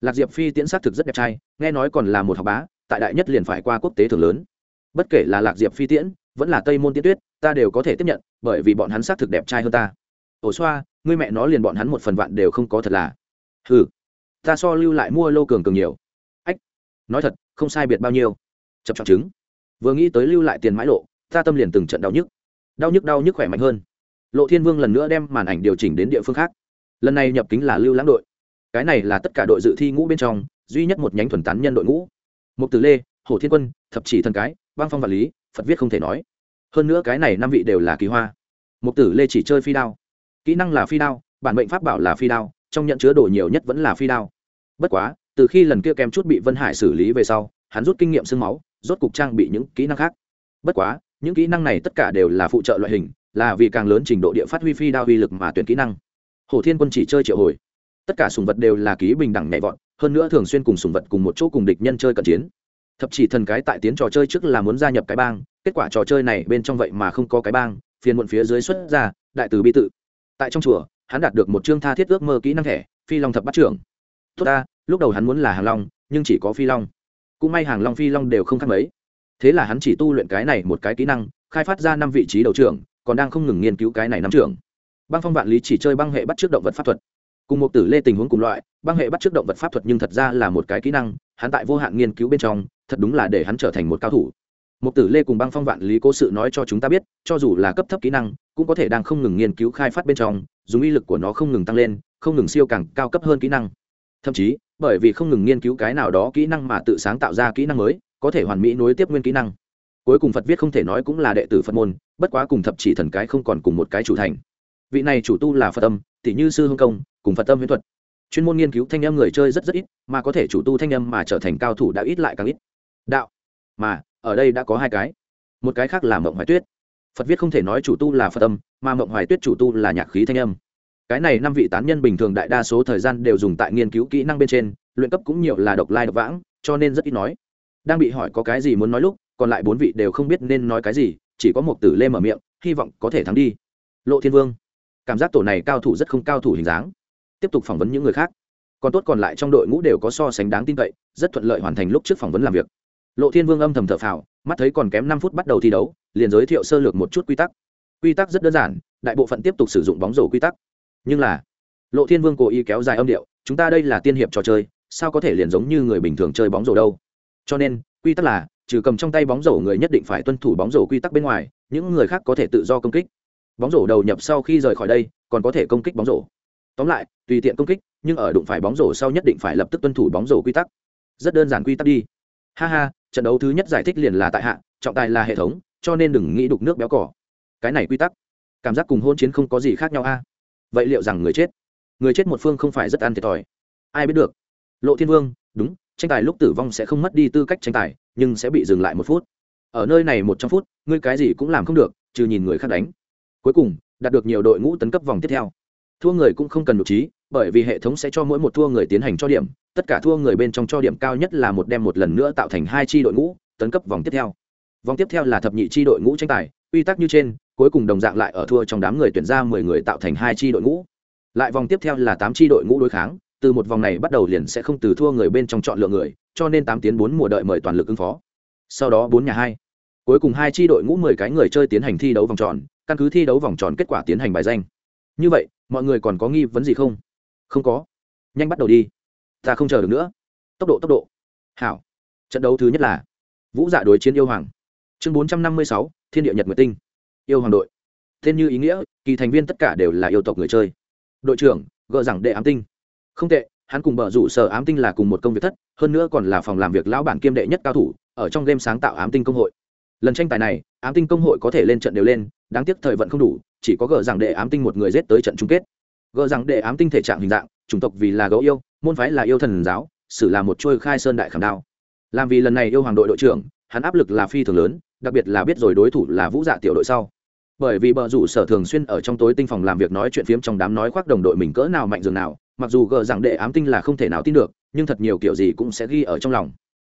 Lạc diệp phi tiễn xác thực rất đẹp trai, nghe nói còn là một học bá, tại đại nhất liền phải qua quốc tế thường lớn. Bất kể là lạc diệp phi tiễn, vẫn là tây môn tiên tuyết, ta đều có thể tiếp nhận, bởi vì bọn hắn xác thực đẹp trai hơn ta. Ổ xoa, ngươi mẹ nó liền bọn hắn một phần vạn đều không có thật là. Ừ ta so lưu lại mua lô cường cường nhiều. Ách, nói thật, không sai biệt bao nhiêu. Chập chọc chứng vừa nghĩ tới lưu lại tiền mãi lộ, ta tâm liền từng trận đau nhức. Đau nhức đau nhức khỏe mạnh hơn lộ thiên vương lần nữa đem màn ảnh điều chỉnh đến địa phương khác. Lần này nhập kính là lưu lãng đội. Cái này là tất cả đội dự thi ngũ bên trong, duy nhất một nhánh thuần tán nhân đội ngũ. Mục tử lê, hồ thiên quân, thập chỉ thần cái, băng phong vật lý, phật viết không thể nói. Hơn nữa cái này năm vị đều là kỳ hoa. Mục tử lê chỉ chơi phi đao. Kỹ năng là phi đao, bản mệnh pháp bảo là phi đao, trong nhận chứa đồ nhiều nhất vẫn là phi đao. Bất quá, từ khi lần kia kèm chút bị vân hải xử lý về sau, hắn rút kinh nghiệm sương máu, rốt cục trang bị những kỹ năng khác. Bất quá, những kỹ năng này tất cả đều là phụ trợ loại hình là vì càng lớn trình độ địa phát huy phi đao uy lực mà tuyển kỹ năng. Hồ thiên quân chỉ chơi triệu hồi. Tất cả sùng vật đều là ký bình đẳng nhảy vọt, hơn nữa thường xuyên cùng sùng vật cùng một chỗ cùng địch nhân chơi cận chiến. Thậm chỉ thần cái tại tiến trò chơi trước là muốn gia nhập cái bang, kết quả trò chơi này bên trong vậy mà không có cái bang, phiền muộn phía dưới xuất ra, đại từ bi tự. Tại trong chùa, hắn đạt được một chương tha thiết ước mơ kỹ năng thẻ, phi long thập bắt trưởng. Tốt ta, lúc đầu hắn muốn là hàng long, nhưng chỉ có phi long. Cũng may hàng long, phi long đều không khác mấy. Thế là hắn chỉ tu luyện cái này một cái kỹ năng, khai phát ra năm vị trí đầu trưởng còn đang không ngừng nghiên cứu cái này nắm trưởng băng phong vạn lý chỉ chơi băng hệ bắt trước động vật pháp thuật. Cùng một tử lê tình huống cùng loại, băng hệ bắt trước động vật pháp thuật nhưng thật ra là một cái kỹ năng, hắn tại vô hạn nghiên cứu bên trong, thật đúng là để hắn trở thành một cao thủ. Một tử lê cùng băng phong vạn lý cố sự nói cho chúng ta biết, cho dù là cấp thấp kỹ năng, cũng có thể đang không ngừng nghiên cứu khai phát bên trong, dùng uy lực của nó không ngừng tăng lên, không ngừng siêu càng cao cấp hơn kỹ năng. Thậm chí, bởi vì không ngừng nghiên cứu cái nào đó kỹ năng mà tự sáng tạo ra kỹ năng mới, có thể hoàn mỹ nối tiếp nguyên kỹ năng cuối cùng phật viết không thể nói cũng là đệ tử phật môn, bất quá cùng thập chỉ thần cái không còn cùng một cái chủ thành. Vị này chủ tu là phật âm tỷ như sư hương công, cùng phật âm huyễn thuật. Chuyên môn nghiên cứu thanh âm người chơi rất rất ít, mà có thể chủ tu thanh âm mà trở thành cao thủ đã ít lại càng ít. Đạo. Mà, ở đây đã có hai cái. Một cái khác là mộng hoài tuyết. Phật viết không thể nói chủ tu là phật âm, mà mộng hoài tuyết chủ tu là nhạc khí thanh âm. Cái này năm vị tán nhân bình thường đại đa số thời gian đều dùng tại nghiên cứu kỹ năng bên trên, luyện cấp cũng nhiều là độc lai độc vãng, cho nên rất ít nói. Đang bị hỏi có cái gì muốn nói lúc còn lại bốn vị đều không biết nên nói cái gì, chỉ có một tử lê mở miệng, hy vọng có thể thắng đi. Lộ thiên vương, cảm giác tổ này cao thủ rất không cao thủ hình dáng. Tiếp tục phỏng vấn những người khác. Còn tốt còn lại trong đội ngũ đều có so sánh đáng tin cậy, rất thuận lợi hoàn thành lúc trước phỏng vấn làm việc. Lộ thiên vương âm thầm thở phào, mắt thấy còn kém năm phút bắt đầu thi đấu, liền giới thiệu sơ lược một chút quy tắc. Quy tắc rất đơn giản, đại bộ phận tiếp tục sử dụng bóng rổ quy tắc. Nhưng là, lộ thiên vương cố ý kéo dài âm điệu, chúng ta đây là tiên hiệp trò chơi, sao có thể liền giống như người bình thường chơi bóng rổ đâu? Cho nên, quy tắc là trừ cầm trong tay bóng rổ người nhất định phải tuân thủ bóng rổ quy tắc bên ngoài, những người khác có thể tự do công kích. Bóng rổ đầu nhập sau khi rời khỏi đây, còn có thể công kích bóng rổ. Tóm lại, tùy tiện công kích, nhưng ở đụng phải bóng rổ sau nhất định phải lập tức tuân thủ bóng rổ quy tắc. Rất đơn giản quy tắc đi. Ha ha, trận đấu thứ nhất giải thích liền là tại hạ, trọng tài là hệ thống, cho nên đừng nghĩ đục nước béo cỏ. Cái này quy tắc, cảm giác cùng hôn chiến không có gì khác nhau a. Vậy liệu rằng người chết? Người chết một phương không phải rất ăn thiệt thòi. Ai biết được? Lộ thiên vương, đúng tranh tài lúc tử vong sẽ không mất đi tư cách tranh tài, nhưng sẽ bị dừng lại một phút. Ở nơi này một trăm phút, ngươi cái gì cũng làm không được, trừ nhìn người khác đánh. Cuối cùng, đạt được nhiều đội ngũ tấn cấp vòng tiếp theo. Thua người cũng không cần nhục trí, bởi vì hệ thống sẽ cho mỗi một thua người tiến hành cho điểm, tất cả thua người bên trong cho điểm cao nhất là một đem một lần nữa tạo thành hai tri đội ngũ, tấn cấp vòng tiếp theo. Vòng tiếp theo là thập nhị tri đội ngũ tranh tài, quy tắc như trên, cuối cùng đồng dạng lại ở thua trong đám người tuyển ra mười người tạo thành hai tri đội ngũ. Lại vòng tiếp theo là tám tri đội ngũ đối kháng từ một vòng này bắt đầu liền sẽ không từ thua người bên trong chọn lựa người, cho nên tám tiến bốn mùa đợi mời toàn lực ứng phó. Sau đó bốn nhà hai. Cuối cùng hai chi đội ngũ mười cái người chơi tiến hành thi đấu vòng tròn, căn cứ thi đấu vòng tròn kết quả tiến hành bài danh. Như vậy, mọi người còn có nghi vấn gì không? Không có. Nhanh bắt đầu đi. Ta không chờ được nữa. Tốc độ tốc độ. Hảo. Trận đấu thứ nhất là vũ dạ đối chiến yêu hoàng. Chương bốn trăm năm mươi sáu, thiên địa nhật nguyệt tinh. Yêu hoàng đội. Tên như ý nghĩa, kỳ thành viên tất cả đều là yêu tộc người chơi. Đội trưởng, gỡ rằng đệ ám tinh không tệ, hắn cùng bờ rủ sở ám tinh là cùng một công việc thất, hơn nữa còn là phòng làm việc lão bản kiêm đệ nhất cao thủ, ở trong game sáng tạo ám tinh công hội. Lần tranh tài này, ám tinh công hội có thể lên trận đều lên, đáng tiếc thời vận không đủ, chỉ có gờ rằng đệ ám tinh một người rết tới trận chung kết. Gờ rằng đệ ám tinh thể trạng hình dạng, chủng tộc vì là gấu yêu, môn phái là yêu thần giáo xử là một trôi khai sơn đại khảm đao. Làm vì lần này yêu hoàng đội đội trưởng, hắn áp lực là phi thường lớn, đặc biệt là biết rồi đối thủ là vũ dạ tiểu đội sau bởi vì bờ rủ sở thường xuyên ở trong tối tinh phòng làm việc nói chuyện phiếm trong đám nói khoác đồng đội mình cỡ nào mạnh dường nào, mặc dù gờ rằng đệ ám tinh là không thể nào tin được, nhưng thật nhiều kiểu gì cũng sẽ ghi ở trong lòng.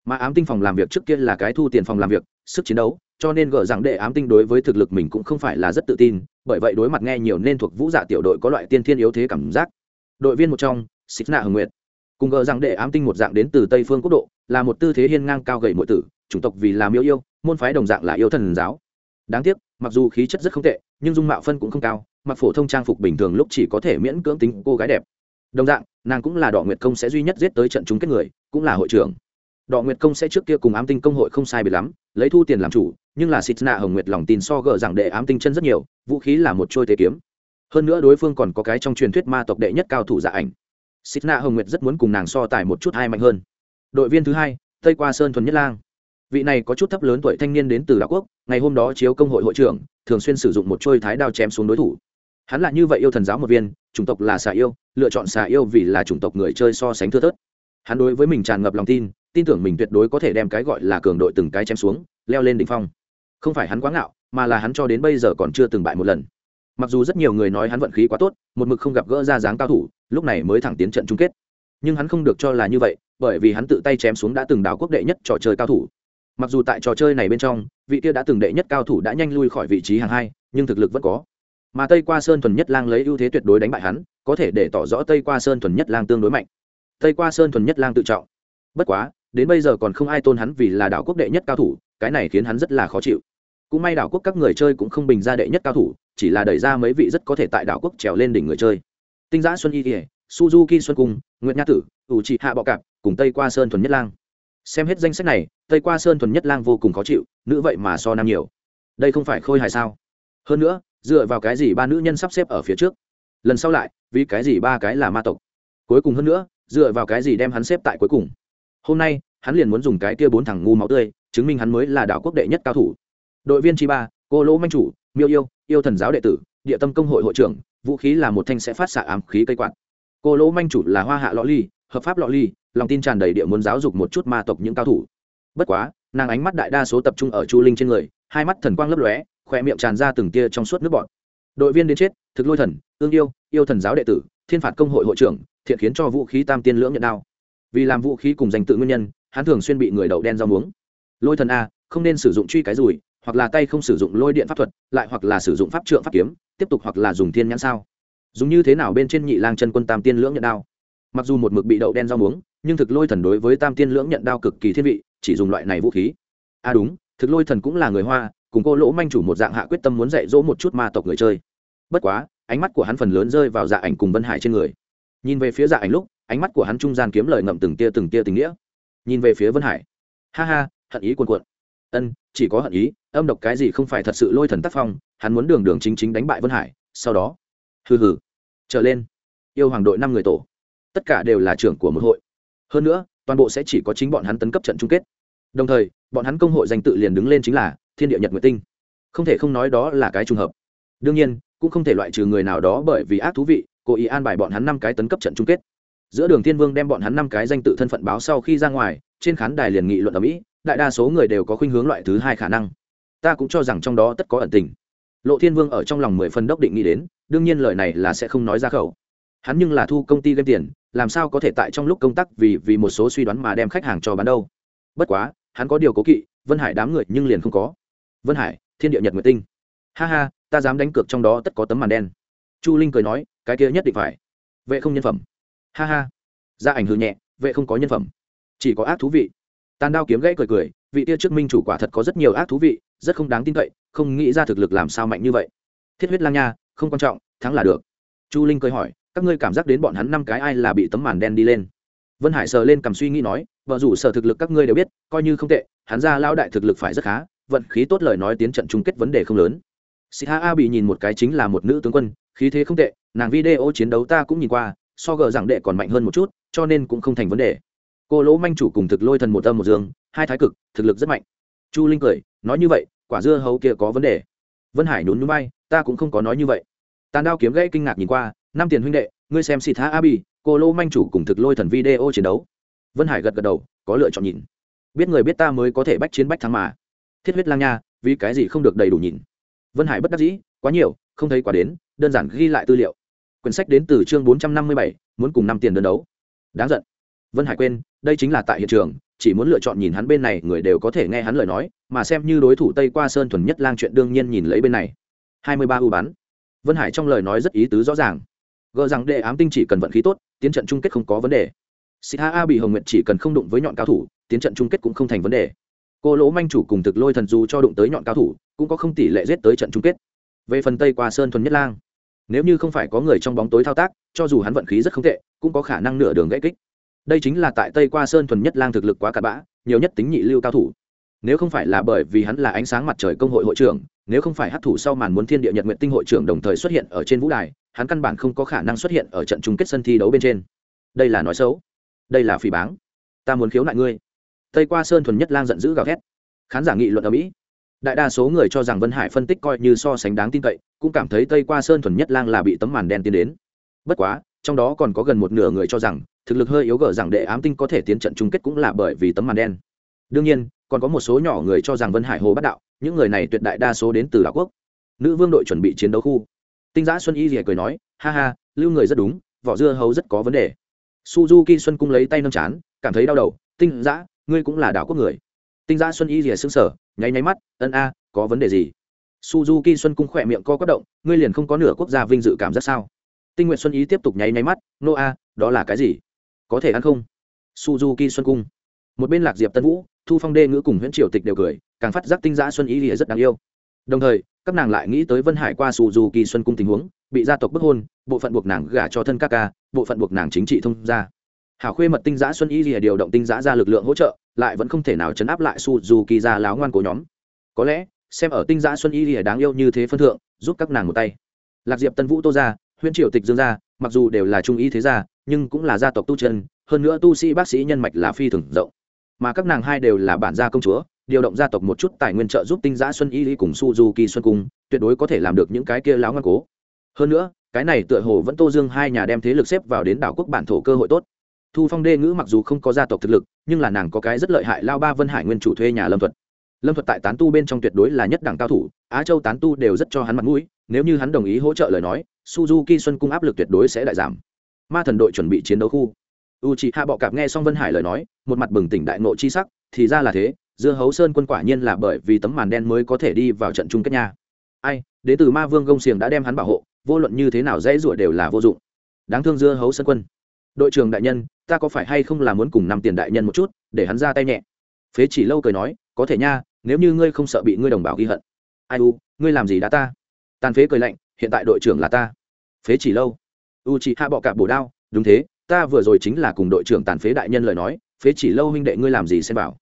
Mà ám tinh phòng làm việc trước kia là cái thu tiền phòng làm việc, sức chiến đấu, cho nên gờ rằng đệ ám tinh đối với thực lực mình cũng không phải là rất tự tin, bởi vậy đối mặt nghe nhiều nên thuộc vũ dạ tiểu đội có loại tiên thiên yếu thế cảm giác. Đội viên một trong xích nạ hồng nguyệt. Cùng gờ rằng đệ ám tinh một dạng đến từ tây phương quốc độ, là một tư thế hiên ngang cao gầy mọi tử, chủng tộc vì làm yêu yêu, môn phái đồng dạng là yêu thần giáo. Đáng tiếc mặc dù khí chất rất không tệ, nhưng dung mạo phân cũng không cao, mặc phổ thông trang phục bình thường lúc chỉ có thể miễn cưỡng tính cô gái đẹp. Đồng dạng, nàng cũng là đọ nguyệt công sẽ duy nhất giết tới trận chung kết người, cũng là hội trưởng. Đọ nguyệt công sẽ trước kia cùng ám tinh công hội không sai biệt lắm, lấy thu tiền làm chủ, nhưng là xịt nạ hồng nguyệt lòng tin so gờ rằng đệ ám tinh chân rất nhiều, vũ khí là một trôi tế kiếm. Hơn nữa đối phương còn có cái trong truyền thuyết ma tộc đệ nhất cao thủ dạ ảnh. Xịt nạ hồng nguyệt rất muốn cùng nàng so tài một chút hai mạnh hơn. Đội viên thứ hai, tây qua sơn thuần nhất lang vị này có chút thấp lớn tuổi thanh niên đến từ đảo quốc, ngày hôm đó chiếu công hội hội trưởng, thường xuyên sử dụng một trôi thái đao chém xuống đối thủ. Hắn là như vậy yêu thần giáo một viên, chủng tộc là xà yêu, lựa chọn xà yêu vì là chủng tộc người chơi so sánh thưa thớt. Hắn đối với mình tràn ngập lòng tin tin tưởng mình tuyệt đối có thể đem cái gọi là cường đội từng cái chém xuống, leo lên đỉnh phong. Không phải hắn quá ngạo, mà là hắn cho đến bây giờ còn chưa từng bại một lần. Mặc dù rất nhiều người nói hắn vận khí quá tốt, một mực không gặp gỡ ra dáng cao thủ, lúc này mới thẳng tiến trận chung kết. Nhưng hắn không được cho là như vậy, bởi vì hắn tự tay chém xuống đã từng đảo quốc đệ nhất trò chơi cao thủ mặc dù tại trò chơi này bên trong, vị kia đã từng đệ nhất cao thủ đã nhanh lui khỏi vị trí hàng hai, nhưng thực lực vẫn có. Mà tây qua sơn thuần nhất lang lấy ưu thế tuyệt đối đánh bại hắn, có thể để tỏ rõ tây qua sơn thuần nhất lang tương đối mạnh. Tây qua sơn thuần nhất lang tự trọng. Bất quá, đến bây giờ còn không ai tôn hắn vì là đảo quốc đệ nhất cao thủ, cái này khiến hắn rất là khó chịu. Cũng may đảo quốc các người chơi cũng không bình ra đệ nhất cao thủ, chỉ là đẩy ra mấy vị rất có thể tại đảo quốc trèo lên đỉnh người chơi. Tinh giã xuân y kỉa suzuki xuân cung nguyễn nha tử ủ trị hạ bọ cạp cùng tây qua sơn thuần nhất lang xem hết danh sách này, tây qua sơn thuần nhất lang vô cùng khó chịu, nữ vậy mà so nam nhiều. Đây không phải khôi hài sao? Hơn nữa, dựa vào cái gì ba nữ nhân sắp xếp ở phía trước? Lần sau lại, vì cái gì ba cái là ma tộc? Cuối cùng hơn nữa, dựa vào cái gì đem hắn xếp tại cuối cùng? Hôm nay, hắn liền muốn dùng cái kia bốn thằng ngu máu tươi, chứng minh hắn mới là đảo quốc đệ nhất cao thủ. Đội viên chi ba, cô lỗ manh chủ, miêu yêu yêu thần giáo đệ tử, địa tâm công hội hội trưởng, vũ khí là một thanh sẽ phát xạ ám khí cây quạt. Cô lỗ manh chủ là hoa hạ lõ ly hợp pháp lọ ly, lòng tin tràn đầy địa muốn giáo dục một chút ma tộc những cao thủ. Bất quá, nàng ánh mắt đại đa số tập trung ở chu linh trên người, hai mắt thần quang lấp lóe khoe miệng tràn ra từng tia trong suốt nước bọn đội viên đến chết, thực lôi thần, ương yêu yêu thần giáo đệ tử, thiên phạt công hội hội trưởng, thiện khiến cho vũ khí tam tiên lưỡng nhận đao. Vì làm vũ khí cùng danh tự nguyên nhân, hắn thường xuyên bị người đậu đen rau muống. Lôi thần a, không nên sử dụng truy cái rùi, hoặc là tay không sử dụng lôi điện pháp thuật, lại hoặc là sử dụng pháp trượng pháp kiếm, tiếp tục hoặc là dùng thiên nhãn sao. Dùng như thế nào bên trên nhị lang chân quân tam tiên lưỡng nhận đao? Mặc dù một mực bị đậu đen rau muống, nhưng thực lôi thần đối với tam tiên lưỡng nhận đao cực kỳ thiên vị, chỉ dùng loại này vũ khí. A đúng, thực lôi thần cũng là người hoa, cùng cô lỗ manh chủ một dạng hạ quyết tâm muốn dạy dỗ một chút ma tộc người chơi. Bất quá, ánh mắt của hắn phần lớn rơi vào dạ ảnh cùng vân hải trên người. Nhìn về phía dạ ảnh lúc, ánh mắt của hắn trung gian kiếm lời ngậm từng tia từng tia tình nghĩa. Nhìn về phía vân hải. Ha ha, hận ý cuồn cuộn. Ân, chỉ có hận ý, âm độc cái gì không phải thật sự lôi thần tác phong, hắn muốn đường đường chính chính đánh bại vân hải, sau đó, hừ hừ, trở lên. Yêu hoàng đội năm người tổ tất cả đều là trưởng của một hội. Hơn nữa, toàn bộ sẽ chỉ có chính bọn hắn tấn cấp trận chung kết. Đồng thời, bọn hắn công hội danh tự liền đứng lên chính là thiên địa nhật nguyệt tinh. Không thể không nói đó là cái trùng hợp. Đương nhiên, cũng không thể loại trừ người nào đó bởi vì ác thú vị, cố ý an bài bọn hắn năm cái tấn cấp trận chung kết. Giữa đường thiên vương đem bọn hắn năm cái danh tự thân phận báo sau khi ra ngoài, trên khán đài liền nghị luận ở mỹ, đại đa số người đều có khuynh hướng loại thứ hai khả năng. Ta cũng cho rằng trong đó tất có ẩn tình. Lộ thiên vương ở trong lòng mười phần đốc định nghĩ đến, đương nhiên lời này là sẽ không nói ra khẩu hắn nhưng là thu công ty game tiền, làm sao có thể tại trong lúc công tác vì vì một số suy đoán mà đem khách hàng cho bán đâu? Bất quá, hắn có điều cố kỵ, vân hải đám người nhưng liền không có. Vân hải, thiên địa nhật nguyệt tinh. Ha ha, ta dám đánh cược trong đó tất có tấm màn đen. Chu linh cười nói, cái kia nhất định phải. Vệ không nhân phẩm. Ha ha. Gia ảnh hư nhẹ, vệ không có nhân phẩm. Chỉ có ác thú vị. Tàn đao kiếm gãy cười cười, vị tia trước minh chủ quả thật có rất nhiều ác thú vị, rất không đáng tin cậy, không nghĩ ra thực lực làm sao mạnh như vậy. Thiết huyết lang nha, không quan trọng, thắng là được. Chu linh cười hỏi các ngươi cảm giác đến bọn hắn năm cái ai là bị tấm màn đen đi lên vân hải sờ lên cầm suy nghĩ nói vợ rủ sở thực lực các ngươi đều biết coi như không tệ hắn ra lao đại thực lực phải rất khá vận khí tốt lời nói tiến trận chung kết vấn đề không lớn Sitha A bị nhìn một cái chính là một nữ tướng quân, khí thế không tệ, nàng video chiến đấu ta cũng nhìn qua, so gờ giảng đệ còn mạnh hơn một chút, cho nên cũng không thành vấn đề. Cô Lỗ manh chủ cùng thực lôi thần một âm một dương, hai thái cực, thực lực rất mạnh. Chu Linh cười, nói như vậy, quả dưa hấu kia có vấn đề. Vân Hải nhún nhún bay, ta cũng không có nói như vậy. Tàn đao kiếm gãy kinh ngạc nhìn qua, năm tiền huynh đệ, ngươi xem Sitha A Abi, cô lô manh chủ cùng thực lôi thần video chiến đấu. Vân Hải gật gật đầu, có lựa chọn nhìn. Biết người biết ta mới có thể bách chiến bách thắng mà. Thiết huyết lang nha, vì cái gì không được đầy đủ nhìn? Vân hải bất đắc dĩ quá nhiều không thấy quả đến đơn giản ghi lại tư liệu. Quyển sách đến từ chương bốn trăm năm mươi bảy muốn cùng năm tiền đơn đấu. Đáng giận. Vân hải quên đây chính là tại hiện trường chỉ muốn lựa chọn nhìn hắn bên này người đều có thể nghe hắn lời nói mà xem như đối thủ tây qua sơn thuần nhất lang chuyện đương nhiên nhìn lấy bên này. Hai mươi ba ưu bắn vân hải trong lời nói rất ý tứ rõ ràng gờ rằng đệ ám tinh chỉ cần vận khí tốt tiến trận chung kết không có vấn đề. Sitha A bị Hồng Nguyệt chỉ cần không đụng với nhọn cao thủ, tiến trận chung kết cũng không thành vấn đề. Cô Lỗ manh chủ cùng thực lôi thần dù cho đụng tới nhọn cao thủ, cũng có không tỷ lệ giết tới trận chung kết. Về phần tây qua sơn thuần nhất lang nếu như không phải có người trong bóng tối thao tác cho dù hắn vận khí rất không tệ cũng có khả năng nửa đường gãy kích. Đây chính là tại tây qua sơn thuần nhất lang thực lực quá cặn bã nhiều nhất tính nhị lưu cao thủ. Nếu không phải là bởi vì hắn là ánh sáng mặt trời công hội hội trưởng nếu không phải hấp thủ sau màn muốn thiên địa nhật nguyện tinh hội trưởng đồng thời xuất hiện ở trên vũ đài hắn căn bản không có khả năng xuất hiện ở trận chung kết sân thi đấu bên trên. Đây là nói xấu. Đây là phỉ báng. Ta muốn khiếu nại ngươi. Tây qua sơn thuần nhất lang giận dữ gào thét. Khán giả nghị luận ở mỹ. Đại đa số người cho rằng vân hải phân tích coi như so sánh đáng tin cậy, cũng cảm thấy tây qua sơn thuần nhất lang là bị tấm màn đen tiến đến. Bất quá, trong đó còn có gần một nửa người cho rằng, thực lực hơi yếu gở rằng đệ ám tinh có thể tiến trận chung kết cũng là bởi vì tấm màn đen. Đương nhiên, còn có một số nhỏ người cho rằng vân hải hồ bắt đạo, những người này tuyệt đại đa số đến từ đảo quốc. Nữ vương đội chuẩn bị chiến đấu khu tinh giã xuân y rìa cười nói, ha ha, lưu người rất đúng, vỏ dưa hấu rất có vấn đề. Suzuki xuân cung lấy tay nâng chán, cảm thấy đau đầu, tinh giã, ngươi cũng là đảo quốc người. Tinh giã xuân y rìa xương sở nháy nháy mắt, ân a, có vấn đề gì? Suzuki xuân cung khỏe miệng co quất động, ngươi liền không có nửa quốc gia vinh dự cảm giác sao? Tinh nguyện xuân ý tiếp tục nháy nháy mắt, nô a, đó là cái gì? Có thể ăn không? Suzuki xuân cung. Một bên lạc diệp tân vũ, thu phong đê ngữ cùng Huyễn triều tịch đều cười, càng phát giác tinh giã xuân ý Rìa rất đáng yêu. Đồng thời các nàng lại nghĩ tới vân hải qua suzuki xuân cung tình huống bị gia tộc bức hôn bộ phận buộc nàng gả cho thân các ca bộ phận buộc nàng chính trị thông gia. Hảo khuê mật tinh giã xuân y lìa điều động tinh giã ra lực lượng hỗ trợ lại vẫn không thể nào chấn áp lại suzuki ra láo ngoan của nhóm. Có lẽ xem ở tinh giã xuân y lìa đáng yêu như thế phân thượng giúp các nàng một tay. Lạc diệp tân vũ tô gia, huyện triều tịch dương gia mặc dù đều là trung y thế gia nhưng cũng là gia tộc tu chân hơn nữa tu sĩ bác sĩ nhân mạch là phi thường rộng. Mà các nàng hai đều là bản gia công chúa điều động gia tộc một chút tài nguyên trợ giúp tinh giã xuân y lý cùng suzuki xuân cung, tuyệt đối có thể làm được những cái kia láo ngoan cố. Hơn nữa, cái này tựa hồ vẫn tô dương hai nhà đem thế lực xếp vào đến đảo quốc bản thổ cơ hội tốt. Thu phong đê ngữ mặc dù không có gia tộc thực lực, nhưng là nàng có cái rất lợi hại lao ba vân hải nguyên chủ thuê nhà lâm thuật. Lâm thuật tại tán tu bên trong tuyệt đối là nhất đẳng cao thủ, á châu tán tu đều rất cho hắn mặt mũi, nếu như hắn đồng ý hỗ trợ lời nói, suzuki xuân cung áp lực tuyệt đối sẽ đại giảm. Ma thần đội chuẩn bị chiến đấu khu. U chị hạ bọ cạp nghe xong vân hải lời nói, một mặt bừng tỉnh đại ngộ chi sắc, thì ra là thế dưa hấu sơn quân quả nhiên là bởi vì tấm màn đen mới có thể đi vào trận chung kết nha. Ai đến từ ma vương gông xiềng đã đem hắn bảo hộ, vô luận như thế nào dễ rủa đều là vô dụng. Đáng thương dưa hấu sơn quân. Đội trưởng đại nhân, ta có phải hay không là muốn cùng năm tiền đại nhân một chút, để hắn ra tay nhẹ? Phế chỉ lâu cười nói, có thể nha, nếu như ngươi không sợ bị ngươi đồng bào ghi hận. Ai u, ngươi làm gì đã ta? Tàn phế cười lạnh, hiện tại đội trưởng là ta. Phế chỉ lâu. U chị hạ bọ cạp bổ đao, đúng thế, ta vừa rồi chính là cùng đội trưởng tàn phế đại nhân lời nói, phế chỉ lâu huynh đệ ngươi làm gì xem bảo?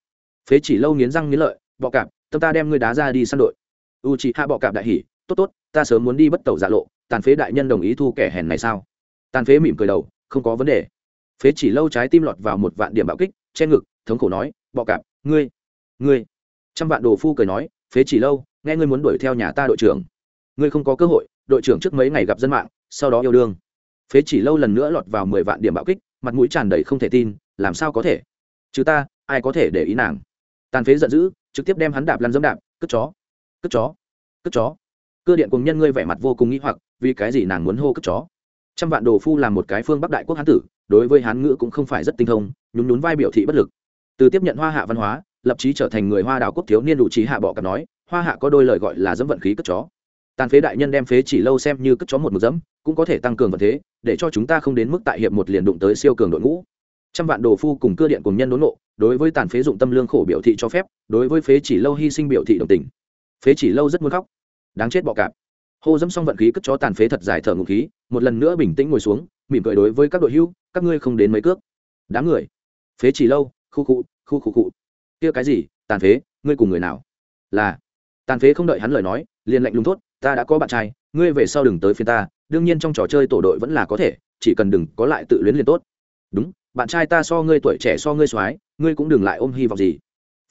Phế chỉ lâu nghiến răng nghiến lợi, bọ cạp, tâm ta đem ngươi đá ra đi săn đội. U chị hạ bọ cạp đại hỉ, tốt tốt, ta sớm muốn đi bất tẩu dạ lộ, tàn phế đại nhân đồng ý thu kẻ hèn này sao? Tàn phế mỉm cười đầu, không có vấn đề. Phế chỉ lâu trái tim lọt vào một vạn điểm bạo kích, che ngực, thống khổ nói, bọ cạp, ngươi ngươi. Trăm vạn đồ phu cười nói, phế chỉ lâu, nghe ngươi muốn đuổi theo nhà ta đội trưởng. Ngươi không có cơ hội, đội trưởng trước mấy ngày gặp dân mạng, sau đó yêu đương. Phế chỉ lâu lần nữa lọt vào mười vạn điểm bạo kích, mặt mũi tràn đầy không thể tin, làm sao có thể? Chứ ta, ai có thể để ý nàng? Tàn phế giận dữ, trực tiếp đem hắn đạp lăn dẫm đạp, cất chó cất chó cất chó. Cơ điện cùng nhân ngươi vẻ mặt vô cùng nghĩ hoặc, vì cái gì nàng muốn hô cất chó? Trăm vạn đồ phu làm một cái phương bắc đại quốc hán tử, đối với hán ngữ cũng không phải rất tinh thông, nhún nhún vai biểu thị bất lực. Từ tiếp nhận hoa hạ văn hóa, lập trí trở thành người hoa đào quốc thiếu niên đủ trí hạ bọ cặp nói, hoa hạ có đôi lời gọi là dẫm vận khí cất chó. Tàn phế đại nhân đem phế chỉ lâu xem như cất chó một mực dẫm, cũng có thể tăng cường vận thế, để cho chúng ta không đến mức tại hiệp một liền đụng tới siêu cường đội ngũ. Trăm vạn đồ phu cùng cưa điện cùng nhân đốn nộ đối với tàn phế dụng tâm lương khổ biểu thị cho phép, đối với phế chỉ lâu hy sinh biểu thị đồng tình. Phế chỉ lâu rất muốn khóc, đáng chết bọ cạp. Hô dẫm xong vận khí cất cho tàn phế thật dài thở ngụ khí, một lần nữa bình tĩnh ngồi xuống, mỉm cười đối với các đội hưu, các ngươi không đến mấy cước. Đám người, phế chỉ lâu, khu khu khu khu khu. Kia cái gì, tàn phế, ngươi cùng người nào? Là, tàn phế không đợi hắn lời nói, liền lạnh lùng thốt, ta đã có bạn trai, ngươi về sau đừng tới phía ta, đương nhiên trong trò chơi tổ đội vẫn là có thể, chỉ cần đừng có lại tự luyến liền tốt. Đúng bạn trai ta so ngươi tuổi trẻ so ngươi soái, ngươi cũng đừng lại ôm hy vọng gì.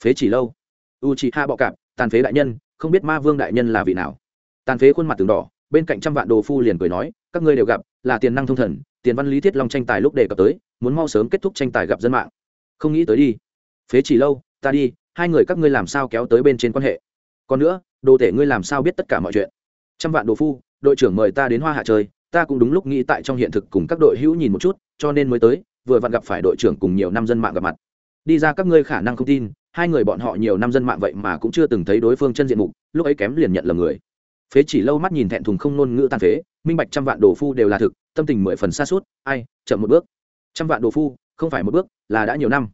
Phế chỉ lâu. U chị hạ bọ cạp, tàn phế đại nhân, không biết ma vương đại nhân là vị nào. Tàn phế khuôn mặt từng đỏ, bên cạnh trăm vạn đồ phu liền cười nói, các ngươi đều gặp, là tiền năng thông thần, tiền văn lý thiết long tranh tài lúc đề cập tới, muốn mau sớm kết thúc tranh tài gặp dân mạng. Không nghĩ tới đi. Phế chỉ lâu, ta đi, hai người các ngươi làm sao kéo tới bên trên quan hệ. Còn nữa, đồ tể ngươi làm sao biết tất cả mọi chuyện? Trăm vạn đồ phu, đội trưởng mời ta đến hoa hạ chơi, ta cũng đúng lúc nghĩ tại trong hiện thực cùng các đội hữu nhìn một chút, cho nên mới tới vừa vặn gặp phải đội trưởng cùng nhiều năm dân mạng gặp mặt. Đi ra các ngươi khả năng không tin, hai người bọn họ nhiều năm dân mạng vậy mà cũng chưa từng thấy đối phương chân diện mục, lúc ấy kém liền nhận là người. Phế chỉ lâu mắt nhìn thẹn thùng không ngôn ngữ tàn phế, minh bạch trăm vạn đồ phu đều là thực, tâm tình mười phần xa suốt, ai, chậm một bước. Trăm vạn đồ phu, không phải một bước, là đã nhiều năm.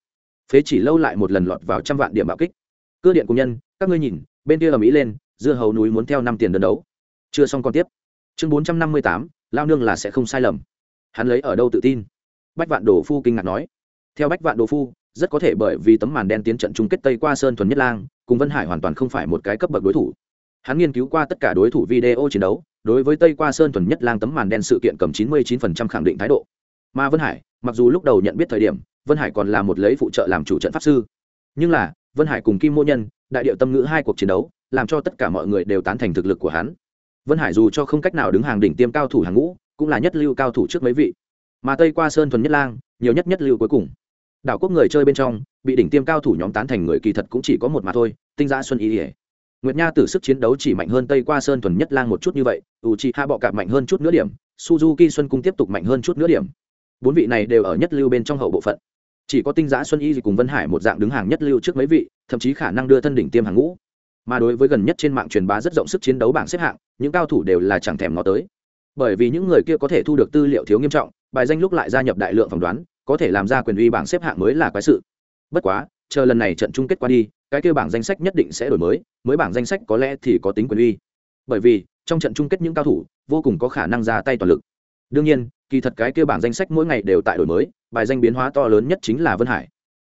Phế chỉ lâu lại một lần lọt vào trăm vạn điểm bạo kích. Cưa điện công nhân, các ngươi nhìn, bên kia ở mỹ lên, dưa hầu núi muốn theo năm tiền đơn đấu. Chưa xong còn tiếp. Chương bốn trăm năm mươi tám, lao nương là sẽ không sai lầm. Hắn lấy ở đâu tự tin? Bách vạn đồ phu kinh ngạc nói. Theo bách vạn đồ phu, rất có thể bởi vì tấm màn đen tiến trận chung kết tây qua sơn thuần nhất lang, cùng vân hải hoàn toàn không phải một cái cấp bậc đối thủ. Hắn nghiên cứu qua tất cả đối thủ video chiến đấu, đối với tây qua sơn thuần nhất lang tấm màn đen sự kiện cầm 99% khẳng định thái độ. Mà vân hải, mặc dù lúc đầu nhận biết thời điểm, vân hải còn là một lấy phụ trợ làm chủ trận pháp sư. Nhưng là, vân hải cùng kim mô nhân, đại điệu tâm ngữ hai cuộc chiến đấu, làm cho tất cả mọi người đều tán thành thực lực của hắn. Vân hải dù cho không cách nào đứng hàng đỉnh tiêm cao thủ hàng ngũ, cũng là nhất lưu cao thủ trước mấy vị mà tây qua sơn thuần nhất lang, nhiều nhất nhất lưu cuối cùng. Đảo quốc người chơi bên trong, bị đỉnh tiêm cao thủ nhóm tán thành người kỳ thật cũng chỉ có một mà thôi, tinh giã xuân ý ỉa nguyệt nha tử sức chiến đấu chỉ mạnh hơn tây qua sơn thuần nhất lang một chút như vậy u chi hạ bọ cạp mạnh hơn chút nữa điểm, suzuki xuân cung tiếp tục mạnh hơn chút nữa điểm. Bốn vị này đều ở nhất lưu bên trong hậu bộ phận. Chỉ có tinh giã xuân y cùng vân hải một dạng đứng hàng nhất lưu trước mấy vị, thậm chí khả năng đưa thân đỉnh tiêm hàng ngũ. Mà đối với gần nhất trên mạng truyền bá rất rộng sức chiến đấu bảng xếp hạng, những cao thủ đều là chẳng thèm ngó tới. Bởi vì những người kia có thể thu được tư liệu thiếu nghiêm trọng bài danh lúc lại gia nhập đại lượng phỏng đoán, có thể làm ra quyền uy bảng xếp hạng mới là quái sự. Bất quá, chờ lần này trận chung kết qua đi, cái kêu bảng danh sách nhất định sẽ đổi mới mới bảng danh sách có lẽ thì có tính quyền uy. Bởi vì, trong trận chung kết những cao thủ, vô cùng có khả năng ra tay toàn lực. Đương nhiên, kỳ thật cái kêu bảng danh sách mỗi ngày đều tại đổi mới, bài danh biến hóa to lớn nhất chính là vân hải.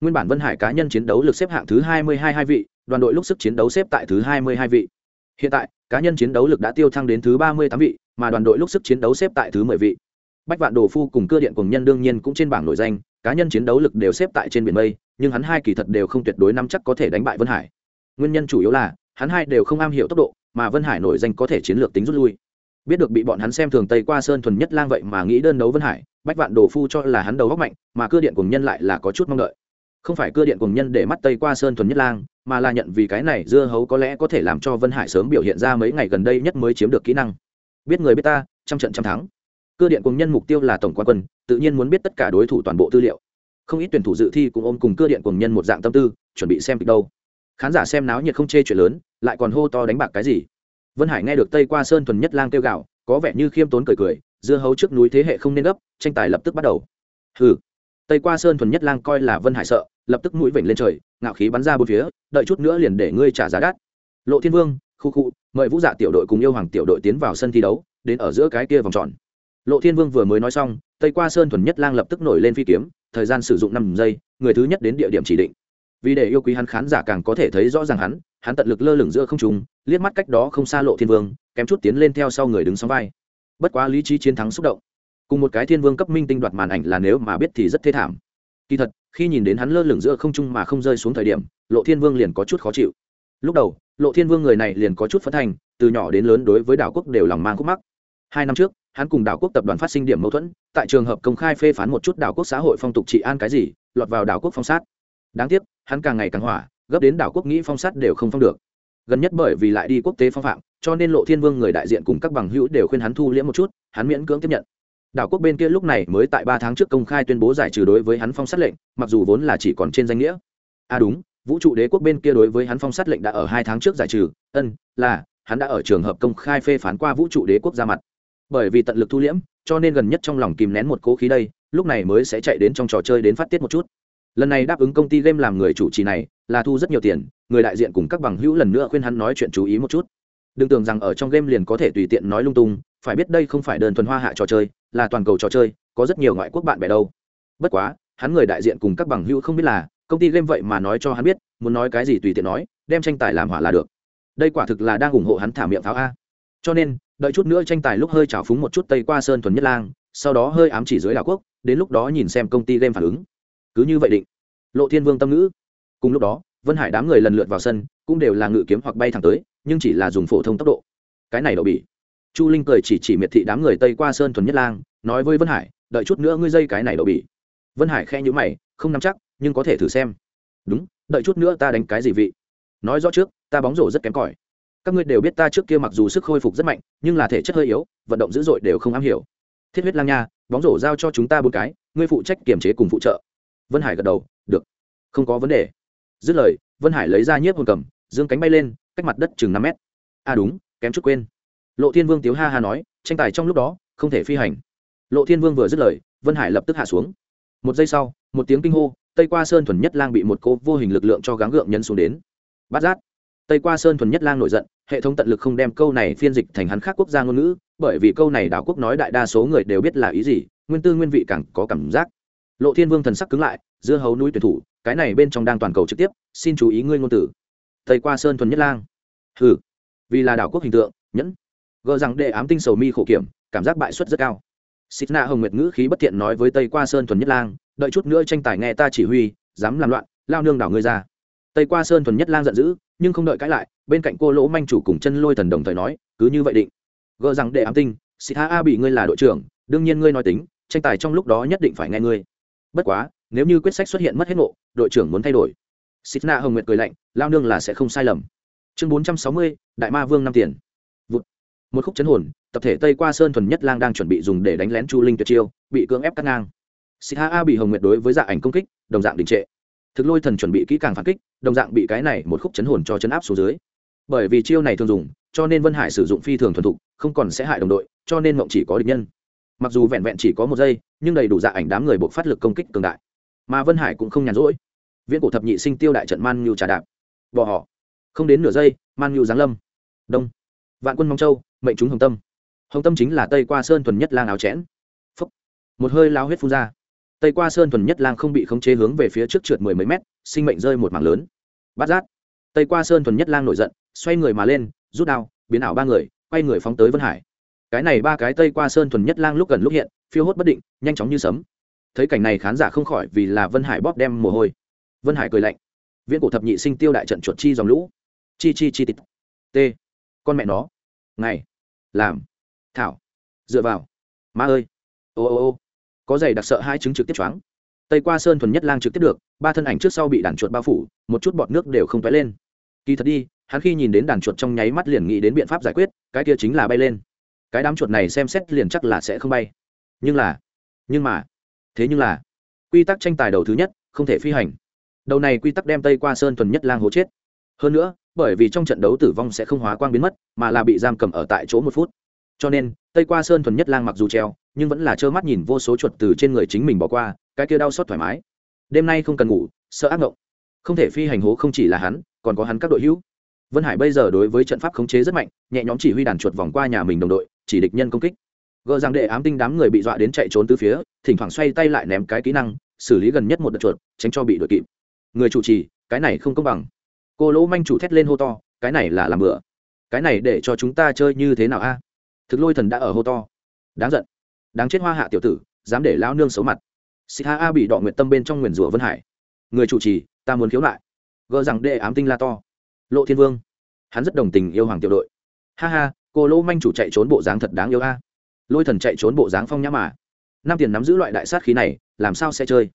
Nguyên bản vân hải cá nhân chiến đấu lực xếp hạng thứ hai mươi hai hai vị, đoàn đội lúc sức chiến đấu xếp tại thứ hai mươi hai vị. Hiện tại, cá nhân chiến đấu lực đã tiêu thăng đến thứ ba mươi tám vị, mà đoàn đội lúc sức chiến đấu xếp tại thứ mười vị bách vạn đồ phu cùng cơ điện cùng nhân đương nhiên cũng trên bảng nổi danh, cá nhân chiến đấu lực đều xếp tại trên biển mây, nhưng hắn hai kỳ thật đều không tuyệt đối nắm chắc có thể đánh bại vân hải. Nguyên nhân chủ yếu là, hắn hai đều không am hiểu tốc độ, mà vân hải nổi danh có thể chiến lược tính rút lui. Biết được bị bọn hắn xem thường tây qua sơn thuần nhất lang vậy mà nghĩ đơn đấu vân hải, bách vạn đồ phu cho là hắn đầu góc mạnh, mà cơ điện cùng nhân lại là có chút mong đợi. Không phải cơ điện cùng nhân để mắt tây qua sơn thuần nhất lang, mà là nhận vì cái này dưa hấu có lẽ có thể làm cho vân hải sớm biểu hiện ra mấy ngày gần đây nhất mới chiếm được kỹ năng. Biết người biết ta, trăm trận trăm thắng cơ điện cùng nhân mục tiêu là tổng quan quân, tự nhiên muốn biết tất cả đối thủ toàn bộ tư liệu. Không ít tuyển thủ dự thi cũng ôm cùng cơ điện cùng nhân một dạng tâm tư, chuẩn bị xem kịch đâu. Khán giả xem náo nhiệt không chê chuyện lớn, lại còn hô to đánh bạc cái gì. Vân hải nghe được tây qua sơn thuần nhất lang kêu gạo có vẻ như khiêm tốn cười cười, dưa hấu trước núi thế hệ không nên gấp, tranh tài lập tức bắt đầu. Hừ. Tây qua sơn thuần nhất lang coi là vân hải sợ, lập tức mũi vểnh lên trời, ngạo khí bắn ra bốn phía, đợi chút nữa liền để ngươi trả giá đắt. Lộ thiên vương, khu khu, mời vũ dạ tiểu đội cùng yêu hoàng tiểu đội tiến vào sân thi đấu, đến ở giữa cái kia vòng tròn lộ thiên vương vừa mới nói xong, tây qua sơn thuần nhất lang lập tức nổi lên phi kiếm, thời gian sử dụng năm giây, người thứ nhất đến địa điểm chỉ định. Vì để yêu quý hắn khán giả càng có thể thấy rõ ràng hắn hắn tận lực lơ lửng giữa không trùng liếc mắt cách đó không xa lộ thiên vương, kém chút tiến lên theo sau người đứng sóng vai. Bất quá lý trí chiến thắng xúc động. Cùng một cái thiên vương cấp minh tinh đoạt màn ảnh là nếu mà biết thì rất thê thảm. Kỳ thật, khi nhìn đến hắn lơ lửng giữa không trung mà không rơi xuống thời điểm, lộ thiên vương liền có chút khó chịu. Lúc đầu, lộ thiên vương người này liền có chút phấn thành, từ nhỏ đến lớn đối với đảo quốc đều lòng mang khúc mắc. Hai năm trước hắn cùng đảo quốc tập đoàn phát sinh điểm mâu thuẫn, tại trường hợp công khai phê phán một chút đảo quốc xã hội phong tục trị an cái gì, lọt vào đảo quốc phong sát. Đáng tiếc, hắn càng ngày càng hỏa, gấp đến đảo quốc nghĩ phong sát đều không phong được. Gần nhất bởi vì lại đi quốc tế phong phạm, cho nên lộ thiên vương người đại diện cùng các bằng hữu đều khuyên hắn thu liễm một chút, hắn miễn cưỡng tiếp nhận. Đảo quốc bên kia lúc này mới tại ba tháng trước công khai tuyên bố giải trừ đối với hắn phong sát lệnh, mặc dù vốn là chỉ còn trên danh nghĩa. À đúng, vũ trụ đế quốc bên kia đối với hắn phong sát lệnh đã ở hai tháng trước giải trừ, ân, là, hắn đã ở trường hợp công khai phê phán qua vũ trụ đế quốc ra mặt bởi vì tận lực thu liễm, cho nên gần nhất trong lòng kìm nén một cố khí đây, lúc này mới sẽ chạy đến trong trò chơi đến phát tiết một chút. Lần này đáp ứng công ty game làm người chủ trì này, là thu rất nhiều tiền, người đại diện cùng các bằng hữu lần nữa khuyên hắn nói chuyện chú ý một chút. Đừng tưởng rằng ở trong game liền có thể tùy tiện nói lung tung, phải biết đây không phải đơn thuần hoa hạ trò chơi, là toàn cầu trò chơi, có rất nhiều ngoại quốc bạn bè đâu. Bất quá, hắn người đại diện cùng các bằng hữu không biết là, công ty game vậy mà nói cho hắn biết, muốn nói cái gì tùy tiện nói, đem tranh tài làm hỏa là được. Đây quả thực là đang ủng hộ hắn thả miệng pháo a. Cho nên đợi chút nữa tranh tài lúc hơi trào phúng một chút tây qua sơn thuần nhất lang, sau đó hơi ám chỉ dưới đảo quốc, đến lúc đó nhìn xem công ty game phản ứng. Cứ như vậy định. Lộ thiên vương tâm ngữ. Cùng lúc đó, vân hải đám người lần lượt vào sân, cũng đều là ngự kiếm hoặc bay thẳng tới, nhưng chỉ là dùng phổ thông tốc độ. Cái này đậu bỉ. Chu linh cười chỉ chỉ miệt thị đám người tây qua sơn thuần nhất lang, nói với vân hải, đợi chút nữa ngươi dây cái này đậu bỉ. Vân hải khe nhữ mày, không nắm chắc, nhưng có thể thử xem. Đúng, đợi chút nữa ta đánh cái gì vị? Nói rõ trước, ta bóng rổ rất kém cỏi các ngươi đều biết ta trước kia mặc dù sức khôi phục rất mạnh, nhưng là thể chất hơi yếu, vận động dữ dội đều không am hiểu. Thiết huyết lang nha, bóng rổ giao cho chúng ta bốn cái, ngươi phụ trách kiềm chế cùng phụ trợ. Vân hải gật đầu, được, không có vấn đề. Dứt lời, vân hải lấy ra nhiếp hồn cầm, dương cánh bay lên, cách mặt đất chừng năm mét. À đúng, kém chút quên. Lộ thiên vương tiếu ha ha nói, tranh tài trong lúc đó, không thể phi hành. Lộ thiên vương vừa dứt lời, vân hải lập tức hạ xuống. Một giây sau, một tiếng kinh hô, tây qua sơn thuần nhất lang bị một cô vô hình lực lượng cho gắng gượng nhấn xuống đến. Bát giác tây qua sơn thuần nhất lang nổi giận, hệ thống tận lực không đem câu này phiên dịch thành hắn khác quốc gia ngôn ngữ, bởi vì câu này đảo quốc nói đại đa số người đều biết là ý gì, nguyên tư nguyên vị càng có cảm giác. Lộ thiên vương thần sắc cứng lại, dưa hấu núi tuyển thủ, cái này bên trong đang toàn cầu trực tiếp, xin chú ý ngươi ngôn tử tây qua sơn thuần nhất lang. Hừ, vì là đảo quốc hình tượng, nhẫn. Gờ rằng đệ ám tinh sầu mi khổ kiểm, cảm giác bại suất rất cao. Xích na hồng nguyệt ngữ khí bất thiện nói với tây qua sơn thuần nhất lang, đợi chút nữa tranh tài nghe ta chỉ huy, dám làm loạn, lao nương đảo ngươi ra tây qua sơn thuần nhất lang giận dữ, nhưng không đợi cãi lại, bên cạnh cô lỗ manh chủ cùng chân lôi thần đồng thời nói, cứ như vậy định. Gờ rằng đệ ám tinh xích a bị ngươi là đội trưởng, đương nhiên ngươi nói tính, tranh tài trong lúc đó nhất định phải nghe ngươi. Bất quá, nếu như quyết sách xuất hiện mất hết ngộ, đội trưởng muốn thay đổi. Xích na hồng nguyệt cười lạnh, lao nương là sẽ không sai lầm. Chương bốn trăm sáu mươi, đại ma vương năm tiền. Một khúc chấn hồn, tập thể tây qua sơn thuần nhất lang đang chuẩn bị dùng để đánh lén chu linh tuyệt chiêu, bị cưỡng ép cắt ngang. Xích a bị hồng nguyệt đối với dạ ảnh công kích, đồng dạng đình trệ thực lôi thần chuẩn bị kỹ càng phản kích, đồng dạng bị cái này một khúc chấn hồn cho chấn áp xuống dưới. Bởi vì chiêu này thường dùng, cho nên vân hải sử dụng phi thường thuần thục, không còn sẽ hại đồng đội, cho nên mộng chỉ có địch nhân. Mặc dù vẹn vẹn chỉ có một giây, nhưng đầy đủ dạ ảnh đám người buộc phát lực công kích cường đại. Mà vân hải cũng không nhàn rỗi. Viễn cổ thập nhị sinh tiêu đại trận man nhu trà đạp. Bỏ họ. Không đến nửa giây, man nhu giáng lâm. Đông. Vạn quân mong châu, mệnh chúng hồng tâm. Hồng tâm chính là tây qua sơn thuần nhất lang áo chẽn. Phúc. một hơi lao huyết phun ra tây qua sơn thuần nhất lang không bị khống chế hướng về phía trước trượt mười mấy mét, sinh mệnh rơi một mảng lớn. Bát giác. Tây qua sơn thuần nhất lang nổi giận, xoay người mà lên, rút đao, biến ảo ba người, quay người phóng tới vân hải. Cái này ba cái tây qua sơn thuần nhất lang lúc gần lúc hiện, phiêu hốt bất định, nhanh chóng như sấm. Thấy cảnh này khán giả không khỏi vì là vân hải bóp đem mồ hôi. Vân hải cười lạnh. Viễn cổ thập nhị sinh tiêu đại trận chuột chi dòng lũ. Chi chi chi tít t con mẹ nó. Ngày. Làm. Thảo. Dựa vào. Ma ơi. Ô ô ô có giày đặc sợ hai chứng trực tiếp choáng. Tây qua sơn thuần nhất lang trực tiếp được, ba thân ảnh trước sau bị đàn chuột bao phủ, một chút bọt nước đều không toái lên. Kỳ thật đi, hắn khi nhìn đến đàn chuột trong nháy mắt liền nghĩ đến biện pháp giải quyết, cái kia chính là bay lên. Cái đám chuột này xem xét liền chắc là sẽ không bay. Nhưng là, nhưng mà, thế nhưng là, quy tắc tranh tài đầu thứ nhất, không thể phi hành. Đầu này quy tắc đem tây qua sơn thuần nhất lang hố chết. Hơn nữa, bởi vì trong trận đấu tử vong sẽ không hóa quang biến mất, mà là bị giam cầm ở tại chỗ một phút cho nên, tây qua sơn thuần nhất lang mặc dù treo, nhưng vẫn là trơ mắt nhìn vô số chuột từ trên người chính mình bỏ qua, cái kia đau xót thoải mái. Đêm nay không cần ngủ, sợ ác mộng không thể phi hành hố không chỉ là hắn, còn có hắn các đội hữu. Vân hải bây giờ đối với trận pháp khống chế rất mạnh, nhẹ nhõm chỉ huy đàn chuột vòng qua nhà mình đồng đội, chỉ địch nhân công kích. Gờ rằng đệ ám tinh đám người bị dọa đến chạy trốn từ phía, thỉnh thoảng xoay tay lại ném cái kỹ năng, xử lý gần nhất một đợt chuột, tránh cho bị đội kịp. Người chủ trì, cái này không công bằng. Cô lỗ manh chủ thét lên hô to, cái này là làm bữa cái này để cho chúng ta chơi như thế nào a? Thực lôi thần đã ở hô to. Đáng giận. Đáng chết hoa hạ tiểu tử, dám để lao nương xấu mặt. Xích ha a bị đọ nguyện tâm bên trong nguyền rủa vân hải. Người chủ trì, ta muốn khiếu lại gờ rằng đệ ám tinh la to. Lộ thiên vương. Hắn rất đồng tình yêu hoàng tiểu đội. Ha ha, cô lỗ manh chủ chạy trốn bộ dáng thật đáng yêu a. Lôi thần chạy trốn bộ dáng phong nhã mà. Nam tiền nắm giữ loại đại sát khí này, làm sao sẽ chơi?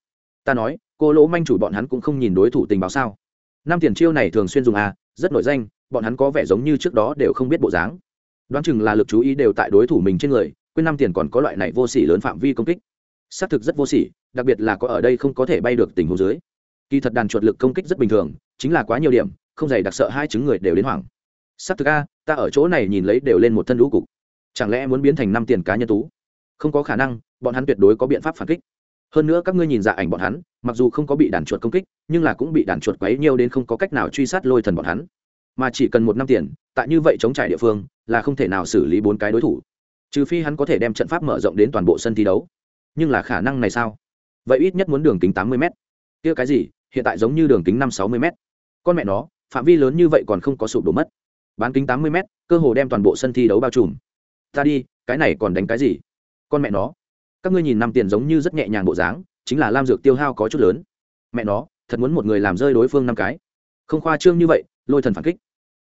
Ta nói, cô lỗ manh chủ bọn hắn cũng không nhìn đối thủ tình báo sao. Nam tiền chiêu này thường xuyên dùng a, rất nổi danh, bọn hắn có vẻ giống như trước đó đều không biết bộ dáng đoán chừng là lực chú ý đều tại đối thủ mình trên người, quên năm tiền còn có loại này vô sỉ lớn phạm vi công kích. Xác thực rất vô sỉ, đặc biệt là có ở đây không có thể bay được tình huống dưới. Kỳ thật đàn chuột lực công kích rất bình thường, chính là quá nhiều điểm, không dày đặc sợ hai chứng người đều đến hoảng. Xác thực a, ta ở chỗ này nhìn lấy đều lên một thân lũ cục. Chẳng lẽ muốn biến thành năm tiền cá nhân tú? Không có khả năng, bọn hắn tuyệt đối có biện pháp phản kích. Hơn nữa các ngươi nhìn dạ ảnh bọn hắn, mặc dù không có bị đàn chuột công kích, nhưng là cũng bị đàn chuột quấy nhiều đến không có cách nào truy sát lôi thần bọn hắn mà chỉ cần một năm tiền, tại như vậy chống trải địa phương, là không thể nào xử lý bốn cái đối thủ. Trừ phi hắn có thể đem trận pháp mở rộng đến toàn bộ sân thi đấu. Nhưng là khả năng này sao? Vậy ít nhất muốn đường kính tám mươi m kia cái gì? Hiện tại giống như đường kính năm sáu mươi m con mẹ nó, phạm vi lớn như vậy còn không có sụp đổ mất. Bán kính tám mươi m cơ hồ đem toàn bộ sân thi đấu bao trùm. Ta đi, cái này còn đánh cái gì? Con mẹ nó. Các ngươi nhìn năm tiền giống như rất nhẹ nhàng bộ dáng, chính là lam dược tiêu hao có chút lớn. Mẹ nó, thật muốn một người làm rơi đối phương năm cái. Không khoa trương như vậy lôi thần phản kích.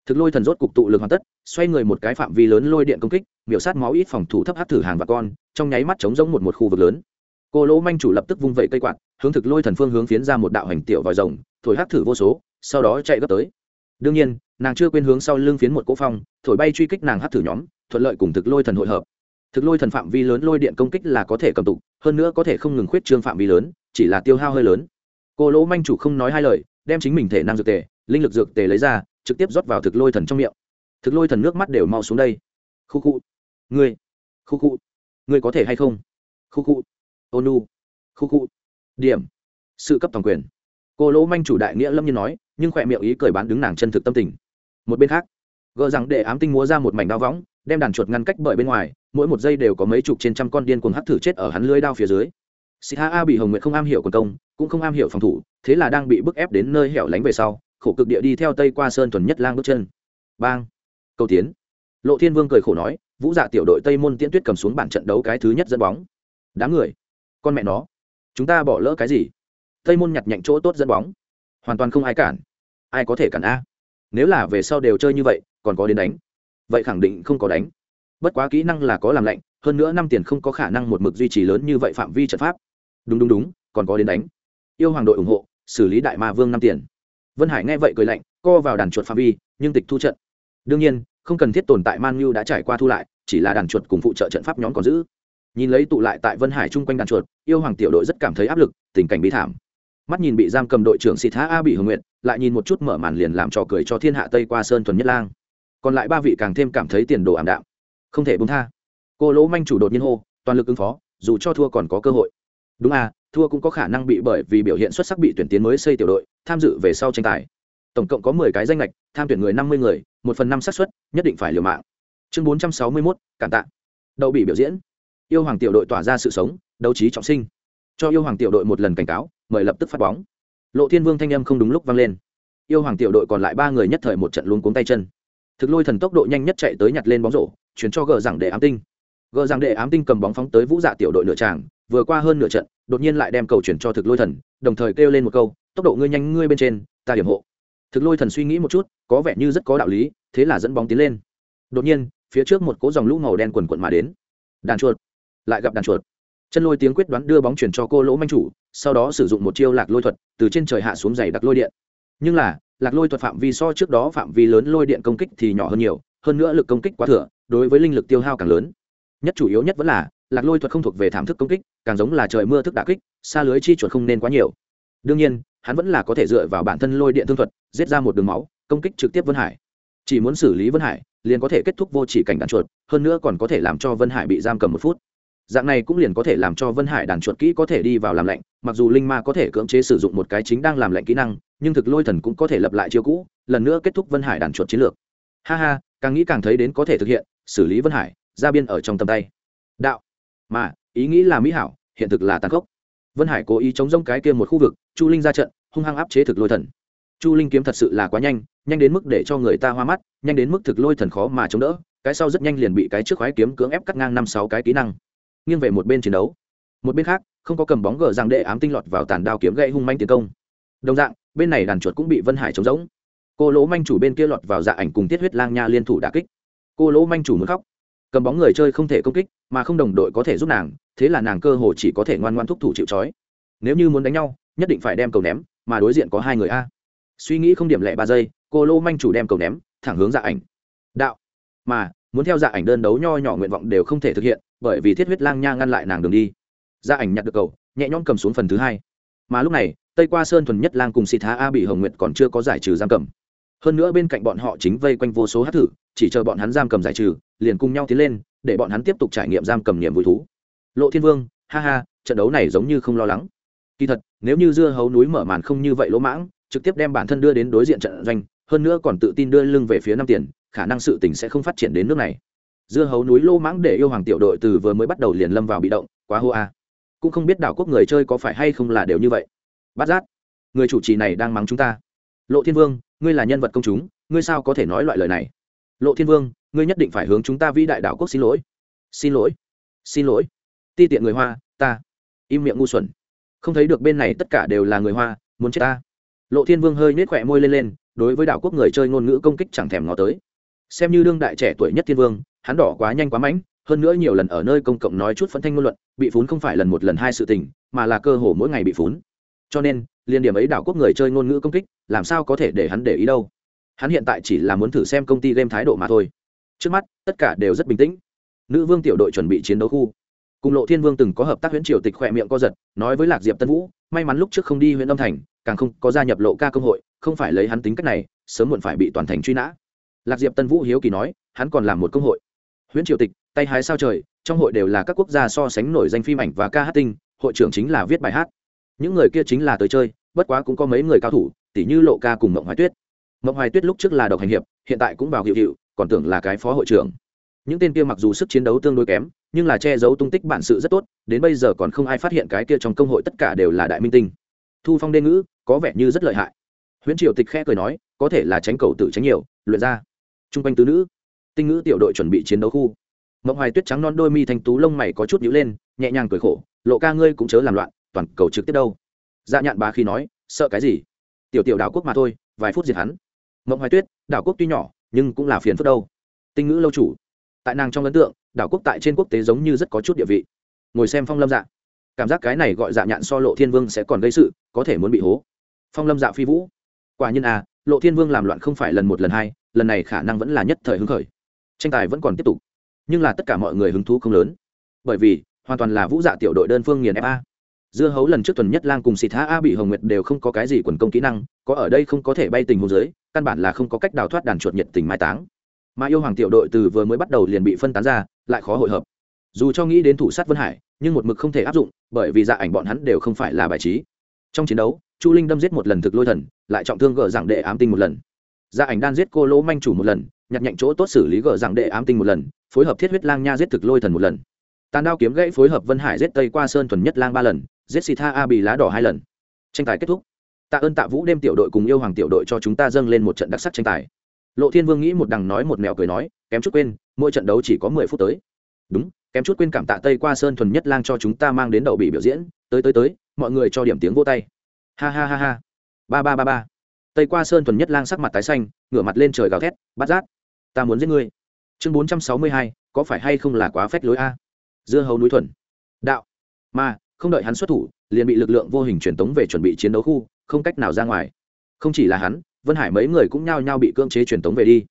Thực lôi thần rốt cục tụ lực hoàn tất, xoay người một cái phạm vi lớn lôi điện công kích, miểu sát máu ít phòng thủ thấp hát thử hàng và con, trong nháy mắt chống giống một một khu vực lớn. Cô lỗ manh chủ lập tức vung vẩy cây quạt, hướng thực lôi thần phương hướng phiến ra một đạo hành tiểu vòi rồng, thổi hát thử vô số, sau đó chạy gấp tới. Đương nhiên, nàng chưa quên hướng sau lưng phiến một cỗ phong, thổi bay truy kích nàng hát thử nhóm, thuận lợi cùng thực lôi thần hội hợp. Thực lôi thần phạm vi lớn lôi điện công kích là có thể cầm tụ, hơn nữa có thể không ngừng khuyết trương phạm vi lớn, chỉ là tiêu hao hơi lớn. Cô lỗ manh chủ không nói hai lời, đem chính mình thể năng dược tề linh lực dược tề lấy ra, trực tiếp rót vào thực lôi thần trong miệng. Thực lôi thần nước mắt đều mau xuống đây. Khu khu. Ngươi. Khu khu. Ngươi có thể hay không? Khu khu. Ônu. Khu khu. Điểm. Sự cấp toàn quyền. Cô lỗ manh chủ đại nghĩa lâm nhiên nói, nhưng khỏe miệng ý cười bán đứng nàng chân thực tâm tình. Một bên khác, gỡ rằng để ám tinh múa ra một mảnh đao võng, đem đàn chuột ngăn cách bởi bên ngoài, mỗi một giây đều có mấy chục trên trăm con điên cuồng hắt thử chết ở hắn lưới đao phía dưới. Sĩ ha a bị hồng nguyệt không am hiểu quần công, cũng không am hiểu phòng thủ, thế là đang bị bức ép đến nơi hẻo lánh về sau khổ cực địa đi theo tây qua sơn thuần nhất lang bước chân. Bang! Cầu tiến. Lộ thiên vương cười khổ nói, vũ dạ tiểu đội tây môn tiễn tuyết cầm xuống bản trận đấu cái thứ nhất dẫn bóng. Đám người? Con mẹ nó! Chúng ta bỏ lỡ cái gì? Tây môn nhặt nhạnh chỗ tốt dẫn bóng. Hoàn toàn không ai cản. Ai có thể cản a? Nếu là về sau đều chơi như vậy, còn có đến đánh. Vậy khẳng định không có đánh. Bất quá kỹ năng là có làm lạnh, hơn nữa năm tiền không có khả năng một mực duy trì lớn như vậy phạm vi trận pháp. Đúng đúng đúng, còn có đến đánh. Yêu hoàng đội ủng hộ, xử lý đại ma vương năm tiền vân hải nghe vậy cười lạnh, co vào đàn chuột phạm vi, nhưng tịch thu trận. Đương nhiên, không cần thiết tồn tại man nhu đã trải qua thu lại, chỉ là đàn chuột cùng phụ trợ trận pháp nhóm còn giữ. Nhìn lấy tụ lại tại vân hải chung quanh đàn chuột, yêu hoàng tiểu đội rất cảm thấy áp lực, tình cảnh bí thảm. Mắt nhìn bị giam cầm đội trưởng xịt há a bị hưởng nguyện lại nhìn một chút mở màn liền làm trò cười cho thiên hạ tây qua sơn thuần nhất lang. Còn lại ba vị càng thêm cảm thấy tiền đồ ảm đạm. Không thể bung tha. Cô lỗ manh chủ đột nhiên hô, toàn lực ứng phó, dù cho thua còn có cơ hội. Đúng à thua cũng có khả năng bị bởi vì biểu hiện xuất sắc bị tuyển tiến mới xây tiểu đội tham dự về sau tranh tài. Tổng cộng có mười cái danh lệch tham tuyển người năm mươi người, một phần năm xác suất, nhất định phải liều mạng. Chương bốn trăm sáu mươi mốt cản tạ. Đậu bị biểu diễn. Yêu hoàng tiểu đội tỏa ra sự sống, đấu trí trọng sinh. Cho yêu hoàng tiểu đội một lần cảnh cáo, mời lập tức phát bóng. Lộ thiên vương thanh âm không đúng lúc vang lên. Yêu hoàng tiểu đội còn lại ba người nhất thời một trận luôn cuống tay chân. Thực lôi thần tốc độ nhanh nhất chạy tới nhặt lên bóng rổ, chuyển cho gờ giảng để ám tinh. Gờ giảng để ám tinh cầm bóng phóng tới vũ dạ tiểu đội nửa tràng, vừa qua hơn nửa trận, đột nhiên lại đem cầu chuyển cho thực lôi thần, đồng thời kêu lên một câu tốc độ ngươi nhanh ngươi bên trên, ta điểm hộ. Thực lôi thần suy nghĩ một chút, có vẻ như rất có đạo lý, thế là dẫn bóng tiến lên. Đột nhiên, phía trước một cỗ dòng lũ màu đen quần quận mà đến. Đàn chuột. Lại gặp đàn chuột. Chân lôi tiếng quyết đoán đưa bóng chuyển cho cô lỗ manh chủ, sau đó sử dụng một chiêu lạc lôi thuật, từ trên trời hạ xuống giày đặc lôi điện. Nhưng là, lạc lôi thuật phạm vi so trước đó phạm vi lớn lôi điện công kích thì nhỏ hơn nhiều, hơn nữa lực công kích quá thừa, đối với linh lực tiêu hao càng lớn. Nhất chủ yếu nhất vẫn là, lạc lôi thuật không thuộc về thảm thức công kích, càng giống là trời mưa thức đà kích, xa lưới chi chuột không nên quá nhiều. Đương nhiên hắn vẫn là có thể dựa vào bản thân lôi điện thương thuật, giết ra một đường máu, công kích trực tiếp vân hải. Chỉ muốn xử lý vân hải, liền có thể kết thúc vô chỉ cảnh đàn chuột, hơn nữa còn có thể làm cho vân hải bị giam cầm một phút. Dạng này cũng liền có thể làm cho vân hải đàn chuột kỹ có thể đi vào làm lạnh, mặc dù linh ma có thể cưỡng chế sử dụng một cái chính đang làm lạnh kỹ năng, nhưng thực lôi thần cũng có thể lập lại chiêu cũ, lần nữa kết thúc vân hải đàn chuột chiến lược. Ha ha, càng nghĩ càng thấy đến có thể thực hiện, xử lý vân hải, ra biên ở trong tầm tay. Đạo. Mà, ý nghĩ là mỹ hảo, hiện thực là tàn khốc vân hải cố ý chống rông cái kia một khu vực, chu linh ra trận, hung hăng áp chế thực lôi thần. Chu linh kiếm thật sự là quá nhanh nhanh đến mức để cho người ta hoa mắt, nhanh đến mức thực lôi thần khó mà chống đỡ, cái sau rất nhanh liền bị cái trước khoái kiếm cưỡng ép cắt ngang năm sáu cái kỹ năng. Nghiêng về một bên chiến đấu. Một bên khác, không có cầm bóng gờ rằng đệ ám tinh lọt vào tàn đao kiếm gậy hung manh tiến công. Đồng dạng, bên này đàn chuột cũng bị vân hải chống rỗng. Cô lỗ manh chủ bên kia lọt vào dạ ảnh cùng tiết huyết lang nha liên thủ đà kích. Cô lỗ manh chủ muốn khóc cầm bóng người chơi không thể công kích, mà không đồng đội có thể giúp nàng, thế là nàng cơ hồ chỉ có thể ngoan ngoan thúc thủ chịu trói. Nếu như muốn đánh nhau, nhất định phải đem cầu ném, mà đối diện có hai người a. Suy nghĩ không điểm lệ ba giây, cô lô manh chủ đem cầu ném, thẳng hướng dạ ảnh. Đạo. Mà, muốn theo dạ ảnh đơn đấu nho nhỏ nguyện vọng đều không thể thực hiện, bởi vì thiết huyết lang nha ngăn lại nàng đường đi. Dạ ảnh nhặt được cầu, nhẹ nhõm cầm xuống phần thứ hai. Mà lúc này, tây qua sơn thuần nhất lang cùng xịt há a bị hồng nguyệt còn chưa có giải trừ giam cầm hơn nữa bên cạnh bọn họ chính vây quanh vô số hát thử, chỉ chờ bọn hắn giam cầm giải trừ, liền cùng nhau tiến lên, để bọn hắn tiếp tục trải nghiệm giam cầm niềm vui thú. Lộ thiên vương, ha ha, trận đấu này giống như không lo lắng. Kỳ thật, nếu như dưa hấu núi mở màn không như vậy lỗ mãng, trực tiếp đem bản thân đưa đến đối diện trận doanh, hơn nữa còn tự tin đưa lưng về phía năm tiền, khả năng sự tình sẽ không phát triển đến nước này. Dưa hấu núi lỗ mãng để yêu hoàng tiểu đội từ vừa mới bắt đầu liền lâm vào bị động, quá hô a. Cũng không biết đảo quốc người chơi có phải hay không là đều như vậy. Bát giác, người chủ trì này đang mắng chúng ta lộ thiên vương, ngươi là nhân vật công chúng, ngươi sao có thể nói loại lời này? Lộ thiên vương, ngươi nhất định phải hướng chúng ta vĩ đại đảo quốc xin lỗi. Xin lỗi. Xin lỗi. Ti tiện người hoa, ta. Im miệng ngu xuẩn. Không thấy được bên này tất cả đều là người hoa, muốn chết ta. Lộ thiên vương hơi nết khỏe môi lên lên, đối với đảo quốc người chơi ngôn ngữ công kích chẳng thèm ngó tới. Xem như đương đại trẻ tuổi nhất thiên vương, hắn đỏ quá nhanh quá mãnh, hơn nữa nhiều lần ở nơi công cộng nói chút phân thanh ngôn luận, bị phún không phải lần một lần hai sự tình, mà là cơ hồ mỗi ngày bị phún. Cho nên liên điểm ấy đảo quốc người chơi ngôn ngữ công kích, làm sao có thể để hắn để ý đâu? Hắn hiện tại chỉ là muốn thử xem công ty game thái độ mà thôi. Trước mắt, tất cả đều rất bình tĩnh. Nữ vương tiểu đội chuẩn bị chiến đấu khu. Cùng lộ thiên vương từng có hợp tác huyễn triều tịch khỏe miệng co giật, nói với lạc diệp tân vũ, may mắn lúc trước không đi huyện âm thành, càng không có gia nhập lộ ca công hội, không phải lấy hắn tính cách này, sớm muộn phải bị toàn thành truy nã. Lạc diệp tân vũ hiếu kỳ nói, hắn còn làm một công hội. Huyễn triều tịch, tay hái sao trời, trong hội đều là các quốc gia so sánh nổi danh phim ảnh và ca hát tinh, hội trưởng chính là viết bài hát những người kia chính là tới chơi, bất quá cũng có mấy người cao thủ tỷ như lộ ca cùng mộng hoài tuyết. Mộng hoài tuyết lúc trước là độc hành hiệp, hiện tại cũng vào hiệu hiệu, còn tưởng là cái phó hội trưởng. Những tên kia mặc dù sức chiến đấu tương đối kém, nhưng là che giấu tung tích bản sự rất tốt, đến bây giờ còn không ai phát hiện cái kia trong công hội tất cả đều là đại minh tinh. Thu phong đê ngữ, có vẻ như rất lợi hại. Huyễn triều tịch khẽ cười nói, có thể là tránh cầu tự tránh nhiều, luyện ra. T r u n g quanh tứ nữ, tinh ngữ tiểu đội chuẩn bị chiến đấu khu. Mộng hoài tuyết trắng non đôi mi thành tú lông mày có chút nhữ lên, nhẹ nhàng cười khổ, lộ ca ngươi cũng chớ làm loạn toàn cầu trực tiếp đâu. Dạ nhạn bá khi nói, sợ cái gì? Tiểu tiểu đảo quốc mà thôi, vài phút diệt hắn. Mộng hoài tuyết, đảo quốc tuy nhỏ, nhưng cũng là phiền phức đâu. Tinh ngữ lâu chủ, tại nàng trong ấn tượng, đảo quốc tại trên quốc tế giống như rất có chút địa vị. Ngồi xem phong lâm dạ. Cảm giác cái này gọi dạ nhạn so lộ thiên vương sẽ còn gây sự, có thể muốn bị hố. Phong lâm dạ phi vũ. Quả nhiên à lộ thiên vương làm loạn không phải lần một lần hai, lần này khả năng vẫn là nhất thời hứng khởi. Tranh tài vẫn còn tiếp tục. Nhưng là tất cả mọi người hứng thú không lớn. Bởi vì, hoàn toàn là vũ dạ tiểu đội đơn phương nghiền fa dưa hấu lần trước tuần nhất lang cùng xịt há a bị hồng nguyệt đều không có cái gì quần công kỹ năng, có ở đây không có thể bay tình hồ dưới, căn bản là không có cách đào thoát đàn chuột nhiệt tình mai táng. Mà yêu hoàng tiểu đội từ vừa mới bắt đầu liền bị phân tán ra, lại khó hội hợp. Dù cho nghĩ đến thủ sát vân hải, nhưng một mực không thể áp dụng, bởi vì dạ ảnh bọn hắn đều không phải là bài trí. Trong chiến đấu, chu linh đâm giết một lần thực lôi thần, lại trọng thương gờ giảng đệ ám tinh một lần. Dạ ảnh đan giết cô lỗ manh chủ một lần, nhặt nhạnh chỗ tốt xử lý gờ giảng đệ ám tinh một lần, phối hợp thiết huyết lang nha giết thực lôi thần một lần. Tàn đao kiếm gãy phối hợp vân hải giết tây qua sơn thuần nhất lang ba lần giết xì tha a bì lá đỏ hai lần. Tranh tài kết thúc. Tạ ơn tạ vũ đêm tiểu đội cùng yêu hoàng tiểu đội cho chúng ta dâng lên một trận đặc sắc tranh tài. Lộ thiên vương nghĩ một đằng nói một mẹo cười nói, kém chút quên, mỗi trận đấu chỉ có mười phút tới. Đúng, kém chút quên cảm tạ tây qua sơn thuần nhất lang cho chúng ta mang đến đậu bị biểu diễn. Tới tới tới, mọi người cho điểm tiếng vô tay. Ha ha ha ha. Ba ba ba ba. Tây qua sơn thuần nhất lang sắc mặt tái xanh, ngửa mặt lên trời gào thét bắt rát ta muốn giết ngươi. Chương bốn trăm sáu mươi hai, có phải hay không là quá phách lối a? Dưa hấu núi thuần. Đạo. Mà không đợi hắn xuất thủ, liền bị lực lượng vô hình truyền tống về chuẩn bị chiến đấu khu, không cách nào ra ngoài. Không chỉ là hắn, vân hải mấy người cũng nhao nhao bị cưỡng chế truyền tống về đi.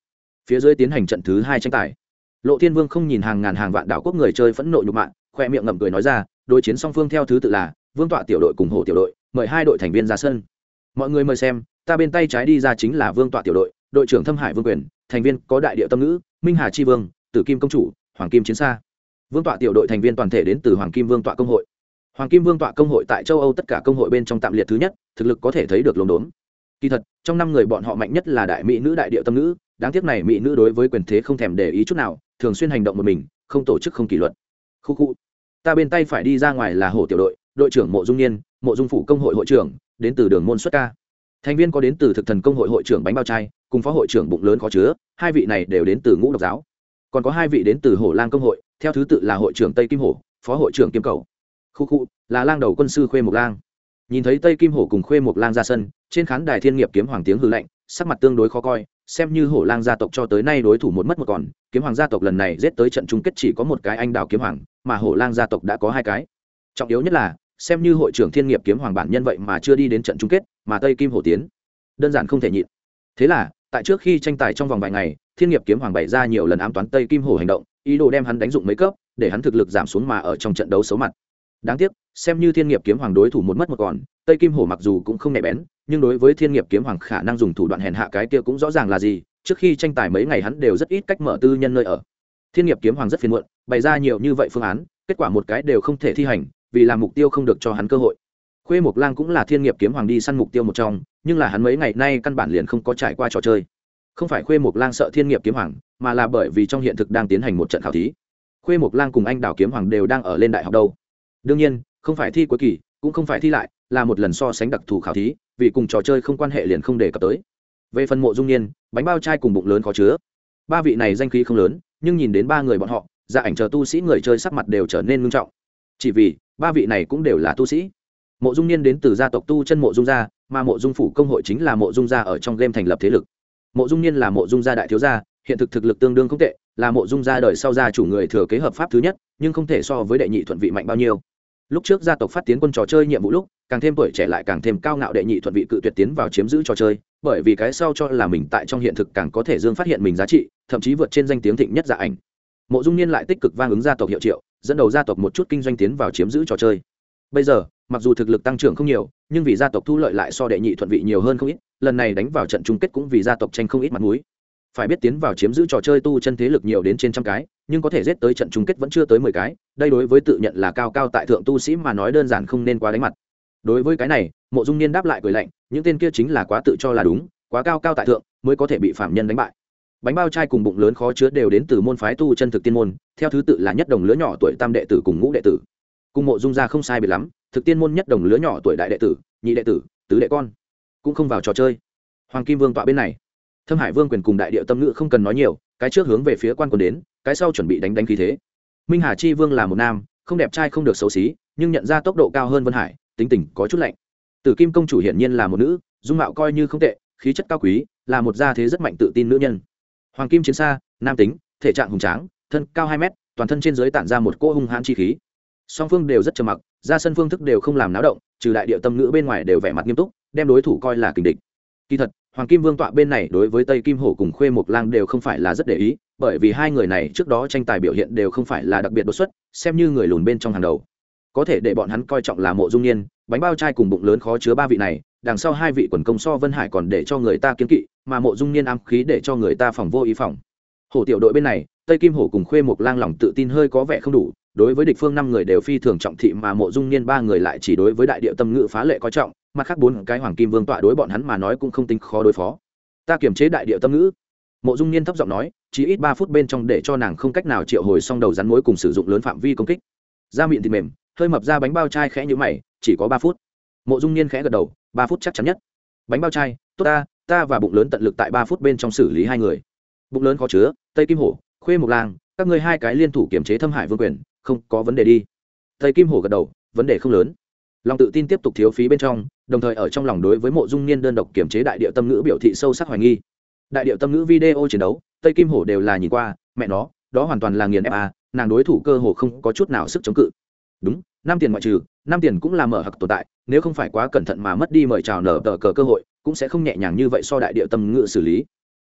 Phía dưới tiến hành trận thứ hai tranh tài. Lộ thiên vương không nhìn hàng ngàn hàng vạn đảo quốc người chơi phẫn nộ nhục mạng khoe miệng ngậm cười nói ra, đối chiến song phương theo thứ tự là, vương tọa tiểu đội cùng hổ tiểu đội, mời hai đội thành viên ra sân. Mọi người mời xem, ta bên tay trái đi ra chính là vương tọa tiểu đội đội trưởng thâm hải vương quyền, thành viên có đại địa tâm ngữ, minh hà tri vương, tử kim công chủ, hoàng kim chiến xa vương tọa tiểu đội thành viên toàn thể đến từ hoàng kim vương tọa công hội hoàng kim vương tọa công hội tại châu âu tất cả công hội bên trong tạm liệt thứ nhất, thực lực có thể thấy được lồn đốn kỳ thật, trong năm người bọn họ mạnh nhất là đại mỹ nữ đại địa tâm nữ đáng tiếc này mỹ nữ đối với quyền thế không thèm để ý chút nào, thường xuyên hành động một mình, không tổ chức, không kỷ luật. Khu khu. Ta bên tay phải đi ra ngoài là hồ tiểu đội đội trưởng mộ dung niên mộ dung phủ công hội hội trưởng, đến từ đường môn xuất ca. Thành viên có đến từ thực thần công hội hội trưởng bánh bao trai cùng phó hội trưởng bụng lớn khó chứa, hai vị này đều đến từ ngũ độc giáo. Còn có hai vị đến từ hổ lang công hội, theo thứ tự là hội trưởng tây kim hổ, phó hội trưởng kim cầu khu khu, là lang đầu quân sư khuê mộc lang. Nhìn thấy tây kim hổ cùng khuê mộc lang ra sân, trên khán đài thiên nghiệp kiếm hoàng tiếng hư lạnh, sắc mặt tương đối khó coi, xem như hổ lang gia tộc cho tới nay đối thủ một mất một còn, kiếm hoàng gia tộc lần này giết tới trận chung kết chỉ có một cái anh đào kiếm hoàng, mà hổ lang gia tộc đã có hai cái. Trọng yếu nhất là, xem như hội trưởng thiên nghiệp kiếm hoàng bản nhân vậy mà chưa đi đến trận chung kết, mà tây kim hổ tiến. Đơn giản không thể nhịn. Thế là, tại trước khi tranh tài trong vòng vài ngày, thiên nghiệp kiếm hoàng bày ra nhiều lần ám toán tây kim hổ hành động, ý đồ đem hắn đánh dụng mấy cấp, để hắn thực lực giảm xuống mà ở trong trận đấu xấu mặt đáng tiếc, xem như thiên nghiệp kiếm hoàng đối thủ một mất một còn, tây kim hổ mặc dù cũng không nhạy bén, nhưng đối với thiên nghiệp kiếm hoàng khả năng dùng thủ đoạn hèn hạ cái kia cũng rõ ràng là gì, trước khi tranh tài mấy ngày hắn đều rất ít cách mở tư nhân nơi ở. Thiên nghiệp kiếm hoàng rất phiền muộn, bày ra nhiều như vậy phương án, kết quả một cái đều không thể thi hành, vì làm mục tiêu không được cho hắn cơ hội. Khuê mộc lang cũng là thiên nghiệp kiếm hoàng đi săn mục tiêu một trong, nhưng là hắn mấy ngày nay căn bản liền không có trải qua trò chơi. Không phải khuê mộc lang sợ thiên nghiệp kiếm hoàng, mà là bởi vì trong hiện thực đang tiến hành một trận khảo thí. Khuê mộc lang cùng anh đào kiếm hoàng đều đang ở lên đại học đâu đương nhiên, không phải thi cuối kỳ, cũng không phải thi lại, là một lần so sánh đặc thù khảo thí, vì cùng trò chơi không quan hệ liền không đề cập tới. Về phần mộ dung niên, bánh bao chai cùng bụng lớn khó chứa. Ba vị này danh khí không lớn, nhưng nhìn đến ba người bọn họ gia ảnh chờ tu sĩ người chơi sắc mặt đều trở nên ngưng trọng. Chỉ vì, ba vị này cũng đều là tu sĩ. Mộ dung niên đến từ gia tộc tu chân mộ dung gia, mà mộ dung phủ công hội chính là mộ dung gia ở trong game thành lập thế lực. Mộ dung niên là mộ dung gia đại thiếu gia, hiện thực thực lực tương đương không tệ, là mộ dung gia đời sau gia chủ người thừa kế hợp pháp thứ nhất, nhưng không thể so với đệ nhị thuận vị mạnh bao nhiêu lúc trước gia tộc phát tiến quân trò chơi nhiệm vụ lúc, càng thêm tuổi trẻ lại càng thêm cao ngạo đệ nhị thuận vị cự tuyệt tiến vào chiếm giữ trò chơi, bởi vì cái sau cho là mình tại trong hiện thực càng có thể dương phát hiện mình giá trị, thậm chí vượt trên danh tiếng thịnh nhất giả ảnh. Mộ dung niên lại tích cực vang ứng gia tộc hiệu triệu, dẫn đầu gia tộc một chút kinh doanh tiến vào chiếm giữ trò chơi. Bây giờ, mặc dù thực lực tăng trưởng không nhiều, nhưng vì gia tộc thu lợi lại so đệ nhị thuận vị nhiều hơn không ít, lần này đánh vào trận chung kết cũng vì gia tộc tranh không ít mặt mũi phải biết tiến vào chiếm giữ trò chơi tu chân thế lực nhiều đến trên trăm cái, nhưng có thể giết tới trận chung kết vẫn chưa tới mười cái, đây đối với tự nhận là cao cao tại thượng tu sĩ mà nói đơn giản không nên quá đánh mặt. Đối với cái này, mộ dung niên đáp lại cười lạnh, những tên kia chính là quá tự cho là đúng, quá cao cao tại thượng mới có thể bị phạm nhân đánh bại. Bánh bao chai cùng bụng lớn khó chứa đều đến từ môn phái tu chân thực tiên môn, theo thứ tự là nhất đồng lứa nhỏ tuổi tam đệ tử cùng ngũ đệ tử. Cùng mộ dung ra không sai biệt lắm, thực tiên môn nhất đồng lứa nhỏ tuổi đại đệ tử, nhị đệ tử, tứ đệ con, cũng không vào trò chơi. Hoàng kim vương tọa bên này thâm hải vương quyền cùng đại điệu tâm ngữ không cần nói nhiều, cái trước hướng về phía quan quân đến, cái sau chuẩn bị đánh đánh khí thế. Minh hà chi vương là một nam, không đẹp trai không được xấu xí, nhưng nhận ra tốc độ cao hơn vân hải, tính tình có chút lạnh. Tử kim công chủ hiển nhiên là một nữ, dung mạo coi như không tệ, khí chất cao quý, là một gia thế rất mạnh tự tin nữ nhân. Hoàng kim chiến xa, nam tính, thể trạng hùng tráng, thân cao hai mét, toàn thân trên dưới tản ra một cỗ hung hãn chi khí. Song phương đều rất trầm mặc, ra sân phương thức đều không làm náo động, trừ đại điệu tâm ngữ bên ngoài đều vẻ mặt nghiêm túc, đem đối thủ coi là kình địch. Kỳ thật hoàng kim vương tọa bên này đối với tây kim hổ cùng khuê mộc lang đều không phải là rất để ý, bởi vì hai người này trước đó tranh tài biểu hiện đều không phải là đặc biệt đột xuất, xem như người lùn bên trong hàng đầu. Có thể để bọn hắn coi trọng là mộ dung niên bánh bao chai cùng bụng lớn khó chứa ba vị này, đằng sau hai vị quần công so vân hải còn để cho người ta kiến kỵ, mà mộ dung niên ám khí để cho người ta phòng vô ý phòng. Hổ tiểu đội bên này, tây kim hổ cùng khuê mộc lang lòng tự tin hơi có vẻ không đủ đối với địch phương năm người đều phi thường trọng thị mà mộ dung niên ba người lại chỉ đối với đại địa tâm ngữ phá lệ coi trọng, mặt khác bốn cái hoàng kim vương tọa đối bọn hắn mà nói cũng không tính khó đối phó. Ta kiểm chế đại địa tâm ngữ. Mộ dung niên thấp giọng nói, chỉ ít ba phút bên trong để cho nàng không cách nào triệu hồi xong đầu rắn mối cùng sử dụng lớn phạm vi công kích. Da miệng thịt mềm, hơi mập ra bánh bao chai khẽ như mày, chỉ có ba phút. Mộ dung niên khẽ gật đầu, ba phút chắc chắn nhất. Bánh bao chai, tốt ta ta và bụng lớn tận lực tại ba phút bên trong xử lý hai người. Bụng lớn khó chứa, tây kim hổ, khuê mộc lang, các ngươi hai cái liên thủ kiểm chế thâm hải vương quyền không có vấn đề đi. Tây kim hổ gật đầu vấn đề không lớn. Lòng tự tin tiếp tục thiếu phí bên trong đồng thời ở trong lòng đối với mộ dung niên đơn độc kiểm chế đại điệu tâm ngữ biểu thị sâu sắc hoài nghi. Đại điệu tâm ngữ video chiến đấu tây kim hổ đều là nhìn qua mẹ nó đó hoàn toàn là nghiền fa, à, nàng đối thủ cơ hồ không có chút nào sức chống cự. Đúng năm tiền ngoại trừ năm tiền cũng là mở hặc tồn tại nếu không phải quá cẩn thận mà mất đi mời chào nở tờ cờ cơ hội cũng sẽ không nhẹ nhàng như vậy so đại điệu tâm ngữ xử lý.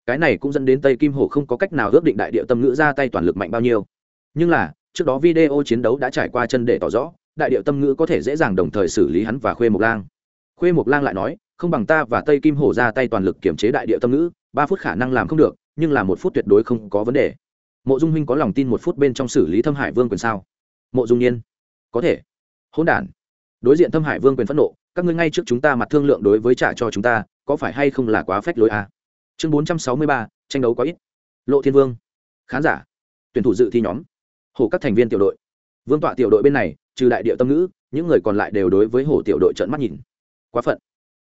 Cái này cũng dẫn đến tây kim hổ không có cách nào ước định đại điệu tâm ngữ ra tay toàn lực mạnh bao nhiêu. Nhưng là trước đó video chiến đấu đã trải qua chân để tỏ rõ, đại điệu tâm ngữ có thể dễ dàng đồng thời xử lý hắn và khuê mộc lang. Khuê mộc lang lại nói, không bằng ta và tây kim hổ ra tay toàn lực kiểm chế đại điệu tâm ngữ, ba phút khả năng làm không được, nhưng là một phút tuyệt đối không có vấn đề. Mộ dung huynh có lòng tin một phút bên trong xử lý thâm hải vương quyền sao? Mộ dung nhiên. Có thể. Hỗn đản. Đối diện thâm hải vương quyền phẫn nộ, các ngươi ngay trước chúng ta mặt thương lượng đối với trả cho chúng ta, có phải hay không là quá phách lối à? chương bốn trăm sáu mươi ba, tranh đấu có ít. Lộ thiên vương. Khán giả, tuyển thủ dự thi nhóm Hổ các thành viên tiểu đội. Vương tọa tiểu đội bên này, trừ đại điệu tâm ngữ, những người còn lại đều đối với hổ tiểu đội trợn mắt nhìn. Quá phận.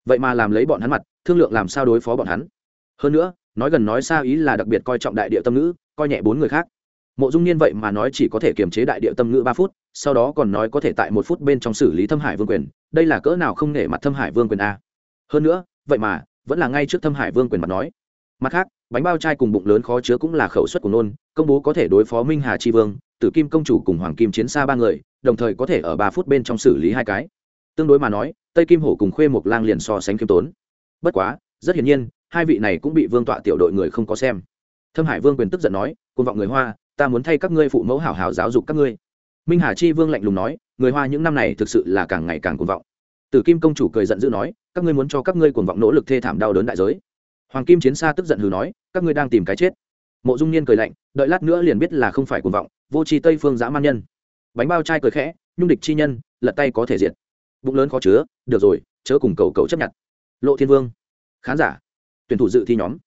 Vậy mà làm lấy bọn hắn mặt, thương lượng làm sao đối phó bọn hắn. Hơn nữa, nói gần nói xa ý là đặc biệt coi trọng đại điệu tâm ngữ, coi nhẹ bốn người khác. Mộ dung niên vậy mà nói chỉ có thể kiềm chế đại điệu tâm ngữ ba phút, sau đó còn nói có thể tại một phút bên trong xử lý thâm hải vương quyền, đây là cỡ nào không nể mặt thâm hải vương quyền a. Hơn nữa, vậy mà, vẫn là ngay trước thâm hải vương quyền mặt nói. Mặt khác bánh bao chai cùng bụng lớn khó chứa cũng là khẩu suất của nôn, công bố có thể đối phó minh hà tri vương, tử kim công chủ cùng hoàng kim chiến xa ba người, đồng thời có thể ở ba phút bên trong xử lý hai cái. Tương đối mà nói, tây kim hổ cùng khuê một lang liền so sánh khiêm tốn. Bất quá, rất hiển nhiên, hai vị này cũng bị vương tọa tiểu đội người không có xem. Thâm hải vương quyền tức giận nói côn vọng người hoa, ta muốn thay các ngươi phụ mẫu hảo hảo giáo dục các ngươi. Minh hà chi vương lạnh lùng nói, người hoa những năm này thực sự là càng ngày càng cuồng vọng. Tử kim công chủ cười giận dữ nói, các ngươi muốn cho các ngươi cuồng vọng nỗ lực thê thảm đau đớn đại giới hoàng kim chiến xa tức giận hừ nói, các ngươi đang tìm cái chết. Mộ dung niên cười lạnh, đợi lát nữa liền biết là không phải cuồng vọng, vô tri tây phương dã man nhân. Bánh bao chai cười khẽ, nhung địch chi nhân, lật tay có thể diệt. Bụng lớn khó chứa, được rồi, chớ cùng cầu cầu chấp nhận. Lộ thiên vương. Khán giả. Tuyển thủ dự thi nhóm.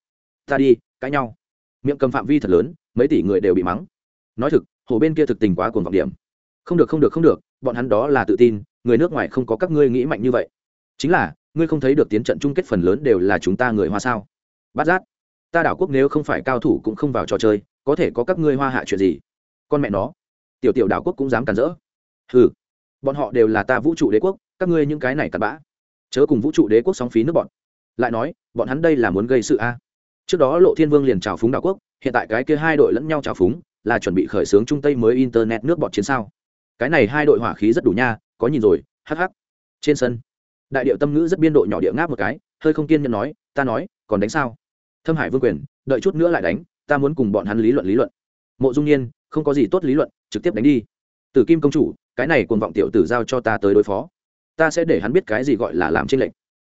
Ta đi, cãi nhau. Miệng cầm phạm vi thật lớn, mấy tỷ người đều bị mắng. Nói thực, hồ bên kia thực tình quá cuồng vọng điểm. Không được không được không được, bọn hắn đó là tự tin, người nước ngoài không có các ngươi nghĩ mạnh như vậy. Chính là, ngươi không thấy được tiến trận chung kết phần lớn đều là chúng ta người hoa sao? Bát giác, ta đảo quốc nếu không phải cao thủ cũng không vào trò chơi, có thể có các ngươi hoa hạ chuyện gì? Con mẹ nó, tiểu tiểu đảo quốc cũng dám cản rỡ. Ừ bọn họ đều là ta vũ trụ đế quốc, các ngươi những cái này cặn bã. Chớ cùng vũ trụ đế quốc sóng phí nước bọn. Lại nói, bọn hắn đây là muốn gây sự a. Trước đó lộ thiên vương liền trào phúng đảo quốc, hiện tại cái kia hai đội lẫn nhau trào phúng, là chuẩn bị khởi xướng trung tây mới internet nước bọn chiến sao? Cái này hai đội hỏa khí rất đủ nha, có nhìn rồi, hắc hắc. Trên sân, đại điệu tâm ngữ rất biên độ nhỏ địa ngáp một cái, hơi không kiên nhẫn nói, ta nói, còn đánh sao? Thâm hải vương quyền, đợi chút nữa lại đánh, ta muốn cùng bọn hắn lý luận lý luận. Mộ dung nhiên, không có gì tốt lý luận, trực tiếp đánh đi. Tử kim công chủ, cái này cùng vọng tiểu tử giao cho ta tới đối phó. Ta sẽ để hắn biết cái gì gọi là làm tranh lệch.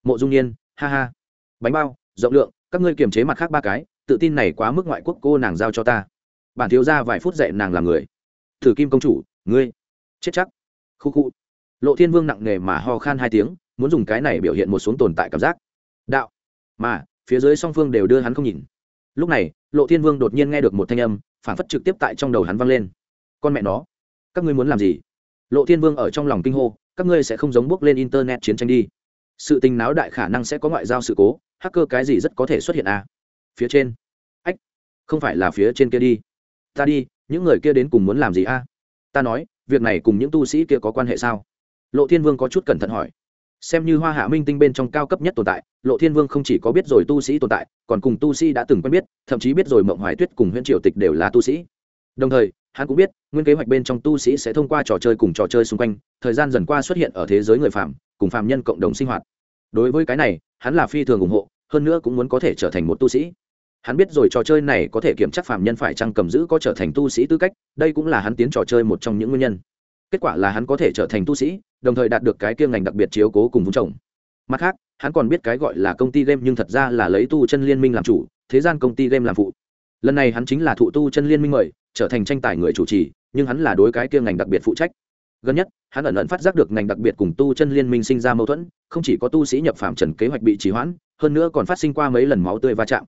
Mộ dung nhiên, ha ha. Bánh bao, rộng lượng, các ngươi kiềm chế mặt khác ba cái, tự tin này quá mức ngoại quốc cô nàng giao cho ta. Bản thiếu ra vài phút dạy nàng làm người. Thử kim công chủ, ngươi, chết chắc. Khu khu. Lộ thiên vương nặng nề mà ho khan hai tiếng, muốn dùng cái này biểu hiện một xuống tồn tại cảm giác. Đạo. Mà phía dưới song phương đều đưa hắn không nhìn. Lúc này, lộ thiên vương đột nhiên nghe được một thanh âm, phản phất trực tiếp tại trong đầu hắn vang lên. Con mẹ nó, các ngươi muốn làm gì? Lộ thiên vương ở trong lòng kinh hô, các ngươi sẽ không giống bước lên internet chiến tranh đi. Sự tình náo đại khả năng sẽ có ngoại giao sự cố, hacker cái gì rất có thể xuất hiện à? Phía trên. Ách, không phải là phía trên kia đi. Ta đi, những người kia đến cùng muốn làm gì a ta nói, việc này cùng những tu sĩ kia có quan hệ sao? Lộ thiên vương có chút cẩn thận hỏi xem như hoa hạ minh tinh bên trong cao cấp nhất tồn tại, lộ thiên vương không chỉ có biết rồi tu sĩ tồn tại, còn cùng tu sĩ đã từng quen biết, thậm chí biết rồi mộng hoài tuyết cùng huyện triều tịch đều là tu sĩ. Đồng thời, hắn cũng biết, nguyên kế hoạch bên trong tu sĩ sẽ thông qua trò chơi cùng trò chơi xung quanh, thời gian dần qua xuất hiện ở thế giới người phạm cùng phạm nhân cộng đồng sinh hoạt. Đối với cái này, hắn là phi thường ủng hộ, hơn nữa cũng muốn có thể trở thành một tu sĩ. Hắn biết rồi trò chơi này có thể kiểm tra phạm nhân phải chăng cầm giữ có trở thành tu sĩ tư cách, đây cũng là hắn tiến trò chơi một trong những nguyên nhân. Kết quả là hắn có thể trở thành tu sĩ đồng thời đạt được cái kia ngành đặc biệt chiếu cố cùng vung trồng. Mặt khác, hắn còn biết cái gọi là công ty game nhưng thật ra là lấy tu chân liên minh làm chủ, thế gian công ty game làm phụ. Lần này hắn chính là thụ tu chân liên minh mời, trở thành tranh tài người chủ trì, nhưng hắn là đối cái kia ngành đặc biệt phụ trách. Gần nhất, hắn ẩn ẩn phát giác được ngành đặc biệt cùng tu chân liên minh sinh ra mâu thuẫn, không chỉ có tu sĩ nhập phạm trần kế hoạch bị trì hoãn, hơn nữa còn phát sinh qua mấy lần máu tươi va chạm.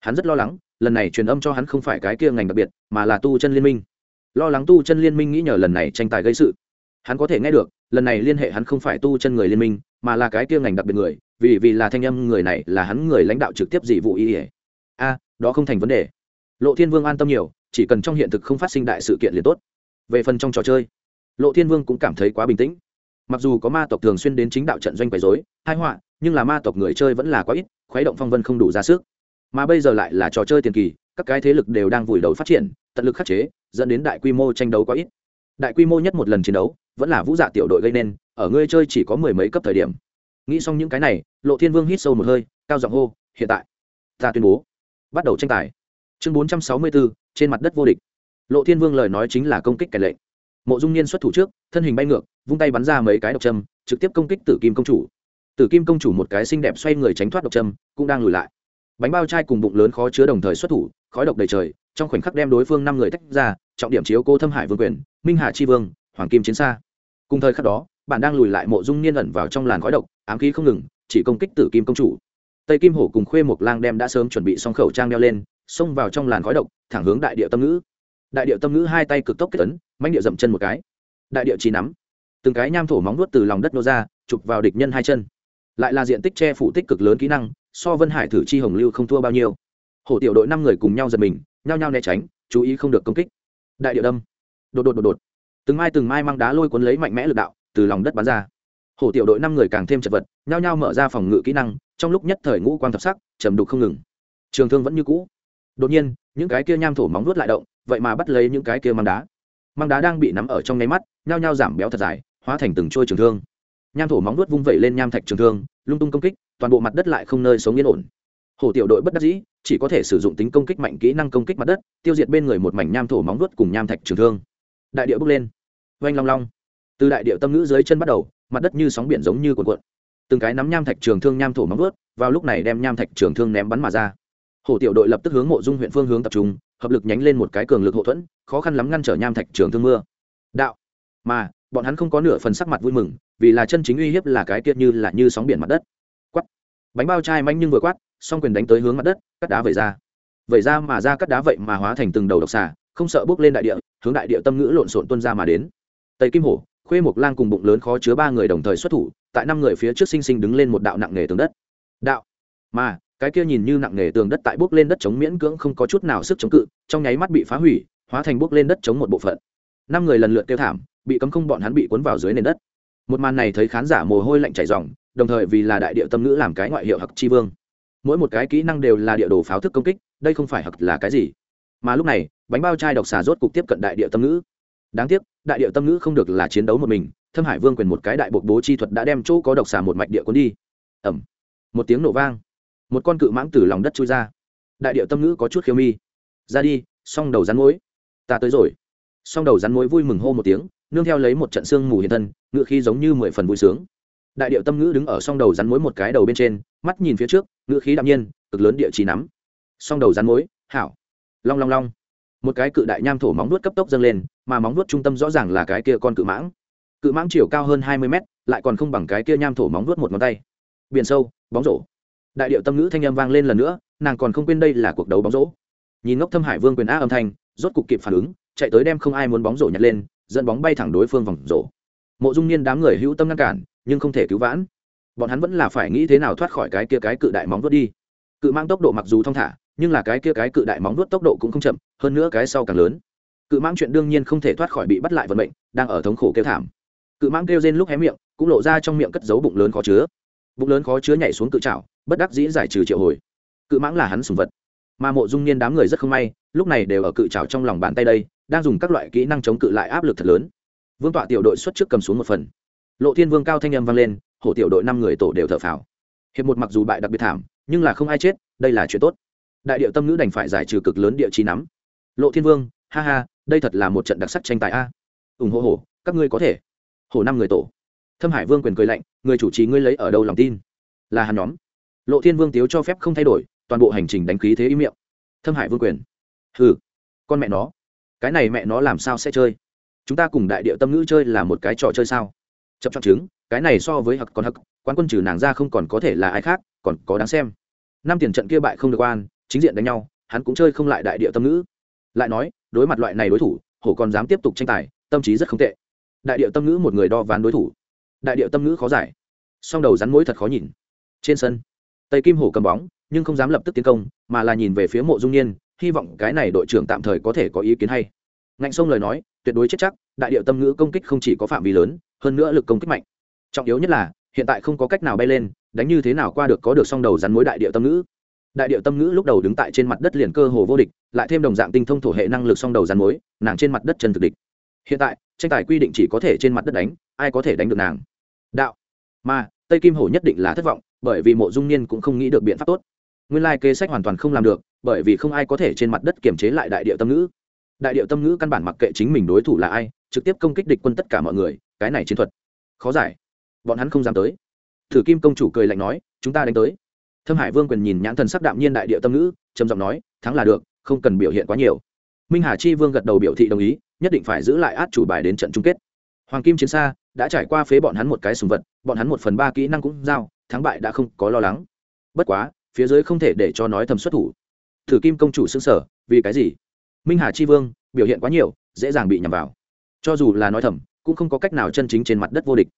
Hắn rất lo lắng, lần này truyền âm cho hắn không phải cái kia ngành đặc biệt, mà là tu chân liên minh. Lo lắng tu chân liên minh nghĩ nhờ lần này tranh tài gây sự hắn có thể nghe được, lần này liên hệ hắn không phải tu chân người liên minh, mà là cái kia ngành đặc biệt người, vì vì là thanh âm người này là hắn người lãnh đạo trực tiếp dị vụ y ỉa a, đó không thành vấn đề. Lộ thiên vương an tâm nhiều, chỉ cần trong hiện thực không phát sinh đại sự kiện liền tốt. Về phần trong trò chơi, lộ thiên vương cũng cảm thấy quá bình tĩnh. Mặc dù có ma tộc thường xuyên đến chính đạo trận doanh quấy dối hai họa, nhưng là ma tộc người chơi vẫn là quá ít, khuấy động phong vân không đủ ra sức. Mà bây giờ lại là trò chơi tiền kỳ, các cái thế lực đều đang vùi đầu phát triển, tận lực khắc chế, dẫn đến đại quy mô tranh đấu quá ít đại quy mô nhất một lần chiến đấu, vẫn là vũ dạ tiểu đội gây nên, ở ngươi chơi chỉ có mười mấy cấp thời điểm. Nghĩ xong những cái này, lộ thiên vương hít sâu một hơi, cao giọng hô, hiện tại, ta tuyên bố, bắt đầu tranh tài. Chương bốn trăm sáu mươi bốn trên mặt đất vô địch. Lộ thiên vương lời nói chính là công kích kẻ lệnh mộ dung niên xuất thủ trước, thân hình bay ngược, vung tay bắn ra mấy cái độc châm, trực tiếp công kích tử kim công chủ. Tử kim công chủ một cái xinh đẹp xoay người tránh thoát độc châm, cũng đang lùi lại bánh bao chai cùng bụng lớn khó chứa đồng thời xuất thủ, khói độc đầy trời, trong khoảnh khắc đem đối phương năm người tách ra, trọng điểm chiếu cô thâm hải vương quyền, minh hà chi vương, hoàng kim chiến xa cùng thời khắc đó, bạn đang lùi lại mộ dung niên ẩn vào trong làn khói độc, ám khí không ngừng, chỉ công kích tử kim công chủ. Tây kim hổ cùng khuê một lang đem đã sớm chuẩn bị xong khẩu trang đeo lên, xông vào trong làn khói độc, thẳng hướng đại địa tâm ngữ. Đại địa tâm ngữ hai tay cực tốc kết tấn mánh địa dậm chân một cái. Đại địa chỉ nắm. Từng cái nham thổ móng nuốt từ lòng đất nô ra, chụp vào địch nhân hai chân. Lại là diện tích che phủ tích cực lớn kỹ năng so vân hải thử chi hồng lưu không thua bao nhiêu hổ tiểu đội năm người cùng nhau giật mình nhao nhao né tránh chú ý không được công kích đại địa đâm đột đột đột đột từng mai từng mai mang đá lôi cuốn lấy mạnh mẽ lực đạo từ lòng đất bắn ra hổ tiểu đội năm người càng thêm chật vật nhao nhao mở ra phòng ngự kỹ năng trong lúc nhất thời ngũ quan thập sắc trầm đục không ngừng trường thương vẫn như cũ đột nhiên những cái kia nham thổ móng nuốt lại động vậy mà bắt lấy những cái kia mang đá mang đá đang bị nắm ở trong nháy mắt nhao nhao giảm béo thật dài hóa thành từng trôi trường thương nham thổ móng nuốt vung vẩy lên nham thạch trường thương lung tung công kích toàn bộ mặt đất lại không nơi sống yên ổn. Hổ tiểu đội bất đắc dĩ, chỉ có thể sử dụng tính công kích mạnh, kỹ năng công kích mặt đất, tiêu diệt bên người một mảnh nham thổ móng nuốt cùng nham thạch trường thương. Đại địa bước lên. Oanh long long. Từ đại địa tâm ngữ dưới chân bắt đầu, mặt đất như sóng biển giống như cuộn cuộn. Từng cái nắm nham thạch trường thương nham thổ móng nuốt vào lúc này đem nham thạch trường thương ném bắn mà ra. Hổ tiểu đội lập tức hướng mộ dung huyện phương hướng tập trung, hợp lực nhánh lên một cái cường lực hậu thuẫn, khó khăn lắm ngăn trở nham thạch trường thương mưa. Đạo. Mà, bọn hắn không có nửa phần sắc mặt vui mừng, vì là chân chính uy hiếp là cái tiết như là như sóng biển mặt đất bánh bao chai manh nhưng vừa quát, song quyền đánh tới hướng mặt đất, cắt đá vẩy ra. Vẩy ra mà ra cắt đá vậy mà hóa thành từng đầu độc xà, không sợ bước lên đại địa, hướng đại địa tâm ngữ lộn xộn tuân ra mà đến. Tây kim hổ, khuê mộc lang cùng bụng lớn khó chứa ba người đồng thời xuất thủ, tại năm người phía trước sinh sinh đứng lên một đạo nặng nề tường đất. Đạo. Mà, cái kia nhìn như nặng nề tường đất tại bước lên đất chống miễn cưỡng không có chút nào sức chống cự, trong nháy mắt bị phá hủy, hóa thành bước lên đất chống một bộ phận. Năm người lần lượt kêu thảm, bị cấm không bọn hắn bị cuốn vào dưới nền đất. Một màn này thấy khán giả mồ hôi lạnh chảy ròng đồng thời vì là đại địa tâm ngữ làm cái ngoại hiệu hặc chi vương. Mỗi một cái kỹ năng đều là địa đồ pháo thức công kích, đây không phải hặc là cái gì. Mà lúc này, bánh bao chai độc xà rốt cục tiếp cận đại địa tâm ngữ. Đáng tiếc, đại địa tâm ngữ không được là chiến đấu một mình, thâm hải vương quyền một cái đại buộc bố chi thuật đã đem chỗ có độc xà một mạch địa cuốn đi. Ẩm một tiếng nổ vang. Một con cự mãng từ lòng đất chui ra. Đại địa tâm ngữ có chút khiêu mi. Ra đi xong đầu rắn mối ta tới rồi. Xong đầu rắn mối vui mừng hô một tiếng, nương theo lấy một trận sương mù hiện thân, ngựa khi giống như mười phần vui sướng đại điệu tâm ngữ đứng ở song đầu rắn mối một cái đầu bên trên, mắt nhìn phía trước, ngữ khí đạm nhiên, cực lớn địa chỉ nắm. Song đầu rắn mối hảo. Long long long. Một cái cự đại nham thổ móng nuốt cấp tốc dâng lên, mà móng nuốt trung tâm rõ ràng là cái kia con cự mãng. Cự mãng chiều cao hơn hai mươi mét, lại còn không bằng cái kia nham thổ móng nuốt một ngón tay. Biển sâu, bóng rổ. Đại điệu tâm ngữ thanh âm vang lên lần nữa, nàng còn không quên đây là cuộc đấu bóng rổ. Nhìn ngốc thâm hải vương quyền á âm thanh, rốt cục kịp phản ứng, chạy tới đem không ai muốn bóng rổ nhặt lên, dẫn bóng bay thẳng đối phương vòng rổ. Mộ dung niên đám người hữu tâm ngăn cản nhưng không thể cứu vãn. Bọn hắn vẫn là phải nghĩ thế nào thoát khỏi cái kia cái cự đại móng vuốt đi. Cự mang tốc độ mặc dù thong thả, nhưng là cái kia cái cự đại móng vuốt tốc độ cũng không chậm, hơn nữa cái sau càng lớn. Cự mang chuyện đương nhiên không thể thoát khỏi bị bắt lại vận mệnh, đang ở thống khổ kêu thảm. Cự mang kêu rên lúc hé miệng, cũng lộ ra trong miệng cất giấu bụng lớn khó chứa. Bụng lớn khó chứa nhảy xuống cự trảo, bất đắc dĩ giải trừ triệu hồi. Cự mãng là hắn sùng vật. Mà mộ dung niên đám người rất không may, lúc này đều ở cự trào trong lòng bàn tay đây, đang dùng các loại kỹ năng chống cự lại áp lực thật lớn. Vương tọa tiểu đội xuất trước cầm xuống một phần lộ thiên vương cao thanh âm vang lên, hổ tiểu đội năm người tổ đều thở phào. Hiệp một mặc dù bại đặc biệt thảm, nhưng là không ai chết, đây là chuyện tốt. Đại điệu tâm ngữ đành phải giải trừ cực lớn địa trí nắm. Lộ thiên vương, ha ha, đây thật là một trận đặc sắc tranh tài a. Ủng hộ hổ, các ngươi có thể. Hổ năm người tổ. Thâm hải vương quyền cười lạnh, người chủ trì ngươi lấy ở đâu lòng tin? Là hắn nhóm. Lộ thiên vương tiếu cho phép không thay đổi, toàn bộ hành trình đánh khí thế ý miệng. Thâm hải vương quyền. Ừ con mẹ nó. Cái này mẹ nó làm sao sẽ chơi? Chúng ta cùng đại điệu tâm ngữ chơi là một cái trò chơi sao? Chậm chọn chứng, cái này so với hặc còn hặc quan quân trừ nàng ra không còn có thể là ai khác, còn có đáng xem. Năm tiền trận kia bại không được oan chính diện đánh nhau, hắn cũng chơi không lại đại địa tâm ngữ. Lại nói, đối mặt loại này đối thủ, hổ còn dám tiếp tục tranh tài, tâm trí rất không tệ. Đại địa tâm ngữ một người đo ván đối thủ. Đại địa tâm ngữ khó giải. Song đầu rắn mũi thật khó nhìn. Trên sân, tây kim hổ cầm bóng, nhưng không dám lập tức tiến công, mà là nhìn về phía mộ dung niên hy vọng cái này đội trưởng tạm thời có thể có ý kiến hay. Ngạnh sông lời nói tuyệt đối chết chắc, đại điệu tâm ngữ công kích không chỉ có phạm vi lớn, hơn nữa lực công kích mạnh. Trọng yếu nhất là, hiện tại không có cách nào bay lên, đánh như thế nào qua được có được song đầu rắn mối đại điệu tâm ngữ. Đại điệu tâm ngữ lúc đầu đứng tại trên mặt đất liền cơ hồ vô địch, lại thêm đồng dạng tinh thông thổ hệ năng lực song đầu rắn mối nàng trên mặt đất chân thực địch. Hiện tại, tranh tài quy định chỉ có thể trên mặt đất đánh, ai có thể đánh được nàng? Đạo. Mà, tây kim hổ nhất định là thất vọng, bởi vì mộ dung niên cũng không nghĩ được biện pháp tốt. Nguyên lai kế sách hoàn toàn không làm được, bởi vì không ai có thể trên mặt đất kiềm chế lại đại điệu tâm ngữ đại điệu tâm ngữ căn bản mặc kệ chính mình đối thủ là ai, trực tiếp công kích địch quân tất cả mọi người, cái này chiến thuật, khó giải. Bọn hắn không dám tới. Thử kim công chủ cười lạnh nói, chúng ta đánh tới. Thâm hải vương quyền nhìn nhãn thần sắc đạm nhiên đại điệu tâm ngữ, trầm giọng nói, thắng là được, không cần biểu hiện quá nhiều. Minh hà chi vương gật đầu biểu thị đồng ý, nhất định phải giữ lại át chủ bài đến trận chung kết. Hoàng kim chiến xa, đã trải qua phế bọn hắn một cái sùng vật, bọn hắn một phần ba kỹ năng cũng giao, thắng bại đã không có lo lắng. Bất quá, phía dưới không thể để cho nói thầm xuất thủ. Thử kim công chủ xứng sở vì cái gì? Minh hà chi vương, biểu hiện quá nhiều, dễ dàng bị nhầm vào. Cho dù là nói thầm, cũng không có cách nào chân chính trên mặt đất vô địch.